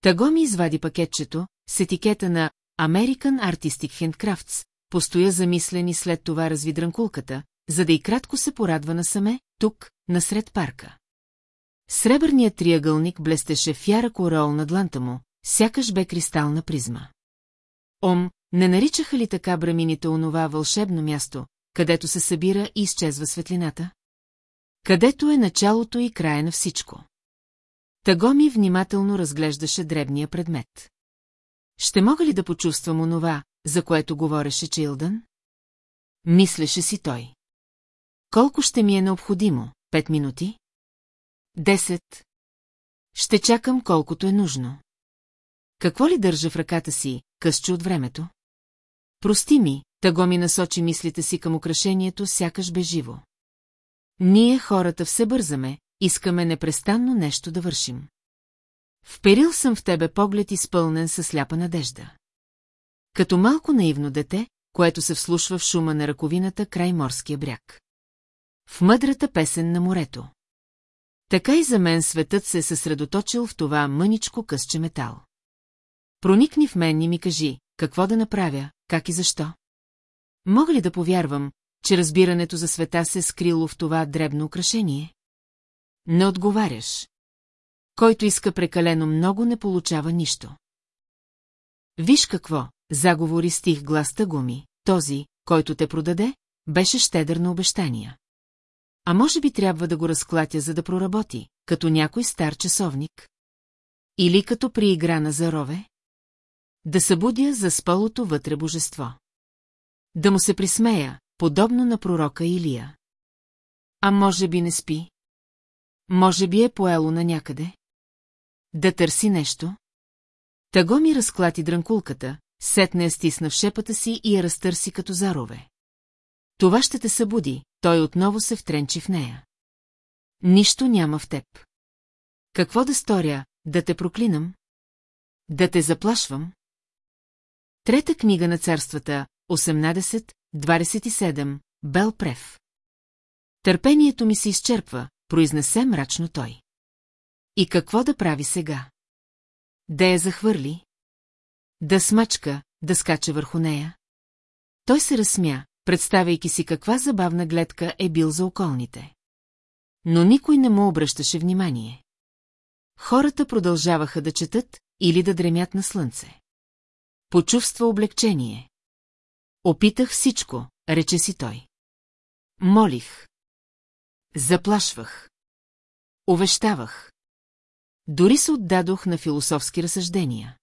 [SPEAKER 1] Таго ми извади пакетчето с етикета на American Artistic Handcrafts, постоя замислен и след това разви дранкулката, за да и кратко се порадва насаме, тук, насред парка. Сребърният триъгълник блестеше в яра корол на дланта му, сякаш бе кристална призма. Ом, не наричаха ли така брамините онова вълшебно място, където се събира и изчезва светлината? Където е началото и края на всичко. Тагоми внимателно разглеждаше дребния предмет. Ще мога ли да почувствам онова, за което говореше Чилдън? Мислеше си той. Колко ще ми е необходимо? Пет минути? Десет. Ще чакам колкото е нужно. Какво ли държа в ръката си, късче от времето? Прости ми, таго ми насочи мислите си към украшението, сякаш живо. Ние хората все бързаме, искаме непрестанно нещо да вършим. Вперил съм в тебе поглед изпълнен със сляпа надежда. Като малко наивно дете, което се вслушва в шума на ръковината край морския бряг. В мъдрата песен на морето. Така и за мен светът се е съсредоточил в това мъничко късче метал. Проникни в мен и ми кажи, какво да направя, как и защо. Мога ли да повярвам, че разбирането за света се е скрило в това дребно украшение? Не отговаряш. Който иска прекалено много, не получава нищо. Виж какво, заговори стих глас тъгуми, този, който те продаде, беше щедър на обещания. А може би трябва да го разклатя, за да проработи, като някой стар часовник? Или като при игра на зарове? Да събудя за спалото вътре божество. Да му се присмея, подобно на пророка Илия. А може би не спи? Може би е поело на някъде? Да търси нещо? Таго ми разклати дрънкулката, сетне я стисна в шепата си и я разтърси като зарове. Това ще те събуди, той отново се втренчи в нея. Нищо няма в теб. Какво да сторя, да те проклинам? Да те заплашвам? Трета книга на царствата, 18-27, Бел Прев. Търпението ми се изчерпва, произнесе мрачно той. И какво да прави сега? Да я захвърли? Да смачка, да скача върху нея? Той се разсмя, представяйки си каква забавна гледка е бил за околните. Но никой не му обръщаше внимание. Хората продължаваха да четат или да дремят на слънце. Почувства облегчение. Опитах всичко, рече си той. Молих. Заплашвах. Овещавах. Дори се отдадох на философски разсъждения.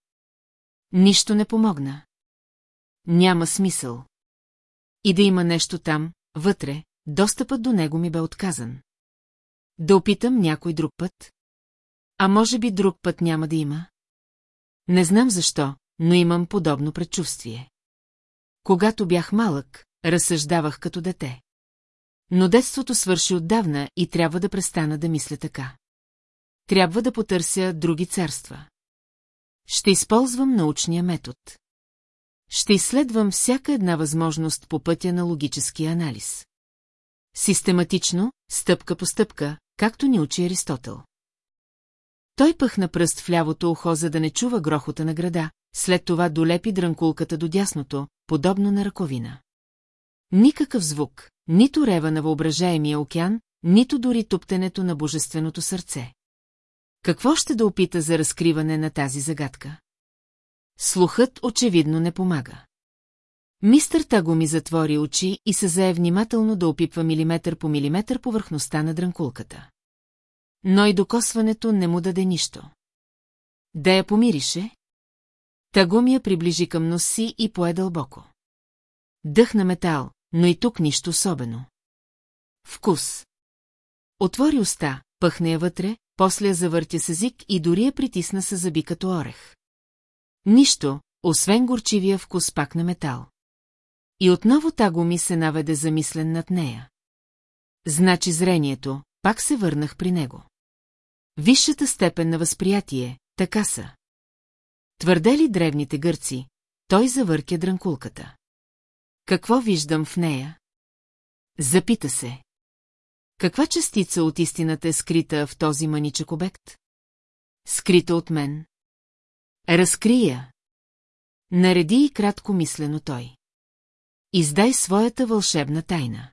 [SPEAKER 1] Нищо не помогна. Няма смисъл и да има нещо там, вътре, достъпът до него ми бе отказан. Да опитам някой друг път? А може би друг път няма да има? Не знам защо, но имам подобно предчувствие. Когато бях малък, разсъждавах като дете. Но детството свърши отдавна и трябва да престана да мисля така. Трябва да потърся други царства. Ще използвам научния метод. Ще изследвам всяка една възможност по пътя на логическия анализ. Систематично, стъпка по стъпка, както ни учи Аристотел. Той пъхна пръст в лявото ухо, за да не чува грохота на града, след това долепи дрънкулката до дясното, подобно на ръковина. Никакъв звук, нито рева на въображаемия океан, нито дори туптенето на божественото сърце. Какво ще да опита за разкриване на тази загадка? Слухът очевидно не помага. Мистър Таго ми затвори очи и се зае внимателно да опипва милиметър по милиметър повърхността на дрънкулката. Но и докосването не му даде нищо. Да я помирише? Таго ми я приближи към носи и пое дълбоко. Дъх на метал, но и тук нищо особено. Вкус. Отвори уста, пъхне я вътре, после я завъртя с език и дори я притисна с зъби като орех. Нищо, освен горчивия вкус пак на метал. И отново таго ми се наведе замислен над нея. Значи зрението, пак се върнах при него. Висшата степен на възприятие, така са. Твърде ли древните гърци, той завърке дранкулката. Какво виждам в нея? Запита се. Каква частица от истината е скрита в този маничък обект? Скрита от мен. Разкрия. Нареди и кратко мислено той. Издай своята вълшебна тайна.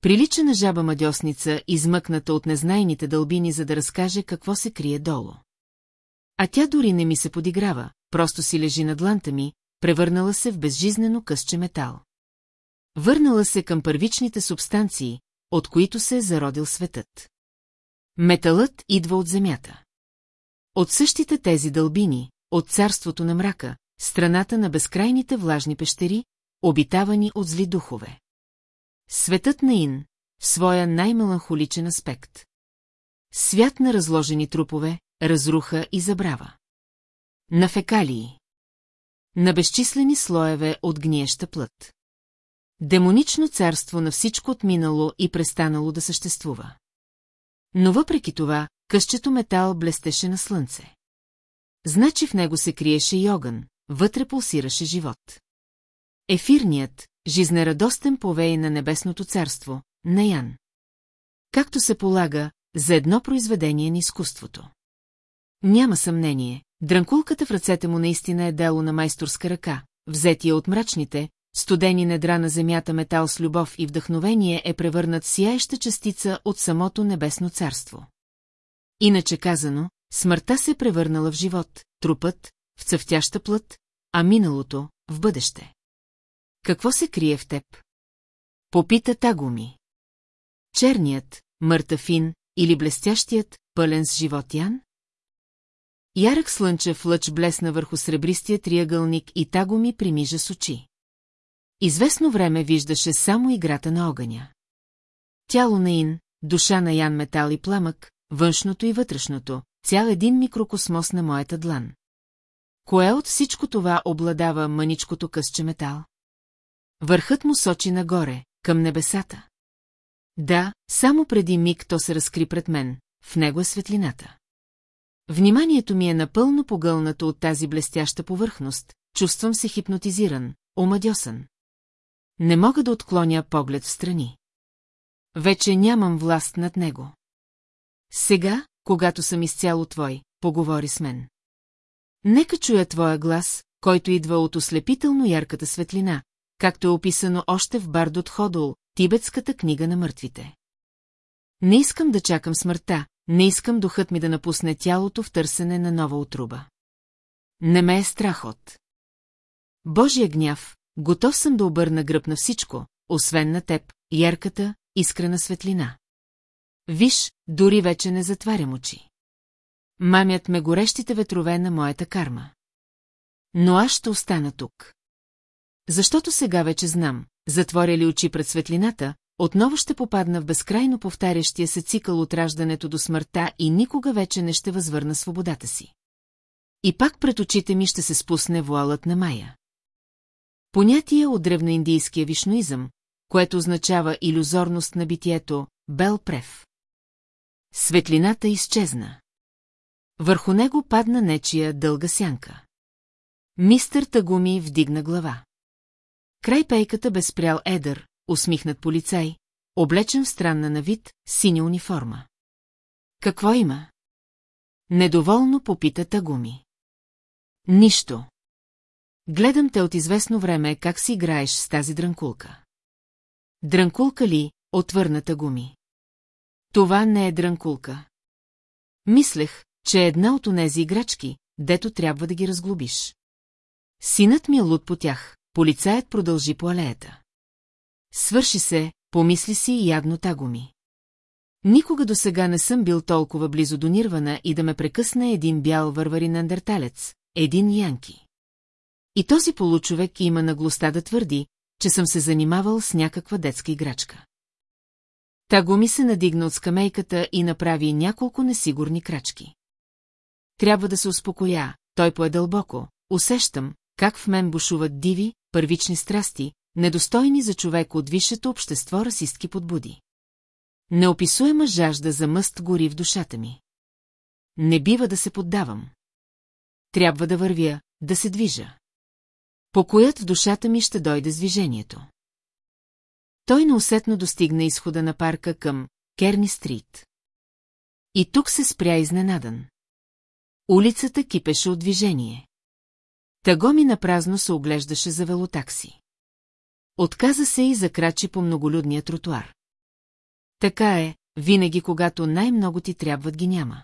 [SPEAKER 1] Прилича на жаба мадьосница, измъкната от незнайните дълбини, за да разкаже какво се крие долу. А тя дори не ми се подиграва, просто си лежи на дланта ми, превърнала се в безжизнено късче метал. Върнала се към първичните субстанции, от които се е зародил светът. Металът идва от земята. От същите тези дълбини, от царството на мрака, страната на безкрайните влажни пещери, обитавани от зли духове. Светът на Ин, в своя най-меланхоличен аспект. Свят на разложени трупове, разруха и забрава. На фекалии. На безчислени слоеве от гниеща плът. Демонично царство на всичко отминало и престанало да съществува. Но въпреки това, къщето метал блестеше на слънце. Значи в него се криеше и огън, вътре пулсираше живот. Ефирният, жизнерадостен повей на небесното царство, Наян. Както се полага, за едно произведение на изкуството. Няма съмнение, дранкулката в ръцете му наистина е дело на майсторска ръка, взетия от мрачните, студени недра на земята метал с любов и вдъхновение е превърнат сияеща частица от самото небесно царство. Иначе казано, Смъртта се е превърнала в живот, трупът, в цъфтяща плът, а миналото – в бъдеще. Какво се крие в теб? Попита Тагуми. Черният, мъртъфин или блестящият, пълен с живот Ян? Ярък слънчев лъч блесна върху сребристия триъгълник и Тагуми примижа с очи. Известно време виждаше само играта на огъня. Тяло на Ин, душа на Ян метал и пламък, външното и вътрешното, цял един микрокосмос на моята длан. Кое от всичко това обладава мъничкото късче метал? Върхът му сочи нагоре, към небесата. Да, само преди миг то се разкри пред мен, в него е светлината. Вниманието ми е напълно погълнато от тази блестяща повърхност, чувствам се хипнотизиран, омадьосан. Не мога да отклоня поглед в страни. Вече нямам власт над него. Сега, когато съм изцяло твой, поговори с мен. Нека чуя твоя глас, който идва от ослепително ярката светлина, както е описано още в Бардот Ходол, тибетската книга на мъртвите. Не искам да чакам смъртта, не искам духът ми да напусне тялото в търсене на нова отруба. Не ме е страх от. Божия гняв, готов съм да обърна гръб на всичко, освен на теб, ярката, искрена светлина. Виж, дори вече не затварям очи. Мамят ме горещите ветрове на моята карма. Но аз ще остана тук. Защото сега вече знам, затворя ли очи пред светлината, отново ще попадна в безкрайно повтарящия се цикъл от раждането до смъртта и никога вече не ще възвърна свободата си. И пак пред очите ми ще се спусне вуалът на Мая. Понятие от древноиндийския вишноизъм, което означава иллюзорност на битието, Бел Прев. Светлината изчезна. Върху него падна нечия дълга сянка. Мистър Тагуми вдигна глава. Край пейката бе спрял Едър, усмихнат полицай, облечен в странна на вид, синя униформа. Какво има? Недоволно попита Тагуми. Нищо. Гледам те от известно време как си играеш с тази дранкулка. Дранкулка ли, отвърна Тагуми. Това не е дрънкулка. Мислех, че е една от онези играчки, дето трябва да ги разглобиш. Синът ми е луд по тях, полицаят продължи по алеята. Свърши се, помисли си и ядно таго ми. Никога до сега не съм бил толкова близо до Нирвана и да ме прекъсне един бял върварин андерталец, един янки. И този получовек има наглостта да твърди, че съм се занимавал с някаква детска играчка. Тагоми се надигна от скамейката и направи няколко несигурни крачки. Трябва да се успокоя, той пое дълбоко, усещам, как в мен бушуват диви, първични страсти, недостойни за човек от висшето общество расистки подбуди. Неописуема жажда за мъст гори в душата ми. Не бива да се поддавам. Трябва да вървя, да се движа. Покоят в душата ми ще дойде с движението. Той неусетно достигна изхода на парка към Керни Стрит. И тук се спря изненадан. Улицата кипеше от движение. Тагоми напразно се оглеждаше за велотакси. Отказа се и закрачи по многолюдния тротуар. Така е, винаги когато най-много ти трябват ги няма.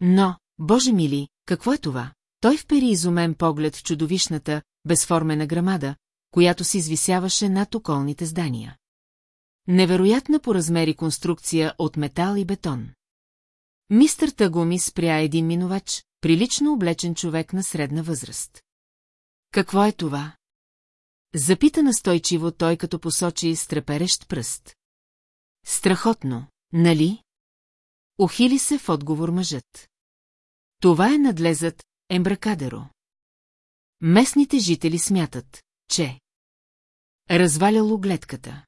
[SPEAKER 1] Но, боже мили, какво е това? Той впери изумен поглед в чудовищната, безформена грамада, която се извисяваше над околните здания. Невероятна по размери конструкция от метал и бетон. Мистър Тагуми спря един минувач, прилично облечен човек на средна възраст. Какво е това? Запита настойчиво той като посочи стреперещ пръст. Страхотно, нали? Охили се в отговор мъжът. Това е надлезът Ембракадеро. Местните жители смятат, че... Разваляло гледката.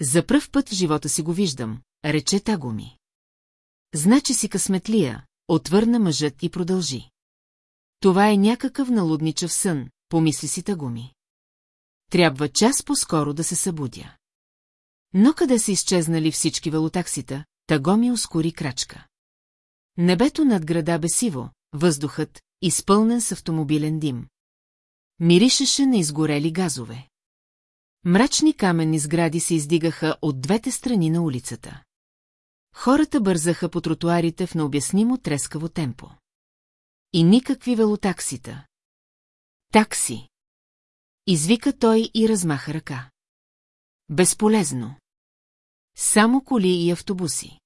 [SPEAKER 1] За пръв път в живота си го виждам, рече Тагуми. Значи си късметлия, отвърна мъжът и продължи. Това е някакъв налудничав сън, помисли си Тагуми. Трябва час по-скоро да се събудя. Но къде са изчезнали всички велотаксита, Тагоми ускори крачка. Небето над града бе сиво, въздухът, изпълнен с автомобилен дим, Миришеше на изгорели газове. Мрачни каменни сгради се издигаха от двете страни на улицата. Хората бързаха по тротуарите в необяснимо трескаво темпо. И никакви велотаксита. Такси! Извика той и размаха ръка. Безполезно. Само коли и автобуси.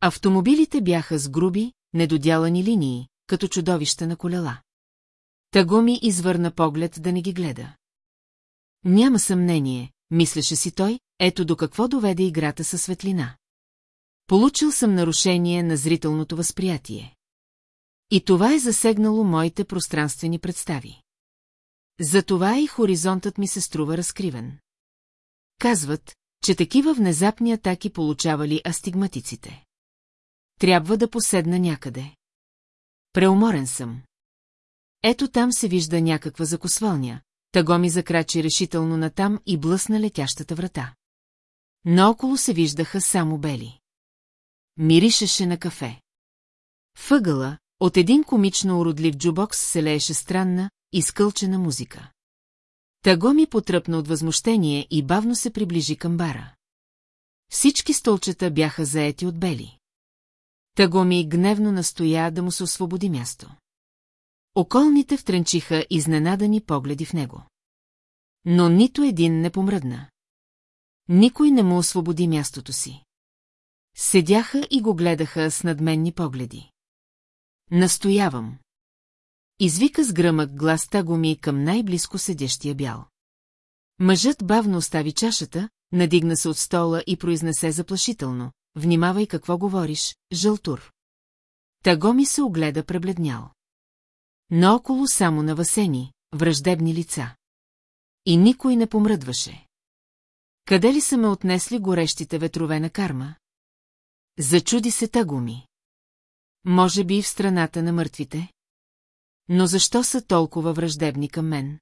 [SPEAKER 1] Автомобилите бяха с груби, недодялани линии, като чудовища на колела. Тагуми извърна поглед да не ги гледа. Няма съмнение, мислеше си той, ето до какво доведе играта със светлина. Получил съм нарушение на зрителното възприятие. И това е засегнало моите пространствени представи. Затова и хоризонтът ми се струва разкривен. Казват, че такива внезапни атаки получавали астигматиците. Трябва да поседна някъде. Преуморен съм. Ето там се вижда някаква закосвалня, Тагоми закрачи решително натам и блъсна летящата врата. Наоколо се виждаха само бели. Миришеше на кафе. Въгъла, от един комично уродлив джубокс се лееше странна, изкълчена музика. Тагоми потръпна от възмущение и бавно се приближи към бара. Всички столчета бяха заети от бели. Тагоми гневно настоя да му се освободи място. Околните втренчиха изненадани погледи в него. Но нито един не помръдна. Никой не му освободи мястото си. Седяха и го гледаха с надменни погледи. Настоявам. Извика с гръмък глас Тагоми към най-близко седещия бял. Мъжът бавно остави чашата, надигна се от стола и произнесе заплашително. Внимавай какво говориш, жълтур. Тагоми се огледа пребледнял. Наоколо само навасени, враждебни лица. И никой не помръдваше. Къде ли са ме отнесли горещите ветрове на карма? Зачуди се тагуми. Може би и в страната на мъртвите? Но защо са толкова враждебни към мен?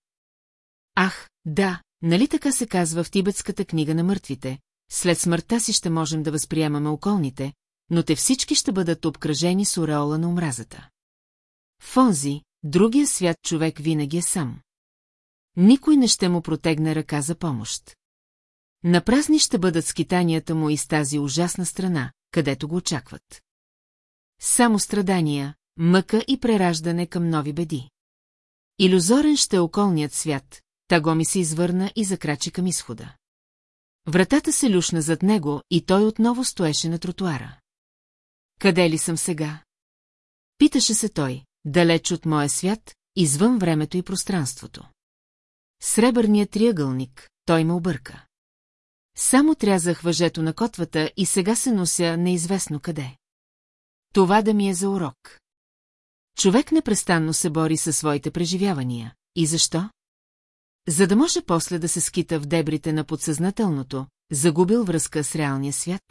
[SPEAKER 1] Ах, да, нали така се казва в тибетската книга на мъртвите? След смъртта си ще можем да възприемаме околните, но те всички ще бъдат обкръжени с ореола на омразата. Фонзи другия свят човек винаги е сам. Никой не ще му протегне ръка за помощ. На празни ще бъдат скитанията му из тази ужасна страна, където го очакват. Само страдания, мъка и прераждане към нови беди. Иллюзорен ще е околният свят, Тагоми ми се извърна и закрачи към изхода. Вратата се люшна зад него и той отново стоеше на тротуара. Къде ли съм сега? Питаше се той, далеч от моя свят, извън времето и пространството. Сребърният триъгълник, той ме обърка. Само трязах въжето на котвата и сега се нося неизвестно къде. Това да ми е за урок. Човек непрестанно се бори със своите преживявания. И защо? За да може после да се скита в дебрите на подсъзнателното, загубил връзка с реалния свят.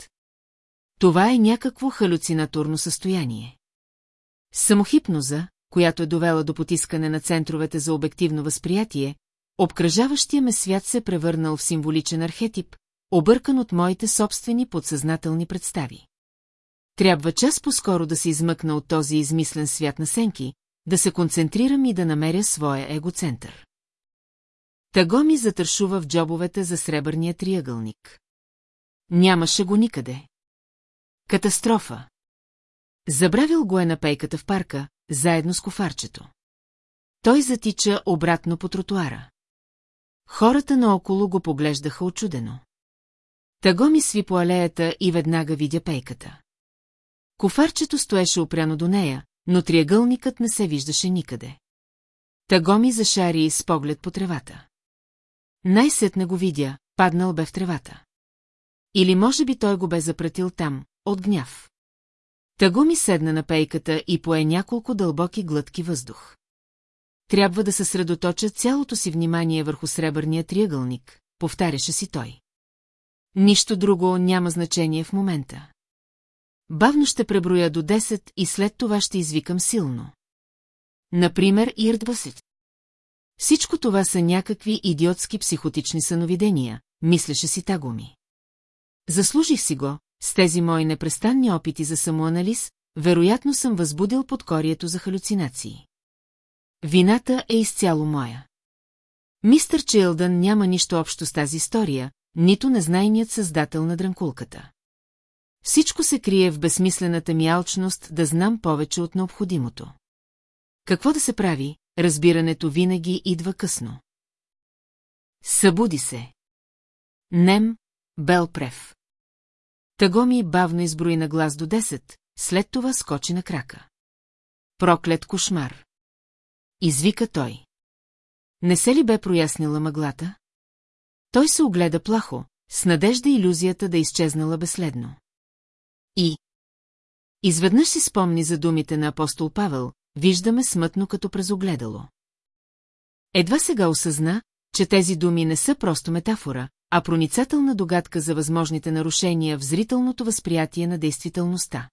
[SPEAKER 1] Това е някакво халюцинаторно състояние. Самохипноза, която е довела до потискане на центровете за обективно възприятие, обкръжаващия ме свят се е превърнал в символичен архетип, объркан от моите собствени подсъзнателни представи. Трябва час по-скоро да се измъкна от този измислен свят на сенки, да се концентрирам и да намеря своя егоцентър. Таго ми затършува в джобовете за сребърния триъгълник. Нямаше го никъде. Катастрофа. Забравил го е на пейката в парка, заедно с кофарчето. Той затича обратно по тротуара. Хората наоколо го поглеждаха очудено. Таго ми сви по алеята и веднага видя пейката. Кофарчето стоеше опряно до нея, но триъгълникът не се виждаше никъде. Таго ми зашари с поглед по тревата. Най-сетне го видя, паднал бе в тревата. Или може би той го бе запратил там, от гняв. Таго ми седна на пейката и пое няколко дълбоки глътки въздух. Трябва да съсредоточа цялото си внимание върху сребърния триъгълник, повтаряше си той. Нищо друго няма значение в момента. Бавно ще преброя до 10 и след това ще извикам силно. Например, Ирдбасет. Всичко това са някакви идиотски психотични съновидения, мислеше си Тагоми. Заслужих си го, с тези мои непрестанни опити за самоанализ, вероятно съм възбудил подкорието за халюцинации. Вината е изцяло моя. Мистър Чилдън няма нищо общо с тази история, нито незнайният създател на дранкулката. Всичко се крие в безсмислената ми алчност да знам повече от необходимото. Какво да се прави, разбирането винаги идва късно. Събуди се. Нем Белпрев Тагоми бавно изброи на глас до 10, след това скочи на крака. Проклет кошмар! Извика той. Не се ли бе прояснила мъглата? Той се огледа плахо, с надежда иллюзията да е изчезнала безследно. И... Изведнъж си спомни за думите на апостол Павел, виждаме смътно като през огледало. Едва сега осъзна, че тези думи не са просто метафора, а проницателна догадка за възможните нарушения в зрителното възприятие на действителността.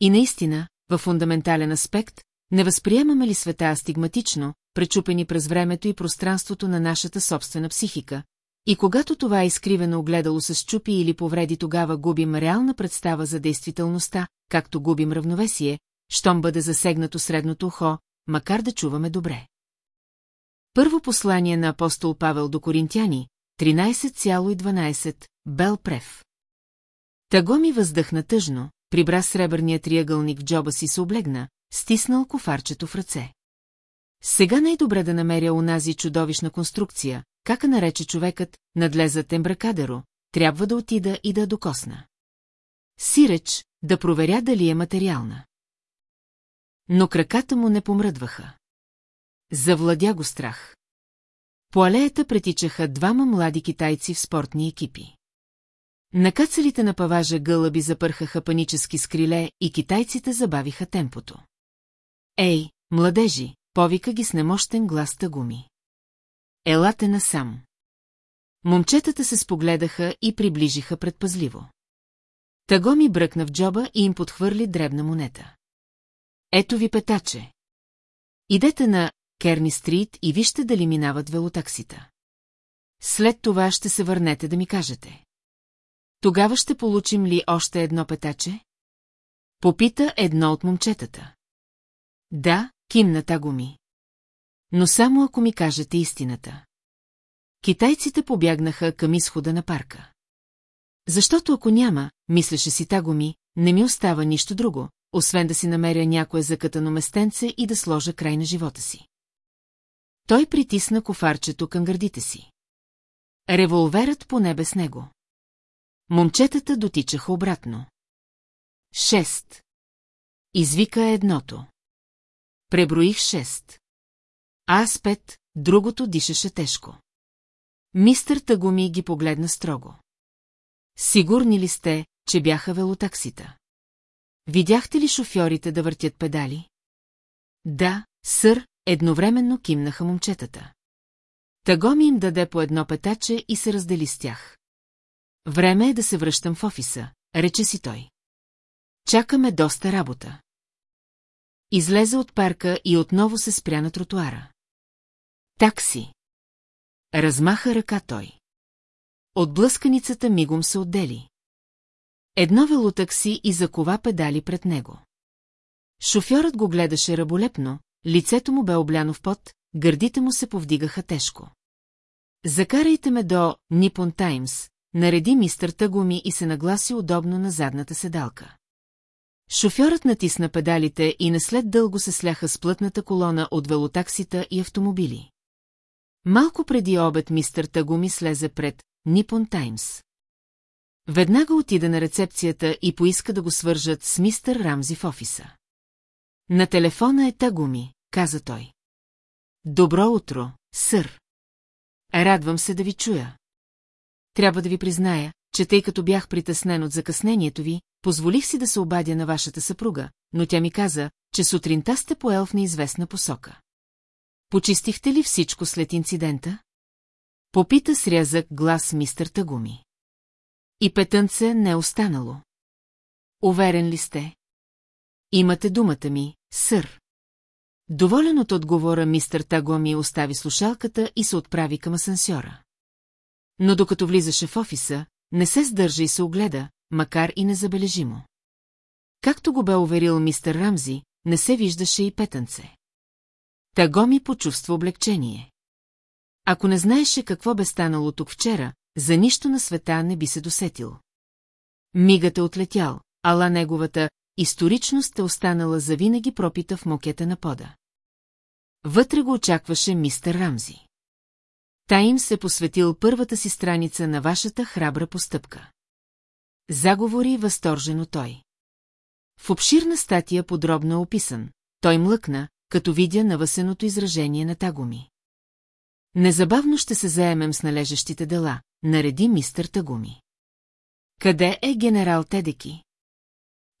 [SPEAKER 1] И наистина, във фундаментален аспект, не възприемаме ли света астигматично, пречупени през времето и пространството на нашата собствена психика, и когато това е изкривено огледало с чупи или повреди, тогава губим реална представа за действителността, както губим равновесие, щом бъде засегнато средното ухо, макар да чуваме добре. Първо послание на апостол Павел до коринтяни, 13,12, Бел прев. Тагоми въздъхна тъжно, прибра сребърния триъгълник в джоба си се облегна, стиснал кофарчето в ръце. Сега най-добре да намеря онази чудовищна конструкция, как нарече човекът, надлезът ембракадеро, трябва да отида и да докосна. Сиреч, да проверя дали е материална. Но краката му не помръдваха. Завладя го страх. По алеята претичаха двама млади китайци в спортни екипи. Накацалите на паважа гълъби запърхаха панически скриле и китайците забавиха темпото. Ей, младежи, повика ги с немощен глас тагуми. Елате насам. Момчетата се спогледаха и приближиха предпазливо. Тагоми бръкна в джоба и им подхвърли дребна монета. Ето ви петаче. Идете на Керни Стрит и вижте дали минават велотаксита. След това ще се върнете да ми кажете. Тогава ще получим ли още едно петаче? Попита едно от момчетата. Да, кимна Тагуми. Но само ако ми кажете истината. Китайците побягнаха към изхода на парка. Защото ако няма, мислеше си Тагоми, не ми остава нищо друго, освен да си намеря някое закътано местенце и да сложа край на живота си. Той притисна кофарчето към гърдите си. Револверът небе с него. Момчетата дотичаха обратно. Шест. Извика едното. Преброих шест. Аз пет, другото дишаше тежко. Мистър Тагуми ги погледна строго. Сигурни ли сте, че бяха велотаксита? Видяхте ли шофьорите да въртят педали? Да, сър, Едновременно кимнаха момчетата. Тагоми им даде по едно петаче и се раздели с тях. Време е да се връщам в офиса, рече си той. Чакаме доста работа. Излезе от парка и отново се спря на тротуара. Такси. Размаха ръка той. От блъсканицата мигом се отдели. Едно вело такси и закова педали пред него. Шофьорът го гледаше раболепно, Лицето му бе обляно в пот, гърдите му се повдигаха тежко. Закарайте ме до Нипон Таймс, нареди мистър Тагуми и се нагласи удобно на задната седалка. Шофьорът натисна педалите и наслед дълго се сляха с плътната колона от велотаксита и автомобили. Малко преди обед мистър Тагуми слезе пред Нипон Таймс. Веднага отида на рецепцията и поиска да го свържат с мистър Рамзи в офиса. На телефона е Тагуми, каза той. Добро утро, сър. Радвам се да ви чуя. Трябва да ви призная, че тъй като бях притеснен от закъснението ви, позволих си да се обадя на вашата съпруга, но тя ми каза, че сутринта сте поел в неизвестна посока. Почистихте ли всичко след инцидента? Попита срязък глас мистър Тагуми. И петънце не е останало. Уверен ли сте, Имате думата ми, сър. Доволен от отговора, мистер Тагоми остави слушалката и се отправи към асансьора. Но докато влизаше в офиса, не се сдържа и се огледа, макар и незабележимо. Както го бе уверил мистер Рамзи, не се виждаше и петънце. Тагоми почувства облегчение. Ако не знаеше какво бе станало тук вчера, за нищо на света не би се досетил. Мигът е отлетял, ала неговата историчност е останала завинаги пропита в мокета на пода. Вътре го очакваше мистер Рамзи. Тайм се посветил първата си страница на вашата храбра постъпка. Заговори възторжено той. В обширна статия подробно описан. Той млъкна, като видя навъсеното изражение на Тагуми. Незабавно ще се заемем с належащите дела, нареди мистър Тагуми. Къде е генерал Тедеки?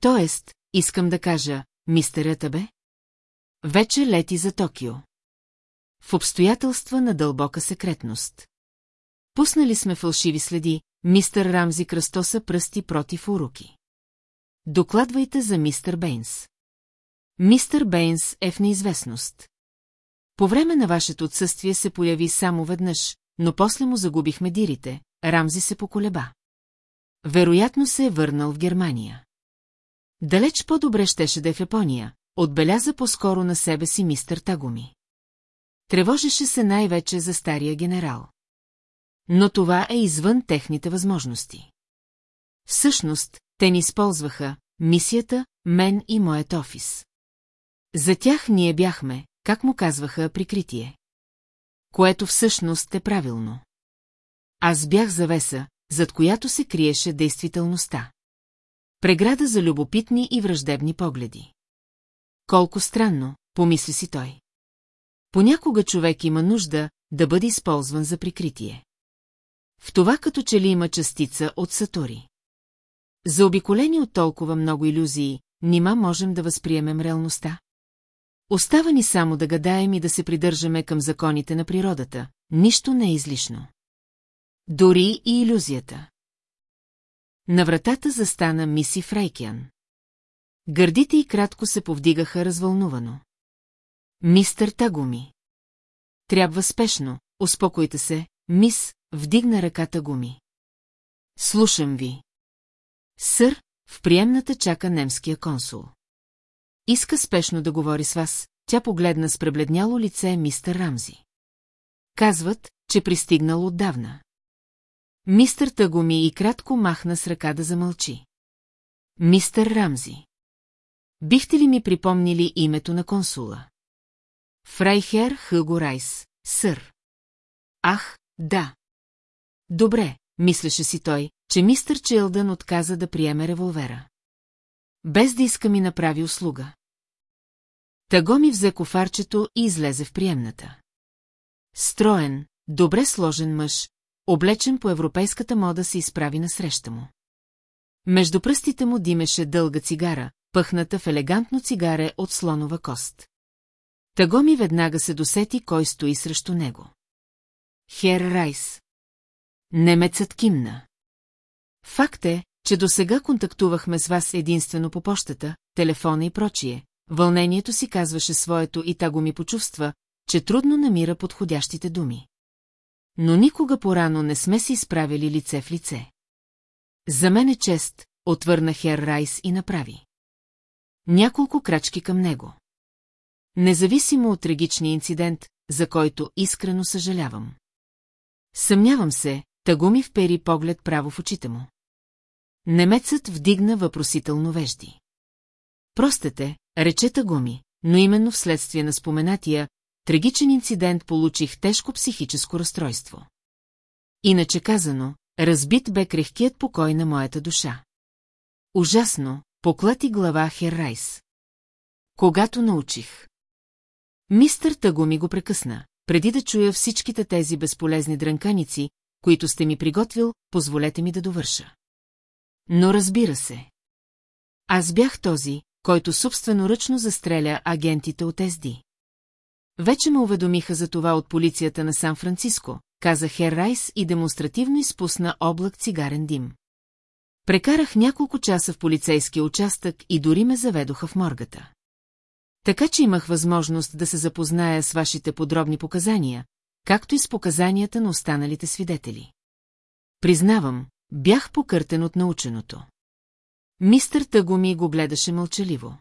[SPEAKER 1] Тоест, искам да кажа, мистер бе. Вече лети за Токио. В обстоятелства на дълбока секретност. Пуснали сме фалшиви следи, мистер Рамзи кръстоса пръсти против уроки. Докладвайте за мистер Бейнс. Мистер Бейнс е в неизвестност. По време на вашето отсъствие се появи само веднъж, но после му загубихме дирите, Рамзи се поколеба. Вероятно се е върнал в Германия. Далеч по-добре щеше да е в Япония, отбеляза по-скоро на себе си мистър Тагуми. Тревожеше се най-вече за стария генерал. Но това е извън техните възможности. Всъщност, те ни използваха, мисията, мен и моят офис. За тях ние бяхме, как му казваха, прикритие. Което всъщност е правилно. Аз бях завеса, зад която се криеше действителността. Преграда за любопитни и враждебни погледи. Колко странно, помисли си той. Понякога човек има нужда да бъде използван за прикритие. В това като че ли има частица от Сатори. Заобиколени от толкова много иллюзии, нима можем да възприемем реалността. Остава ни само да гадаем и да се придържаме към законите на природата, нищо не е излишно. Дори и иллюзията. На вратата застана миси Фрейкян. Гърдите и кратко се повдигаха развълнувано. Мистър Тагуми. Трябва спешно, успокойте се, мис, вдигна ръката Гуми. Слушам ви. Сър, в приемната чака немския консул. Иска спешно да говори с вас, тя погледна с пребледняло лице мистер Рамзи. Казват, че пристигнал отдавна. Мистър Тагуми и кратко махна с ръка да замълчи. Мистър Рамзи. Бихте ли ми припомнили името на консула? Фрайхер Хъго Райс, сър. Ах, да. Добре, мислеше си той, че мистър Чилдън отказа да приеме револвера. Без да иска ми направи услуга. Таго ми взе кофарчето и излезе в приемната. Строен, добре сложен мъж, облечен по европейската мода, се изправи насреща му. Между пръстите му димеше дълга цигара, пъхната в елегантно цигаре от слонова кост. Тагоми веднага се досети, кой стои срещу него. Хер Райс. Немецът кимна. Факт е, че досега контактувахме с вас единствено по почтата, телефона и прочие. Вълнението си казваше своето и Тагоми почувства, че трудно намира подходящите думи но никога порано не сме се изправили лице в лице. За мен е чест, отвърна Хер Райс и направи. Няколко крачки към него. Независимо от трагичния инцидент, за който искрено съжалявам. Съмнявам се, Тагуми впери поглед право в очите му. Немецът вдигна въпросително вежди. Простете, рече Тагуми, но именно вследствие на споменатия трагичен инцидент получих тежко психическо разстройство. Иначе казано, разбит бе крехкият покой на моята душа. Ужасно, поклати глава Херрайс. Когато научих. Мистър Тъго ми го прекъсна. Преди да чуя всичките тези безполезни дрънканици, които сте ми приготвил, позволете ми да довърша. Но разбира се. Аз бях този, който собственоръчно застреля агентите от СД. Вече ме уведомиха за това от полицията на Сан-Франциско, каза Хер Райс и демонстративно изпусна облак цигарен дим. Прекарах няколко часа в полицейския участък и дори ме заведоха в моргата. Така че имах възможност да се запозная с вашите подробни показания, както и с показанията на останалите свидетели. Признавам, бях покъртен от наученото. Мистър Тъгоми го гледаше мълчаливо.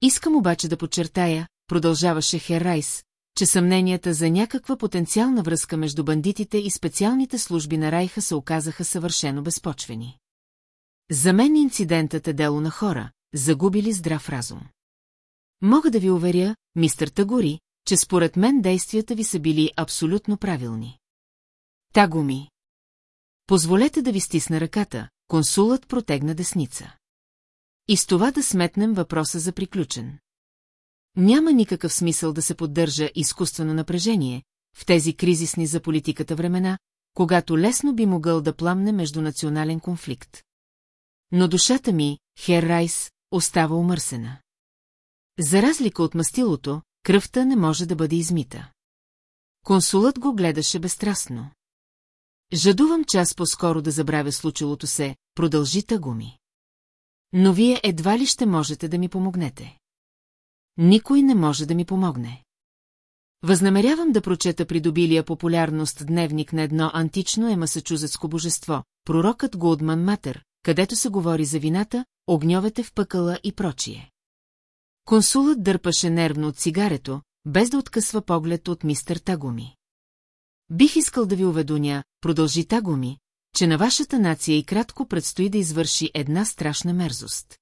[SPEAKER 1] Искам обаче да подчертая, продължаваше Херайс, че съмненията за някаква потенциална връзка между бандитите и специалните служби на Райха се оказаха съвършено безпочвени. За мен инцидентът е дело на хора, загубили здрав разум. Мога да ви уверя, мистър Тагори, че според мен действията ви са били абсолютно правилни. Таго ми. Позволете да ви стисна ръката, консулът протегна десница. И с това да сметнем въпроса за приключен. Няма никакъв смисъл да се поддържа изкуствено напрежение в тези кризисни за политиката времена, когато лесно би могъл да пламне междунационален конфликт. Но душата ми, Хер Райс, остава умърсена. За разлика от мастилото, кръвта не може да бъде измита. Консулът го гледаше безстрастно. Жадувам час по-скоро да забравя случилото се, продължи тъгуми. Но вие едва ли ще можете да ми помогнете. Никой не може да ми помогне. Възнамерявам да прочета придобилия популярност дневник на едно антично е масачузетско божество, пророкът Голдман Матер, където се говори за вината, огньовете в пъкъла и прочие. Консулът дърпаше нервно от цигарето, без да откъсва поглед от мистер Тагуми. Бих искал да ви уведоня, продължи Тагуми, че на вашата нация и кратко предстои да извърши една страшна мерзост.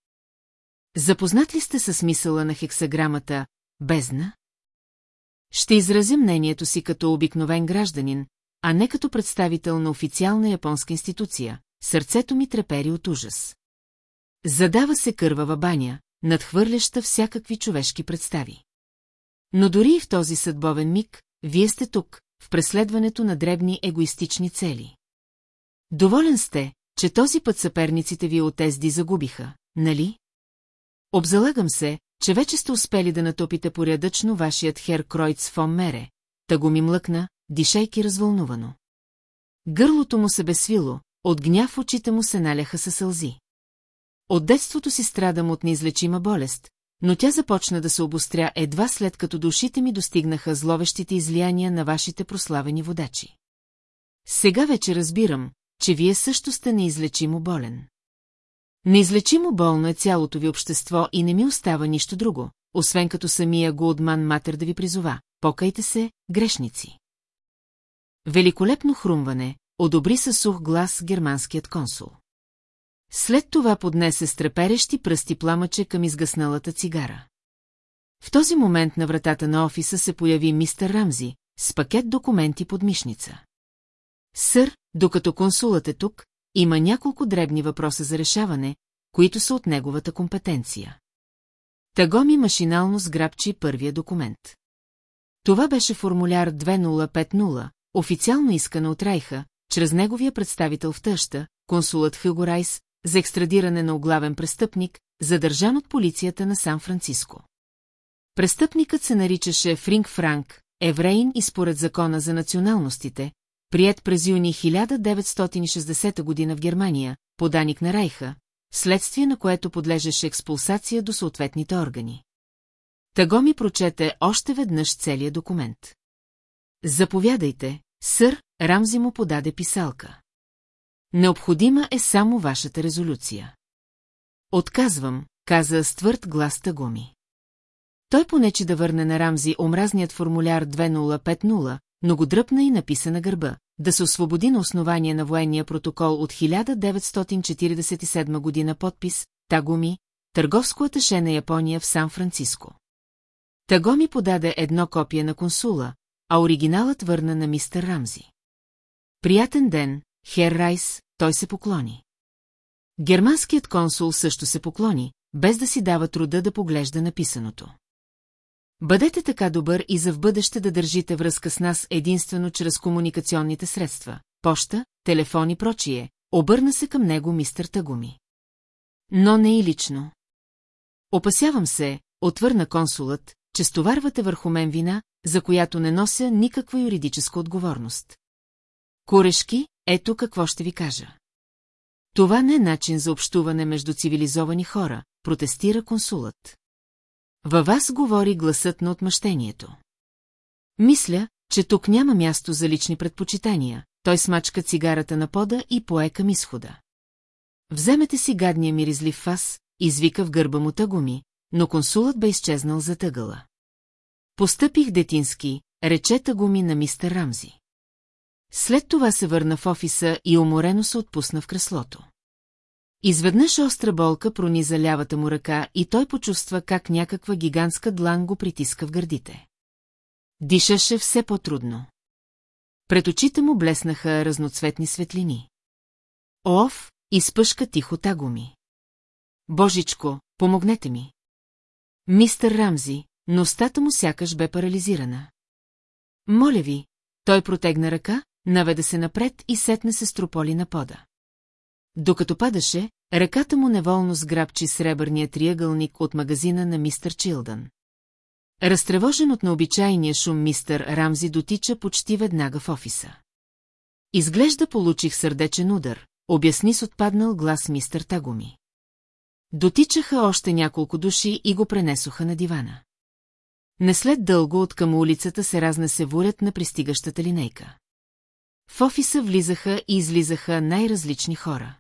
[SPEAKER 1] Запознат ли сте със смисъла на хексаграмата «бездна»? Ще изразя мнението си като обикновен гражданин, а не като представител на официална японска институция. Сърцето ми трепери от ужас. Задава се кървава баня, надхвърляща всякакви човешки представи. Но дори и в този съдбовен миг, вие сте тук, в преследването на дребни егоистични цели. Доволен сте, че този път съперниците ви от езди загубиха, нали? Обзалагам се, че вече сте успели да натопите порядъчно вашият хер Кройц фон Мере, та го ми млъкна, дишайки развълнувано. Гърлото му се безсвило, от гняв очите му се наляха със сълзи. От детството си страдам от неизлечима болест, но тя започна да се обостря едва след като душите ми достигнаха зловещите излияния на вашите прославени водачи. Сега вече разбирам, че вие също сте неизлечимо болен. Неизлечимо болно е цялото ви общество и не ми остава нищо друго, освен като самия Голдман Матер да ви призова. Покайте се, грешници. Великолепно хрумване, одобри със сух глас германският консул. След това поднесе стреперещи пръсти пламъче към изгасналата цигара. В този момент на вратата на офиса се появи мистер Рамзи с пакет документи под мишница. Сър, докато консулът е тук, има няколко дребни въпроса за решаване, които са от неговата компетенция. Тагоми машинално сграбчи първия документ. Това беше формуляр 2050, официално искана от Райха, чрез неговия представител в тъща, консулът Хюго Райс, за екстрадиране на оглавен престъпник, задържан от полицията на Сан-Франциско. Престъпникът се наричаше Фринг Франк, евреин и според закона за националностите, прият през юни 1960 година в Германия, поданик на Райха, следствие на което подлежеше експулсация до съответните органи. Таго ми прочете още веднъж целия документ. Заповядайте, сър, Рамзи му подаде писалка. Необходима е само вашата резолюция. Отказвам, каза с твърд глас Тагоми. Той понече да върне на Рамзи омразният формуляр 2050, но го дръпна и написа на гърба, да се освободи на основание на военния протокол от 1947 година подпис Тагоми, търговско аташе на Япония в Сан-Франциско. Тагоми подаде едно копие на консула, а оригиналът върна на мистер Рамзи. Приятен ден, Хер Райс, той се поклони. Германският консул също се поклони, без да си дава труда да поглежда написаното. Бъдете така добър и за в бъдеще да държите връзка с нас единствено чрез комуникационните средства, поща, телефон и прочие, обърна се към него мистър Тагуми. Но не и лично. Опасявам се, отвърна консулът, че стоварвате върху мен вина, за която не нося никаква юридическа отговорност. Корешки, ето какво ще ви кажа. Това не е начин за общуване между цивилизовани хора, протестира консулът. Във вас говори гласът на отмъщението. Мисля, че тук няма място за лични предпочитания, той смачка цигарата на пода и пое към изхода. Вземете си гадния миризлив фас, извика в гърба му тъгуми, но консулът бе изчезнал за тъгъла. Постъпих детински, рече тъгуми на мистер Рамзи. След това се върна в офиса и уморено се отпусна в креслото. Изведнъж остра болка прониза лявата му ръка и той почувства как някаква гигантска длан го притиска в гърдите. Дишаше все по-трудно. Пред очите му блеснаха разноцветни светлини. Оф, изпъшка тихо тагуми. Божичко, помогнете ми. Мистер Рамзи, ностата му сякаш бе парализирана. Моля ви, той протегна ръка, наведа се напред и сетне се строполи на пода. Докато падаше, Ръката му неволно сграбчи сребърния триъгълник от магазина на мистър Чилдън. Разтревожен от необичайния шум мистър Рамзи дотича почти веднага в офиса. Изглежда получих сърдечен удар, обясни с отпаднал глас мистър Тагуми. Дотичаха още няколко души и го пренесоха на дивана. Не след дълго от към улицата се разнесе вурят на пристигащата линейка. В офиса влизаха и излизаха най-различни хора.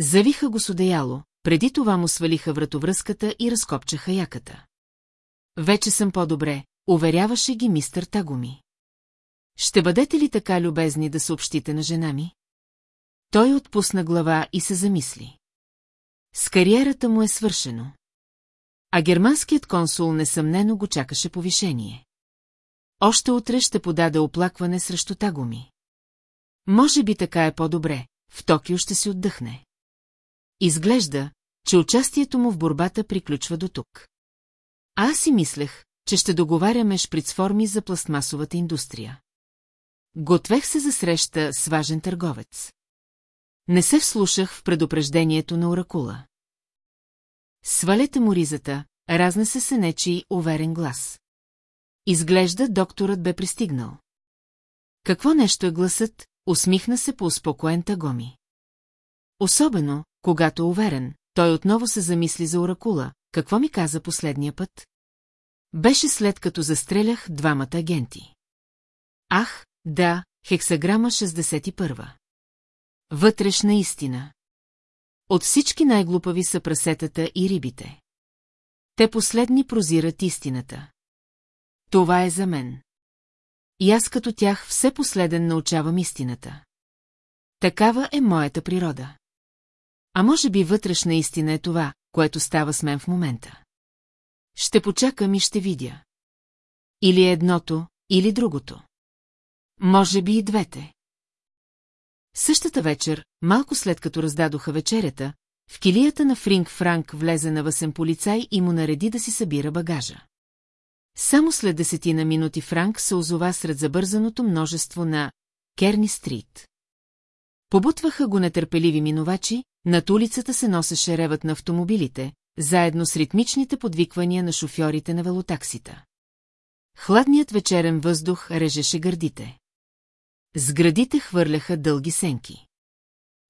[SPEAKER 1] Завиха го с одеяло, преди това му свалиха вратовръзката и разкопчаха яката. Вече съм по-добре, уверяваше ги мистър Тагоми. Ще бъдете ли така любезни да съобщите на жена ми? Той отпусна глава и се замисли. С кариерата му е свършено. А германският консул несъмнено го чакаше повишение. Още утре ще подаде оплакване срещу тагуми. Може би така е по-добре, в Токио ще си отдъхне. Изглежда, че участието му в борбата приключва до тук. А аз си мислех, че ще договаряме шприцформи за пластмасовата индустрия. Готвех се за среща с важен търговец. Не се вслушах в предупреждението на оракула. Свалете му ризата, разна се нечи уверен глас. Изглежда докторът бе пристигнал. Какво нещо е гласът, усмихна се по успокоен тагоми. Особено, когато уверен, той отново се замисли за оракула, какво ми каза последния път? Беше след като застрелях двамата агенти. Ах, да, хексаграма 61. Вътрешна истина. От всички най-глупави са прасетата и рибите. Те последни прозират истината. Това е за мен. И аз като тях все последен научавам истината. Такава е моята природа. А може би вътрешна истина е това, което става с мен в момента. Ще почакам и ще видя. Или едното, или другото. Може би и двете. Същата вечер, малко след като раздадоха вечерята, в килията на Фринг Франк влезе на въсен полицай и му нареди да си събира багажа. Само след десетина минути Франк се озова сред забързаното множество на Керни Стрит. Побутваха го нетърпеливи минувачи, над улицата се носеше ревът на автомобилите, заедно с ритмичните подвиквания на шофьорите на велотаксита. Хладният вечерен въздух режеше гърдите. Сградите хвърляха дълги сенки.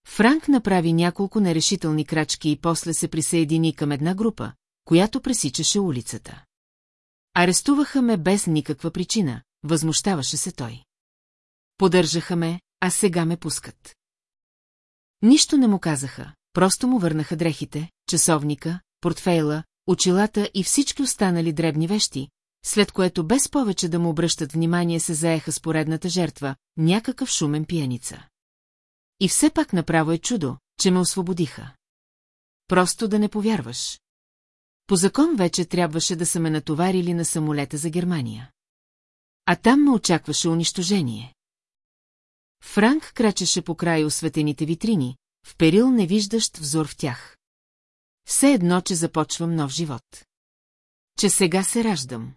[SPEAKER 1] Франк направи няколко нерешителни крачки и после се присъедини към една група, която пресичаше улицата. Арестуваха ме без никаква причина, възмущаваше се той. Подържаха ме, а сега ме пускат. Нищо не му казаха, просто му върнаха дрехите, часовника, портфейла, очилата и всички останали дребни вещи, след което без повече да му обръщат внимание се заеха с поредната жертва, някакъв шумен пиеница. И все пак направо е чудо, че ме освободиха. Просто да не повярваш. По закон вече трябваше да са ме натоварили на самолета за Германия. А там ме очакваше унищожение. Франк крачеше по край осветените витрини, вперил невиждащ взор в тях. Все едно, че започвам нов живот. Че сега се раждам.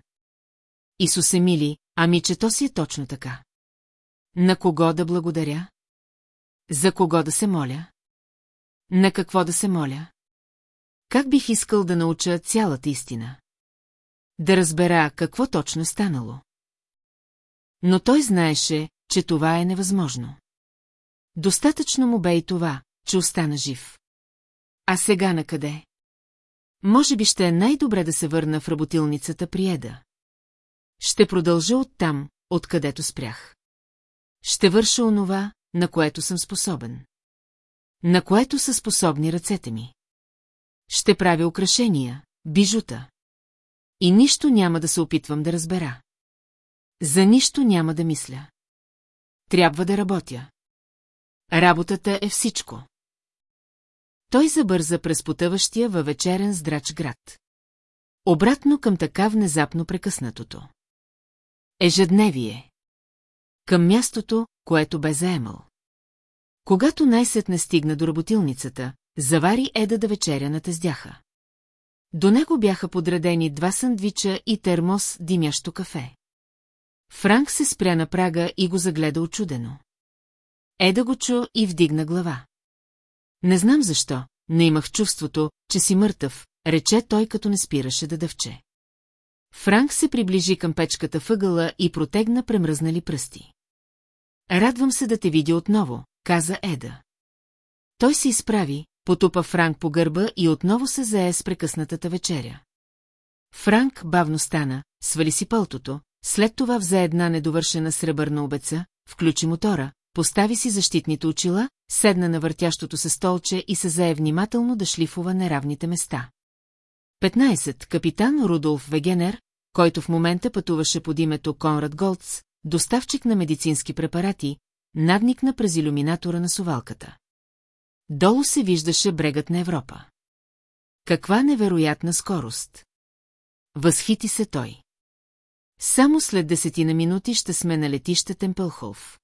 [SPEAKER 1] Исусе мили, ами че то си е точно така. На кого да благодаря? За кого да се моля? На какво да се моля? Как бих искал да науча цялата истина? Да разбера какво точно е станало. Но той знаеше, че това е невъзможно. Достатъчно му бе и това, че остана жив. А сега на къде? Може би ще е най-добре да се върна в работилницата при Еда. Ще продължа оттам, откъдето спрях. Ще върша онова, на което съм способен. На което са способни ръцете ми. Ще правя украшения, бижута. И нищо няма да се опитвам да разбера. За нищо няма да мисля. Трябва да работя. Работата е всичко. Той забърза през потъващия във вечерен здрач град. Обратно към така внезапно прекъснатото. Ежедневие. Към мястото, което бе заемал. Когато най не стигна до работилницата, завари Еда да вечеря на тездяха. До него бяха подредени два сандвича и термос димящо кафе. Франк се спря на прага и го загледа очудено. Еда го чу и вдигна глава. Не знам защо, не имах чувството, че си мъртъв, рече той като не спираше да дъвче. Франк се приближи към печката въгъла и протегна премръзнали пръсти. Радвам се да те видя отново, каза Еда. Той се изправи, потупа Франк по гърба и отново се зае с прекъснатата вечеря. Франк бавно стана, свали си пълтото, след това взе една недовършена сребърна обеца, включи мотора, постави си защитните очила, седна на въртящото се столче и се зае внимателно да шлифува неравните места. 15. Капитан Рудолф Вегенер, който в момента пътуваше под името Конрад Голц, доставчик на медицински препарати, надникна през иллюминатора на сувалката. Долу се виждаше брегът на Европа. Каква невероятна скорост! Възхити се той. Само след десетина минути ще сме на летище Темпелхов.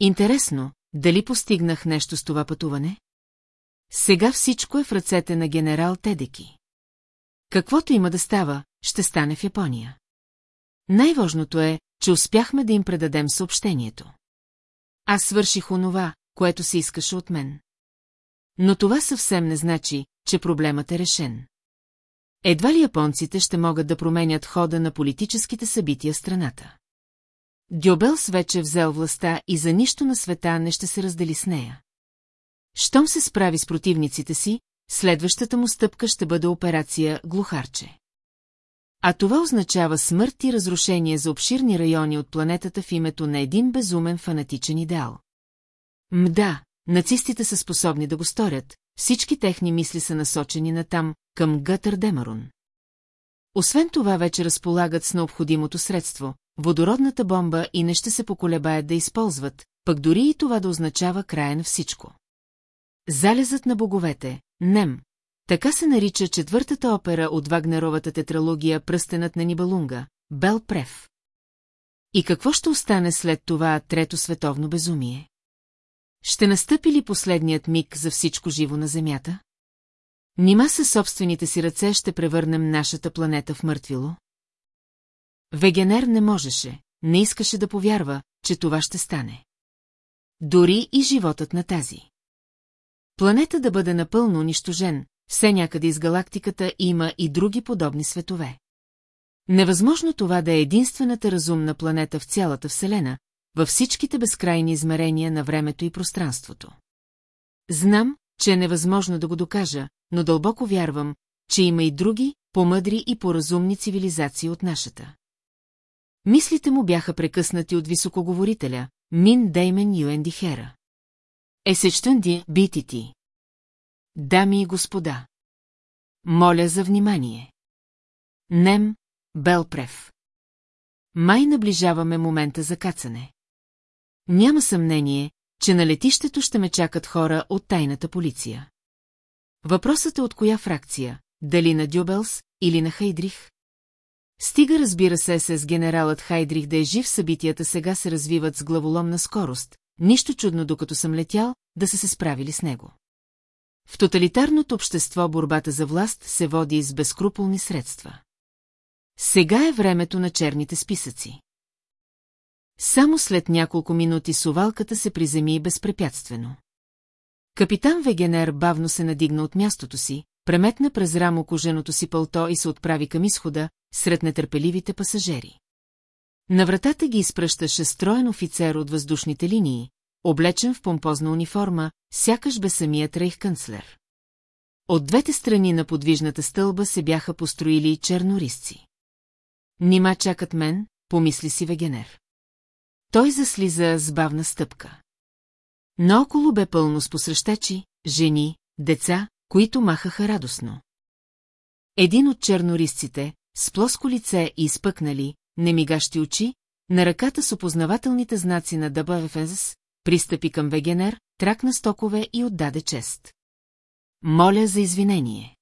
[SPEAKER 1] Интересно, дали постигнах нещо с това пътуване? Сега всичко е в ръцете на генерал Тедеки. Каквото има да става, ще стане в Япония. Най-важното е, че успяхме да им предадем съобщението. Аз свърших онова, което се искаше от мен. Но това съвсем не значи, че проблемът е решен. Едва ли японците ще могат да променят хода на политическите събития в страната. Дюбелс вече е взел властта и за нищо на света не ще се раздели с нея. Щом се справи с противниците си, следващата му стъпка ще бъде операция Глухарче. А това означава смърт и разрушение за обширни райони от планетата в името на един безумен фанатичен идеал. Мда, нацистите са способни да го сторят, всички техни мисли са насочени натам, към Гътър Демарун. Освен това вече разполагат с необходимото средство, водородната бомба и не ще се поколебаят да използват, пък дори и това да означава края на всичко. Залезът на боговете, Нем. Така се нарича четвъртата опера от Вагнеровата тетралогия Пръстенът на Нибалунга, Бел Прев. И какво ще остане след това трето световно безумие? Ще настъпи ли последният миг за всичко живо на Земята? Нима със собствените си ръце ще превърнем нашата планета в мъртвило? Вегенер не можеше, не искаше да повярва, че това ще стане. Дори и животът на тази. Планета да бъде напълно унищожен, все някъде из галактиката има и други подобни светове. Невъзможно това да е единствената разумна планета в цялата Вселена, във всичките безкрайни измерения на времето и пространството. Знам, че е невъзможно да го докажа, но дълбоко вярвам, че има и други, по-мъдри и по-разумни цивилизации от нашата. Мислите му бяха прекъснати от високоговорителя, Мин Деймен Юенди Хера. Есечтънди, ти. Дами и господа. Моля за внимание. Нем, Белпрев. Май наближаваме момента за кацане. Няма съмнение, че на летището ще ме чакат хора от тайната полиция. Въпросът е от коя фракция, дали на Дюбелс или на Хайдрих? Стига разбира се с генералът Хайдрих да е жив, събитията сега се развиват с главоломна скорост, нищо чудно докато съм летял, да са се справили с него. В тоталитарното общество борбата за власт се води с безкруполни средства. Сега е времето на черните списъци. Само след няколко минути сувалката се приземи безпрепятствено. Капитан Вегенер бавно се надигна от мястото си, преметна през рамо коженото си пълто и се отправи към изхода, сред нетърпеливите пасажери. На вратата ги изпръщаше строен офицер от въздушните линии, облечен в помпозна униформа, сякаш бе самият рейхканцлер. От двете страни на подвижната стълба се бяха построили чернорисци. Нима чакат мен, помисли си Вегенер. Той заслиза с бавна стъпка. Наоколо бе пълно с посрещачи, жени, деца, които махаха радостно. Един от чернорисците, с плоско лице и изпъкнали, немигащи очи, на ръката с опознавателните знаци на ДБФС, пристъпи към Вегенер, тракна стокове и отдаде чест. Моля за извинение.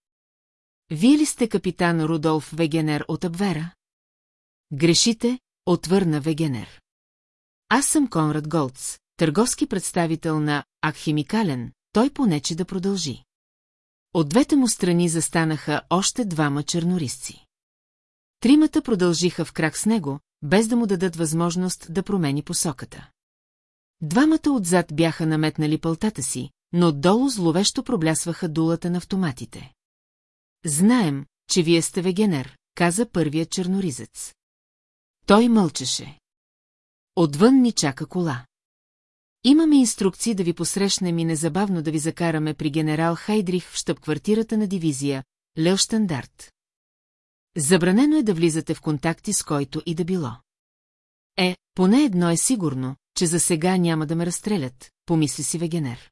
[SPEAKER 1] Вие ли сте капитан Рудолф Вегенер от Абвера? Грешите, отвърна Вегенер. Аз съм Конрад Голц, търговски представител на Акхимикален, той понече да продължи. От двете му страни застанаха още двама чернорисци. Тримата продължиха в крак с него, без да му дадат възможност да промени посоката. Двамата отзад бяха наметнали пълтата си, но отдолу зловещо проблясваха дулата на автоматите. Знаем, че вие сте вегенер, каза първият черноризец. Той мълчеше. Отвън ни чака кола. Имаме инструкции да ви посрещнем и незабавно да ви закараме при генерал Хайдрих в щъб-квартирата на дивизия Леоштандарт. Забранено е да влизате в контакти с който и да било. Е, поне едно е сигурно, че за сега няма да ме разстрелят, помисли си Вегенер.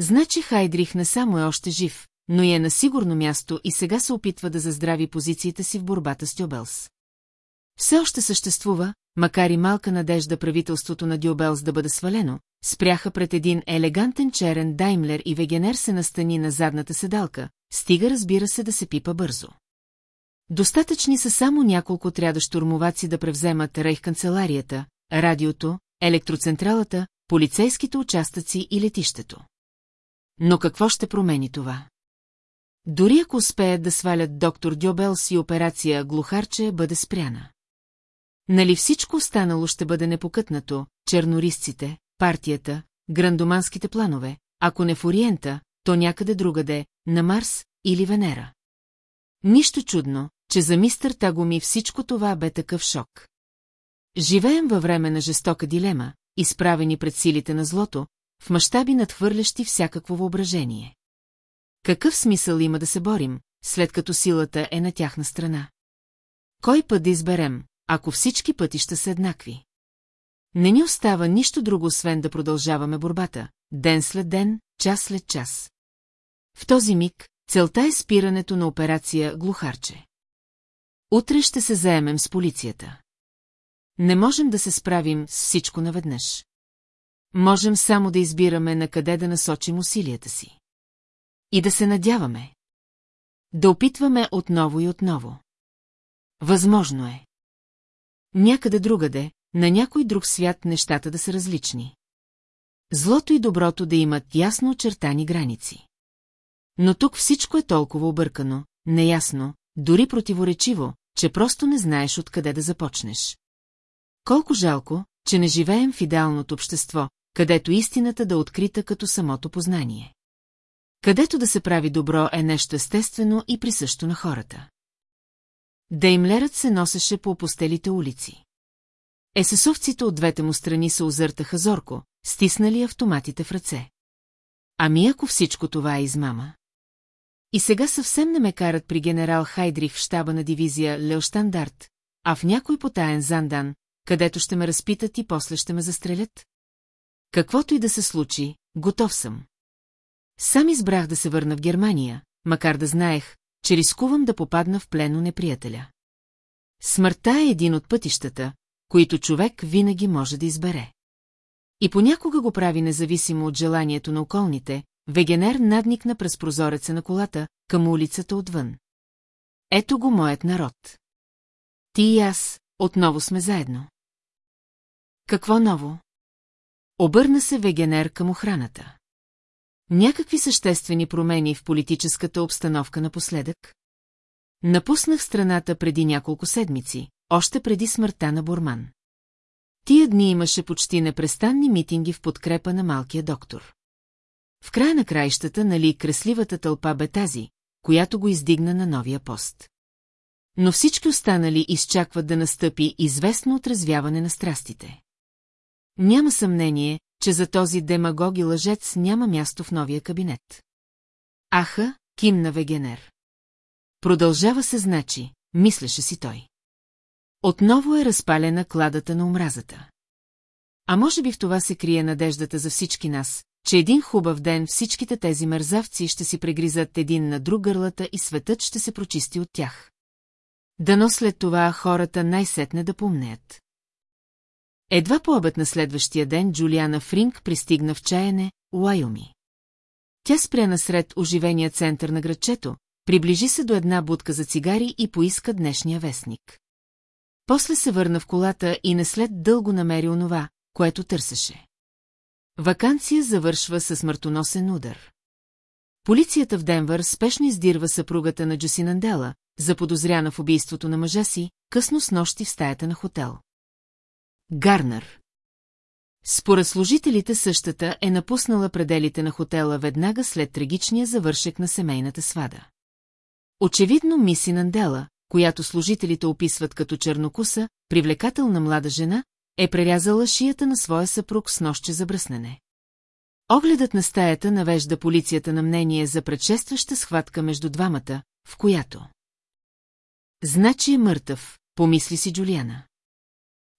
[SPEAKER 1] Значи Хайдрих не само е още жив, но и е на сигурно място и сега се опитва да заздрави позициите си в борбата с Тюбелс. Все още съществува, макар и малка надежда правителството на Дюбелс да бъде свалено, спряха пред един елегантен черен Даймлер и Вегенер се настани на задната седалка, стига разбира се да се пипа бързо. Достатъчни са само няколко тряда штурмоваци да превземат рейхканцеларията, радиото, електроцентралата, полицейските участъци и летището. Но какво ще промени това? Дори ако успеят да свалят доктор Дьобелс и операция Глухарче бъде спряна. Нали всичко останало ще бъде непокътнато, чернорисците, партията, грандоманските планове, ако не в Ориента, то някъде другаде, на Марс или Венера. Нищо чудно, че за мистър Тагоми всичко това бе такъв шок. Живеем във време на жестока дилема, изправени пред силите на злото, в мащаби надхвърлящи всякакво въображение. Какъв смисъл има да се борим, след като силата е на тяхна страна? Кой път да изберем, ако всички пътища са еднакви. Не ни остава нищо друго, освен да продължаваме борбата, ден след ден, час след час. В този миг, целта е спирането на операция Глухарче. Утре ще се заемем с полицията. Не можем да се справим с всичко наведнъж. Можем само да избираме на къде да насочим усилията си. И да се надяваме. Да опитваме отново и отново. Възможно е някъде другаде, на някой друг свят нещата да са различни. Злото и доброто да имат ясно очертани граници. Но тук всичко е толкова объркано, неясно, дори противоречиво, че просто не знаеш откъде да започнеш. Колко жалко, че не живеем в идеалното общество, където истината да е открита като самото познание. Където да се прави добро е нещо естествено и присъщо на хората. Деймлерът се носеше по опустелите улици. Есесовците от двете му страни се озъртаха зорко, стиснали автоматите в ръце. Ами ако всичко това е измама? И сега съвсем не ме карат при генерал Хайдрих в щаба на дивизия Леоштандарт, а в някой потаен зандан, където ще ме разпитат и после ще ме застрелят. Каквото и да се случи, готов съм. Сам избрах да се върна в Германия, макар да знаех, че рискувам да попадна в плено неприятеля. Смъртта е един от пътищата, които човек винаги може да избере. И понякога го прави независимо от желанието на околните, Вегенер надникна през прозореца на колата, към улицата отвън. Ето го моят народ. Ти и аз отново сме заедно. Какво ново? Обърна се Вегенер към охраната. Някакви съществени промени в политическата обстановка напоследък? Напуснах страната преди няколко седмици, още преди смъртта на Бурман. Тия дни имаше почти непрестанни митинги в подкрепа на малкия доктор. В края на краищата, нали, кресливата тълпа бе тази, която го издигна на новия пост. Но всички останали изчакват да настъпи известно отразвяване на страстите. Няма съмнение, че за този демагог и лъжец няма място в новия кабинет. Аха, кимна Вегенер. Продължава се значи, мислеше си той. Отново е разпалена кладата на омразата. А може би в това се крие надеждата за всички нас, че един хубав ден всичките тези мързавци ще си прегризат един на друг гърлата и светът ще се прочисти от тях. Дано след това хората най-сетне да помнеят. Едва по обед на следващия ден Джулиана Фринг пристигна в чаяне, Уайоми. Тя спря насред оживения център на градчето, приближи се до една будка за цигари и поиска днешния вестник. После се върна в колата и не след дълго намери онова, което търсеше. Ваканция завършва със смъртоносен удар. Полицията в Денвър спешно издирва съпругата на Джусинандела, заподозряна в убийството на мъжа си, късно с нощи в стаята на хотел. Гарнар. Според служителите същата е напуснала пределите на хотела веднага след трагичния завършек на семейната свада. Очевидно миси Нандела, която служителите описват като чернокуса, привлекателна млада жена, е прерязала шията на своя съпруг с нощче за бръснене. Огледът на стаята навежда полицията на мнение за предшестваща схватка между двамата, в която. Значи е мъртъв, помисли си Джулиана.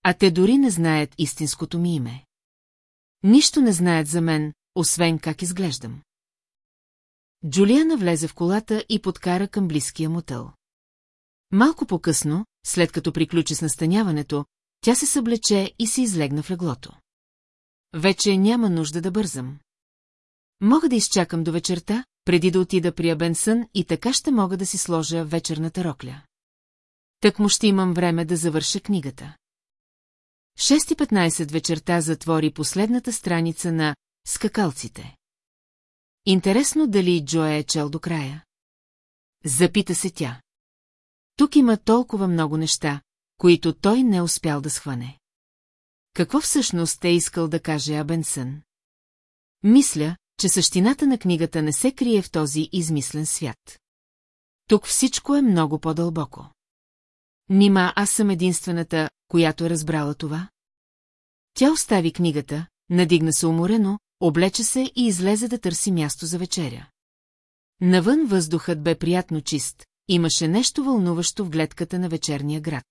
[SPEAKER 1] А те дори не знаят истинското ми име. Нищо не знаят за мен, освен как изглеждам. Джулиана влезе в колата и подкара към близкия мотел. Малко по-късно, след като приключи с настаняването, тя се съблече и се излегна в леглото. Вече няма нужда да бързам. Мога да изчакам до вечерта, преди да отида при Абенсън и така ще мога да си сложа вечерната рокля. Так му ще имам време да завърша книгата. 6.15 вечерта затвори последната страница на «Скакалците». Интересно дали Джо е чел до края. Запита се тя. Тук има толкова много неща, които той не успял да схване. Какво всъщност е искал да каже Абенсън? Мисля, че същината на книгата не се крие в този измислен свят. Тук всичко е много по-дълбоко. Нима аз съм единствената, която е разбрала това? Тя остави книгата, надигна се уморено, облече се и излезе да търси място за вечеря. Навън въздухът бе приятно чист, имаше нещо вълнуващо в гледката на вечерния град.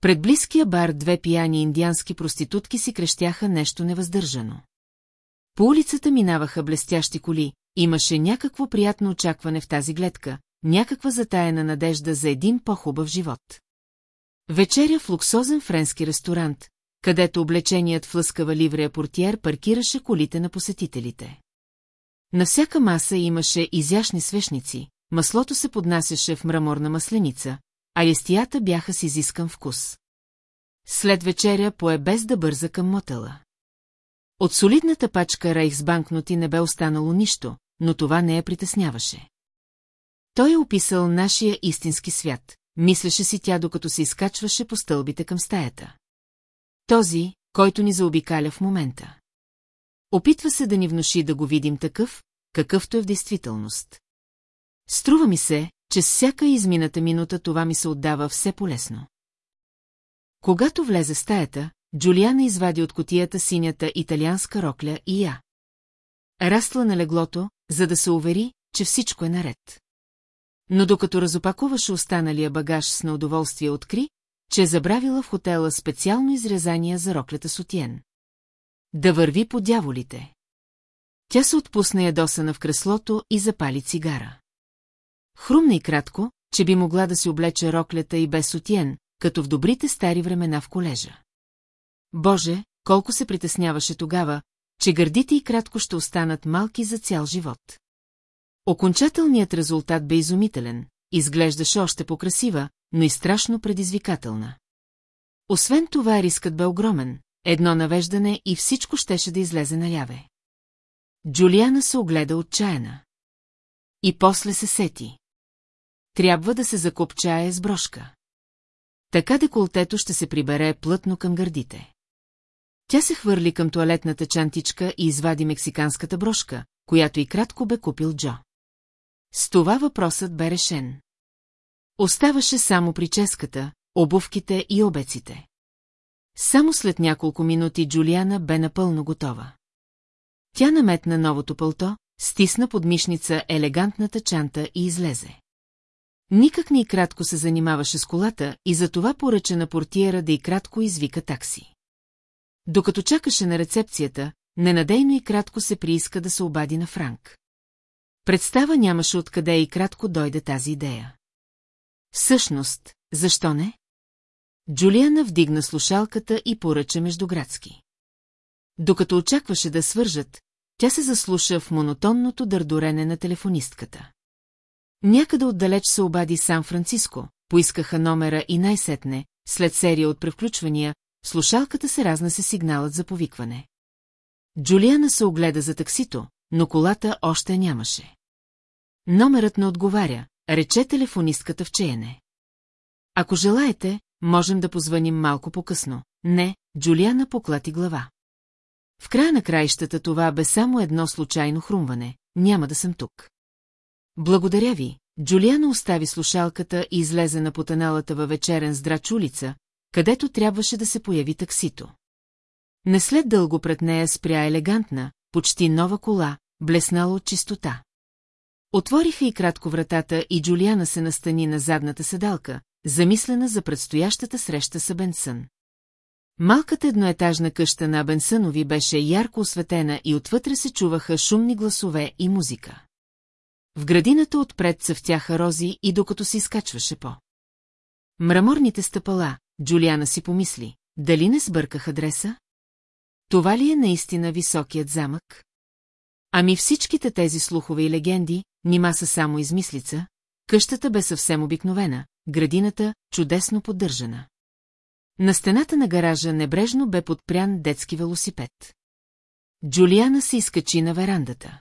[SPEAKER 1] Пред близкия бар две пияни индиански проститутки си крещяха нещо невъздържано. По улицата минаваха блестящи коли, имаше някакво приятно очакване в тази гледка, някаква затаяна надежда за един по-хубав живот. Вечеря в луксозен френски ресторант, където облеченият в лъскава ливрея портиер паркираше колите на посетителите. На всяка маса имаше изящни свещници, маслото се поднасяше в мраморна масленица, а ястията бяха с изискан вкус. След вечеря пое без да бърза към мотела. От солидната пачка Рейхсбанкноти не бе останало нищо, но това не я притесняваше. Той е описал нашия истински свят, мислеше си тя, докато се изкачваше по стълбите към стаята. Този, който ни заобикаля в момента. Опитва се да ни внуши да го видим такъв, какъвто е в действителност. Струва ми се, че с всяка измината минута това ми се отдава все полесно. Когато влезе в стаята, Джулиана извади от котията синята италианска рокля и я. Растла на леглото, за да се увери, че всичко е наред. Но докато разопакуваше останалия багаж с неудоволствие откри, че е забравила в хотела специално изрязание за роклята сутиен. Да върви по дяволите. Тя се отпусна ядосана в креслото и запали цигара. Хрумна и кратко, че би могла да се облече роклята и без сутиен, като в добрите стари времена в колежа. Боже, колко се притесняваше тогава, че гърдите и кратко ще останат малки за цял живот. Окончателният резултат бе изумителен, изглеждаше още по-красива, но и страшно предизвикателна. Освен това рискът бе огромен, едно навеждане и всичко щеше да излезе наляве. Джулиана се огледа отчаяна. И после се сети. Трябва да се закопчае с брошка. Така деколтето ще се прибере плътно към гърдите. Тя се хвърли към туалетната чантичка и извади мексиканската брошка, която и кратко бе купил Джо. С това въпросът бе решен. Оставаше само прическата, обувките и обеците. Само след няколко минути Джулиана бе напълно готова. Тя наметна новото пълто, стисна под мишница елегантната чанта и излезе. Никак не и кратко се занимаваше с колата и затова поръча на портиера да и кратко извика такси. Докато чакаше на рецепцията, ненадейно и кратко се прииска да се обади на Франк. Представа нямаше откъде и кратко дойде тази идея. Всъщност, защо не? Джулиана вдигна слушалката и поръча междуградски. Докато очакваше да свържат, тя се заслуша в монотонното дърдорене на телефонистката. Някъде отдалеч се обади Сан-Франциско, поискаха номера и най-сетне, след серия от превключвания, слушалката се разнесе сигналът за повикване. Джулиана се огледа за таксито, но колата още нямаше. Номерът не отговаря, рече телефонистката в чеене. Ако желаете, можем да позваним малко по-късно. Не, Джулиана поклати глава. В края на краищата това бе само едно случайно хрумване. Няма да съм тук. Благодаря ви. Джулиана остави слушалката и излезе на потаналата във вечерен здрач улица, където трябваше да се появи таксито. Не след дълго пред нея спря елегантна, почти нова кола, блеснало от чистота. Отвориха и кратко вратата и Джулиана се настани на задната седалка, замислена за предстоящата среща с Абенсън. Малката едноетажна къща на Абенсънови беше ярко осветена и отвътре се чуваха шумни гласове и музика. В градината отпред цъфтяха рози и докато се изкачваше по. Мраморните стъпала, Джулиана си помисли, дали не сбърках адреса? Това ли е наистина високият замък? Ами всичките тези слухове и легенди, нима са само измислица, къщата бе съвсем обикновена, градината чудесно поддържана. На стената на гаража небрежно бе подпрян детски велосипед. Джулиана се изкачи на верандата.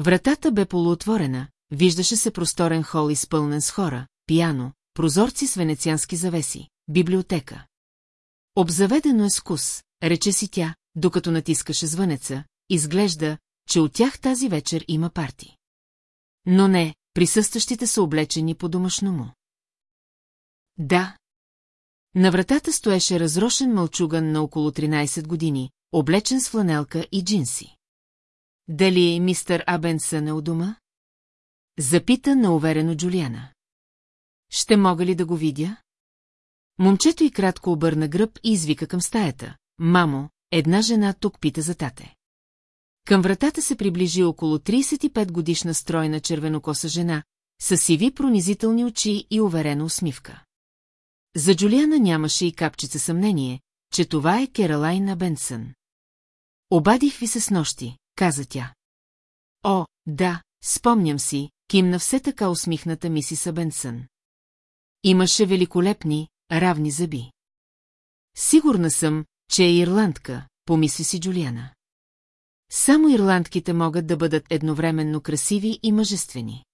[SPEAKER 1] Вратата бе полуотворена, виждаше се просторен хол изпълнен с хора, пиано, прозорци с венециански завеси, библиотека. Обзаведено е скус, рече си тя, докато натискаше звънеца, изглежда, че от тях тази вечер има парти. Но не, присъстващите са облечени по домашно му. Да. На вратата стоеше разрошен мълчуган на около 13 години, облечен с фланелка и джинси. Дали е мистър Абенсън е у дома? Запита науверено Джулиана. Ще мога ли да го видя? Момчето и кратко обърна гръб и извика към стаята. Мамо, една жена тук пита за тате. Към вратата се приближи около 35 годишна стройна червенокоса жена, с сиви пронизителни очи и уверена усмивка. За Джулиана нямаше и капчица съмнение, че това е Кералайна Бенсън. Обадих ви се с нощи, каза тя. О, да, спомням си, кимна все така усмихната мисиса Бенсън. Имаше великолепни, равни зъби. Сигурна съм, че е ирландка, помисли си Джулиана. Само ирландките могат да бъдат едновременно красиви и мъжествени.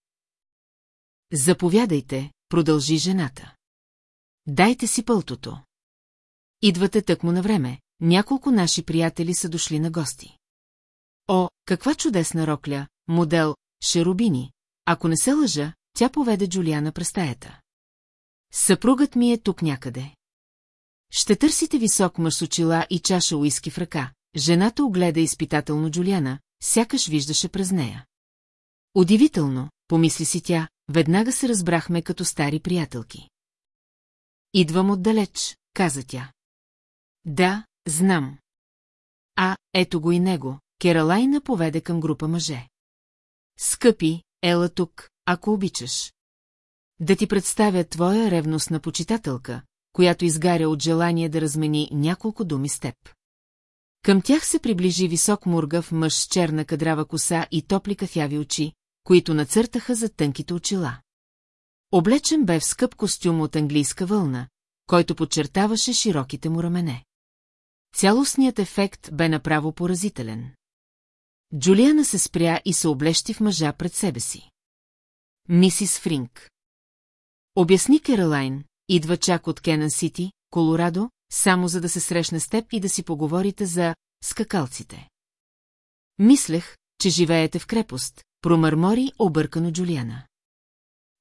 [SPEAKER 1] Заповядайте, продължи жената. Дайте си пълтото. Идвате тъкмо на време, няколко наши приятели са дошли на гости. О, каква чудесна рокля, модел, шерубини. Ако не се лъжа, тя поведе Джулиана през стаята. Съпругът ми е тук някъде. Ще търсите висок мъж с очила и чаша уиски в ръка, Жената огледа изпитателно Джулиана, сякаш виждаше през нея. Удивително, помисли си тя, веднага се разбрахме като стари приятелки. Идвам отдалеч, каза тя. Да, знам. А, ето го и него, Кералайна поведе към група мъже. Скъпи, ела тук, ако обичаш. Да ти представя твоя ревност на почитателка, която изгаря от желание да размени няколко думи с теб. Към тях се приближи висок мургав мъж с черна кадрава коса и топли кафяви очи, които нацъртаха за тънките очила. Облечен бе в скъп костюм от английска вълна, който подчертаваше широките му рамене. Цялостният ефект бе направо поразителен. Джулиана се спря и се облещи в мъжа пред себе си. Мисис Фринк. Обясни Керолайн, идва чак от Кенън Сити, Колорадо, само за да се срещна с теб и да си поговорите за скакалците. Мислех, че живеете в крепост, промърмори объркано Джулиана.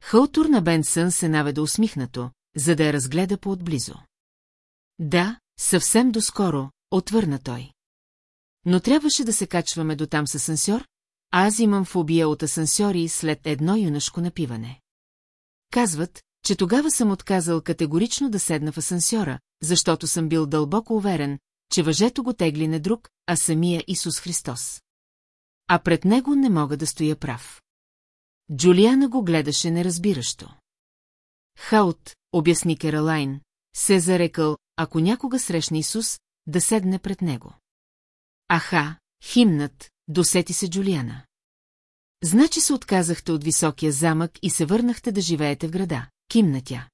[SPEAKER 1] Хълтур на Бенсън се наведа усмихнато, за да я разгледа по-отблизо. Да, съвсем доскоро, отвърна той. Но трябваше да се качваме до там с асансьор, а аз имам фобия от асансьори след едно юнашко напиване. Казват, че тогава съм отказал категорично да седна в асансьора, защото съм бил дълбоко уверен, че въжето го тегли не друг, а самия Исус Христос. А пред него не мога да стоя прав. Джулиана го гледаше неразбиращо. Хаут, обясни Кералайн, се е зарекал, ако някога срещне Исус, да седне пред него. Аха, химнат, досети се Джулиана. Значи се отказахте от високия замък и се върнахте да живеете в града, кимна тя.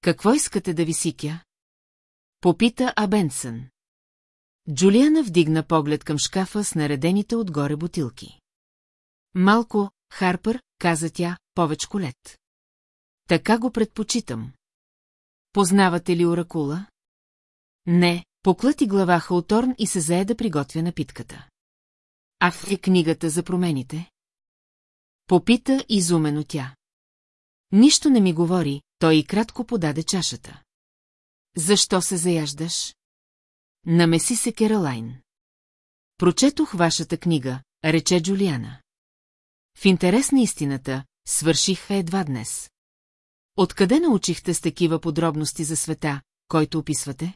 [SPEAKER 1] Какво искате да ви сикя? Попита Абенсън. Джулиана вдигна поглед към шкафа с наредените отгоре бутилки. Малко, Харпър, каза тя, повече лед. Така го предпочитам. Познавате ли оракула? Не, поклати глава Хауторн и се зае да приготвя напитката. Ах, е книгата за промените? Попита изумено тя. Нищо не ми говори, той и кратко подаде чашата. Защо се заяждаш? Намеси се Кералайн. Прочетох вашата книга, рече Джулиана. В интерес на истината, свърших едва днес. Откъде научихте с такива подробности за света, който описвате?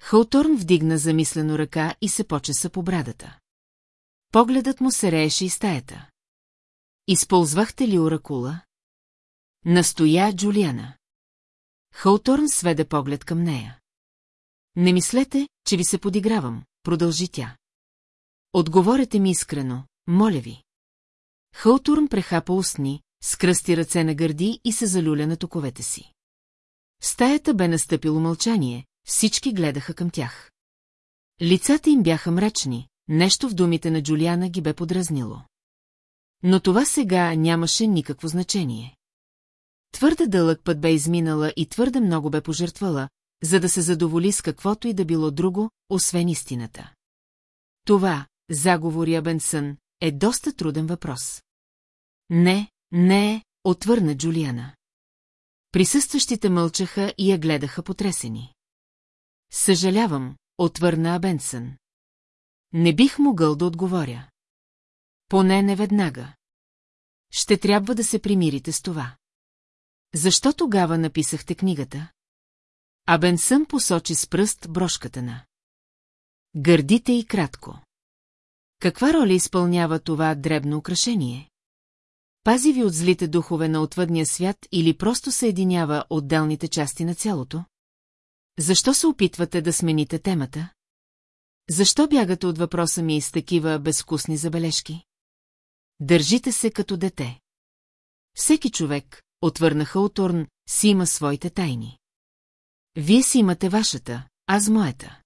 [SPEAKER 1] Хълторн вдигна замислено ръка и се почеса по брадата. Погледът му се рееше и стаята. Използвахте ли оракула? Настоя Джулиана. Хауторн сведе поглед към нея. Не мислете, че ви се подигравам, продължи тя. Отговорете ми искрено, моля ви. Хауторн прехапа устни, скръсти ръце на гърди и се залюля на токовете си. В стаята бе настъпило мълчание, всички гледаха към тях. Лицата им бяха мрачни, нещо в думите на Джулиана ги бе подразнило. Но това сега нямаше никакво значение. Твърде дълъг път бе изминала и твърде много бе пожертвала, за да се задоволи с каквото и да било друго, освен истината. Това, заговори Абенсън, е доста труден въпрос. Не, не е, отвърна Джулиана. Присъстващите мълчаха и я гледаха потресени. Съжалявам, отвърна Абенсън. Не бих могъл да отговоря. Поне не веднага. Ще трябва да се примирите с това. Защо тогава написахте книгата? А Бенсън посочи с пръст брошката на. Гърдите и кратко. Каква роля изпълнява това дребно украшение? Пази ви от злите духове на отвъдния свят или просто съединява отделните части на цялото? Защо се опитвате да смените темата? Защо бягате от въпроса ми с такива безвкусни забележки? Държите се като дете. Всеки човек, отвърнаха от Орн, си има своите тайни. Вие си имате вашата, аз моята.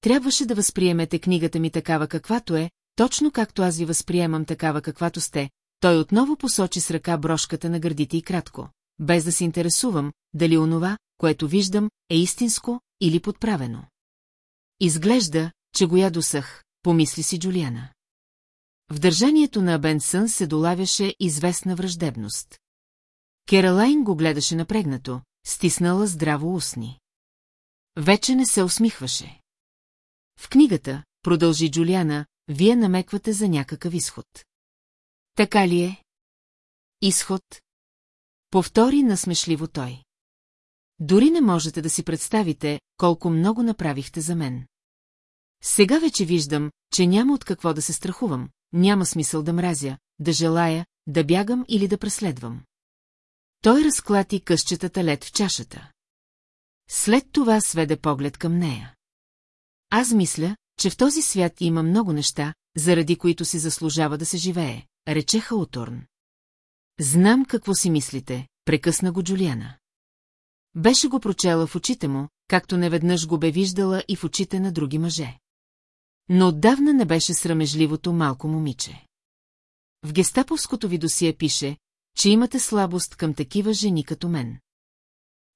[SPEAKER 1] Трябваше да възприемете книгата ми такава каквато е, точно както аз ви възприемам такава каквато сте. Той отново посочи с ръка брошката на гърдите и кратко, без да се интересувам, дали онова, което виждам, е истинско или подправено. Изглежда, че го ядосах, помисли си Джулиана. В държанието на Абенсън се долавяше известна враждебност. Кералайн го гледаше напрегнато, стиснала здраво устни. Вече не се усмихваше. В книгата, продължи Джулиана, вие намеквате за някакъв изход. Така ли е? Изход? Повтори насмешливо той. Дори не можете да си представите, колко много направихте за мен. Сега вече виждам, че няма от какво да се страхувам, няма смисъл да мразя, да желая, да бягам или да преследвам. Той разклати къщетата лед в чашата. След това сведе поглед към нея. Аз мисля, че в този свят има много неща, заради които си заслужава да се живее, рече Хауторн. Знам какво си мислите, прекъсна го Джулиана. Беше го прочела в очите му, както неведнъж го бе виждала и в очите на други мъже. Но отдавна не беше срамежливото малко момиче. В гестаповското ви досие пише, че имате слабост към такива жени като мен.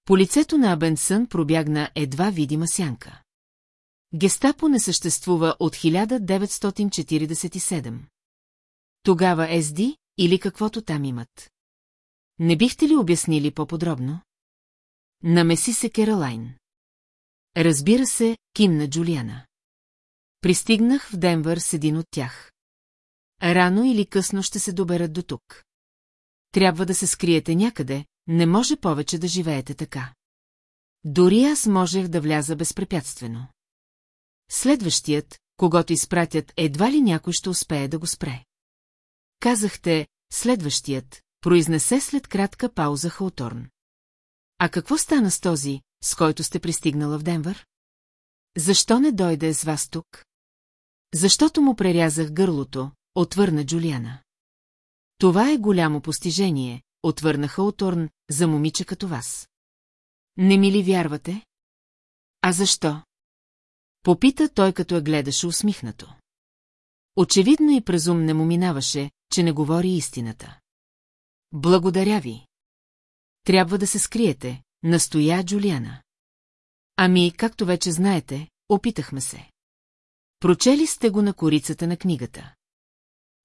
[SPEAKER 1] По лицето на Абенсън пробягна едва видима сянка. Гестапо не съществува от 1947. Тогава СД или каквото там имат. Не бихте ли обяснили по-подробно? Намеси се Кералайн. Разбира се, кимна Джулиана. Пристигнах в Денвър с един от тях. Рано или късно ще се доберат до тук. Трябва да се скриете някъде, не може повече да живеете така. Дори аз можех да вляза безпрепятствено. Следващият, когато изпратят, едва ли някой ще успее да го спре. Казахте, следващият, произнесе след кратка пауза Хауторн. А какво стана с този, с който сте пристигнала в Денвър? Защо не дойде с вас тук? Защото му прерязах гърлото, отвърна Джулиана. Това е голямо постижение, отвърнаха от Орн, за момиче като вас. Не ми ли вярвате? А защо? Попита той, като я гледаше усмихнато. Очевидно и презум не му минаваше, че не говори истината. Благодаря ви. Трябва да се скриете, настоя Джулиана. Ами, както вече знаете, опитахме се. Прочели сте го на корицата на книгата.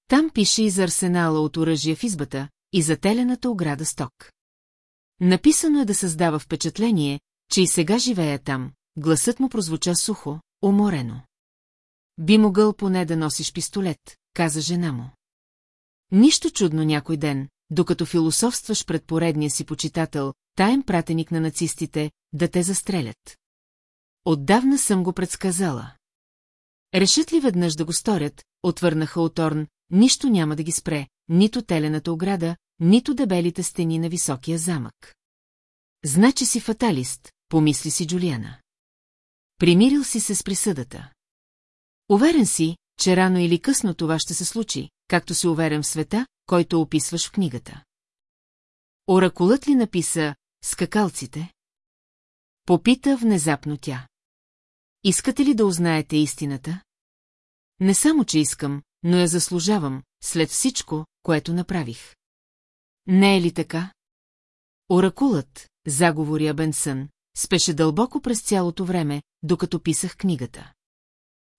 [SPEAKER 1] Там пише и за арсенала от оръжия в избата и за телената ограда сток. Написано е да създава впечатление, че и сега живея там, гласът му прозвуча сухо, уморено. Би могъл поне да носиш пистолет, каза жена му. Нищо чудно някой ден, докато философстваш пред поредния си почитател, таен пратеник на нацистите, да те застрелят. Отдавна съм го предсказала. Решат ли веднъж да го сторят, отвърнаха от Орн, нищо няма да ги спре, нито телената ограда, нито дебелите стени на високия замък. Значи си фаталист, помисли си Джулиана. Примирил си се с присъдата. Уверен си, че рано или късно това ще се случи, както си уверен в света, който описваш в книгата. Оракулът ли написа «Скакалците»? Попита внезапно тя. Искате ли да узнаете истината? Не само, че искам, но я заслужавам, след всичко, което направих. Не е ли така? Оракулът, заговори Абенсън, спеше дълбоко през цялото време, докато писах книгата.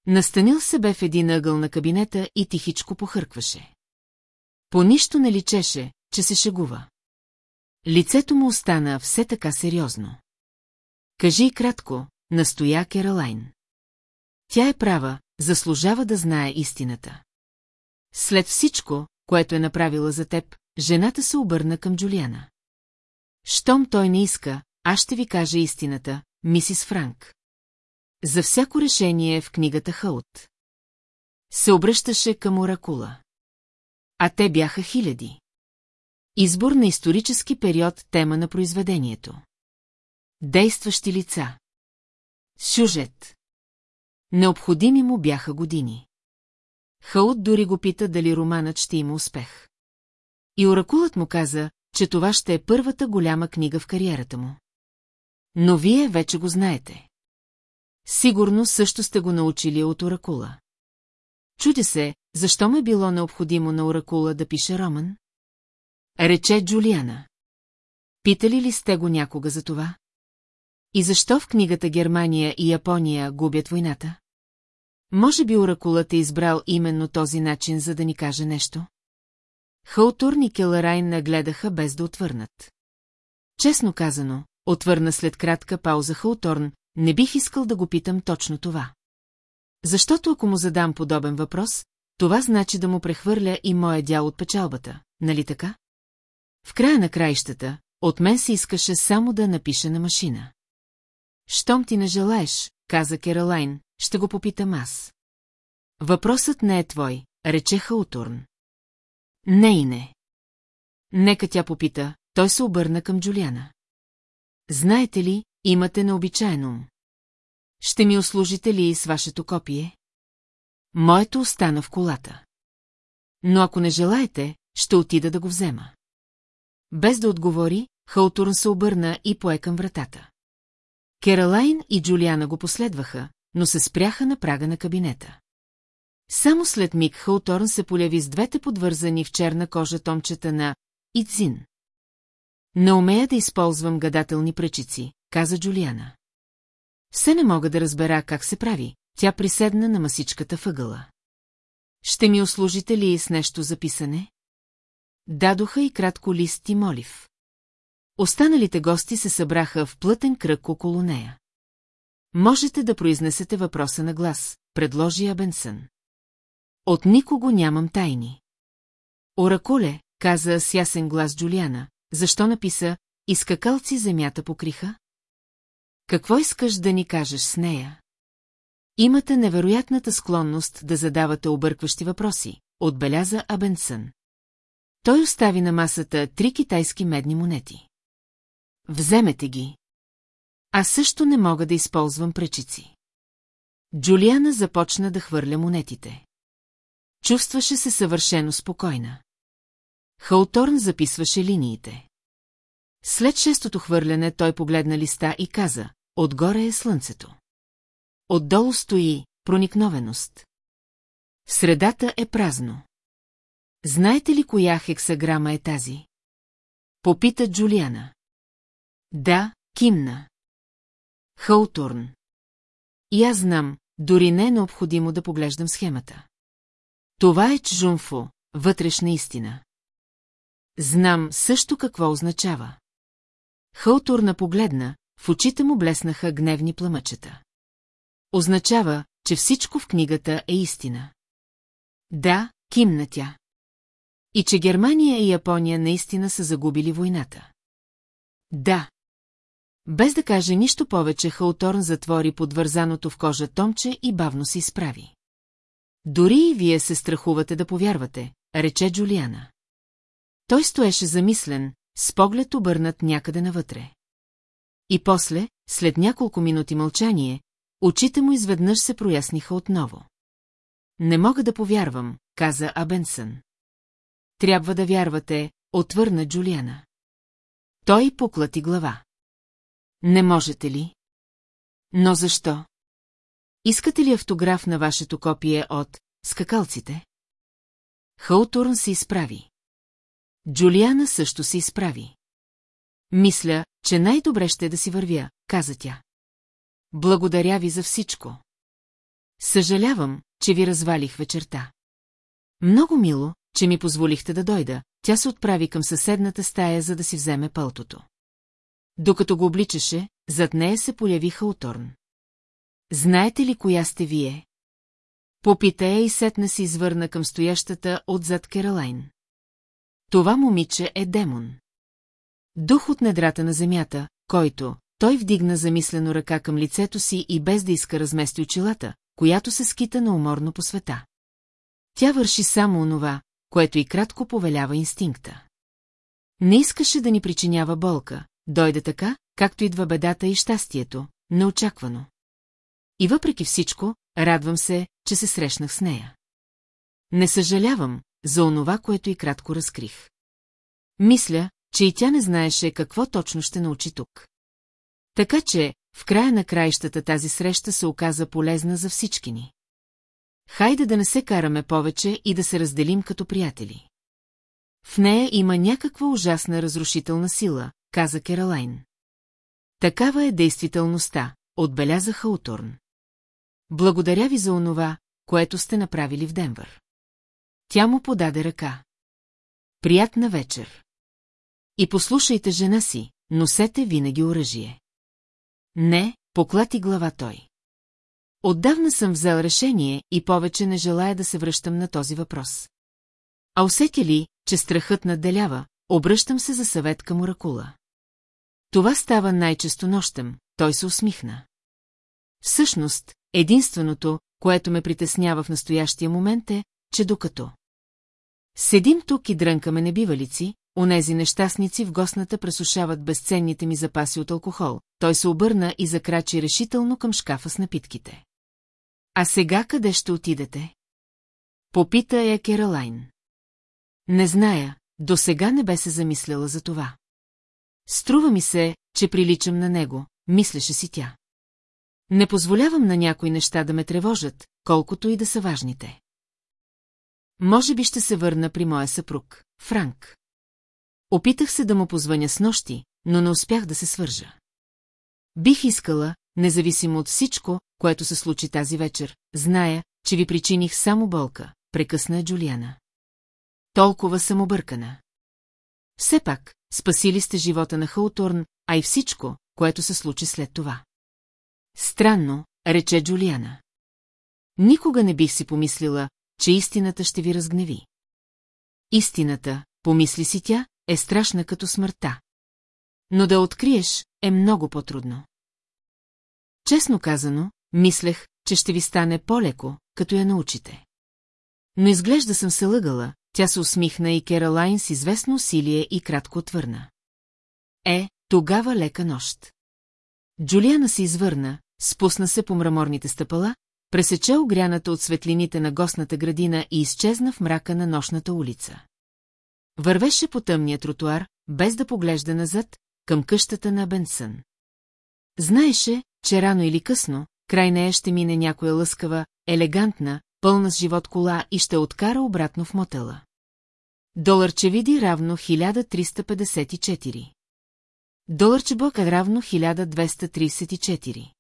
[SPEAKER 1] Настанил се бе в един ъгъл на кабинета и тихичко похъркваше. По нищо не личеше, че се шегува. Лицето му остана все така сериозно. Кажи и кратко, настоя Кералайн. Тя е права, заслужава да знае истината. След всичко, което е направила за теб, жената се обърна към Джулиана. Щом той не иска, аз ще ви кажа истината, мисис Франк. За всяко решение е в книгата Хаут. Се обръщаше към оракула. А те бяха хиляди. Избор на исторически период тема на произведението. Действащи лица. Сюжет. Необходими му бяха години. Хаут дори го пита дали романът ще има успех. И оракулът му каза, че това ще е първата голяма книга в кариерата му. Но вие вече го знаете. Сигурно също сте го научили от оракула. Чудя се, защо ме било необходимо на оракула да пише роман? Рече Джулиана. Питали ли сте го някога за това? И защо в книгата Германия и Япония губят войната? Може би оракулът е избрал именно този начин, за да ни каже нещо? Халтурн и Келарайн нагледаха без да отвърнат. Честно казано, отвърна след кратка пауза Хаутурн, не бих искал да го питам точно това. Защото ако му задам подобен въпрос, това значи да му прехвърля и моя дял от печалбата, нали така? В края на краищата, от мен се искаше само да напиша на машина. Щом ти не желаеш, каза Кералайн, ще го попитам аз. Въпросът не е твой, рече Хаутурн. Не и не. Нека тя попита, той се обърна към Джулиана. Знаете ли, имате необичайен ум. Ще ми услужите ли с вашето копие? Моето остана в колата. Но ако не желаете, ще отида да го взема. Без да отговори, Халтурн се обърна и пое към вратата. Кералайн и Джулиана го последваха, но се спряха на прага на кабинета. Само след миг Хауторн се поляви с двете подвързани в черна кожа томчета на Идзин. Не умея да използвам гадателни пречици, каза Джулиана. Все не мога да разбера как се прави, тя приседна на масичката въгъла. Ще ми услужите ли с нещо за писане? Дадоха и кратко лист и молив. Останалите гости се събраха в плътен кръг около нея. Можете да произнесете въпроса на глас, предложи Абенсън. От никого нямам тайни. Оракуле, каза с ясен глас Джулиана, защо написа «Изкакалци земята покриха»? Какво искаш да ни кажеш с нея? Имате невероятната склонност да задавате объркващи въпроси, отбеляза Абенсън. Той остави на масата три китайски медни монети. Вземете ги. А също не мога да използвам пречици. Джулиана започна да хвърля монетите. Чувстваше се съвършено спокойна. Хауторн записваше линиите. След шестото хвърляне той погледна листа и каза, отгоре е слънцето. Отдолу стои проникновеност. В средата е празно. Знаете ли коя хексаграма е тази? Попита Джулиана. Да, кимна. Хаутурн. И аз знам, дори не е необходимо да поглеждам схемата. Това е чжунфо, вътрешна истина. Знам също какво означава. Хълтурна погледна, в очите му блеснаха гневни пламъчета. Означава, че всичко в книгата е истина. Да, кимна тя. И че Германия и Япония наистина са загубили войната. Да. Без да каже нищо повече, Хауторн затвори подвързаното в кожа томче и бавно се изправи. Дори и вие се страхувате да повярвате, рече Джулиана. Той стоеше замислен, с поглед обърнат някъде навътре. И после, след няколко минути мълчание, очите му изведнъж се проясниха отново. Не мога да повярвам, каза Абенсън. Трябва да вярвате, отвърна Джулиана. Той поклати глава. Не можете ли? Но защо? Искате ли автограф на вашето копие от «Скакалците»? Хаутурн се изправи. Джулиана също се изправи. Мисля, че най-добре ще е да си вървя, каза тя. Благодаря ви за всичко. Съжалявам, че ви развалих вечерта. Много мило, че ми позволихте да дойда, тя се отправи към съседната стая, за да си вземе пълтото. Докато го обличаше, зад нея се появи Хауторн. Знаете ли коя сте вие? Попита я и сетна си, извърна към стоящата отзад Керолайн. Това момиче е демон. Дух от недрата на земята, който той вдигна замислено ръка към лицето си и без да иска размести очилата, която се скита науморно по света. Тя върши само онова, което и кратко повелява инстинкта. Не искаше да ни причинява болка, Дойде така, както идва бедата и щастието, неочаквано. И въпреки всичко, радвам се, че се срещнах с нея. Не съжалявам за онова, което и кратко разкрих. Мисля, че и тя не знаеше какво точно ще научи тук. Така че, в края на краищата тази среща се оказа полезна за всички ни. Хайде да не се караме повече и да се разделим като приятели. В нея има някаква ужасна разрушителна сила, каза Кералайн. Такава е действителността, отбеляза Хаутурн. Благодаря ви за онова, което сте направили в Денвър. Тя му подаде ръка. Приятна вечер. И послушайте жена си, носете винаги оръжие. Не, поклати глава той. Отдавна съм взел решение и повече не желая да се връщам на този въпрос. А усетя ли, че страхът надделява, Обръщам се за съвет към Оракула. Това става най-често нощем, той се усмихна. Всъщност, единственото, което ме притеснява в настоящия момент е, че докато... Седим тук и дрънкаме небивалици, онези нещастници в гостната пресушават безценните ми запаси от алкохол. Той се обърна и закрачи решително към шкафа с напитките. А сега къде ще отидете? Попита я е Не зная, до сега не бе се замисляла за това. Струва ми се, че приличам на него, мислеше си тя. Не позволявам на някои неща да ме тревожат, колкото и да са важните. Може би ще се върна при моя съпруг, Франк. Опитах се да му позвъня с нощи, но не успях да се свържа. Бих искала, независимо от всичко, което се случи тази вечер, зная, че ви причиних само болка, прекъсна Джулиана толкова съм объркана. Все пак, спасили сте живота на Хаутурн, а и всичко, което се случи след това. Странно, рече Джулиана. Никога не бих си помислила, че истината ще ви разгневи. Истината, помисли си тя, е страшна като смъртта. Но да откриеш е много по-трудно. Честно казано, мислех, че ще ви стане по-леко, като я научите. Но изглежда съм се лъгала, тя се усмихна и Кералайн с известно усилие и кратко отвърна. Е, тогава лека нощ. Джулиана се извърна, спусна се по мраморните стъпала, пресече огряната от светлините на гостната градина и изчезна в мрака на нощната улица. Вървеше по тъмния тротуар, без да поглежда назад, към къщата на Бенсън. Знаеше, че рано или късно, край нея ще мине някоя лъскава, елегантна, пълна с живот кола и ще откара обратно в мотела. Доларчевиди равно 1354. Доларчебока равно 1234.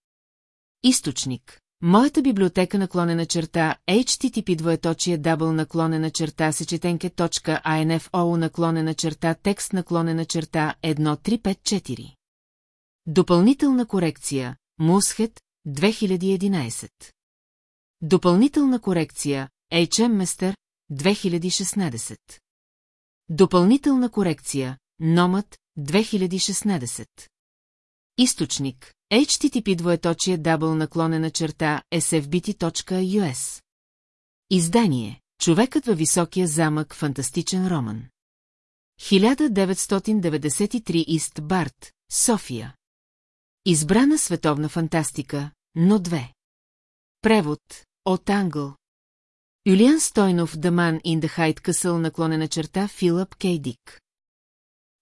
[SPEAKER 1] Източник. Моята библиотека наклонена черта HTTP двоеточие дабл наклонена черта сечетенке.info наклонена черта текст наклонена черта 1354. Допълнителна корекция Мусхет 2011. Допълнителна корекция hm HMester 2016. Допълнителна корекция, Номът, 2016. Източник, http двоеточие дабл наклонена черта sfbt.us. Издание, човекът във високия замък, фантастичен роман. 1993 Ист Барт, София. Избрана световна фантастика, но две. Превод от Англ, Юлиан Стойнов даман Man in късъл наклонена черта Филъп Кейдик.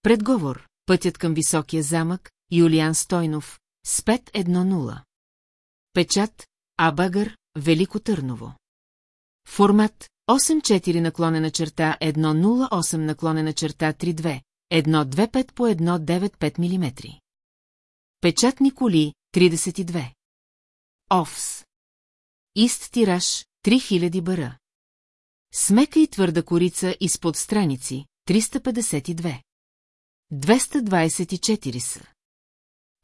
[SPEAKER 1] Предговор Пътят към високия замък Юлиан Стойнов с 510. Печат Абагър Велико Търново. Формат 84 наклонена черта 108 наклонена черта 32 125 по 195 мм. Печатни коли 32. Овс. Ист тираж 3000 бара. Смека и твърда корица изпод страници, 352. 224 са.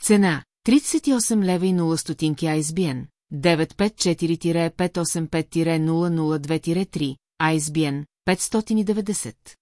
[SPEAKER 1] Цена 38 лева и 0 стотинки ISBN 954-585-002-3 ISBN 590.